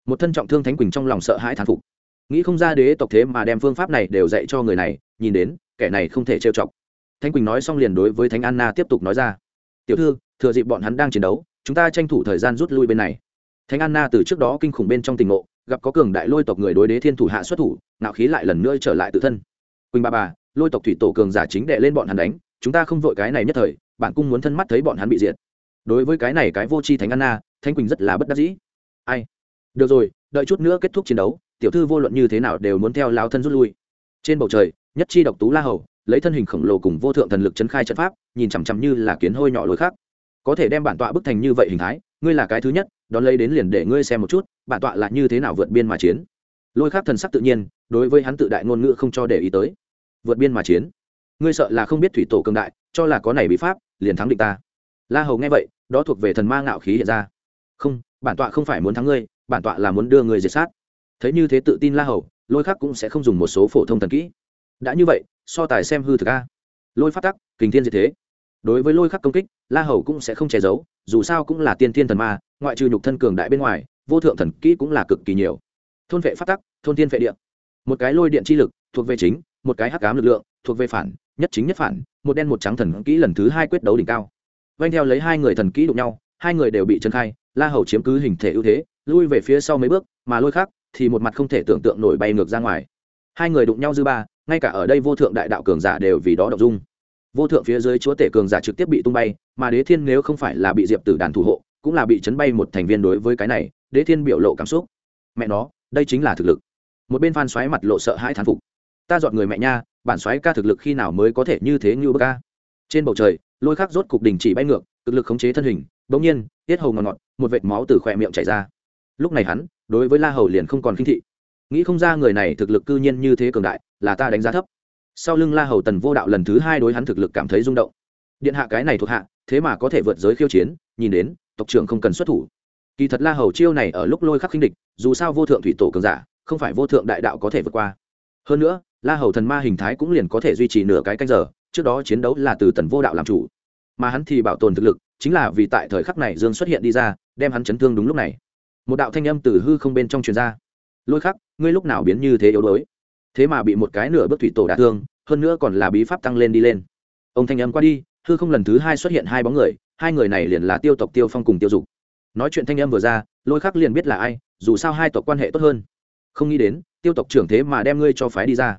Một thân trọng thương thánh quỳnh trong lòng sợ hãi thán phục. Nghĩ không ra đế tộc thế mà đem phương pháp này đều dạy cho người này, nhìn đến, kẻ này không thể trêu chọc thánh quỳnh nói xong liền đối với thánh anna tiếp tục nói ra. Tiểu thư, thừa dịp bọn hắn đang chiến đấu, chúng ta tranh thủ thời gian rút lui bên này. Thánh anna từ trước đó kinh khủng bên trong tình ngộ, gặp có cường đại lôi tộc người đối đế thiên thủ hạ xuất thủ, nạo khí lại lần nữa trở lại tự thân. Quỳnh ba bà, lôi tộc thủy tổ cường giả chính đệ lên bọn hắn đánh, chúng ta không vội cái này nhất thời, bạn cung muốn thân mắt thấy bọn hắn bị diệt. Đối với cái này cái vô tri thánh anna, Thánh quỳnh rất là bất đắc dĩ. Ai? Được rồi, đợi chút nữa kết thúc chiến đấu, tiểu thư vô luận như thế nào đều muốn theo lao thân rút lui. Trên bầu trời, nhất chi độc tú la hầu lấy thân hình khổng lồ cùng vô thượng thần lực chấn khai trận pháp, nhìn chằm chằm như là kiến hôi nhỏ lối khác. Có thể đem bản tọa bức thành như vậy hình thái, ngươi là cái thứ nhất, đón lấy đến liền để ngươi xem một chút, bản tọa là như thế nào vượt biên mà chiến. Lôi khác thần sắc tự nhiên, đối với hắn tự đại ngôn ngữ không cho để ý tới. Vượt biên mà chiến. Ngươi sợ là không biết thủy tổ cường đại, cho là có này bị pháp, liền thắng địch ta. La hầu nghe vậy, đó thuộc về thần ma ngạo khí hiện ra. Không, bản tọa không phải muốn thắng ngươi, bản tọa là muốn đưa người diệt sát. Thấy như thế tự tin la hầu, lôi khắc cũng sẽ không dùng một số phổ thông thần kỹ đã như vậy, so tài xem hư thực a. Lôi phát tắc, kình thiên diệt thế. Đối với lôi khắc công kích, la hầu cũng sẽ không che giấu, dù sao cũng là tiên thiên thần ma, ngoại trừ nhục thân cường đại bên ngoài, vô thượng thần kỹ cũng là cực kỳ nhiều. Thôn vệ phát tắc, thôn thiên vệ điện một cái lôi điện chi lực, thuộc về chính, một cái hắc cám lực lượng, thuộc về phản, nhất chính nhất phản, một đen một trắng thần kỹ lần thứ hai quyết đấu đỉnh cao. Vanh theo lấy hai người thần kỹ đụng nhau, hai người đều bị trân khai, la hầu chiếm cứ hình thể ưu thế, lui về phía sau mấy bước, mà lôi khác thì một mặt không thể tưởng tượng nổi bay ngược ra ngoài. Hai người đụng nhau dư ba ngay cả ở đây vô thượng đại đạo cường giả đều vì đó đọc dung. Vô thượng phía dưới chúa tể cường giả trực tiếp bị tung bay, mà đế thiên nếu không phải là bị diệp tử đàn thủ hộ, cũng là bị chấn bay một thành viên đối với cái này, đế thiên biểu lộ cảm xúc. Mẹ nó, đây chính là thực lực. Một bên phan xoáy mặt lộ sợ hãi thán phục. Ta dọn người mẹ nha, bản xoáy ca thực lực khi nào mới có thể như thế như bơ ca trên bầu trời, lôi khắc rốt cục đình chỉ bay ngược, cực lực khống chế thân hình, bỗng nhiên, tiết hầu ngọt ngọt, một vệt máu từ khỏe miệng chảy ra. Lúc này hắn, đối với la hầu liền không còn khinh thị. Nghĩ không ra người này thực lực cư nhiên như thế cường đại là ta đánh giá thấp. Sau lưng la hầu tần vô đạo lần thứ hai đối hắn thực lực cảm thấy rung động. Điện hạ cái này thuộc hạ, thế mà có thể vượt giới khiêu chiến, nhìn đến, tộc trưởng không cần xuất thủ. Kỳ thật la hầu chiêu này ở lúc lôi khắc khinh địch, dù sao vô thượng thủy tổ cường giả, không phải vô thượng đại đạo có thể vượt qua. Hơn nữa, la hầu thần ma hình thái cũng liền có thể duy trì nửa cái canh giờ, trước đó chiến đấu là từ tần vô đạo làm chủ. Mà hắn thì bảo tồn thực lực, chính là vì tại thời khắc này dương xuất hiện đi ra, đem hắn chấn thương đúng lúc này. Một đạo thanh âm từ hư không bên trong truyền ra. Lôi khắc, ngươi lúc nào biến như thế yếu đuối? Thế mà bị một cái nửa bước thủy tổ đả thương, hơn nữa còn là bí pháp tăng lên đi lên. Ông thanh âm qua đi, hư không lần thứ hai xuất hiện hai bóng người, hai người này liền là tiêu tộc tiêu phong cùng tiêu dục. Nói chuyện thanh âm vừa ra, lôi khắc liền biết là ai, dù sao hai tộc quan hệ tốt hơn. Không nghĩ đến, tiêu tộc trưởng thế mà đem ngươi cho phái đi ra.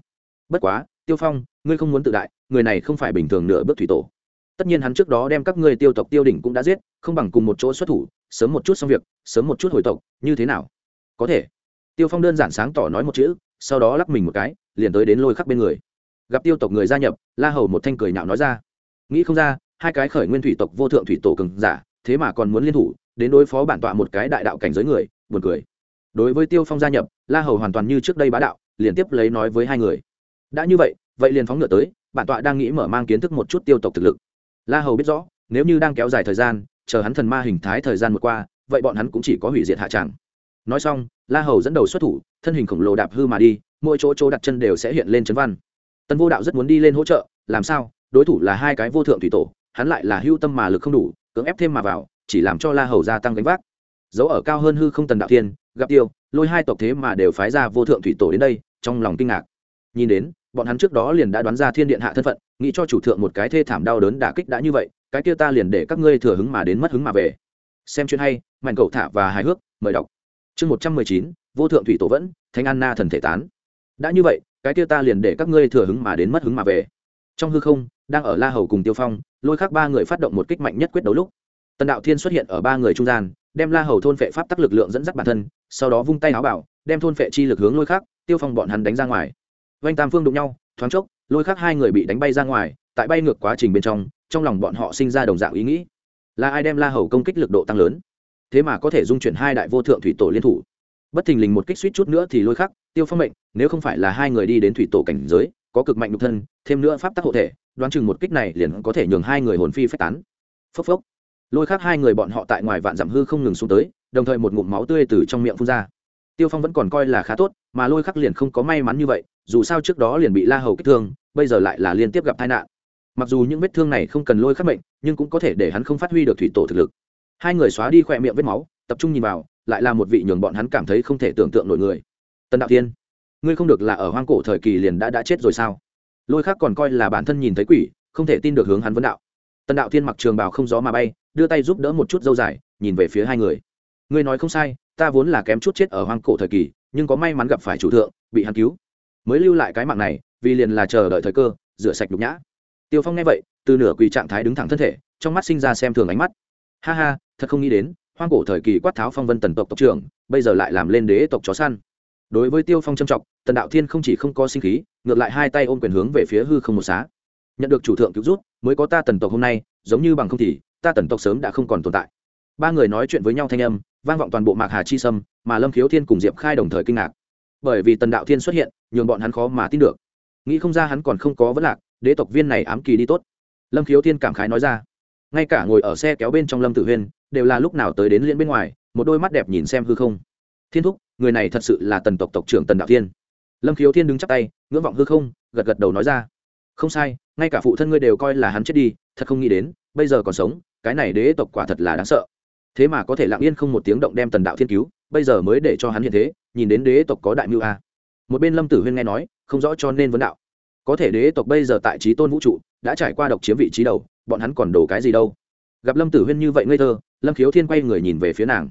Bất quá, tiêu phong, ngươi không muốn tự đại, người này không phải bình thường nửa bước thủy tổ. Tất nhiên hắn trước đó đem các ngươi tiêu tộc tiêu đỉnh cũng đã giết, không bằng cùng một chỗ xuất thủ, sớm một chút xong việc, sớm một chút hồi tộc, như thế nào? Có thể. Tiêu phong đơn giản sáng tỏ nói một chữ sau đó lắc mình một cái, liền tới đến lôi khắc bên người. Gặp tiêu tộc người gia nhập, la hầu một thanh cười nhạo nói ra, nghĩ không ra, hai cái khởi nguyên thủy tộc vô thượng thủy tổ cường giả, thế mà còn muốn liên thủ, đến đối phó bản tọa một cái đại đạo cảnh giới người, buồn cười. Đối với tiêu phong gia nhập, la hầu hoàn toàn như trước đây bá đạo, liền tiếp lấy nói với hai người, đã như vậy vậy liền phóng ngựa tới, bản tọa đang nghĩ mở mang kiến thức một chút tiêu tộc thực lực. La hầu biết rõ, nếu như đang kéo dài thời gian, chờ hắn thần ma hình thái thời gian một qua, vậy bọn hắn cũng chỉ có hủy diệt hạ tràng. Nói xong, la hầu dẫn đầu xuất thủ thân hình khổng lồ đạp hư mà đi, mỗi chỗ chỗ đặt chân đều sẽ hiện lên chấn văn. Tân vô đạo rất muốn đi lên hỗ trợ, làm sao? Đối thủ là hai cái vô thượng thủy tổ, hắn lại là hưu tâm mà lực không đủ, cưỡng ép thêm mà vào, chỉ làm cho la hầu gia tăng gánh vác. Dấu ở cao hơn hư không tần đạo thiên, gặp tiêu, lôi hai tộc thế mà đều phái ra vô thượng thủy tổ đến đây, trong lòng kinh ngạc. Nhìn đến, bọn hắn trước đó liền đã đoán ra thiên điện hạ thân phận, nghĩ cho chủ thượng một cái thê thảm đau đớn đả kích đã như vậy, cái kia ta liền để các ngươi thừa hứng mà đến mất hứng mà về. Xem chuyện hay mạnh cầu thả và hài hước, mời đọc. Chương một trăm mười chín vô thượng thủy tổ vẫn thánh Anna thần thể tán. Đã như vậy cái kia ta liền để các ngươi thừa hứng mà đến mất hứng mà về. Trong hư không đang ở la hầu cùng tiêu phong lôi khắc ba người phát động một kích mạnh nhất quyết đấu lúc. Tần đạo thiên xuất hiện ở ba người trung gian đem la hầu thôn vệ pháp tắc lực lượng dẫn dắt bản thân sau đó vung tay áo bảo đem thôn vệ chi lực hướng lôi khắc, tiêu phong bọn hắn đánh ra ngoài. Vanh tam phương đụng nhau thoáng chốc lôi khắc hai người bị đánh bay ra ngoài tại bay ngược quá trình bên trong trong lòng bọn họ sinh ra đồng dạng ý nghĩ. Là ai đem la hầu công kích lực độ tăng lớn? Thế mà có thể dung chuyển hai đại vô thượng thủy tổ liên thủ bất thình lình một kích suýt chút nữa thì lôi khắc, tiêu phong mệnh, nếu không phải là hai người đi đến thủy tổ cảnh giới, có cực mạnh nhục thân, thêm nữa pháp tắc hộ thể, đoán chừng một kích này liền có thể nhường hai người hồn phi phách tán. Phốc phốc. Lôi khắc hai người bọn họ tại ngoài vạn dặm hư không ngừng xuống tới, đồng thời một ngụm máu tươi từ trong miệng phun ra. Tiêu phong vẫn còn coi là khá tốt, mà lôi khắc liền không có may mắn như vậy, dù sao trước đó liền bị la hầu kích thương, bây giờ lại là liên tiếp gặp tai nạn. Mặc dù những vết thương này không cần lôi khắc mệnh, nhưng cũng có thể để hắn không phát huy được thủy tổ thực lực. Hai người xóa đi khỏe miệng vết máu, tập trung nhìn vào lại là một vị nhường bọn hắn cảm thấy không thể tưởng tượng nổi người. Tân đạo Thiên, ngươi không được là ở hoang cổ thời kỳ liền đã đã chết rồi sao? Lôi khác còn coi là bản thân nhìn thấy quỷ không thể tin được hướng hắn vấn đạo. Tân đạo Thiên mặc trường bào không gió mà bay đưa tay giúp đỡ một chút dâu dài nhìn về phía hai người. Ngươi nói không sai ta vốn là kém chút chết ở hoang cổ thời kỳ nhưng có may mắn gặp phải chủ thượng bị hắn cứu. Mới lưu lại cái mạng này vì liền là chờ đợi thời cơ rửa sạch nhục nhã. Tiêu phong nghe vậy từ nửa quỳ trạng thái đứng thẳng thân thể trong mắt sinh ra xem thường ánh mắt. Ha ha thật không nghĩ đến hoang cổ thời kỳ quát tháo phong vân tần tộc tộc trưởng, bây giờ lại làm lên đế tộc chó săn. Đối với tiêu phong trâm trọng, tần đạo thiên không chỉ không có sinh khí, ngược lại hai tay ôm quyền hướng về phía hư không một xá. Nhận được chủ thượng cứu rút mới có ta tần tộc hôm nay, giống như bằng không thì, ta tần tộc sớm đã không còn tồn tại. Ba người nói chuyện với nhau thanh âm, vang vọng toàn bộ mạc hà chi sâm, mà lâm khiếu thiên cùng diệp khai đồng thời kinh ngạc. Bởi vì tần đạo thiên xuất hiện, nhường bọn hắn khó mà tin được. Nghĩ không ra hắn còn không có vấn lạc, đế tộc viên này ám kỳ đi tốt. Lâm khiếu thiên cảm khái nói ra. Ngay cả ngồi ở xe kéo bên trong lâm tử huyên đều là lúc nào tới đến liên bên ngoài, một đôi mắt đẹp nhìn xem hư không. Thiên thúc, người này thật sự là tần tộc tộc trưởng tần đạo thiên. Lâm khiếu thiên đứng chắp tay, ngưỡng vọng hư không, gật gật đầu nói ra. Không sai, ngay cả phụ thân ngươi đều coi là hắn chết đi, thật không nghĩ đến, bây giờ còn sống, cái này đế tộc quả thật là đáng sợ. Thế mà có thể lặng yên không một tiếng động đem tần đạo thiên cứu, bây giờ mới để cho hắn hiện thế, nhìn đến đế tộc có đại mưu a. Một bên lâm tử huyên nghe nói, không rõ cho nên vấn đạo. Có thể đế tộc bây giờ tại trí tôn vũ trụ, đã trải qua độc chiếm vị trí đầu, bọn hắn còn đổ cái gì đâu? Gặp lâm tử huyên như vậy ngây thơ, lâm khiếu thiên quay người nhìn về phía nàng.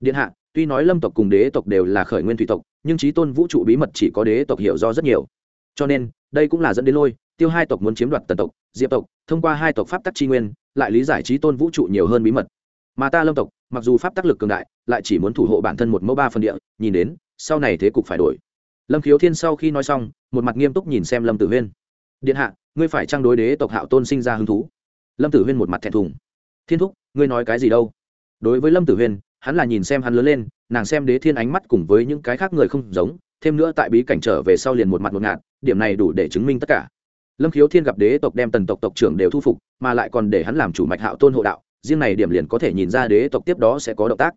Điện hạ, tuy nói lâm tộc cùng đế tộc đều là khởi nguyên thủy tộc, nhưng trí tôn vũ trụ bí mật chỉ có đế tộc hiểu do rất nhiều. Cho nên, đây cũng là dẫn đến lôi, tiêu hai tộc muốn chiếm đoạt tần tộc, diệp tộc, thông qua hai tộc pháp tắc tri nguyên, lại lý giải trí tôn vũ trụ nhiều hơn bí mật. Mà ta lâm tộc, mặc dù pháp tác lực cường đại, lại chỉ muốn thủ hộ bản thân một mẫu ba phần địa, nhìn đến, sau này thế cục phải đổi. Lâm khiếu thiên sau khi nói xong, một mặt nghiêm túc nhìn xem lâm tử huyên. Điện hạ, ngươi phải trang đối đế tộc hạo tôn sinh ra hứng thú? Lâm tử huyên một mặt thẹn thùng thiên thúc, ngươi nói cái gì đâu? Đối với lâm tử huyên hắn là nhìn xem hắn lớn lên, nàng xem đế thiên ánh mắt cùng với những cái khác người không giống, thêm nữa tại bí cảnh trở về sau liền một mặt một ngạt, điểm này đủ để chứng minh tất cả. Lâm khiếu thiên gặp đế tộc đem tần tộc tộc trưởng đều thu phục, mà lại còn để hắn làm chủ mạch hạo tôn hộ đạo, riêng này điểm liền có thể nhìn ra đế tộc tiếp đó sẽ có động tác.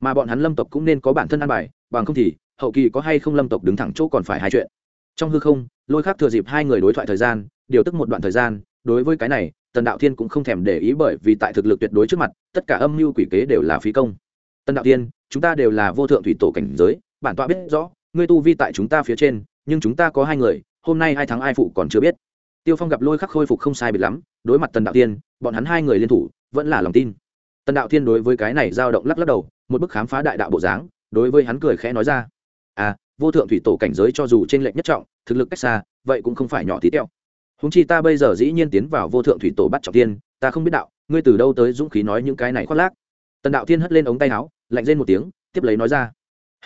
Mà bọn hắn lâm tộc cũng nên có bản thân an bài, bằng không thì, hậu kỳ có hay không lâm tộc đứng thẳng chỗ còn phải hai chuyện. Trong hư không, lôi khác thừa dịp hai người đối thoại thời gian, điều tức một đoạn thời gian, đối với cái này tần đạo thiên cũng không thèm để ý bởi vì tại thực lực tuyệt đối trước mặt tất cả âm mưu quỷ kế đều là phí công. Tần đạo thiên chúng ta đều là vô thượng thủy tổ cảnh giới bản tọa biết rõ ngươi tu vi tại chúng ta phía trên nhưng chúng ta có hai người hôm nay hai tháng ai phụ còn chưa biết. Tiêu phong gặp lôi khắc khôi phục không sai biệt lắm đối mặt tần đạo Thiên, bọn hắn hai người liên thủ vẫn là lòng tin. Tần đạo Thiên đối với cái này dao động lắc lắc đầu một bức khám phá đại đạo bộ dáng đối với hắn cười khẽ nói ra. À vô thượng thủy tổ cảnh giới cho dù trên lệnh nhất trọng thực lực cách xa vậy cũng không phải nhỏ tí teo húng chi ta bây giờ dĩ nhiên tiến vào vô thượng thủy tổ bắt trọng tiên ta không biết đạo, ngươi từ đâu tới dũng khí nói những cái này khoác lác. Tần đạo thiên hất lên ống tay áo, lạnh lên một tiếng, tiếp lấy nói ra,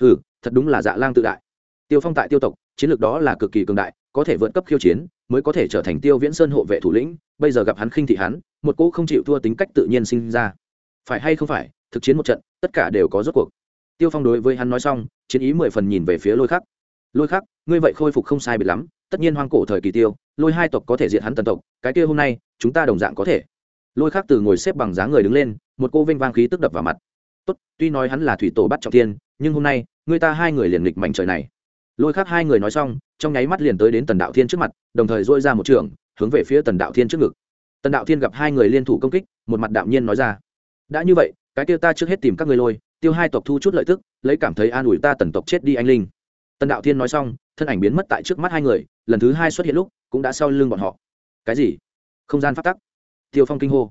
hừ, thật đúng là dạ lang tự đại. Tiêu phong tại tiêu tộc, chiến lược đó là cực kỳ cường đại, có thể vượt cấp khiêu chiến, mới có thể trở thành tiêu viễn sơn hộ vệ thủ lĩnh, bây giờ gặp hắn khinh thị hắn, một cỗ không chịu thua tính cách tự nhiên sinh ra. Phải hay không phải, thực chiến một trận, tất cả đều có rốt cuộc. Tiêu phong đối với hắn nói xong, chiến ý mười phần nhìn về phía lôi khắc. Lôi khắc, ngươi vậy khôi phục không sai biệt lắm, tất nhiên hoang cổ thời kỳ tiêu lôi hai tộc có thể diện hắn tần tộc, cái kia hôm nay, chúng ta đồng dạng có thể. Lôi khác từ ngồi xếp bằng dáng người đứng lên, một cô vinh vang khí tức đập vào mặt. Tốt, tuy nói hắn là thủy tổ bắt trọng tiên nhưng hôm nay, người ta hai người liền nghịch mảnh trời này. Lôi khác hai người nói xong, trong nháy mắt liền tới đến tần đạo thiên trước mặt, đồng thời dôi ra một trường, hướng về phía tần đạo thiên trước ngực. Tần đạo thiên gặp hai người liên thủ công kích, một mặt đạo nhiên nói ra, đã như vậy, cái tiêu ta trước hết tìm các người lôi, tiêu hai tộc thu chút lợi tức, lấy cảm thấy an ủi ta tần tộc chết đi anh linh. Tần đạo thiên nói xong, thân ảnh biến mất tại trước mắt hai người, lần thứ hai xuất hiện lúc cũng đã sau lưng bọn họ. Cái gì? Không gian phát tắc. Tiêu phong kinh hô.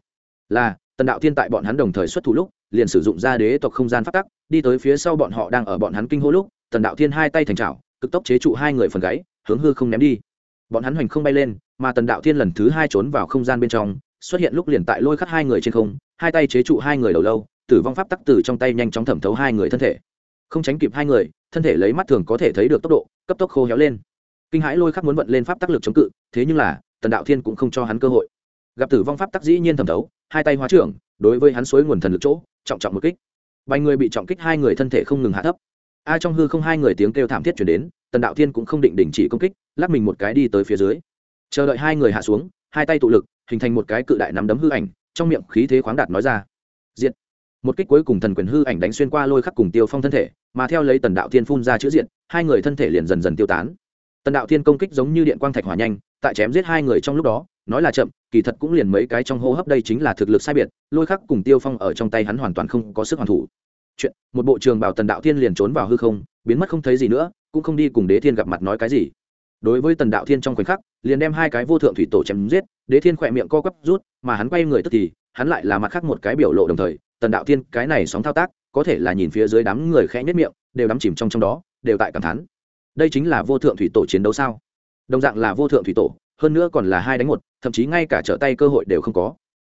Là, tần đạo thiên tại bọn hắn đồng thời xuất thủ lúc, liền sử dụng ra đế tộc không gian phát tắc, đi tới phía sau bọn họ đang ở bọn hắn kinh hô lúc, tần đạo thiên hai tay thành trào cực tốc chế trụ hai người phần gáy, hướng hư không ném đi. Bọn hắn hoành không bay lên, mà tần đạo thiên lần thứ hai trốn vào không gian bên trong, xuất hiện lúc liền tại lôi khắc hai người trên không, hai tay chế trụ hai người đầu lâu, tử vong pháp tắc từ trong tay nhanh chóng thẩm thấu hai người thân thể. Không tránh kịp hai người, thân thể lấy mắt thường có thể thấy được tốc độ, cấp tốc khô héo lên kinh hãi lôi khắc muốn vận lên pháp tắc lực chống cự, thế nhưng là, tần đạo thiên cũng không cho hắn cơ hội. Gặp tử vong pháp tác dĩ nhiên thẩm thấu, hai tay hóa trưởng, đối với hắn suối nguồn thần lực chỗ, trọng trọng một kích. Vài người bị trọng kích hai người thân thể không ngừng hạ thấp. A trong hư không hai người tiếng kêu thảm thiết chuyển đến, tần đạo thiên cũng không định đình chỉ công kích, lắc mình một cái đi tới phía dưới. Chờ đợi hai người hạ xuống, hai tay tụ lực, hình thành một cái cự đại nắm đấm hư ảnh, trong miệng khí thế khoáng đạt nói ra. Diện một kích cuối cùng thần quyền hư ảnh đánh xuyên qua lôi khắc cùng tiêu phong thân thể, mà theo lấy tần đạo thiên phun ra chữ diện hai người thân thể liền dần dần tiêu tán tần đạo thiên công kích giống như điện quang thạch hỏa nhanh, tại chém giết hai người trong lúc đó, nói là chậm, kỳ thật cũng liền mấy cái trong hô hấp đây chính là thực lực sai biệt, lôi khắc cùng tiêu phong ở trong tay hắn hoàn toàn không có sức hoàn thủ. Chuyện, một bộ trường bảo tần đạo thiên liền trốn vào hư không, biến mất không thấy gì nữa, cũng không đi cùng đế thiên gặp mặt nói cái gì. Đối với tần đạo thiên trong khoảnh khắc, liền đem hai cái vô thượng thủy tổ chém giết, đế thiên khỏe miệng co quắp rút, mà hắn quay người tức thì, hắn lại là mặt khác một cái biểu lộ đồng thời, tần đạo thiên cái này sóng thao tác, có thể là nhìn phía dưới đám người khẽ nhất miệng, đều đắm chìm trong trong đó, đều tại cảm thán đây chính là vô thượng thủy tổ chiến đấu sao? Đồng dạng là vô thượng thủy tổ, hơn nữa còn là hai đánh một, thậm chí ngay cả trở tay cơ hội đều không có.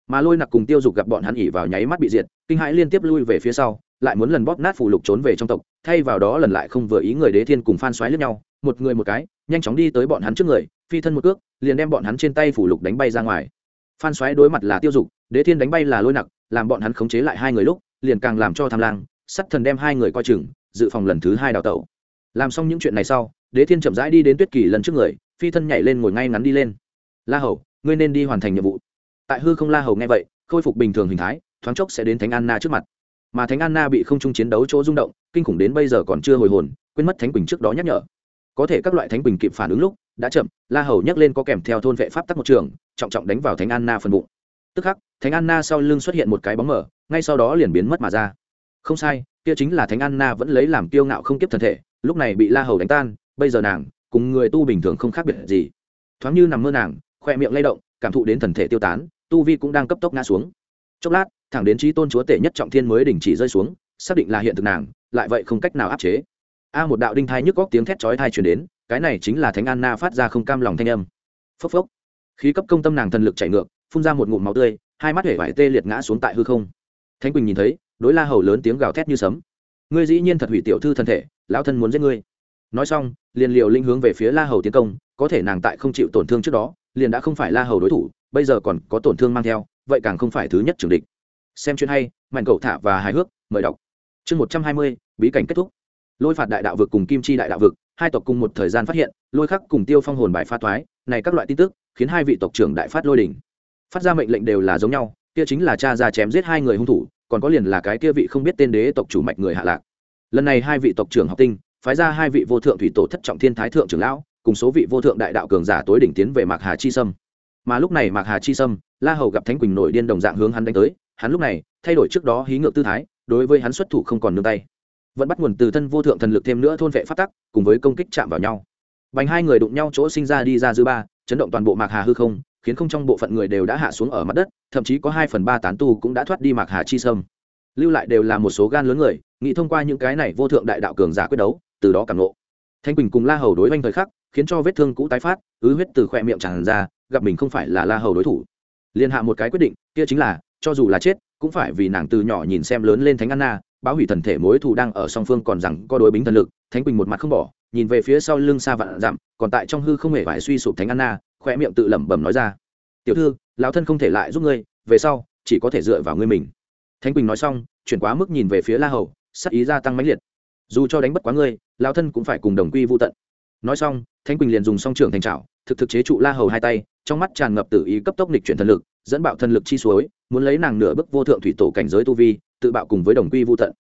Mà lôi nặc cùng tiêu dục gặp bọn hắn ỉ vào nháy mắt bị diệt, kinh hãi liên tiếp lui về phía sau, lại muốn lần bóp nát phù lục trốn về trong tộc, thay vào đó lần lại không vừa ý người đế thiên cùng phan xoáy lướt nhau, một người một cái, nhanh chóng đi tới bọn hắn trước người, phi thân một cước, liền đem bọn hắn trên tay phủ lục đánh bay ra ngoài. Phan xoáy đối mặt là tiêu dục, đế thiên đánh bay là lôi nặc, làm bọn hắn khống chế lại hai người lúc, liền càng làm cho tham lang, sắt thần đem hai người coi chừng, dự phòng lần thứ hai đào tẩu làm xong những chuyện này sau, đế thiên chậm rãi đi đến tuyết kỳ lần trước người, phi thân nhảy lên ngồi ngay ngắn đi lên. La hầu, ngươi nên đi hoàn thành nhiệm vụ. Tại hư không la hầu nghe vậy, khôi phục bình thường hình thái, thoáng chốc sẽ đến thánh anna trước mặt. Mà thánh anna bị không trung chiến đấu chỗ rung động, kinh khủng đến bây giờ còn chưa hồi hồn, quên mất thánh quỳnh trước đó nhắc nhở. Có thể các loại thánh quỳnh kịp phản ứng lúc, đã chậm, la hầu nhắc lên có kèm theo thôn vệ pháp tắc một trường, trọng trọng đánh vào thánh anna phần bụng. Tức khắc, thánh anna sau lưng xuất hiện một cái bóng mở ngay sau đó liền biến mất mà ra. Không sai, kia chính là thánh anna vẫn lấy làm kiêu ngạo không kiếp thân thể lúc này bị la hầu đánh tan, bây giờ nàng cùng người tu bình thường không khác biệt gì. Thoáng như nằm mơ nàng khoe miệng lay động, cảm thụ đến thần thể tiêu tán, tu vi cũng đang cấp tốc ngã xuống. Chốc lát, thẳng đến trí tôn chúa tể nhất trọng thiên mới đình chỉ rơi xuống, xác định là hiện thực nàng, lại vậy không cách nào áp chế. A một đạo đinh thai nhức góc tiếng thét chói thai chuyển đến, cái này chính là thánh anna phát ra không cam lòng thanh âm. Phốc phốc. Khí cấp công tâm nàng thần lực chạy ngược, phun ra một ngụm máu tươi, hai mắt hể vải tê liệt ngã xuống tại hư không. Thánh quỳnh nhìn thấy, đối la hầu lớn tiếng gào thét như sấm. Ngươi dĩ nhiên thật hủy tiểu thư thân thể lão thân muốn giết ngươi. Nói xong, liền liều linh hướng về phía la hầu tiến công, có thể nàng tại không chịu tổn thương trước đó, liền đã không phải la hầu đối thủ, bây giờ còn có tổn thương mang theo, vậy càng không phải thứ nhất trưởng địch. Xem chuyện hay, mạnh cầu thả và hài hước, mời đọc. Chương một trăm hai mươi, bí cảnh kết thúc. Lôi phạt đại đạo vực cùng kim chi đại đạo vực, hai tộc cùng một thời gian phát hiện, lôi khắc cùng tiêu phong hồn bài pha toái này các loại tin tức, khiến hai vị tộc trưởng đại phát lôi đỉnh. Phát ra mệnh lệnh đều là giống nhau, kia chính là cha ra chém giết hai người hung thủ, còn có liền là cái kia vị không biết tên đế tộc chủ mạch người hạ lạc lần này hai vị tộc trưởng học tinh, phái ra hai vị vô thượng thủy tổ thất trọng thiên thái thượng trưởng lão, cùng số vị vô thượng đại đạo cường giả tối đỉnh tiến về mạc hà chi sâm. Mà lúc này mạc hà chi sâm, la hầu gặp thánh quỳnh nổi điên đồng dạng hướng hắn đánh tới, hắn lúc này thay đổi trước đó hí ngược tư thái, đối với hắn xuất thủ không còn nương tay. Vẫn bắt nguồn từ thân vô thượng thần lực thêm nữa thôn vệ phát tắc, cùng với công kích chạm vào nhau. Bánh hai người đụng nhau chỗ sinh ra đi ra dư ba, chấn động toàn bộ mạc hà hư không, khiến không trong bộ phận người đều đã hạ xuống ở mặt đất, thậm chí có hai phần ba tán tu cũng đã thoát đi mạc hà chi sâm. Lưu lại đều là một số gan lớn người nghĩ thông qua những cái này vô thượng đại đạo cường giả quyết đấu, từ đó càng ngộ. Thanh quỳnh cùng la hầu đối oanh thời khắc, khiến cho vết thương cũ tái phát, ứ huyết từ khoe miệng tràn ra, gặp mình không phải là la hầu đối thủ. Liên hạ một cái quyết định, kia chính là, cho dù là chết, cũng phải vì nàng từ nhỏ nhìn xem lớn lên thánh anna, báo hủy thần thể mối thù đang ở song phương còn rằng có đối bính thần lực, thánh quỳnh một mặt không bỏ, nhìn về phía sau lưng xa vạn dặm, còn tại trong hư không hề phải suy sụp thánh anna khoe miệng tự lẩm bẩm nói ra. Tiểu thư, lão thân không thể lại giúp ngươi, về sau, chỉ có thể dựa vào ngươi mình. Thánh quỳnh nói xong, chuyển quá mức nhìn về phía la hầu sắc ý gia tăng mãnh liệt. Dù cho đánh bất quá ngươi, lão thân cũng phải cùng đồng quy vô tận. Nói xong, thánh quỳnh liền dùng song trưởng thành trào thực thực chế trụ la hầu hai tay, trong mắt tràn ngập tự ý cấp tốc nịch chuyển thần lực, dẫn bạo thần lực chi suối, muốn lấy nàng nửa bức vô thượng thủy tổ cảnh giới tu vi, tự bạo cùng với đồng quy vô tận.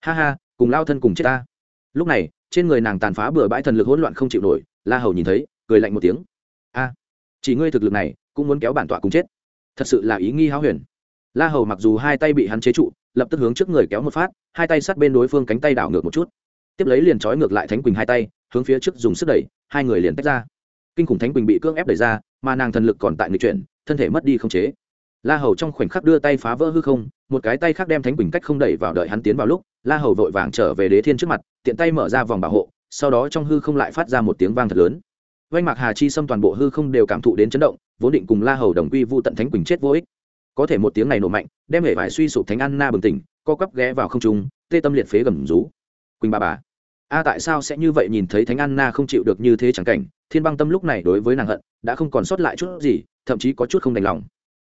Ha ha, cùng lao thân cùng chết ta. Lúc này, trên người nàng tàn phá bừa bãi thần lực hỗn loạn không chịu nổi, la hầu nhìn thấy, cười lạnh một tiếng. A, chỉ ngươi thực lực này, cũng muốn kéo bản tọa cùng chết. Thật sự là ý nghi háo huyền. La hầu mặc dù hai tay bị hắn chế trụ lập tức hướng trước người kéo một phát, hai tay sát bên đối phương cánh tay đảo ngược một chút. Tiếp lấy liền trói ngược lại thánh quỳnh hai tay, hướng phía trước dùng sức đẩy, hai người liền tách ra. Kinh khủng thánh quỳnh bị cưỡng ép đẩy ra, mà nàng thần lực còn tại người chuyển, thân thể mất đi không chế. La hầu trong khoảnh khắc đưa tay phá vỡ hư không, một cái tay khác đem thánh quỳnh cách không đẩy vào đợi hắn tiến vào lúc, la hầu vội vàng trở về đế thiên trước mặt, tiện tay mở ra vòng bảo hộ, sau đó trong hư không lại phát ra một tiếng vang thật lớn. Oanh mạc hà chi xâm toàn bộ hư không đều cảm thụ đến chấn động, vốn định cùng la hầu đồng quy vu tận thánh quỳnh chết vô ích có thể một tiếng này nổ mạnh, đem hệ vải suy sụp thánh an na bừng tỉnh, co cắp ghé vào không trung, tê tâm liệt phế gầm rú. Quỳnh bà bà, a tại sao sẽ như vậy nhìn thấy thánh an na không chịu được như thế chẳng cảnh, thiên băng tâm lúc này đối với nàng hận, đã không còn sót lại chút gì, thậm chí có chút không đành lòng.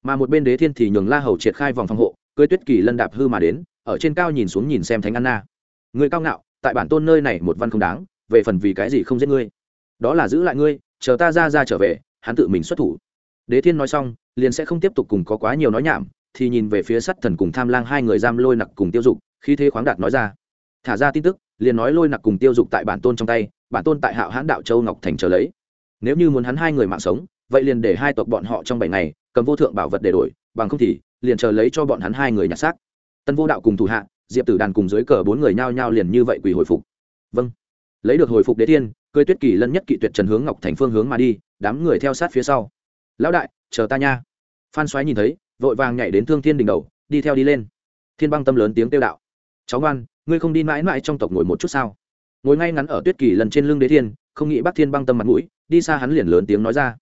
Mà một bên đế thiên thì nhường la hầu triệt khai vòng phòng hộ cưới tuyết kỳ lân đạp hư mà đến, ở trên cao nhìn xuống nhìn xem thánh an na người cao ngạo, tại bản tôn nơi này một văn không đáng, về phần vì cái gì không giết ngươi? Đó là giữ lại ngươi, chờ ta ra ra trở về, hắn tự mình xuất thủ đế thiên nói xong, liền sẽ không tiếp tục cùng có quá nhiều nói nhảm, thì nhìn về phía sắt thần cùng tham lang hai người giam lôi nặc cùng tiêu dục, khi thế khoáng đạt nói ra. Thả ra tin tức, liền nói lôi nặc cùng tiêu dục tại bản tôn trong tay, bản tôn tại hạo hãn đạo châu ngọc thành trở lấy. Nếu như muốn hắn hai người mạng sống, vậy liền để hai tộc bọn họ trong bảy ngày, cầm vô thượng bảo vật để đổi, bằng không thì, liền chờ lấy cho bọn hắn hai người nhặt xác. Tân vô đạo cùng thủ hạ, diệp tử đàn cùng dưới cờ bốn người nhao nhao liền như vậy quỳ hồi phục. Vâng. Lấy được hồi phục đế thiên cưới tuyết kỳ lân nhất kỵ tuyệt trần hướng ngọc thành phương hướng mà đi, đám người theo sát phía sau lão đại, chờ ta nha. Phan xoáy nhìn thấy, vội vàng nhảy đến thương thiên đỉnh đầu, đi theo đi lên. Thiên băng tâm lớn tiếng kêu đạo, cháu ngoan, ngươi không đi mãi mãi trong tộc ngồi một chút sao? Ngồi ngay ngắn ở tuyết kỳ lần trên lưng đế thiên, không nghĩ bác thiên băng tâm mặt mũi, đi xa hắn liền lớn tiếng nói ra,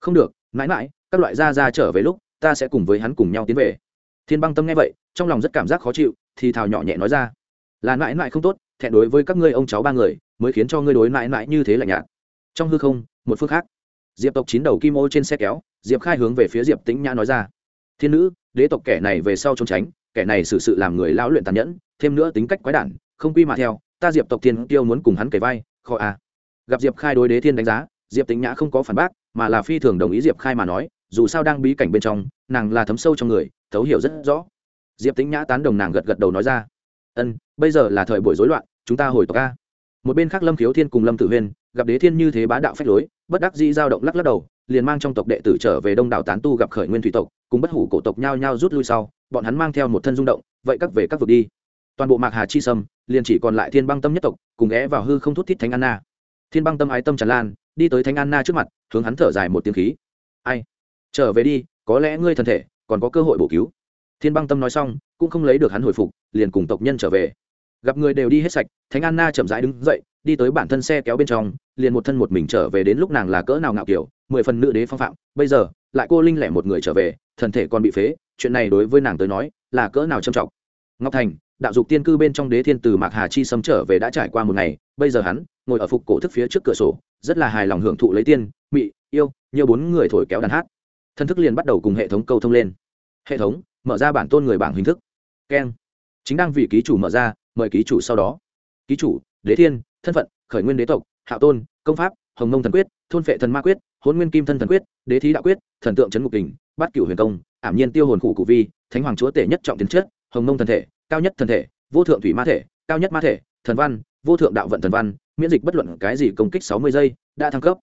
không được, mãi mãi, các loại gia ra trở về lúc, ta sẽ cùng với hắn cùng nhau tiến về. Thiên băng tâm nghe vậy, trong lòng rất cảm giác khó chịu, thì thào nhỏ nhẹ nói ra, là mãi mãi không tốt, thẹn đối với các ngươi ông cháu ba người, mới khiến cho ngươi đối mãi mãi như thế lạnh nhạt. Trong hư không, một phương khác diệp tộc chín đầu kim ô trên xe kéo, diệp khai hướng về phía diệp tĩnh nhã nói ra. Thiên nữ, đế tộc kẻ này về sau trốn tránh, kẻ này xử sự làm người lão luyện tàn nhẫn, thêm nữa tính cách quái đản, không quy mà theo, ta diệp tộc thiên tiêu muốn cùng hắn kể vai kho a à. gặp diệp khai đối đế thiên đánh giá, diệp tĩnh nhã không có phản bác, mà là phi thường đồng ý diệp khai mà nói, dù sao đang bí cảnh bên trong, nàng là thấm sâu trong người, thấu hiểu rất rõ. Diệp tĩnh nhã tán đồng nàng gật gật đầu nói ra. Ân, bây giờ là thời buổi rối loạn, chúng ta hồi tộc a. Một bên khác lâm khiếu thiên cùng lâm tử huyên gặp đế thiên như thế bá đạo phách lối, bất đắc dĩ dao động lắc lắc đầu, liền mang trong tộc đệ tử trở về đông đảo tán tu gặp khởi nguyên thủy tộc, cùng bất hủ cổ tộc nhao nhao rút lui sau, bọn hắn mang theo một thân rung động, vậy các về các vực đi. Toàn bộ mạc hà chi sâm, liền chỉ còn lại thiên băng tâm nhất tộc, cùng ghé vào hư không thút thít thánh anna. Thiên băng tâm ái tâm tràn lan, đi tới thánh anna trước mặt, hướng hắn thở dài một tiếng khí. Ai? Trở về đi, có lẽ ngươi thân thể còn có cơ hội bổ cứu. Thiên băng tâm nói xong, cũng không lấy được hắn hồi phục, liền cùng tộc nhân trở về. Gặp người đều đi hết sạch, thánh anna chậm rãi đứng dậy đi tới bản thân xe kéo bên trong, liền một thân một mình trở về đến lúc nàng là cỡ nào ngạo kiểu, mười phần nữ đế phong phạm. Bây giờ, lại cô linh lẻ một người trở về thần thể còn bị phế, chuyện này đối với nàng tới nói, là cỡ nào trầm trọng. Ngọc thành, đạo dục tiên cư bên trong đế thiên từ mạc hà chi xâm trở về đã trải qua một ngày, bây giờ hắn ngồi ở phục cổ thức phía trước cửa sổ, rất là hài lòng hưởng thụ lấy tiên, mị, yêu, nhiều bốn người thổi kéo đàn hát. Thân thức liền bắt đầu cùng hệ thống câu thông lên. Hệ thống, mở ra bản tôn người bảng hình thức. Keng. Chính đang vì ký chủ mở ra, mời ký chủ sau đó. Ký chủ, đế thiên thân phận, khởi nguyên đế tộc hạ tôn, công pháp, hồng mông thần quyết, thôn phệ thần ma quyết hôn nguyên kim thân thần quyết, đế thí đạo quyết, thần tượng trấn ngục đình bát cửu huyền công, ảm nhiên tiêu hồn cụ cụ vi, thánh hoàng chúa tể nhất trọng tiến chất, hồng mông thần thể, cao nhất thần thể, vô thượng thủy ma thể, cao nhất ma thể, thần văn, vô thượng đạo vận thần văn, miễn dịch bất luận cái gì công kích sáu mươi giây, đã thăng cấp.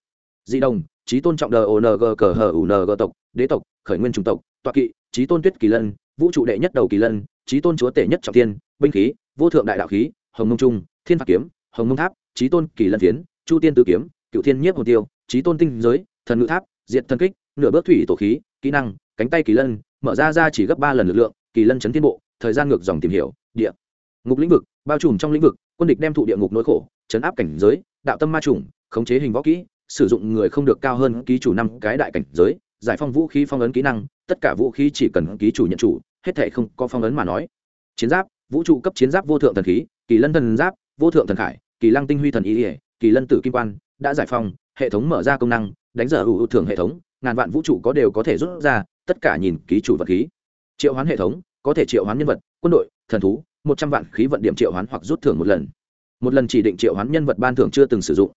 Di đồng trí tôn trọng đong cờ hờ ng tộc, đế tộc, khởi nguyên chủng tộc toạ kỵ trí tôn tuyết kỳ lân, vũ trụ đệ nhất đầu kỳ lân trí tôn chúa tể nhất trọng tiên binh khí, vô thượng đại đạo khí, hồng mông trung, thiên phạt kiếm hồng mông tháp trí tôn kỳ lân phiến, chu tiên tử kiếm, cựu thiên nhiếp hồ tiêu trí tôn tinh giới, thần ngự tháp, diệt thần kích, nửa bước thủy tổ khí, kỹ năng, cánh tay kỳ lân, mở ra ra chỉ gấp ba lần lực lượng, kỳ lân chấn thiên bộ, thời gian ngược dòng tìm hiểu, địa, ngục lĩnh vực, bao trùm trong lĩnh vực, quân địch đem thụ địa ngục nỗi khổ, chấn áp cảnh giới, đạo tâm ma trùng, khống chế hình võ kỹ, sử dụng người không được cao hơn ký chủ năm cái đại cảnh giới, giải phong vũ khí phong ấn kỹ năng, tất cả vũ khí chỉ cần ký chủ nhận chủ, hết thể không có phong ấn mà nói. Chiến giáp, vũ trụ cấp chiến giáp vô thượng thần khí, kỳ lân thần giáp vô thượng thần khải, kỳ lăng tinh huy thần ý ỉa, kỳ lân tử kim quan, đã giải phong hệ thống mở ra công năng, đánh giờ ưu thưởng hệ thống, ngàn vạn vũ trụ có đều có thể rút ra, tất cả nhìn ký chủ vật khí. Triệu hoán hệ thống, có thể triệu hoán nhân vật, quân đội, thần thú, một trăm vạn khí vận điểm triệu hoán hoặc rút thưởng một lần. Một lần chỉ định triệu hoán nhân vật ban thưởng chưa từng sử dụng.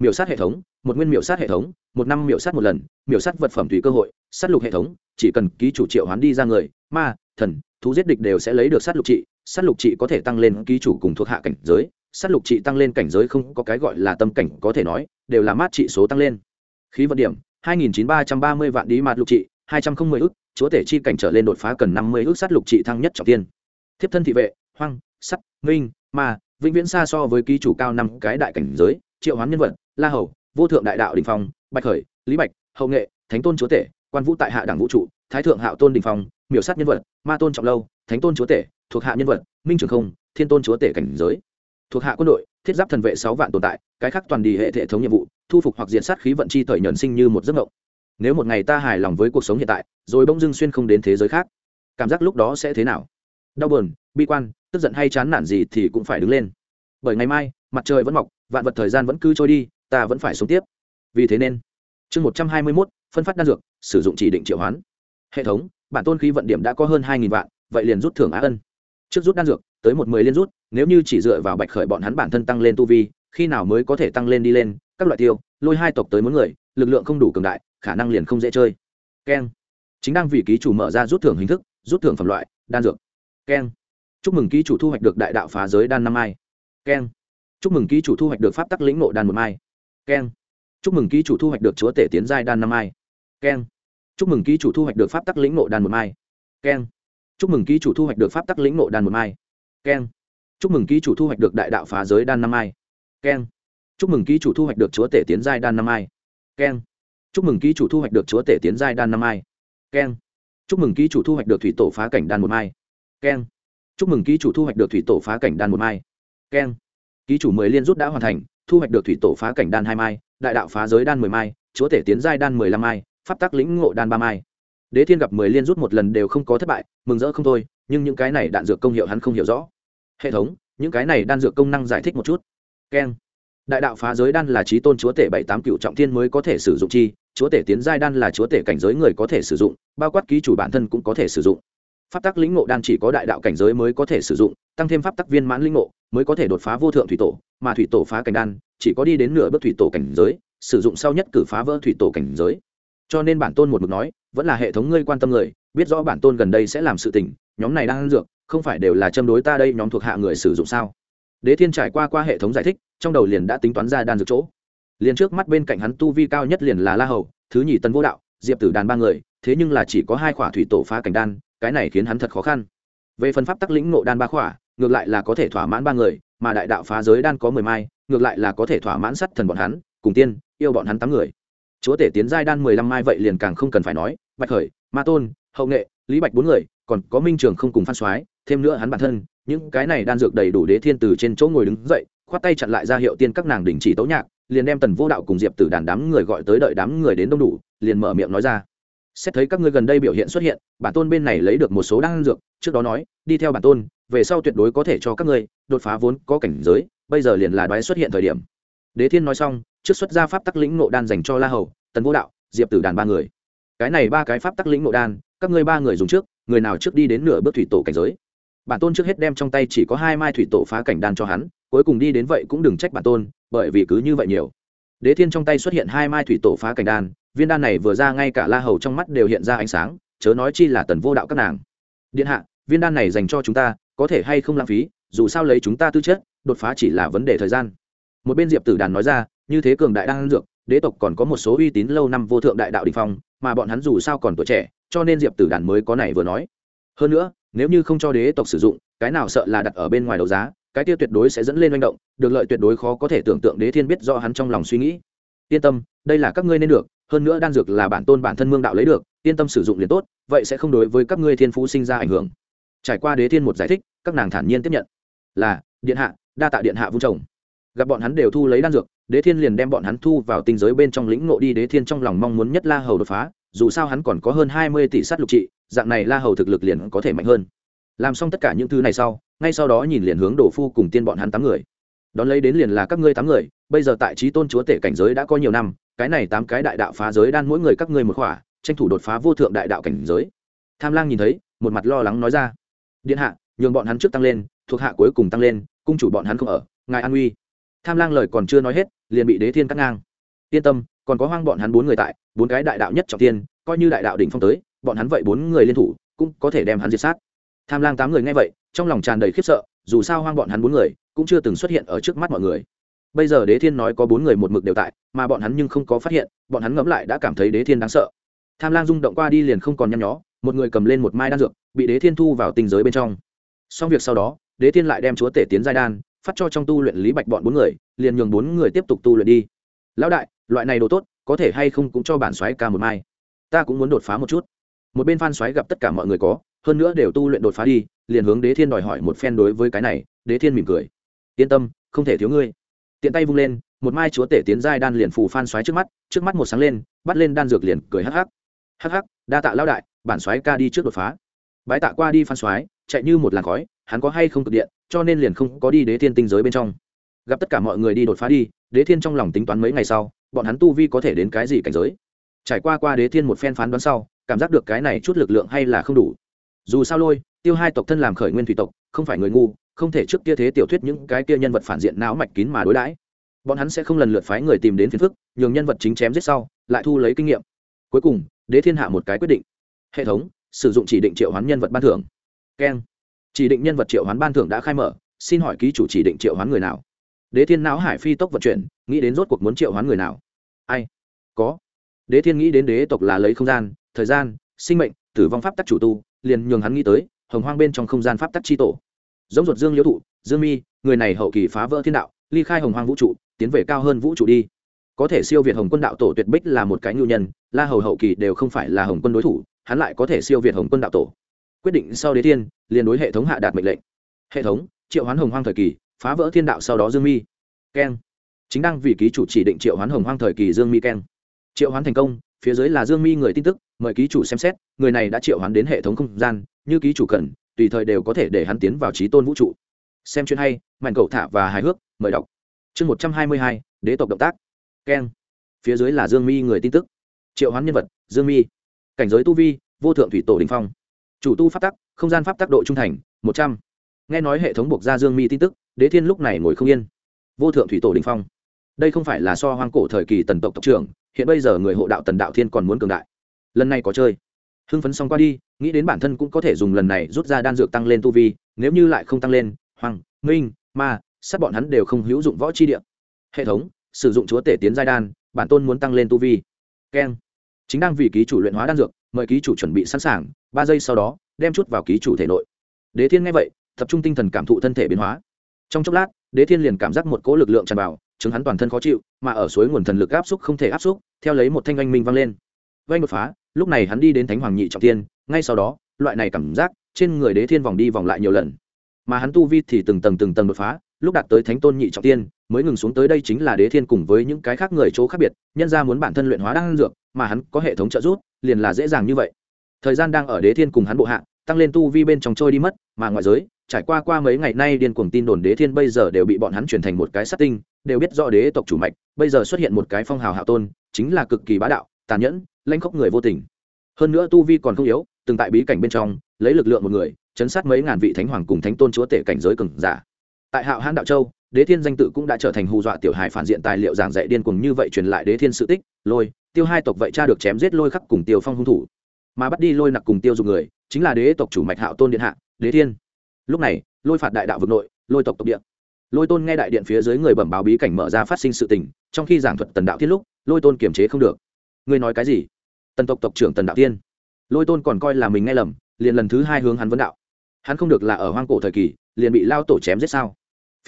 Miểu sát hệ thống, một nguyên miểu sát hệ thống, một năm miểu sát một lần, miểu sát vật phẩm tùy cơ hội, sát lục hệ thống, chỉ cần ký chủ triệu hoán đi ra người, ma, thần, thú giết địch đều sẽ lấy được sát lục trị, sát lục trị có thể tăng lên ký chủ cùng thuộc hạ cảnh giới sát lục trị tăng lên cảnh giới không có cái gọi là tâm cảnh có thể nói, đều là mát trị số tăng lên. Khí vận điểm, hai nghìn chín ba trăm ba mươi vạn đi mạt lục trị 210 ức, chúa tể chi cảnh trở lên đột phá cần 50 ức sát lục trị thăng nhất trọng tiên. Thiếp thân thị vệ, hoang, sắt minh ma, vĩnh viễn xa so với ký chủ cao năm cái đại cảnh giới, triệu hoán nhân vật, la hầu, vô thượng đại đạo đình phong, bạch khởi, lý bạch, hậu nghệ, thánh tôn chúa tể, quan vũ tại hạ đảng vũ trụ, thái thượng hạo tôn đình phong, miểu sát nhân vật, ma tôn trọng lâu, thánh tôn chúa tể, thuộc hạ nhân vật, minh trường không, thiên tôn chúa tể cảnh giới thuộc hạ quân đội, thiết giáp thần vệ sáu vạn tồn tại, cái khác toàn đi hệ hệ thống nhiệm vụ, thu phục hoặc diện sát khí vận chi thời nhuận sinh như một giấc mộng. Nếu một ngày ta hài lòng với cuộc sống hiện tại, rồi bỗng dưng xuyên không đến thế giới khác, cảm giác lúc đó sẽ thế nào? Đau buồn, bi quan, tức giận hay chán nản gì thì cũng phải đứng lên. Bởi ngày mai, mặt trời vẫn mọc, vạn vật thời gian vẫn cứ trôi đi, ta vẫn phải sống tiếp. Vì thế nên, chương một trăm hai mươi mốt, phân phát đan dược, sử dụng chỉ định triệu hoán. Hệ thống, bản tôn khí vận điểm đã có hơn hai vạn, vậy liền rút thưởng á ân. Trước rút đan dược, tới một mười liên rút nếu như chỉ dựa vào bạch khởi bọn hắn bản thân tăng lên tu vi, khi nào mới có thể tăng lên đi lên, các loại tiêu, lôi hai tộc tới muốn người, lực lượng không đủ cường đại, khả năng liền không dễ chơi. Keng. Chính đang vì ký chủ mở ra rút thưởng hình thức, rút thưởng phẩm loại, đan dược. Keng. Chúc mừng ký chủ thu hoạch được đại đạo phá giới đan năm mai. Keng. Chúc mừng ký chủ thu hoạch được pháp tắc lĩnh nộ đan một mai. Keng. Chúc mừng ký chủ thu hoạch được chúa tể tiến giai đan năm mai. Keng. Chúc mừng ký chủ thu hoạch được pháp tắc lĩnh nộ đan một mai. Keng. Chúc mừng ký chủ thu hoạch được pháp tắc lĩnh nộ đan một mai. Keng chúc mừng ký chủ thu hoạch được đại đạo phá giới đan năm mai keng. Chúc mừng ký chủ thu hoạch được chúa tể tiến giai đan năm mai keng. Chúc mừng ký chủ thu hoạch được chúa tể tiến giai đan năm mai keng. Chúc mừng ký chủ thu hoạch được thủy tổ phá cảnh đan một mai keng. Chúc mừng ký chủ thu hoạch được thủy tổ phá cảnh đan một mai keng. Ký chủ mười liên rút đã hoàn thành, thu hoạch được thủy tổ phá cảnh đan hai mai, đại đạo phá giới đan mười mai, chúa tể tiến giai đan mười lăm mai pháp tắc lĩnh ngộ đan ba mai. Đế thiên gặp mười liên rút một lần đều không có thất bại, mừng rỡ không thôi, nhưng những cái này đạn dược công hiệu hắn không hiểu rõ hệ thống, những cái này đan dược công năng giải thích một chút. Keng đại đạo phá giới đan là trí tôn chúa tể bảy tám cựu trọng thiên mới có thể sử dụng chi, chúa tể tiến giai đan là chúa tể cảnh giới người có thể sử dụng, bao quát ký chủ bản thân cũng có thể sử dụng. Pháp tắc lĩnh ngộ đan chỉ có đại đạo cảnh giới mới có thể sử dụng, tăng thêm pháp tắc viên mãn lĩnh ngộ, mới có thể đột phá vô thượng thủy tổ, mà thủy tổ phá cảnh đan, chỉ có đi đến nửa bước thủy tổ cảnh giới, sử dụng sau nhất cử phá vỡ thủy tổ cảnh giới. Cho nên bản tôn một mực nói, vẫn là hệ thống ngươi quan tâm người, biết rõ bản tôn gần đây sẽ làm sự tình, nhóm này đang ăn dược không phải đều là châm đối ta đây, nhóm thuộc hạ người sử dụng sao? Đế thiên trải qua qua hệ thống giải thích, trong đầu liền đã tính toán ra đan dược chỗ. Liền trước mắt bên cạnh hắn tu vi cao nhất liền là la hầu, thứ nhì tân vô đạo, diệp tử đàn ba người, thế nhưng là chỉ có hai khỏa thủy tổ phá cảnh đan, cái này khiến hắn thật khó khăn. Về phần pháp tắc lĩnh nộ đan ba khỏa, ngược lại là có thể thỏa mãn ba người, mà đại đạo phá giới đan có mười mai, ngược lại là có thể thỏa mãn sắt thần bọn hắn, cùng tiên, yêu bọn hắn tám người. Chúa tể tiến giai đan mười lăm mai vậy liền càng không cần phải nói, bạch khởi, ma tôn, hậu nghệ, lý bạch bốn người, còn có minh trường không cùng phan soái thêm nữa hắn bản thân, những cái này đan dược đầy đủ đế thiên từ trên chỗ ngồi đứng dậy, khoát tay chặn lại ra hiệu tiên các nàng đình chỉ tấu nhạc, liền đem tần vô đạo cùng diệp tử đàn đám người gọi tới đợi đám người đến đông đủ, liền mở miệng nói ra. Xét thấy các ngươi gần đây biểu hiện xuất hiện, bản tôn bên này lấy được một số đan dược, trước đó nói, đi theo bản tôn, về sau tuyệt đối có thể cho các ngươi, đột phá vốn có cảnh giới, bây giờ liền là đoái xuất hiện thời điểm. Đế thiên nói xong, trước xuất ra pháp tắc lĩnh nộ đan dành cho la hầu, tần vô đạo, diệp tử đàn ba người. Cái này ba cái pháp tắc lĩnh nộ đan, các ngươi ba người dùng trước, người nào trước đi đến nửa bước thủy tổ cảnh giới? Bản tôn trước hết đem trong tay chỉ có hai mai thủy tổ phá cảnh đan cho hắn, cuối cùng đi đến vậy cũng đừng trách bản tôn, bởi vì cứ như vậy nhiều. Đế thiên trong tay xuất hiện hai mai thủy tổ phá cảnh đan, viên đan này vừa ra ngay cả la hầu trong mắt đều hiện ra ánh sáng, chớ nói chi là tần vô đạo các nàng. Điện hạ, viên đan này dành cho chúng ta, có thể hay không lãng phí, dù sao lấy chúng ta tư chất, đột phá chỉ là vấn đề thời gian. Một bên diệp tử đàn nói ra, như thế cường đại đang dược, đế tộc còn có một số uy tín lâu năm vô thượng đại đạo đình phong, mà bọn hắn dù sao còn tuổi trẻ, cho nên diệp tử đàn mới có này vừa nói. Hơn nữa nếu như không cho đế tộc sử dụng, cái nào sợ là đặt ở bên ngoài đấu giá, cái kia tuyệt đối sẽ dẫn lên manh động, được lợi tuyệt đối khó có thể tưởng tượng đế thiên biết do hắn trong lòng suy nghĩ. Yên tâm, đây là các ngươi nên được, hơn nữa đan dược là bản tôn bản thân mương đạo lấy được, yên tâm sử dụng liền tốt, vậy sẽ không đối với các ngươi thiên phú sinh ra ảnh hưởng. Trải qua đế thiên một giải thích, các nàng thản nhiên tiếp nhận. Là, điện hạ, đa tạ điện hạ vung trồng gặp bọn hắn đều thu lấy đan dược, đế thiên liền đem bọn hắn thu vào tinh giới bên trong lĩnh ngộ đi, đế thiên trong lòng mong muốn nhất la hầu đột phá, dù sao hắn còn có hơn hai mươi tỷ sắt lục trị dạng này la hầu thực lực liền có thể mạnh hơn. Làm xong tất cả những thứ này sau, ngay sau đó nhìn liền hướng đổ phu cùng tiên bọn hắn tám người. Đón lấy đến liền là các ngươi tám người, bây giờ tại trí tôn chúa tể cảnh giới đã có nhiều năm, cái này tám cái đại đạo phá giới đan mỗi người các ngươi một khỏa, tranh thủ đột phá vô thượng đại đạo cảnh giới. Tham lang nhìn thấy, một mặt lo lắng nói ra. Điện hạ, nhường bọn hắn trước tăng lên, thuộc hạ cuối cùng tăng lên, cung chủ bọn hắn không ở, ngài an uy. Tham lang lời còn chưa nói hết, liền bị đế thiên cắt ngang. Yên tâm, còn có hoang bọn hắn bốn người tại, bốn cái đại đạo nhất trọng tiên, coi như đại đạo đỉnh phong tới bọn hắn vậy bốn người liên thủ cũng có thể đem hắn diệt sát. Tham lang tám người nghe vậy, trong lòng tràn đầy khiếp sợ, dù sao hoang bọn hắn bốn người cũng chưa từng xuất hiện ở trước mắt mọi người. Bây giờ đế thiên nói có bốn người một mực đều tại, mà bọn hắn nhưng không có phát hiện, bọn hắn ngẫm lại đã cảm thấy đế thiên đáng sợ. Tham lang rung động qua đi liền không còn nhăn nhó, một người cầm lên một mai đan dược, bị đế thiên thu vào tình giới bên trong. Xong việc sau đó, đế thiên lại đem chúa tể tiến giai đan, phát cho trong tu luyện lý bạch bọn bốn người, liền nhường bốn người tiếp tục tu luyện đi. Lão đại, loại này đồ tốt, có thể hay không cũng cho bản xoáy ca một mai. Ta cũng muốn đột phá một chút một bên phan xoáy gặp tất cả mọi người có, hơn nữa đều tu luyện đột phá đi, liền hướng đế thiên đòi hỏi một phen đối với cái này, đế thiên mỉm cười. Yên tâm, không thể thiếu ngươi. Tiện tay vung lên, một mai chúa tể tiến giai đan liền phù phan xoáy trước mắt trước mắt một sáng lên, bắt lên đan dược liền cười hắc hắc. Hắc hắc, đa tạ lao đại, bản xoáy ca đi trước đột phá. Bái tạ qua đi phan xoáy, chạy như một làn khói, hắn có hay không cực điện, cho nên liền không có đi đế thiên tinh giới bên trong. Gặp tất cả mọi người đi đột phá đi, đế thiên trong lòng tính toán mấy ngày sau, bọn hắn tu vi có thể đến cái gì cảnh giới. Trải qua qua đế thiên một phen phán đoán sau cảm giác được cái này chút lực lượng hay là không đủ. Dù sao lôi, tiêu hai tộc thân làm khởi nguyên thủy tộc, không phải người ngu, không thể trước kia thế tiểu thuyết những cái kia nhân vật phản diện não mạch kín mà đối đãi. Bọn hắn sẽ không lần lượt phái người tìm đến phiền phức, nhường nhân vật chính chém giết sau, lại thu lấy kinh nghiệm. Cuối cùng, đế thiên hạ một cái quyết định. Hệ thống, sử dụng chỉ định triệu hoán nhân vật ban thưởng. Keng. Chỉ định nhân vật triệu hoán ban thưởng đã khai mở, xin hỏi ký chủ chỉ định triệu hoán người nào? Đế thiên não hải phi tốc vận chuyển, nghĩ đến rốt cuộc muốn triệu hoán người nào? Ai? Có. Đế thiên nghĩ đến đế tộc là lấy không gian thời gian, sinh mệnh, tử vong pháp tắc chủ tu, liền nhường hắn nghĩ tới, hồng hoang bên trong không gian pháp tắc chi tổ. Giống ruột dương liễu thụ, dương mi, người này hậu kỳ phá vỡ thiên đạo, ly khai hồng hoang vũ trụ, tiến về cao hơn vũ trụ đi. Có thể siêu việt hồng quân đạo tổ tuyệt bích là một cái nhu nhân, la hầu hậu kỳ đều không phải là hồng quân đối thủ, hắn lại có thể siêu việt hồng quân đạo tổ. Quyết định sau đế thiên, liền đối hệ thống hạ đạt mệnh lệnh. Hệ thống, triệu hoán hồng hoang thời kỳ, phá vỡ thiên đạo sau đó dương mi. Keng. Chính đang vì ký chủ chỉ định triệu hoán hồng hoang thời kỳ dương mi keng. Triệu hoán thành công phía dưới là dương mi người tin tức, mời ký chủ xem xét, người này đã triệu hắn đến hệ thống không gian, như ký chủ cần, tùy thời đều có thể để hắn tiến vào trí tôn vũ trụ. Xem chuyện hay, mạnh cầu thả và hài hước, mời đọc. Chương một trăm hai mươi hai, đế tộc động tác. Keng. Phía dưới là dương mi người tin tức. Triệu hoán nhân vật, dương mi. Cảnh giới tu vi, vô thượng thủy tổ đình phong. Chủ tu pháp tắc, không gian pháp tắc độ trung thành, một trăm. Nghe nói hệ thống buộc ra dương mi tin tức, đế thiên lúc này ngồi không yên. Vô thượng thủy tổ đình phong đây không phải là so hoang cổ thời kỳ tần tộc tộc trưởng, hiện bây giờ người hộ đạo tần đạo thiên còn muốn cường đại. Lần này có chơi. Hưng phấn xong qua đi, nghĩ đến bản thân cũng có thể dùng lần này rút ra đan dược tăng lên tu vi, nếu như lại không tăng lên hoàng minh, ma, sát bọn hắn đều không hữu dụng võ chi địa. Hệ thống, sử dụng chúa tể tiến giai đan, bản tôn muốn tăng lên tu vi. Keng. Chính đang vì ký chủ luyện hóa đan dược, mời ký chủ chuẩn bị sẵn sàng, ba giây sau đó, đem chút vào ký chủ thể nội. Đế thiên nghe vậy, tập trung tinh thần cảm thụ thân thể biến hóa. Trong chốc lát, đế thiên liền cảm giác một cỗ lực lượng tràn vào chứng hắn toàn thân khó chịu, mà ở suối nguồn thần lực áp xúc không thể áp xúc, theo lấy một thanh oanh minh vang lên. Oanh đột phá, lúc này hắn đi đến thánh hoàng nhị trọng tiên ngay sau đó, loại này cảm giác trên người đế thiên vòng đi vòng lại nhiều lần. Mà hắn tu vi thì từng tầng từng tầng đột phá, lúc đạt tới thánh tôn nhị trọng tiên mới ngừng xuống tới đây chính là đế thiên cùng với những cái khác người chỗ khác biệt, nhân ra muốn bản thân luyện hóa đang dược, mà hắn có hệ thống trợ giúp, liền là dễ dàng như vậy. Thời gian đang ở đế thiên cùng hắn bộ hạ, tăng lên tu vi bên trong trôi đi mất, mà ngoại giới, trải qua qua mấy ngày nay điên cuồng tin đồn đế thiên bây giờ đều bị bọn hắn chuyển thành một cái sát tinh đều biết rõ đế tộc chủ mạch, bây giờ xuất hiện một cái phong hào hạo tôn, chính là cực kỳ bá đạo, tàn nhẫn lanh khóc người vô tình. Hơn nữa tu vi còn không yếu, từng tại bí cảnh bên trong, lấy lực lượng một người, chấn sát mấy ngàn vị thánh hoàng cùng thánh tôn chúa tể cảnh giới cường giả. Tại hạo hãn đạo châu, đế thiên danh tự cũng đã trở thành hù dọa tiểu hài phản diện tài liệu giảng dạy điên cuồng như vậy truyền lại đế thiên sự tích, lôi, tiêu hai tộc vậy cha được chém giết lôi khắc cùng tiêu phong hung thủ. Mà bắt đi lôi nặc cùng tiêu dục người, chính là đế tộc chủ mạch hạo tôn điện hạ, đế thiên. Lúc này, lôi phạt đại đạo vực nội, lôi tộc tộc địa lôi tôn nghe đại điện phía dưới người bẩm báo bí cảnh mở ra phát sinh sự tình, trong khi giảng thuật tần đạo thiên lúc, lôi tôn kiềm chế không được. Ngươi nói cái gì? Tần tộc tộc trưởng tần đạo tiên lôi tôn còn coi là mình nghe lầm, liền lần thứ hai hướng hắn vấn đạo. Hắn không được là ở hoang cổ thời kỳ, liền bị lao tổ chém giết sao?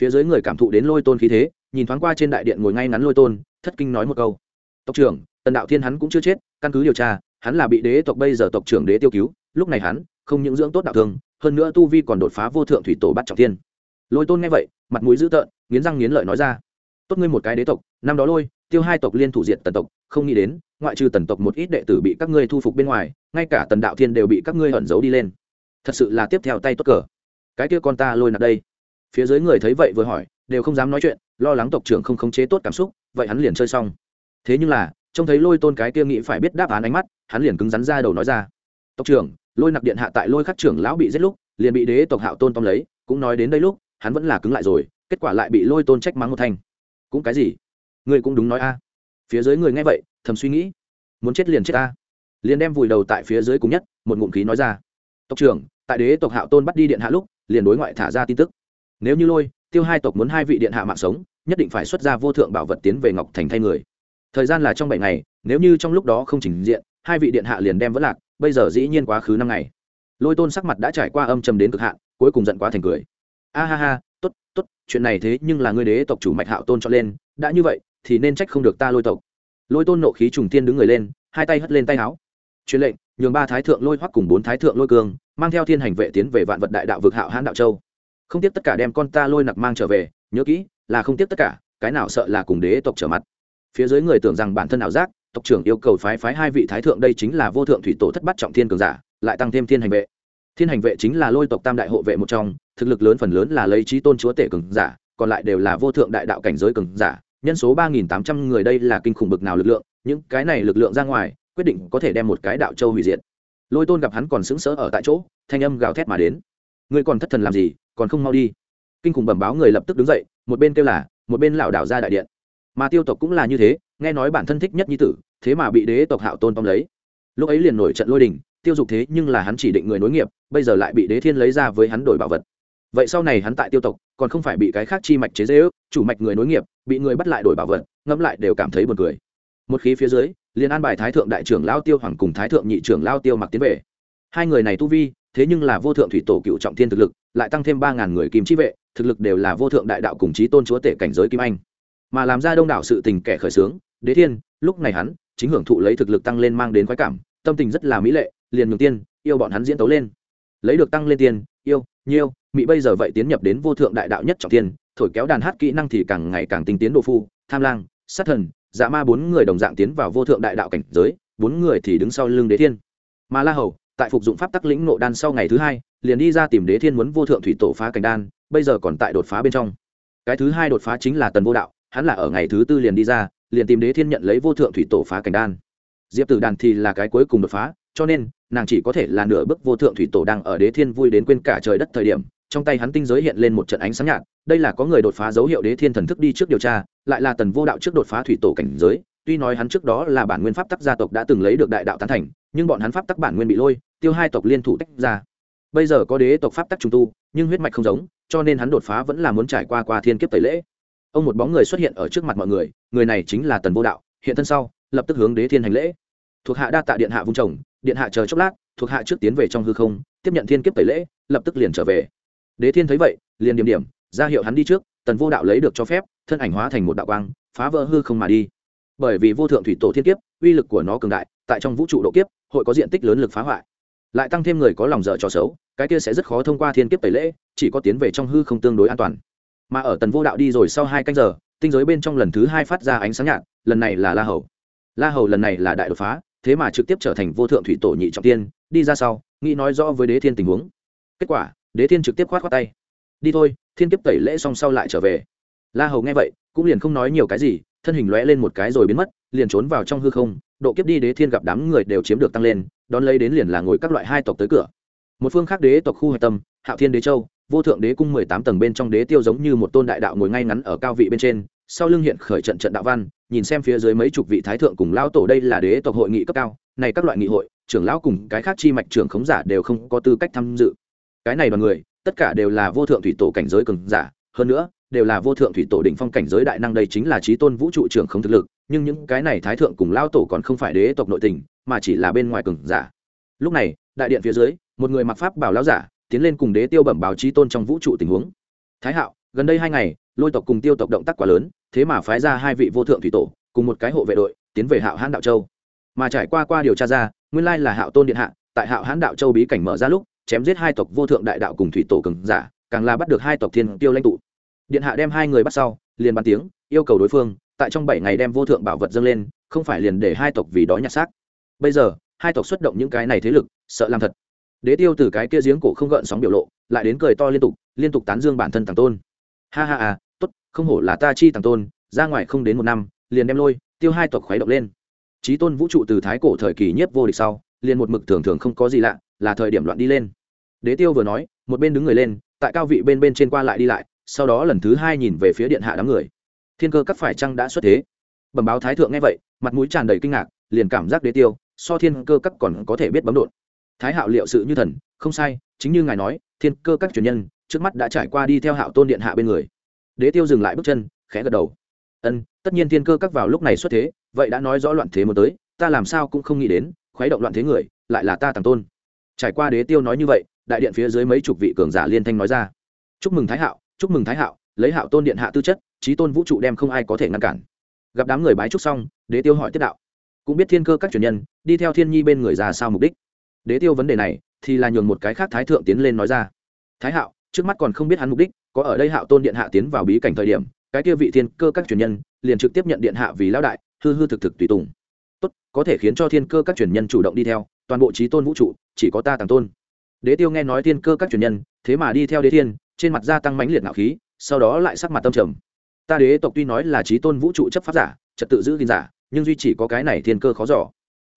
Phía dưới người cảm thụ đến lôi tôn khí thế, nhìn thoáng qua trên đại điện ngồi ngay ngắn lôi tôn, thất kinh nói một câu. Tộc trưởng, tần đạo thiên hắn cũng chưa chết, căn cứ điều tra, hắn là bị đế tộc bây giờ tộc trưởng đế tiêu cứu, lúc này hắn không những dưỡng tốt đạo thương, hơn nữa tu vi còn đột phá vô thượng thủy tổ bắt trọng thiên. Lôi tôn nghe vậy mặt mũi dữ tợn, nghiến răng nghiến lợi nói ra. Tốt ngươi một cái đế tộc, năm đó lôi, tiêu hai tộc liên thủ diện tần tộc, không nghĩ đến, ngoại trừ tần tộc một ít đệ tử bị các ngươi thu phục bên ngoài, ngay cả tần đạo thiên đều bị các ngươi ẩn giấu đi lên. Thật sự là tiếp theo tay tốt cờ. Cái kia con ta lôi nạp đây. Phía dưới người thấy vậy vừa hỏi, đều không dám nói chuyện, lo lắng tộc trưởng không khống chế tốt cảm xúc, vậy hắn liền chơi xong. Thế nhưng là, trông thấy lôi tôn cái kia nghĩ phải biết đáp án ánh mắt, hắn liền cứng rắn ra đầu nói ra. Tộc trưởng, lôi nặc điện hạ tại lôi khắc trưởng lão bị giết lúc, liền bị đế tộc hạo tôn tóm lấy, cũng nói đến đây lúc hắn vẫn là cứng lại rồi, kết quả lại bị lôi tôn trách mắng một thanh. Cũng cái gì? Ngươi cũng đúng nói a. Phía dưới người nghe vậy, thầm suy nghĩ. Muốn chết liền chết a liền đem vùi đầu tại phía dưới cùng nhất, một ngụm khí nói ra. Tộc trưởng, tại đế tộc hạo tôn bắt đi điện hạ lúc, liền đối ngoại thả ra tin tức. Nếu như lôi, tiêu hai tộc muốn hai vị điện hạ mạng sống, nhất định phải xuất ra vô thượng bảo vật tiến về ngọc thành thay người. Thời gian là trong bảy ngày, nếu như trong lúc đó không trình diện, hai vị điện hạ liền đem vẫn lạc, bây giờ dĩ nhiên quá khứ năm ngày. Lôi tôn sắc mặt đã trải qua âm trầm đến cực hạn, cuối cùng giận quá thành cười a ha ha t ố t t ố t chuyện này thế nhưng là ngươi đế tộc chủ mạch hạo tôn cho lên, đã như vậy, thì nên trách không được ta lôi tộc. Lôi tôn nộ khí trùng tiên đứng người lên, hai tay hất lên tay áo. Truyền lệnh, nhường ba thái thượng lôi hoắc cùng bốn thái thượng lôi cương, mang theo thiên hành vệ tiến về vạn vật đại đạo vực hạo hãn đạo châu. Không tiếp tất cả đem con ta lôi nặc mang trở về, nhớ kỹ, là không tiếp tất cả, cái nào sợ là cùng đế tộc trở mặt. Phía dưới người tưởng rằng bản thân ảo giác, tộc trưởng yêu cầu phái phái hai vị thái thượng đây chính là vô thượng thủy tổ thất bắt trọng thiên cường giả, lại tăng thêm thiên hành vệ. Thiên hành vệ chính là lôi tộc tam đại hộ vệ một trong thực lực lớn phần lớn là lấy trí tôn chúa tể cường giả, còn lại đều là vô thượng đại đạo cảnh giới cường giả. Nhân số ba nghìn tám trăm người đây là kinh khủng bực nào lực lượng, những cái này lực lượng ra ngoài, quyết định có thể đem một cái đạo châu hủy diệt. Lôi tôn gặp hắn còn sững sỡ ở tại chỗ, thanh âm gào thét mà đến. Ngươi còn thất thần làm gì, còn không mau đi. Kinh khủng bẩm báo người lập tức đứng dậy, một bên kêu là, một bên lảo đảo ra đại điện. Mà tiêu tộc cũng là như thế, nghe nói bản thân thích nhất nhi tử, thế mà bị đế tộc hạo tôn tóm lấy. Lúc ấy liền nổi trận lôi đình, tiêu dục thế nhưng là hắn chỉ định người nối nghiệp, bây giờ lại bị đế thiên lấy ra với hắn đổi bảo vật vậy sau này hắn tại tiêu tộc, còn không phải bị cái khác chi mạch chế dễ ước chủ mạch người nối nghiệp, bị người bắt lại đổi bảo vật, ngẫm lại đều cảm thấy buồn cười. Một khí phía dưới, liền an bài thái thượng đại trưởng lao tiêu hoàng cùng thái thượng nhị trưởng lao tiêu mặc tiến về. Hai người này tu vi, thế nhưng là vô thượng thủy tổ cựu trọng thiên thực lực, lại tăng thêm ba ngàn người kim chi vệ, thực lực đều là vô thượng đại đạo cùng chí tôn chúa tể cảnh giới kim anh. Mà làm ra đông đảo sự tình kẻ khởi sướng, đế thiên, lúc này hắn, chính hưởng thụ lấy thực lực tăng lên mang đến khoái cảm, tâm tình rất là mỹ lệ, liền nhường tiên, yêu bọn hắn diễn tấu lên. Lấy được tăng lên tiền yêu nhiêu mỹ bây giờ vậy tiến nhập đến vô thượng đại đạo nhất trọng thiên, thổi kéo đàn hát kỹ năng thì càng ngày càng tinh tiến độ phu tham lang sát thần dạ ma bốn người đồng dạng tiến vào vô thượng đại đạo cảnh giới bốn người thì đứng sau lưng đế thiên. Mà la hầu tại phục dụng pháp tắc lĩnh nộ đan sau ngày thứ hai liền đi ra tìm đế thiên muốn vô thượng thủy tổ phá cảnh đan bây giờ còn tại đột phá bên trong. Cái thứ hai đột phá chính là tần vô đạo hắn là ở ngày thứ tư liền đi ra liền tìm đế thiên nhận lấy vô thượng thủy tổ phá cảnh đan. Diệp tử đàn thì là cái cuối cùng đột phá cho nên nàng chỉ có thể là nửa bước vô thượng thủy tổ đang ở đế thiên vui đến quên cả trời đất thời điểm, trong tay hắn tinh giới hiện lên một trận ánh sáng nhạt, đây là có người đột phá dấu hiệu đế thiên thần thức đi trước điều tra, lại là tần vô đạo trước đột phá thủy tổ cảnh giới, tuy nói hắn trước đó là bản nguyên pháp tắc gia tộc đã từng lấy được đại đạo tán thành, nhưng bọn hắn pháp tắc bản nguyên bị lôi, tiêu hai tộc liên thủ tách ra. Bây giờ có đế tộc pháp tắc trung tu, nhưng huyết mạch không giống, cho nên hắn đột phá vẫn là muốn trải qua qua thiên kiếp tẩy lễ. Ông một bóng người xuất hiện ở trước mặt mọi người người này chính là tần vô đạo, hiện thân sau, lập tức hướng đế thiên hành lễ. Thuộc hạ đa tạ điện hạ vung chồng điện hạ chờ chốc lát, thuộc hạ trước tiến về trong hư không, tiếp nhận thiên kiếp tẩy lễ, lập tức liền trở về. Đế thiên thấy vậy, liền điểm điểm, ra hiệu hắn đi trước, tần vô đạo lấy được cho phép, thân ảnh hóa thành một đạo quang, phá vỡ hư không mà đi. Bởi vì vô thượng thủy tổ thiên kiếp, uy lực của nó cường đại, tại trong vũ trụ độ kiếp, hội có diện tích lớn lực phá hoại. Lại tăng thêm người có lòng dở trò xấu, cái kia sẽ rất khó thông qua thiên kiếp tẩy lễ, chỉ có tiến về trong hư không tương đối an toàn. Mà ở tần vô đạo đi rồi sau hai canh giờ, tinh giới bên trong lần thứ hai phát ra ánh sáng nhạt, lần này là la hầu. La hầu lần này là đại đột phá thế mà trực tiếp trở thành vô thượng thủy tổ nhị trọng tiên, đi ra sau, nghĩ nói rõ với đế thiên tình huống. Kết quả, đế thiên trực tiếp khoát khoát tay. Đi thôi, thiên kiếp tẩy lễ xong sau lại trở về. La hầu nghe vậy, cũng liền không nói nhiều cái gì, thân hình lóe lên một cái rồi biến mất, liền trốn vào trong hư không, độ kiếp đi đế thiên gặp đám người đều chiếm được tăng lên, đón lấy đến liền là ngồi các loại hai tộc tới cửa. Một phương khác đế tộc khu hạch tâm, hạo thiên đế châu, vô thượng đế cung mười tám tầng bên trong đế tiêu giống như một tôn đại đạo ngồi ngay ngắn ở cao vị bên trên sau lưng hiện khởi trận trận đạo văn, nhìn xem phía dưới mấy chục vị thái thượng cùng lao tổ đây là đế tộc hội nghị cấp cao, này các loại nghị hội, trưởng lão cùng cái khác chi mạch trưởng khống giả đều không có tư cách tham dự. Cái này đoàn người, tất cả đều là vô thượng thủy tổ cảnh giới cường giả, hơn nữa, đều là vô thượng thủy tổ đỉnh phong cảnh giới đại năng đây chính là trí tôn vũ trụ trưởng không thực lực, nhưng những cái này thái thượng cùng lao tổ còn không phải đế tộc nội tình, mà chỉ là bên ngoài cường giả. Lúc này, đại điện phía dưới, một người mặc pháp bảo lão giả, tiến lên cùng đế tiêu bẩm báo trí tôn trong vũ trụ tình huống. Thái hạo gần đây hai ngày, lôi tộc cùng tiêu tộc động tác quá lớn, thế mà phái ra hai vị vô thượng thủy tổ, cùng một cái hộ vệ đội, tiến về hạo hãn đạo châu. Mà trải qua qua điều tra ra, nguyên lai là hạo tôn điện hạ, tại hạo hãn đạo châu bí cảnh mở ra lúc, chém giết hai tộc vô thượng đại đạo cùng thủy tổ cường giả, càng là bắt được hai tộc thiên tiêu lãnh tụ. Điện hạ đem hai người bắt sau, liền bàn tiếng, yêu cầu đối phương, tại trong bảy ngày đem vô thượng bảo vật dâng lên, không phải liền để hai tộc vì đó nhặt xác. Bây giờ, hai tộc xuất động những cái này thế lực, sợ làm thật. Đế tiêu từ cái kia giếng cổ không gợn sóng biểu lộ, lại đến cười to liên tục liên tục tán dương bản thân tàng tôn ha ha à tốt, không hổ là ta chi tàng tôn, ra ngoài không đến một năm, liền đem lôi, tiêu hai tộc khuấy động lên. Trí tôn vũ trụ từ thái cổ thời kỳ nhất vô địch sau, liền một mực thường thường không có gì lạ, là thời điểm loạn đi lên. Đế tiêu vừa nói, một bên đứng người lên, tại cao vị bên bên trên qua lại đi lại, sau đó lần thứ hai nhìn về phía điện hạ đám người. Thiên cơ các phải chăng đã xuất thế? Bẩm báo thái thượng nghe vậy, mặt mũi tràn đầy kinh ngạc, liền cảm giác đế tiêu, so thiên cơ các còn có thể biết bấm đột thái hạo liệu sự như thần, không sai, chính như ngài nói, thiên cơ các truyền nhân trước mắt đã trải qua đi theo hạo tôn điện hạ bên người. Đế tiêu dừng lại bước chân, khẽ gật đầu. Ân, tất nhiên thiên cơ các vào lúc này xuất thế, vậy đã nói rõ loạn thế muốn tới, ta làm sao cũng không nghĩ đến, khuấy động loạn thế người, lại là ta tàng tôn. Trải qua đế tiêu nói như vậy, đại điện phía dưới mấy chục vị cường giả liên thanh nói ra. Chúc mừng thái hạo, chúc mừng thái hạo, lấy hạo tôn điện hạ tư chất trí tôn vũ trụ đem không ai có thể ngăn cản. Gặp đám người bái chúc xong, đế tiêu hỏi tiết đạo. Cũng biết thiên cơ các truyền nhân, đi theo thiên nhi bên người ra sao mục đích? Đế tiêu vấn đề này, thì là nhường một cái khác thái thượng tiến lên nói ra. Thái hạo trước mắt còn không biết hắn mục đích, có ở đây hạo tôn điện hạ tiến vào bí cảnh thời điểm, cái kia vị thiên cơ các truyền nhân liền trực tiếp nhận điện hạ vì lão đại, hư hư thực thực tùy tùng. Tốt, có thể khiến cho thiên cơ các truyền nhân chủ động đi theo, toàn bộ trí tôn vũ trụ, chỉ có ta tàng tôn. Đế tiêu nghe nói thiên cơ các truyền nhân, thế mà đi theo đế thiên, trên mặt gia tăng mãnh liệt ngạo khí, sau đó lại sắc mặt tâm trầm. Ta đế tộc tuy nói là trí tôn vũ trụ chấp pháp giả, trật tự giữ gìn giả, nhưng duy chỉ có cái này thiên cơ khó giỏ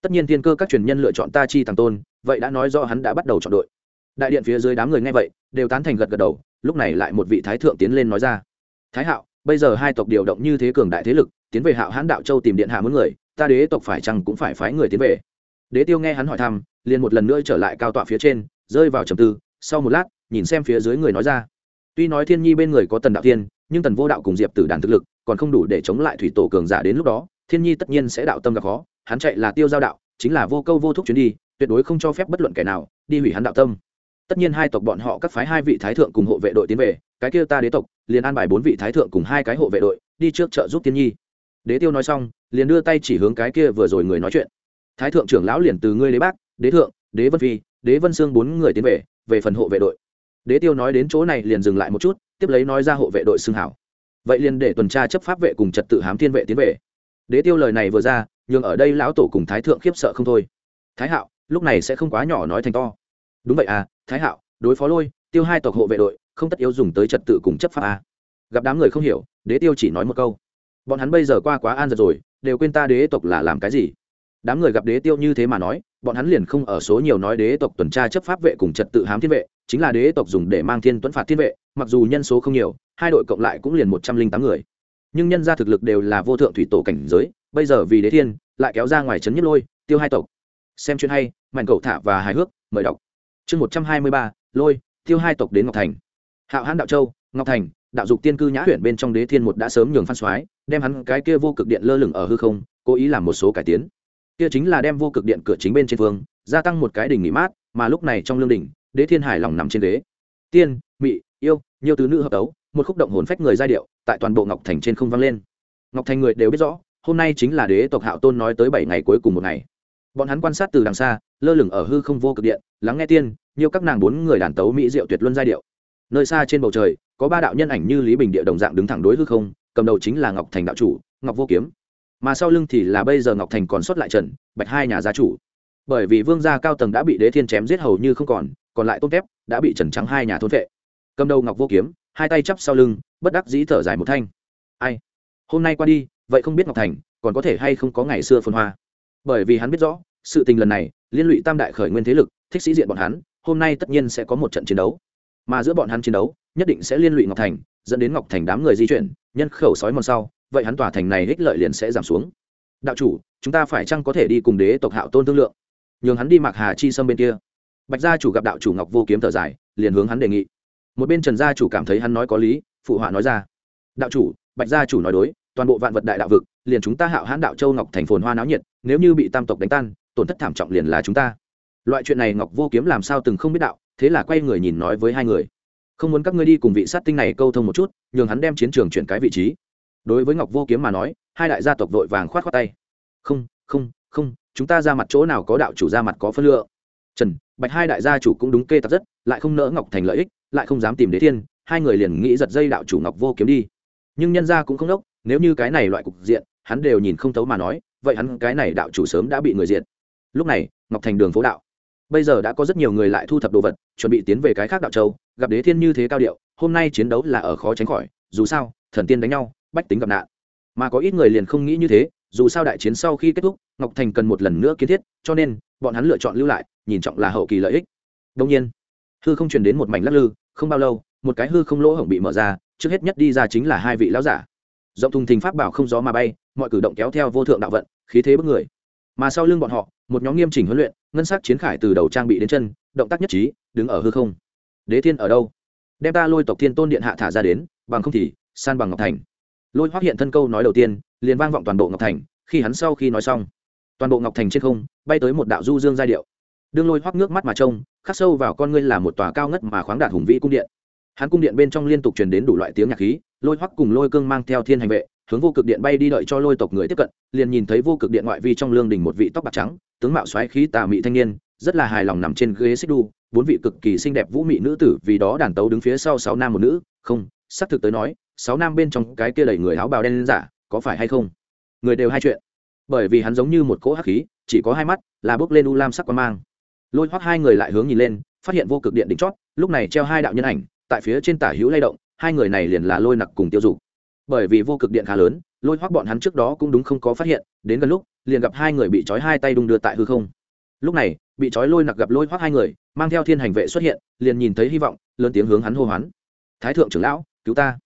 tất nhiên thiên cơ các truyền nhân lựa chọn ta chi tàng tôn, vậy đã nói do hắn đã bắt đầu chọn đội. Đại điện phía dưới đám người nghe vậy đều tán thành gật gật đầu, lúc này lại một vị thái thượng tiến lên nói ra. Thái hạo, bây giờ hai tộc điều động như thế cường đại thế lực, tiến về hạo hãn đạo châu tìm điện hạ muốn người, ta đế tộc phải chăng cũng phải phái người tiến về. Đế tiêu nghe hắn hỏi thăm, liền một lần nữa trở lại cao tọa phía trên, rơi vào trầm tư, sau một lát, nhìn xem phía dưới người nói ra. Tuy nói thiên nhi bên người có tần đạo tiên, nhưng tần vô đạo cùng diệp tử đàn thực lực, còn không đủ để chống lại thủy tổ cường giả đến lúc đó, thiên nhi tất nhiên sẽ đạo tâm gặp khó, hắn chạy là tiêu giao đạo, chính là vô câu vô thúc chuyến đi, tuyệt đối không cho phép bất luận kẻ nào đi hủy hắn đạo tâm tất nhiên hai tộc bọn họ các phái hai vị thái thượng cùng hộ vệ đội tiến về, cái kia ta đế tộc, liền an bài bốn vị thái thượng cùng hai cái hộ vệ đội, đi trước trợ giúp tiên nhi. Đế tiêu nói xong, liền đưa tay chỉ hướng cái kia vừa rồi người nói chuyện. Thái thượng trưởng lão liền từ ngươi đế bác, đế thượng, đế vân phi, đế vân sương bốn người tiến về về phần hộ vệ đội. Đế tiêu nói đến chỗ này liền dừng lại một chút, tiếp lấy nói ra hộ vệ đội xưng hảo. Vậy liền để tuần tra chấp pháp vệ cùng trật tự hám thiên vệ tiến về. Đế tiêu lời này vừa ra nhưng ở đây lão tổ cùng thái thượng khiếp sợ không thôi. Thái hạo, lúc này sẽ không quá nhỏ nói thành to đúng vậy à thái hạo, đối phó lôi, tiêu hai tộc hộ vệ đội, không tất yếu dùng tới trật tự cùng chấp pháp à. gặp đám người không hiểu, đế tiêu chỉ nói một câu. Bọn hắn bây giờ qua quá an giật rồi, đều quên ta đế tộc là làm cái gì. Đám người gặp đế tiêu như thế mà nói, bọn hắn liền không ở số nhiều nói đế tộc tuần tra chấp pháp vệ cùng trật tự hám thiên vệ, chính là đế tộc dùng để mang thiên tuấn phạt thiên vệ, mặc dù nhân số không nhiều, hai đội cộng lại cũng liền một trăm linh tám người. Nhưng nhân ra thực lực đều là vô thượng thủy tổ cảnh giới, bây giờ vì đế thiên, lại kéo ra ngoài trấn nhất lôi, tiêu hai tộc. Xem chuyện hay mạnh cậu thả và hài hước, mời đọc chương một trăm hai mươi ba lôi tiêu hai tộc đến ngọc thành. Hạo hãn đạo châu ngọc thành đạo dục tiên cư nhã huyện bên trong đế thiên một đã sớm nhường phan soái đem hắn cái kia vô cực điện lơ lửng ở hư không cố ý làm một số cải tiến. Kia chính là đem vô cực điện cửa chính bên trên phương gia tăng một cái đỉnh nghỉ mát mà lúc này trong lương đỉnh đế thiên hải lòng nằm trên đế, tiên mị yêu nhiều tứ nữ hợp tấu một khúc động hồn phách người giai điệu tại toàn bộ ngọc thành trên không vang lên. Ngọc thành người đều biết rõ hôm nay chính là đế tộc hạo tôn nói tới bảy ngày cuối cùng một ngày bọn hắn quan sát từ đằng xa, lơ lửng ở hư không vô cực điện, lắng nghe tiên, nhiều các nàng bốn người đàn tấu mỹ diệu tuyệt luân giai điệu. Nơi xa trên bầu trời, có ba đạo nhân ảnh như lý bình địa đồng dạng đứng thẳng đối hư không, cầm đầu chính là ngọc thành đạo chủ, ngọc vô kiếm. Mà sau lưng thì là bây giờ ngọc thành còn sót lại trần, bạch hai nhà gia chủ. Bởi vì vương gia cao tầng đã bị đế thiên chém giết hầu như không còn còn lại tôn thép đã bị trần trắng hai nhà thôn vệ cầm đầu ngọc vô kiếm, hai tay chắp sau lưng, bất đắc dĩ thở dài một thanh. Ai? Hôm nay qua đi, vậy không biết ngọc thành, còn có thể hay không có ngày xưa phân hoa? Bởi vì hắn biết rõ, sự tình lần này, liên lụy tam đại khởi nguyên thế lực, thích sĩ diện bọn hắn, hôm nay tất nhiên sẽ có một trận chiến đấu. Mà giữa bọn hắn chiến đấu, nhất định sẽ liên lụy ngọc thành, dẫn đến ngọc thành đám người di chuyển, nhân khẩu sói mòn sau, vậy hắn tòa thành này ích lợi liền sẽ giảm xuống. Đạo chủ, chúng ta phải chăng có thể đi cùng đế tộc hạo tôn thương lượng? Nhường hắn đi mặc hà chi sâm bên kia. Bạch gia chủ gặp đạo chủ ngọc vô kiếm thở dài, liền hướng hắn đề nghị. Một bên trần gia chủ cảm thấy hắn nói có lý, phụ họa nói ra. Đạo chủ, bạch gia chủ nói đối, toàn bộ vạn vật đại đạo vực, liền chúng ta hạo hãn đạo châu ngọc thành phồn hoa náo nhiệt nếu như bị tam tộc đánh tan, tổn thất thảm trọng liền là chúng ta. Loại chuyện này ngọc vô kiếm làm sao từng không biết đạo, thế là quay người nhìn nói với hai người. Không muốn các ngươi đi cùng vị sát tinh này câu thông một chút, nhường hắn đem chiến trường chuyển cái vị trí. Đối với ngọc vô kiếm mà nói, hai đại gia tộc vội vàng khoát khoát tay. Không không không, chúng ta ra mặt chỗ nào có đạo chủ ra mặt có phân lựa. trần, bạch hai đại gia chủ cũng đúng kê tập rất, lại không nỡ ngọc thành lợi ích, lại không dám tìm đế thiên, hai người liền nghĩ giật dây đạo chủ ngọc vô kiếm đi. Nhưng nhân gia cũng không đốc, nếu như cái này loại cục diện, hắn đều nhìn không thấu mà nói vậy hắn cái này đạo chủ sớm đã bị người diện lúc này, ngọc thành đường phố đạo. Bây giờ đã có rất nhiều người lại thu thập đồ vật, chuẩn bị tiến về cái khác đạo châu, gặp đế thiên như thế cao điệu, hôm nay chiến đấu là ở khó tránh khỏi, dù sao, thần tiên đánh nhau, bách tính gặp nạn. Mà có ít người liền không nghĩ như thế, dù sao đại chiến sau khi kết thúc, ngọc thành cần một lần nữa kiến thiết, cho nên, bọn hắn lựa chọn lưu lại, nhìn trọng là hậu kỳ lợi ích. Đông nhiên, hư không truyền đến một mảnh lắc lư, không bao lâu, một cái hư không lỗ hổng bị mở ra, trước hết nhất đi ra chính là hai vị lão giả. Rộng thùng thình pháp bảo không gió mà bay mọi cử động kéo theo vô thượng đạo vận, khí thế bức người. Mà sau lưng bọn họ, một nhóm nghiêm chỉnh huấn luyện, ngân sắc chiến khải từ đầu trang bị đến chân, động tác nhất trí, đứng ở hư không. Đế thiên ở đâu? Đem ta lôi tộc thiên tôn điện hạ thả ra đến, bằng không thì, san bằng ngọc thành. Lôi hoác hiện thân câu nói đầu tiên, liền vang vọng toàn bộ ngọc thành, khi hắn sau khi nói xong, toàn bộ ngọc thành trên không, bay tới một đạo du dương giai điệu. Đương lôi hoác nước mắt mà trông, khắc sâu vào con ngươi là một tòa cao ngất mà khoáng đạt hùng vĩ cung điện. Hắn cung điện bên trong liên tục truyền đến đủ loại tiếng nhạc khí, lôi hoắc cùng lôi cương mang theo thiên hành vệ hướng vô cực điện bay đi đợi cho lôi tộc người tiếp cận, liền nhìn thấy vô cực điện ngoại vi trong lương đình một vị tóc bạc trắng, tướng mạo xoáy khí tà mị thanh niên, rất là hài lòng nằm trên ghế xích đu, bốn vị cực kỳ xinh đẹp vũ mị nữ tử vì đó đàn tấu đứng phía sau sáu nam một nữ. Không, xác thực tới nói, sáu nam bên trong cái kia đẩy người áo bào đen lên giả, có phải hay không? Người đều hai chuyện. Bởi vì hắn giống như một cỗ hắc khí, chỉ có hai mắt, là bước lên u lam sắc quan mang. Lôi hoắc hai người lại hướng nhìn lên, phát hiện vô cực điện đỉnh chót, lúc này treo hai đạo nhân ảnh, tại phía trên tả hữu lay động, hai người này liền là lôi nặc cùng tiêu dục bởi vì vô cực điện khá lớn, lôi hoác bọn hắn trước đó cũng đúng không có phát hiện, đến gần lúc, liền gặp hai người bị trói hai tay đung đưa tại hư không. Lúc này, bị trói lôi nặc gặp lôi hoác hai người, mang theo thiên hành vệ xuất hiện, liền nhìn thấy hy vọng, lớn tiếng hướng hắn hô hoán. Thái thượng trưởng lão, cứu ta.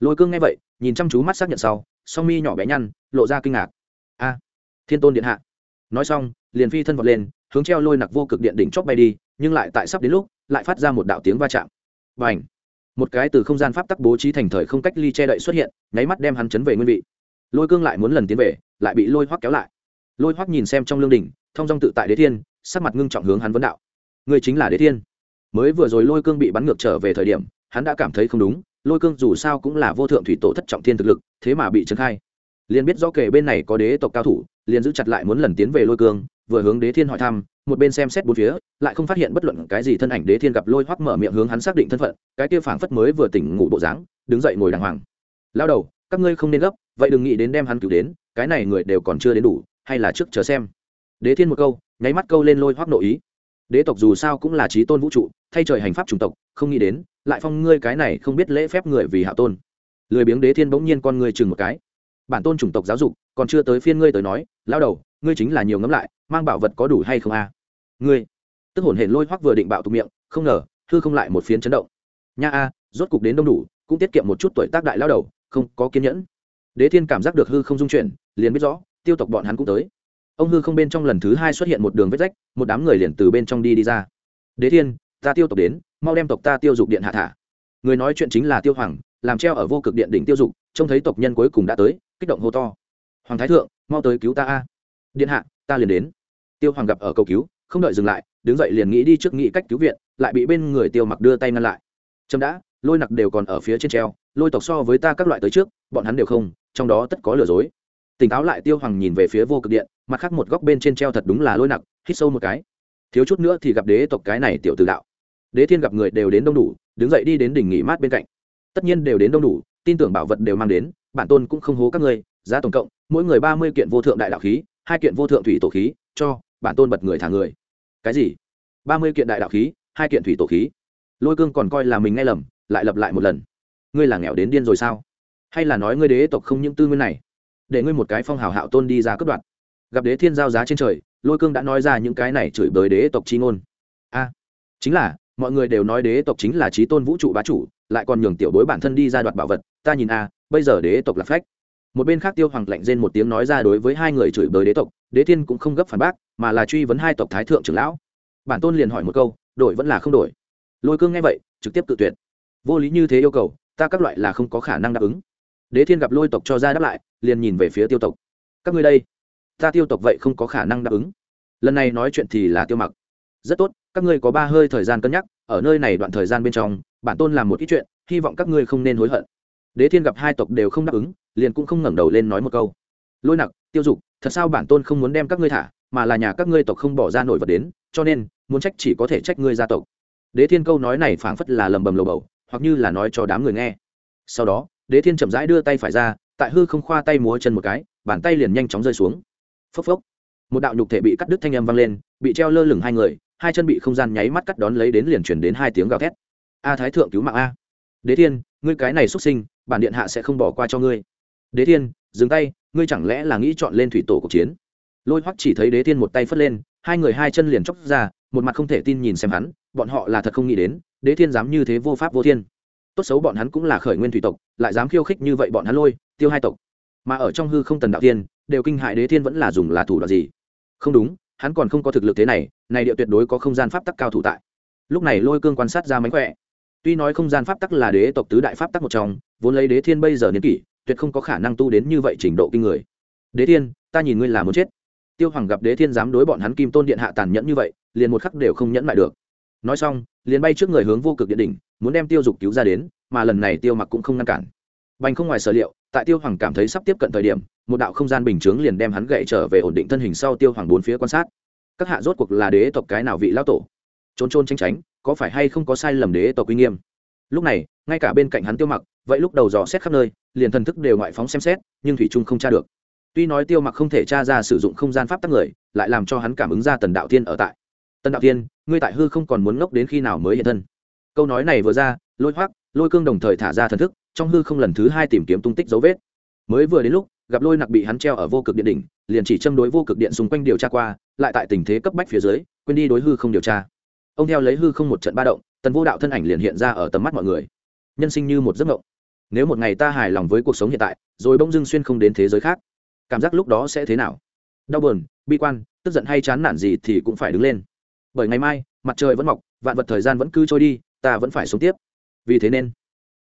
Lôi cương nghe vậy, nhìn chăm chú mắt xác nhận sau, song mi nhỏ bé nhăn, lộ ra kinh ngạc. A, thiên tôn điện hạ. Nói xong, liền phi thân vọt lên, hướng treo lôi nặc vô cực điện đỉnh chóp bay đi, nhưng lại tại sắp đến lúc, lại phát ra một đạo tiếng va chạm. Và ảnh một cái từ không gian pháp tắc bố trí thành thời không cách ly che đậy xuất hiện, nháy mắt đem hắn chấn về nguyên vị. Lôi cương lại muốn lần tiến về, lại bị lôi hoắc kéo lại. Lôi hoắc nhìn xem trong lương đình thông dong tự tại đế thiên, sắc mặt ngưng trọng hướng hắn vấn đạo. Người chính là đế thiên. Mới vừa rồi lôi cương bị bắn ngược trở về thời điểm, hắn đã cảm thấy không đúng, lôi cương dù sao cũng là vô thượng thủy tổ thất trọng thiên thực lực, thế mà bị trấn khai. Liền biết rõ kể bên này có đế tộc cao thủ, liền giữ chặt lại muốn lần tiến về lôi cương, vừa hướng đế thiên hỏi thăm một bên xem xét bốn phía, lại không phát hiện bất luận cái gì thân ảnh đế thiên gặp lôi hoắc mở miệng hướng hắn xác định thân phận, cái kia phảng phất mới vừa tỉnh ngủ bộ dáng, đứng dậy ngồi đàng hoàng. Lao đầu, các ngươi không nên gấp, vậy đừng nghĩ đến đem hắn cứu đến, cái này người đều còn chưa đến đủ, hay là trước chờ xem. Đế thiên một câu, nháy mắt câu lên lôi hoắc nội ý. Đế tộc dù sao cũng là trí tôn vũ trụ, thay trời hành pháp chủng tộc, không nghĩ đến, lại phong ngươi cái này không biết lễ phép người vì hạ tôn. Lười biếng đế thiên bỗng nhiên con ngươi chừng một cái. Bản tôn chủng tộc giáo dục, còn chưa tới phiên ngươi tới nói, lao đầu, ngươi chính là nhiều ngẫm lại, mang bảo vật có đủ hay không a? Ngươi. Tức hồn hển lôi hoắc vừa định bạo tục miệng, không ngờ, hư không lại một phiến chấn động. Nha a, rốt cục đến đông đủ, cũng tiết kiệm một chút tuổi tác đại lao đầu, không có kiên nhẫn. Đế thiên cảm giác được hư không dung chuyển, liền biết rõ, tiêu tộc bọn hắn cũng tới. Ông hư không bên trong lần thứ hai xuất hiện một đường vết rách, một đám người liền từ bên trong đi đi ra. Đế thiên, ta tiêu tộc đến, mau đem tộc ta tiêu dục điện hạ thả. Người nói chuyện chính là tiêu hoàng, làm treo ở vô cực điện đỉnh tiêu dục, trông thấy tộc nhân cuối cùng đã tới, kích động hô to. Hoàng thái thượng, mau tới cứu ta a. Điện hạ, ta liền đến. Tiêu hoàng gặp ở cầu cứu không đợi dừng lại, đứng dậy liền nghĩ đi trước nghĩ cách cứu viện, lại bị bên người tiêu mặc đưa tay ngăn lại. Trâm đã, lôi nặc đều còn ở phía trên treo, lôi tộc so với ta các loại tới trước, bọn hắn đều không, trong đó tất có lừa dối. Tỉnh táo lại, tiêu hoàng nhìn về phía vô cực điện, mặt khác một góc bên trên treo thật đúng là lôi nặc, hít sâu một cái. Thiếu chút nữa thì gặp đế tộc cái này tiểu tử đạo. Đế thiên gặp người đều đến đông đủ, đứng dậy đi đến đỉnh nghỉ mát bên cạnh. Tất nhiên đều đến đông đủ, tin tưởng bảo vật đều mang đến, bản tôn cũng không hố các ngươi, giá tổng cộng, mỗi người ba mươi kiện vô thượng đại đạo khí, hai kiện vô thượng thủy tổ khí, cho bản tôn bật người thả người. Cái gì? Ba mươi kiện đại đạo khí, hai kiện thủy tổ khí. Lôi cương còn coi là mình nghe lầm, lại lập lại một lần. Ngươi là nghèo đến điên rồi sao? Hay là nói ngươi đế tộc không những tư nguyên này? Để ngươi một cái phong hào hạo tôn đi ra cất đoạn gặp đế thiên giao giá trên trời, lôi cương đã nói ra những cái này chửi bới đế tộc chi ngôn. A, chính là, mọi người đều nói đế tộc chính là trí tôn vũ trụ bá chủ, lại còn nhường tiểu bối bản thân đi ra đoạt bảo vật. Ta nhìn a, bây giờ đế tộc là phách một bên khác tiêu hoàng lạnh rên một tiếng nói ra đối với hai người chửi bới đế tộc, đế thiên cũng không gấp phản bác, mà là truy vấn hai tộc thái thượng trưởng lão. Bản tôn liền hỏi một câu, đổi vẫn là không đổi? Lôi cương nghe vậy, trực tiếp tự tuyệt. Vô lý như thế yêu cầu, ta các loại là không có khả năng đáp ứng. Đế thiên gặp lôi tộc cho ra đáp lại, liền nhìn về phía tiêu tộc. Các ngươi đây, ta tiêu tộc vậy không có khả năng đáp ứng. Lần này nói chuyện thì là tiêu mặc. Rất tốt, các ngươi có ba hơi thời gian cân nhắc, ở nơi này đoạn thời gian bên trong, bản tôn làm một ít chuyện, hy vọng các ngươi không nên hối hận đế thiên gặp hai tộc đều không đáp ứng, liền cũng không ngẩng đầu lên nói một câu. Lôi nặc, tiêu dục, thật sao bản tôn không muốn đem các ngươi thả, mà là nhà các ngươi tộc không bỏ ra nổi vật đến, cho nên, muốn trách chỉ có thể trách ngươi gia tộc. Đế thiên câu nói này phảng phất là lầm bầm lầu bầu, hoặc như là nói cho đám người nghe. Sau đó, đế thiên chậm rãi đưa tay phải ra, tại hư không khoa tay múa chân một cái, bàn tay liền nhanh chóng rơi xuống. Phốc phốc. Một đạo nhục thể bị cắt đứt thanh âm vang lên, bị treo lơ lửng hai người, hai chân bị không gian nháy mắt cắt đón lấy đến liền chuyển đến hai tiếng gào thét. A thái thượng cứu mạng a. Đế thiên, ngươi cái này xuất sinh bản điện hạ sẽ không bỏ qua cho ngươi. Đế thiên, dừng tay, ngươi chẳng lẽ là nghĩ chọn lên thủy tổ cuộc chiến? Lôi hoắc chỉ thấy đế thiên một tay phất lên, hai người hai chân liền chóc ra, một mặt không thể tin nhìn xem hắn, bọn họ là thật không nghĩ đến, đế thiên dám như thế vô pháp vô thiên. Tốt xấu bọn hắn cũng là khởi nguyên thủy tộc, lại dám khiêu khích như vậy bọn hắn lôi, tiêu hai tộc. Mà ở trong hư không tần đạo thiên, đều kinh hại đế thiên vẫn là dùng là thủ đoạn gì? Không đúng, hắn còn không có thực lực thế này này địa tuyệt đối có không gian pháp tắc cao thủ tại. Lúc này lôi cương quan sát ra mánh khỏe tuy nói không gian pháp tắc là đế tộc tứ đại pháp tắc một trong, vốn lấy đế thiên bây giờ niên kỷ, tuyệt không có khả năng tu đến như vậy trình độ kinh người. Đế thiên, ta nhìn ngươi là muốn chết. Tiêu hoàng gặp đế thiên dám đối bọn hắn kim tôn điện hạ tàn nhẫn như vậy, liền một khắc đều không nhẫn lại được. Nói xong, liền bay trước người hướng vô cực điện đỉnh, muốn đem tiêu dục cứu ra đến, mà lần này tiêu mặc cũng không ngăn cản. Bành không ngoài sở liệu, tại tiêu hoàng cảm thấy sắp tiếp cận thời điểm, một đạo không gian bình chướng liền đem hắn gậy trở về ổn định thân hình sau tiêu hoàng bốn phía quan sát. Các hạ rốt cuộc là đế tộc cái nào vị lao tổ? Trốn trôn tranh tránh có phải hay không có sai lầm đế tộc uy nghiêm? Lúc này, ngay cả bên cạnh hắn tiêu mặc, vậy lúc đầu dò xét khắp nơi, liền thần thức đều ngoại phóng xem xét, nhưng thủy trung không tra được. Tuy nói tiêu mặc không thể tra ra sử dụng không gian pháp tắc người, lại làm cho hắn cảm ứng ra tần đạo thiên ở tại. Tần đạo thiên, ngươi tại hư không còn muốn ngốc đến khi nào mới hiện thân? Câu nói này vừa ra, lôi hoác lôi cương đồng thời thả ra thần thức, trong hư không lần thứ hai tìm kiếm tung tích dấu vết. Mới vừa đến lúc, gặp lôi nặc bị hắn treo ở vô cực điện đỉnh, liền chỉ châm đối vô cực điện xung quanh điều tra qua, lại tại tình thế cấp bách phía dưới, quên đi đối hư không điều tra ông theo lấy hư không một trận ba động, tần vô đạo thân ảnh liền hiện ra ở tầm mắt mọi người. Nhân sinh như một giấc mộng. Nếu một ngày ta hài lòng với cuộc sống hiện tại, rồi bỗng dưng xuyên không đến thế giới khác, cảm giác lúc đó sẽ thế nào? Đau buồn, bi quan, tức giận hay chán nản gì thì cũng phải đứng lên. Bởi ngày mai, mặt trời vẫn mọc, vạn vật thời gian vẫn cứ trôi đi, ta vẫn phải sống tiếp. Vì thế nên